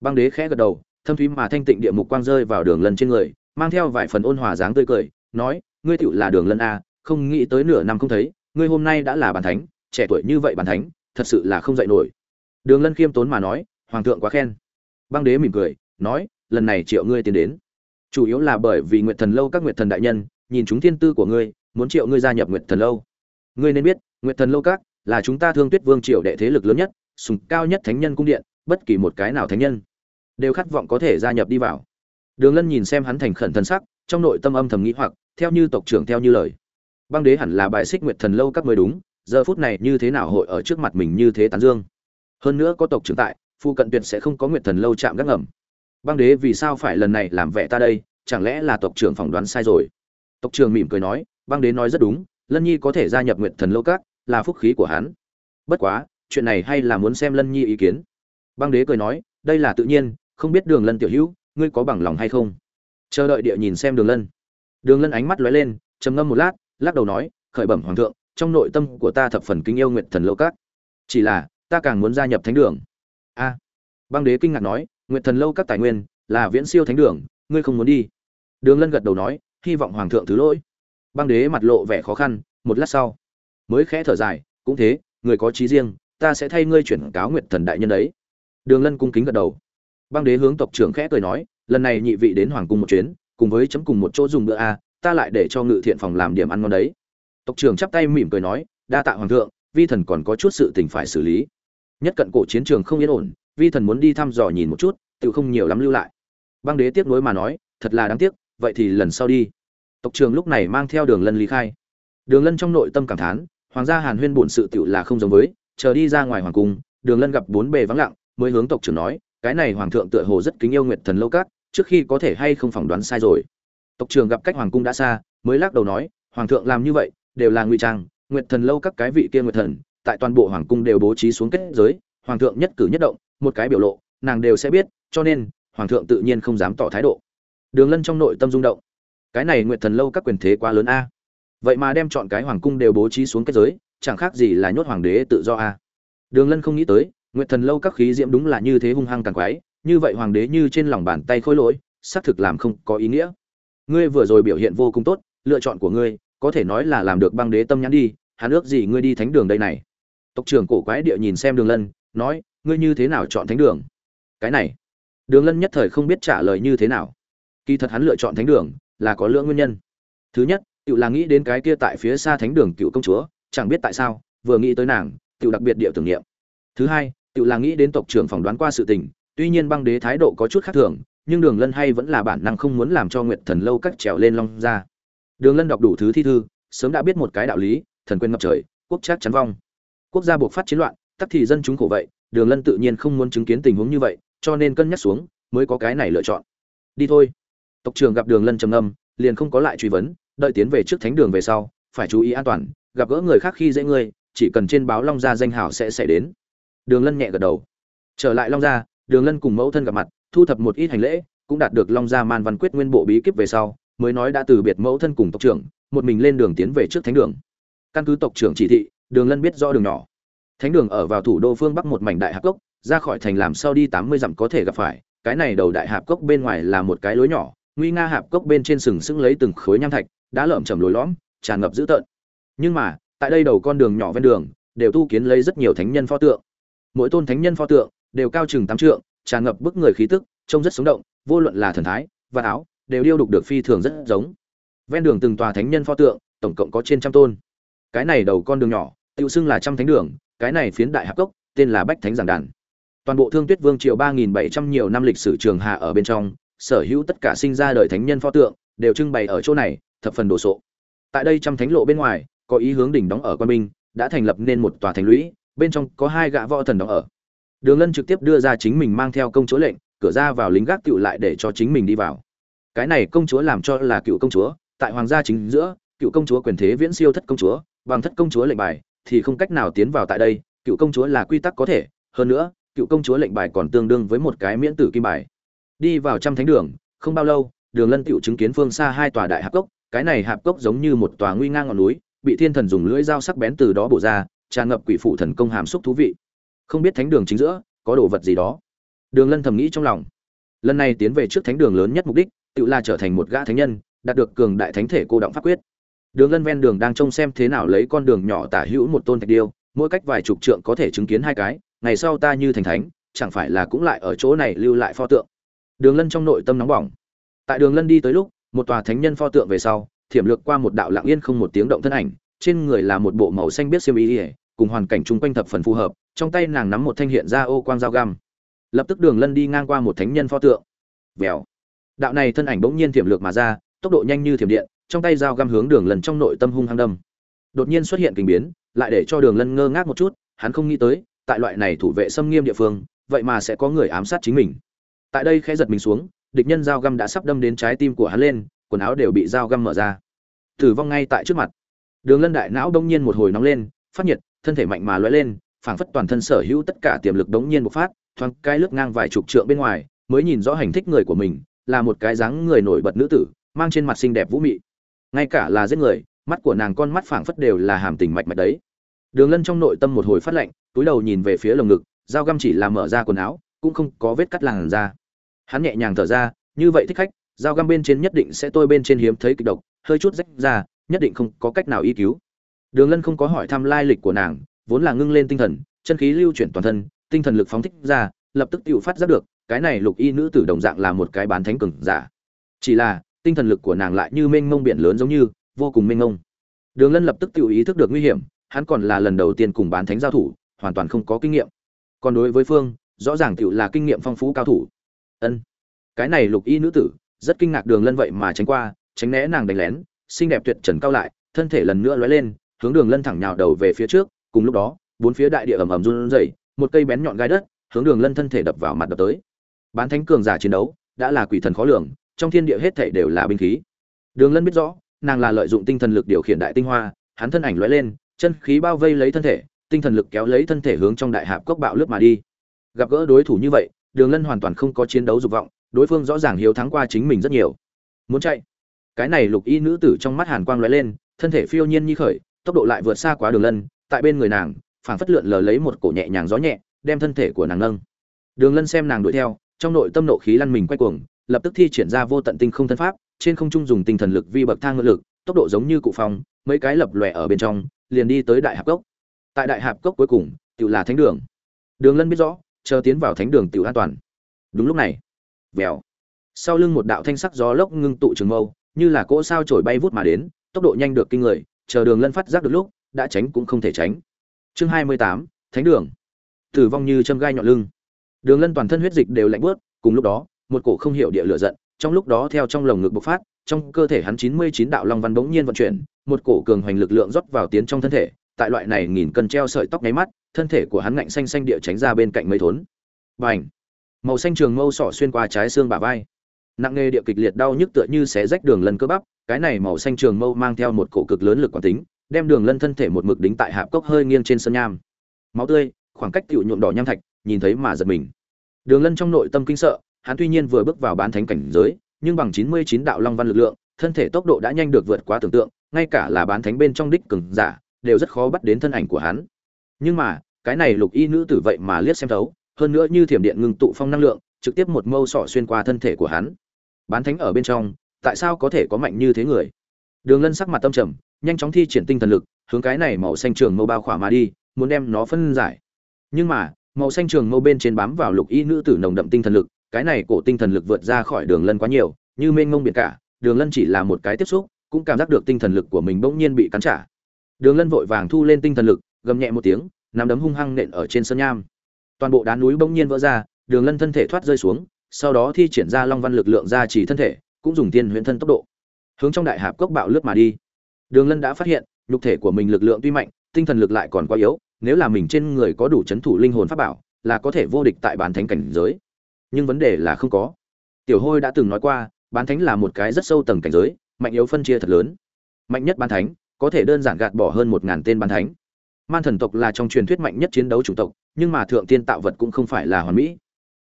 Băng đế khẽ gật đầu, thâm thúy mà thanh tịnh địa mục quang rơi vào đường lân trên người, mang theo vài phần ôn hòa dáng tươi cười, nói, ngươi tựu là đường lân a không nghĩ tới nửa năm không thấy, ngươi hôm nay đã là bàn thánh, trẻ tuổi như vậy bàn thánh, thật sự là không dạy nổi. Đường lân khiêm tốn mà nói, hoàng thượng quá khen. Băng đế mỉm cười, nói, lần này triệu ngươi tiến đến. Chủ yếu là bởi vì nguyệt thần lâu các nguyệt thần đại nhân nhìn chúng thiên tư của ngươi, muốn triệu ngươi gia nhập nguyệt thần lâu. Ngươi nên biết, nguyệt thần lâu các là chúng ta thương tuyết vương triều đệ thế lực lớn nhất, sùng cao nhất thánh nhân cung điện, bất kỳ một cái nào thánh nhân đều khát vọng có thể gia nhập đi vào. Đường lân nhìn xem hắn thành khẩn thần sắc, trong nội tâm âm thầm nghĩ hoặc, theo như tộc trưởng theo như lời. Băng đế hẳn là bài xích nguyệt thần lâu các mới đúng, giờ phút này như thế nào hội ở trước mặt mình như thế tán dương? Hơn nữa có tộc trưởng tại, phu cận tuyệt sẽ không có nguyệt thần lâu chạm gác ngầm. Băng đế vì sao phải lần này làm vẻ ta đây, chẳng lẽ là tộc trưởng phỏng đoán sai rồi? Tộc Trường mỉm cười nói, băng đế nói rất đúng, lân nhi có thể gia nhập nguyện thần lâu các, là phúc khí của hắn. Bất quá, chuyện này hay là muốn xem lân nhi ý kiến. Băng đế cười nói, đây là tự nhiên, không biết đường lân tiểu hữu, ngươi có bằng lòng hay không? Chờ đợi địa nhìn xem đường lân. Đường lân ánh mắt lóe lên, trầm ngâm một lát, lắc đầu nói, khởi bẩm hoàng thượng, trong nội tâm của ta thập phần kính yêu nguyện thần lâu các. Chỉ là, ta càng muốn gia nhập thánh đường. A. Băng đế kinh ngạc nói nguyện thần lâu các tài nguyên, là viễn siêu thánh đường, ngươi không muốn đi. Đường lân gật đầu nói hy vọng hoàng thượng thứ lỗi. Băng đế mặt lộ vẻ khó khăn, một lát sau, mới khẽ thở dài, cũng thế, người có trí riêng, ta sẽ thay ngươi chuyển cáo nguyện thần đại nhân đấy. Đường lân cung kính gật đầu. Băng đế hướng tộc trưởng khẽ cười nói, lần này nhị vị đến hoàng cung một chuyến, cùng với chấm cùng một chỗ dùng bữa a, ta lại để cho ngự thiện phòng làm điểm ăn ngon đấy. Tộc trưởng chắp tay mỉm cười nói, đa tạ hoàng thượng, vi thần còn có chút sự tình phải xử lý. Nhất cận cổ chiến trường không yên ổn, vi thần muốn đi thăm dò nhìn một chút, tự không nhiều lắm lưu lại. Băng đế tiếc nuối mà nói, thật là đáng tiếc vậy thì lần sau đi. Tộc trường lúc này mang theo đường lân lý khai. Đường lân trong nội tâm cảm thán, hoàng gia hàn huyên bổn sự tựu là không giống với, chờ đi ra ngoài hoàng cung, đường lân gặp bốn bề vắng lặng, mới hướng tộc trưởng nói, cái này hoàng thượng tựa hồ rất kính yêu nguyệt thần lâu cát trước khi có thể hay không phỏng đoán sai rồi. Tộc trưởng gặp cách hoàng cung đã xa, mới lắc đầu nói, hoàng thượng làm như vậy, đều là ngụy trang, nguyệt thần lâu các cái vị kia nguyệt thần, tại toàn bộ hoàng cung đều bố trí xuống kết giới, hoàng thượng nhất cử nhất động, một cái biểu lộ, nàng đều sẽ biết, cho nên, hoàng thượng tự nhiên không dám tỏ thái độ đường lân trong nội tâm rung động. Cái này nguyệt thần lâu các quyền thế quá lớn a. Vậy mà đem chọn cái hoàng cung đều bố trí xuống kết giới, chẳng khác gì là nhốt hoàng đế tự do a. Đường lân không nghĩ tới, nguyệt thần lâu các khí diễm đúng là như thế hung hăng càng quái, như vậy hoàng đế như trên lòng bàn tay khôi lỗi, xác thực làm không có ý nghĩa. Ngươi vừa rồi biểu hiện vô cùng tốt, lựa chọn của ngươi, có thể nói là làm được băng đế tâm nhắn đi, hắn ước gì ngươi đi thánh đường đây này. Tộc trưởng cổ quái địa nhìn xem đường lân, nói, ngươi như thế nào chọn thánh đường? Cái này. Đường lân nhất thời không biết trả lời như thế nào kỳ thật hắn lựa chọn thánh đường là có lưỡng nguyên nhân. Thứ nhất tự là nghĩ đến cái kia tại phía xa thánh đường cựu công chúa, chẳng biết tại sao, vừa nghĩ tới nàng tự đặc biệt địa tưởng niệm. Thứ hai tự là nghĩ đến tộc trưởng phỏng đoán qua sự tình, tuy nhiên băng đế thái độ có chút khác thường, nhưng đường lân hay vẫn là bản năng không muốn làm cho nguyệt thần lâu cắt trèo lên long ra. Đường lân đọc đủ thứ thi thư, sớm đã biết một cái đạo lý, thần quên ngập trời, quốc chắc chắn vong. Quốc gia buộc phát chiến loạn, tắc thì dân chúng khổ vậy, đường lân tự nhiên không muốn chứng kiến tình huống như vậy, cho nên cân nhắc xuống, mới có cái này lựa chọn. Đi thôi tộc trưởng gặp đường lân trầm âm liền không có lại truy vấn, đợi tiến về trước thánh đường về sau, phải chú ý an toàn, gặp gỡ người khác khi dễ ngươi chỉ cần trên báo long gia danh hảo sẽ xảy đến. Đường lân nhẹ gật đầu. Trở lại long gia, đường lân cùng mẫu thân gặp mặt, thu thập một ít hành lễ, cũng đạt được long gia man văn quyết nguyên bộ bí kíp về sau, mới nói đã từ biệt mẫu thân cùng tộc trưởng, một mình lên đường tiến về trước thánh đường. Căn cứ tộc trưởng chỉ thị, đường lân biết rõ đường nhỏ. Thánh đường ở vào thủ đô phương bắc một mảnh đại hạp cốc, ra khỏi thành làm sao đi tám mươi dặm có thể gặp phải, cái này đầu đại hạp cốc bên ngoài là một cái lối nhỏ nguy nga hạp cốc bên trên sừng sững lấy từng khối nham thạch, đã lởm chầm lối lõm, tràn ngập dữ tợn. Nhưng mà, tại đây đầu con đường nhỏ ven đường, đều tu kiến lấy rất nhiều thánh nhân pho tượng. Mỗi tôn thánh nhân pho tượng đều cao chừng tám trượng, tràn ngập bức người khí tức, trông rất sống động, vô luận là thần thái và áo, đều điêu đục được phi thường rất giống. Ven đường từng tòa thánh nhân pho tượng, tổng cộng có trên trăm tôn. Cái này đầu con đường nhỏ, tự xưng là trăm thánh đường, cái này phiến đại hạp cốc, tên là bách thánh giảng đàn. Toàn bộ thương tuyết vương triều ba nghìn bảy trăm nhiều năm lịch sử trường hạ ở bên trong sở hữu tất cả sinh ra đời thánh nhân pho tượng, đều trưng bày ở chỗ này, thập phần đồ sộ. Tại đây trăm thánh lộ bên ngoài, có ý hướng đỉnh đóng ở quan binh, đã thành lập nên một tòa thành lũy, bên trong có hai gã võ thần đóng ở. Đường lân trực tiếp đưa ra chính mình mang theo công chúa lệnh, cửa ra vào lính gác cựu lại để cho chính mình đi vào. Cái này công chúa làm cho là cựu công chúa, tại hoàng gia chính giữa, cựu công chúa quyền thế viễn siêu thất công chúa, bằng thất công chúa lệnh bài, thì không cách nào tiến vào tại đây, cựu công chúa là quy tắc có thể. Hơn nữa, cựu công chúa lệnh bài còn tương đương với một cái miễn tử kim bài đi vào trăm thánh đường, không bao lâu, đường lân cựu chứng kiến phương xa hai tòa đại hạp cốc, cái này hạp cốc giống như một tòa nguy ngang ngọn núi, bị thiên thần dùng lưỡi dao sắc bén từ đó bổ ra, tràn ngập quỷ phụ thần công hàm xúc thú vị. Không biết thánh đường chính giữa, có đồ vật gì đó. Đường lân thầm nghĩ trong lòng. Lần này tiến về trước thánh đường lớn nhất mục đích tự là trở thành một gã thánh nhân, đạt được cường đại thánh thể cô động pháp quyết. Đường lân ven đường đang trông xem thế nào lấy con đường nhỏ tả hữu một tôn thạch điêu, mỗi cách vài chục trượng có thể chứng kiến hai cái, ngày sau ta như thành thánh, chẳng phải là cũng lại ở chỗ này lưu lại pho tượng đường lân trong nội tâm nóng bỏng. Tại đường lân đi tới lúc, một tòa thánh nhân pho tượng về sau, thiểm lược qua một đạo lặng yên không một tiếng động thân ảnh, trên người là một bộ màu xanh biết xiêm y ỉa cùng hoàn cảnh chung quanh thập phần phù hợp, trong tay nàng nắm một thanh hiện ra ô quang dao găm. Lập tức đường lân đi ngang qua một thánh nhân pho tượng. Vèo. Đạo này thân ảnh bỗng nhiên thiểm lược mà ra, tốc độ nhanh như thiểm điện, trong tay dao găm hướng đường lần trong nội tâm hung hăng đâm. Đột nhiên xuất hiện kinh biến, lại để cho đường lân ngơ ngác một chút, hắn không nghĩ tới, tại loại này thủ vệ xâm nghiêm địa phương, vậy mà sẽ có người ám sát chính mình tại đây khẽ giật mình xuống, địch nhân dao găm đã sắp đâm đến trái tim của hắn lên, quần áo đều bị dao găm mở ra. Tử vong ngay tại trước mặt. Đường lân đại não đông nhiên một hồi nóng lên, phát nhiệt, thân thể mạnh mà lóe lên, phảng phất toàn thân sở hữu tất cả tiềm lực đống nhiên bộc phát, thoáng cái lướt ngang vài chục trượng bên ngoài, mới nhìn rõ hành thích người của mình, là một cái dáng người nổi bật nữ tử, mang trên mặt xinh đẹp vũ mị. Ngay cả là giết người, mắt của nàng con mắt phảng phất đều là hàm tình mạch mạch đấy. Đường lân trong nội tâm một hồi phát lạnh, túi đầu nhìn về phía lồng ngực, dao găm chỉ là mở ra quần áo, cũng không có vết cắt làn ra hắn nhẹ nhàng thở ra, như vậy thích khách dao găm bên trên nhất định sẽ tôi bên trên hiếm thấy kịch độc, hơi chút rách ra, nhất định không có cách nào y cứu. Đường lân không có hỏi thăm lai lịch của nàng, vốn là ngưng lên tinh thần, chân khí lưu chuyển toàn thân, tinh thần lực phóng thích ra, lập tức tự phát giác được, cái này lục y nữ tử đồng dạng là một cái bán thánh cường giả. Chỉ là, tinh thần lực của nàng lại như mênh mông biển lớn giống như, vô cùng mênh mông. Đường lân lập tức tự ý thức được nguy hiểm, hắn còn là lần đầu tiên cùng bán thánh giao thủ, hoàn toàn không có kinh nghiệm. Còn đối với phương, rõ ràng tự là kinh nghiệm phong phú cao thủ ân. Cái này lục y nữ tử, rất kinh ngạc đường lân vậy mà tránh qua, tránh né nàng đánh lén, xinh đẹp tuyệt trần cao lại, thân thể lần nữa lóe lên, hướng đường lân thẳng nhào đầu về phía trước, cùng lúc đó, bốn phía đại địa ầm ầm run rẩy, một cây bén nhọn gai đất, hướng đường lân thân thể đập vào mặt đập tới. Bán thánh cường giả chiến đấu, đã là quỷ thần khó lường, trong thiên địa hết thảy đều là binh khí. Đường lân biết rõ, nàng là lợi dụng tinh thần lực điều khiển đại tinh hoa, hắn thân ảnh lóe lên, chân khí bao vây lấy thân thể, tinh thần lực kéo lấy thân thể hướng trong đại hạp cốc bạo lướt mà đi. Gặp gỡ đối thủ như vậy đường lân hoàn toàn không có chiến đấu dục vọng, đối phương rõ ràng hiếu thắng qua chính mình rất nhiều. Muốn chạy. Cái này lục y nữ tử trong mắt hàn quang lóe lên, thân thể phiêu nhiên như khởi, tốc độ lại vượt xa quá đường lân, tại bên người nàng, phảng phất lượn lờ lấy một cổ nhẹ nhàng gió nhẹ, đem thân thể của nàng nâng. Đường lân xem nàng đuổi theo, trong nội tâm nộ khí lăn mình quay cuồng, lập tức thi triển ra vô tận tinh không thân pháp, trên không trung dùng tinh thần lực vi bậc thang ngự lực, tốc độ giống như cụ phong, mấy cái lập lòe ở bên trong, liền đi tới đại hạp cốc. Tại đại hạp cốc cuối cùng tự là thánh đường. Đường lân biết rõ chờ tiến vào thánh đường tiểu an toàn. Đúng lúc này, vèo. Sau lưng một đạo thanh sắc gió lốc ngưng tụ trường mâu, như là cỗ sao trổi bay vút mà đến, tốc độ nhanh được kinh người, chờ đường lân phát giác được lúc, đã tránh cũng không thể tránh. Chương hai mươi tám, thánh đường. Tử vong như châm gai nhọn lưng. Đường lân toàn thân huyết dịch đều lạnh buốt, cùng lúc đó, một cổ không hiểu địa lửa giận, trong lúc đó theo trong lồng ngực bộc phát, trong cơ thể hắn chín mươi chín đạo long văn bỗng nhiên vận chuyển, một cổ cường hoành lực lượng rót vào tiến trong thân thể tại loại này nghìn cân treo sợi tóc nháy mắt, thân thể của hắn ngạnh xanh xanh địa tránh ra bên cạnh mấy thốn. Bành! Màu xanh trường mâu sỏ xuyên qua trái xương bả vai. Nặng nghề địa kịch liệt đau nhức tựa như xé rách đường lân cơ bắp, cái này màu xanh trường mâu mang theo một cổ cực lớn lực quản tính, đem đường lân thân thể một mực đính tại hạp cốc hơi nghiêng trên sân nham. Máu tươi, khoảng cách tiểu nhuộm đỏ nham thạch, nhìn thấy mà giật mình. Đường lân trong nội tâm kinh sợ, hắn tuy nhiên vừa bước vào bán thánh cảnh giới, nhưng bằng chín mươi chín đạo long văn lực lượng, thân thể tốc độ đã nhanh được vượt quá tưởng tượng, ngay cả là bán thánh bên trong đích cường giả đều rất khó bắt đến thân ảnh của hắn. Nhưng mà, cái này lục y nữ tử vậy mà liếc xem thấu, hơn nữa như thiểm điện ngừng tụ phong năng lượng, trực tiếp một mâu sọ xuyên qua thân thể của hắn. Bán thánh ở bên trong, tại sao có thể có mạnh như thế người? Đường lân sắc mặt tâm trầm, nhanh chóng thi triển tinh thần lực, hướng cái này màu xanh trường mâu bao khỏa mà đi, muốn đem nó phân giải. Nhưng mà, màu xanh trường mâu bên trên bám vào lục y nữ tử nồng đậm tinh thần lực, cái này cổ tinh thần lực vượt ra khỏi đường lân quá nhiều, như mênh mông biển cả, đường lân chỉ là một cái tiếp xúc, cũng cảm giác được tinh thần lực của mình bỗng nhiên bị cắn trả đường lân vội vàng thu lên tinh thần lực, gầm nhẹ một tiếng, nắm đấm hung hăng nện ở trên sân nham. Toàn bộ đá núi bỗng nhiên vỡ ra, đường lân thân thể thoát rơi xuống, sau đó thi triển ra long văn lực lượng ra chỉ thân thể, cũng dùng tiên huyễn thân tốc độ, hướng trong đại hạp cốc bạo lướt mà đi. Đường lân đã phát hiện, nhục thể của mình lực lượng tuy mạnh, tinh thần lực lại còn quá yếu, nếu là mình trên người có đủ chấn thủ linh hồn pháp bảo, là có thể vô địch tại bán thánh cảnh giới. Nhưng vấn đề là không có. Tiểu hôi đã từng nói qua, bán thánh là một cái rất sâu tầng cảnh giới, mạnh yếu phân chia thật lớn. Mạnh nhất bán thánh có thể đơn giản gạt bỏ hơn một ngàn tên bán thánh. Man thần tộc là trong truyền thuyết mạnh nhất chiến đấu chủng tộc, nhưng mà thượng tiên tạo vật cũng không phải là hoàn mỹ.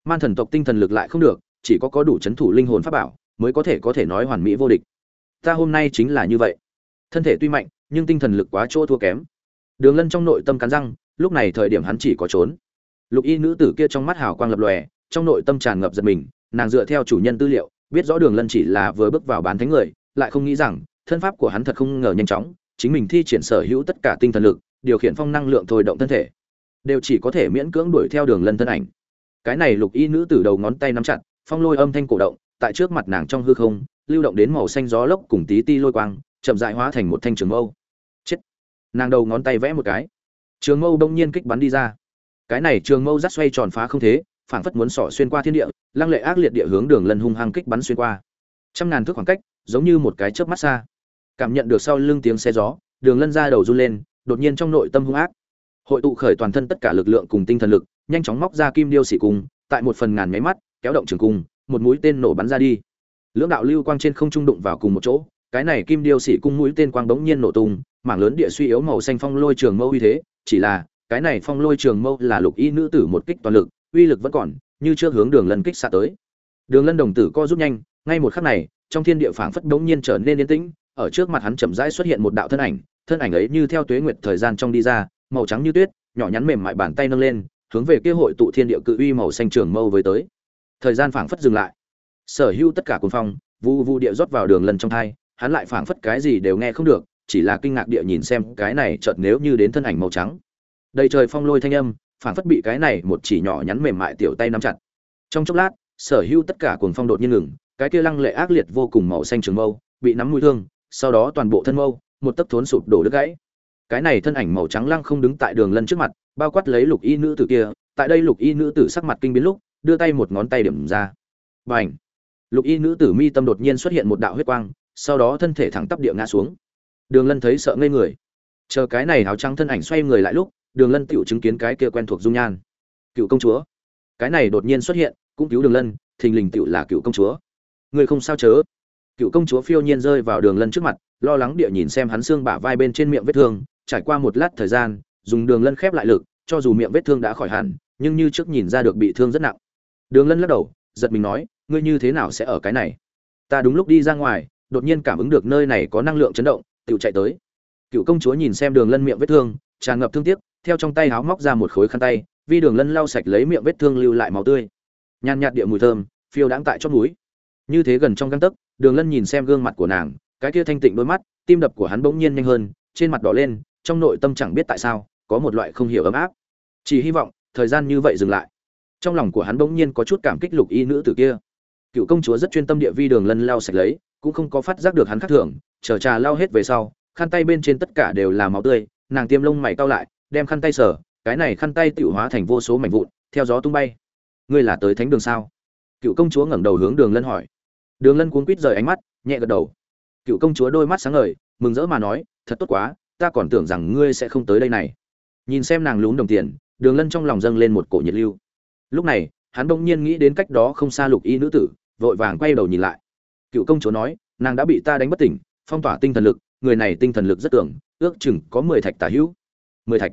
Man thần tộc tinh thần lực lại không được, chỉ có có đủ c h ấ n thủ linh hồn pháp bảo mới có thể có thể nói hoàn mỹ vô địch. Ta hôm nay chính là như vậy. Thân thể tuy mạnh, nhưng tinh thần lực quá chỗ thua kém. Đường lân trong nội tâm cắn răng, lúc này thời điểm hắn chỉ có trốn. Lục y nữ tử kia trong mắt hào quang lập lòe, trong nội tâm tràn ngập giật mình, nàng dựa theo chủ nhân tư liệu, biết rõ đường lân chỉ là vừa bước vào bán thánh người, lại không nghĩ rằng thân pháp của hắn thật không ngờ nhanh chóng chính mình thi triển sở hữu tất cả tinh thần lực, điều khiển phong năng lượng thôi động thân thể. Đều chỉ có thể miễn cưỡng đuổi theo đường lân thân ảnh. Cái này lục y nữ tử đầu ngón tay nắm chặt, phong lôi âm thanh cổ động, tại trước mặt nàng trong hư không, lưu động đến màu xanh gió lốc cùng tí ti lôi quang, chậm dại hóa thành một thanh trường mâu. Chết! Nàng đầu ngón tay vẽ một cái. Trường mâu đông nhiên kích bắn đi ra. Cái này trường mâu rắt xoay tròn phá không thế, phảng phất muốn xỏ xuyên qua thiên địa, lăng lệ ác liệt địa hướng đường lân hung hăng kích bắn xuyên qua. Trăm ngàn thước khoảng cách, giống như một cái chớp mắt xa cảm nhận được sau lưng tiếng xe gió, đường lân ra đầu run lên, đột nhiên trong nội tâm hung ác. Hội tụ khởi toàn thân tất cả lực lượng cùng tinh thần lực, nhanh chóng móc ra kim điêu xỉ cung, tại một phần ngàn máy mắt, kéo động trường cung, một mũi tên nổ bắn ra đi. Lưỡng đạo lưu quang trên không trung đụng vào cùng một chỗ, cái này kim điêu sĩ cung mũi tên quang bỗng nhiên nổ tung, mảng lớn địa suy yếu màu xanh phong lôi trường mâu uy thế, chỉ là, cái này phong lôi trường mâu là lục y nữ tử một kích toàn lực, uy lực vẫn còn, như chưa hướng đường lân kích xạ tới. Đường lân đồng tử co rút nhanh, ngay một khắc này, trong thiên địa phảng phất bỗng nhiên trở nên yên tĩnh ở trước mặt hắn chậm rãi xuất hiện một đạo thân ảnh thân ảnh ấy như theo tuế nguyệt thời gian trong đi ra, màu trắng như tuyết, nhỏ nhắn mềm mại bàn tay nâng lên, hướng về kia hội tụ thiên địa cự uy màu xanh trường mâu với tới. Thời gian phảng phất dừng lại. Sở hữu tất cả cuồng phong, vu vu địa rót vào đường lần trong thai, hắn lại phảng phất cái gì đều nghe không được, chỉ là kinh ngạc địa nhìn xem cái này chợt nếu như đến thân ảnh màu trắng. Đầy trời phong lôi thanh âm, phảng phất bị cái này một chỉ nhỏ nhắn mềm mại tiểu tay nắm chặt. Trong chốc lát, sở hữu tất cả cuồng phong đột nhiên ngừng, cái kia lăng lệ ác liệt vô cùng màu xanh trường mâu, bị nắm mũi thương sau đó toàn bộ thân mâu, một tấc thốn sụp đổ đứt gãy. Cái này thân ảnh màu trắng lăng không đứng tại đường lân trước mặt, bao quát lấy lục y nữ tử kia, tại đây lục y nữ tử sắc mặt kinh biến lúc, đưa tay một ngón tay điểm ra. Và ảnh lục y nữ tử mi tâm đột nhiên xuất hiện một đạo huyết quang, sau đó thân thể thẳng tắp địa ngã xuống. Đường lân thấy sợ ngây người. Chờ cái này áo trắng thân ảnh xoay người lại lúc, đường lân tựu chứng kiến cái kia quen thuộc dung nhan. Cựu công chúa. Cái này đột nhiên xuất hiện, cũng cứu đường lân, thình lình tựu là cựu công chúa. Người không sao chớ cựu công chúa phiêu nhiên rơi vào đường lân trước mặt, lo lắng địa nhìn xem hắn xương bả vai bên trên miệng vết thương, trải qua một lát thời gian, dùng đường lân khép lại lực, cho dù miệng vết thương đã khỏi hẳn, nhưng như trước nhìn ra được bị thương rất nặng. Đường lân lắc đầu, giật mình nói, ngươi như thế nào sẽ ở cái này? Ta đúng lúc đi ra ngoài, đột nhiên cảm ứng được nơi này có năng lượng chấn động tự chạy tới. Cựu công chúa nhìn xem đường lân miệng vết thương, tràn ngập thương tiếc, theo trong tay háo móc ra một khối khăn tay, vi đường lân lau sạch lấy miệng vết thương lưu lại màu tươi. Nhàn nhạt địa mùi thơm, phiêu đãng tại chót núi như thế gần trong găng tấc đường lân nhìn xem gương mặt của nàng cái kia thanh tịnh đôi mắt tim đập của hắn bỗng nhiên nhanh hơn trên mặt đỏ lên trong nội tâm chẳng biết tại sao có một loại không hiểu ấm áp. Chỉ hy vọng thời gian như vậy dừng lại. Trong lòng của hắn bỗng nhiên có chút cảm kích lục y nữ tử kia. Cựu công chúa rất chuyên tâm địa vi đường lân lau sạch lấy cũng không có phát giác được hắn khác thường chờ trà lau hết về sau khăn tay bên trên tất cả đều là máu tươi nàng tiêm lông mày cau lại đem khăn tay sờ, cái này khăn tay tiểu hóa thành vô số mảnh vụn theo gió tung bay. Ngươi là tới thánh đường sao? Cựu công chúa ngẩng đầu hướng đường lân hỏi đường lân cuống quýt rời ánh mắt nhẹ gật đầu. Cựu công chúa đôi mắt sáng ngời mừng rỡ mà nói thật tốt quá ta còn tưởng rằng ngươi sẽ không tới đây này. Nhìn xem nàng lún đồng tiền đường lân trong lòng dâng lên một cổ nhiệt lưu. Lúc này hắn bỗng nhiên nghĩ đến cách đó không xa lục y nữ tử vội vàng quay đầu nhìn lại. Cựu công chúa nói nàng đã bị ta đánh bất tỉnh phong tỏa tinh thần lực người này tinh thần lực rất tưởng ước chừng có mười thạch tả hữu. Mười thạch?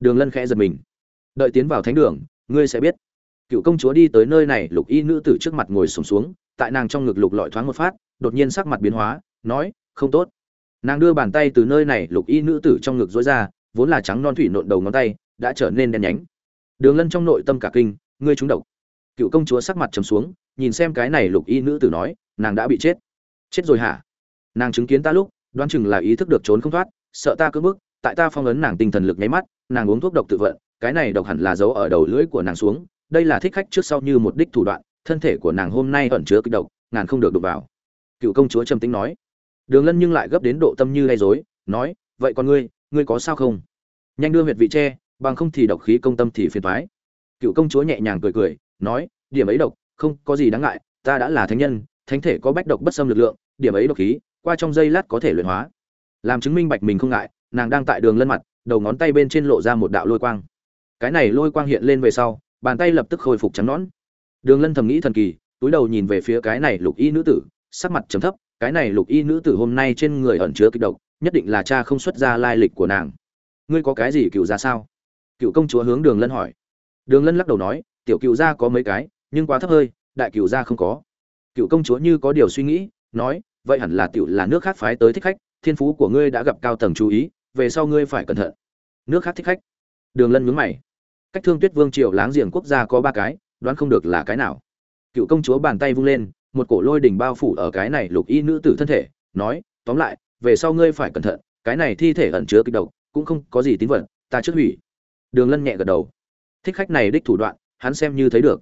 Đường lân khẽ giật mình. Đợi tiến vào thánh đường ngươi sẽ biết. Cựu công chúa đi tới nơi này lục y nữ tử trước mặt ngồi sùng xuống, xuống tại nàng trong ngực lục lọi thoáng một phát, đột nhiên sắc mặt biến hóa, nói, không tốt. Nàng đưa bàn tay từ nơi này lục y nữ tử trong ngực dối ra, vốn là trắng non thủy nộn đầu ngón tay, đã trở nên đen nhánh. Đường lân trong nội tâm cả kinh, ngươi trúng độc. Cựu công chúa sắc mặt trầm xuống, nhìn xem cái này lục y nữ tử nói, nàng đã bị chết. Chết rồi hả? Nàng chứng kiến ta lúc, đoán chừng là ý thức được trốn không thoát, sợ ta cưỡng bức, tại ta phong ấn nàng tinh thần lực nháy mắt, nàng uống thuốc độc tự vận, cái này độc hẳn là giấu ở đầu lưỡi của nàng xuống, đây là thích khách trước sau như một đích thủ đoạn thân thể của nàng hôm nay ẩn chứa kịch độc, ngàn không được đụng vào. Cựu công chúa trầm tính nói. Đường lân nhưng lại gấp đến độ tâm như gây dối nói, vậy con ngươi ngươi có sao không? Nhanh đưa huyệt vị tre bằng không thì độc khí công tâm thì phiền thoái cựu công chúa nhẹ nhàng cười cười, nói, điểm ấy độc, không có gì đáng ngại, ta đã là thánh nhân, thánh thể có bách độc bất xâm lực lượng, điểm ấy độc khí, qua trong giây lát có thể luyện hóa. Làm chứng minh bạch mình không ngại, nàng đang tại đường lân mặt, đầu ngón tay bên trên lộ ra một đạo lôi quang. Cái này lôi quang hiện lên về sau, bàn tay lập tức khôi phục trắng nõn đường lân thầm nghĩ thần kỳ, túi đầu nhìn về phía cái này lục y nữ tử, sắc mặt trầm thấp, cái này lục y nữ tử hôm nay trên người ẩn chứa kịch độc, nhất định là cha không xuất ra lai lịch của nàng. Ngươi có cái gì cựu ra sao? Cựu công chúa hướng đường lân hỏi. Đường lân lắc đầu nói, tiểu cựu gia có mấy cái, nhưng quá thấp hơi, đại cựu gia không có. Cựu công chúa như có điều suy nghĩ, nói, vậy hẳn là tiểu là nước khác phái tới thích khách, thiên phú của ngươi đã gặp cao tầng chú ý, về sau ngươi phải cẩn thận. Nước khác thích khách. Đường lân nhướng mày. Cách thương tuyết vương triều láng giềng quốc gia có ba cái đoán không được là cái nào. Cựu công chúa bàn tay vung lên, một cổ lôi đỉnh bao phủ ở cái này lục y nữ tử thân thể, nói, tóm lại, về sau ngươi phải cẩn thận, cái này thi thể ẩn chứa kịch độc, cũng không có gì tín vật, ta trước hủy. Đường lân nhẹ gật đầu. Thích khách này đích thủ đoạn, hắn xem như thấy được.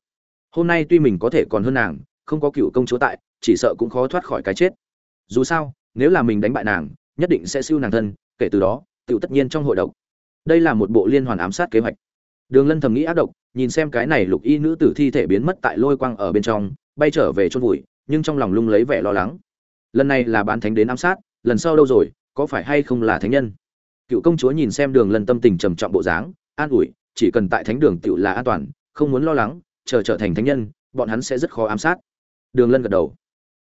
Hôm nay tuy mình có thể còn hơn nàng, không có cựu công chúa tại, chỉ sợ cũng khó thoát khỏi cái chết. Dù sao, nếu là mình đánh bại nàng, nhất định sẽ siêu nàng thân, kể từ đó tự tất nhiên trong hội độc. Đây là một bộ liên hoàn ám sát kế hoạch. Đường lân thầm nghĩ ác độc nhìn xem cái này lục y nữ tử thi thể biến mất tại lôi quang ở bên trong, bay trở về chôn vùi, nhưng trong lòng lung lấy vẻ lo lắng. Lần này là bán thánh đến ám sát, lần sau đâu rồi, có phải hay không là thánh nhân? Cựu công chúa nhìn xem đường lân tâm tình trầm trọng bộ dáng, an ủi, chỉ cần tại thánh đường tựu là an toàn, không muốn lo lắng, chờ trở thành thánh nhân, bọn hắn sẽ rất khó ám sát. Đường lân gật đầu.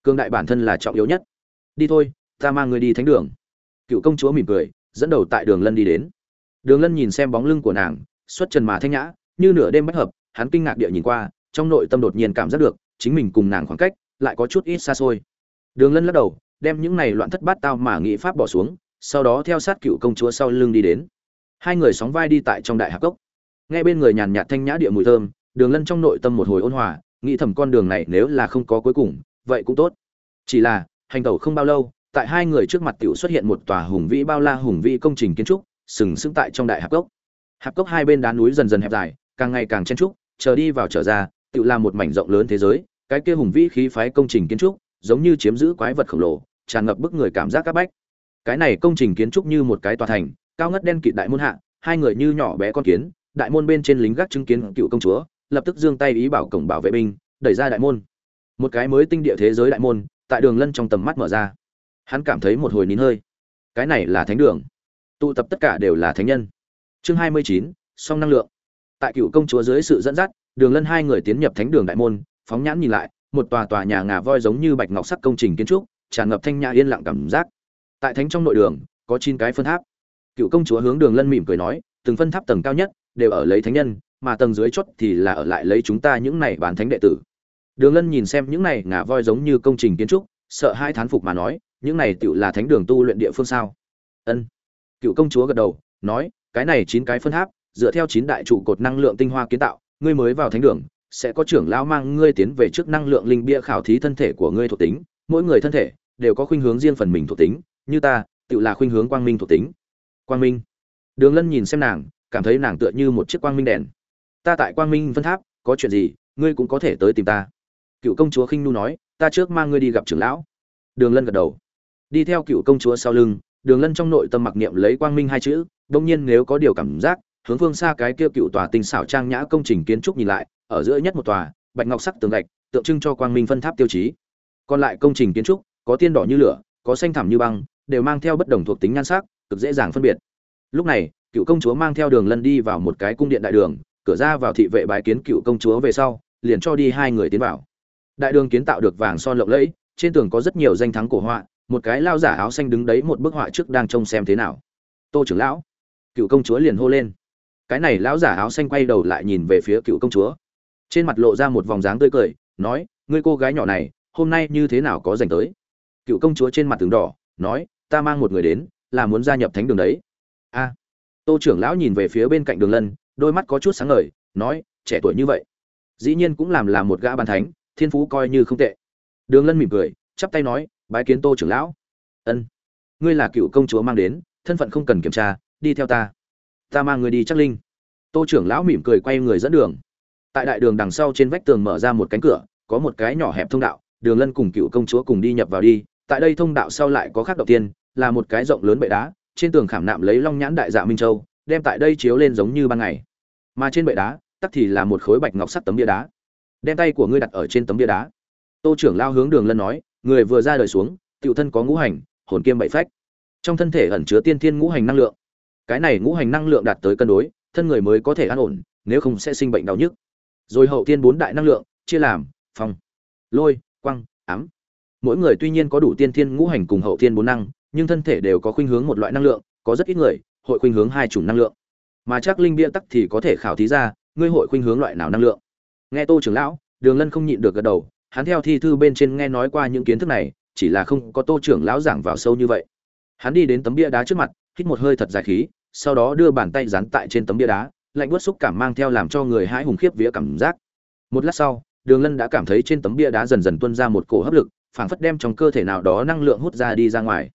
Cương đại bản thân là trọng yếu nhất. Đi thôi, ta mang người đi thánh đường. Cựu công chúa mỉm cười, dẫn đầu tại đường lân đi đến. Đường lân nhìn xem bóng lưng của nàng, xuất trần mà thanh nhã như nửa đêm bất hợp, hắn kinh ngạc địa nhìn qua, trong nội tâm đột nhiên cảm giác được, chính mình cùng nàng khoảng cách lại có chút ít xa xôi. Đường lân lắc đầu, đem những này loạn thất bát tao mà nghĩ pháp bỏ xuống, sau đó theo sát cựu công chúa sau lưng đi đến. Hai người sóng vai đi tại trong đại hạp cốc. Nghe bên người nhàn nhạt thanh nhã địa mùi thơm, đường lân trong nội tâm một hồi ôn hòa, nghĩ thầm con đường này nếu là không có cuối cùng, vậy cũng tốt. Chỉ là, hành tẩu không bao lâu, tại hai người trước mặt tiểu xuất hiện một tòa hùng vĩ bao la hùng vĩ công trình kiến trúc, sừng sững tại trong đại hạp cốc. Hạp cốc hai bên đá núi dần dần hẹp dài càng ngày càng chen trúc, chờ đi vào trở ra, tự làm một mảnh rộng lớn thế giới, cái kia hùng vĩ khí phái công trình kiến trúc, giống như chiếm giữ quái vật khổng lồ, tràn ngập bức người cảm giác các bách. Cái này công trình kiến trúc như một cái tòa thành, cao ngất đen kịt đại môn hạ, hai người như nhỏ bé con kiến, đại môn bên trên lính gác chứng kiến cựu công chúa, lập tức giương tay ý bảo cổng bảo vệ binh, đẩy ra đại môn. Một cái mới tinh địa thế giới đại môn, tại đường lân trong tầm mắt mở ra. Hắn cảm thấy một hồi nín hơi. Cái này là thánh đường. Tụ tập tất cả đều là thánh nhân. Chương hai mươi chín, song năng lượng tại cựu công chúa dưới sự dẫn dắt, đường lân hai người tiến nhập thánh đường đại môn, phóng nhãn nhìn lại, một tòa tòa nhà ngà voi giống như bạch ngọc sắc công trình kiến trúc, tràn ngập thanh nhã yên lặng cảm giác. Tại thánh trong nội đường, có chín cái phân tháp. Cựu công chúa hướng đường lân mỉm cười nói, từng phân tháp tầng cao nhất đều ở lấy thánh nhân, mà tầng dưới chót thì là ở lại lấy chúng ta những này bán thánh đệ tử. Đường lân nhìn xem những này ngà voi giống như công trình kiến trúc, sợ hai thán phục mà nói, những này tựu là thánh đường tu luyện địa phương sao? Ân. Cựu công chúa gật đầu, nói, cái này chín cái phân tháp dựa theo chín đại trụ cột năng lượng tinh hoa kiến tạo, ngươi mới vào thánh đường, sẽ có trưởng lão mang ngươi tiến về trước năng lượng linh bia khảo thí thân thể của ngươi thuộc tính. Mỗi người thân thể đều có khuynh hướng riêng phần mình thuộc tính, như ta, tự là khuynh hướng quang minh thuộc tính. Quang minh. Đường lân nhìn xem nàng, cảm thấy nàng tựa như một chiếc quang minh đèn. Ta tại quang minh phân tháp, có chuyện gì, ngươi cũng có thể tới tìm ta. Cựu công chúa khinh nu nói, ta trước mang ngươi đi gặp trưởng lão. Đường lân gật đầu. Đi theo cựu công chúa sau lưng, đường lân trong nội tâm mặc niệm lấy quang minh hai chữ đông nhiên nếu có điều cảm giác hướng phương xa cái kia cựu tòa tinh xảo trang nhã công trình kiến trúc nhìn lại, ở giữa nhất một tòa, bạch ngọc sắc tường gạch, tượng trưng cho quang minh phân tháp tiêu chí. Còn lại công trình kiến trúc, có tiên đỏ như lửa, có xanh thẳm như băng, đều mang theo bất đồng thuộc tính nhan sắc, cực dễ dàng phân biệt. Lúc này, cựu công chúa mang theo đường lân đi vào một cái cung điện đại đường, cửa ra vào thị vệ bái kiến cựu công chúa về sau, liền cho đi hai người tiến vào. Đại đường kiến tạo được vàng son lộng lẫy, trên tường có rất nhiều danh thắng cổ họa, một cái lao giả áo xanh đứng đấy một bức họa trước đang trông xem thế nào. Tô trưởng lão, cựu công chúa liền hô lên cái này lão giả áo xanh quay đầu lại nhìn về phía cựu công chúa. Trên mặt lộ ra một vòng dáng tươi cười, nói, ngươi cô gái nhỏ này, hôm nay như thế nào có dành tới? Cựu công chúa trên mặt tường đỏ, nói, ta mang một người đến, là muốn gia nhập thánh đường đấy. A. Tô trưởng lão nhìn về phía bên cạnh đường lân, đôi mắt có chút sáng ngời, nói, trẻ tuổi như vậy, dĩ nhiên cũng làm là một gã bàn thánh, thiên phú coi như không tệ. Đường lân mỉm cười, chắp tay nói, bái kiến tô trưởng lão. Ân, ngươi là cựu công chúa mang đến, thân phận không cần kiểm tra, đi theo ta ta mang người đi chắc linh. Tô trưởng lão mỉm cười quay người dẫn đường. Tại đại đường đằng sau trên vách tường mở ra một cánh cửa, có một cái nhỏ hẹp thông đạo, đường lân cùng cựu công chúa cùng đi nhập vào đi. Tại đây thông đạo sau lại có khác đầu tiên, là một cái rộng lớn bệ đá, trên tường khảm nạm lấy long nhãn đại dạ minh châu, đem tại đây chiếu lên giống như ban ngày. Mà trên bệ đá, tắc thì là một khối bạch ngọc sắt tấm bia đá. Đem tay của ngươi đặt ở trên tấm bia đá. Tô trưởng lao hướng đường lân nói, người vừa ra đời xuống, tiểu thân có ngũ hành, hồn kiêm bảy phách. Trong thân thể ẩn chứa tiên thiên ngũ hành năng lượng cái này ngũ hành năng lượng đạt tới cân đối, thân người mới có thể an ổn, nếu không sẽ sinh bệnh đau nhức. Rồi hậu tiên bốn đại năng lượng, chia làm, phong, lôi quăng ám. Mỗi người tuy nhiên có đủ tiên thiên ngũ hành cùng hậu tiên bốn năng, nhưng thân thể đều có khuynh hướng một loại năng lượng, có rất ít người hội khuynh hướng hai chủng năng lượng. Mà chắc linh bia tắc thì có thể khảo thí ra, ngươi hội khuynh hướng loại nào năng lượng. Nghe tô trưởng lão, đường lân không nhịn được gật đầu, hắn theo thi thư bên trên nghe nói qua những kiến thức này, chỉ là không có tô trưởng lão giảng vào sâu như vậy. Hắn đi đến tấm bia đá trước mặt, hít một hơi thật dài khí sau đó đưa bàn tay dán tại trên tấm bia đá, lạnh bớt xúc cảm mang theo làm cho người hãi hùng khiếp vía cảm giác. Một lát sau, đường lân đã cảm thấy trên tấm bia đá dần dần tuôn ra một cổ hấp lực, phảng phất đem trong cơ thể nào đó năng lượng hút ra đi ra ngoài.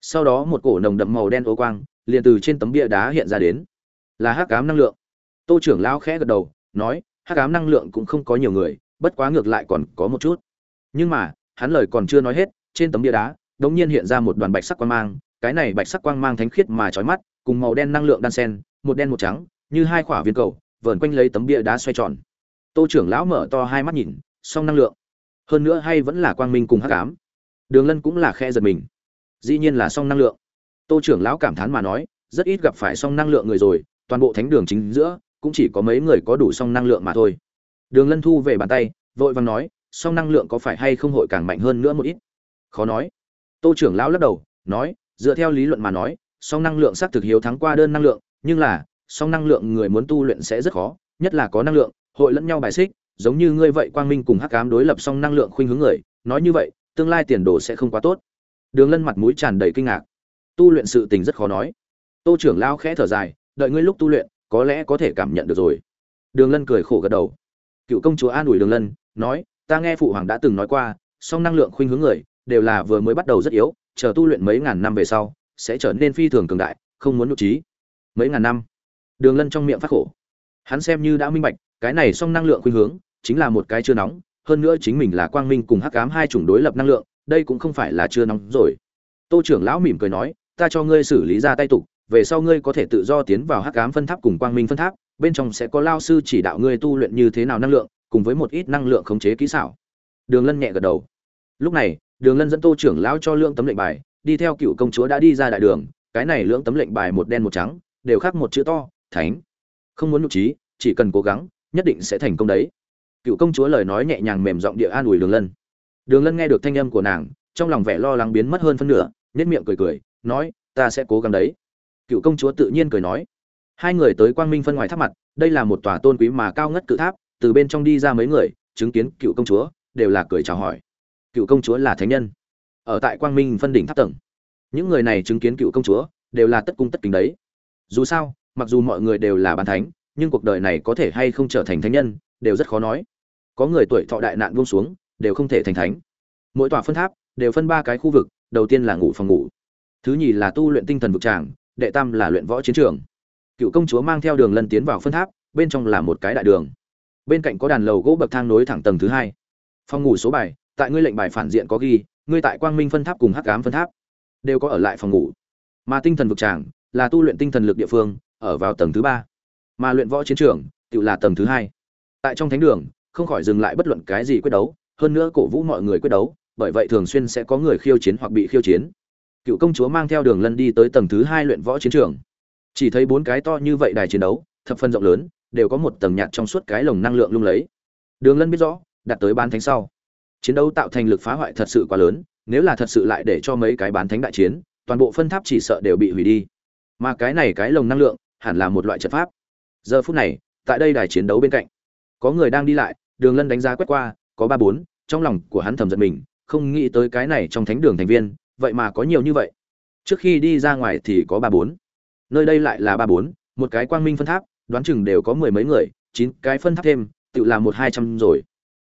Sau đó một cổ nồng đậm màu đen ô quang, liền từ trên tấm bia đá hiện ra đến. Là hắc ám năng lượng. Tô trưởng lão khẽ gật đầu, nói, hắc ám năng lượng cũng không có nhiều người, bất quá ngược lại còn có một chút. Nhưng mà, hắn lời còn chưa nói hết, trên tấm bia đá, đột nhiên hiện ra một đoàn bạch sắc quang mang, cái này bạch sắc quang mang thánh khiết mà chói mắt cùng màu đen năng lượng đan sen, một đen một trắng, như hai quả viên cầu, vờn quanh lấy tấm bia đá xoay tròn. Tô trưởng lão mở to hai mắt nhìn, song năng lượng. Hơn nữa hay vẫn là quang minh cùng hắc ám. Đường lân cũng là khe giật mình. Dĩ nhiên là song năng lượng. Tô trưởng lão cảm thán mà nói, rất ít gặp phải song năng lượng người rồi, toàn bộ thánh đường chính giữa, cũng chỉ có mấy người có đủ song năng lượng mà thôi. Đường lân thu về bàn tay, vội vàng nói, song năng lượng có phải hay không hội càng mạnh hơn nữa một ít? Khó nói. Tô trưởng lão lắc đầu, nói, dựa theo lý luận mà nói song năng lượng xác thực hiếu thắng qua đơn năng lượng, nhưng là, song năng lượng người muốn tu luyện sẽ rất khó, nhất là có năng lượng, hội lẫn nhau bài xích, giống như ngươi vậy quang minh cùng hắc ám đối lập song năng lượng khuynh hướng người, nói như vậy, tương lai tiền đồ sẽ không quá tốt. Đường lân mặt mũi tràn đầy kinh ngạc. Tu luyện sự tình rất khó nói. Tô trưởng lao khẽ thở dài, đợi ngươi lúc tu luyện, có lẽ có thể cảm nhận được rồi. Đường lân cười khổ gật đầu. Cựu công chúa an ủi đường lân, nói, ta nghe phụ hoàng đã từng nói qua, song năng lượng khuynh hướng người, đều là vừa mới bắt đầu rất yếu, chờ tu luyện mấy ngàn năm về sau sẽ trở nên phi thường cường đại, không muốn nhục trí. Mấy ngàn năm, đường lân trong miệng phát khổ. Hắn xem như đã minh bạch, cái này song năng lượng khuynh hướng, chính là một cái chưa nóng, hơn nữa chính mình là quang minh cùng hắc ám hai chủng đối lập năng lượng, đây cũng không phải là chưa nóng rồi. Tô trưởng lão mỉm cười nói, ta cho ngươi xử lý ra tay tục, về sau ngươi có thể tự do tiến vào hắc ám phân tháp cùng quang minh phân tháp, bên trong sẽ có lao sư chỉ đạo ngươi tu luyện như thế nào năng lượng, cùng với một ít năng lượng khống chế kỹ xảo. Đường lân nhẹ gật đầu. Lúc này, đường lân dẫn tô trưởng lão cho lượng tấm lệnh bài đi theo cựu công chúa đã đi ra đại đường, cái này lưỡng tấm lệnh bài một đen một trắng, đều khác một chữ to, thánh. Không muốn nhục trí, chỉ cần cố gắng, nhất định sẽ thành công đấy. Cựu công chúa lời nói nhẹ nhàng mềm giọng địa an ủi đường lân. Đường lân nghe được thanh âm của nàng, trong lòng vẻ lo lắng biến mất hơn phân nửa nết miệng cười cười, nói, ta sẽ cố gắng đấy. Cựu công chúa tự nhiên cười nói. Hai người tới quang minh phân ngoài tháp mặt, đây là một tòa tôn quý mà cao ngất cự tháp, từ bên trong đi ra mấy người, chứng kiến cựu công chúa, đều là cười chào hỏi. Cựu công chúa là thánh nhân ở tại quang minh phân đỉnh tháp tầng. Những người này chứng kiến cựu công chúa, đều là tất cung tất kính đấy. Dù sao, mặc dù mọi người đều là bàn thánh, nhưng cuộc đời này có thể hay không trở thành thánh nhân, đều rất khó nói. Có người tuổi thọ đại nạn buông xuống, đều không thể thành thánh. Mỗi tòa phân tháp, đều phân ba cái khu vực, đầu tiên là ngủ phòng ngủ. Thứ nhì là tu luyện tinh thần vực tràng, đệ tam là luyện võ chiến trường. Cựu công chúa mang theo đường lân tiến vào phân tháp, bên trong là một cái đại đường. Bên cạnh có đàn lầu gỗ bậc thang nối thẳng tầng thứ hai. Phòng ngủ số bài, tại ngươi lệnh bài phản diện có ghi ngươi tại quang minh phân tháp cùng hắc ám phân tháp đều có ở lại phòng ngủ. Mà tinh thần vực tràng là tu luyện tinh thần lực địa phương, ở vào tầng thứ ba. Mà luyện võ chiến trường, tự là tầng thứ hai. Tại trong thánh đường, không khỏi dừng lại bất luận cái gì quyết đấu, hơn nữa cổ vũ mọi người quyết đấu, bởi vậy thường xuyên sẽ có người khiêu chiến hoặc bị khiêu chiến. Cựu công chúa mang theo đường lân đi tới tầng thứ hai luyện võ chiến trường. Chỉ thấy bốn cái to như vậy đài chiến đấu, thập phân rộng lớn, đều có một tầng nhạt trong suốt cái lồng năng lượng lung lấy đường lân biết rõ, đặt tới bán thánh sau chiến đấu tạo thành lực phá hoại thật sự quá lớn, nếu là thật sự lại để cho mấy cái bán thánh đại chiến, toàn bộ phân tháp chỉ sợ đều bị hủy đi. Mà cái này cái lồng năng lượng, hẳn là một loại trận pháp. Giờ phút này, tại đây đài chiến đấu bên cạnh, có người đang đi lại, đường lân đánh giá quét qua, có ba bốn, trong lòng của hắn thầm giật mình, không nghĩ tới cái này trong thánh đường thành viên, vậy mà có nhiều như vậy. Trước khi đi ra ngoài thì có ba bốn. Nơi đây lại là ba bốn, một cái quang minh phân tháp, đoán chừng đều có mười mấy người, chín cái phân tháp thêm, tự làm một hai trăm rồi.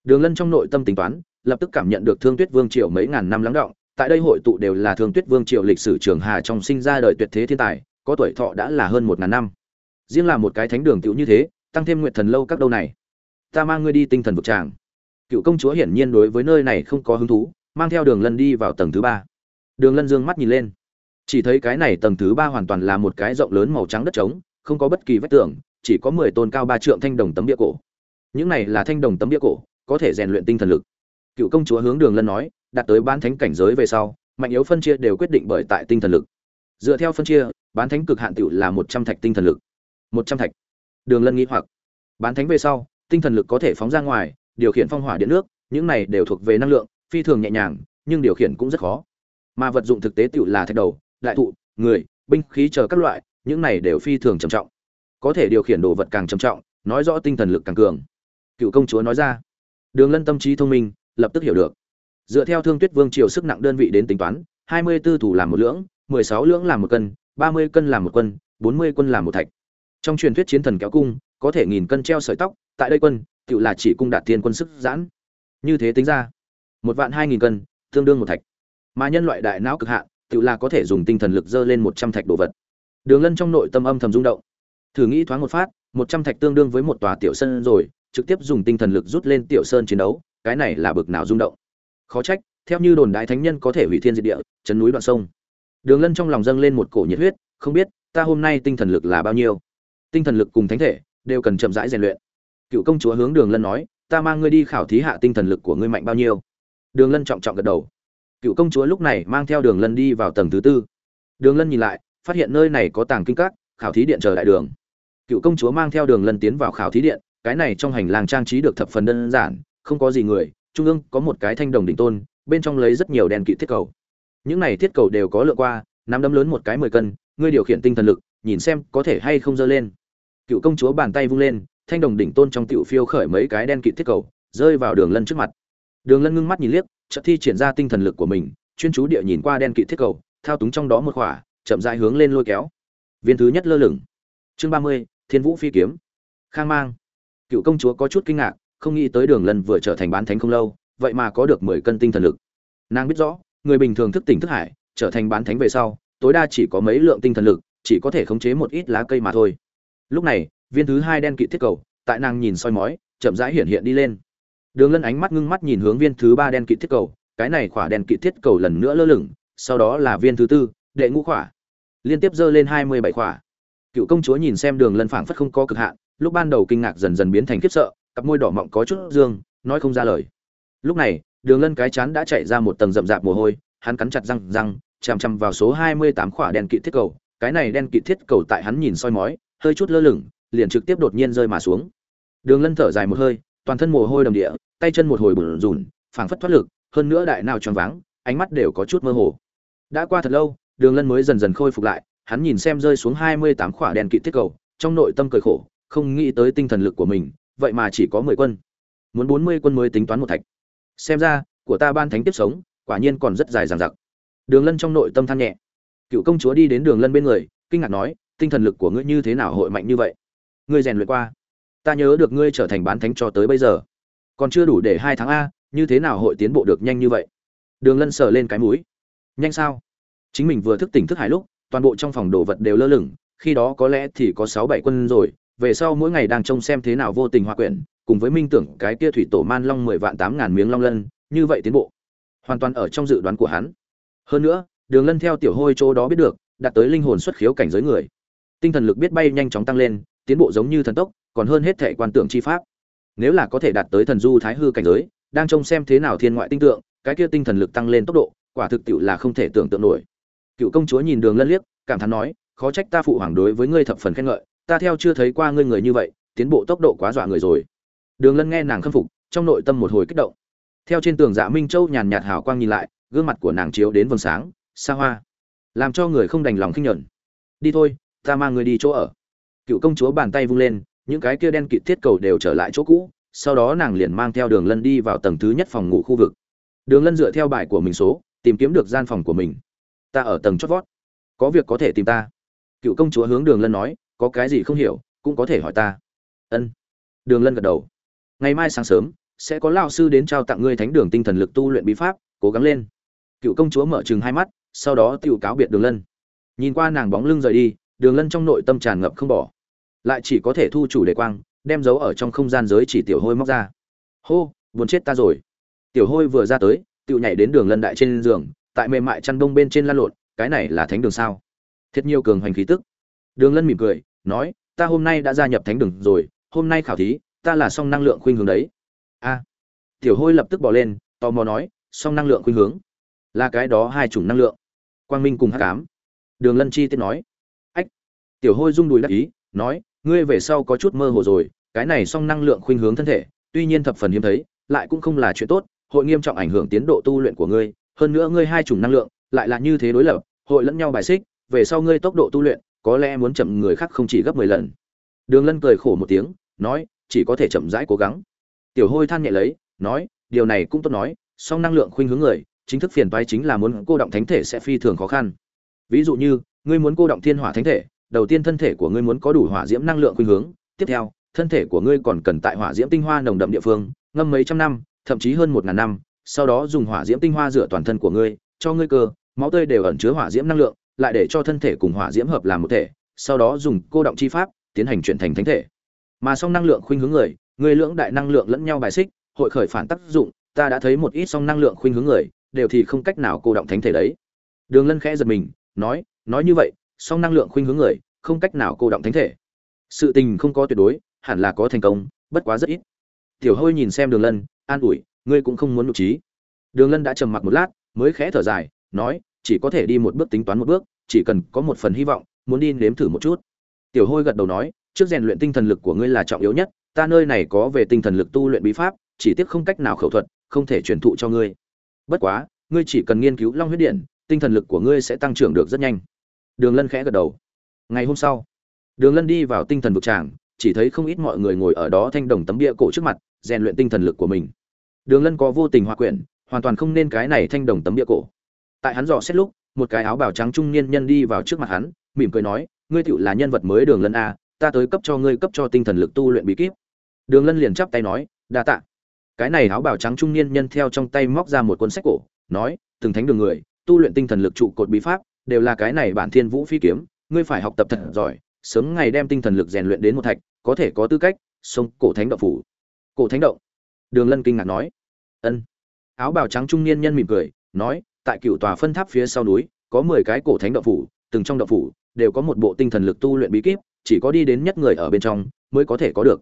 Đường lân trong nội tâm tính toán lập tức cảm nhận được thương tuyết vương triều mấy ngàn năm lắng động, tại đây hội tụ đều là thương tuyết vương triều lịch sử trường hà trong sinh ra đời tuyệt thế thiên tài, có tuổi thọ đã là hơn một ngàn năm. Riêng là một cái thánh đường tiểu như thế, tăng thêm nguyệt thần lâu các đâu này. Ta mang ngươi đi tinh thần vực tràng. Cựu công chúa hiển nhiên đối với nơi này không có hứng thú, mang theo đường lân đi vào tầng thứ ba. Đường lân dương mắt nhìn lên. Chỉ thấy cái này tầng thứ ba hoàn toàn là một cái rộng lớn màu trắng đất trống, không có bất kỳ vách tường, chỉ có mười tôn cao ba trượng thanh đồng tấm bia cổ. Những này là thanh đồng tấm bia cổ, có thể rèn luyện tinh thần lực cựu công chúa hướng đường lân nói, đạt tới bán thánh cảnh giới về sau, mạnh yếu phân chia đều quyết định bởi tại tinh thần lực. Dựa theo phân chia, bán thánh cực hạn tựu là một trăm thạch tinh thần lực. Một trăm thạch. Đường lân nghĩ hoặc. Bán thánh về sau, tinh thần lực có thể phóng ra ngoài, điều khiển phong hỏa điện nước, những này đều thuộc về năng lượng, phi thường nhẹ nhàng, nhưng điều khiển cũng rất khó. Mà vật dụng thực tế tựu là thạch đầu, đại thụ, người, binh khí chờ các loại, những này đều phi thường trầm trọng. Có thể điều khiển đồ vật càng trầm trọng, nói rõ tinh thần lực càng cường. Cựu công chúa nói ra. Đường lân tâm trí thông minh lập tức hiểu được. Dựa theo thương tuyết vương triều sức nặng đơn vị đến tính toán, hai mươi b ố thủ làm một lưỡng, mười sáu lưỡng làm một cân, ba mươi cân làm một quân, bốn mươi quân làm một thạch. Trong truyền thuyết chiến thần kéo cung, có thể nghìn cân treo sợi tóc, tại đây quân tự là chỉ cung đạt thiên quân sức giãn. Như thế tính ra, một vạn hai nghìn cân, tương đương một thạch. Mà nhân loại đại não cực hạn tự là có thể dùng tinh thần lực dơ lên một trăm thạch đồ vật. Đường lân trong nội tâm âm thầm rung động. Thử nghĩ thoáng một phát, một trăm thạch tương đương với một tòa tiểu sơn rồi, trực tiếp dùng tinh thần lực rút lên tiểu sơn chiến đấu cái này là bực nào rung động. Khó trách, theo như đồn đại thánh nhân có thể hủy thiên diệt địa, chấn núi đoạn sông. Đường lân trong lòng dâng lên một cổ nhiệt huyết, không biết, ta hôm nay tinh thần lực là bao nhiêu? Tinh thần lực cùng thánh thể, đều cần chậm rãi rèn luyện. Cựu công chúa hướng đường lân nói, ta mang ngươi đi khảo thí hạ tinh thần lực của ngươi mạnh bao nhiêu? Đường lân trọng trọng gật đầu. Cựu công chúa lúc này mang theo đường lân đi vào tầng thứ tư. Đường lân nhìn lại, phát hiện nơi này có tàng kinh các, khảo thí điện chờ đại đường. Cựu công chúa mang theo đường lân tiến vào khảo thí điện, cái này trong hành lang trang trí được thập phần đơn giản không có gì người, trung ương có một cái thanh đồng đỉnh tôn, bên trong lấy rất nhiều đèn kỵ thiết cầu. Những này thiết cầu đều có lượng qua, nắm đấm lớn một cái mười cân, ngươi điều khiển tinh thần lực, nhìn xem có thể hay không dơ lên. Cựu công chúa bàn tay vung lên, thanh đồng đỉnh tôn trong tiểu phiêu khởi mấy cái đen kịt thiết cầu, rơi vào đường lân trước mặt. Đường lân ngưng mắt nhìn liếc, chợt thi triển ra tinh thần lực của mình, chuyên chú địa nhìn qua đen kịt thiết cầu, thao túng trong đó một khỏa, chậm rãi hướng lên lôi kéo. Viên thứ nhất lơ lửng. Chương ba mươi, thiên vũ phi kiếm. Khang mang. Cựu công chúa có chút kinh ngạc không nghĩ tới đường lân vừa trở thành bán thánh không lâu, vậy mà có được mười cân tinh thần lực. Nàng biết rõ, người bình thường thức tỉnh thức hải, trở thành bán thánh về sau, tối đa chỉ có mấy lượng tinh thần lực, chỉ có thể khống chế một ít lá cây mà thôi. Lúc này, viên thứ hai đen kịt thiết cầu, tại nàng nhìn soi mói, chậm rãi hiện hiện đi lên. Đường lân ánh mắt ngưng mắt nhìn hướng viên thứ ba đen kịt thiết cầu, cái này khỏa đen kịt thiết cầu lần nữa lơ lửng, sau đó là viên thứ tư, đệ ngũ khỏa. Liên tiếp dơ lên hai mươi bảy khỏa. Cựu công chúa nhìn xem đường lân phảng phất không có cực hạn, lúc ban đầu kinh ngạc dần dần biến thành khiếp sợ cặp môi đỏ mọng có chút dương, nói không ra lời. Lúc này, đường lân cái chán đã chạy ra một tầng rậm rạp mồ hôi, hắn cắn chặt răng răng, chằm chằm vào số hai mươi tám khỏa đen kỵ thiết cầu. Cái này đen kỵ thiết cầu tại hắn nhìn soi mói, hơi chút lơ lửng, liền trực tiếp đột nhiên rơi mà xuống. Đường lân thở dài một hơi, toàn thân mồ hôi đầm địa, tay chân một hồi bùn rùn phảng phất thoát lực, hơn nữa đại nào tròn váng, ánh mắt đều có chút mơ hồ. Đã qua thật lâu, đường lân mới dần dần khôi phục lại, hắn nhìn xem rơi xuống hai mươi tám khỏa đèn kỵ thiết cầu, trong nội tâm cười khổ, không nghĩ tới tinh thần lực của mình vậy mà chỉ có mười quân. Muốn bốn mươi quân mới tính toán một thạch. Xem ra, của ta ban thánh tiếp sống, quả nhiên còn rất dài dằng dặc. Đường lân trong nội tâm than nhẹ. Cựu công chúa đi đến đường lân bên người, kinh ngạc nói, tinh thần lực của ngươi như thế nào hội mạnh như vậy? Ngươi rèn luyện qua. Ta nhớ được ngươi trở thành bán thánh cho tới bây giờ. Còn chưa đủ để hai tháng a, như thế nào hội tiến bộ được nhanh như vậy? Đường lân sờ lên cái mũi. Nhanh sao? Chính mình vừa thức tỉnh thức hải lúc, toàn bộ trong phòng đồ vật đều lơ lửng, khi đó có lẽ thì có sáu bảy quân rồi về sau mỗi ngày đang trông xem thế nào vô tình hòa quyển, cùng với minh tưởng cái kia thủy tổ man long mười vạn tám ngàn miếng long lân, như vậy tiến bộ. Hoàn toàn ở trong dự đoán của hắn. Hơn nữa, đường lân theo tiểu hôi chỗ đó biết được, đạt tới linh hồn xuất khiếu cảnh giới người. Tinh thần lực biết bay nhanh chóng tăng lên, tiến bộ giống như thần tốc, còn hơn hết thể quan tưởng chi pháp. Nếu là có thể đạt tới thần du thái hư cảnh giới, đang trông xem thế nào thiên ngoại tinh tượng, cái kia tinh thần lực tăng lên tốc độ, quả thực tiệu là không thể tưởng tượng nổi. Cựu công chúa nhìn đường lân liếc, cảm thán nói, khó trách ta phụ hoàng đối với ngươi thập phần khen ngợi ta theo chưa thấy qua ngươi người như vậy, tiến bộ tốc độ quá dọa người rồi. Đường lân nghe nàng khâm phục, trong nội tâm một hồi kích động. Theo trên tường dạ minh châu nhàn nhạt hào quang nhìn lại, gương mặt của nàng chiếu đến vầng sáng, xa hoa. Làm cho người không đành lòng khinh nhẫn. Đi thôi, ta mang người đi chỗ ở. Cựu công chúa bàn tay vung lên, những cái kia đen kịt thiết cầu đều trở lại chỗ cũ, sau đó nàng liền mang theo đường lân đi vào tầng thứ nhất phòng ngủ khu vực. Đường lân dựa theo bài của mình số, tìm kiếm được gian phòng của mình. Ta ở tầng chót vót. Có việc có thể tìm ta. Cựu công chúa hướng đường lân nói có cái gì không hiểu, cũng có thể hỏi ta. Ân. Đường lân gật đầu. Ngày mai sáng sớm, sẽ có lao sư đến trao tặng ngươi thánh đường tinh thần lực tu luyện bí pháp, cố gắng lên. Cựu công chúa mở chừng hai mắt, sau đó t cáo biệt đường lân. Nhìn qua nàng bóng lưng rời đi, đường lân trong nội tâm tràn ngập không bỏ. Lại chỉ có thể thu chủ đề quang, đem giấu ở trong không gian giới chỉ tiểu hôi móc ra. Hô, buồn chết ta rồi. Tiểu hôi vừa ra tới, tự nhảy đến đường lân đại trên giường, tại mềm mại chăn đông bên trên lăn lộn, cái này là thánh đường sao? Thiết nhiều cường hoành khí tức đường lân mỉm cười, nói, ta hôm nay đã gia nhập thánh đường rồi, hôm nay khảo thí, ta là song năng lượng khuynh hướng đấy. A. Tiểu hôi lập tức bỏ lên, tò mò nói, song năng lượng khuynh hướng? Là cái đó hai chủng năng lượng, quang minh cùng hắc ám. Đường lân chi tiết nói. Ách. Tiểu hôi rung đùi đắc ý, nói, ngươi về sau có chút mơ hồ rồi, cái này song năng lượng khuynh hướng thân thể, tuy nhiên thập phần hiếm thấy, lại cũng không là chuyện tốt, hội nghiêm trọng ảnh hưởng tiến độ tu luyện của ngươi, hơn nữa ngươi hai chủng năng lượng, lại là như thế đối lập, hội lẫn nhau bài xích, về sau ngươi tốc độ tu luyện có lẽ muốn chậm người khác không chỉ gấp mười lần. Đường lân cười khổ một tiếng, nói, chỉ có thể chậm rãi cố gắng. Tiểu hôi than nhẹ lấy, nói, điều này cũng tốt nói, song năng lượng khuynh hướng người, chính thức phiền toái chính là muốn cô động thánh thể sẽ phi thường khó khăn. Ví dụ như, ngươi muốn cô động thiên hỏa thánh thể, đầu tiên thân thể của ngươi muốn có đủ hỏa diễm năng lượng khuynh hướng, tiếp theo, thân thể của ngươi còn cần tại hỏa diễm tinh hoa nồng đậm địa phương, ngâm mấy trăm năm, thậm chí hơn một ngàn năm, sau đó dùng hỏa diễm tinh hoa rửa toàn thân của ngươi, cho ngươi cơ, máu tươi đều ẩn chứa hỏa diễm năng lượng lại để cho thân thể cùng hỏa diễm hợp làm một thể, sau đó dùng cô động chi pháp tiến hành chuyển thành thánh thể. Mà song năng lượng khuynh hướng người người lưỡng đại năng lượng lẫn nhau bài xích, hội khởi phản tác dụng, ta đã thấy một ít song năng lượng khuynh hướng người, đều thì không cách nào cô động thánh thể đấy. Đường lân khẽ giật mình, nói nói như vậy, song năng lượng khuynh hướng người, không cách nào cô động thánh thể. Sự tình không có tuyệt đối, hẳn là có thành công, bất quá rất ít. Tiểu hôi nhìn xem đường lân, an ủi, ngươi cũng không muốn nội trí. Đường lân đã trầm mặc một lát, mới khẽ thở dài, nói chỉ có thể đi một bước tính toán một bước, chỉ cần có một phần hy vọng, muốn đi nếm thử một chút. Tiểu hôi gật đầu nói, trước rèn luyện tinh thần lực của ngươi là trọng yếu nhất, ta nơi này có về tinh thần lực tu luyện bí pháp, chỉ tiếc không cách nào khẩu thuật, không thể truyền thụ cho ngươi. Bất quá, ngươi chỉ cần nghiên cứu long huyết điện, tinh thần lực của ngươi sẽ tăng trưởng được rất nhanh. Đường lân khẽ gật đầu. Ngày hôm sau, đường lân đi vào tinh thần vực tràng, chỉ thấy không ít mọi người ngồi ở đó thanh đồng tấm bia cổ trước mặt, rèn luyện tinh thần lực của mình. Đường lân có vô tình hòa quyển, hoàn toàn không nên cái này thanh đồng tấm bia cổ tại hắn dò xét lúc, một cái áo bào trắng trung niên nhân đi vào trước mặt hắn, mỉm cười nói, ngươi tựu là nhân vật mới đường lân a ta tới cấp cho ngươi cấp cho tinh thần lực tu luyện bí kíp. Đường lân liền chắp tay nói, đa tạ. Cái này áo bào trắng trung niên nhân theo trong tay móc ra một cuốn sách cổ, nói, từng thánh đường người, tu luyện tinh thần lực trụ cột bí pháp, đều là cái này bản thiên vũ phi kiếm, ngươi phải học tập thật giỏi, sớm ngày đem tinh thần lực rèn luyện đến một thạch, có thể có tư cách sông cổ thánh động phủ. Cổ thánh động? Đường lân kinh ngạc nói. Ân. Áo bào trắng trung niên nhân mỉm cười, nói tại cựu tòa phân tháp phía sau núi, có mười cái cổ thánh động phủ, từng trong động phủ đều có một bộ tinh thần lực tu luyện bí kíp, chỉ có đi đến nhất người ở bên trong mới có thể có được.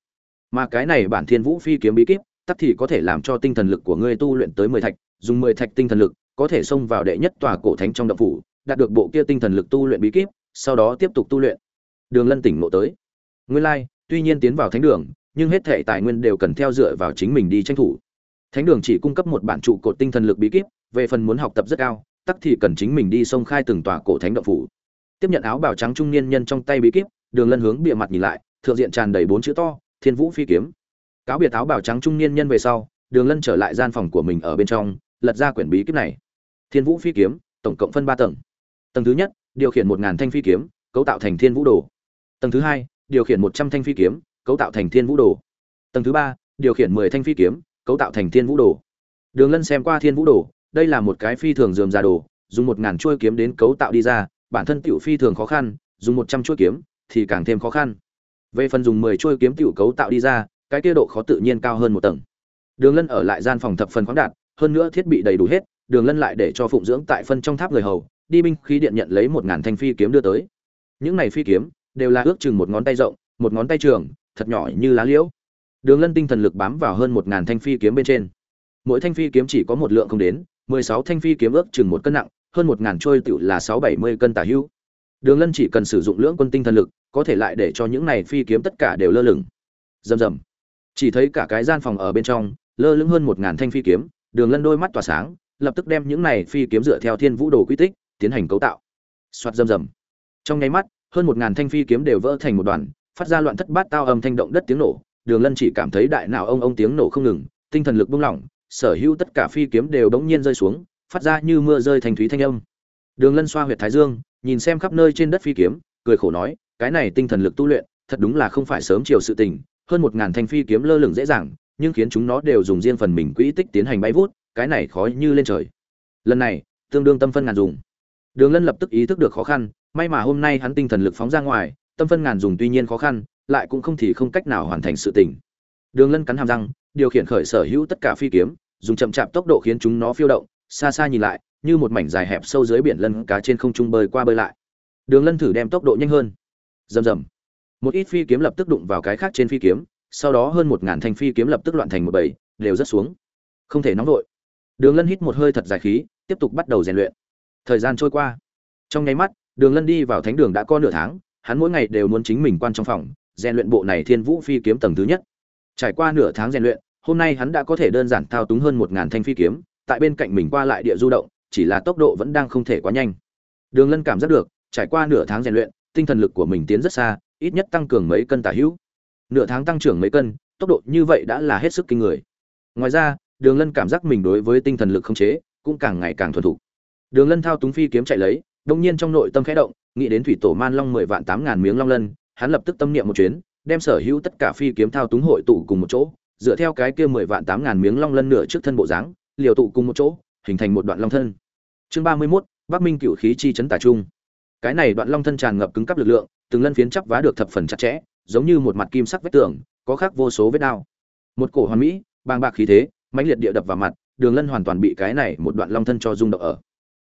Mà cái này bản thiên vũ phi kiếm bí kíp, tắc thì có thể làm cho tinh thần lực của ngươi tu luyện tới mười thạch, dùng mười thạch tinh thần lực có thể xông vào đệ nhất tòa cổ thánh trong động phủ, đạt được bộ kia tinh thần lực tu luyện bí kíp, sau đó tiếp tục tu luyện. Đường lân tỉnh ngộ tới. Nguyên lai, tuy nhiên tiến vào thánh đường, nhưng hết thể tài nguyên đều cần theo dựa vào chính mình đi tranh thủ. Thánh đường chỉ cung cấp một bản trụ cột tinh thần lực bí kíp về phần muốn học tập rất cao, tắc thì cần chính mình đi sông khai từng tòa cổ thánh động phủ. Tiếp nhận áo bào trắng trung niên nhân trong tay bí kíp, đường lân hướng bịa mặt nhìn lại, thượng diện tràn đầy bốn chữ to, thiên vũ phi kiếm. Cáo biệt áo bào trắng trung niên nhân về sau, đường lân trở lại gian phòng của mình ở bên trong, lật ra quyển bí kíp này. Thiên vũ phi kiếm, tổng cộng phân ba tầng. Tầng thứ nhất, điều khiển một ngàn thanh phi kiếm, cấu tạo thành thiên vũ đồ. Tầng thứ hai, điều khiển một trăm thanh phi kiếm, cấu tạo thành thiên vũ đồ. Tầng thứ ba, điều khiển mười thanh phi kiếm, cấu tạo thành thiên vũ đồ. Đường lân xem qua thiên vũ đồ đây là một cái phi thường dườm ra đồ, dùng một ngàn chuôi kiếm đến cấu tạo đi ra, bản thân tiểu phi thường khó khăn, dùng một trăm chuôi kiếm thì càng thêm khó khăn. Về phần dùng mười chuôi kiếm tiểu cấu tạo đi ra, cái kia độ khó tự nhiên cao hơn một tầng. Đường lân ở lại gian phòng thập phần khoáng đạt, hơn nữa thiết bị đầy đủ hết, đường lân lại để cho phụng dưỡng tại phân trong tháp người hầu, đi binh khí điện nhận lấy một ngàn thanh phi kiếm đưa tới. Những này phi kiếm đều là ước chừng một ngón tay rộng, một ngón tay trường, thật nhỏ như lá liễu. Đường lân tinh thần lực bám vào hơn một ngàn thanh phi kiếm bên trên. Mỗi thanh phi kiếm chỉ có một lượng không đến mười sáu thanh phi kiếm ước chừng một cân nặng, hơn một ngàn trôi tựu là sáu bảy mươi cân tả hữu. Đường lân chỉ cần sử dụng lưỡng quân tinh thần lực, có thể lại để cho những này phi kiếm tất cả đều lơ lửng. Rầm rầm. Chỉ thấy cả cái gian phòng ở bên trong, lơ lửng hơn một ngàn thanh phi kiếm, đường lân đôi mắt tỏa sáng, lập tức đem những này phi kiếm dựa theo thiên vũ đồ quy tích, tiến hành cấu tạo. Soạt rầm rầm. Trong nháy mắt, hơn một ngàn thanh phi kiếm đều vỡ thành một đoàn, phát ra loạn thất bát tao âm thanh động đất tiếng nổ. Đường lân chỉ cảm thấy đại não ông ông tiếng nổ không ngừng, tinh thần lực buông lỏng sở hữu tất cả phi kiếm đều đống nhiên rơi xuống, phát ra như mưa rơi thành thúy thanh âm. Đường lân xoa huyệt thái dương, nhìn xem khắp nơi trên đất phi kiếm, cười khổ nói, cái này tinh thần lực tu luyện, thật đúng là không phải sớm chiều sự tình, hơn một ngàn thanh phi kiếm lơ lửng dễ dàng, nhưng khiến chúng nó đều dùng riêng phần mình quỹ tích tiến hành bay vút, cái này khó như lên trời. Lần này, tương đương tâm phân ngàn dùng. Đường lân lập tức ý thức được khó khăn, may mà hôm nay hắn tinh thần lực phóng ra ngoài, tâm phân ngàn dùng tuy nhiên khó khăn, lại cũng không thì không cách nào hoàn thành sự tình đường lân cắn hàm răng, điều khiển khởi sở hữu tất cả phi kiếm, dùng chậm chạp tốc độ khiến chúng nó phiêu động, xa xa nhìn lại, như một mảnh dài hẹp sâu dưới biển lân cá trên không trung bơi qua bơi lại. Đường lân thử đem tốc độ nhanh hơn. Rầm rầm. Một ít phi kiếm lập tức đụng vào cái khác trên phi kiếm, sau đó hơn một ngàn thanh phi kiếm lập tức loạn thành một bầy, đều rất xuống. Không thể nóng vội. Đường lân hít một hơi thật dài khí, tiếp tục bắt đầu rèn luyện. Thời gian trôi qua. Trong nháy mắt, đường lân đi vào thánh đường đã có nửa tháng, hắn mỗi ngày đều muốn chính mình quan trong phòng, rèn luyện bộ này thiên vũ phi kiếm tầng thứ nhất trải qua nửa tháng rèn luyện, hôm nay hắn đã có thể đơn giản thao túng hơn một ngàn thanh phi kiếm, tại bên cạnh mình qua lại địa du động, chỉ là tốc độ vẫn đang không thể quá nhanh. Đường lân cảm giác được, trải qua nửa tháng rèn luyện, tinh thần lực của mình tiến rất xa, ít nhất tăng cường mấy cân tả hữu. Nửa tháng tăng trưởng mấy cân, tốc độ như vậy đã là hết sức kinh người. Ngoài ra, đường lân cảm giác mình đối với tinh thần lực không chế cũng càng ngày càng thuần thục. Đường lân thao túng phi kiếm chạy lấy đột nhiên trong nội tâm khẽ động, nghĩ đến thủy tổ man long mười vạn tám ngàn miếng long lân, hắn lập tức tâm niệm một chuyến đem sở hữu tất cả phi kiếm thao túng hội tụ cùng một chỗ, dựa theo cái kia mười vạn tám ngàn miếng long lân nửa trước thân bộ dáng, liều tụ cùng một chỗ, hình thành một đoạn long thân. Chương ba mươi mốt, bắc minh cửu khí chi chấn tả trung. Cái này đoạn long thân tràn ngập cứng cáp lực lượng, từng lân phiến chắp vá được thập phần chặt chẽ, giống như một mặt kim sắc vết tường, có khắc vô số vết đao. Một cổ hoàn mỹ, bàng bạc khí thế, mãnh liệt địa đập vào mặt, đường lân hoàn toàn bị cái này một đoạn long thân cho rung động ở.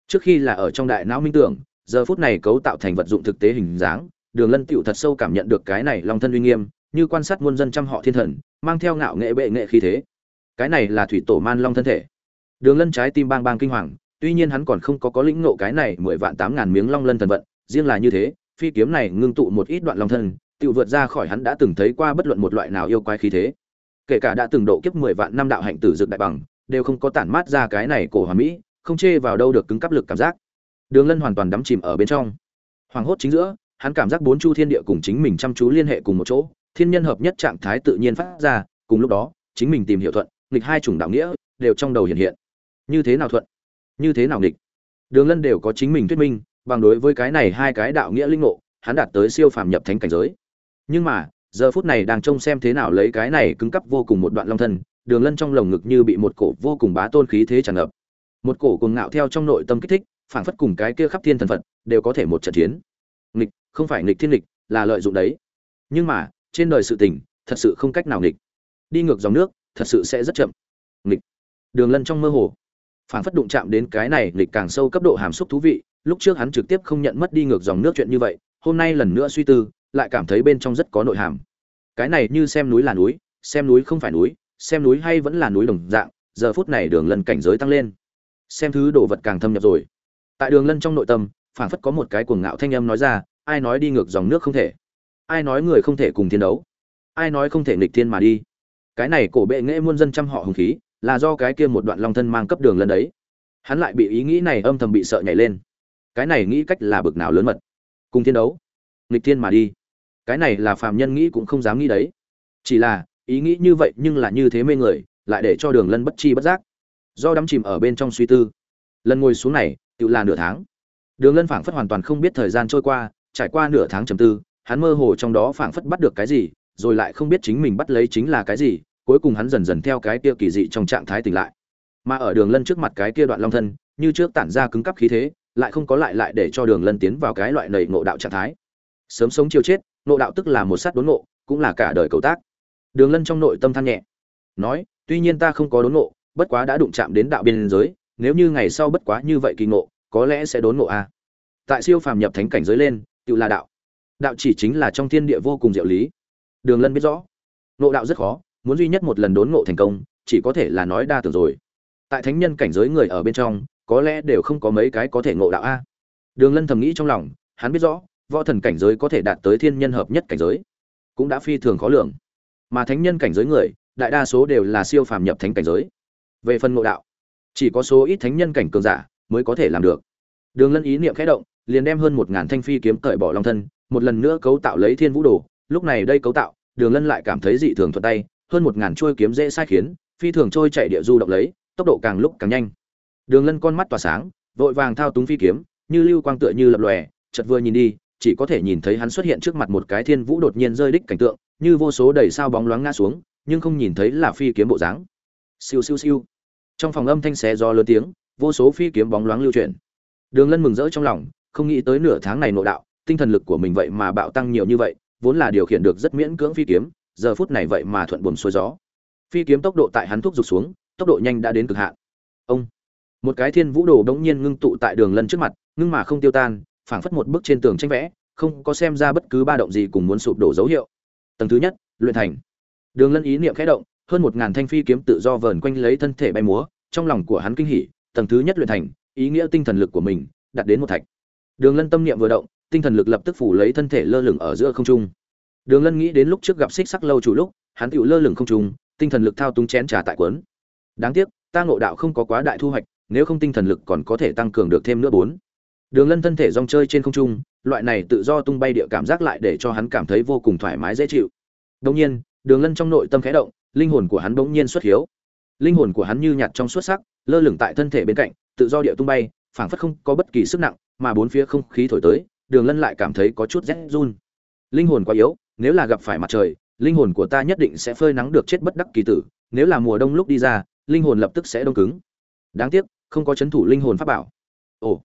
Trước khi là ở trong đại não minh tưởng, giờ phút này cấu tạo thành vật dụng thực tế hình dáng đường lân tựu thật sâu cảm nhận được cái này long thân uy nghiêm, như quan sát muôn dân trăm họ thiên thần, mang theo ngạo nghệ bệ nghệ khí thế. Cái này là thủy tổ man long thân thể. Đường lân trái tim bang bang kinh hoàng, tuy nhiên hắn còn không có có lĩnh ngộ cái này mười vạn tám ngàn miếng long lân thần vận, riêng là như thế, phi kiếm này ngưng tụ một ít đoạn long thân tự vượt ra khỏi hắn đã từng thấy qua bất luận một loại nào yêu quái khí thế. Kể cả đã từng độ kiếp mười vạn năm đạo hạnh tử dược đại bằng, đều không có tản mát ra cái này cổ hoàn mỹ, không chê vào đâu được cứng cắp lực cảm giác. Đường lân hoàn toàn đắm chìm ở bên trong. Hoàng hốt chính giữa hắn cảm giác bốn chu thiên địa cùng chính mình chăm chú liên hệ cùng một chỗ, thiên nhân hợp nhất trạng thái tự nhiên phát ra, cùng lúc đó, chính mình tìm hiểu thuận, nghịch hai chủng đạo nghĩa, đều trong đầu hiện hiện. Như thế nào thuận? Như thế nào nghịch? Đường lân đều có chính mình thuyết minh, bằng đối với cái này hai cái đạo nghĩa linh ngộ, hắn đạt tới siêu phàm nhập thánh cảnh giới. Nhưng mà, giờ phút này đang trông xem thế nào lấy cái này cứng cắp vô cùng một đoạn long thân, đường lân trong lồng ngực như bị một cổ vô cùng bá tôn khí thế tràn ngập. Một cổ cuồng ngạo theo trong nội tâm kích thích, phảng phất cùng cái kia khắp thiên thần phật, đều có thể một trận chiến. Nghịch không phải nghịch thiên nghịch, là lợi dụng đấy. Nhưng mà, trên đời sự tình, thật sự không cách nào nghịch. Đi ngược dòng nước, thật sự sẽ rất chậm. Nghịch. Đường lân trong mơ hồ. Phảng phất đụng chạm đến cái này nghịch càng sâu cấp độ hàm xúc thú vị, lúc trước hắn trực tiếp không nhận mất đi ngược dòng nước chuyện như vậy, hôm nay lần nữa suy tư, lại cảm thấy bên trong rất có nội hàm. Cái này như xem núi là núi, xem núi không phải núi, xem núi hay vẫn là núi đồng dạng, giờ phút này đường lân cảnh giới tăng lên. Xem thứ đồ vật càng thâm nhập rồi. Tại đường lân trong nội tâm phảng phất có một cái cuồng ngạo thanh âm nói ra ai nói đi ngược dòng nước không thể? Ai nói người không thể cùng thiên đấu? Ai nói không thể nghịch thiên mà đi? Cái này cổ bệ nghệ muôn dân trăm họ hùng khí, là do cái kia một đoạn long thân mang cấp đường lân đấy. Hắn lại bị ý nghĩ này âm thầm bị sợ nhảy lên. Cái này nghĩ cách là bực nào lớn mật? Cùng thiên đấu? Nghịch thiên mà đi. Cái này là phàm nhân nghĩ cũng không dám nghĩ đấy. Chỉ là, ý nghĩ như vậy nhưng là như thế mê người, lại để cho đường lân bất chi bất giác. Do đắm chìm ở bên trong suy tư. Lần ngồi xuống này, tự là nửa tháng. Đường lân phảng phất hoàn toàn không biết thời gian trôi qua trải qua nửa tháng trầm tư, hắn mơ hồ trong đó phảng phất bắt được cái gì, rồi lại không biết chính mình bắt lấy chính là cái gì, cuối cùng hắn dần dần theo cái kia kỳ dị trong trạng thái tỉnh lại. Mà ở đường lân trước mặt cái kia đoạn long thân, như trước tản ra cứng cắp khí thế, lại không có lại lại để cho đường lân tiến vào cái loại nầy ngộ đạo trạng thái. Sớm sống chiều chết, ngộ đạo tức là một sát đốn ngộ, cũng là cả đời cầu tác. Đường lân trong nội tâm than nhẹ, nói, tuy nhiên ta không có đốn ngộ, bất quá đã đụng chạm đến đạo biên giới, nếu như ngày sau bất quá như vậy kỳ ngộ, có lẽ sẽ đốn ngộ a tại siêu phàm nhập thánh cảnh giới lên tự là đạo. Đạo chỉ chính là trong thiên địa vô cùng diệu lý. Đường lân biết rõ. Ngộ đạo rất khó, muốn duy nhất một lần đốn ngộ thành công, chỉ có thể là nói đa tưởng rồi. Tại thánh nhân cảnh giới người ở bên trong, có lẽ đều không có mấy cái có thể ngộ đạo a. Đường lân thầm nghĩ trong lòng, hắn biết rõ, võ thần cảnh giới có thể đạt tới thiên nhân hợp nhất cảnh giới, cũng đã phi thường khó lường. Mà thánh nhân cảnh giới người, đại đa số đều là siêu phàm nhập thánh cảnh giới. Về phần ngộ đạo, chỉ có số ít thánh nhân cảnh cường giả mới có thể làm được đường lân ý niệm khẽ động, liền đem hơn một ngàn thanh phi kiếm cởi bỏ long thân, một lần nữa cấu tạo lấy thiên vũ đồ. Lúc này đây cấu tạo, đường lân lại cảm thấy dị thường thuận tay, hơn một ngàn chuôi kiếm dễ sai khiến, phi thường trôi chạy địa du động lấy, tốc độ càng lúc càng nhanh. Đường lân con mắt tỏa sáng, vội vàng thao túng phi kiếm, như lưu quang tựa như lập lòe, chợt vừa nhìn đi, chỉ có thể nhìn thấy hắn xuất hiện trước mặt một cái thiên vũ đột nhiên rơi đích cảnh tượng, như vô số đầy sao bóng loáng ngã xuống, nhưng không nhìn thấy là phi kiếm bộ dáng. Siêu siêu siêu. Trong phòng âm thanh xé do lớn tiếng, vô số phi kiếm bóng loáng lưu chuyển đường lân mừng rỡ trong lòng, không nghĩ tới nửa tháng này nội đạo, tinh thần lực của mình vậy mà bạo tăng nhiều như vậy, vốn là điều khiển được rất miễn cưỡng phi kiếm, giờ phút này vậy mà thuận buồm xuôi gió. Phi kiếm tốc độ tại hắn thúc giục xuống, tốc độ nhanh đã đến cực hạn. Ông! Một cái thiên vũ đồ đống nhiên ngưng tụ tại đường lân trước mặt, ngưng mà không tiêu tan, phảng phất một bức trên tường tranh vẽ, không có xem ra bất cứ ba động gì cùng muốn sụp đổ dấu hiệu. Tầng thứ nhất, luyện thành. Đường lân ý niệm khẽ động, hơn một ngàn thanh phi kiếm tự do vờn quanh lấy thân thể bay múa, trong lòng của hắn kinh hỉ, tầng thứ nhất luyện thành ý nghĩa tinh thần lực của mình, đặt đến một thạch. Đường lân tâm niệm vừa động, tinh thần lực lập tức phủ lấy thân thể lơ lửng ở giữa không trung. Đường lân nghĩ đến lúc trước gặp xích sắc lâu chủ lúc, hắn tựu lơ lửng không trung, tinh thần lực thao túng chén trà tại quấn đáng tiếc, ta ngộ đạo không có quá đại thu hoạch, nếu không tinh thần lực còn có thể tăng cường được thêm nữa bốn. Đường lân thân thể rong chơi trên không trung, loại này tự do tung bay địa cảm giác lại để cho hắn cảm thấy vô cùng thoải mái dễ chịu. Đông nhiên, đường lân trong nội tâm khẽ động, linh hồn của hắn bỗng nhiên xuất hiếu. Linh hồn của hắn như nhạt trong xuất sắc, lơ lửng tại thân thể bên cạnh tự do địa tung bay, phảng phất không có bất kỳ sức nặng, mà bốn phía không khí thổi tới, đường lân lại cảm thấy có chút rét run. Linh hồn quá yếu, nếu là gặp phải mặt trời, linh hồn của ta nhất định sẽ phơi nắng được chết bất đắc kỳ tử, nếu là mùa đông lúc đi ra, linh hồn lập tức sẽ đông cứng. Đáng tiếc, không có c h ấ n thủ linh hồn pháp bảo. Ồ,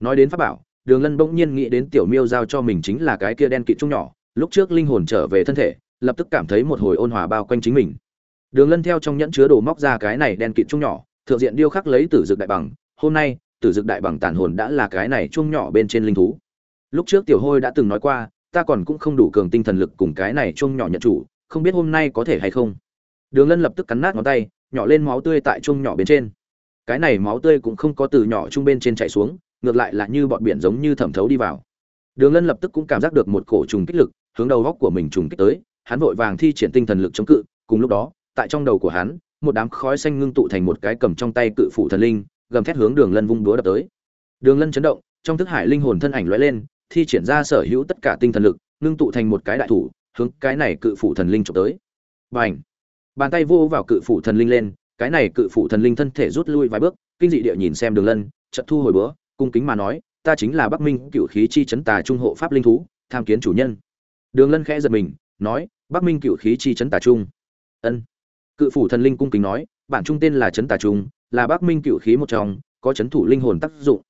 nói đến pháp bảo, đường lân bỗng nhiên nghĩ đến tiểu miêu giao cho mình chính là cái kia đen kịt trung nhỏ, lúc trước linh hồn trở về thân thể, lập tức cảm thấy một hồi ôn hòa bao quanh chính mình. Đường lân theo trong nhẫn chứa đồ móc ra cái này đen kịt trung nhỏ, thượng diện điêu khắc lấy tử dược đại bằng hôm nay, tử Dực đại bằng tàn hồn đã là cái này trung nhỏ bên trên linh thú. Lúc trước tiểu hôi đã từng nói qua, ta còn cũng không đủ cường tinh thần lực cùng cái này chuông nhỏ nhận chủ, không biết hôm nay có thể hay không. Đường lân lập tức cắn nát ngón tay, nhỏ lên máu tươi tại chuông nhỏ bên trên. Cái này máu tươi cũng không có từ nhỏ chung bên trên chạy xuống, ngược lại là như bọn biển giống như thẩm thấu đi vào. Đường lân lập tức cũng cảm giác được một cổ trùng kích lực, hướng đầu góc của mình trùng kích tới, hắn vội vàng thi triển tinh thần lực chống cự, cùng lúc đó, tại trong đầu của hắn, một đám khói xanh ngưng tụ thành một cái cầm trong tay cự phủ thần linh gầm thét hướng đường lân vung đũa đập tới. Đường lân chấn động, trong thức hải linh hồn thân ảnh lóe lên, thi triển ra sở hữu tất cả tinh thần lực, ngưng tụ thành một cái đại thủ, hướng cái này cự phủ thần linh trộm tới. Bành! Bàn tay vô vào cự phủ thần linh lên, cái này cự phủ thần linh thân thể rút lui vài bước, kinh dị địa nhìn xem đường lân trận thu hồi bữa cung kính mà nói, ta chính là bắc minh cựu khí chi chấn tà trung hộ pháp linh thú, tham kiến chủ nhân. Đường lân khẽ giật mình, nói, bắc minh cựu khí chi chấn tà trung. Ân. Cự phủ thần linh cung kính nói, bản trung tên là chấn tà trung là bắc minh cựu khí một trong, có chấn thủ linh hồn tác dụng.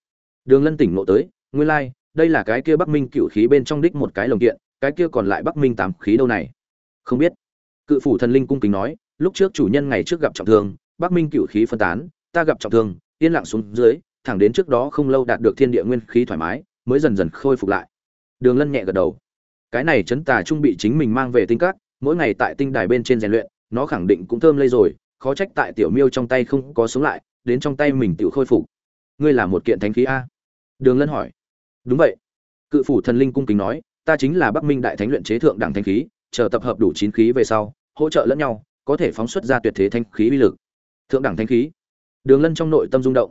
Đường lân tỉnh ngộ tới, nguyên lai, đây là cái kia bắc minh cựu khí bên trong đích một cái lồng kiện, cái kia còn lại bắc minh tám khí đâu này? Không biết. Cự phủ thần linh cung kính nói, lúc trước chủ nhân ngày trước gặp trọng thương, bắc minh cựu khí phân tán, ta gặp trọng thương, yên lặng xuống dưới, thẳng đến trước đó không lâu đạt được thiên địa nguyên khí thoải mái, mới dần dần khôi phục lại. Đường lân nhẹ gật đầu. Cái này chấn tà trung bị chính mình mang về tinh các, mỗi ngày tại tinh đài bên trên rèn luyện, nó khẳng định cũng thơm lây rồi khó trách tại tiểu miêu trong tay không có sống lại, đến trong tay mình tự khôi phục. Ngươi là một kiện thánh khí a. Đường lân hỏi. Đúng vậy. Cự phủ thần linh cung kính nói, ta chính là bắc minh đại thánh luyện chế thượng đẳng thánh khí, chờ tập hợp đủ chín khí về sau, hỗ trợ lẫn nhau, có thể phóng xuất ra tuyệt thế thanh khí uy lực. Thượng đẳng thánh khí. Đường lân trong nội tâm rung động.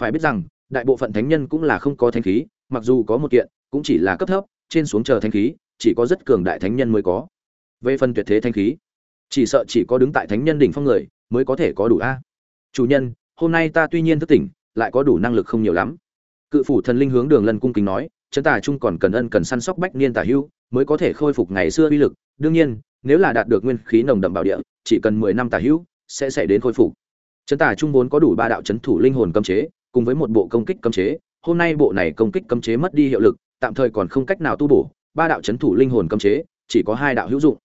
Phải biết rằng, đại bộ phận thánh nhân cũng là không có thánh khí, mặc dù có một kiện, cũng chỉ là cấp thấp, trên xuống chờ thánh khí, chỉ có rất cường đại thánh nhân mới có. Về phần tuyệt thế thánh khí, chỉ sợ chỉ có đứng tại thánh nhân đỉnh phong người mới có thể có đủ a. Chủ nhân, hôm nay ta tuy nhiên thức tỉnh, lại có đủ năng lực không nhiều lắm. Cự phủ thần linh hướng đường lân cung kính nói chấn tà trung còn cần ân cần săn sóc bách niên tả hưu, mới có thể khôi phục ngày xưa uy lực. Đương nhiên, nếu là đạt được nguyên khí nồng đậm bảo địa, chỉ cần mười năm tả hưu, sẽ xảy đến khôi phục. Chấn tà trung vốn có đủ ba đạo chấn thủ linh hồn cấm chế, cùng với một bộ công kích cấm chế, hôm nay bộ này công kích cấm chế mất đi hiệu lực, tạm thời còn không cách nào tu bổ, ba đạo chấn thủ linh hồn cấm chế, chỉ có hai đạo hữu dụng.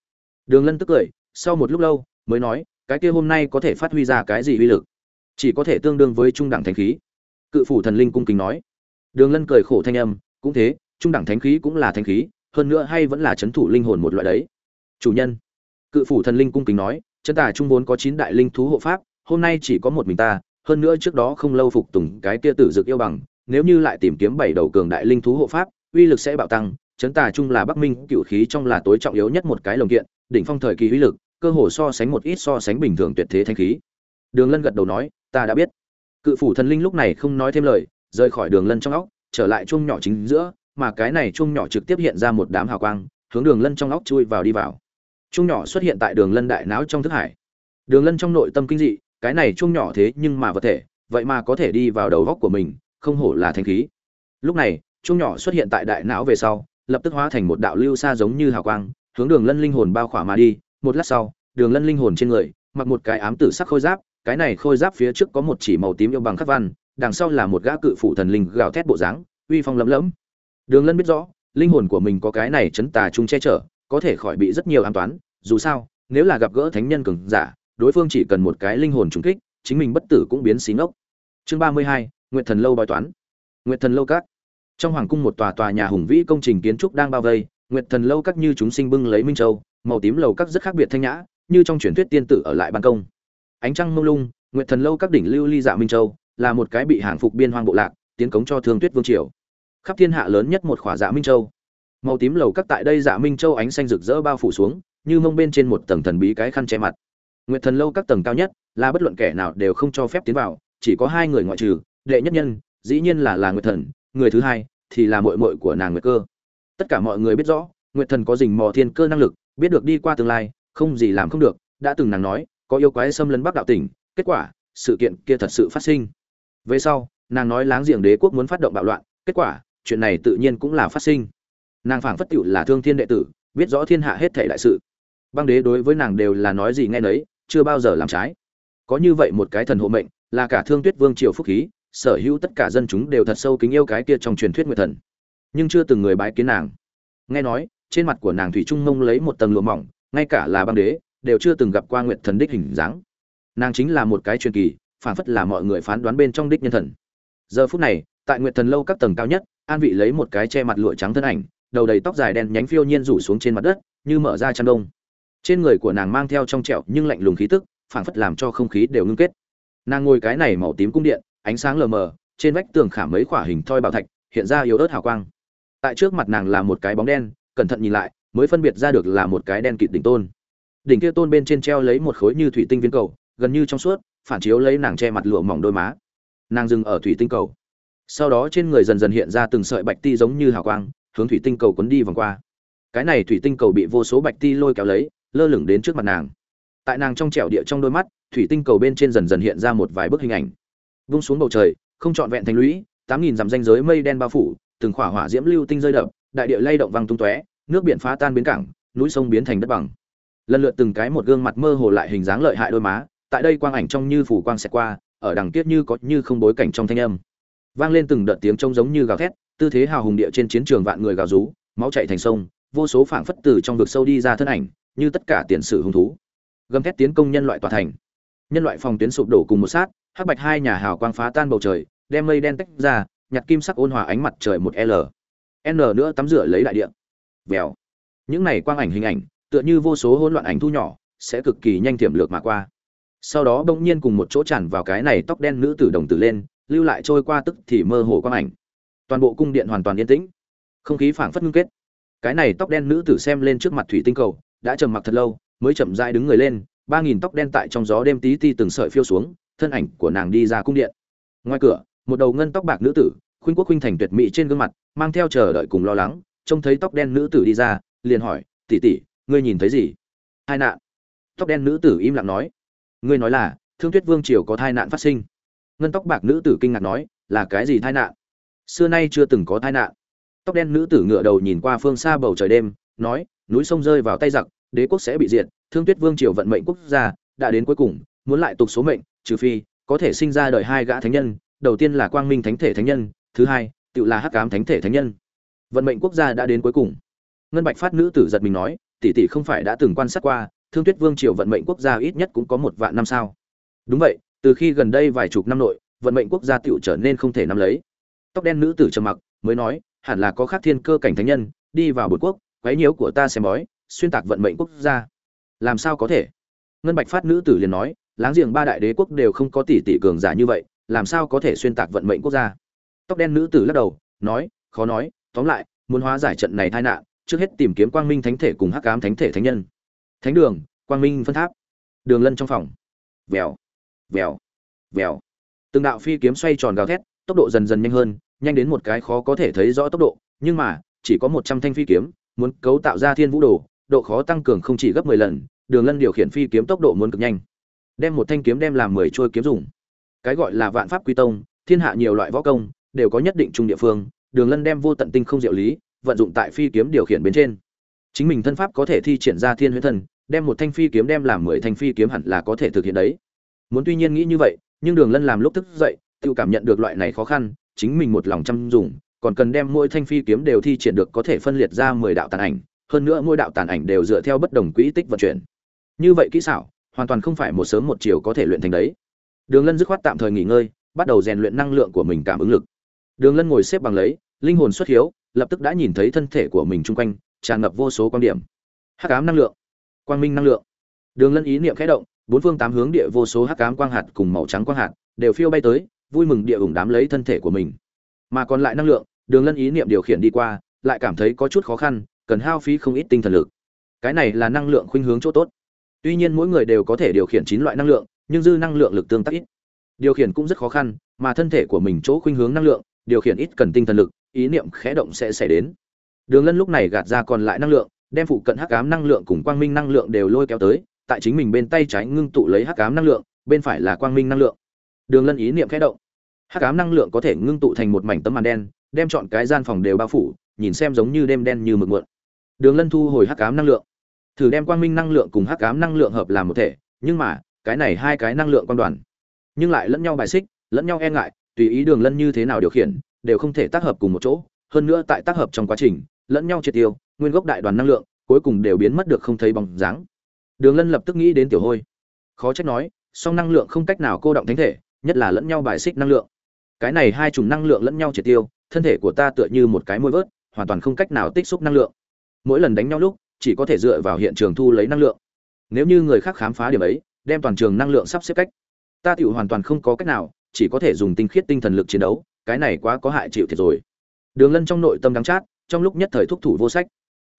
Đường lân tức cười, sau một lúc lâu, mới nói cái kia hôm nay có thể phát huy ra cái gì uy lực? Chỉ có thể tương đương với trung đẳng thánh khí. Cự phủ thần linh cung kính nói. Đường lân cười khổ thanh âm, cũng thế, trung đẳng thánh khí cũng là thánh khí, hơn nữa hay vẫn là c h ấ n thủ linh hồn một loại đấy. Chủ nhân. Cự phủ thần linh cung kính nói, chân tả trung vốn có chín đại linh thú hộ pháp, hôm nay chỉ có một mình ta, hơn nữa trước đó không lâu phục tùng cái kia tử dực yêu bằng, nếu như lại tìm kiếm bảy đầu cường đại linh thú hộ pháp, uy lực sẽ bạo tăng, chấn tà trung là bắc minh, cựu khí trong là tối trọng yếu nhất một cái lồng kiện, đỉnh phong thời kỳ uy lực cơ hồ so sánh một ít so sánh bình thường tuyệt thế thanh khí. Đường lân gật đầu nói, ta đã biết. Cự phủ thần linh lúc này không nói thêm lời, rời khỏi đường lân trong óc, trở lại chuông nhỏ chính giữa, mà cái này chuông nhỏ trực tiếp hiện ra một đám hào quang, hướng đường lân trong óc chui vào đi vào. Chuông nhỏ xuất hiện tại đường lân đại não trong thức hải. Đường lân trong nội tâm kinh dị, cái này chuông nhỏ thế nhưng mà vật thể, vậy mà có thể đi vào đầu góc của mình, không hổ là thanh khí. Lúc này, chuông nhỏ xuất hiện tại đại não về sau, lập tức hóa thành một đạo lưu xa giống như hào quang, hướng đường lân linh hồn bao khỏa mà đi một lát sau, đường lân linh hồn trên người, mặc một cái ám tử sắc khôi giáp, cái này khôi giáp phía trước có một chỉ màu tím yêu bằng khắc văn, đằng sau là một gã cự phụ thần linh gào thét bộ dáng, uy phong lấm lẫm đường lân biết rõ, linh hồn của mình có cái này chấn tà chung che chở, có thể khỏi bị rất nhiều an toán, dù sao, nếu là gặp gỡ thánh nhân cường giả, đối phương chỉ cần một cái linh hồn trúng kích, chính mình bất tử cũng biến xí ngốc. Chương ba mươi hai nguyện thần lâu bói toán. Nguyện thần lâu các. Trong hoàng cung một tòa tòa nhà hùng vĩ công trình kiến trúc đang bao vây nguyện thần lâu các như chúng sinh bưng lấy minh châu màu tím lầu các rất khác biệt thanh nhã, như trong truyền thuyết tiên tử ở lại ban công. Ánh trăng mông lung, nguyệt thần lâu các đỉnh lưu ly dạ minh châu, là một cái bị hàng phục biên hoang bộ lạc, tiến cống cho thương tuyết vương triều. Khắp thiên hạ lớn nhất một khỏa dạ minh châu. Màu tím lầu các tại đây dạ minh châu ánh xanh rực rỡ bao phủ xuống, như mông bên trên một tầng thần bí cái khăn che mặt. Nguyệt thần lâu các tầng cao nhất, là bất luận kẻ nào đều không cho phép tiến vào, chỉ có hai người ngoại trừ, đệ nhất nhân, dĩ nhiên là là nguyệt thần, người thứ hai thì là muội muội của nàng nguyệt cơ. Tất cả mọi người biết rõ, nguyệt thần có dình mò thiên cơ năng lực biết được đi qua tương lai, không gì làm không được, đã từng nàng nói, có yêu quái xâm lấn bắc đạo tỉnh, kết quả, sự kiện kia thật sự phát sinh. Về sau, nàng nói láng giềng đế quốc muốn phát động bạo loạn, kết quả, chuyện này tự nhiên cũng là phát sinh. Nàng phảng phất tựu là thương thiên đệ tử, biết rõ thiên hạ hết thể đại sự. Băng đế đối với nàng đều là nói gì nghe nấy, chưa bao giờ làm trái. Có như vậy một cái thần hộ mệnh, là cả thương tuyết vương triều phúc khí, sở hữu tất cả dân chúng đều thật sâu kính yêu cái kia trong truyền thuyết nguyệt thần. Nhưng chưa từng người bái kiến nàng. Nghe nói trên mặt của nàng thủy trung mông lấy một tầng lụa mỏng, ngay cả là băng đế, đều chưa từng gặp qua nguyệt thần đích hình dáng. Nàng chính là một cái truyền kỳ, phản phất là mọi người phán đoán bên trong đích nhân thần. Giờ phút này, tại nguyệt thần lâu các tầng cao nhất, an vị lấy một cái che mặt lụa trắng thân ảnh, đầu đầy tóc dài đen nhánh phiêu nhiên rủ xuống trên mặt đất, như mở ra chăn đông. Trên người của nàng mang theo trong trẹo nhưng lạnh lùng khí tức, phản phất làm cho không khí đều ngưng kết. Nàng ngồi cái này màu tím cung điện, ánh sáng lờ mờ, trên vách tường khảm mấy khỏa hình thoi bảo thạch, hiện ra yếu ớt hào quang. Tại trước mặt nàng là một cái bóng đen cẩn thận nhìn lại, mới phân biệt ra được là một cái đen kịt đỉnh tôn. Đỉnh kia tôn bên trên treo lấy một khối như thủy tinh viên cầu, gần như trong suốt, phản chiếu lấy nàng che mặt lụa mỏng đôi má. Nàng dừng ở thủy tinh cầu. Sau đó trên người dần dần hiện ra từng sợi bạch ti giống như hào quang, hướng thủy tinh cầu quấn đi vòng qua. Cái này thủy tinh cầu bị vô số bạch ti lôi kéo lấy, lơ lửng đến trước mặt nàng. Tại nàng trong trẻo địa trong đôi mắt, thủy tinh cầu bên trên dần dần hiện ra một vài bức hình ảnh. Vung xuống bầu trời, không trọn vẹn thành lũy, tám nghìn dặm danh giới mây đen bao phủ, từng khỏa hỏa diễm lưu tinh rơi đập đại địa lay động văng tung tóe, nước biển phá tan biến cảng, núi sông biến thành đất bằng. Lần lượt từng cái một gương mặt mơ hồ lại hình dáng lợi hại đôi má, tại đây quang ảnh trong như phủ quang xẹt qua, ở đằng tiết như có như không bối cảnh trong thanh âm. Vang lên từng đợt tiếng trông giống như gào thét, tư thế hào hùng địa trên chiến trường vạn người gào rú, máu chảy thành sông, vô số phảng phất từ trong vực sâu đi ra thân ảnh, như tất cả tiền sử hung thú. Gầm thét tiến công nhân loại tòa thành. Nhân loại phòng tuyến sụp đổ cùng một sát, hắc bạch hai nhà hào quang phá tan bầu trời, đem mây đen tách ra, nhặt kim sắc ôn hòa ánh mặt trời một l n nữa tắm rửa lấy đại địa. Vèo. Những này quang ảnh hình ảnh, tựa như vô số hỗn loạn ảnh thu nhỏ, sẽ cực kỳ nhanh tiềm lược mà qua. Sau đó bỗng nhiên cùng một chỗ tràn vào cái này tóc đen nữ tử đồng tử lên, lưu lại trôi qua tức thì mơ hồ quang ảnh. Toàn bộ cung điện hoàn toàn yên tĩnh. Không khí phảng phất ngưng kết. Cái này tóc đen nữ tử xem lên trước mặt thủy tinh cầu, đã trầm mặc thật lâu, mới chậm rãi đứng người lên, ba nghìn tóc đen tại trong gió đêm tí ti từng sợi phiêu xuống, thân ảnh của nàng đi ra cung điện. Ngoài cửa, một đầu ngân tóc bạc nữ tử khuynh quốc khuynh thành tuyệt mỹ trên gương mặt, mang theo chờ đợi cùng lo lắng, trông thấy tóc đen nữ tử đi ra, liền hỏi, tỷ tỷ, ngươi nhìn thấy gì? Hai nạn. Tóc đen nữ tử im lặng nói, ngươi nói là, thương tuyết vương triều có tai nạn phát sinh. Ngân tóc bạc nữ tử kinh ngạc nói, là cái gì tai nạn? Xưa nay chưa từng có tai nạn. Tóc đen nữ tử ngựa đầu nhìn qua phương xa bầu trời đêm, nói, núi sông rơi vào tay giặc, đế quốc sẽ bị diệt, thương tuyết vương triều vận mệnh quốc gia đã đến cuối cùng, muốn lại tục số mệnh, trừ phi có thể sinh ra đời hai gã thánh nhân, đầu tiên là quang minh thánh thể thánh nhân thứ hai tự là hắc ám thánh thể thánh nhân. Vận mệnh quốc gia đã đến cuối cùng. Ngân bạch phát nữ tử giật mình nói, tỷ tỷ không phải đã từng quan sát qua, thương tuyết vương triều vận mệnh quốc gia ít nhất cũng có một vạn năm sao? Đúng vậy, từ khi gần đây vài chục năm nội, vận mệnh quốc gia tựu trở nên không thể nắm lấy. Tóc đen nữ tử trầm mặc, mới nói, hẳn là có khác thiên cơ cảnh thánh nhân, đi vào bột quốc, quấy nhiễu của ta xem bói, xuyên tạc vận mệnh quốc gia. Làm sao có thể? Ngân bạch phát nữ tử liền nói, láng giềng ba đại đế quốc đều không có tỷ tỷ cường giả như vậy, làm sao có thể xuyên tạc vận mệnh quốc gia? Tóc đen nữ tử lắc đầu, nói, khó nói, tóm lại, muốn hóa giải trận này tai nạn, trước hết tìm kiếm quang minh thánh thể cùng hắc ám thánh thể thánh nhân. Thánh đường, quang minh phân tháp, đường lân trong phòng. Vèo vèo vèo. Từng đạo phi kiếm xoay tròn gào thét, tốc độ dần dần nhanh hơn, nhanh đến một cái khó có thể thấy rõ tốc độ, nhưng mà, chỉ có một trăm thanh phi kiếm, muốn cấu tạo ra thiên vũ đồ, độ khó tăng cường không chỉ gấp mười lần, đường lân điều khiển phi kiếm tốc độ muốn cực nhanh. Đem một thanh kiếm đem làm mười trôi kiếm dùng. Cái gọi là vạn pháp quy tông, thiên hạ nhiều loại võ công đều có nhất định chung địa phương đường lân đem vô tận tinh không diệu lý vận dụng tại phi kiếm điều khiển bên trên. Chính mình thân pháp có thể thi triển ra thiên huyễn thần, đem một thanh phi kiếm đem làm mười thanh phi kiếm hẳn là có thể thực hiện đấy. Muốn tuy nhiên nghĩ như vậy nhưng đường lân làm lúc thức dậy tự cảm nhận được loại này khó khăn chính mình một lòng chăm dùng còn cần đem mỗi thanh phi kiếm đều thi triển được có thể phân liệt ra mười đạo tàn ảnh hơn nữa mỗi đạo tàn ảnh đều dựa theo bất đồng quỹ tích vận chuyển. Như vậy kỹ xảo hoàn toàn không phải một sớm một chiều có thể luyện thành đấy. Đường lân dứt khoát tạm thời nghỉ ngơi bắt đầu rèn luyện năng lượng của mình cảm ứng lực đường lân ngồi xếp bằng lấy, linh hồn xuất hiếu, lập tức đã nhìn thấy thân thể của mình chung quanh, tràn ngập vô số quan điểm. Hắc ám năng lượng, quang minh năng lượng. Đường lân ý niệm khẽ động, bốn phương tám hướng địa vô số hắc ám quang hạt cùng màu trắng quang hạt đều phiêu bay tới, vui mừng địa ủng đám lấy thân thể của mình. Mà còn lại năng lượng, đường lân ý niệm điều khiển đi qua, lại cảm thấy có chút khó khăn, cần hao phí không ít tinh thần lực. Cái này là năng lượng khuynh hướng chỗ tốt. Tuy nhiên mỗi người đều có thể điều khiển chín loại năng lượng, nhưng dư năng lượng lực tương tác ít. Điều khiển cũng rất khó khăn, mà thân thể của mình chỗ khuynh hướng năng lượng điều khiển ít cần tinh thần lực, ý niệm khẽ động sẽ xảy đến. Đường lân lúc này gạt ra còn lại năng lượng, đem phụ cận hắc ám năng lượng cùng quang minh năng lượng đều lôi kéo tới, tại chính mình bên tay trái ngưng tụ lấy hắc ám năng lượng, bên phải là quang minh năng lượng. Đường lân ý niệm khẽ động. Hắc ám năng lượng có thể ngưng tụ thành một mảnh tấm màn đen, đem chọn cái gian phòng đều bao phủ, nhìn xem giống như đêm đen như mực muộn đường lân thu hồi hắc ám năng lượng. Thử đem quang minh năng lượng cùng hắc ám năng lượng hợp làm một thể, nhưng mà, cái này hai cái năng lượng quan đoàn. Nhưng lại lẫn nhau bài xích, lẫn nhau e ngại tùy ý đường lân như thế nào điều khiển, đều không thể tác hợp cùng một chỗ, hơn nữa tại tác hợp trong quá trình, lẫn nhau triệt tiêu, nguyên gốc đại đoàn năng lượng, cuối cùng đều biến mất được không thấy bóng dáng. Đường lân lập tức nghĩ đến tiểu hôi. Khó trách nói, song năng lượng không cách nào cô động thánh thể, nhất là lẫn nhau bài xích năng lượng. Cái này hai chủng năng lượng lẫn nhau triệt tiêu, thân thể của ta tựa như một cái môi vớt, hoàn toàn không cách nào tích xúc năng lượng. Mỗi lần đánh nhau lúc, chỉ có thể dựa vào hiện trường thu lấy năng lượng. Nếu như người khác khám phá điểm ấy, đem toàn trường năng lượng sắp xếp cách, ta tựu hoàn toàn không có cách nào chỉ có thể dùng tinh khiết tinh thần lực chiến đấu, cái này quá có hại chịu thiệt rồi. Đường lân trong nội tâm đắng chát, trong lúc nhất thời thúc thủ vô sách.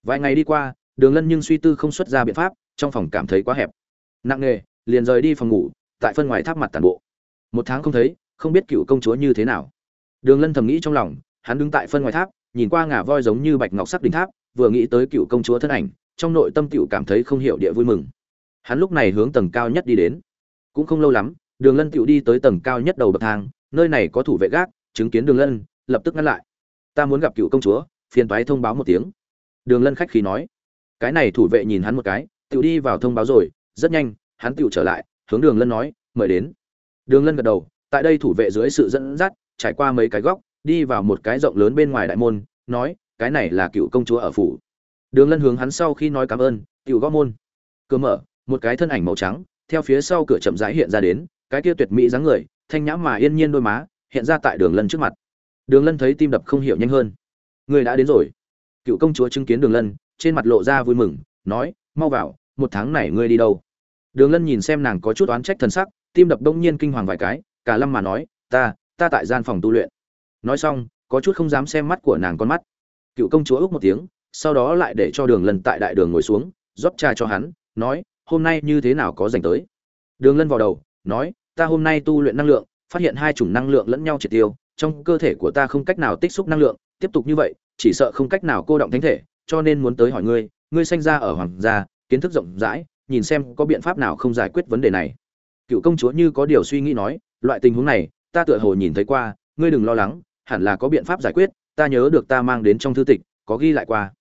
Vài ngày đi qua, đường lân nhưng suy tư không xuất ra biện pháp, trong phòng cảm thấy quá hẹp. Nặng nề, liền rời đi phòng ngủ, tại phân ngoài tháp mặt tàn bộ. Một tháng không thấy, không biết cựu công chúa như thế nào. Đường lân thầm nghĩ trong lòng, hắn đứng tại phân ngoài tháp, nhìn qua ngả voi giống như bạch ngọc sắc đỉnh tháp, vừa nghĩ tới cựu công chúa thân ảnh, trong nội tâm cựu cảm thấy không hiểu địa vui mừng. Hắn lúc này hướng tầng cao nhất đi đến. Cũng không lâu lắm đường lân cựu đi tới tầng cao nhất đầu bậc thang, nơi này có thủ vệ gác, chứng kiến đường lân, lập tức ngăn lại. Ta muốn gặp cựu công chúa, phiền toái thông báo một tiếng. Đường lân khách khí nói. Cái này thủ vệ nhìn hắn một cái tựu đi vào thông báo rồi, rất nhanh, hắn tựu trở lại, hướng đường lân nói, mời đến. Đường lân gật đầu, tại đây thủ vệ dưới sự dẫn dắt, trải qua mấy cái góc, đi vào một cái rộng lớn bên ngoài đại môn, nói, cái này là cựu công chúa ở phủ. Đường lân hướng hắn sau khi nói cảm ơn cựu gõ môn. Cửa mở, một cái thân ảnh màu trắng, theo phía sau cửa chậm rãi hiện ra đến cái kia tuyệt mỹ dáng người, thanh nhã mà yên nhiên đôi má, hiện ra tại đường lân trước mặt. Đường lân thấy tim đập không hiểu nhanh hơn. Người đã đến rồi. Cựu công chúa chứng kiến đường lân, trên mặt lộ ra vui mừng, nói, mau vào, một tháng này ngươi đi đâu? Đường lân nhìn xem nàng có chút oán trách thần sắc, tim đập đông nhiên kinh hoàng vài cái, cả lâm mà nói, ta ta tại gian phòng tu luyện. Nói xong, có chút không dám xem mắt của nàng con mắt. Cựu công chúa ước một tiếng, sau đó lại để cho đường lân tại đại đường ngồi xuống, rót trà cho hắn, nói, hôm nay như thế nào có dành tới? Đường lân vào đầu nói, ta hôm nay tu luyện năng lượng, phát hiện hai chủng năng lượng lẫn nhau triệt tiêu, trong cơ thể của ta không cách nào tích xúc năng lượng, tiếp tục như vậy, chỉ sợ không cách nào cô động thánh thể, cho nên muốn tới hỏi ngươi ngươi sanh ra ở hoàng gia, kiến thức rộng rãi, nhìn xem có biện pháp nào không giải quyết vấn đề này. Cựu công chúa như có điều suy nghĩ nói, loại tình huống này, ta tựa hồ nhìn thấy qua, ngươi đừng lo lắng, hẳn là có biện pháp giải quyết, ta nhớ được ta mang đến trong thư tịch, có ghi lại qua.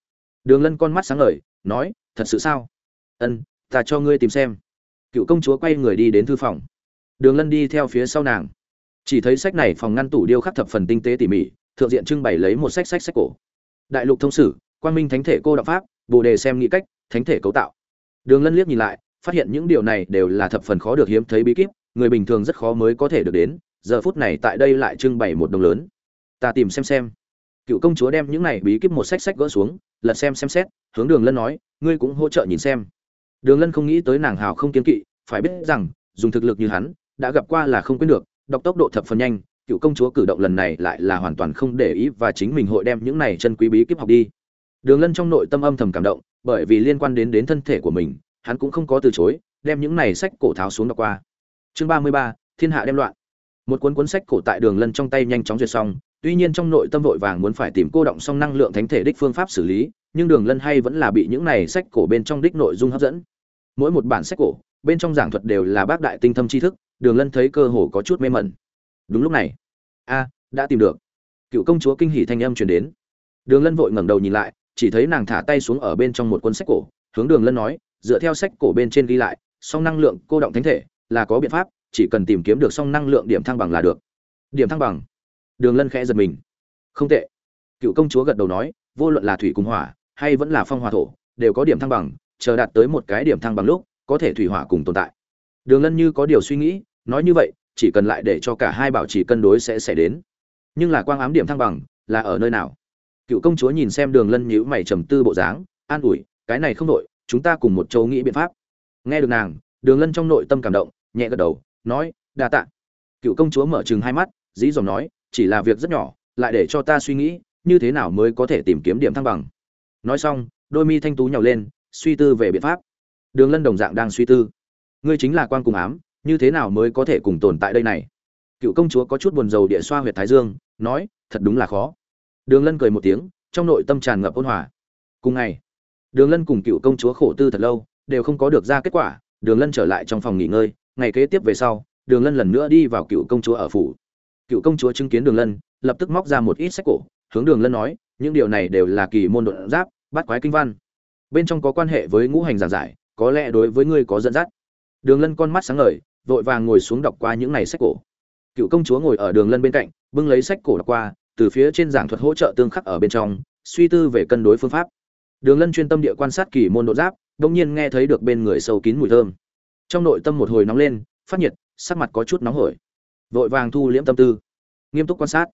Đường lân con mắt sáng ngời, nói, thật sự sao? Ân, ta cho ngươi tìm xem. Cựu công chúa quay người đi đến thư phòng đường lân đi theo phía sau nàng. Chỉ thấy sách này phòng ngăn tủ điêu khắc thập phần tinh tế tỉ mỉ, thượng diện trưng bày lấy một sách sách sách cổ. Đại lục thông sử quan minh thánh thể cô đạo pháp, bồ đề xem nghĩ cách, thánh thể cấu tạo. Đường lân liếc nhìn lại, phát hiện những điều này đều là thập phần khó được hiếm thấy bí kíp, người bình thường rất khó mới có thể được đến, giờ phút này tại đây lại trưng bày một đồng lớn. Ta tìm xem xem. Cựu công chúa đem những này bí kíp một sách sách gỡ xuống, lật xem xem xét, hướng đường lân nói, ngươi cũng hỗ trợ nhìn xem. Đường lân không nghĩ tới nàng hào không kiên kỵ, phải biết rằng, dùng thực lực như hắn đã gặp qua là không quên được, đọc tốc độ thập phần nhanh, cựu công chúa cử động lần này lại là hoàn toàn không để ý và chính mình hội đem những này chân quý bí kíp học đi. Đường lân trong nội tâm âm thầm cảm động, bởi vì liên quan đến đến thân thể của mình, hắn cũng không có từ chối, đem những này sách cổ tháo xuống đọc qua. Chương ba mươi ba, thiên hạ đem loạn. Một cuốn cuốn sách cổ tại đường lân trong tay nhanh chóng duyệt xong, tuy nhiên trong nội tâm vội vàng muốn phải tìm cô động xong năng lượng thánh thể đích phương pháp xử lý, nhưng đường lân hay vẫn là bị những này sách cổ bên trong đích nội dung hấp dẫn. Mỗi một bản sách cổ, bên trong giảng thuật đều là bác đại tinh thâm tri thức đường lân thấy cơ hồ có chút mê mẩn. Đúng lúc này, a, đã tìm được. Cựu công chúa kinh hỷ thanh âm truyền đến. Đường lân vội ngẩng đầu nhìn lại, chỉ thấy nàng thả tay xuống ở bên trong một cuốn sách cổ, hướng đường lân nói, dựa theo sách cổ bên trên ghi lại, song năng lượng cô động thánh thể là có biện pháp, chỉ cần tìm kiếm được song năng lượng điểm thăng bằng là được. Điểm thăng bằng. Đường lân khẽ giật mình. Không tệ. Cựu công chúa gật đầu nói, vô luận là thủy cùng hỏa, hay vẫn là phong hòa thổ, đều có điểm thăng bằng, chờ đạt tới một cái điểm thăng bằng lúc, có thể thủy hỏa cùng tồn tại đường lân như có điều suy nghĩ, nói như vậy, chỉ cần lại để cho cả hai bảo trì cân đối sẽ xảy đến. Nhưng là quang ám điểm thăng bằng, là ở nơi nào? Cựu công chúa nhìn xem đường lân nhíu mày trầm tư bộ dáng, an ủi, cái này không đội chúng ta cùng một châu nghĩ biện pháp. Nghe được nàng, đường lân trong nội tâm cảm động, nhẹ gật đầu, nói, đa tạ. Cựu công chúa mở chừng hai mắt, dí dòm nói, chỉ là việc rất nhỏ, lại để cho ta suy nghĩ, như thế nào mới có thể tìm kiếm điểm thăng bằng? Nói xong, đôi mi thanh tú nhào lên, suy tư về biện pháp. Đường lân đồng dạng đang suy tư ngươi chính là quan cùng ám, như thế nào mới có thể cùng tồn tại đây này? Cựu công chúa có chút buồn rầu địa xoa huyệt thái dương, nói, thật đúng là khó. Đường lân cười một tiếng, trong nội tâm tràn ngập ôn hòa. Cùng ngày, đường lân cùng cựu công chúa khổ tư thật lâu, đều không có được ra kết quả, đường lân trở lại trong phòng nghỉ ngơi, ngày kế tiếp về sau, đường lân lần nữa đi vào cựu công chúa ở phủ. Cựu công chúa chứng kiến đường lân, lập tức móc ra một ít sách cổ, hướng đường lân nói, những điều này đều là kỳ môn đột giáp, bắt quái kinh văn. Bên trong có quan hệ với ngũ hành giản giải, có lẽ đối với ngươi có dẫn dắt đường lân con mắt sáng ngời, vội vàng ngồi xuống đọc qua những này sách cổ. Cựu công chúa ngồi ở đường lân bên cạnh, bưng lấy sách cổ đọc qua, từ phía trên giảng thuật hỗ trợ tương khắc ở bên trong, suy tư về cân đối phương pháp. Đường lân chuyên tâm địa quan sát kỳ môn độ giáp đông nhiên nghe thấy được bên người sâu kín mùi thơm. Trong nội tâm một hồi nóng lên, phát nhiệt, sắc mặt có chút nóng hổi. Vội vàng thu liễm tâm tư. Nghiêm túc quan sát.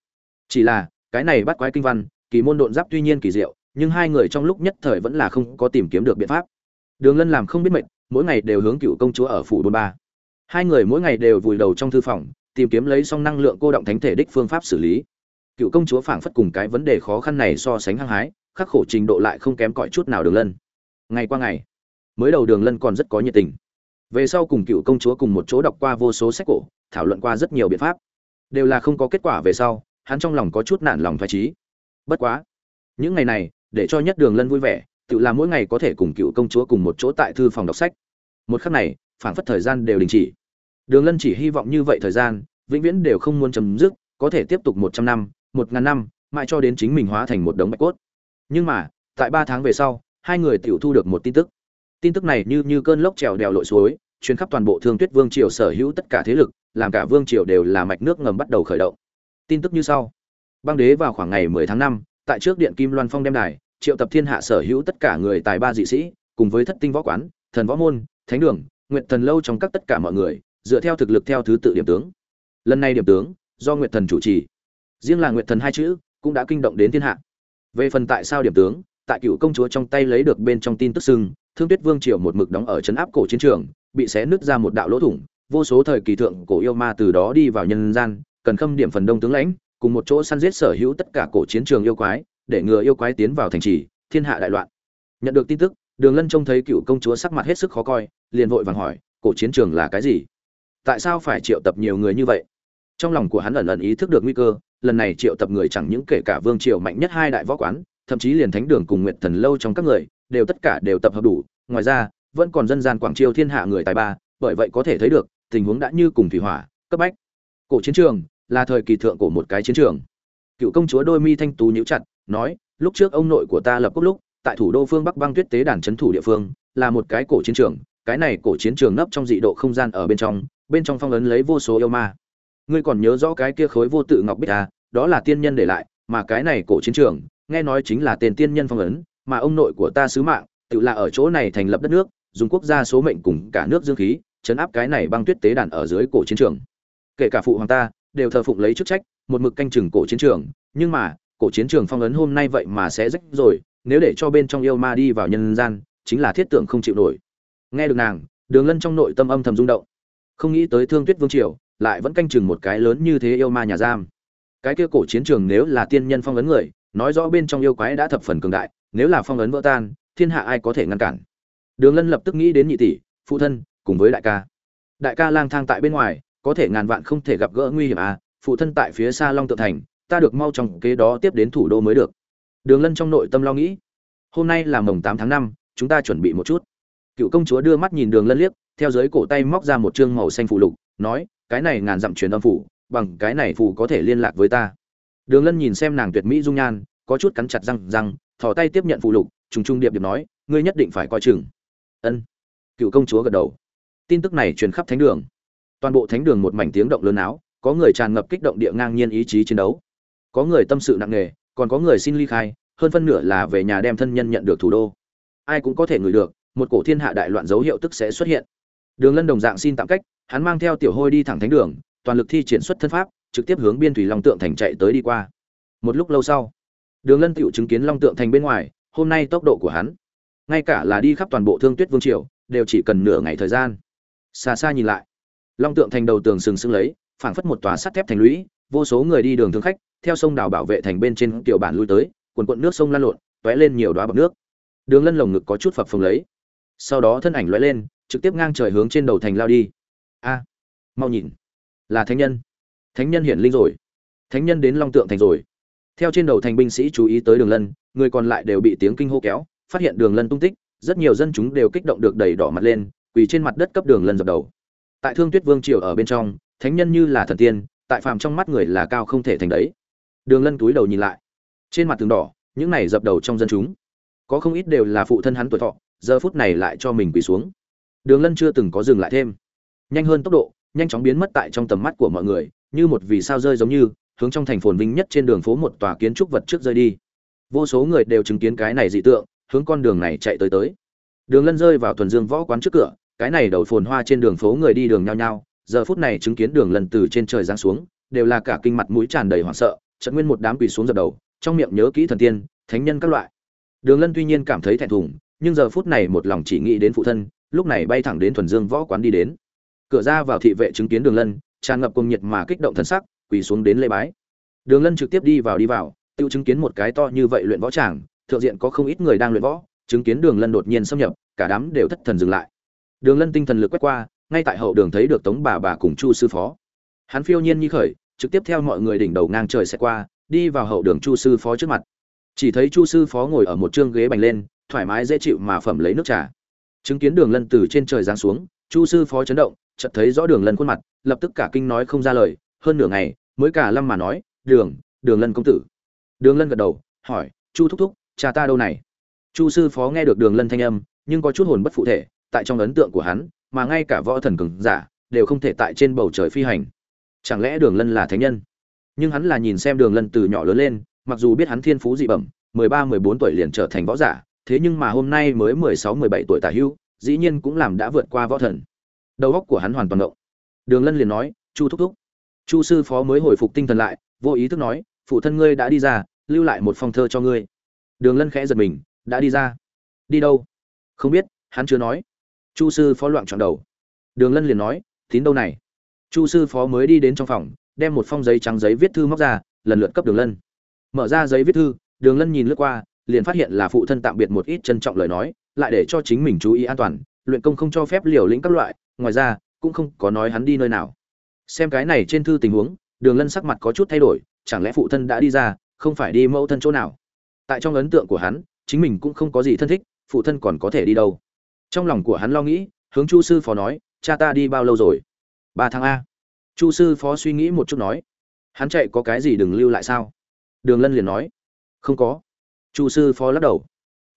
Chỉ là, cái này bắt quái kinh văn, kỳ môn độn giáp tuy nhiên kỳ diệu, nhưng hai người trong lúc nhất thời vẫn là không có tìm kiếm được biện pháp. Đường lân làm không biết mệnh mỗi ngày đều hướng cựu công chúa ở phủ bôn ba. Hai người mỗi ngày đều vùi đầu trong thư phòng, tìm kiếm lấy xong năng lượng cô động thánh thể đích phương pháp xử lý. Cựu công chúa phảng phất cùng cái vấn đề khó khăn này so sánh hăng hái, khắc khổ trình độ lại không kém cỏi chút nào đường lân. Ngày qua ngày, mới đầu đường lân còn rất có nhiệt tình. Về sau cùng cựu công chúa cùng một chỗ đọc qua vô số sách cổ, thảo luận qua rất nhiều biện pháp. Đều là không có kết quả về sau, hắn trong lòng có chút nản lòng thoải trí bất quá, những ngày này, để cho nhất đường lân vui vẻ tự làm mỗi ngày có thể cùng cựu công chúa cùng một chỗ tại thư phòng đọc sách. Một khắc này phảng phất thời gian đều đình chỉ. Đường lân chỉ hy vọng như vậy thời gian vĩnh viễn đều không muốn chấm dứt có thể tiếp tục một trăm năm một ngàn năm mãi cho đến chính mình hóa thành một đống bạch cốt. Nhưng mà tại ba tháng về sau hai người tiểu thu được một tin tức. Tin tức này như như cơn lốc trèo đèo lội suối chuyến khắp toàn bộ thương tuyết vương triều sở hữu tất cả thế lực làm cả vương triều đều là mạch nước ngầm bắt đầu khởi động. Tin tức như sau. Băng đế vào khoảng ngày 10 tháng 5, tại trước điện kim loan phong đem đài triệu tập thiên hạ sở hữu tất cả người tài ba dị sĩ, cùng với thất tinh võ quán, thần võ môn, thánh đường nguyện thần lâu trong các tất cả mọi người, dựa theo thực lực theo thứ tự điểm tướng. Lần này điểm tướng, do nguyện thần chủ trì. Riêng là nguyện thần hai chữ, cũng đã kinh động đến thiên hạ. Về phần tại sao điểm tướng, tại cựu công chúa trong tay lấy được bên trong tin tức sưng thương tuyết vương triều một mực đóng ở trấn áp cổ chiến trường, bị xé nứt ra một đạo lỗ thủng, vô số thời kỳ thượng cổ yêu ma từ đó đi vào nhân gian, cần khâm điểm phần đông tướng lãnh, cùng một chỗ săn giết sở hữu tất cả cổ chiến trường yêu quái để ngừa yêu quái tiến vào thành trì, thiên hạ đại loạn. Nhận được tin tức, đường lân trông thấy cựu công chúa sắc mặt hết sức khó coi, liền vội vàng hỏi, cổ chiến trường là cái gì? Tại sao phải triệu tập nhiều người như vậy? Trong lòng của hắn ẩn ẩn ý thức được nguy cơ, lần này triệu tập người chẳng những kể cả vương triều mạnh nhất hai đại võ quán, thậm chí liền thánh đường cùng nguyện thần lâu trong các người, đều tất cả đều tập hợp đủ. Ngoài ra, vẫn còn dân gian quảng triều thiên hạ người tài ba, bởi vậy có thể thấy được, tình huống đã như cùng thủy hỏa, cấp bách. Cổ chiến trường là thời kỳ thượng của một cái chiến trường. Cựu công chúa đôi mi thanh tú nhíu chặt nói lúc trước ông nội của ta lập quốc lúc tại thủ đô phương bắc băng tuyết tế đàn trấn thủ địa phương là một cái cổ chiến trường cái này cổ chiến trường nấp trong dị độ không gian ở bên trong bên trong phong ấn lấy vô số yêu ma. Ngươi còn nhớ rõ cái kia khối vô tự ngọc bích à, đó là tiên nhân để lại mà cái này cổ chiến trường nghe nói chính là tên tiên nhân phong ấn mà ông nội của ta sứ mạng tự là ở chỗ này thành lập đất nước dùng quốc gia số mệnh cùng cả nước dương khí chấn áp cái này băng tuyết tế đàn ở dưới cổ chiến trường. Kể cả phụ hoàng ta đều thờ phụng lấy chức trách một mực canh chừng cổ chiến trường nhưng mà cổ chiến trường phong ấn hôm nay vậy mà sẽ rách rồi, nếu để cho bên trong yêu ma đi vào nhân gian, chính là thiết tưởng không chịu nổi. Nghe được nàng, đường lân trong nội tâm âm thầm rung động. Không nghĩ tới thương tuyết vương triều lại vẫn canh chừng một cái lớn như thế yêu ma nhà giam. Cái kia cổ chiến trường nếu là tiên nhân phong ấn người, nói rõ bên trong yêu quái đã thập phần cường đại, nếu là phong ấn vỡ tan, thiên hạ ai có thể ngăn cản? Đường lân lập tức nghĩ đến nhị tỷ, phụ thân, cùng với đại ca. Đại ca lang thang tại bên ngoài, có thể ngàn vạn không thể gặp gỡ nguy hiểm à phụ thân tại phía xa long tự thành ta được mau trong kế đó tiếp đến thủ đô mới được. Đường lân trong nội tâm lo nghĩ. Hôm nay là mồng tám tháng năm, chúng ta chuẩn bị một chút. Cựu công chúa đưa mắt nhìn đường lân liếc, theo dưới cổ tay móc ra một chương màu xanh phụ lục, nói, cái này ngàn dặm truyền âm phủ, bằng cái này phủ có thể liên lạc với ta. Đường lân nhìn xem nàng tuyệt mỹ dung nhan, có chút cắn chặt răng răng, thò tay tiếp nhận phụ lục, trùng trung điệp điệp nói, ngươi nhất định phải coi chừng. Ân. Cựu công chúa gật đầu. Tin tức này truyền khắp thánh đường. Toàn bộ thánh đường một mảnh tiếng động lớn áo, có người tràn ngập kích động địa ngang nhiên ý chí chiến đấu có người tâm sự nặng nề, còn có người xin ly khai, hơn phân nửa là về nhà đem thân nhân nhận được thủ đô. Ai cũng có thể ngửi được, một cổ thiên hạ đại loạn dấu hiệu tức sẽ xuất hiện. Đường lân đồng dạng xin tạm cách, hắn mang theo tiểu hôi đi thẳng thánh đường, toàn lực thi triển xuất thân pháp, trực tiếp hướng biên thủy long tượng thành chạy tới đi qua. Một lúc lâu sau, đường lân tựu chứng kiến long tượng thành bên ngoài, hôm nay tốc độ của hắn, ngay cả là đi khắp toàn bộ thương tuyết vương triều, đều chỉ cần nửa ngày thời gian. Xa xa nhìn lại, long tượng thành đầu tường sừng sững lấy, phảng phất một tòa sắt thép thành lũy, vô số người đi đường thương khách theo sông đào bảo vệ thành bên trên tiểu bản lui tới quần quận nước sông lan lộn, tóe lên nhiều đoá bọt nước. Đường lân lồng ngực có chút phập phồng lấy. Sau đó thân ảnh lóe lên, trực tiếp ngang trời hướng trên đầu thành lao đi. A, mau nhìn. Là thánh nhân. Thánh nhân hiển linh rồi. Thánh nhân đến long tượng thành rồi. Theo trên đầu thành binh sĩ chú ý tới đường lân, người còn lại đều bị tiếng kinh hô kéo, phát hiện đường lân tung tích, rất nhiều dân chúng đều kích động được đầy đỏ mặt lên, quỳ trên mặt đất cấp đường lân dập đầu. Tại thương tuyết vương triều ở bên trong, thánh nhân như là thần tiên, tại phàm trong mắt người là cao không thể thành đấy đường lân túi đầu nhìn lại. Trên mặt tường đỏ, những này dập đầu trong dân chúng. Có không ít đều là phụ thân hắn tuổi thọ, giờ phút này lại cho mình quỳ xuống. Đường lân chưa từng có dừng lại thêm. Nhanh hơn tốc độ, nhanh chóng biến mất tại trong tầm mắt của mọi người, như một vì sao rơi giống như, hướng trong thành phồn vinh nhất trên đường phố một tòa kiến trúc vật trước rơi đi. Vô số người đều chứng kiến cái này dị tượng, hướng con đường này chạy tới tới. Đường lân rơi vào thuần dương võ quán trước cửa, cái này đầu phồn hoa trên đường phố người đi đường nhao nhao, giờ phút này chứng kiến đường lần từ trên trời giáng xuống, đều là cả kinh mặt mũi tràn đầy hoảng sợ trận nguyên một đám quỳ xuống dập đầu, trong miệng nhớ kỹ thần tiên, thánh nhân các loại. Đường lân tuy nhiên cảm thấy thẹn thùng, nhưng giờ phút này một lòng chỉ nghĩ đến phụ thân, lúc này bay thẳng đến thuần dương võ quán đi đến. Cửa ra vào thị vệ chứng kiến đường lân, tràn ngập cùng nhiệt mà kích động thần sắc, quỳ xuống đến lê bái. Đường lân trực tiếp đi vào đi vào, tự chứng kiến một cái to như vậy luyện võ tràng, thượng diện có không ít người đang luyện võ, chứng kiến đường lân đột nhiên xâm nhập, cả đám đều thất thần dừng lại. Đường lân tinh thần lực quét qua, ngay tại hậu đường thấy được tống bà bà cùng chu sư phó. Hắn phiêu nhiên như khởi trực tiếp theo mọi người đỉnh đầu ngang trời sẽ qua, đi vào hậu đường chu sư phó trước mặt. Chỉ thấy chu sư phó ngồi ở một trương ghế bành lên, thoải mái dễ chịu mà phẩm lấy nước trà. Chứng kiến đường lân từ trên trời giáng xuống, chu sư phó chấn động, chợt thấy rõ đường lân khuôn mặt, lập tức cả kinh nói không ra lời. Hơn nửa ngày, mới cả lâm mà nói, đường đường lân công tử. Đường lân gật đầu, hỏi, chu thúc thúc, cha ta đâu này? Chu sư phó nghe được đường lân thanh âm, nhưng có chút hồn bất phụ thể, tại trong ấn tượng của hắn, mà ngay cả võ thần cường giả, đều không thể tại trên bầu trời phi hành chẳng lẽ đường lân là thánh nhân? Nhưng hắn là nhìn xem đường lân từ nhỏ lớn lên mặc dù biết hắn thiên phú dị bẩm mười ba mười bốn tuổi liền trở thành võ giả thế nhưng mà hôm nay mới mười sáu mười bảy tuổi tả hưu, dĩ nhiên cũng làm đã vượt qua võ thần. Đầu óc của hắn hoàn toàn động. Đường lân liền nói chu thúc thúc. Chu sư phó mới hồi phục tinh thần lại vô ý thức nói phụ thân ngươi đã đi ra lưu lại một phong thơ cho ngươi. Đường lân khẽ giật mình đã đi ra? Đi đâu? Không biết hắn chưa nói. Chu sư phó loạn trọn đầu. Đường lân liền nói tín đâu này? Chu sư phó mới đi đến trong phòng, đem một phong giấy trắng giấy viết thư móc ra, lần lượt cấp đường lân. Mở ra giấy viết thư, đường lân nhìn lướt qua, liền phát hiện là phụ thân tạm biệt một ít trân trọng lời nói, lại để cho chính mình chú ý an toàn, luyện công không cho phép liều lĩnh các loại, ngoài ra, cũng không có nói hắn đi nơi nào. Xem cái này trên thư tình huống, đường lân sắc mặt có chút thay đổi, chẳng lẽ phụ thân đã đi ra, không phải đi mẫu thân chỗ nào? Tại trong ấn tượng của hắn, chính mình cũng không có gì thân thích, phụ thân còn có thể đi đâu? Trong lòng của hắn lo nghĩ, hướng chu sư phó nói, cha ta đi bao lâu rồi? Ba tháng a. Chu sư phó suy nghĩ một chút nói hắn chạy có cái gì đừng lưu lại sao? Đường lân liền nói không có. Chu sư phó lắc đầu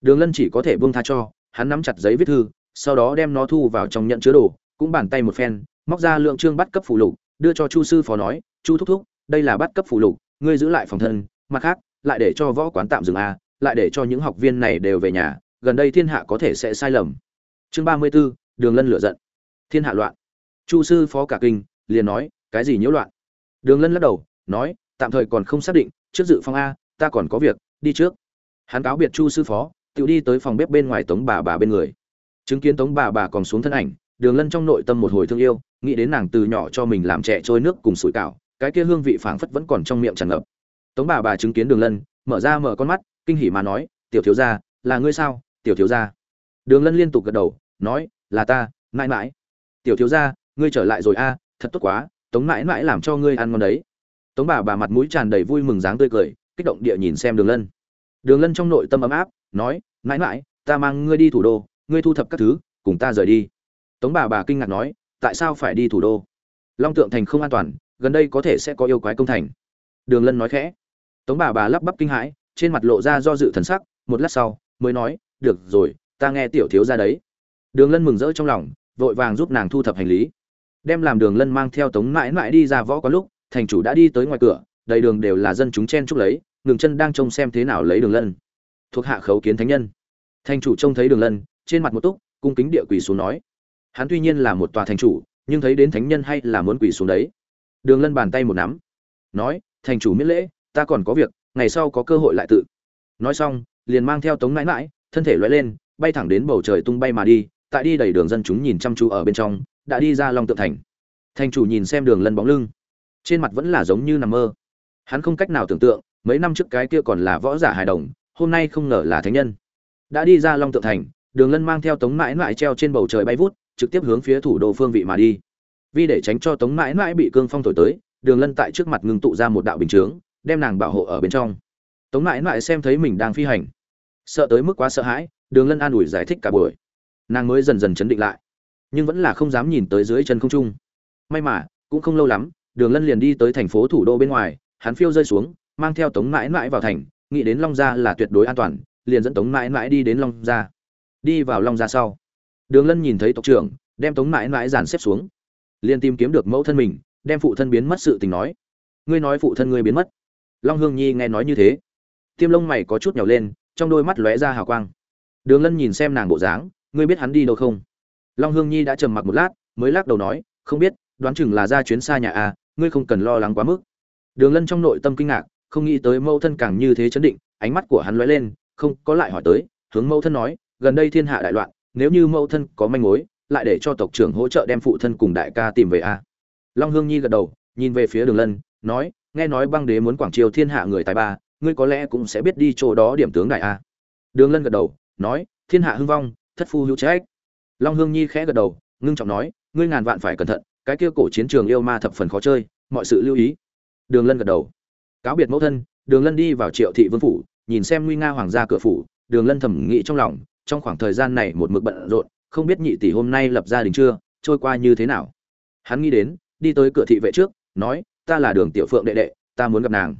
đường lân chỉ có thể buông tha cho hắn nắm chặt giấy viết thư sau đó đem nó thu vào trong nhận chứa đồ cũng bàn tay một phen móc ra lượng trương bắt cấp phụ lục đưa cho chu sư phó nói chu thúc thúc đây là bắt cấp phụ lục ngươi giữ lại phòng thân mặt khác lại để cho võ quán tạm dừng a lại để cho những học viên này đều về nhà gần đây thiên hạ có thể sẽ sai lầm. Chương ba mươi 34, đường lân lửa giận. Thiên hạ loạn chu sư phó cả kinh, liền nói, cái gì nhiễu loạn? Đường lân lắc đầu, nói, tạm thời còn không xác định, trước dự phòng a, ta còn có việc, đi trước. Hắn cáo biệt chu sư phó, tự đi tới phòng bếp bên ngoài tống bà bà bên người. Chứng kiến tống bà bà còn xuống thân ảnh, đường lân trong nội tâm một hồi thương yêu, nghĩ đến nàng từ nhỏ cho mình làm trẻ trôi nước cùng sủi cảo, cái kia hương vị phảng phất vẫn còn trong miệng tràn ngập. Tống bà bà chứng kiến đường lân, mở ra mở con mắt, kinh hỉ mà nói, tiểu thiếu gia, là ngươi sao? Tiểu thiếu gia. Đường lân liên tục gật đầu, nói, là ta, mãi mãi. Tiểu thiếu gia ngươi trở lại rồi a, thật tốt quá, tống mãi mãi làm cho ngươi ăn ngon đấy. Tống bà bà mặt mũi tràn đầy vui mừng dáng tươi cười, kích động địa nhìn xem đường lân. Đường lân trong nội tâm ấm áp, nói, mãi mãi, ta mang ngươi đi thủ đô, ngươi thu thập các thứ, cùng ta rời đi. Tống bà bà kinh ngạc nói, tại sao phải đi thủ đô? Long tượng thành không an toàn, gần đây có thể sẽ có yêu quái công thành. Đường lân nói khẽ. Tống bà bà lắp bắp kinh hãi, trên mặt lộ ra do dự thần sắc, một lát sau, mới nói, được rồi, ta nghe tiểu thiếu ra đấy. Đường lân mừng rỡ trong lòng, vội vàng giúp nàng thu thập hành lý đem làm đường lân mang theo tống mãi mãi đi ra võ có lúc, thành chủ đã đi tới ngoài cửa, đầy đường đều là dân chúng chen chúc lấy, ngừng chân đang trông xem thế nào lấy đường lân. Thuộc hạ khấu kiến thánh nhân. Thành chủ trông thấy đường lân, trên mặt một túc, cung kính địa quỳ xuống nói. Hắn tuy nhiên là một tòa thành chủ, nhưng thấy đến thánh nhân hay là muốn quỳ xuống đấy. Đường lân bàn tay một nắm. Nói, thành chủ miễn lễ, ta còn có việc, ngày sau có cơ hội lại tự. Nói xong, liền mang theo tống mãi mãi, thân thể loại lên, bay thẳng đến bầu trời tung bay mà đi, tại đi đầy đường dân chúng nhìn chăm chú ở bên trong đã đi ra long tượng thành. Thành chủ nhìn xem đường lân bóng lưng. Trên mặt vẫn là giống như nằm mơ. Hắn không cách nào tưởng tượng, mấy năm trước cái kia còn là võ giả hài đồng, hôm nay không ngờ là thánh nhân. Đã đi ra long tượng thành, đường lân mang theo tống mãi mãi treo trên bầu trời bay vút, trực tiếp hướng phía thủ đô phương vị mà đi. Vì để tránh cho tống mãi mãi bị cương phong thổi tới, đường lân tại trước mặt ngưng tụ ra một đạo bình chướng, đem nàng bảo hộ ở bên trong. Tống mãi mãi xem thấy mình đang phi hành. Sợ tới mức quá sợ hãi, đường lân an ủi giải thích cả buổi. Nàng mới dần dần chấn định lại nhưng vẫn là không dám nhìn tới dưới chân không trung. May mà, cũng không lâu lắm, đường lân liền đi tới thành phố thủ đô bên ngoài, hắn phiêu rơi xuống, mang theo tống mãi mãi vào thành, nghĩ đến long gia là tuyệt đối an toàn, liền dẫn tống mãi mãi đi đến long gia. Đi vào long gia sau, đường lân nhìn thấy tộc trưởng, đem tống mãi mãi dàn xếp xuống. Liền tìm kiếm được mẫu thân mình, đem phụ thân biến mất sự tình nói. Ngươi nói phụ thân ngươi biến mất. Long hương nhi nghe nói như thế. Tiêm lông mày có chút nhào lên, trong đôi mắt lóe ra hào quang. Đường lân nhìn xem nàng bộ dáng, ngươi biết hắn đi đâu không? Long hương nhi đã trầm mặc một lát, mới lắc đầu nói, không biết, đoán chừng là ra chuyến xa nhà à ngươi không cần lo lắng quá mức. Đường lân trong nội tâm kinh ngạc, không nghĩ tới mẫu thân càng như thế chấn định, ánh mắt của hắn lóe lên, không có lại hỏi tới, hướng mẫu thân nói, gần đây thiên hạ đại loạn, nếu như mẫu thân có manh mối, lại để cho tộc trưởng hỗ trợ đem phụ thân cùng đại ca tìm về a long hương nhi gật đầu, nhìn về phía đường lân, nói, nghe nói băng đế muốn quảng triều thiên hạ người tài ba, ngươi có lẽ cũng sẽ biết đi chỗ đó điểm tướng đại a đường lân gật đầu, nói, thiên hạ hưng vong, thất phu hữu trách long hương nhi khẽ gật đầu, ngưng trọng nói, ngươi ngàn vạn phải cẩn thận, cái kia cổ chiến trường yêu ma thập phần khó chơi, mọi sự lưu ý. Đường lân gật đầu. Cáo biệt mẫu thân, đường lân đi vào triệu thị vương phủ, nhìn xem nguy nga hoàng gia cửa phủ, đường lân thầm nghĩ trong lòng, trong khoảng thời gian này một mực bận rộn, không biết nhị tỷ hôm nay lập gia đình chưa, trôi qua như thế nào. Hắn nghĩ đến, đi tới cửa thị vệ trước, nói, ta là đường tiểu phượng đệ đệ, ta muốn gặp nàng.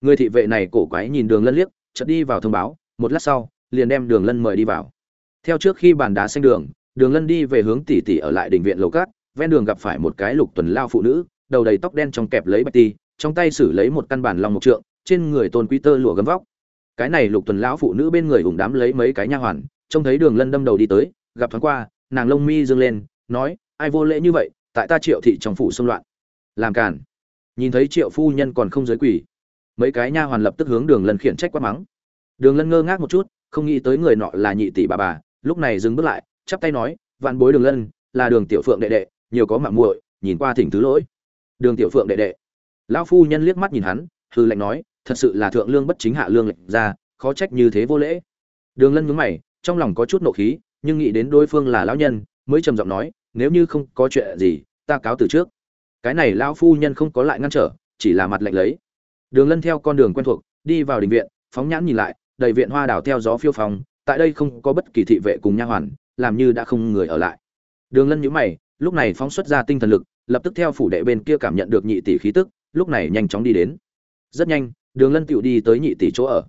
Người thị vệ này cổ quái nhìn đường lân liếc, chợt đi vào thông báo, một lát sau, liền đem đường lân mời đi vào. Theo trước khi bàn đá xanh đường đường lân đi về hướng tỷ tỷ ở lại đình viện lầu cát ven đường gặp phải một cái lục tuần lao phụ nữ đầu đầy tóc đen trong kẹp lấy bạch ti trong tay xử lấy một căn bản lòng một trượng trên người tôn quý tơ lụa gấm vóc. Cái này lục tuần lão phụ nữ bên người ủng đám lấy mấy cái nha hoàn trông thấy đường lân đâm đầu đi tới gặp thoáng qua nàng lông mi dương lên nói ai vô lễ như vậy tại ta triệu thị trong phủ xung loạn. Làm cản nhìn thấy triệu phu nhân còn không giới quỷ, mấy cái nha hoàn lập tức hướng đường lân khiển trách quát mắng. Đường lân ngơ ngác một chút không nghĩ tới người nọ là nhị tỷ bà bà lúc này dừng bước lại chắp tay nói, vạn bối đường lân, là đường tiểu phượng đệ đệ, nhiều có mạng muội, nhìn qua thỉnh thứ lỗi. Đường tiểu phượng đệ đệ. Lão phu nhân liếc mắt nhìn hắn hư lệnh nói, thật sự là thượng lương bất chính hạ lương lệnh ra, khó trách như thế vô lễ. Đường lân nhướng mày, trong lòng có chút nộ khí, nhưng nghĩ đến đối phương là lão nhân, mới trầm giọng nói, nếu như không có chuyện gì, ta cáo từ trước. Cái này lão phu nhân không có lại ngăn trở, chỉ là mặt lạnh lấy. Đường lân theo con đường quen thuộc, đi vào đình viện, phóng nhãn nhìn lại, đầy viện hoa đào theo gió phiêu phóng, tại đây không có bất kỳ thị vệ cùng nha hoàn làm như đã không người ở lại. Đường lân nhíu mày, lúc này phóng xuất ra tinh thần lực, lập tức theo phủ đệ bên kia cảm nhận được nhị tỷ khí tức, lúc này nhanh chóng đi đến. Rất nhanh, đường lân tựu đi tới nhị tỷ chỗ ở.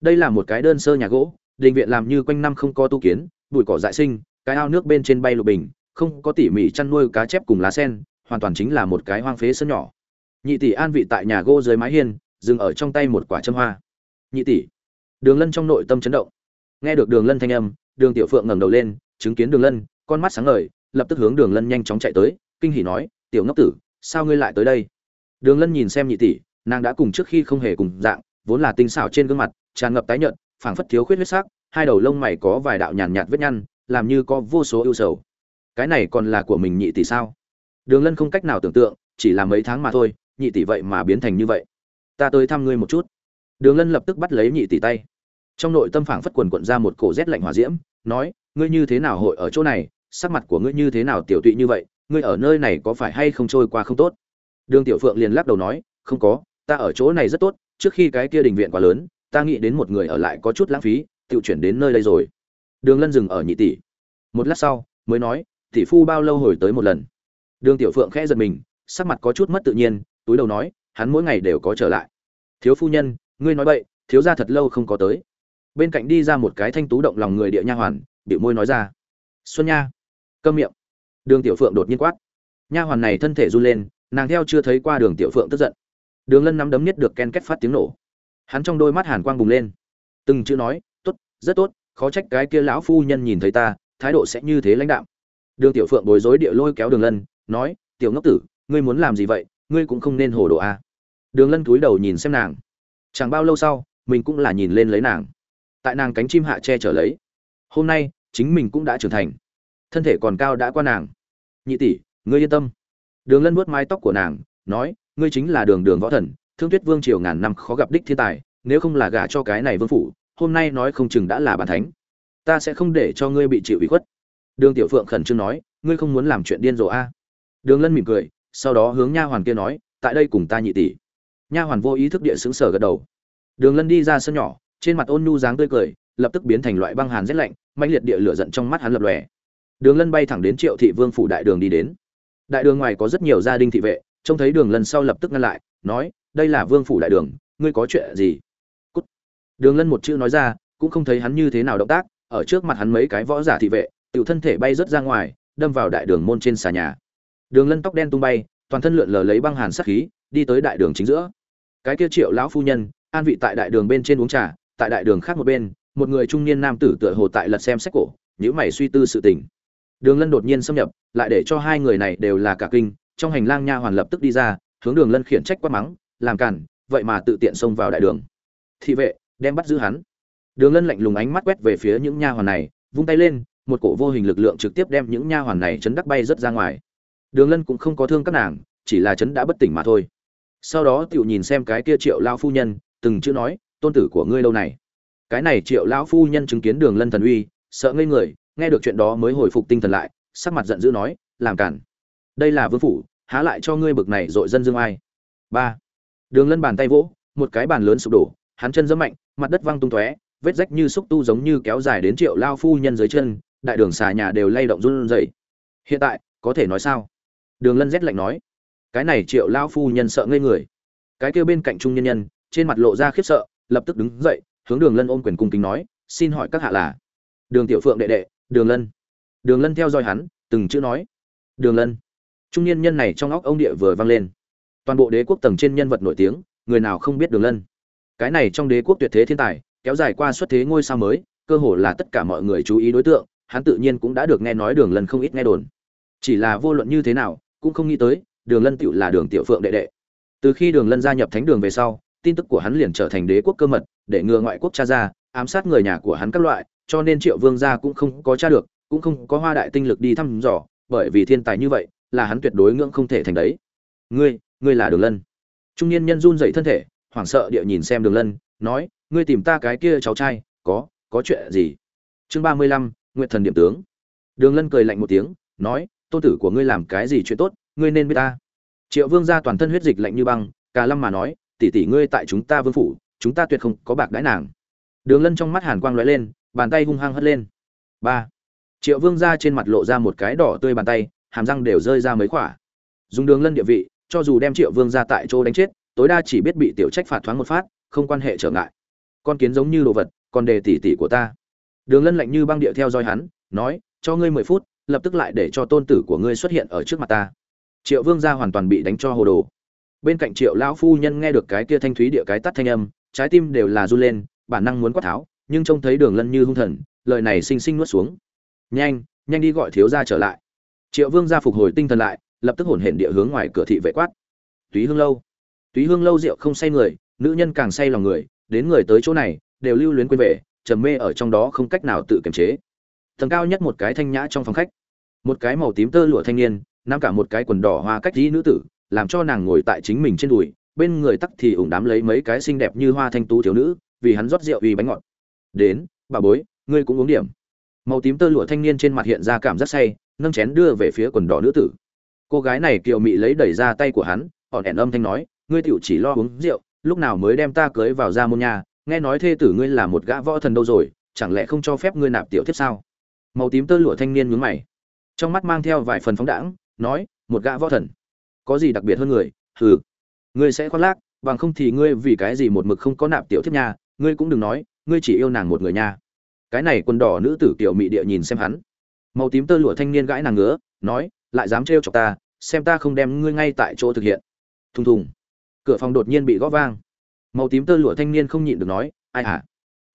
Đây là một cái đơn sơ nhà gỗ, đình viện làm như quanh năm không có tu kiến, bụi cỏ dại sinh, cái ao nước bên trên bay lục bình, không có tỉ mỉ chăn nuôi cá chép cùng lá sen, hoàn toàn chính là một cái hoang phế sân nhỏ. Nhị tỷ an vị tại nhà gỗ dưới mái hiên, dừng ở trong tay một quả châm hoa. Nhị tỷ. Đường lân trong nội tâm chấn động. Nghe được đường lân thanh âm đường tiểu phượng ngẩng đầu lên, chứng kiến đường lân, con mắt sáng ngời, lập tức hướng đường lân nhanh chóng chạy tới, kinh hỉ nói, tiểu ngốc tử, sao ngươi lại tới đây? Đường lân nhìn xem nhị tỷ, nàng đã cùng trước khi không hề cùng dạng, vốn là tinh xảo trên gương mặt, tràn ngập tái nhợt, phảng phất thiếu khuyết huyết sắc, hai đầu lông mày có vài đạo nhàn nhạt vết nhăn, làm như có vô số ưu sầu. Cái này còn là của mình nhị tỷ sao? Đường lân không cách nào tưởng tượng, chỉ là mấy tháng mà thôi, nhị tỷ vậy mà biến thành như vậy. Ta tới thăm ngươi một chút. Đường lân lập tức bắt lấy nhị tỷ tay trong nội tâm phảng phất quần quận ra một cổ rét lạnh hỏa diễm, nói, ngươi như thế nào hội ở chỗ này? Sắc mặt của ngươi như thế nào tiểu tụy như vậy? Ngươi ở nơi này có phải hay không trôi qua không tốt? Đường tiểu phượng liền lắc đầu nói, không có, ta ở chỗ này rất tốt, trước khi cái kia đình viện quá lớn, ta nghĩ đến một người ở lại có chút lãng phí, tự chuyển đến nơi đây rồi. Đường lân dừng ở nhị tỷ. Một lát sau, mới nói, tỷ phu bao lâu hồi tới một lần? Đường tiểu phượng khẽ giật mình, sắc mặt có chút mất tự nhiên, túi đầu nói, hắn mỗi ngày đều có trở lại. Thiếu phu nhân, ngươi nói vậy thiếu gia thật lâu không có tới bên cạnh đi ra một cái thanh tú động lòng người địa nha hoàn, biểu môi nói ra, xuân nha. Câm miệng. Đường tiểu phượng đột nhiên quát. Nha hoàn này thân thể run lên, nàng theo chưa thấy qua đường tiểu phượng tức giận. Đường lân nắm đấm nhất được ken kết phát tiếng nổ. Hắn trong đôi mắt hàn quang bùng lên. Từng chữ nói, tốt, rất tốt, khó trách cái kia lão phu nhân nhìn thấy ta, thái độ sẽ như thế lãnh đạo đường tiểu phượng bối rối địa lôi kéo đường lân, nói, tiểu ngốc tử, ngươi muốn làm gì vậy, ngươi cũng không nên hồ đồ a. Đường lân cúi đầu nhìn xem nàng. Chẳng bao lâu sau, mình cũng là nhìn lên lấy nàng tại nàng cánh chim hạ che trở lấy. Hôm nay, chính mình cũng đã trưởng thành. Thân thể còn cao đã qua nàng. Nhị tỷ, ngươi yên tâm. Đường lân vuốt mái tóc của nàng, nói, ngươi chính là đường đường võ thần, thương tuyết vương triều ngàn năm khó gặp đích thiên tài, nếu không là gả cho cái này vương phủ, hôm nay nói không chừng đã là bàn thánh. Ta sẽ không để cho ngươi bị chịu ủy khuất. Đường tiểu phượng khẩn trương nói, ngươi không muốn làm chuyện điên rồ a? Đường lân mỉm cười, sau đó hướng nha hoàn kia nói, tại đây cùng ta nhị tỷ. Nha hoàn vô ý thức địa xứng sở gật đầu. Đường lân đi ra sân nhỏ trên mặt ôn nhu dáng tươi cười, lập tức biến thành loại băng hàn rét lạnh mạnh liệt địa lửa giận trong mắt hắn lập lòe. Đường lân bay thẳng đến triệu thị vương phủ đại đường đi đến. Đại đường ngoài có rất nhiều gia đình thị vệ, trông thấy đường lân sau lập tức ngăn lại, nói, đây là vương phủ đại đường, ngươi có chuyện gì? Cút. đường lân một chữ nói ra, cũng không thấy hắn như thế nào động tác, ở trước mặt hắn mấy cái võ giả thị vệ tự thân thể bay rớt ra ngoài, đâm vào đại đường môn trên xà nhà. Đường lân tóc đen tung bay, toàn thân lượn lờ lấy băng hàn sát khí, đi tới đại đường chính giữa. Cái kia triệu lão phu nhân, an vị tại đại đường bên trên uống trà tại đại đường khác một bên, một người trung niên nam tử tựa hồ tại lật xem sách cổ nhữ mày suy tư sự tình. Đường lân đột nhiên xâm nhập, lại để cho hai người này đều là cả kinh, trong hành lang nha hoàn lập tức đi ra, hướng đường lân khiển trách quát mắng, làm cản, vậy mà tự tiện xông vào đại đường. Thị vệ, đem bắt giữ hắn. Đường lân lạnh lùng ánh mắt quét về phía những nha hoàn này, vung tay lên, một cổ vô hình lực lượng trực tiếp đem những nha hoàn này chấn đắc bay rất ra ngoài. Đường lân cũng không có thương các nàng, chỉ là chấn đã bất tỉnh mà thôi. Sau đó tiểu nhìn xem cái kia triệu lao phu nhân, từng chữ nói tôn tử của ngươi lâu này? Cái này triệu lão phu nhân chứng kiến đường lân thần uy, sợ ngây người, nghe được chuyện đó mới hồi phục tinh thần lại, sắc mặt giận dữ nói, làm cản. Đây là vương phủ, há lại cho ngươi bực này dội dân dương ai? Ba. Đường lân bàn tay vỗ, một cái bàn lớn sụp đổ, hắn chân dẫm mạnh, mặt đất văng tung tóe, vết rách như xúc tu giống như kéo dài đến triệu lao phu nhân dưới chân, đại đường xà nhà đều lay động run rẩy. Hiện tại, có thể nói sao? Đường lân rét lạnh nói. Cái này triệu lao phu nhân sợ ngây người. Cái kêu bên cạnh trung nhân nhân, trên mặt lộ ra khiếp sợ lập tức đứng dậy, hướng đường lân ôm quyền cung kính nói, xin hỏi các hạ là? Đường tiểu phượng đệ đệ, đường lân. Đường lân theo dõi hắn, từng chữ nói, đường lân. Trung niên nhân này trong óc ông địa vừa vang lên. Toàn bộ đế quốc tầng trên nhân vật nổi tiếng, người nào không biết đường lân? Cái này trong đế quốc tuyệt thế thiên tài, kéo dài qua xuất thế ngôi sao mới, cơ hồ là tất cả mọi người chú ý đối tượng, hắn tự nhiên cũng đã được nghe nói đường lân không ít nghe đồn. Chỉ là vô luận như thế nào, cũng không nghĩ tới, đường lân tựu là đường tiểu phượng đệ đệ. Từ khi đường lân gia nhập thánh đường về sau tin tức của hắn liền trở thành đế quốc cơ mật, để ngừa ngoại quốc tra ra, ám sát người nhà của hắn các loại, cho nên triệu vương gia cũng không có tra được, cũng không có hoa đại tinh lực đi thăm dò, bởi vì thiên tài như vậy, là hắn tuyệt đối ngưỡng không thể thành đấy. Ngươi ngươi là đường lân. Trung niên nhân run dậy thân thể, hoảng sợ địa nhìn xem đường lân, nói, ngươi tìm ta cái kia cháu trai, có có chuyện gì? Chương ba mươi lăm nguyện thần điểm tướng. Đường lân cười lạnh một tiếng, nói, tôn tử của ngươi làm cái gì chuyện tốt, ngươi nên biết ta. Triệu vương gia toàn thân huyết dịch lạnh như băng, cả lâm mà nói tỷ tỷ ngươi tại chúng ta vương phủ, chúng ta tuyệt không có bạc đãi nàng. Đường lân trong mắt hàn quang lóe lên, bàn tay hung hăng hất lên. Ba. Triệu vương gia trên mặt lộ ra một cái đỏ tươi bàn tay, hàm răng đều rơi ra mấy khỏa. Dùng đường lân địa vị, cho dù đem triệu vương gia tại chỗ đánh chết, tối đa chỉ biết bị tiểu trách phạt thoáng một phát, không quan hệ trở ngại. Con kiến giống như đồ vật, còn đề tỷ tỷ của ta. Đường lân lạnh như băng địa theo dõi hắn, nói, cho ngươi mười phút, lập tức lại để cho tôn tử của ngươi xuất hiện ở trước mặt ta. Triệu vương gia hoàn toàn bị đánh cho hồ đồ bên cạnh triệu lão phu nhân nghe được cái kia thanh thúy địa cái tắt thanh âm, trái tim đều là run lên, bản năng muốn quát tháo, nhưng trông thấy đường lân như hung thần, lời này xinh xinh nuốt xuống. Nhanh nhanh đi gọi thiếu gia trở lại. Triệu vương gia phục hồi tinh thần lại, lập tức hổn hển địa hướng ngoài cửa thị vệ quát. Túy hương lâu. Túy hương lâu rượu không say người, nữ nhân càng say lòng người, đến người tới chỗ này, đều lưu luyến quên về, trầm mê ở trong đó không cách nào tự kiềm chế. Tầng cao nhất một cái thanh nhã trong phòng khách. Một cái màu tím tơ lụa thanh niên, nắm cả một cái quần đỏ hoa cách dĩ nữ tử làm cho nàng ngồi tại chính mình trên đùi, bên người tắc thì ủng đám lấy mấy cái xinh đẹp như hoa thanh tú thiếu nữ, vì hắn rót rượu uy bánh ngọt. Đến, bà bối, ngươi cũng uống điểm. Màu tím tơ lụa thanh niên trên mặt hiện ra cảm giác say, nâng chén đưa về phía quần đỏ nữ tử. Cô gái này kiều mị lấy đẩy ra tay của hắn, hòn ẻn âm thanh nói, ngươi tiểu chỉ lo uống rượu, lúc nào mới đem ta cưới vào ra môn nhà, nghe nói thê tử ngươi là một gã võ thần đâu rồi, chẳng lẽ không cho phép ngươi nạp tiểu tiếp sao? Màu tím tơ lụa thanh niên nhướng mày, trong mắt mang theo vài phần phóng đãng, nói, một gã võ thần có gì đặc biệt hơn người, hừ. Ngươi sẽ khoác lác, bằng không thì ngươi vì cái gì một mực không có nạp tiểu thiếp nha ngươi cũng đừng nói, ngươi chỉ yêu nàng một người nha. Cái này quần đỏ nữ tử tiểu mị địa nhìn xem hắn. Màu tím tơ lụa thanh niên gãi nàng ngứa, nói, lại dám trêu chọc ta, xem ta không đem ngươi ngay tại chỗ thực hiện. Thùng thùng. Cửa phòng đột nhiên bị gõ vang. Màu tím tơ lụa thanh niên không nhịn được nói, ai hả?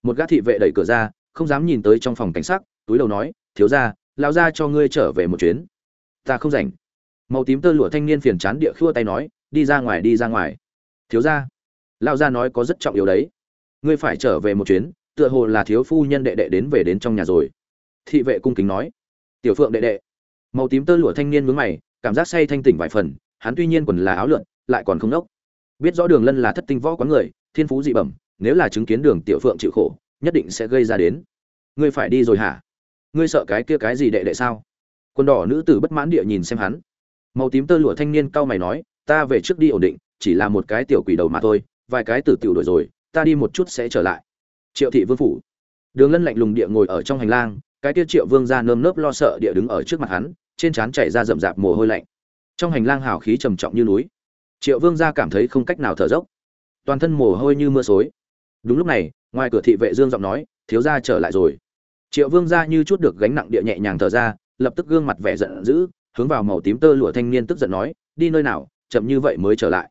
Một gã thị vệ đẩy cửa ra, không dám nhìn tới trong phòng cảnh sát túi đầu nói, thiếu ra lao ra cho ngươi trở về một chuyến. Ta không rảnh màu tím tơ lụa thanh niên phiền chán địa khua tay nói, đi ra ngoài, đi ra ngoài. Thiếu ra lao ra nói có rất trọng yếu đấy. Ngươi phải trở về một chuyến, tựa hồ là thiếu phu nhân đệ đệ đến về đến trong nhà rồi. Thị vệ cung kính nói. Tiểu phượng đệ đệ. Màu tím tơ lụa thanh niên mướn mày, cảm giác say thanh tỉnh vài phần, hắn tuy nhiên quần là áo lượn, lại còn không nốc biết rõ đường lân là thất tinh võ quán người, thiên phú dị bẩm, nếu là chứng kiến đường tiểu phượng chịu khổ, nhất định sẽ gây ra đến. Ngươi phải đi rồi hả? Ngươi sợ cái kia cái gì đệ đệ sao? Quân đỏ nữ tử bất mãn địa nhìn xem hắn màu tím tơ lụa thanh niên cau mày nói, ta về trước đi ổn định, chỉ là một cái tiểu quỷ đầu mà thôi, vài cái tử tiểu đổi rồi, ta đi một chút sẽ trở lại. Triệu thị vương phủ. Đường lân lạnh lùng địa ngồi ở trong hành lang, cái kia triệu vương ra nơm nớp lo sợ địa đứng ở trước mặt hắn, trên trán chảy ra rậm rạp mồ hôi lạnh. Trong hành lang hào khí trầm trọng như núi. Triệu vương gia cảm thấy không cách nào thở dốc. Toàn thân mồ hôi như mưa xối. Đúng lúc này, ngoài cửa thị vệ dương giọng nói, thiếu gia trở lại rồi. Triệu vương gia như chút được gánh nặng địa nhẹ nhàng thở ra, lập tức gương mặt vẻ giận dữ hướng vào màu tím tơ lụa thanh niên tức giận nói, đi nơi nào, chậm như vậy mới trở lại?